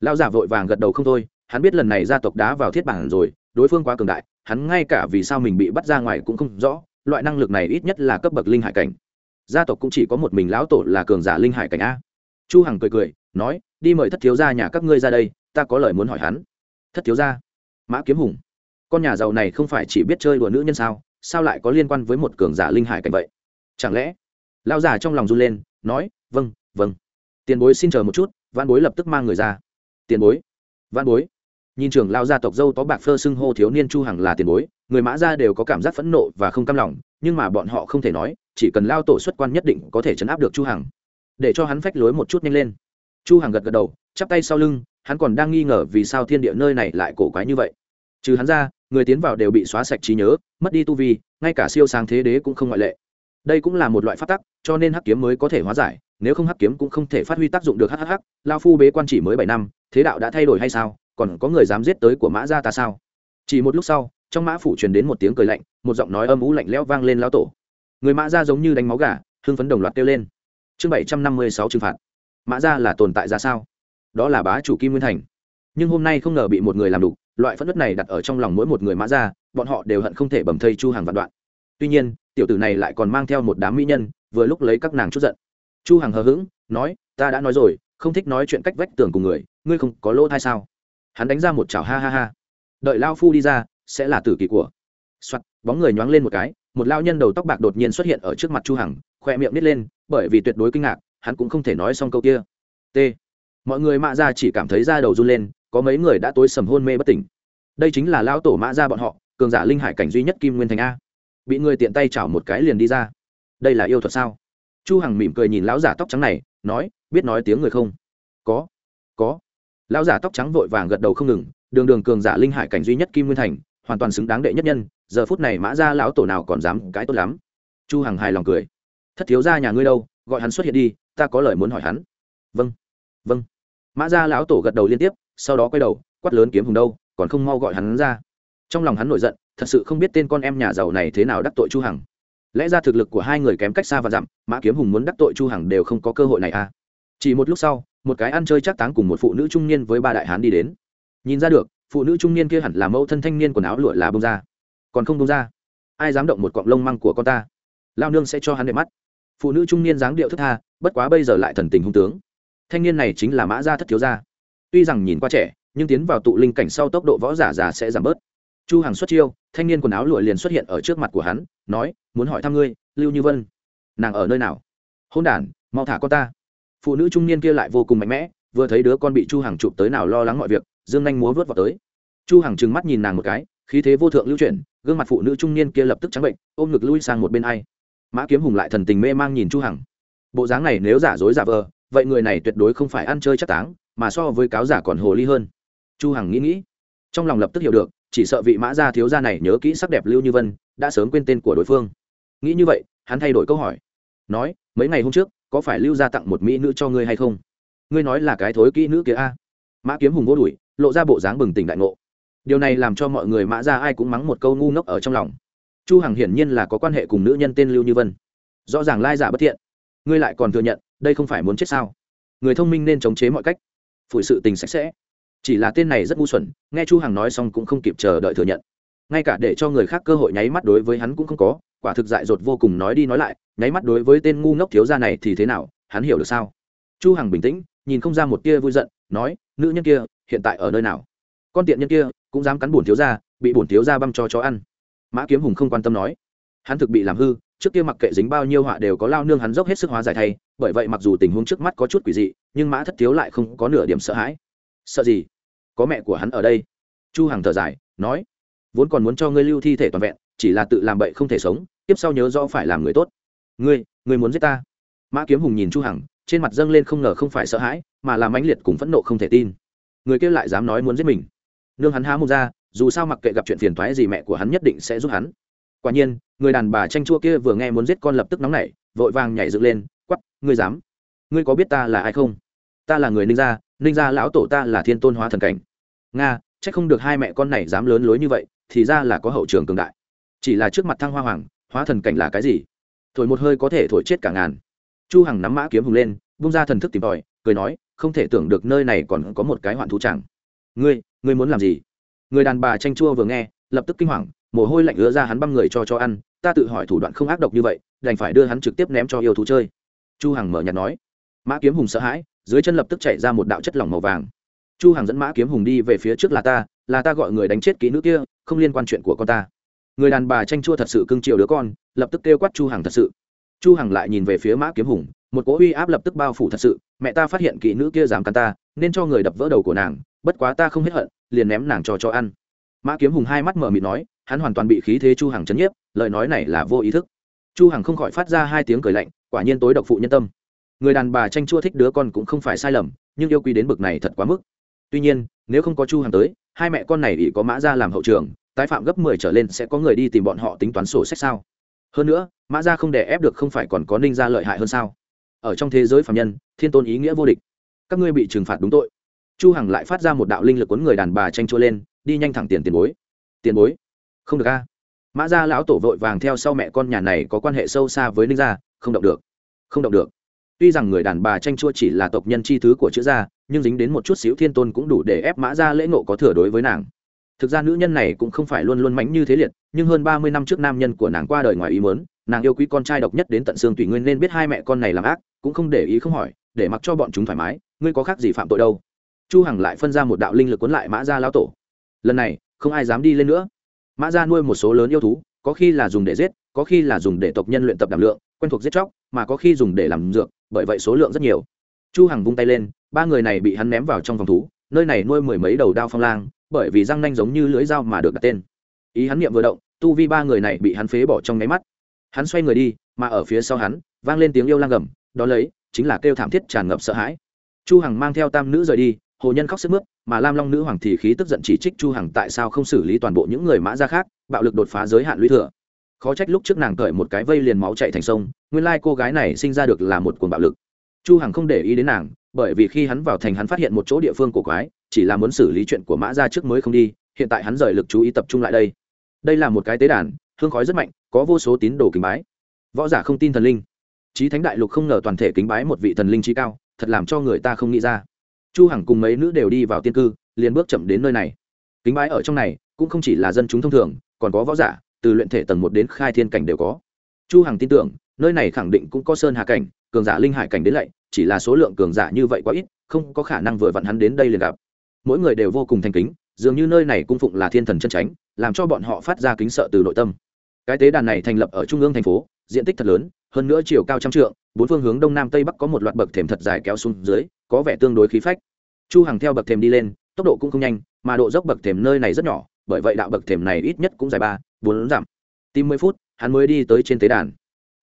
Lão giả vội vàng gật đầu không thôi, hắn biết lần này gia tộc đá vào thiết bản rồi, đối phương quá cường đại, hắn ngay cả vì sao mình bị bắt ra ngoài cũng không rõ, loại năng lực này ít nhất là cấp bậc linh hải cảnh. Gia tộc cũng chỉ có một mình lão tổ là cường giả linh hải cảnh a. Chu hằng cười cười, nói, đi mời thất thiếu gia nhà các ngươi ra đây, ta có lời muốn hỏi hắn. Thất thiếu gia? Mã kiếm hùng. Con nhà giàu này không phải chỉ biết chơi đùa nữ nhân sao? Sao lại có liên quan với một cường giả linh hải cảnh vậy? Chẳng lẽ? Lão già trong lòng run lên, nói vâng vâng. Tiền bối xin chờ một chút văn bối lập tức mang người ra. Tiền bối? Văn bối. Nhìn trưởng lao gia tộc dâu tó bạc phơ xưng hô thiếu niên chu hằng là tiền bối, người mã gia đều có cảm giác phẫn nộ và không cam lòng, nhưng mà bọn họ không thể nói, chỉ cần lao tổ xuất quan nhất định có thể chấn áp được chu hằng. Để cho hắn phách lối một chút nhanh lên. Chu hằng gật gật đầu, chắp tay sau lưng, hắn còn đang nghi ngờ vì sao thiên địa nơi này lại cổ quái như vậy. Trừ hắn ra người tiến vào đều bị xóa sạch trí nhớ, mất đi tu vi, ngay cả siêu sáng thế đế cũng không ngoại lệ. Đây cũng là một loại phát tắc, cho nên hắc kiếm mới có thể hóa giải, nếu không hắc kiếm cũng không thể phát huy tác dụng được. Hắc hắc lao phu bế quan chỉ mới bảy năm, thế đạo đã thay đổi hay sao? Còn có người dám giết tới của mã gia ta sao? Chỉ một lúc sau, trong mã phủ truyền đến một tiếng cười lạnh, một giọng nói âm ú lạnh lẽo vang lên lao tổ. Người mã gia giống như đánh máu gà, hưng phấn đồng loạt kêu lên. Chương bảy trăm năm mươi sáu trừng phạt. Mã ra là tồn tại ra sao? Đó là bá chủ kim nguyên thành nhưng hôm nay không ngờ bị một người làm đục, loại phẫn nứt này đặt ở trong lòng mỗi một người mã ra, bọn họ đều hận không thể bầm thây chu hàng vạn đoạn. Tuy nhiên, tiểu tử này lại còn mang theo một đám mỹ nhân, vừa lúc lấy các nàng chút giận. Chu hàng hờ hững, nói, ta đã nói rồi, không thích nói chuyện cách vách tường cùng người, ngươi không có lỗ thai sao? Hắn đánh ra một chảo ha ha ha. Đợi lao phu đi ra, sẽ là tử kỳ của. Soạt, bóng người nhoáng lên một cái, một lao nhân đầu tóc bạc đột nhiên xuất hiện ở trước mặt chu hằng, khoe miệng nít lên, bởi vì tuyệt đối kinh ngạc, hắn cũng không thể nói xong câu kia. T. Mọi người mạ ra chỉ cảm thấy da đầu run lên có mấy người đã tối sầm hôn mê bất tỉnh. Đây chính là lao tổ mã ra bọn họ, cường giả linh hải cảnh duy nhất kim nguyên thành a. Bị người tiện tay chảo một cái liền đi ra. Đây là yêu thuật sao? Chu hằng mỉm cười nhìn lão giả tóc trắng này, nói, biết nói tiếng người không? Có có. Lão giả tóc trắng vội vàng gật đầu không ngừng, đường đường cường giả linh hải cảnh duy nhất kim nguyên thành, hoàn toàn xứng đáng đệ nhất nhân, giờ phút này mã ra lão tổ nào còn dám cái tốt lắm. Chu hằng hài lòng cười. Thất thiếu gia nhà ngươi đâu, gọi hắn xuất hiện đi, ta có lời muốn hỏi hắn. Vâng vâng. Mã ra lão tổ gật đầu liên tiếp sau đó quay đầu, quát lớn kiếm hùng đâu, còn không mau gọi hắn ra. Trong lòng hắn nổi giận, thật sự không biết tên con em nhà giàu này thế nào đắc tội chu hằng. Lẽ ra thực lực của hai người kém cách xa và dặm, mã kiếm hùng muốn đắc tội chu hằng đều không có cơ hội này à. Chỉ một lúc sau, một cái ăn chơi chắc táng cùng một phụ nữ trung niên với ba đại hán đi đến. Nhìn ra được, phụ nữ trung niên kia hẳn là mẫu thân thanh niên quần áo lụa là bông ra còn không bông ra ai dám động một cọng lông măng của con ta? Lao nương sẽ cho hắn để mắt. Phụ nữ trung niên dáng điệu thức tha, bất quá bây giờ lại thần tình hung tướng. Thanh niên này chính là mã gia thất thiếu gia tuy rằng nhìn qua trẻ nhưng tiến vào tụ linh cảnh sau tốc độ võ giả già sẽ giảm bớt. Chu hằng xuất chiêu thanh niên quần áo lụa liền xuất hiện ở trước mặt của hắn nói muốn hỏi thăm ngươi lưu như vân nàng ở nơi nào? Hôn đàn, mau thả con ta. Phụ nữ trung niên kia lại vô cùng mạnh mẽ vừa thấy đứa con bị chu hằng chụp tới nào lo lắng mọi việc dương nhanh múa vớt vào tới. Chu hằng trừng mắt nhìn nàng một cái khí thế vô thượng lưu chuyển gương mặt phụ nữ trung niên kia lập tức trắng bệnh ôm ngực lui sang một bên ai. Mã kiếm hùng lại thần tình mê mang nhìn chu hằng. Bộ dáng này nếu giả dối giả vờ vậy người này tuyệt đối không phải ăn chơi chắc táng mà so với cáo giả còn hồ ly hơn. Chu hằng nghĩ nghĩ, trong lòng lập tức hiểu được, chỉ sợ vị mã gia thiếu gia này nhớ kỹ sắc đẹp lưu như vân, đã sớm quên tên của đối phương. Nghĩ như vậy, hắn thay đổi câu hỏi, nói, mấy ngày hôm trước, có phải lưu gia tặng một mỹ nữ cho ngươi hay không? Ngươi nói là cái thối kỹ nữ kia a. Mã kiếm hùng vô đuổi, lộ ra bộ dáng bừng tỉnh đại ngộ. Điều này làm cho mọi người mã ra ai cũng mắng một câu ngu ngốc ở trong lòng. Chu hằng hiển nhiên là có quan hệ cùng nữ nhân tên lưu như vân. Rõ ràng lai giả bất thiện. Ngươi lại còn thừa nhận, đây không phải muốn chết sao? Người thông minh nên chống chế mọi cách phủi sự tình sạch sẽ. Chỉ là tên này rất ngu xuẩn, nghe chu hằng nói xong cũng không kịp chờ đợi thừa nhận. Ngay cả để cho người khác cơ hội nháy mắt đối với hắn cũng không có, quả thực dại dột vô cùng nói đi nói lại, nháy mắt đối với tên ngu ngốc thiếu gia này thì thế nào, hắn hiểu được sao? Chu hằng bình tĩnh, nhìn không ra một tia vui giận, nói, nữ nhân kia, hiện tại ở nơi nào? Con tiện nhân kia, cũng dám cắn bổn thiếu gia, bị bổn thiếu gia băm cho chó ăn. Mã kiếm hùng không quan tâm nói hắn thực bị làm hư, trước kia mặc kệ dính bao nhiêu họa đều có lao nương hắn dốc hết sức hóa giải thay, bởi vậy mặc dù tình huống trước mắt có chút quỷ dị, nhưng mã thất thiếu lại không có nửa điểm sợ hãi. Sợ gì? Có mẹ của hắn ở đây. Chu hằng thở dài, nói, vốn còn muốn cho ngươi lưu thi thể toàn vẹn, chỉ là tự làm bậy không thể sống, tiếp sau nhớ rõ phải làm người tốt. Ngươi ngươi muốn giết ta? Mã kiếm hùng nhìn chu hằng, trên mặt dâng lên không ngờ không phải sợ hãi, mà là mãnh liệt cùng phẫn nộ không thể tin. Người kia lại dám nói muốn giết mình. Nương hắn há mồm ra, dù sao mặc kệ gặp chuyện phiền toái gì mẹ của hắn nhất định sẽ giúp hắn quả nhiên, người đàn bà tranh chua kia vừa nghe muốn giết con lập tức nóng nảy, vội vàng nhảy dựng lên quắp ngươi dám? Ngươi có biết ta là ai không? Ta là người ninh gia ninh gia lão tổ ta là thiên tôn hóa thần cảnh. Nga, chắc không được hai mẹ con này dám lớn lối như vậy, thì ra là có hậu trường cường đại. Chỉ là trước mặt thăng hoa hoàng, hóa thần cảnh là cái gì? Thổi một hơi có thể thổi chết cả ngàn. Chu hằng nắm mã kiếm hùng lên bung ra thần thức tìm tòi, cười nói, không thể tưởng được nơi này còn có một cái hoạn thú chẳng ngươi ngươi muốn làm gì? Người đàn bà tranh chua vừa nghe, lập tức kinh hoàng mồ hôi lạnh ứa ra hắn băm người cho cho ăn, ta tự hỏi thủ đoạn không ác độc như vậy, đành phải đưa hắn trực tiếp ném cho yêu thú chơi. Chu hằng mở nhạt nói. Mã kiếm hùng sợ hãi, dưới chân lập tức chạy ra một đạo chất lỏng màu vàng. Chu hằng dẫn mã kiếm hùng đi về phía trước là ta là ta gọi người đánh chết kỹ nữ kia, không liên quan chuyện của con ta. Người đàn bà tranh chua thật sự cưng chiều đứa con, lập tức kêu quát chu hằng thật sự. Chu hằng lại nhìn về phía mã kiếm hùng, một cỗ uy áp lập tức bao phủ thật sự, mẹ ta phát hiện kỹ nữ kia dám cắn ta, nên cho người đập vỡ đầu của nàng, bất quá ta không hết hận, liền ném nàng cho cho ăn. Mã kiếm hùng hai mắt mở mịt nói hắn hoàn toàn bị khí thế chu hằng chấn nhiếp, lời nói này là vô ý thức. Chu hằng không khỏi phát ra hai tiếng cười lạnh, quả nhiên tối độc phụ nhân tâm. Người đàn bà tranh chua thích đứa con cũng không phải sai lầm, nhưng yêu quý đến bực này thật quá mức. Tuy nhiên, nếu không có chu hằng tới, hai mẹ con này ỷ có mã ra làm hậu trường, tái phạm gấp 10 trở lên sẽ có người đi tìm bọn họ tính toán sổ sách sao? Hơn nữa, mã ra không đè ép được không phải còn có ninh ra lợi hại hơn sao? Ở trong thế giới phạm nhân, thiên tôn ý nghĩa vô địch. Các ngươi bị trừng phạt đúng tội. Chu hằng lại phát ra một đạo linh lực cuốn người đàn bà tranh chua lên, đi nhanh thẳng tiền tiền bối. Tiền bối không được a. Mã gia lão tổ vội vàng theo sau mẹ con nhà này có quan hệ sâu xa với ninh gia, không động được. Không động được. Tuy rằng người đàn bà tranh chua chỉ là tộc nhân chi thứ của chữ gia, nhưng dính đến một chút xíu thiên tôn cũng đủ để ép mã gia lễ ngộ có thừa đối với nàng. Thực ra nữ nhân này cũng không phải luôn luôn mánh như thế liệt, nhưng hơn ba mươi năm trước nam nhân của nàng qua đời ngoài ý mớn nàng yêu quý con trai độc nhất đến tận xương tùy nguyên nên biết hai mẹ con này làm ác, cũng không để ý không hỏi, để mặc cho bọn chúng thoải mái, ngươi có khác gì phạm tội đâu. Chu hằng lại phân ra một đạo linh lực cuốn lại mã gia lão tổ. Lần này, không ai dám đi lên nữa mã gia nuôi một số lớn yêu thú, có khi là dùng để giết, có khi là dùng để tộc nhân luyện tập đảm lượng, quen thuộc giết chóc, mà có khi dùng để làm dược, bởi vậy số lượng rất nhiều. Chu hằng vung tay lên, ba người này bị hắn ném vào trong vòng thú, nơi này nuôi mười mấy đầu đao phong lang, bởi vì răng nanh giống như lưỡi dao mà được đặt tên. Ý hắn niệm vừa động, tu vi ba người này bị hắn phế bỏ trong nháy mắt. Hắn xoay người đi, mà ở phía sau hắn, vang lên tiếng yêu lang gầm, đó lấy, chính là kêu thảm thiết tràn ngập sợ hãi. Chu hằng mang theo tam nữ rời đi, hồ nhân khóc sức mướt mà lam long nữ hoàng thì khí tức giận chỉ trích chu hằng tại sao không xử lý toàn bộ những người mã gia khác, bạo lực đột phá giới hạn lũy thừa. Khó trách lúc trước nàng cởi một cái vây liền máu chạy thành sông, nguyên lai cô gái này sinh ra được là một cuồng bạo lực. Chu hằng không để ý đến nàng, bởi vì khi hắn vào thành hắn phát hiện một chỗ địa phương của quái, chỉ là muốn xử lý chuyện của mã gia trước mới không đi, hiện tại hắn rời lực chú ý tập trung lại đây. Đây là một cái tế đàn, hương khói rất mạnh, có vô số tín đồ kính bái. Võ giả không tin thần linh. Trí thánh đại lục không ngờ toàn thể kính bái một vị thần linh trí cao, thật làm cho người ta không nghĩ ra chu hằng cùng mấy nữ đều đi vào tiên cư, liền bước chậm đến nơi này. Kính bái ở trong này, cũng không chỉ là dân chúng thông thường, còn có võ giả, từ luyện thể tầng một đến khai thiên cảnh đều có. Chu hằng tin tưởng, nơi này khẳng định cũng có sơn hà cảnh, cường giả linh hải cảnh đến lạy chỉ là số lượng cường giả như vậy quá ít, không có khả năng vừa vặn hắn đến đây liền gặp. Mỗi người đều vô cùng thành kính, dường như nơi này cung phụng là thiên thần chân tránh làm cho bọn họ phát ra kính sợ từ nội tâm. Cái tế đàn này thành lập ở trung ương thành phố, diện tích thật lớn, hơn nữa chiều cao trăm trượng, bốn phương hướng đông nam tây bắc có một loạt bậc thềm thật dài kéo xuống dưới có vẻ tương đối khí phách. Chu Hằng theo bậc thềm đi lên, tốc độ cũng không nhanh, mà độ dốc bậc thềm nơi này rất nhỏ, bởi vậy đạo bậc thềm này ít nhất cũng dài ba, bốn dặm. Tìm mười phút, hắn mới đi tới trên tế đàn.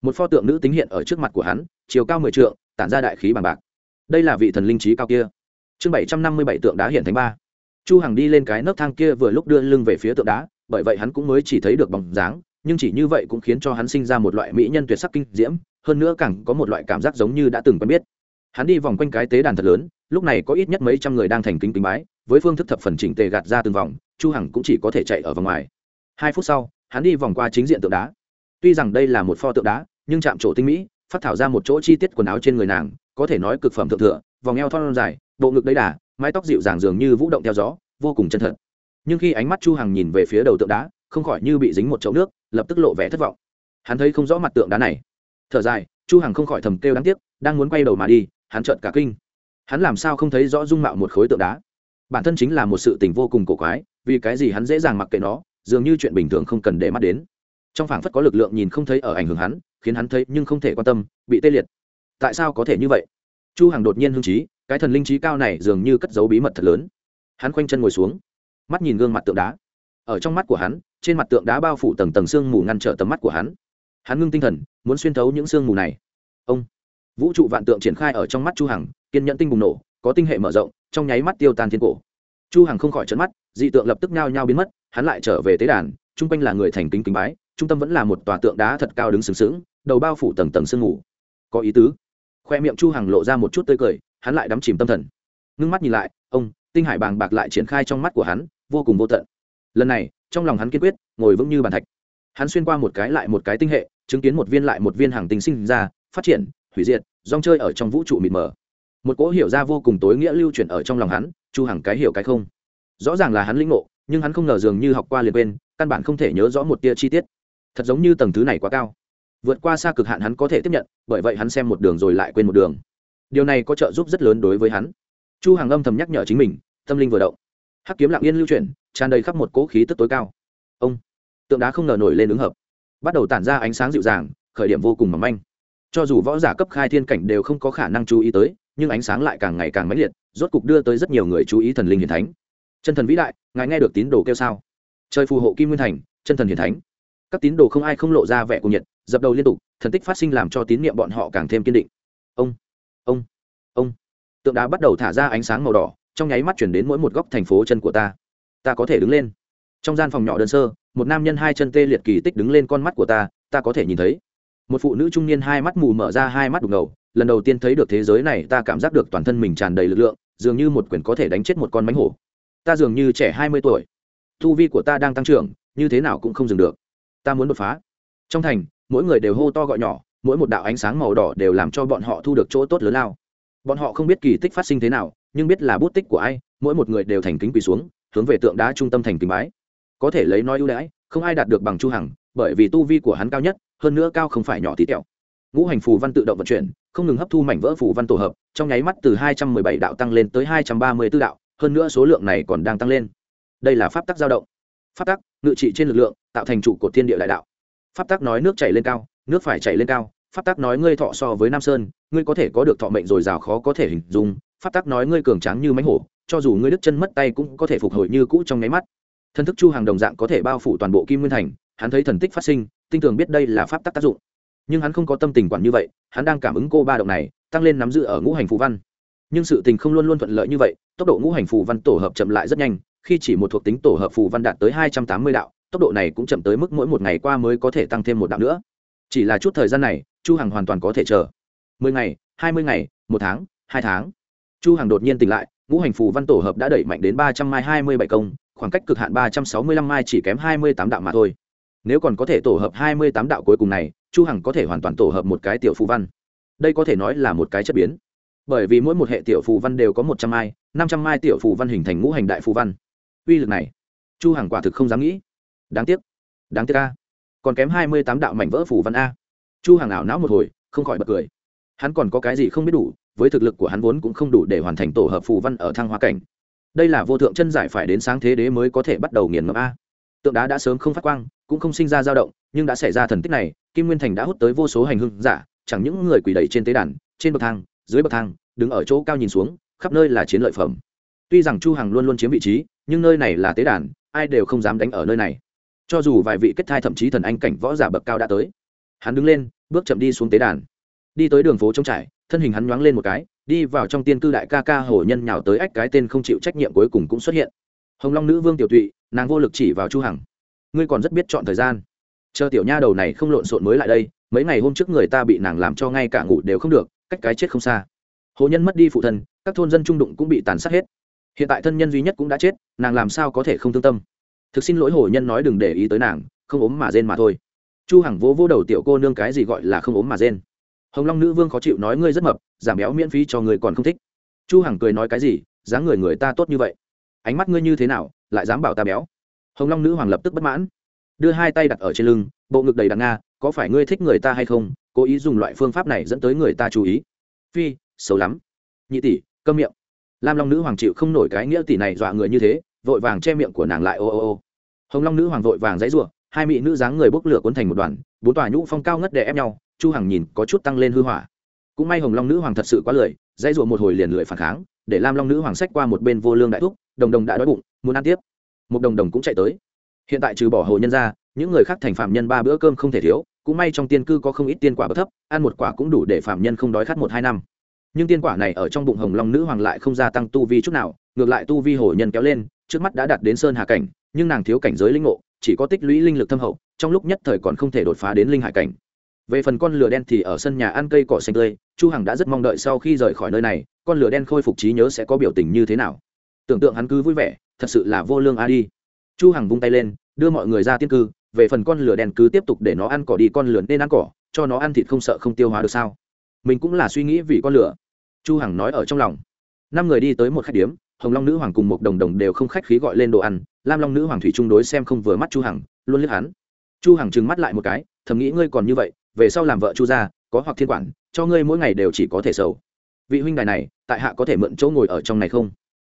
Một pho tượng nữ tính hiện ở trước mặt của hắn, chiều cao mười trượng, tản ra đại khí bằng bạc. Đây là vị thần linh trí cao kia. Chương bảy trăm năm mươi bảy tượng đá hiện thánh ba. Chu hằng đi lên cái nấc thang kia vừa lúc đưa lưng về phía tượng đá, bởi vậy hắn cũng mới chỉ thấy được bóng dáng, nhưng chỉ như vậy cũng khiến cho hắn sinh ra một loại mỹ nhân tuyệt sắc kinh diễm, hơn nữa càng có một loại cảm giác giống như đã từng quen biết hắn đi vòng quanh cái tế đàn thật lớn, lúc này có ít nhất mấy trăm người đang thành kính kính bái, với phương thức thập phần chỉnh tề gạt ra từng vòng, chu hằng cũng chỉ có thể chạy ở vòng ngoài. Hai phút sau, hắn đi vòng qua chính diện tượng đá. Tuy rằng đây là một pho tượng đá, nhưng chạm trổ tinh mỹ, phát thảo ra một chỗ chi tiết quần áo trên người nàng, có thể nói cực phẩm thượng thừa, vòng eo thon dài, bộ ngực đầy đà, mái tóc dịu dàng dường như vũ động theo gió, vô cùng chân thật. Nhưng khi ánh mắt chu hằng nhìn về phía đầu tượng đá, không khỏi như bị dính một chậu nước, lập tức lộ vẻ thất vọng. Hắn thấy không rõ mặt tượng đá này. Thở dài, chu hằng không khỏi thầm kêu đáng tiếc, đang muốn quay đầu mà đi hắn trợn cả kinh. Hắn làm sao không thấy rõ dung mạo một khối tượng đá? Bản thân chính là một sự tình vô cùng cổ quái, vì cái gì hắn dễ dàng mặc kệ nó, dường như chuyện bình thường không cần để mắt đến. Trong phảng phất có lực lượng nhìn không thấy ở ảnh hưởng hắn, khiến hắn thấy nhưng không thể quan tâm, bị tê liệt. Tại sao có thể như vậy? Chu hằng đột nhiên hưng trí, cái thần linh trí cao này dường như cất giấu bí mật thật lớn. Hắn khoanh chân ngồi xuống, mắt nhìn gương mặt tượng đá. Ở trong mắt của hắn, trên mặt tượng đá bao phủ tầng tầng xương mù ngăn trở tầm mắt của hắn. Hắn ngưng tinh thần, muốn xuyên thấu những xương mù này. Ông! Vũ trụ vạn tượng triển khai ở trong mắt chu hằng, kiên nhẫn tinh bùng nổ, có tinh hệ mở rộng, trong nháy mắt tiêu tan thiên cổ. Chu hằng không khỏi trợn mắt, dị tượng lập tức nhao nhao biến mất, hắn lại trở về tế đàn trung quanh là người thành kính kính bái, trung tâm vẫn là một tòa tượng đá thật cao đứng sừng sững, đầu bao phủ tầng tầng sương ngủ có ý tứ. Khoe miệng chu hằng lộ ra một chút tươi cười, hắn lại đắm chìm tâm thần. Ngưng mắt nhìn lại, ông, tinh hải bàng bạc lại triển khai trong mắt của hắn, vô cùng vô tận. Lần này, trong lòng hắn kiên quyết, ngồi vững như bàn thạch. Hắn xuyên qua một cái lại một cái tinh hệ, chứng kiến một viên lại một viên hàng tinh sinh ra, phát triển hủy diệt, rong chơi ở trong vũ trụ mịt mờ. Một cỗ hiểu ra vô cùng tối nghĩa lưu chuyển ở trong lòng hắn, chu hằng cái hiểu cái không. Rõ ràng là hắn linh ngộ, nhưng hắn không ngờ dường như học qua liền quên, căn bản không thể nhớ rõ một tia chi tiết. Thật giống như tầng thứ này quá cao. Vượt qua xa cực hạn hắn có thể tiếp nhận, bởi vậy hắn xem một đường rồi lại quên một đường. Điều này có trợ giúp rất lớn đối với hắn. Chu hàng âm thầm nhắc nhở chính mình, tâm linh vừa động. Hắc kiếm lặng yên lưu chuyển tràn đầy khắp một cỗ khí tức tối cao. Ông, tượng đá không ngờ nổi lên ứng hợp. Bắt đầu tản ra ánh sáng dịu dàng, khởi điểm vô cùng mỏng manh cho dù võ giả cấp khai thiên cảnh đều không có khả năng chú ý tới, nhưng ánh sáng lại càng ngày càng mãnh liệt, rốt cục đưa tới rất nhiều người chú ý thần linh hiền thánh. Chân thần vĩ đại, ngài nghe được tín đồ kêu sao? Trời phù hộ kim nguyên thành, chân thần hiền thánh. Các tín đồ không ai không lộ ra vẻ cuồng nhiệt, dập đầu liên tục, thần tích phát sinh làm cho tín niệm bọn họ càng thêm kiên định. Ông ông ông. Tượng đá bắt đầu thả ra ánh sáng màu đỏ, trong nháy mắt chuyển đến mỗi một góc thành phố chân của ta. Ta có thể đứng lên. Trong gian phòng nhỏ đơn sơ, một nam nhân hai chân tê liệt kỳ tích đứng lên con mắt của ta ta có thể nhìn thấy một phụ nữ trung niên hai mắt mù mở ra hai mắt đục ngầu, lần đầu tiên thấy được thế giới này, ta cảm giác được toàn thân mình tràn đầy lực lượng, dường như một quyền có thể đánh chết một con mánh hổ. Ta dường như trẻ hai mươi tuổi. Thu vi của ta đang tăng trưởng, như thế nào cũng không dừng được. Ta muốn đột phá. Trong thành, mỗi người đều hô to gọi nhỏ, mỗi một đạo ánh sáng màu đỏ đều làm cho bọn họ thu được chỗ tốt lớn lao. Bọn họ không biết kỳ tích phát sinh thế nào, nhưng biết là bút tích của ai, mỗi một người đều thành kính quỳ xuống, hướng về tượng đá trung tâm thành kính bái. Có thể lấy nói ưu đãi, không ai đạt được bằng chu hằng, bởi vì tu vi của hắn cao nhất hơn nữa cao không phải nhỏ tí tẹo. Ngũ hành phù văn tự động vận chuyển, không ngừng hấp thu mảnh vỡ phù văn tổ hợp, trong nháy mắt từ 217 đạo tăng lên tới 234 đạo, hơn nữa số lượng này còn đang tăng lên. Đây là pháp tắc dao động. Pháp tắc, ngự trị trên lực lượng, tạo thành trụ cột thiên địa đại đạo. Pháp tắc nói nước chảy lên cao, nước phải chảy lên cao. Pháp tắc nói ngươi thọ so với nam sơn, ngươi có thể có được thọ mệnh rồi rào khó có thể hình dung. Pháp tắc nói ngươi cường tráng như mánh hổ, cho dù ngươi đứt chân mất tay cũng có thể phục hồi như cũ trong nháy mắt. Thân thức chu hàng đồng dạng có thể bao phủ toàn bộ kim nguyên thành, hắn thấy thần tích phát sinh tinh tường biết đây là pháp tắc tác dụng. Nhưng hắn không có tâm tình quản như vậy, hắn đang cảm ứng cô ba động này, tăng lên nắm giữ ở ngũ hành phù văn. Nhưng sự tình không luôn luôn thuận lợi như vậy, tốc độ ngũ hành phù văn tổ hợp chậm lại rất nhanh, khi chỉ một thuộc tính tổ hợp phù văn đạt tới hai trăm tám mươi đạo, tốc độ này cũng chậm tới mức mỗi một ngày qua mới có thể tăng thêm một đạo nữa. Chỉ là chút thời gian này, chu hằng hoàn toàn có thể chờ. mười ngày, hai mươi ngày, một tháng, hai tháng. Chu hằng đột nhiên tỉnh lại, ngũ hành phù văn tổ hợp đã đẩy mạnh đến ba trăm mai hai mươi bảy công, khoảng cách cực hạn ba trăm sáu mươi lăm mai chỉ kém hai mươi tám đạo mà thôi nếu còn có thể tổ hợp hai mươi tám đạo cuối cùng này, chu hằng có thể hoàn toàn tổ hợp một cái tiểu phù văn. Đây có thể nói là một cái chất biến. Bởi vì mỗi một hệ tiểu phù văn đều có một trăm mai, năm trăm mai tiểu phù văn hình thành ngũ hành đại phù văn. Uy lực này, chu hằng quả thực không dám nghĩ. Đáng tiếc đáng tiếc a. Còn kém hai mươi tám đạo mảnh vỡ phù văn a. Chu hằng ảo não một hồi, không khỏi bật cười. Hắn còn có cái gì không biết đủ, với thực lực của hắn vốn cũng không đủ để hoàn thành tổ hợp phù văn ở thăng hoa cảnh. Đây là vô thượng chân giải phải đến sáng thế đế mới có thể bắt đầu nghiền ngẫm a tượng đá đã sớm không phát quang, cũng không sinh ra dao động, nhưng đã xảy ra thần tích này, kim nguyên thành đã hút tới vô số hành hương giả, chẳng những người quỳ đầy trên tế đàn, trên bậc thang, dưới bậc thang, đứng ở chỗ cao nhìn xuống, khắp nơi là chiến lợi phẩm. Tuy rằng chu hằng luôn luôn chiếm vị trí, nhưng nơi này là tế đàn, ai đều không dám đánh ở nơi này. Cho dù vài vị kết thai thậm chí thần anh cảnh võ giả bậc cao đã tới, hắn đứng lên, bước chậm đi xuống tế đàn. Đi tới đường phố trống trải, thân hình hắn nhoáng lên một cái, đi vào trong tiên cư đại ca ca hổ nhân nhào tới ách cái tên không chịu trách nhiệm cuối cùng cũng xuất hiện hồng long nữ vương tiểu tụy, nàng vô lực chỉ vào chu hằng. Ngươi còn rất biết chọn thời gian. Chờ tiểu nha đầu này không lộn xộn mới lại đây, mấy ngày hôm trước người ta bị nàng làm cho ngay cả ngủ đều không được, cách cái chết không xa. Hồ nhân mất đi phụ thân, các thôn dân trung đụng cũng bị tàn sát hết. Hiện tại thân nhân duy nhất cũng đã chết, nàng làm sao có thể không thương tâm? Thực xin lỗi hồ nhân nói đừng để ý tới nàng, không ốm mà rên mà thôi. Chu hằng vỗ vỗ đầu tiểu cô nương cái gì gọi là không ốm mà rên. Hồng long nữ vương khó chịu nói ngươi rất mập, giảm béo miễn phí cho người còn không thích. Chu hằng cười nói cái gì, dáng người người ta tốt như vậy ánh mắt ngươi như thế nào, lại dám bảo ta béo? Hồng long nữ hoàng lập tức bất mãn, đưa hai tay đặt ở trên lưng, bộ ngực đầy đằng nga, có phải ngươi thích người ta hay không? Cố ý dùng loại phương pháp này dẫn tới người ta chú ý. Phi, xấu lắm. Nhị tỷ, câm miệng. Lam long nữ hoàng chịu không nổi cái nghĩa tỷ này dọa người như thế, vội vàng che miệng của nàng lại, ô ô ô. Hồng long nữ hoàng vội vàng dãy rủa hai mỹ nữ dáng người bốc lửa cuốn thành một đoàn, bốn tòa nhũ phong cao ngất đè ép nhau, chu hằng nhìn có chút tăng lên hư hỏa. Cũng may hồng long nữ hoàng thật sự quá lười dãy ruộng một hồi liền lười phản kháng, để lam long nữ hoàng sách qua một bên vô lương đại thúc, đồng đồng đã đói bụng, muốn ăn tiếp. Một đồng đồng cũng chạy tới. Hiện tại trừ bỏ hồ nhân ra, những người khác thành phạm nhân ba bữa cơm không thể thiếu, cũng may trong tiên cư có không ít tiên quả bất thấp, ăn một quả cũng đủ để phạm nhân không đói khát một hai năm. Nhưng tiên quả này ở trong bụng hồng long nữ hoàng lại không gia tăng tu vi chút nào, ngược lại tu vi hồ nhân kéo lên, trước mắt đã đạt đến sơn hà cảnh, nhưng nàng thiếu cảnh giới linh ngộ, chỉ có tích lũy linh lực thâm hậu, trong lúc nhất thời còn không thể đột phá đến linh hải cảnh về phần con lửa đen thì ở sân nhà ăn cây cỏ xanh tươi, chu hằng đã rất mong đợi sau khi rời khỏi nơi này, con lửa đen khôi phục trí nhớ sẽ có biểu tình như thế nào. Tưởng tượng hắn cứ vui vẻ, thật sự là vô lương a đi. Chu hằng vung tay lên, đưa mọi người ra tiên cư, về phần con lửa đen cứ tiếp tục để nó ăn cỏ đi, con lửa nên ăn cỏ, cho nó ăn thịt không sợ không tiêu hóa được sao? Mình cũng là suy nghĩ vì con lửa. Chu hằng nói ở trong lòng. Năm người đi tới một khách điếm, hồng long nữ hoàng cùng một đồng đồng đều không khách khí gọi lên đồ ăn, lam long nữ hoàng thủy trung đối xem không vừa mắt chu hằng, luôn liếc hắn. Chu hằng trừng mắt lại một cái, thầm nghĩ ngươi còn như vậy về sau làm vợ chu gia, có hoặc thiên quản, cho ngươi mỗi ngày đều chỉ có thể sầu. Vị huynh đài này, tại hạ có thể mượn chỗ ngồi ở trong này không?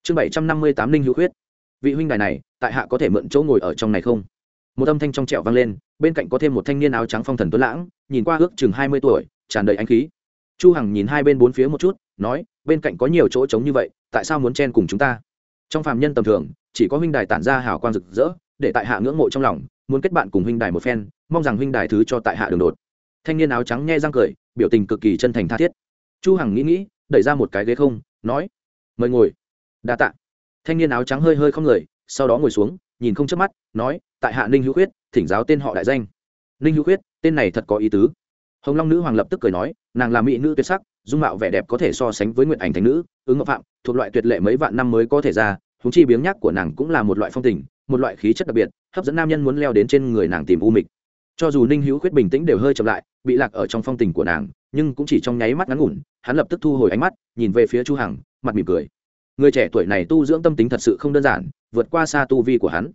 Chương bảy trăm năm mươi tám linh hữu khuyết. Vị huynh đài này, tại hạ có thể mượn chỗ ngồi ở trong này không? Một âm thanh trong trẻo vang lên, bên cạnh có thêm một thanh niên áo trắng phong thần tuấn lãng, nhìn qua ước chừng hai mươi tuổi, tràn đầy ánh khí. Chu hằng nhìn hai bên bốn phía một chút, nói, bên cạnh có nhiều chỗ trống như vậy, tại sao muốn chen cùng chúng ta? Trong phàm nhân tầm thường, chỉ có huynh đài tản ra hào quang rực rỡ, để tại hạ ngưỡng mộ trong lòng, muốn kết bạn cùng huynh đài một phen, mong rằng huynh đài thứ cho tại hạ đường đột thanh niên áo trắng nghe răng cười, biểu tình cực kỳ chân thành tha thiết. Chu hằng nghĩ nghĩ, đẩy ra một cái ghế không, nói, mời ngồi. Đa tạ. Thanh niên áo trắng hơi hơi không người, sau đó ngồi xuống, nhìn không chớp mắt, nói, tại hạ ninh hữu khuyết, thỉnh giáo tên họ đại danh. Ninh hữu khuyết, tên này thật có ý tứ. Hồng long nữ hoàng lập tức cười nói, nàng là mỹ nữ tuyệt sắc, dung mạo vẻ đẹp có thể so sánh với nguyện ảnh thành nữ, ứng ngọc phạm, thuộc loại tuyệt lệ mấy vạn năm mới có thể ra húng chi biếng nhác của nàng cũng là một loại phong tình, một loại khí chất đặc biệt, hấp dẫn nam nhân muốn leo đến trên người nàng tìm u mịch cho dù ninh hữu khuyết bình tĩnh đều hơi chậm lại, bị lạc ở trong phong tình của nàng, nhưng cũng chỉ trong nháy mắt ngắn ngủn, hắn lập tức thu hồi ánh mắt, nhìn về phía chu hằng, mặt mỉm cười. Người trẻ tuổi này tu dưỡng tâm tính thật sự không đơn giản, vượt qua xa tu vi của hắn.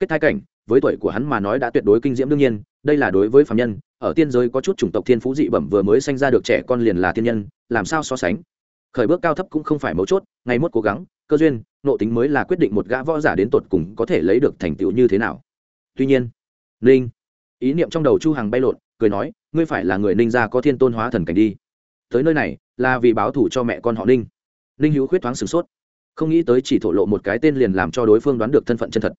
Kết thai cảnh, với tuổi của hắn mà nói đã tuyệt đối kinh diễm đương nhiên, đây là đối với phạm nhân, ở tiên giới có chút chủng tộc thiên phú dị bẩm vừa mới sinh ra được trẻ con liền là thiên nhân, làm sao so sánh? Khởi bước cao thấp cũng không phải mấu chốt, ngày mốt cố gắng, cơ duyên nộ tính mới là quyết định một gã võ giả đến tột cùng có thể lấy được thành tựu như thế nào. Tuy nhiên Linh ý niệm trong đầu chu hằng bay lộn, cười nói, ngươi phải là người ninh gia có thiên tôn hóa thần cảnh đi. Tới nơi này là vì báo thủ cho mẹ con họ ninh. Ninh hữu khuyết thoáng sửng sốt. Không nghĩ tới chỉ thổ lộ một cái tên liền làm cho đối phương đoán được thân phận chân thật.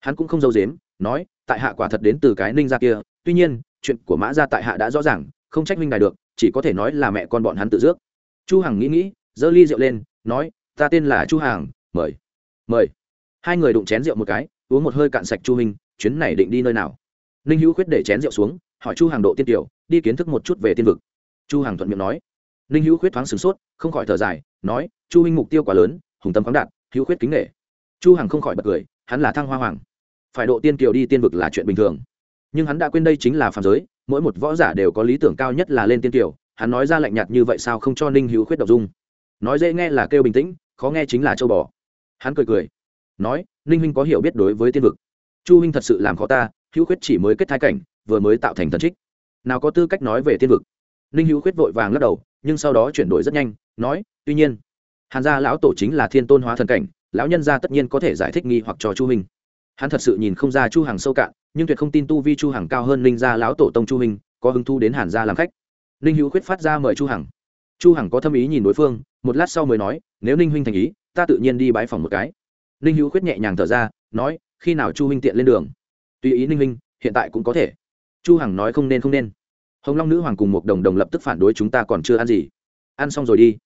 Hắn cũng không giấu dếm nói, tại hạ quả thật đến từ cái ninh gia kia, tuy nhiên, chuyện của mã gia tại hạ đã rõ ràng, không trách minh đài được, chỉ có thể nói là mẹ con bọn hắn tự dước. Chu hằng nghĩ nghĩ, giơ ly rượu lên, nói, ta tên là chu hằng, mời mời. Hai người đụng chén rượu một cái, uống một hơi cạn sạch chu minh, chuyến này định đi nơi nào? Ninh hữu khuyết để chén rượu xuống, hỏi chu hàng độ tiên tiểu, đi kiến thức một chút về tiên vực. Chu hàng thuận miệng nói. Ninh hữu khuyết thoáng sửng sốt, không khỏi thở dài, nói, chu huynh mục tiêu quá lớn, hùng tâm khoáng đạt, hữu khuyết kính nghệ chu hàng không khỏi bật cười, hắn là thăng hoa hoàng. Phải độ tiên kiều đi tiên vực là chuyện bình thường. Nhưng hắn đã quên đây chính là phàm giới, mỗi một võ giả đều có lý tưởng cao nhất là lên tiên kiều, hắn nói ra lạnh nhạt như vậy sao không cho ninh hữu khuyết đọc dung. Nói dễ nghe là kêu bình tĩnh, khó nghe chính là châu bò. Hắn cười cười, nói, ninh huynh có hiểu biết đối với tiên vực. Chu huynh thật sự làm khó ta hữu khuyết chỉ mới kết thai cảnh, vừa mới tạo thành thần trích. Nào có tư cách nói về tiên vực? Ninh hữu khuyết vội vàng lắc đầu, nhưng sau đó chuyển đổi rất nhanh, nói, tuy nhiên, hàn gia lão tổ chính là thiên tôn hóa thần cảnh, lão nhân gia tất nhiên có thể giải thích nghi hoặc cho chu huynh hắn thật sự nhìn không ra chu hằng sâu cạn, nhưng tuyệt không tin tu vi chu hằng cao hơn ninh gia lão tổ tông chu huynh có hứng thu đến hàn gia làm khách. Ninh hữu khuyết phát ra mời chu hằng. Chu hằng có thâm ý nhìn đối phương, một lát sau mới nói, nếu ninh huynh thành ý, ta tự nhiên đi bãi phòng một cái. Ninh hữu khuyết nhẹ nhàng thở ra, nói, khi nào chu huynh tiện lên đường? Tùy ý ninh minh hiện tại cũng có thể. Chu hằng nói không nên không nên. Hồng long nữ hoàng cùng một đồng đồng lập tức phản đối chúng ta còn chưa ăn gì. Ăn xong rồi đi.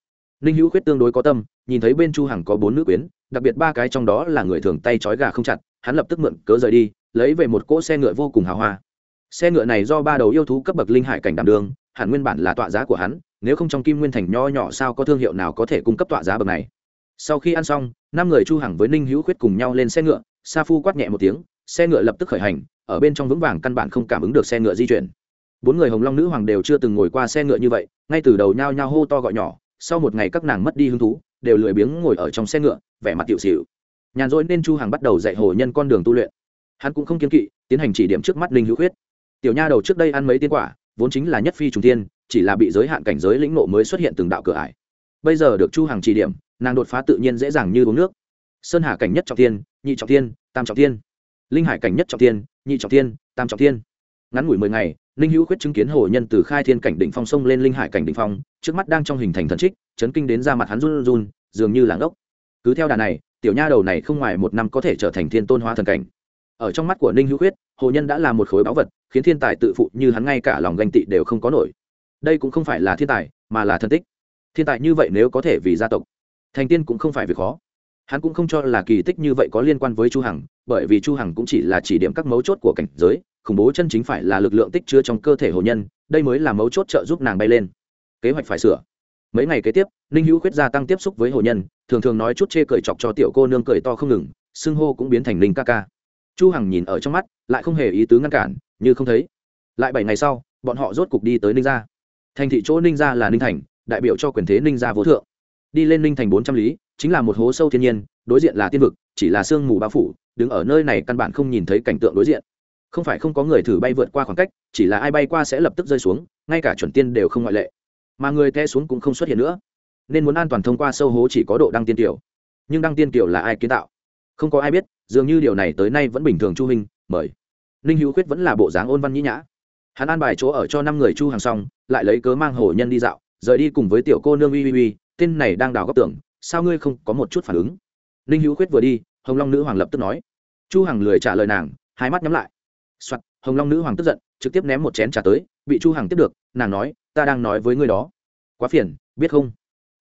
Ninh hữu khuyết tương đối có tâm, nhìn thấy bên chu hằng có bốn nữ quyến, đặc biệt ba cái trong đó là người thường tay trói gà không chặt, hắn lập tức mượn cớ rời đi, lấy về một cỗ xe ngựa vô cùng hào hoa. Xe ngựa này do ba đầu yêu thú cấp bậc linh hải cảnh đảm đường hẳn nguyên bản là tọa giá của hắn, nếu không trong kim nguyên thành nho nhỏ sao có thương hiệu nào có thể cung cấp tọa giá bậc này. Sau khi ăn xong, năm người chu hằng với ninh hữu khuyết cùng nhau lên xe ngựa, sa phu quát nhẹ một tiếng xe ngựa lập tức khởi hành, ở bên trong vững vàng căn bản không cảm ứng được xe ngựa di chuyển. Bốn người hồng long nữ hoàng đều chưa từng ngồi qua xe ngựa như vậy, ngay từ đầu nhao nhao hô to gọi nhỏ, sau một ngày các nàng mất đi hứng thú, đều lười biếng ngồi ở trong xe ngựa, vẻ mặt tiểu xỉu. Nhàn rỗi nên chu hằng bắt đầu dạy hồ nhân con đường tu luyện. Hắn cũng không kiên kỵ, tiến hành chỉ điểm trước mắt linh hữu huyết tiểu nha đầu trước đây ăn mấy tiên quả, vốn chính là nhất phi trùng tiên, chỉ là bị giới hạn cảnh giới lĩnh nộ mới xuất hiện từng đạo cửa ải. Bây giờ được chu hằng chỉ điểm, nàng đột phá tự nhiên dễ dàng như uống nước. Sơn hà cảnh nhất trọng tiên, nhị trọng tiên, tam trọng tiên linh hải cảnh nhất trọng thiên, nhị trọng thiên, tam trọng thiên. ngắn ngủi mười ngày ninh hữu khuyết chứng kiến hồ nhân từ khai thiên cảnh đỉnh phong sông lên linh hải cảnh đỉnh phong trước mắt đang trong hình thành thần trích chấn kinh đến ra mặt hắn run run dường như làng ốc cứ theo đà này tiểu nha đầu này không ngoài một năm có thể trở thành thiên tôn hóa thần cảnh. Ở trong mắt của ninh hữu khuyết hồ nhân đã là một khối báu vật khiến thiên tài tự phụ như hắn ngay cả lòng ganh tị đều không có nổi. Đây cũng không phải là thiên tài mà là thân tích. Thiên tài như vậy nếu có thể vì gia tộc thành tiên cũng không phải việc khó hắn cũng không cho là kỳ tích như vậy có liên quan với chu hằng, bởi vì chu hằng cũng chỉ là chỉ điểm các mấu chốt của cảnh giới, khủng bố chân chính phải là lực lượng tích chứa trong cơ thể hồ nhân, đây mới là mấu chốt trợ giúp nàng bay lên. Kế hoạch phải sửa. Mấy ngày kế tiếp, ninh hữu khuyết gia tăng tiếp xúc với hồ nhân, thường thường nói chút chê cười chọc cho tiểu cô nương cười to không ngừng, xưng hô cũng biến thành ninh ca ca. Chu hằng nhìn ở trong mắt, lại không hề ý tứ ngăn cản, như không thấy. Lại bảy ngày sau, bọn họ rốt cục đi tới ninh gia. Thành thị chỗ ninh gia là ninh thành, đại biểu cho quyền thế ninh gia vô thượng đi lên ninh thành bốn trăm lý, chính là một hố sâu thiên nhiên, đối diện là tiên vực, chỉ là sương mù bao phủ, đứng ở nơi này căn bản không nhìn thấy cảnh tượng đối diện. Không phải không có người thử bay vượt qua khoảng cách, chỉ là ai bay qua sẽ lập tức rơi xuống, ngay cả chuẩn tiên đều không ngoại lệ. Mà người té xuống cũng không xuất hiện nữa. Nên muốn an toàn thông qua sâu hố chỉ có độ đăng tiên tiểu. Nhưng đăng tiên tiểu là ai kiến tạo? Không có ai biết, dường như điều này tới nay vẫn bình thường chu hình mời. Ninh hữu khuyết vẫn là bộ dáng ôn văn nhĩ nhã. Hắn an bài chỗ ở cho năm người chu hàng xong, lại lấy cớ mang hồ nhân đi dạo, rời đi cùng với tiểu cô nương uy uy uy tên này đang đào góc tưởng sao ngươi không có một chút phản ứng? Ninh hữu khuyết vừa đi hồng long nữ hoàng lập tức nói. Chu hằng lười trả lời nàng hai mắt nhắm lại. Soạt, hồng long nữ hoàng tức giận trực tiếp ném một chén trà tới bị chu hằng tiếp được nàng nói ta đang nói với ngươi đó. Quá phiền biết không?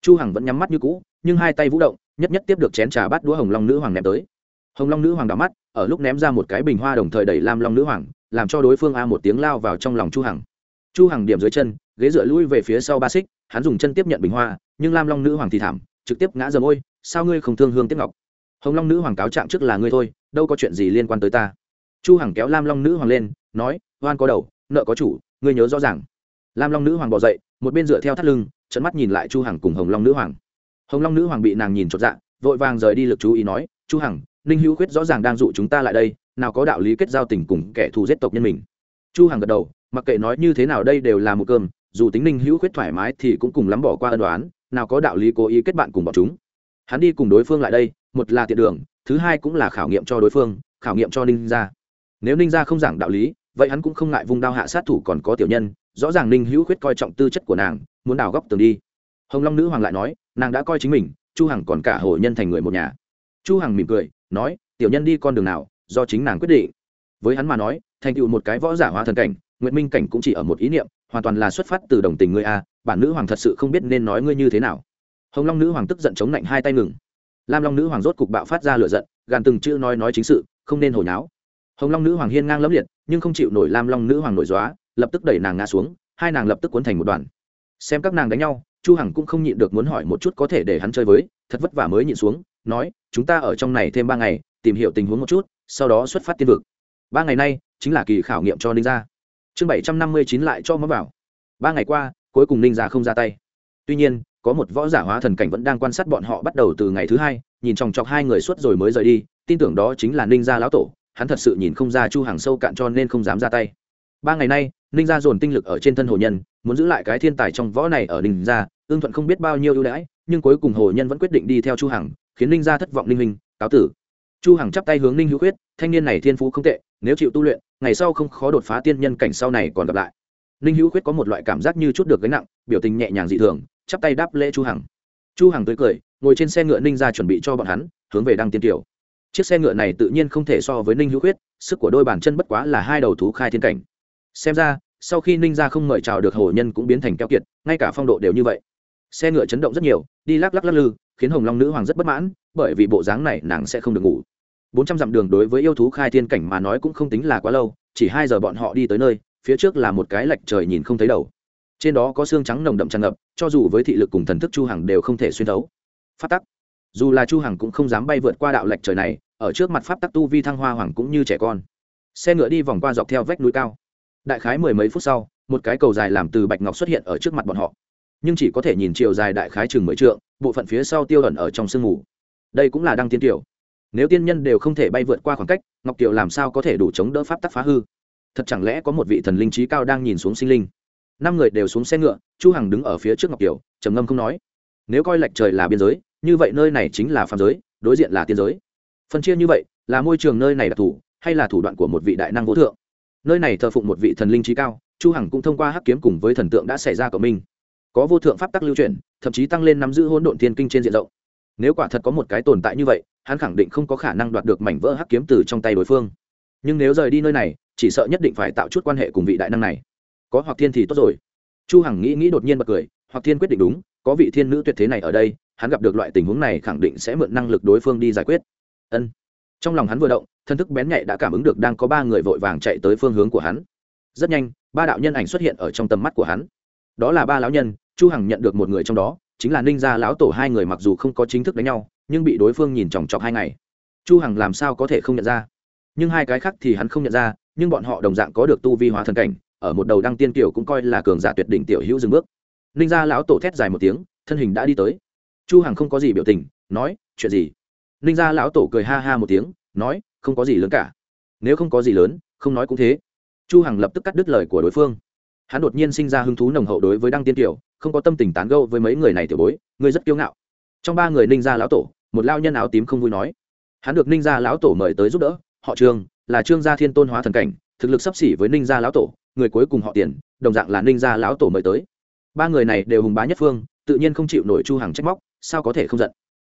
Chu hằng vẫn nhắm mắt như cũ nhưng hai tay vũ động nhất nhất tiếp được chén trà bắt đũa hồng long nữ hoàng ném tới. Hồng long nữ hoàng đảo mắt ở lúc ném ra một cái bình hoa đồng thời đẩy lam long nữ hoàng làm cho đối phương a một tiếng lao vào trong lòng chu hằng. Chu hằng điểm dưới chân ghế dựa lui về phía sau ba xích hắn dùng chân tiếp nhận bình hoa nhưng lam long nữ hoàng thì thảm, trực tiếp ngã dầm ôi, sao ngươi không thương hương tiếp ngọc? Hồng long nữ hoàng cáo trạng trước là ngươi thôi, đâu có chuyện gì liên quan tới ta. Chu hằng kéo lam long nữ hoàng lên, nói, oan có đầu, nợ có chủ, ngươi nhớ rõ ràng. Lam long nữ hoàng bỏ dậy, một bên dựa theo thắt lưng trận mắt nhìn lại chu hằng cùng hồng long nữ hoàng. Hồng long nữ hoàng bị nàng nhìn chột dạ vội vàng rời đi lực chú ý nói, chu hằng, ninh hữu khuyết rõ ràng đang dụ chúng ta lại đây, nào có đạo lý kết giao tình cùng kẻ thù giết tộc nhân mình. Chu hằng gật đầu, mặc kệ nói như thế nào đây đều là một cơm, dù tính ninh hữu khuyết thoải mái thì cũng cùng lắm bỏ qua ân đoán nào có đạo lý cố ý kết bạn cùng bọn chúng. Hắn đi cùng đối phương lại đây, một là tiện đường, thứ hai cũng là khảo nghiệm cho đối phương, khảo nghiệm cho ninh gia. Nếu ninh gia không giảng đạo lý, vậy hắn cũng không ngại vung đao hạ sát thủ còn có tiểu nhân, rõ ràng ninh hữu khuyết coi trọng tư chất của nàng, muốn đào góc tường đi. Hồng long nữ hoàng lại nói, nàng đã coi chính mình, chu hằng còn cả hồ nhân thành người một nhà. Chu hằng mỉm cười, nói, tiểu nhân đi con đường nào, do chính nàng quyết định. Với hắn mà nói, thành tựu một cái võ giả hóa thần cảnh nguyện minh cảnh cũng chỉ ở một ý niệm hoàn toàn là xuất phát từ đồng tình ngươi a, bản nữ hoàng thật sự không biết nên nói ngươi như thế nào. Hồng long nữ hoàng tức giận chống lạnh hai tay ngừng. Lam long nữ hoàng rốt cục bạo phát ra lửa giận, gàn từng chữ nói nói chính sự, không nên hồi náo. Hồng long nữ hoàng hiên ngang lẫm liệt, nhưng không chịu nổi lam long nữ hoàng nổi dóa lập tức đẩy nàng ngã xuống, hai nàng lập tức cuốn thành một đoàn. Xem các nàng đánh nhau, chu hằng cũng không nhịn được muốn hỏi một chút có thể để hắn chơi với, thật vất vả mới nhịn xuống, nói, chúng ta ở trong này thêm ba ngày, tìm hiểu tình huống một chút, sau đó xuất phát tiên vực. Ba ngày nay, chính là kỳ khảo nghiệm cho ninh gia chương bảy trăm năm mươi chín lại cho mắm vào. Ba ngày qua, cuối cùng ninh gia không ra tay. Tuy nhiên, có một võ giả hóa thần cảnh vẫn đang quan sát bọn họ bắt đầu từ ngày thứ hai, nhìn chòng chọc hai người suốt rồi mới rời đi, tin tưởng đó chính là ninh gia lão tổ, hắn thật sự nhìn không ra chu hàng sâu cạn cho nên không dám ra tay. Ba ngày nay, ninh gia dồn tinh lực ở trên thân hồ nhân, muốn giữ lại cái thiên tài trong võ này ở ninh gia ương thuận không biết bao nhiêu ưu đãi, nhưng cuối cùng hồ nhân vẫn quyết định đi theo chu hằng, khiến ninh gia thất vọng ninh hình cáo tử. Chu hằng chắp tay hướng ninh hữu quyết thanh niên này thiên phú không tệ, nếu chịu tu luyện ngày sau không khó đột phá tiên nhân cảnh sau này còn gặp lại. Ninh hữu Khuyết có một loại cảm giác như chút được gánh nặng biểu tình nhẹ nhàng dị thường chắp tay đáp lễ chu hằng. Chu hằng tươi cười ngồi trên xe ngựa ninh gia chuẩn bị cho bọn hắn hướng về đăng tiên tiểu chiếc xe ngựa này tự nhiên không thể so với ninh hữu Khuyết, sức của đôi bàn chân bất quá là hai đầu thú khai thiên cảnh. Xem ra sau khi ninh gia không mời chào được hồ nhân cũng biến thành keo kiệt ngay cả phong độ đều như vậy. Xe ngựa chấn động rất nhiều đi lắc lắc lắc lư khiến hồng long nữ hoàng rất bất mãn bởi vì bộ dáng này nàng sẽ không được ngủ bốn trăm dặm đường đối với yêu thú khai thiên cảnh mà nói cũng không tính là quá lâu, chỉ hai giờ bọn họ đi tới nơi, phía trước là một cái lạch trời nhìn không thấy đầu. Trên đó có xương trắng nồng đậm tràn ngập, cho dù với thị lực cùng thần thức chu hằng đều không thể xuyên thấu. Phát tắc. Dù là chu hằng cũng không dám bay vượt qua đạo lạch trời này, ở trước mặt pháp tắc tu vi thăng hoa hoàng cũng như trẻ con. Xe ngựa đi vòng qua dọc theo vách núi cao. Đại khái mười mấy phút sau, một cái cầu dài làm từ bạch ngọc xuất hiện ở trước mặt bọn họ. Nhưng chỉ có thể nhìn chiều dài đại khái chừng mười trượng, bộ phận phía sau tiêu ẩn ở trong sương mù. Đây cũng là đăng tiên tiểu nếu tiên nhân đều không thể bay vượt qua khoảng cách, ngọc tiểu làm sao có thể đủ chống đỡ pháp tắc phá hư? Thật chẳng lẽ có một vị thần linh trí cao đang nhìn xuống sinh linh? Năm người đều xuống xe ngựa, chu hằng đứng ở phía trước ngọc tiểu trầm ngâm không nói. Nếu coi lệch trời là biên giới, như vậy nơi này chính là phàm giới, đối diện là tiên giới. Phân chia như vậy, là môi trường nơi này đặc thù hay là thủ đoạn của một vị đại năng vô thượng? Nơi này thờ phụng một vị thần linh trí cao, chu hằng cũng thông qua hắc kiếm cùng với thần tượng đã xảy ra của mình có vô thượng pháp tắc lưu truyền, thậm chí tăng lên nắm giữ hỗn độn thiên kinh trên diện rộng. Nếu quả thật có một cái tồn tại như vậy hắn khẳng định không có khả năng đoạt được mảnh vỡ hắc kiếm từ trong tay đối phương. Nhưng nếu rời đi nơi này, chỉ sợ nhất định phải tạo chút quan hệ cùng vị đại năng này. Có hoặc thiên thì tốt rồi. Chu hằng nghĩ nghĩ đột nhiên bật cười, hoặc thiên quyết định đúng, có vị thiên nữ tuyệt thế này ở đây, hắn gặp được loại tình huống này khẳng định sẽ mượn năng lực đối phương đi giải quyết. Ân. Trong lòng hắn vừa động, thân thức bén nhạy đã cảm ứng được đang có ba người vội vàng chạy tới phương hướng của hắn. Rất nhanh, ba đạo nhân ảnh xuất hiện ở trong tầm mắt của hắn. Đó là ba lão nhân, chu hằng nhận được một người trong đó, chính là ninh gia lão tổ hai người mặc dù không có chính thức đánh nhau nhưng bị đối phương nhìn chòng chọc hai ngày. Chu hằng làm sao có thể không nhận ra? Nhưng hai cái khác thì hắn không nhận ra, nhưng bọn họ đồng dạng có được tu vi hóa thần cảnh, ở một đầu đăng tiên tiểu cũng coi là cường giả tuyệt đỉnh tiểu hữu dừng bước. Ninh gia lão tổ thét dài một tiếng, thân hình đã đi tới. Chu hằng không có gì biểu tình, nói, chuyện gì? Ninh gia lão tổ cười ha ha một tiếng, nói, không có gì lớn cả. Nếu không có gì lớn, không nói cũng thế. Chu hằng lập tức cắt đứt lời của đối phương. Hắn đột nhiên sinh ra hứng thú nồng hậu đối với đăng tiên tiểu không có tâm tình tán gẫu với mấy người này tiểu bối ngươi rất kiêu ngạo. Trong ba người ninh gia lão tổ một lao nhân áo tím không vui nói. Hắn được ninh gia lão tổ mời tới giúp đỡ, họ trương, là trương gia thiên tôn hóa thần cảnh, thực lực sắp xỉ với ninh gia lão tổ, người cuối cùng họ tiền, đồng dạng là ninh gia lão tổ mời tới. Ba người này đều hùng bá nhất phương, tự nhiên không chịu nổi chu hằng trách móc, sao có thể không giận?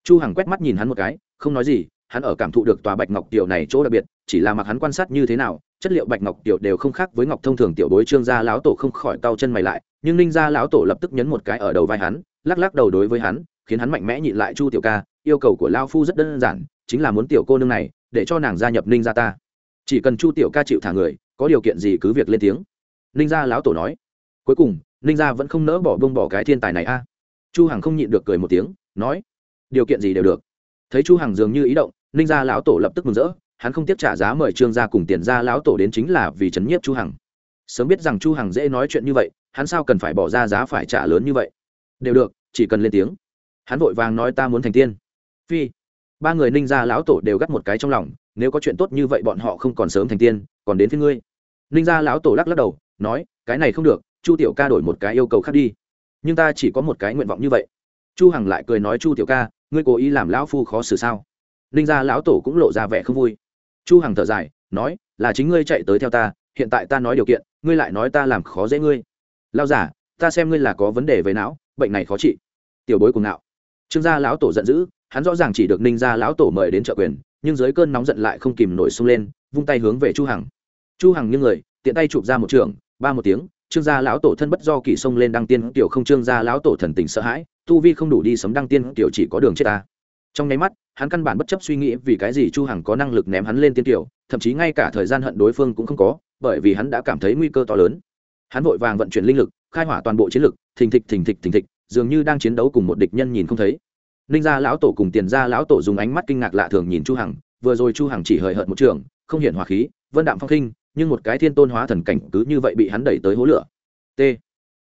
Chu hằng quét mắt nhìn hắn một cái, không nói gì, hắn ở cảm thụ được tòa bạch ngọc tiểu này chỗ đặc biệt, chỉ là mặc hắn quan sát như thế nào, chất liệu bạch ngọc tiểu đều không khác với ngọc thông thường tiểu bối trương gia lão tổ không khỏi cau chân mày lại, nhưng ninh gia lão tổ lập tức nhấn một cái ở đầu vai hắn, lắc lắc đầu đối với hắn, khiến hắn mạnh mẽ nhịn lại chu tiểu ca yêu cầu của lao phu rất đơn giản, chính là muốn tiểu cô nương này để cho nàng gia nhập ninh gia ta. Chỉ cần chu tiểu ca chịu thả người, có điều kiện gì cứ việc lên tiếng. Ninh gia lão tổ nói. Cuối cùng, ninh gia vẫn không nỡ bỏ bông bỏ cái thiên tài này a. Chu hằng không nhịn được cười một tiếng, nói, điều kiện gì đều được. Thấy chu hằng dường như ý động, ninh gia lão tổ lập tức mừng rỡ, hắn không tiếp trả giá mời trương gia cùng tiền gia lão tổ đến chính là vì chấn nhiếp chu hằng. Sớm biết rằng chu hằng dễ nói chuyện như vậy, hắn sao cần phải bỏ ra giá phải trả lớn như vậy? Đều được, chỉ cần lên tiếng. Hắn vội vàng nói, ta muốn thành tiên phi. Ba người ninh gia lão tổ đều gắt một cái trong lòng, nếu có chuyện tốt như vậy bọn họ không còn sớm thành tiên, còn đến phía ngươi. Ninh gia lão tổ lắc lắc đầu, nói, cái này không được, chu tiểu ca đổi một cái yêu cầu khác đi. Nhưng ta chỉ có một cái nguyện vọng như vậy. Chu hằng lại cười nói, chu tiểu ca, ngươi cố ý làm lão phu khó xử sao? Ninh gia lão tổ cũng lộ ra vẻ không vui. Chu hằng thở dài, nói, là chính ngươi chạy tới theo ta, hiện tại ta nói điều kiện, ngươi lại nói ta làm khó dễ ngươi. Lao giả ta xem ngươi là có vấn đề về não, bệnh này khó trị. Tiểu bối cùng não trương gia lão tổ giận dữ, hắn rõ ràng chỉ được ninh gia lão tổ mời đến trợ quyền, nhưng dưới cơn nóng giận lại không kìm nổi sung lên, vung tay hướng về chu hằng. Chu hằng như người, tiện tay chụp ra một trường, ba một tiếng, trương gia lão tổ thân bất do kỳ sông lên đăng tiên, tiểu không trương gia lão tổ thần tình sợ hãi, tu vi không đủ đi sấm đăng tiên, tiểu chỉ có đường chết ta. Trong nháy mắt, hắn căn bản bất chấp suy nghĩ vì cái gì chu hằng có năng lực ném hắn lên tiên tiểu, thậm chí ngay cả thời gian hận đối phương cũng không có, bởi vì hắn đã cảm thấy nguy cơ to lớn. Hắn vội vàng vận chuyển linh lực, khai hỏa toàn bộ chiến lực, thình thịch thình thịch thình thịch, dường như đang chiến đấu cùng một địch nhân nhìn không thấy ninh gia lão tổ cùng tiền gia lão tổ dùng ánh mắt kinh ngạc lạ thường nhìn chu hằng, vừa rồi chu hằng chỉ hời hợt một trường, không hiện hỏa khí, vân đạm phong khinh, nhưng một cái thiên tôn hóa thần cảnh cứ như vậy bị hắn đẩy tới hố lửa. T.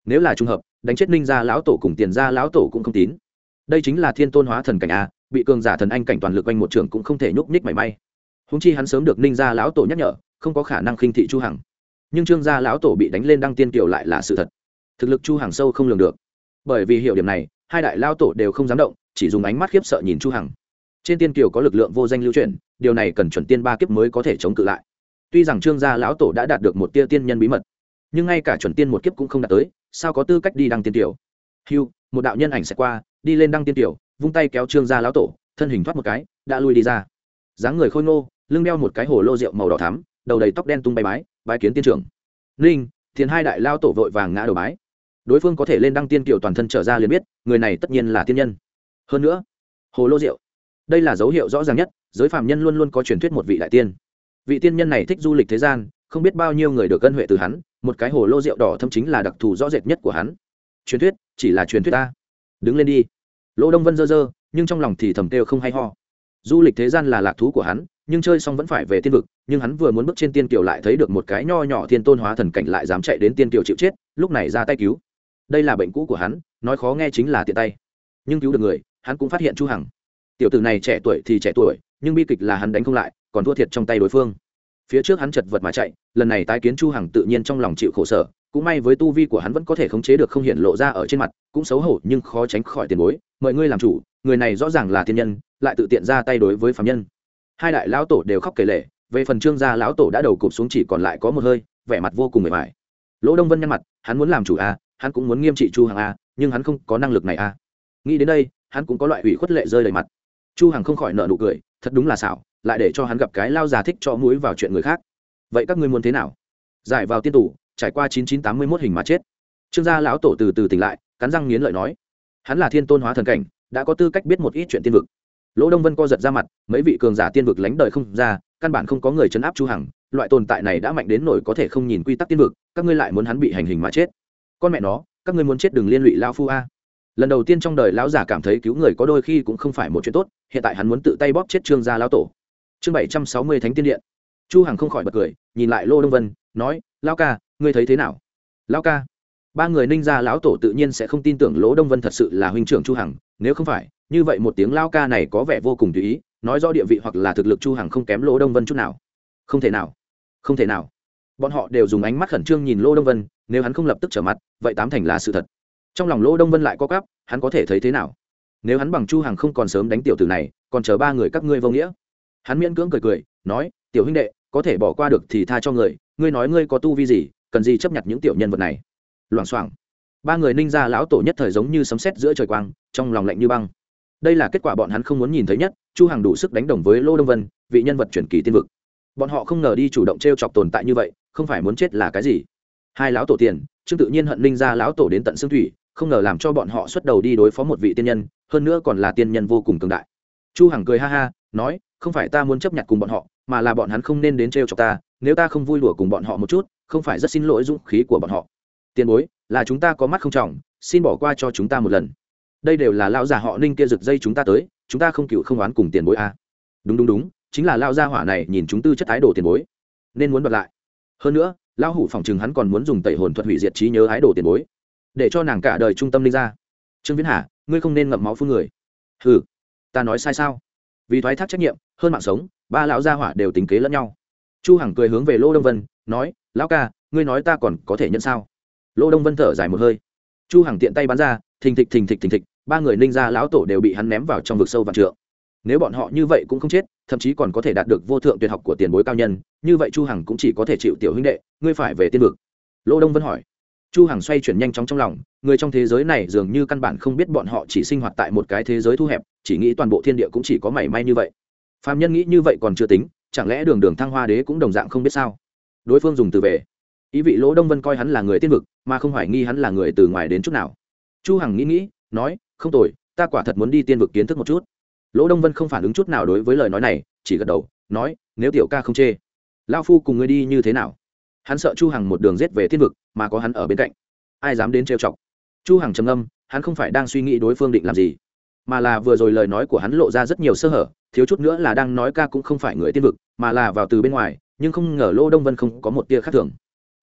Nếu là trung hợp, đánh chết ninh gia lão tổ cùng tiền gia lão tổ cũng không tín. Đây chính là thiên tôn hóa thần cảnh a, bị cường giả thần anh cảnh toàn lực quanh một trường cũng không thể nhúc nhích mảy may. Húng chi hắn sớm được ninh gia lão tổ nhắc nhở, không có khả năng khinh thị chu hằng. Nhưng trương gia lão tổ bị đánh lên đăng tiên kiều lại là sự thật. Thực lực chu hằng sâu không lường được. Bởi vì hiểu điểm này hai đại lao tổ đều không dám động chỉ dùng ánh mắt khiếp sợ nhìn chu hằng. Trên tiên kiều có lực lượng vô danh lưu truyền điều này cần chuẩn tiên ba kiếp mới có thể chống cự lại. Tuy rằng trương gia lão tổ đã đạt được một tia tiên nhân bí mật nhưng ngay cả chuẩn tiên một kiếp cũng không đạt tới sao có tư cách đi đăng tiên tiểu hưu một đạo nhân ảnh sẽ qua đi lên đăng tiên tiểu vung tay kéo trương gia lão tổ thân hình thoát một cái đã lui đi ra. Dáng người khôi ngô lưng đeo một cái hồ lô rượu màu đỏ thắm đầu đầy tóc đen tung bay mái, bái kiến tiên trưởng. Ninh thiền hai đại lao tổ vội vàng ngã đầu mái đối phương có thể lên đăng tiên kiểu toàn thân trở ra liền biết, người này tất nhiên là tiên nhân. Hơn nữa, hồ lô rượu đây là dấu hiệu rõ ràng nhất, giới phạm nhân luôn luôn có truyền thuyết một vị đại tiên. Vị tiên nhân này thích du lịch thế gian, không biết bao nhiêu người được cân huệ từ hắn, một cái hồ lô rượu đỏ thâm chính là đặc thù rõ rệt nhất của hắn. Truyền thuyết, chỉ là truyền thuyết ta. Đứng lên đi. Lỗ đông vân dơ dơ, nhưng trong lòng thì thầm têu không hay ho. Du lịch thế gian là lạc thú của hắn, nhưng chơi xong vẫn phải về tiên vực, nhưng hắn vừa muốn bước trên tiên kiều lại thấy được một cái nho nhỏ thiên tôn hóa thần cảnh lại dám chạy đến tiên kiều chịu chết, lúc này ra tay cứu đây là bệnh cũ của hắn, nói khó nghe chính là tiện tay. Nhưng cứu được người, hắn cũng phát hiện chu hằng. Tiểu tử này trẻ tuổi thì trẻ tuổi, nhưng bi kịch là hắn đánh không lại, còn thua thiệt trong tay đối phương. Phía trước hắn chật vật mà chạy, lần này tái kiến chu hằng tự nhiên trong lòng chịu khổ sở, cũng may với tu vi của hắn vẫn có thể khống chế được không hiện lộ ra ở trên mặt, cũng xấu hổ nhưng khó tránh khỏi tiền bối, mời ngươi làm chủ, người này rõ ràng là thiên nhân, lại tự tiện ra tay đối với phạm nhân. Hai đại lão tổ đều khóc kể lệ về phần trương gia lão tổ đã đầu cụp xuống chỉ còn lại có một hơi, vẻ mặt vô cùng mệt mỏi. Lỗ đông vân nhăn mặt, hắn muốn làm chủ à? Hắn cũng muốn nghiêm trị chu hằng a nhưng hắn không có năng lực này a nghĩ đến đây, hắn cũng có loại ủy khuất lệ rơi đầy mặt. Chu hằng không khỏi nợ nụ cười, thật đúng là xảo, lại để cho hắn gặp cái lao già thích cho mũi vào chuyện người khác. Vậy các ngươi muốn thế nào? Giải vào tiên tủ trải qua 9981 hình mà chết. Trương gia lão tổ từ từ tỉnh lại, cắn răng nghiến lợi nói. Hắn là thiên tôn hóa thần cảnh, đã có tư cách biết một ít chuyện tiên vực. Lỗ đông vân co giật ra mặt, mấy vị cường giả tiên vực lánh đời không ra, căn bản không có người chấn áp chu hằng, loại tồn tại này đã mạnh đến nổi có thể không nhìn quy tắc tiên vực, các ngươi lại muốn hắn bị hành hình mà chết con mẹ nó, các ngươi muốn chết đừng liên lụy lao phu a. Lần đầu tiên trong đời lão giả cảm thấy cứu người có đôi khi cũng không phải một chuyện tốt, hiện tại hắn muốn tự tay bóp chết trương gia lão tổ. Chương bảy trăm sáu mươi thánh tiên điện. Chu hằng không khỏi bật cười, nhìn lại lô đông vân, nói, lão ca, ngươi thấy thế nào? Lão ca. Ba người ninh gia lão tổ tự nhiên sẽ không tin tưởng lỗ đông vân thật sự là huynh trưởng chu hằng, nếu không phải, như vậy một tiếng lao ca này có vẻ vô cùng tùy ý, nói rõ địa vị hoặc là thực lực chu hằng không kém lỗ đông vân chút nào. Không thể nào, không thể nào bọn họ đều dùng ánh mắt khẩn trương nhìn Lô đông vân, nếu hắn không lập tức trở mặt, vậy tám thành là sự thật. Trong lòng Lô đông vân lại có cắp hắn có thể thấy thế nào? Nếu hắn bằng chu hằng không còn sớm đánh tiểu tử này, còn chờ ba người các ngươi vô nghĩa. Hắn miễn cưỡng cười cười, nói, tiểu huynh đệ, có thể bỏ qua được thì tha cho người, ngươi nói ngươi có tu vi gì, cần gì chấp nhận những tiểu nhân vật này? Loảng xoảng. Ba người ninh ra lão tổ nhất thời giống như sấm sét giữa trời quang, trong lòng lạnh như băng. Đây là kết quả bọn hắn không muốn nhìn thấy nhất, chu hằng đủ sức đánh đồng với lô đông vân, vị nhân vật truyền kỳ tiên vực bọn họ không ngờ đi chủ động t chọc tồn tại như vậy, không phải muốn chết là cái gì? Hai lão tổ tiền, trương tự nhiên hận ninh ra lão tổ đến tận xương thủy, không ngờ làm cho bọn họ xuất đầu đi đối phó một vị tiên nhân, hơn nữa còn là tiên nhân vô cùng cường đại. Chu hằng cười ha ha, nói, không phải ta muốn chấp nhận cùng bọn họ, mà là bọn hắn không nên đến t chọc ta, nếu ta không vui lùa cùng bọn họ một chút, không phải rất xin lỗi dũng khí của bọn họ. Tiền bối, là chúng ta có mắt không trọng, xin bỏ qua cho chúng ta một lần. Đây đều là lão già họ ninh kia rực dây chúng ta tới, chúng ta không cựu không oán cùng tiền bối a. Đúng đúng đúng chính là lao gia hỏa này nhìn chúng tư chất thái đồ tiền bối, nên muốn bật lại. Hơn nữa, lão hủ phòng chừng hắn còn muốn dùng tẩy hồn thuật hủy diệt trí nhớ ái đồ tiền bối, để cho nàng cả đời trung tâm linh ra. Trương viễn hà, ngươi không nên ngậm máu phun người. Ừ ta nói sai sao? Vì thoái thác trách nhiệm, hơn mạng sống, ba lão gia hỏa đều tính kế lẫn nhau. Chu hằng cười hướng về lô đông vân, nói, lão ca, ngươi nói ta còn có thể nhận sao? Lô đông vân thở dài một hơi. Chu hằng tiện tay bắn ra, thình thịch thình thịch thình thịch, ba người ninh gia lão tổ đều bị hắn ném vào trong vực sâu vạn trượng nếu bọn họ như vậy cũng không chết, thậm chí còn có thể đạt được vô thượng tuyệt học của tiền bối cao nhân, như vậy chu hằng cũng chỉ có thể chịu tiểu huynh đệ, ngươi phải về tiên vực. Lô đông vân hỏi. Chu hằng xoay chuyển nhanh chóng trong lòng, người trong thế giới này dường như căn bản không biết bọn họ chỉ sinh hoạt tại một cái thế giới thu hẹp, chỉ nghĩ toàn bộ thiên địa cũng chỉ có mảy may như vậy. Phạm nhân nghĩ như vậy còn chưa tính, chẳng lẽ đường đường thăng hoa đế cũng đồng dạng không biết sao? Đối phương dùng từ về. Ý vị lỗ đông vân coi hắn là người tiên vực, mà không hoài nghi hắn là người từ ngoài đến chút nào. Chu hằng nghĩ nghĩ, nói, không tồi, ta quả thật muốn đi tiên vực kiến thức một chút lỗ đông vân không phản ứng chút nào đối với lời nói này, chỉ gật đầu, nói, nếu tiểu ca không chê lao phu cùng ngươi đi như thế nào? Hắn sợ chu hằng một đường rết về thiên vực, mà có hắn ở bên cạnh. Ai dám đến trêu chọc? Chu hằng trầm âm hắn không phải đang suy nghĩ đối phương định làm gì, mà là vừa rồi lời nói của hắn lộ ra rất nhiều sơ hở, thiếu chút nữa là đang nói ca cũng không phải người tiên vực, mà là vào từ bên ngoài, nhưng không ngờ lô đông vân không có một tia khác thường.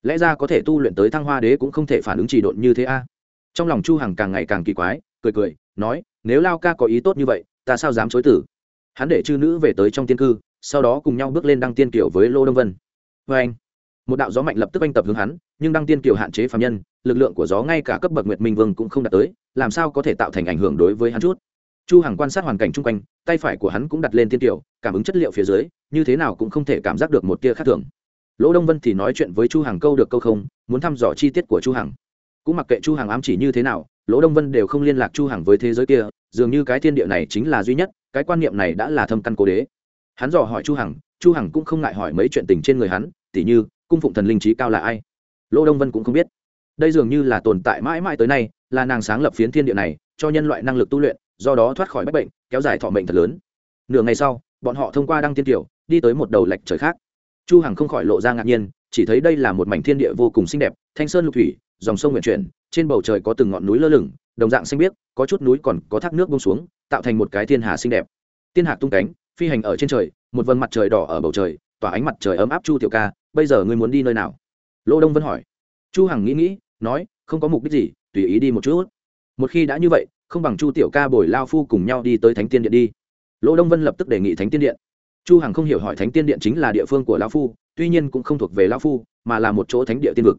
Lẽ ra có thể tu luyện tới thăng hoa đế cũng không thể phản ứng trì độn như thế a. Trong lòng chu hằng càng ngày càng kỳ quái, cười cười, nói, nếu lao ca có ý tốt như vậy ta sao dám chối tử? Hắn để chư nữ về tới trong tiên cư, sau đó cùng nhau bước lên đăng tiên kiểu với lô đông vân. Vê anh, một đạo gió mạnh lập tức anh tập hướng hắn, nhưng đăng tiên kiểu hạn chế phạm nhân, lực lượng của gió ngay cả cấp bậc nguyệt minh vương cũng không đạt tới, làm sao có thể tạo thành ảnh hưởng đối với hắn chút? Chu hằng quan sát hoàn cảnh chung quanh, tay phải của hắn cũng đặt lên tiên tiểu cảm ứng chất liệu phía dưới, như thế nào cũng không thể cảm giác được một tia khác thường. Lỗ đông vân thì nói chuyện với chu hằng câu được câu không, muốn thăm dò chi tiết của chu hằng. Cũng mặc kệ chu hằng ám chỉ như thế nào lỗ đông vân đều không liên lạc chu hằng với thế giới kia dường như cái thiên địa này chính là duy nhất, cái quan niệm này đã là thâm căn cố đế. Hắn dò hỏi chu hằng chu hằng cũng không ngại hỏi mấy chuyện tình trên người hắn, tỉ như, cung phụng thần linh trí cao là ai? Lỗ đông vân cũng không biết. Đây dường như là tồn tại mãi mãi tới nay, là nàng sáng lập phiến thiên địa này, cho nhân loại năng lực tu luyện, do đó thoát khỏi bách bệnh, kéo dài thọ mệnh thật lớn. Nửa ngày sau, bọn họ thông qua đăng tiên tiểu đi tới một đầu lệch trời khác. Chu hằng không khỏi lộ ra ngạc nhiên, chỉ thấy đây là một mảnh thiên địa vô cùng xinh đẹp, thanh sơn lục thủy, dòng sông nguyện chuyển, trên bầu trời có từng ngọn núi lơ lửng đồng dạng xanh biếc, có chút núi còn có thác nước bông xuống, tạo thành một cái thiên hà xinh đẹp. Tiên hạc tung cánh, phi hành ở trên trời, một vần mặt trời đỏ ở bầu trời, tỏa ánh mặt trời ấm áp chu tiểu ca, bây giờ ngươi muốn đi nơi nào? Lô đông vân hỏi. Chu hằng nghĩ nghĩ, nói, không có mục đích gì, tùy ý đi một chút. Một khi đã như vậy, không bằng chu tiểu ca bồi lao phu cùng nhau đi tới thánh tiên điện đi. Lô đông vân lập tức đề nghị thánh tiên điện. Chu hằng không hiểu hỏi thánh tiên điện chính là địa phương của lao phu, tuy nhiên cũng không thuộc về lao phu, mà là một chỗ thánh địa tiên vực.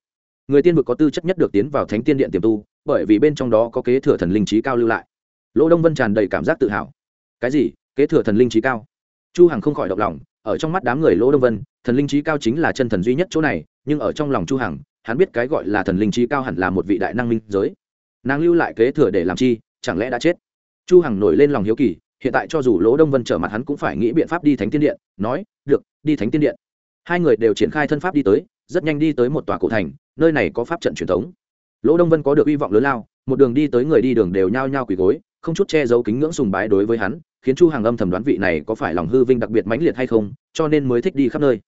Người tiên vực có tư chất nhất được tiến vào thánh tiên điện tiềm tu bởi vì bên trong đó có kế thừa thần linh trí cao lưu lại. Lỗ đông vân tràn đầy cảm giác tự hào. Cái gì? Kế thừa thần linh trí cao? Chu hằng không khỏi động lòng, ở trong mắt đám người lỗ đông vân, thần linh trí cao chính là chân thần duy nhất chỗ này, nhưng ở trong lòng chu hằng, hắn biết cái gọi là thần linh trí cao hẳn là một vị đại năng minh giới. Nàng lưu lại kế thừa để làm chi, chẳng lẽ đã chết? Chu hằng nổi lên lòng hiếu kỳ, hiện tại cho dù lỗ đông vân trở mặt hắn cũng phải nghĩ biện pháp đi thánh tiên điện, nói, được, đi thánh tiên điện. Hai người đều triển khai thân pháp đi tới, rất nhanh đi tới một tòa cổ thành, nơi này có pháp trận truyền thống lỗ đông vân có được hy vọng lớn lao, một đường đi tới người đi đường đều nhao nhao quỳ gối, không chút che giấu kính ngưỡng sùng bái đối với hắn, khiến chu hàng âm thầm đoán vị này có phải lòng hư vinh đặc biệt mãnh liệt hay không, cho nên mới thích đi khắp nơi.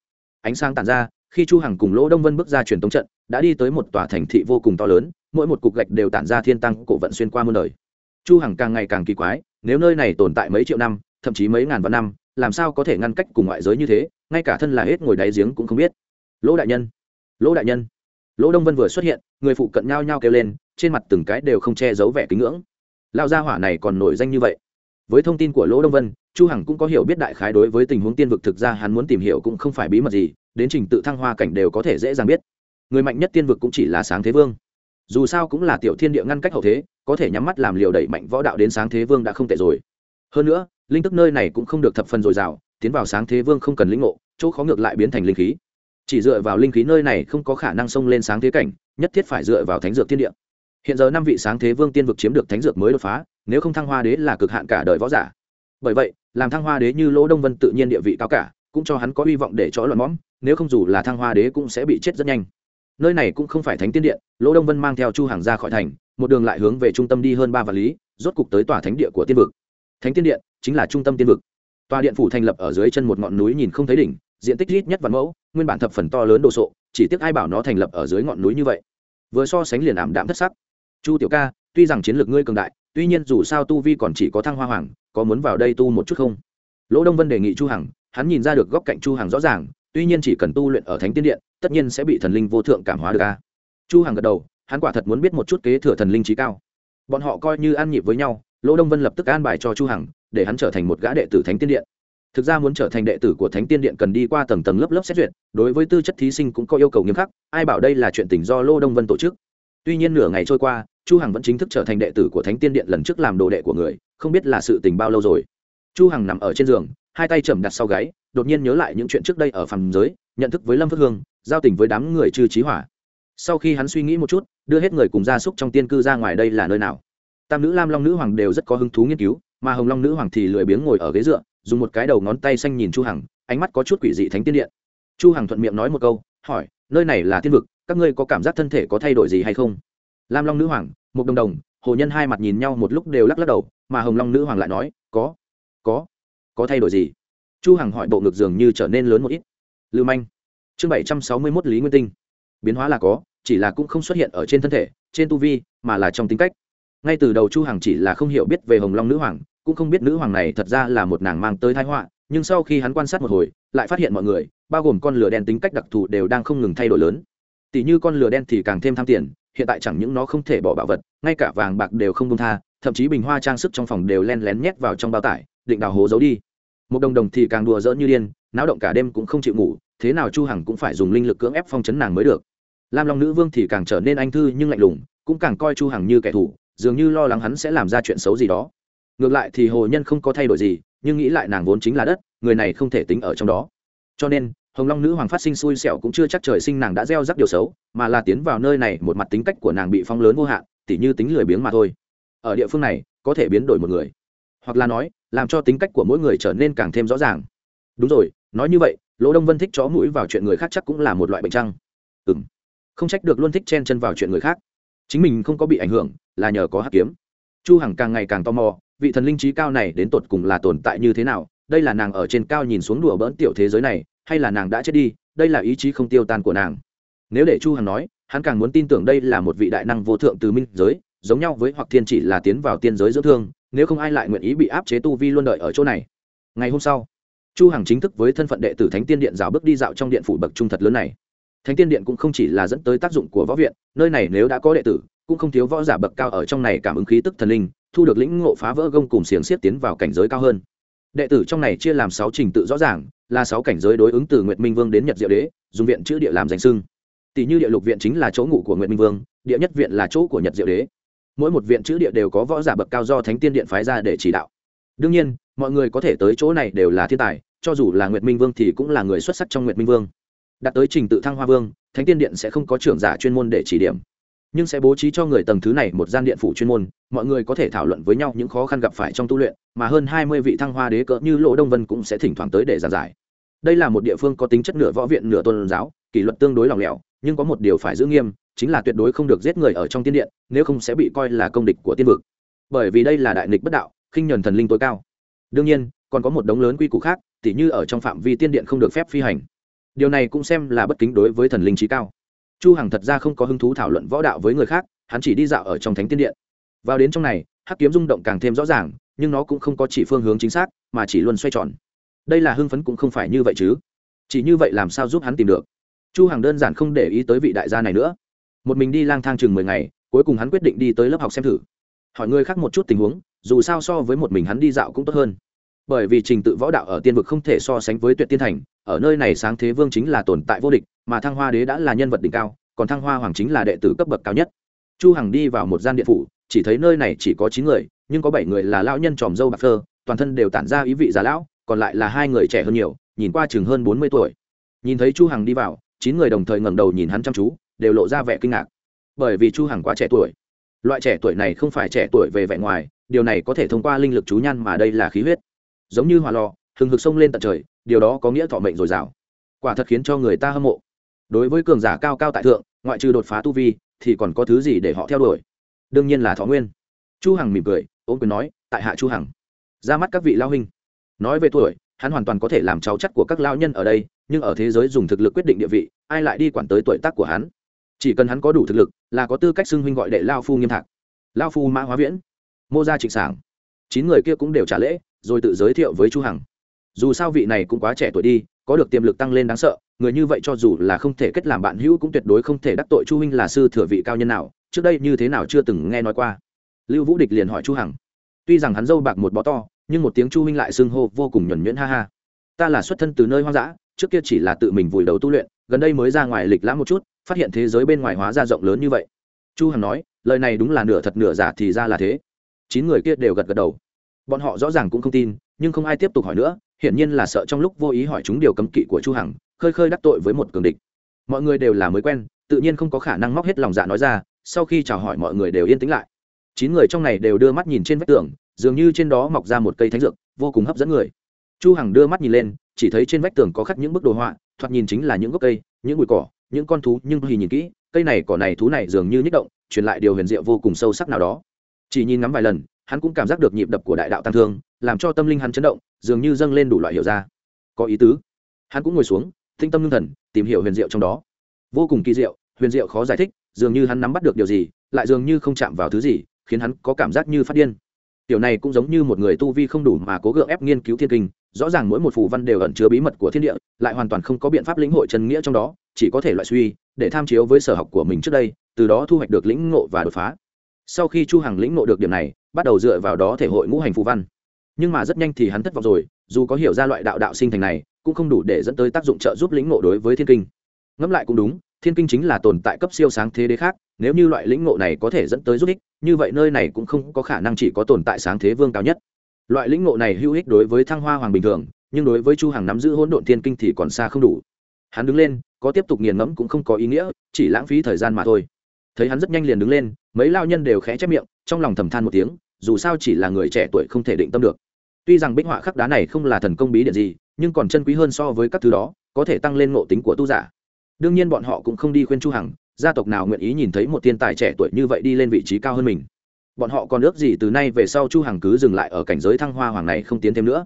Ánh sáng tản ra, khi chu hằng cùng lỗ đông vân bước ra truyền tống trận, đã đi tới một tòa thành thị vô cùng to lớn, mỗi một cục gạch đều tản ra thiên tăng cổ vận xuyên qua muôn đời. Chu hằng càng ngày càng kỳ quái, nếu nơi này tồn tại mấy triệu năm, thậm chí mấy ngàn vạn năm, làm sao có thể ngăn cách cùng ngoại giới như thế, ngay cả thân là hết ngồi đáy giếng cũng không biết. Lỗ đại nhân, lỗ đại nhân lỗ đông vân vừa xuất hiện, người phụ cận nhao nhao kêu lên, trên mặt từng cái đều không che giấu vẻ kính ngưỡng. Lao gia hỏa này còn nổi danh như vậy. Với thông tin của lỗ đông vân, chu hằng cũng có hiểu biết đại khái đối với tình huống tiên vực thực ra hắn muốn tìm hiểu cũng không phải bí mật gì, đến trình tự thăng hoa cảnh đều có thể dễ dàng biết. Người mạnh nhất tiên vực cũng chỉ là sáng thế vương. Dù sao cũng là tiểu thiên địa ngăn cách hậu thế, có thể nhắm mắt làm liều đẩy mạnh võ đạo đến sáng thế vương đã không tệ rồi. Hơn nữa, linh tức nơi này cũng không được thập phần dồi dào, tiến vào sáng thế vương không cần lĩnh ngộ, chỗ khó ngược lại biến thành linh khí chỉ dựa vào linh khí nơi này không có khả năng xông lên sáng thế cảnh, nhất thiết phải dựa vào thánh dược thiên địa. Hiện giờ năm vị sáng thế vương tiên vực chiếm được thánh dược mới đột phá, nếu không thăng hoa đế là cực hạn cả đời võ giả. Bởi vậy, làm thăng hoa đế như lỗ đông vân tự nhiên địa vị cao cả, cũng cho hắn có hy vọng để chó loạn mõm, nếu không dù là thăng hoa đế cũng sẽ bị chết rất nhanh. Nơi này cũng không phải thánh tiên điện, lỗ đông vân mang theo chu hàng ra khỏi thành, một đường lại hướng về trung tâm đi hơn ba vạn lý, rốt cục tới tòa thánh địa của tiên vực. Thánh tiên điện chính là trung tâm tiên vực. Tòa điện phủ thành lập ở dưới chân một ngọn núi nhìn không thấy đỉnh diện tích ít nhất vạn mẫu, nguyên bản thập phần to lớn đồ sộ, chỉ tiếc ai bảo nó thành lập ở dưới ngọn núi như vậy. Vừa so sánh liền ảm đạm thất sắc. Chu tiểu ca, tuy rằng chiến lược ngươi cường đại, tuy nhiên dù sao tu vi còn chỉ có thăng hoa hoàng, có muốn vào đây tu một chút không? Lỗ đông vân đề nghị chu hằng, hắn nhìn ra được góc cạnh chu hằng rõ ràng, tuy nhiên chỉ cần tu luyện ở thánh tiên điện, tất nhiên sẽ bị thần linh vô thượng cảm hóa được a. Chu hằng gật đầu, hắn quả thật muốn biết một chút kế thừa thần linh trí cao. Bọn họ coi như ăn nhịp với nhau, lỗ đông vân lập tức an bài cho chu hằng, để hắn trở thành một gã đệ tử thánh tiên điện thực ra muốn trở thành đệ tử của thánh tiên điện cần đi qua tầng tầng lớp lớp xét duyệt, đối với tư chất thí sinh cũng có yêu cầu nghiêm khắc, ai bảo đây là chuyện tình do lô đông vân tổ chức. Tuy nhiên nửa ngày trôi qua, chu hằng vẫn chính thức trở thành đệ tử của thánh tiên điện lần trước làm đồ đệ của người, không biết là sự tình bao lâu rồi. Chu hằng nằm ở trên giường, hai tay chầm đặt sau gáy, đột nhiên nhớ lại những chuyện trước đây ở phàm giới, nhận thức với lâm phước hương, giao tình với đám người chư trí hỏa. Sau khi hắn suy nghĩ một chút, đưa hết người cùng gia súc trong tiên cư ra ngoài đây là nơi nào. Tam nữ lam long nữ hoàng đều rất có hứng thú nghiên cứu, mà hồng long nữ hoàng thì lười biếng ngồi ở ghế dựa dùng một cái đầu ngón tay xanh nhìn chu hằng, ánh mắt có chút quỷ dị thánh tiên điện. Chu hằng thuận miệng nói một câu, hỏi, nơi này là tiên vực, các ngươi có cảm giác thân thể có thay đổi gì hay không? Lam long nữ hoàng, một đồng đồng, hồ nhân hai mặt nhìn nhau một lúc đều lắc lắc đầu, mà hồng long nữ hoàng lại nói, có có có thay đổi gì? Chu hằng hỏi bộ ngực dường như trở nên lớn một ít. Lưu manh, chương bảy trăm sáu mươi 761 lý nguyên tinh. Biến hóa là có, chỉ là cũng không xuất hiện ở trên thân thể, trên tu vi, mà là trong tính cách. Ngay từ đầu chu hằng chỉ là không hiểu biết về hồng long nữ hoàng cũng không biết nữ hoàng này thật ra là một nàng mang tới thái họa, nhưng sau khi hắn quan sát một hồi, lại phát hiện mọi người, bao gồm con lửa đen tính cách đặc thù đều đang không ngừng thay đổi lớn. Tỷ như con lửa đen thì càng thêm tham tiền, hiện tại chẳng những nó không thể bỏ bảo vật, ngay cả vàng bạc đều không công tha, thậm chí bình hoa trang sức trong phòng đều len lén nhét vào trong bao tải, định đào hố giấu đi. Một đồng đồng thì càng đùa dỡ như điên, náo động cả đêm cũng không chịu ngủ, thế nào chu hằng cũng phải dùng linh lực cưỡng ép phong chấn nàng mới được. Lam long nữ vương thì càng trở nên anh thư nhưng lạnh lùng, cũng càng coi chu hằng như kẻ thù, dường như lo lắng hắn sẽ làm ra chuyện xấu gì đó ngược lại thì hồ nhân không có thay đổi gì, nhưng nghĩ lại nàng vốn chính là đất, người này không thể tính ở trong đó. Cho nên, hồng long nữ hoàng phát sinh xui xẻo cũng chưa chắc trời sinh nàng đã gieo rắc điều xấu, mà là tiến vào nơi này, một mặt tính cách của nàng bị phong lớn vô hạn, tỉ như tính lười biếng mà thôi. Ở địa phương này, có thể biến đổi một người. Hoặc là nói, làm cho tính cách của mỗi người trở nên càng thêm rõ ràng. Đúng rồi, nói như vậy, lỗ đông vân thích chó mũi vào chuyện người khác chắc cũng là một loại bệnh trăng. Ừ m không trách được luôn thích chen chân vào chuyện người khác. Chính mình không có bị ảnh hưởng, là nhờ có hắc kiếm. Chu hằng càng ngày càng tò mò vị thần linh trí cao này đến tột cùng là tồn tại như thế nào? Đây là nàng ở trên cao nhìn xuống đùa bỡn tiểu thế giới này, hay là nàng đã chết đi? Đây là ý chí không tiêu tan của nàng. Nếu để chu hằng nói, hắn càng muốn tin tưởng đây là một vị đại năng vô thượng từ minh giới, giống nhau với hoặc thiên chỉ là tiến vào tiên giới dưỡng thương, nếu không ai lại nguyện ý bị áp chế tu vi luôn đợi ở chỗ này. Ngày hôm sau, chu hằng chính thức với thân phận đệ tử thánh tiên điện rào bước đi dạo trong điện phủ bậc trung thật lớn này. Thánh tiên điện cũng không chỉ là dẫn tới tác dụng của võ viện, nơi này nếu đã có đệ tử, cũng không thiếu võ giả bậc cao ở trong này cảm ứng khí tức thần linh thu được lĩnh ngộ phá vỡ gông cùng xiềng xiết tiến vào cảnh giới cao hơn. Đệ tử trong này chia làm sáu trình tự rõ ràng, là sáu cảnh giới đối ứng từ nguyệt minh vương đến nhật diệu đế, dùng viện chữ địa làm danh sưng tỷ như địa lục viện chính là chỗ ngủ của nguyệt minh vương, địa nhất viện là chỗ của nhật diệu đế. Mỗi một viện chữ địa đều có võ giả bậc cao do thánh tiên điện phái ra để chỉ đạo. Đương nhiên, mọi người có thể tới chỗ này đều là thiên tài, cho dù là nguyệt minh vương thì cũng là người xuất sắc trong nguyệt minh vương. Đạt tới trình tự thăng hoa vương, thánh tiên điện sẽ không có trưởng giả chuyên môn để chỉ điểm nhưng sẽ bố trí cho người tầng thứ này một gian điện phủ chuyên môn, mọi người có thể thảo luận với nhau những khó khăn gặp phải trong tu luyện, mà hơn hai mươi vị thăng hoa đế cỡ như lỗ đông vân cũng sẽ thỉnh thoảng tới để giảng giải. Đây là một địa phương có tính chất nửa võ viện nửa tôn giáo, kỷ luật tương đối lỏng lẻo, nhưng có một điều phải giữ nghiêm, chính là tuyệt đối không được giết người ở trong tiên điện, nếu không sẽ bị coi là công địch của tiên vực. Bởi vì đây là đại nghịch bất đạo, khinh nhuần thần linh tối cao. Đương nhiên, còn có một đống lớn quy củ khác, tỉ như ở trong phạm vi tiên điện không được phép phi hành. Điều này cũng xem là bất kính đối với thần linh trí cao chu hằng thật ra không có hứng thú thảo luận võ đạo với người khác, hắn chỉ đi dạo ở trong thánh tiên điện. Vào đến trong này, hắc kiếm rung động càng thêm rõ ràng, nhưng nó cũng không có chỉ phương hướng chính xác, mà chỉ luôn xoay tròn. Đây là hưng phấn cũng không phải như vậy chứ. Chỉ như vậy làm sao giúp hắn tìm được? Chu hằng đơn giản không để ý tới vị đại gia này nữa. Một mình đi lang thang chừng mười ngày, cuối cùng hắn quyết định đi tới lớp học xem thử. Hỏi người khác một chút tình huống, dù sao so với một mình hắn đi dạo cũng tốt hơn. Bởi vì trình tự võ đạo ở tiên vực không thể so sánh với tuyệt tiên thành, ở nơi này sáng thế vương chính là tồn tại vô địch mà thăng hoa đế đã là nhân vật đỉnh cao, còn thăng hoa hoàng chính là đệ tử cấp bậc cao nhất. Chu hằng đi vào một gian điện phủ, chỉ thấy nơi này chỉ có chín người, nhưng có bảy người là lão nhân tròm dâu bạc phơ, toàn thân đều tản ra ý vị già lão, còn lại là hai người trẻ hơn nhiều, nhìn qua chừng hơn bốn mươi tuổi. Nhìn thấy chu hằng đi vào, chín người đồng thời ngẩng đầu nhìn hắn chăm chú, đều lộ ra vẻ kinh ngạc. Bởi vì chu hằng quá trẻ tuổi. Loại trẻ tuổi này không phải trẻ tuổi về vẻ ngoài, điều này có thể thông qua linh lực chú nhan mà đây là khí huyết. Giống như hỏa lò, hừng hực sông lên tận trời, điều đó có nghĩa thọ mệnh dồi dào. Quả thật khiến cho người ta hâm mộ đối với cường giả cao cao tại thượng, ngoại trừ đột phá tu vi, thì còn có thứ gì để họ theo đuổi? Đương nhiên là thọ nguyên. Chu hằng mỉm cười ôm quyền nói, tại hạ chu hằng. Ra mắt các vị lao huynh. Nói về tuổi, hắn hoàn toàn có thể làm cháu chắt của các lao nhân ở đây, nhưng ở thế giới dùng thực lực quyết định địa vị, ai lại đi quản tới tuổi tác của hắn? Chỉ cần hắn có đủ thực lực, là có tư cách xưng huynh gọi đệ lao phu nghiêm thạc. Lao phu mã hóa viễn. Mô gia trịnh sảng. Chín người kia cũng đều trả lễ, rồi tự giới thiệu với chu hằng. Dù sao vị này cũng quá trẻ tuổi đi có được tiềm lực tăng lên đáng sợ, người như vậy cho dù là không thể kết làm bạn hữu cũng tuyệt đối không thể đắc tội chu huynh là sư thừa vị cao nhân nào, trước đây như thế nào chưa từng nghe nói qua. Lưu vũ địch liền hỏi chu hằng. Tuy rằng hắn dâu bạc một bó to, nhưng một tiếng chu huynh lại xưng hô vô cùng nhuẩn nhuyễn ha ha. Ta là xuất thân từ nơi hoang dã, trước kia chỉ là tự mình vùi đầu tu luyện, gần đây mới ra ngoài lịch lãm một chút, phát hiện thế giới bên ngoài hóa ra rộng lớn như vậy. Chu hằng nói, lời này đúng là nửa thật nửa giả thì ra là thế. Chín người kia đều gật gật đầu. Bọn họ rõ ràng cũng không tin, nhưng không ai tiếp tục hỏi nữa hiển nhiên là sợ trong lúc vô ý hỏi chúng điều cấm kỵ của chu hằng, khơi khơi đắc tội với một cường địch. Mọi người đều là mới quen, tự nhiên không có khả năng móc hết lòng dạ nói ra, sau khi chào hỏi mọi người đều yên tĩnh lại. Chín người trong này đều đưa mắt nhìn trên vách tường, dường như trên đó mọc ra một cây thánh dược, vô cùng hấp dẫn người. Chu hằng đưa mắt nhìn lên, chỉ thấy trên vách tường có khắc những bức đồ họa, thoạt nhìn chính là những gốc cây, những bụi cỏ, những con thú, nhưng thì nhìn kỹ, cây này cỏ này thú này dường như nhích động, truyền lại điều huyền diệu vô cùng sâu sắc nào đó. Chỉ nhìn ngắm vài lần, hắn cũng cảm giác được nhịp đập của đại đạo tăng thương, làm cho tâm linh hắn chấn động dường như dâng lên đủ loại hiểu ra. Có ý tứ. Hắn cũng ngồi xuống, tinh tâm ngưng thần, tìm hiểu huyền diệu trong đó. Vô cùng kỳ diệu, huyền diệu khó giải thích, dường như hắn nắm bắt được điều gì, lại dường như không chạm vào thứ gì, khiến hắn có cảm giác như phát điên. Tiểu này cũng giống như một người tu vi không đủ mà cố gượng ép nghiên cứu thiên kinh, rõ ràng mỗi một phù văn đều ẩn chứa bí mật của thiên địa, lại hoàn toàn không có biện pháp lĩnh hội chân nghĩa trong đó, chỉ có thể loại suy, để tham chiếu với sở học của mình trước đây, từ đó thu hoạch được lĩnh ngộ và đột phá. Sau khi chu hằng lĩnh ngộ được điểm này, bắt đầu dựa vào đó thể hội ngũ hành phù văn nhưng mà rất nhanh thì hắn thất vọng rồi, dù có hiểu ra loại đạo đạo sinh thành này, cũng không đủ để dẫn tới tác dụng trợ giúp lĩnh ngộ đối với thiên kinh. Ngẫm lại cũng đúng, thiên kinh chính là tồn tại cấp siêu sáng thế đế khác, nếu như loại lĩnh ngộ này có thể dẫn tới giúp ích, như vậy nơi này cũng không có khả năng chỉ có tồn tại sáng thế vương cao nhất. Loại lĩnh ngộ này hữu ích đối với thăng hoa hoàng bình thường, nhưng đối với chu hằng nắm giữ hỗn độn thiên kinh thì còn xa không đủ. Hắn đứng lên, có tiếp tục nghiền ngẫm cũng không có ý nghĩa, chỉ lãng phí thời gian mà thôi. Thấy hắn rất nhanh liền đứng lên, mấy lao nhân đều khẽ chép miệng, trong lòng thầm than một tiếng, dù sao chỉ là người trẻ tuổi không thể định tâm được tuy rằng bích họa khắc đá này không là thần công bí điện gì, nhưng còn chân quý hơn so với các thứ đó, có thể tăng lên ngộ tính của tu giả. Đương nhiên bọn họ cũng không đi khuyên chu hằng, gia tộc nào nguyện ý nhìn thấy một thiên tài trẻ tuổi như vậy đi lên vị trí cao hơn mình. Bọn họ còn ước gì từ nay về sau chu hằng cứ dừng lại ở cảnh giới thăng hoa hoàng này không tiến thêm nữa.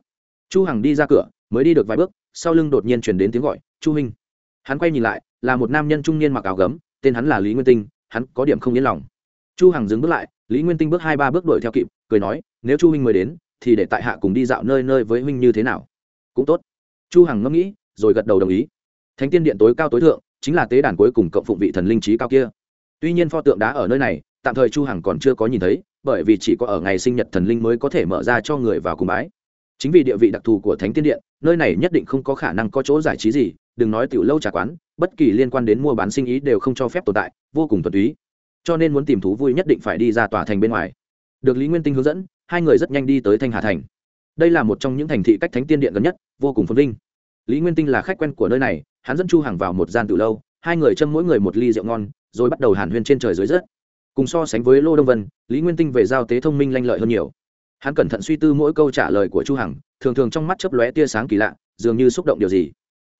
Chu hằng đi ra cửa, mới đi được vài bước, sau lưng đột nhiên truyền đến tiếng gọi, chu Minh. hắn quay nhìn lại, là một nam nhân trung niên mặc áo gấm, tên hắn là lý nguyên tinh, hắn có điểm không yên lòng. Chu hằng dừng bước lại, lý nguyên tinh bước hai ba bước đuổi theo kịp, cười nói, nếu chu Minh mới đến thì để tại hạ cùng đi dạo nơi nơi với huynh như thế nào? Cũng tốt. Chu hằng ngẫm nghĩ, rồi gật đầu đồng ý. Thánh tiên điện tối cao tối thượng, chính là tế đàn cuối cùng cộng phụng vị thần linh trí cao kia. Tuy nhiên pho tượng đá ở nơi này, tạm thời chu hằng còn chưa có nhìn thấy, bởi vì chỉ có ở ngày sinh nhật thần linh mới có thể mở ra cho người vào cùng bái. Chính vì địa vị đặc thù của thánh tiên điện, nơi này nhất định không có khả năng có chỗ giải trí gì, đừng nói tiểu lâu trà quán, bất kỳ liên quan đến mua bán sinh ý đều không cho phép tồn tại, vô cùng thuần túy. Cho nên muốn tìm thú vui nhất định phải đi ra tòa thành bên ngoài. Được lý nguyên tinh hướng dẫn hai người rất nhanh đi tới thanh hà thành. Đây là một trong những thành thị cách thánh tiên điện gần nhất, vô cùng phồn vinh. Lý nguyên tinh là khách quen của nơi này, hắn dẫn chu hàng vào một gian từ lâu, hai người châm mỗi người một ly rượu ngon, rồi bắt đầu hàn huyên trên trời dưới rớt. Cùng so sánh với lô đông vân, lý nguyên tinh về giao tế thông minh lanh lợi hơn nhiều. Hắn cẩn thận suy tư mỗi câu trả lời của chu hằng, thường thường trong mắt chớp lóe tia sáng kỳ lạ, dường như xúc động điều gì.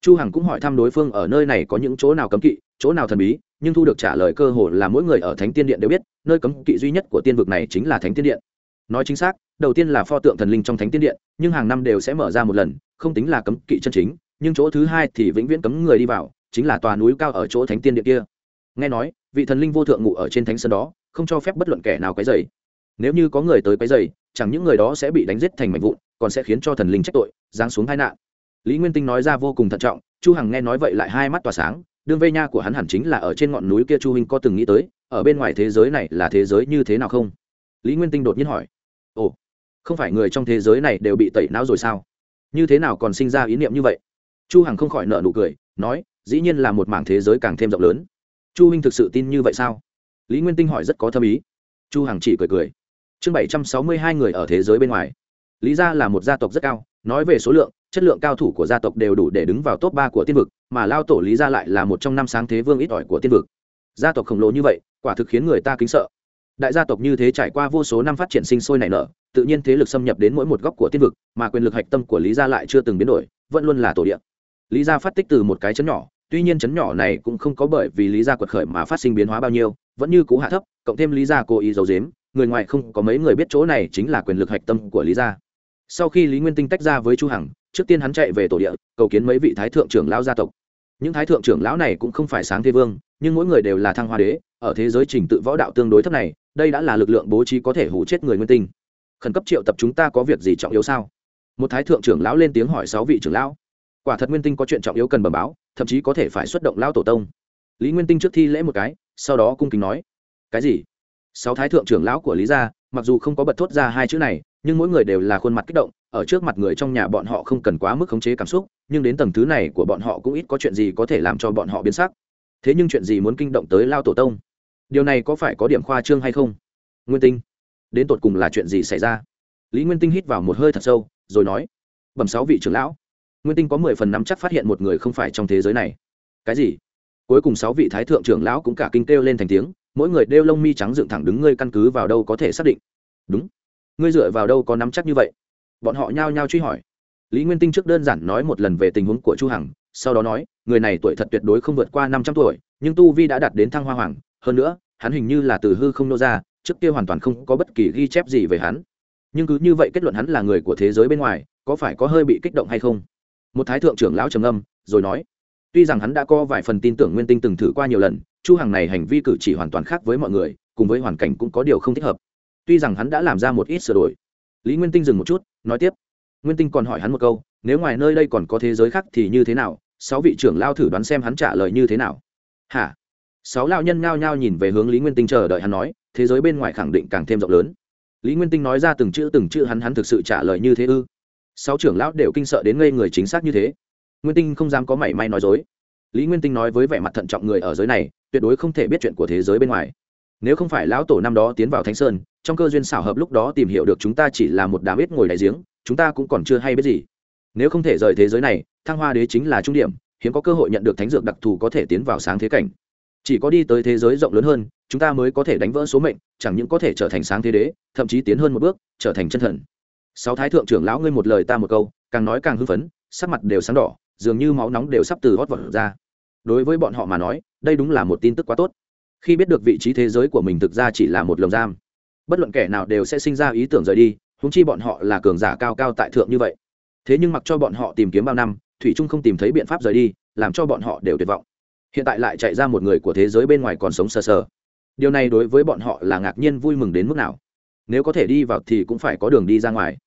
Chu hằng cũng hỏi thăm đối phương ở nơi này có những chỗ nào cấm kỵ, chỗ nào thần bí, nhưng thu được trả lời cơ hồ là mỗi người ở thánh tiên điện đều biết, nơi cấm kỵ duy nhất của tiên vực này chính là thánh tiên điện nói chính xác, đầu tiên là pho tượng thần linh trong thánh tiên điện, nhưng hàng năm đều sẽ mở ra một lần, không tính là cấm kỵ chân chính, nhưng chỗ thứ hai thì vĩnh viễn cấm người đi vào, chính là tòa núi cao ở chỗ thánh tiên điện kia. Nghe nói, vị thần linh vô thượng ngụ ở trên thánh sơn đó, không cho phép bất luận kẻ nào cái dày nếu như có người tới cái dày chẳng những người đó sẽ bị đánh giết thành mảnh vụn, còn sẽ khiến cho thần linh trách tội, giáng xuống tai nạn. Lý nguyên tinh nói ra vô cùng thận trọng, chu hằng nghe nói vậy lại hai mắt tỏa sáng đương vây nha của hắn hẳn chính là ở trên ngọn núi kia chu huynh có từng nghĩ tới, ở bên ngoài thế giới này là thế giới như thế nào không? Lý nguyên tinh đột nhiên hỏi ồ, không phải người trong thế giới này đều bị tẩy não rồi sao? Như thế nào còn sinh ra ý niệm như vậy? Chu hằng không khỏi nợ nụ cười, nói, dĩ nhiên là một mảng thế giới càng thêm rộng lớn. Chu huynh thực sự tin như vậy sao? Lý nguyên tinh hỏi rất có thâm ý. Chu hằng chỉ cười cười. Chương bảy trăm sáu mươi hai người ở thế giới bên ngoài. Lý gia là một gia tộc rất cao, nói về số lượng, chất lượng cao thủ của gia tộc đều đủ để đứng vào top ba của tiên vực, mà lao tổ lý gia lại là một trong năm sáng thế vương ít ỏi của tiên vực. Gia tộc khổng lồ như vậy, quả thực khiến người ta kính sợ đại gia tộc như thế trải qua vô số năm phát triển sinh sôi nảy nở, tự nhiên thế lực xâm nhập đến mỗi một góc của tiên vực, mà quyền lực hạch tâm của lý gia lại chưa từng biến đổi, vẫn luôn là tổ địa. Lý gia phát tích từ một cái chấn nhỏ, tuy nhiên chấn nhỏ này cũng không có bởi vì lý gia quật khởi mà phát sinh biến hóa bao nhiêu, vẫn như cũ hạ thấp, cộng thêm lý gia cố ý giấu dếm người ngoài không có mấy người biết chỗ này chính là quyền lực hạch tâm của lý gia. Sau khi lý nguyên tinh tách ra với chu hằng, trước tiên hắn chạy về tổ địa, cầu kiến mấy vị thái thượng trưởng lão gia tộc. Những thái thượng trưởng lão này cũng không phải sáng thế vương, nhưng mỗi người đều là thăng hoa đế, ở thế giới trình tự võ đạo tương đối thấp này đây đã là lực lượng bố trí có thể hủ chết người nguyên tinh. Khẩn cấp triệu tập chúng ta có việc gì trọng yếu sao? Một thái thượng trưởng lão lên tiếng hỏi sáu vị trưởng lão. Quả thật nguyên tinh có chuyện trọng yếu cần bẩm báo, thậm chí có thể phải xuất động lao tổ tông. Lý nguyên tinh trước thi lễ một cái, sau đó cung kính nói. Cái gì? Sáu thái thượng trưởng lão của lý gia, mặc dù không có bật thốt ra hai chữ này, nhưng mỗi người đều là khuôn mặt kích động, ở trước mặt người trong nhà bọn họ không cần quá mức khống chế cảm xúc, nhưng đến tầng thứ này của bọn họ cũng ít có chuyện gì có thể làm cho bọn họ biến sắc. Thế nhưng chuyện gì muốn kinh động tới lao tổ tông? Điều này có phải có điểm khoa trương hay không? Nguyên tinh, đến tột cùng là chuyện gì xảy ra? Lý nguyên tinh hít vào một hơi thật sâu, rồi nói, bẩm sáu vị trưởng lão. Nguyên tinh có mười phần nắm chắc phát hiện một người không phải trong thế giới này. Cái gì? Cuối cùng sáu vị thái thượng trưởng lão cũng cả kinh kêu lên thành tiếng, mỗi người đeo lông mi trắng dựng thẳng đứng, ngươi căn cứ vào đâu có thể xác định? Đúng. Ngươi dựa vào đâu có nắm chắc như vậy? Bọn họ nhao nhao truy hỏi. Lý nguyên tinh trước đơn giản nói một lần về tình huống của chu hằng, sau đó nói, người này tuổi thật tuyệt đối không vượt qua năm trăm tuổi, nhưng tu vi đã đạt đến thăng hoa hoàng hơn nữa, hắn hình như là từ hư không nô ra, trước kia hoàn toàn không có bất kỳ ghi chép gì về hắn. Nhưng cứ như vậy kết luận hắn là người của thế giới bên ngoài, có phải có hơi bị kích động hay không? Một thái thượng trưởng lão trầm âm rồi nói, tuy rằng hắn đã có vài phần tin tưởng nguyên tinh từng thử qua nhiều lần, chu hằng này hành vi cử chỉ hoàn toàn khác với mọi người, cùng với hoàn cảnh cũng có điều không thích hợp. Tuy rằng hắn đã làm ra một ít sửa đổi. Lý nguyên tinh dừng một chút, nói tiếp, nguyên tinh còn hỏi hắn một câu, nếu ngoài nơi đây còn có thế giới khác thì như thế nào? Sáu vị trưởng lao thử đoán xem hắn trả lời như thế nào. Hả? Sáu lao nhân ngao nhao nhìn về hướng lý nguyên tinh chờ đợi hắn nói, thế giới bên ngoài khẳng định càng thêm rộng lớn. Lý nguyên tinh nói ra từng chữ từng chữ hắn hắn thực sự trả lời như thế ư? Sáu trưởng lão đều kinh sợ đến ngây người chính xác như thế. Nguyên tinh không dám có mảy may nói dối. Lý nguyên tinh nói với vẻ mặt thận trọng người ở giới này, tuyệt đối không thể biết chuyện của thế giới bên ngoài. Nếu không phải lão tổ năm đó tiến vào thánh sơn, trong cơ duyên xảo hợp lúc đó tìm hiểu được chúng ta chỉ là một đám ít ngồi đại giếng, chúng ta cũng còn chưa hay biết gì. Nếu không thể rời thế giới này, thăng hoa đế chính là trung điểm, hiếm có cơ hội nhận được thánh dược đặc thù có thể tiến vào sáng thế cảnh chỉ có đi tới thế giới rộng lớn hơn, chúng ta mới có thể đánh vỡ số mệnh, chẳng những có thể trở thành sáng thế đế, thậm chí tiến hơn một bước, trở thành chân thần. Sáu thái thượng trưởng lão ngươi một lời ta một câu, càng nói càng hưng phấn, sắc mặt đều sáng đỏ, dường như máu nóng đều sắp từ hót vật ra. Đối với bọn họ mà nói, đây đúng là một tin tức quá tốt. Khi biết được vị trí thế giới của mình thực ra chỉ là một lồng giam, bất luận kẻ nào đều sẽ sinh ra ý tưởng rời đi húng chi bọn họ là cường giả cao cao tại thượng như vậy. Thế nhưng mặc cho bọn họ tìm kiếm bao năm, thủy trung không tìm thấy biện pháp rời đi, làm cho bọn họ đều tuyệt vọng hiện tại lại chạy ra một người của thế giới bên ngoài còn sống sờ sờ. Điều này đối với bọn họ là ngạc nhiên vui mừng đến mức nào. Nếu có thể đi vào thì cũng phải có đường đi ra ngoài.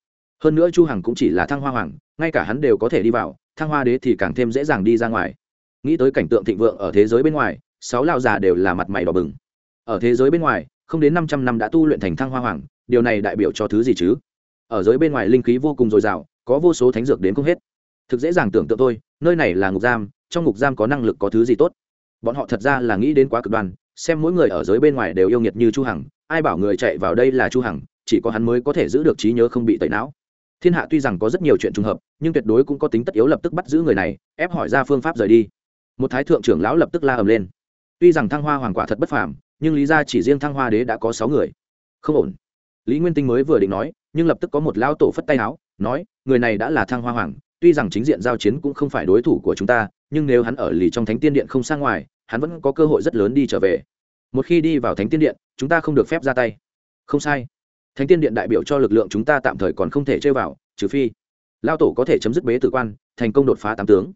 Hơn nữa chu hằng cũng chỉ là thăng hoa hoàng, ngay cả hắn đều có thể đi vào, thăng hoa đế thì càng thêm dễ dàng đi ra ngoài. Nghĩ tới cảnh tượng thịnh vượng ở thế giới bên ngoài, sáu lão già đều là mặt mày đỏ bừng. Ở thế giới bên ngoài, không đến 500 năm đã tu luyện thành thăng hoa hoàng, điều này đại biểu cho thứ gì chứ? Ở giới bên ngoài linh khí vô cùng dồi dào, có vô số thánh dược đến không hết. Thực dễ dàng tưởng tượng thôi, nơi này là ngục giam trong ngục giam có năng lực có thứ gì tốt? Bọn họ thật ra là nghĩ đến quá cực đoan, xem mỗi người ở giới bên ngoài đều yêu nghiệt như chu hằng, ai bảo người chạy vào đây là chu hằng, chỉ có hắn mới có thể giữ được trí nhớ không bị tẩy não. Thiên hạ tuy rằng có rất nhiều chuyện trùng hợp, nhưng tuyệt đối cũng có tính tất yếu lập tức bắt giữ người này, ép hỏi ra phương pháp rời đi. Một thái thượng trưởng lão lập tức la ầm lên. Tuy rằng thăng hoa hoàng quả thật bất phàm, nhưng lý ra chỉ riêng thăng hoa đế đã có sáu người. Không ổn. Lý nguyên tinh mới vừa định nói, nhưng lập tức có một lão tổ phất tay áo, nói, người này đã là thăng hoa hoàng tuy rằng chính diện giao chiến cũng không phải đối thủ của chúng ta, nhưng nếu hắn ở lì trong thánh tiên điện không sang ngoài, hắn vẫn có cơ hội rất lớn đi trở về. Một khi đi vào thánh tiên điện, chúng ta không được phép ra tay. Không sai. Thánh tiên điện đại biểu cho lực lượng chúng ta tạm thời còn không thể chơi vào, trừ phi lao tổ có thể chấm dứt bế tử quan, thành công đột phá tám tướng.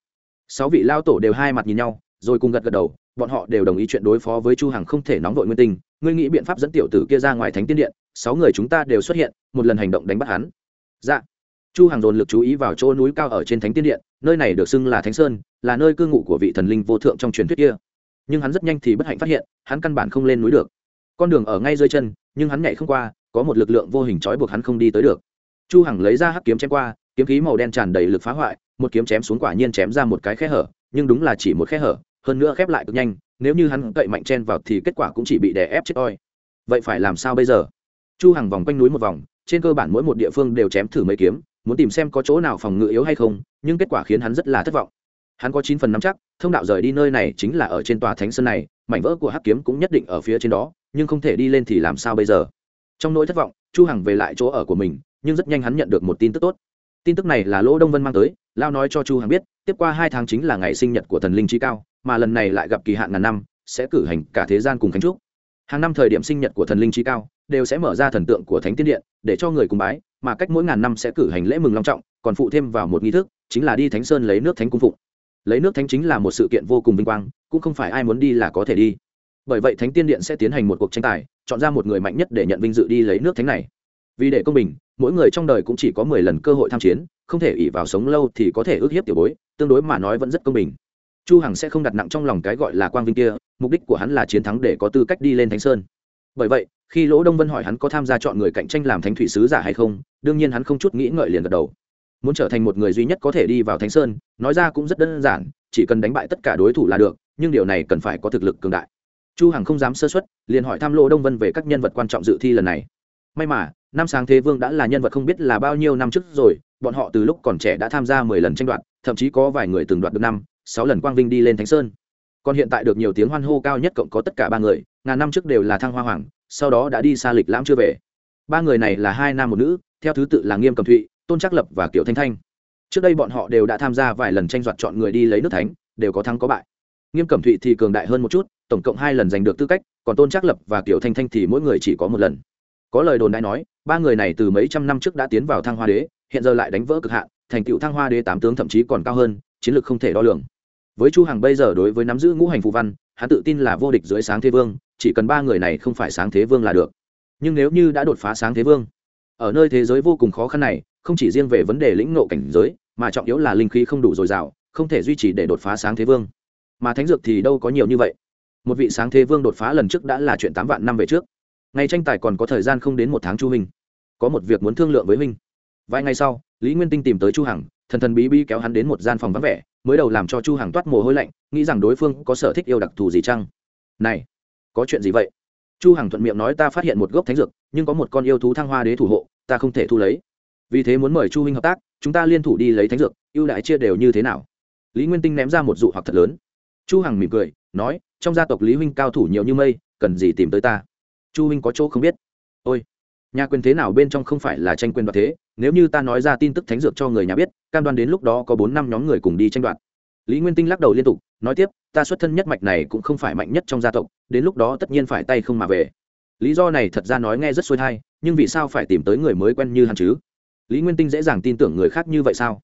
Sáu vị lao tổ đều hai mặt nhìn nhau, rồi cùng gật gật đầu, bọn họ đều đồng ý chuyện đối phó với chu hằng không thể nóng vội nguyên tình. ngươi nghĩ biện pháp dẫn tiểu tử kia ra ngoài thánh tiên điện, sáu người chúng ta đều xuất hiện, một lần hành động đánh bắt hắn. Dạ chu hằng dồn lực chú ý vào chỗ núi cao ở trên thánh tiên điện, nơi này được xưng là thánh sơn, là nơi cư ngụ của vị thần linh vô thượng trong truyền thuyết kia. Nhưng hắn rất nhanh thì bất hạnh phát hiện, hắn căn bản không lên núi được. Con đường ở ngay dưới chân, nhưng hắn nhảy không qua, có một lực lượng vô hình trói buộc hắn không đi tới được. Chu hằng lấy ra hắc kiếm chém qua, kiếm khí màu đen tràn đầy lực phá hoại, một kiếm chém xuống quả nhiên chém ra một cái khe hở, nhưng đúng là chỉ một khe hở, hơn nữa khép lại cực nhanh, nếu như hắn cậy mạnh chen vào thì kết quả cũng chỉ bị đè ép chết oi. Vậy phải làm sao bây giờ? Chu hằng vòng quanh núi một vòng, trên cơ bản mỗi một địa phương đều chém thử mấy kiếm muốn tìm xem có chỗ nào phòng ngự yếu hay không, nhưng kết quả khiến hắn rất là thất vọng. Hắn có chín phần nắm chắc, thông đạo rời đi nơi này chính là ở trên tòa thánh sơn này, mảnh vỡ của hắc kiếm cũng nhất định ở phía trên đó, nhưng không thể đi lên thì làm sao bây giờ? Trong nỗi thất vọng, chu hằng về lại chỗ ở của mình, nhưng rất nhanh hắn nhận được một tin tức tốt. Tin tức này là lỗ đông vân mang tới, lao nói cho chu hằng biết, tiếp qua hai tháng chính là ngày sinh nhật của thần linh trí cao, mà lần này lại gặp kỳ hạn ngàn năm, sẽ cử hành cả thế gian cùng khánh trúc. Hàng năm thời điểm sinh nhật của thần linh trí cao, đều sẽ mở ra thần tượng của thánh tiên điện, để cho người cùng bái mà cách mỗi ngàn năm sẽ cử hành lễ mừng long trọng, còn phụ thêm vào một nghi thức, chính là đi thánh sơn lấy nước thánh cung phụng. Lấy nước thánh chính là một sự kiện vô cùng vinh quang, cũng không phải ai muốn đi là có thể đi. Bởi vậy thánh tiên điện sẽ tiến hành một cuộc tranh tài, chọn ra một người mạnh nhất để nhận vinh dự đi lấy nước thánh này. Vì để công bình, mỗi người trong đời cũng chỉ có mười lần cơ hội tham chiến, không thể ỉ vào sống lâu thì có thể ước hiếp tiểu bối, tương đối mà nói vẫn rất công bình. Chu hằng sẽ không đặt nặng trong lòng cái gọi là quang vinh kia, mục đích của hắn là chiến thắng để có tư cách đi lên thánh sơn bởi vậy, khi lỗ đông vân hỏi hắn có tham gia chọn người cạnh tranh làm thánh thủy sứ giả hay không, đương nhiên hắn không chút nghĩ ngợi liền gật đầu. Muốn trở thành một người duy nhất có thể đi vào thánh sơn, nói ra cũng rất đơn giản, chỉ cần đánh bại tất cả đối thủ là được, nhưng điều này cần phải có thực lực cường đại. Chu hằng không dám sơ suất, liền hỏi thăm lỗ đông vân về các nhân vật quan trọng dự thi lần này. May mà, năm sáng thế vương đã là nhân vật không biết là bao nhiêu năm trước rồi, bọn họ từ lúc còn trẻ đã tham gia mười lần tranh đoạt, thậm chí có vài người từng đoạt được năm, sáu lần quang vinh đi lên thánh sơn. Còn hiện tại được nhiều tiếng hoan hô cao nhất cộng có tất cả ba người ngàn năm trước đều là thăng hoa hoàng, sau đó đã đi xa lịch lãm chưa về. Ba người này là hai nam một nữ, theo thứ tự là nghiêm cầm thụy, tôn trắc lập và kiểu thanh thanh. Trước đây bọn họ đều đã tham gia vài lần tranh đoạt chọn người đi lấy nước thánh, đều có thắng có bại. Nghiêm cẩm thụy thì cường đại hơn một chút, tổng cộng hai lần giành được tư cách, còn tôn trắc lập và kiểu thanh thanh thì mỗi người chỉ có một lần. Có lời đồn đại nói, ba người này từ mấy trăm năm trước đã tiến vào thăng hoa đế, hiện giờ lại đánh vỡ cực hạn, thành tựu thăng hoa đế tám tướng thậm chí còn cao hơn, chiến lược không thể đo lường. Với chu hằng bây giờ đối với nắm giữ ngũ hành phù văn, hắn tự tin là vô địch dưới sáng thế vương chỉ cần ba người này không phải sáng thế vương là được. Nhưng nếu như đã đột phá sáng thế vương, ở nơi thế giới vô cùng khó khăn này, không chỉ riêng về vấn đề lĩnh ngộ cảnh giới, mà trọng yếu là linh khí không đủ dồi dào, không thể duy trì để đột phá sáng thế vương. Mà thánh dược thì đâu có nhiều như vậy. Một vị sáng thế vương đột phá lần trước đã là chuyện tám vạn năm về trước. Ngày tranh tài còn có thời gian không đến một tháng chu huynh. Có một việc muốn thương lượng với huynh. Vài ngày sau, lý nguyên tinh tìm tới chu hằng, thần thần bí bí kéo hắn đến một gian phòng vắng vẻ, mới đầu làm cho chu hằng toát mồ hôi lạnh, nghĩ rằng đối phương có sở thích yêu đặc thù gì chăng. Này có chuyện gì vậy? Chu hằng thuận miệng nói, ta phát hiện một gốc thánh dược, nhưng có một con yêu thú thăng hoa đế thủ hộ, ta không thể thu lấy. Vì thế muốn mời chu huynh hợp tác, chúng ta liên thủ đi lấy thánh dược ưu đãi chia đều như thế nào? Lý nguyên tinh ném ra một dụ hoặc thật lớn. Chu hằng mỉm cười, nói, trong gia tộc lý huynh cao thủ nhiều như mây, cần gì tìm tới ta? Chu huynh có chỗ không biết. Ôi, nhà quyền thế nào bên trong không phải là tranh quyền đoạt thế? Nếu như ta nói ra tin tức thánh dược cho người nhà biết, cam đoan đến lúc đó có bốn năm nhóm người cùng đi tranh đoạt lý nguyên tinh lắc đầu liên tục, nói tiếp, ta xuất thân nhất mạch này cũng không phải mạnh nhất trong gia tộc, đến lúc đó tất nhiên phải tay không mà về. Lý do này thật ra nói nghe rất xuôi thai, nhưng vì sao phải tìm tới người mới quen như hắn chứ? Lý nguyên tinh dễ dàng tin tưởng người khác như vậy sao?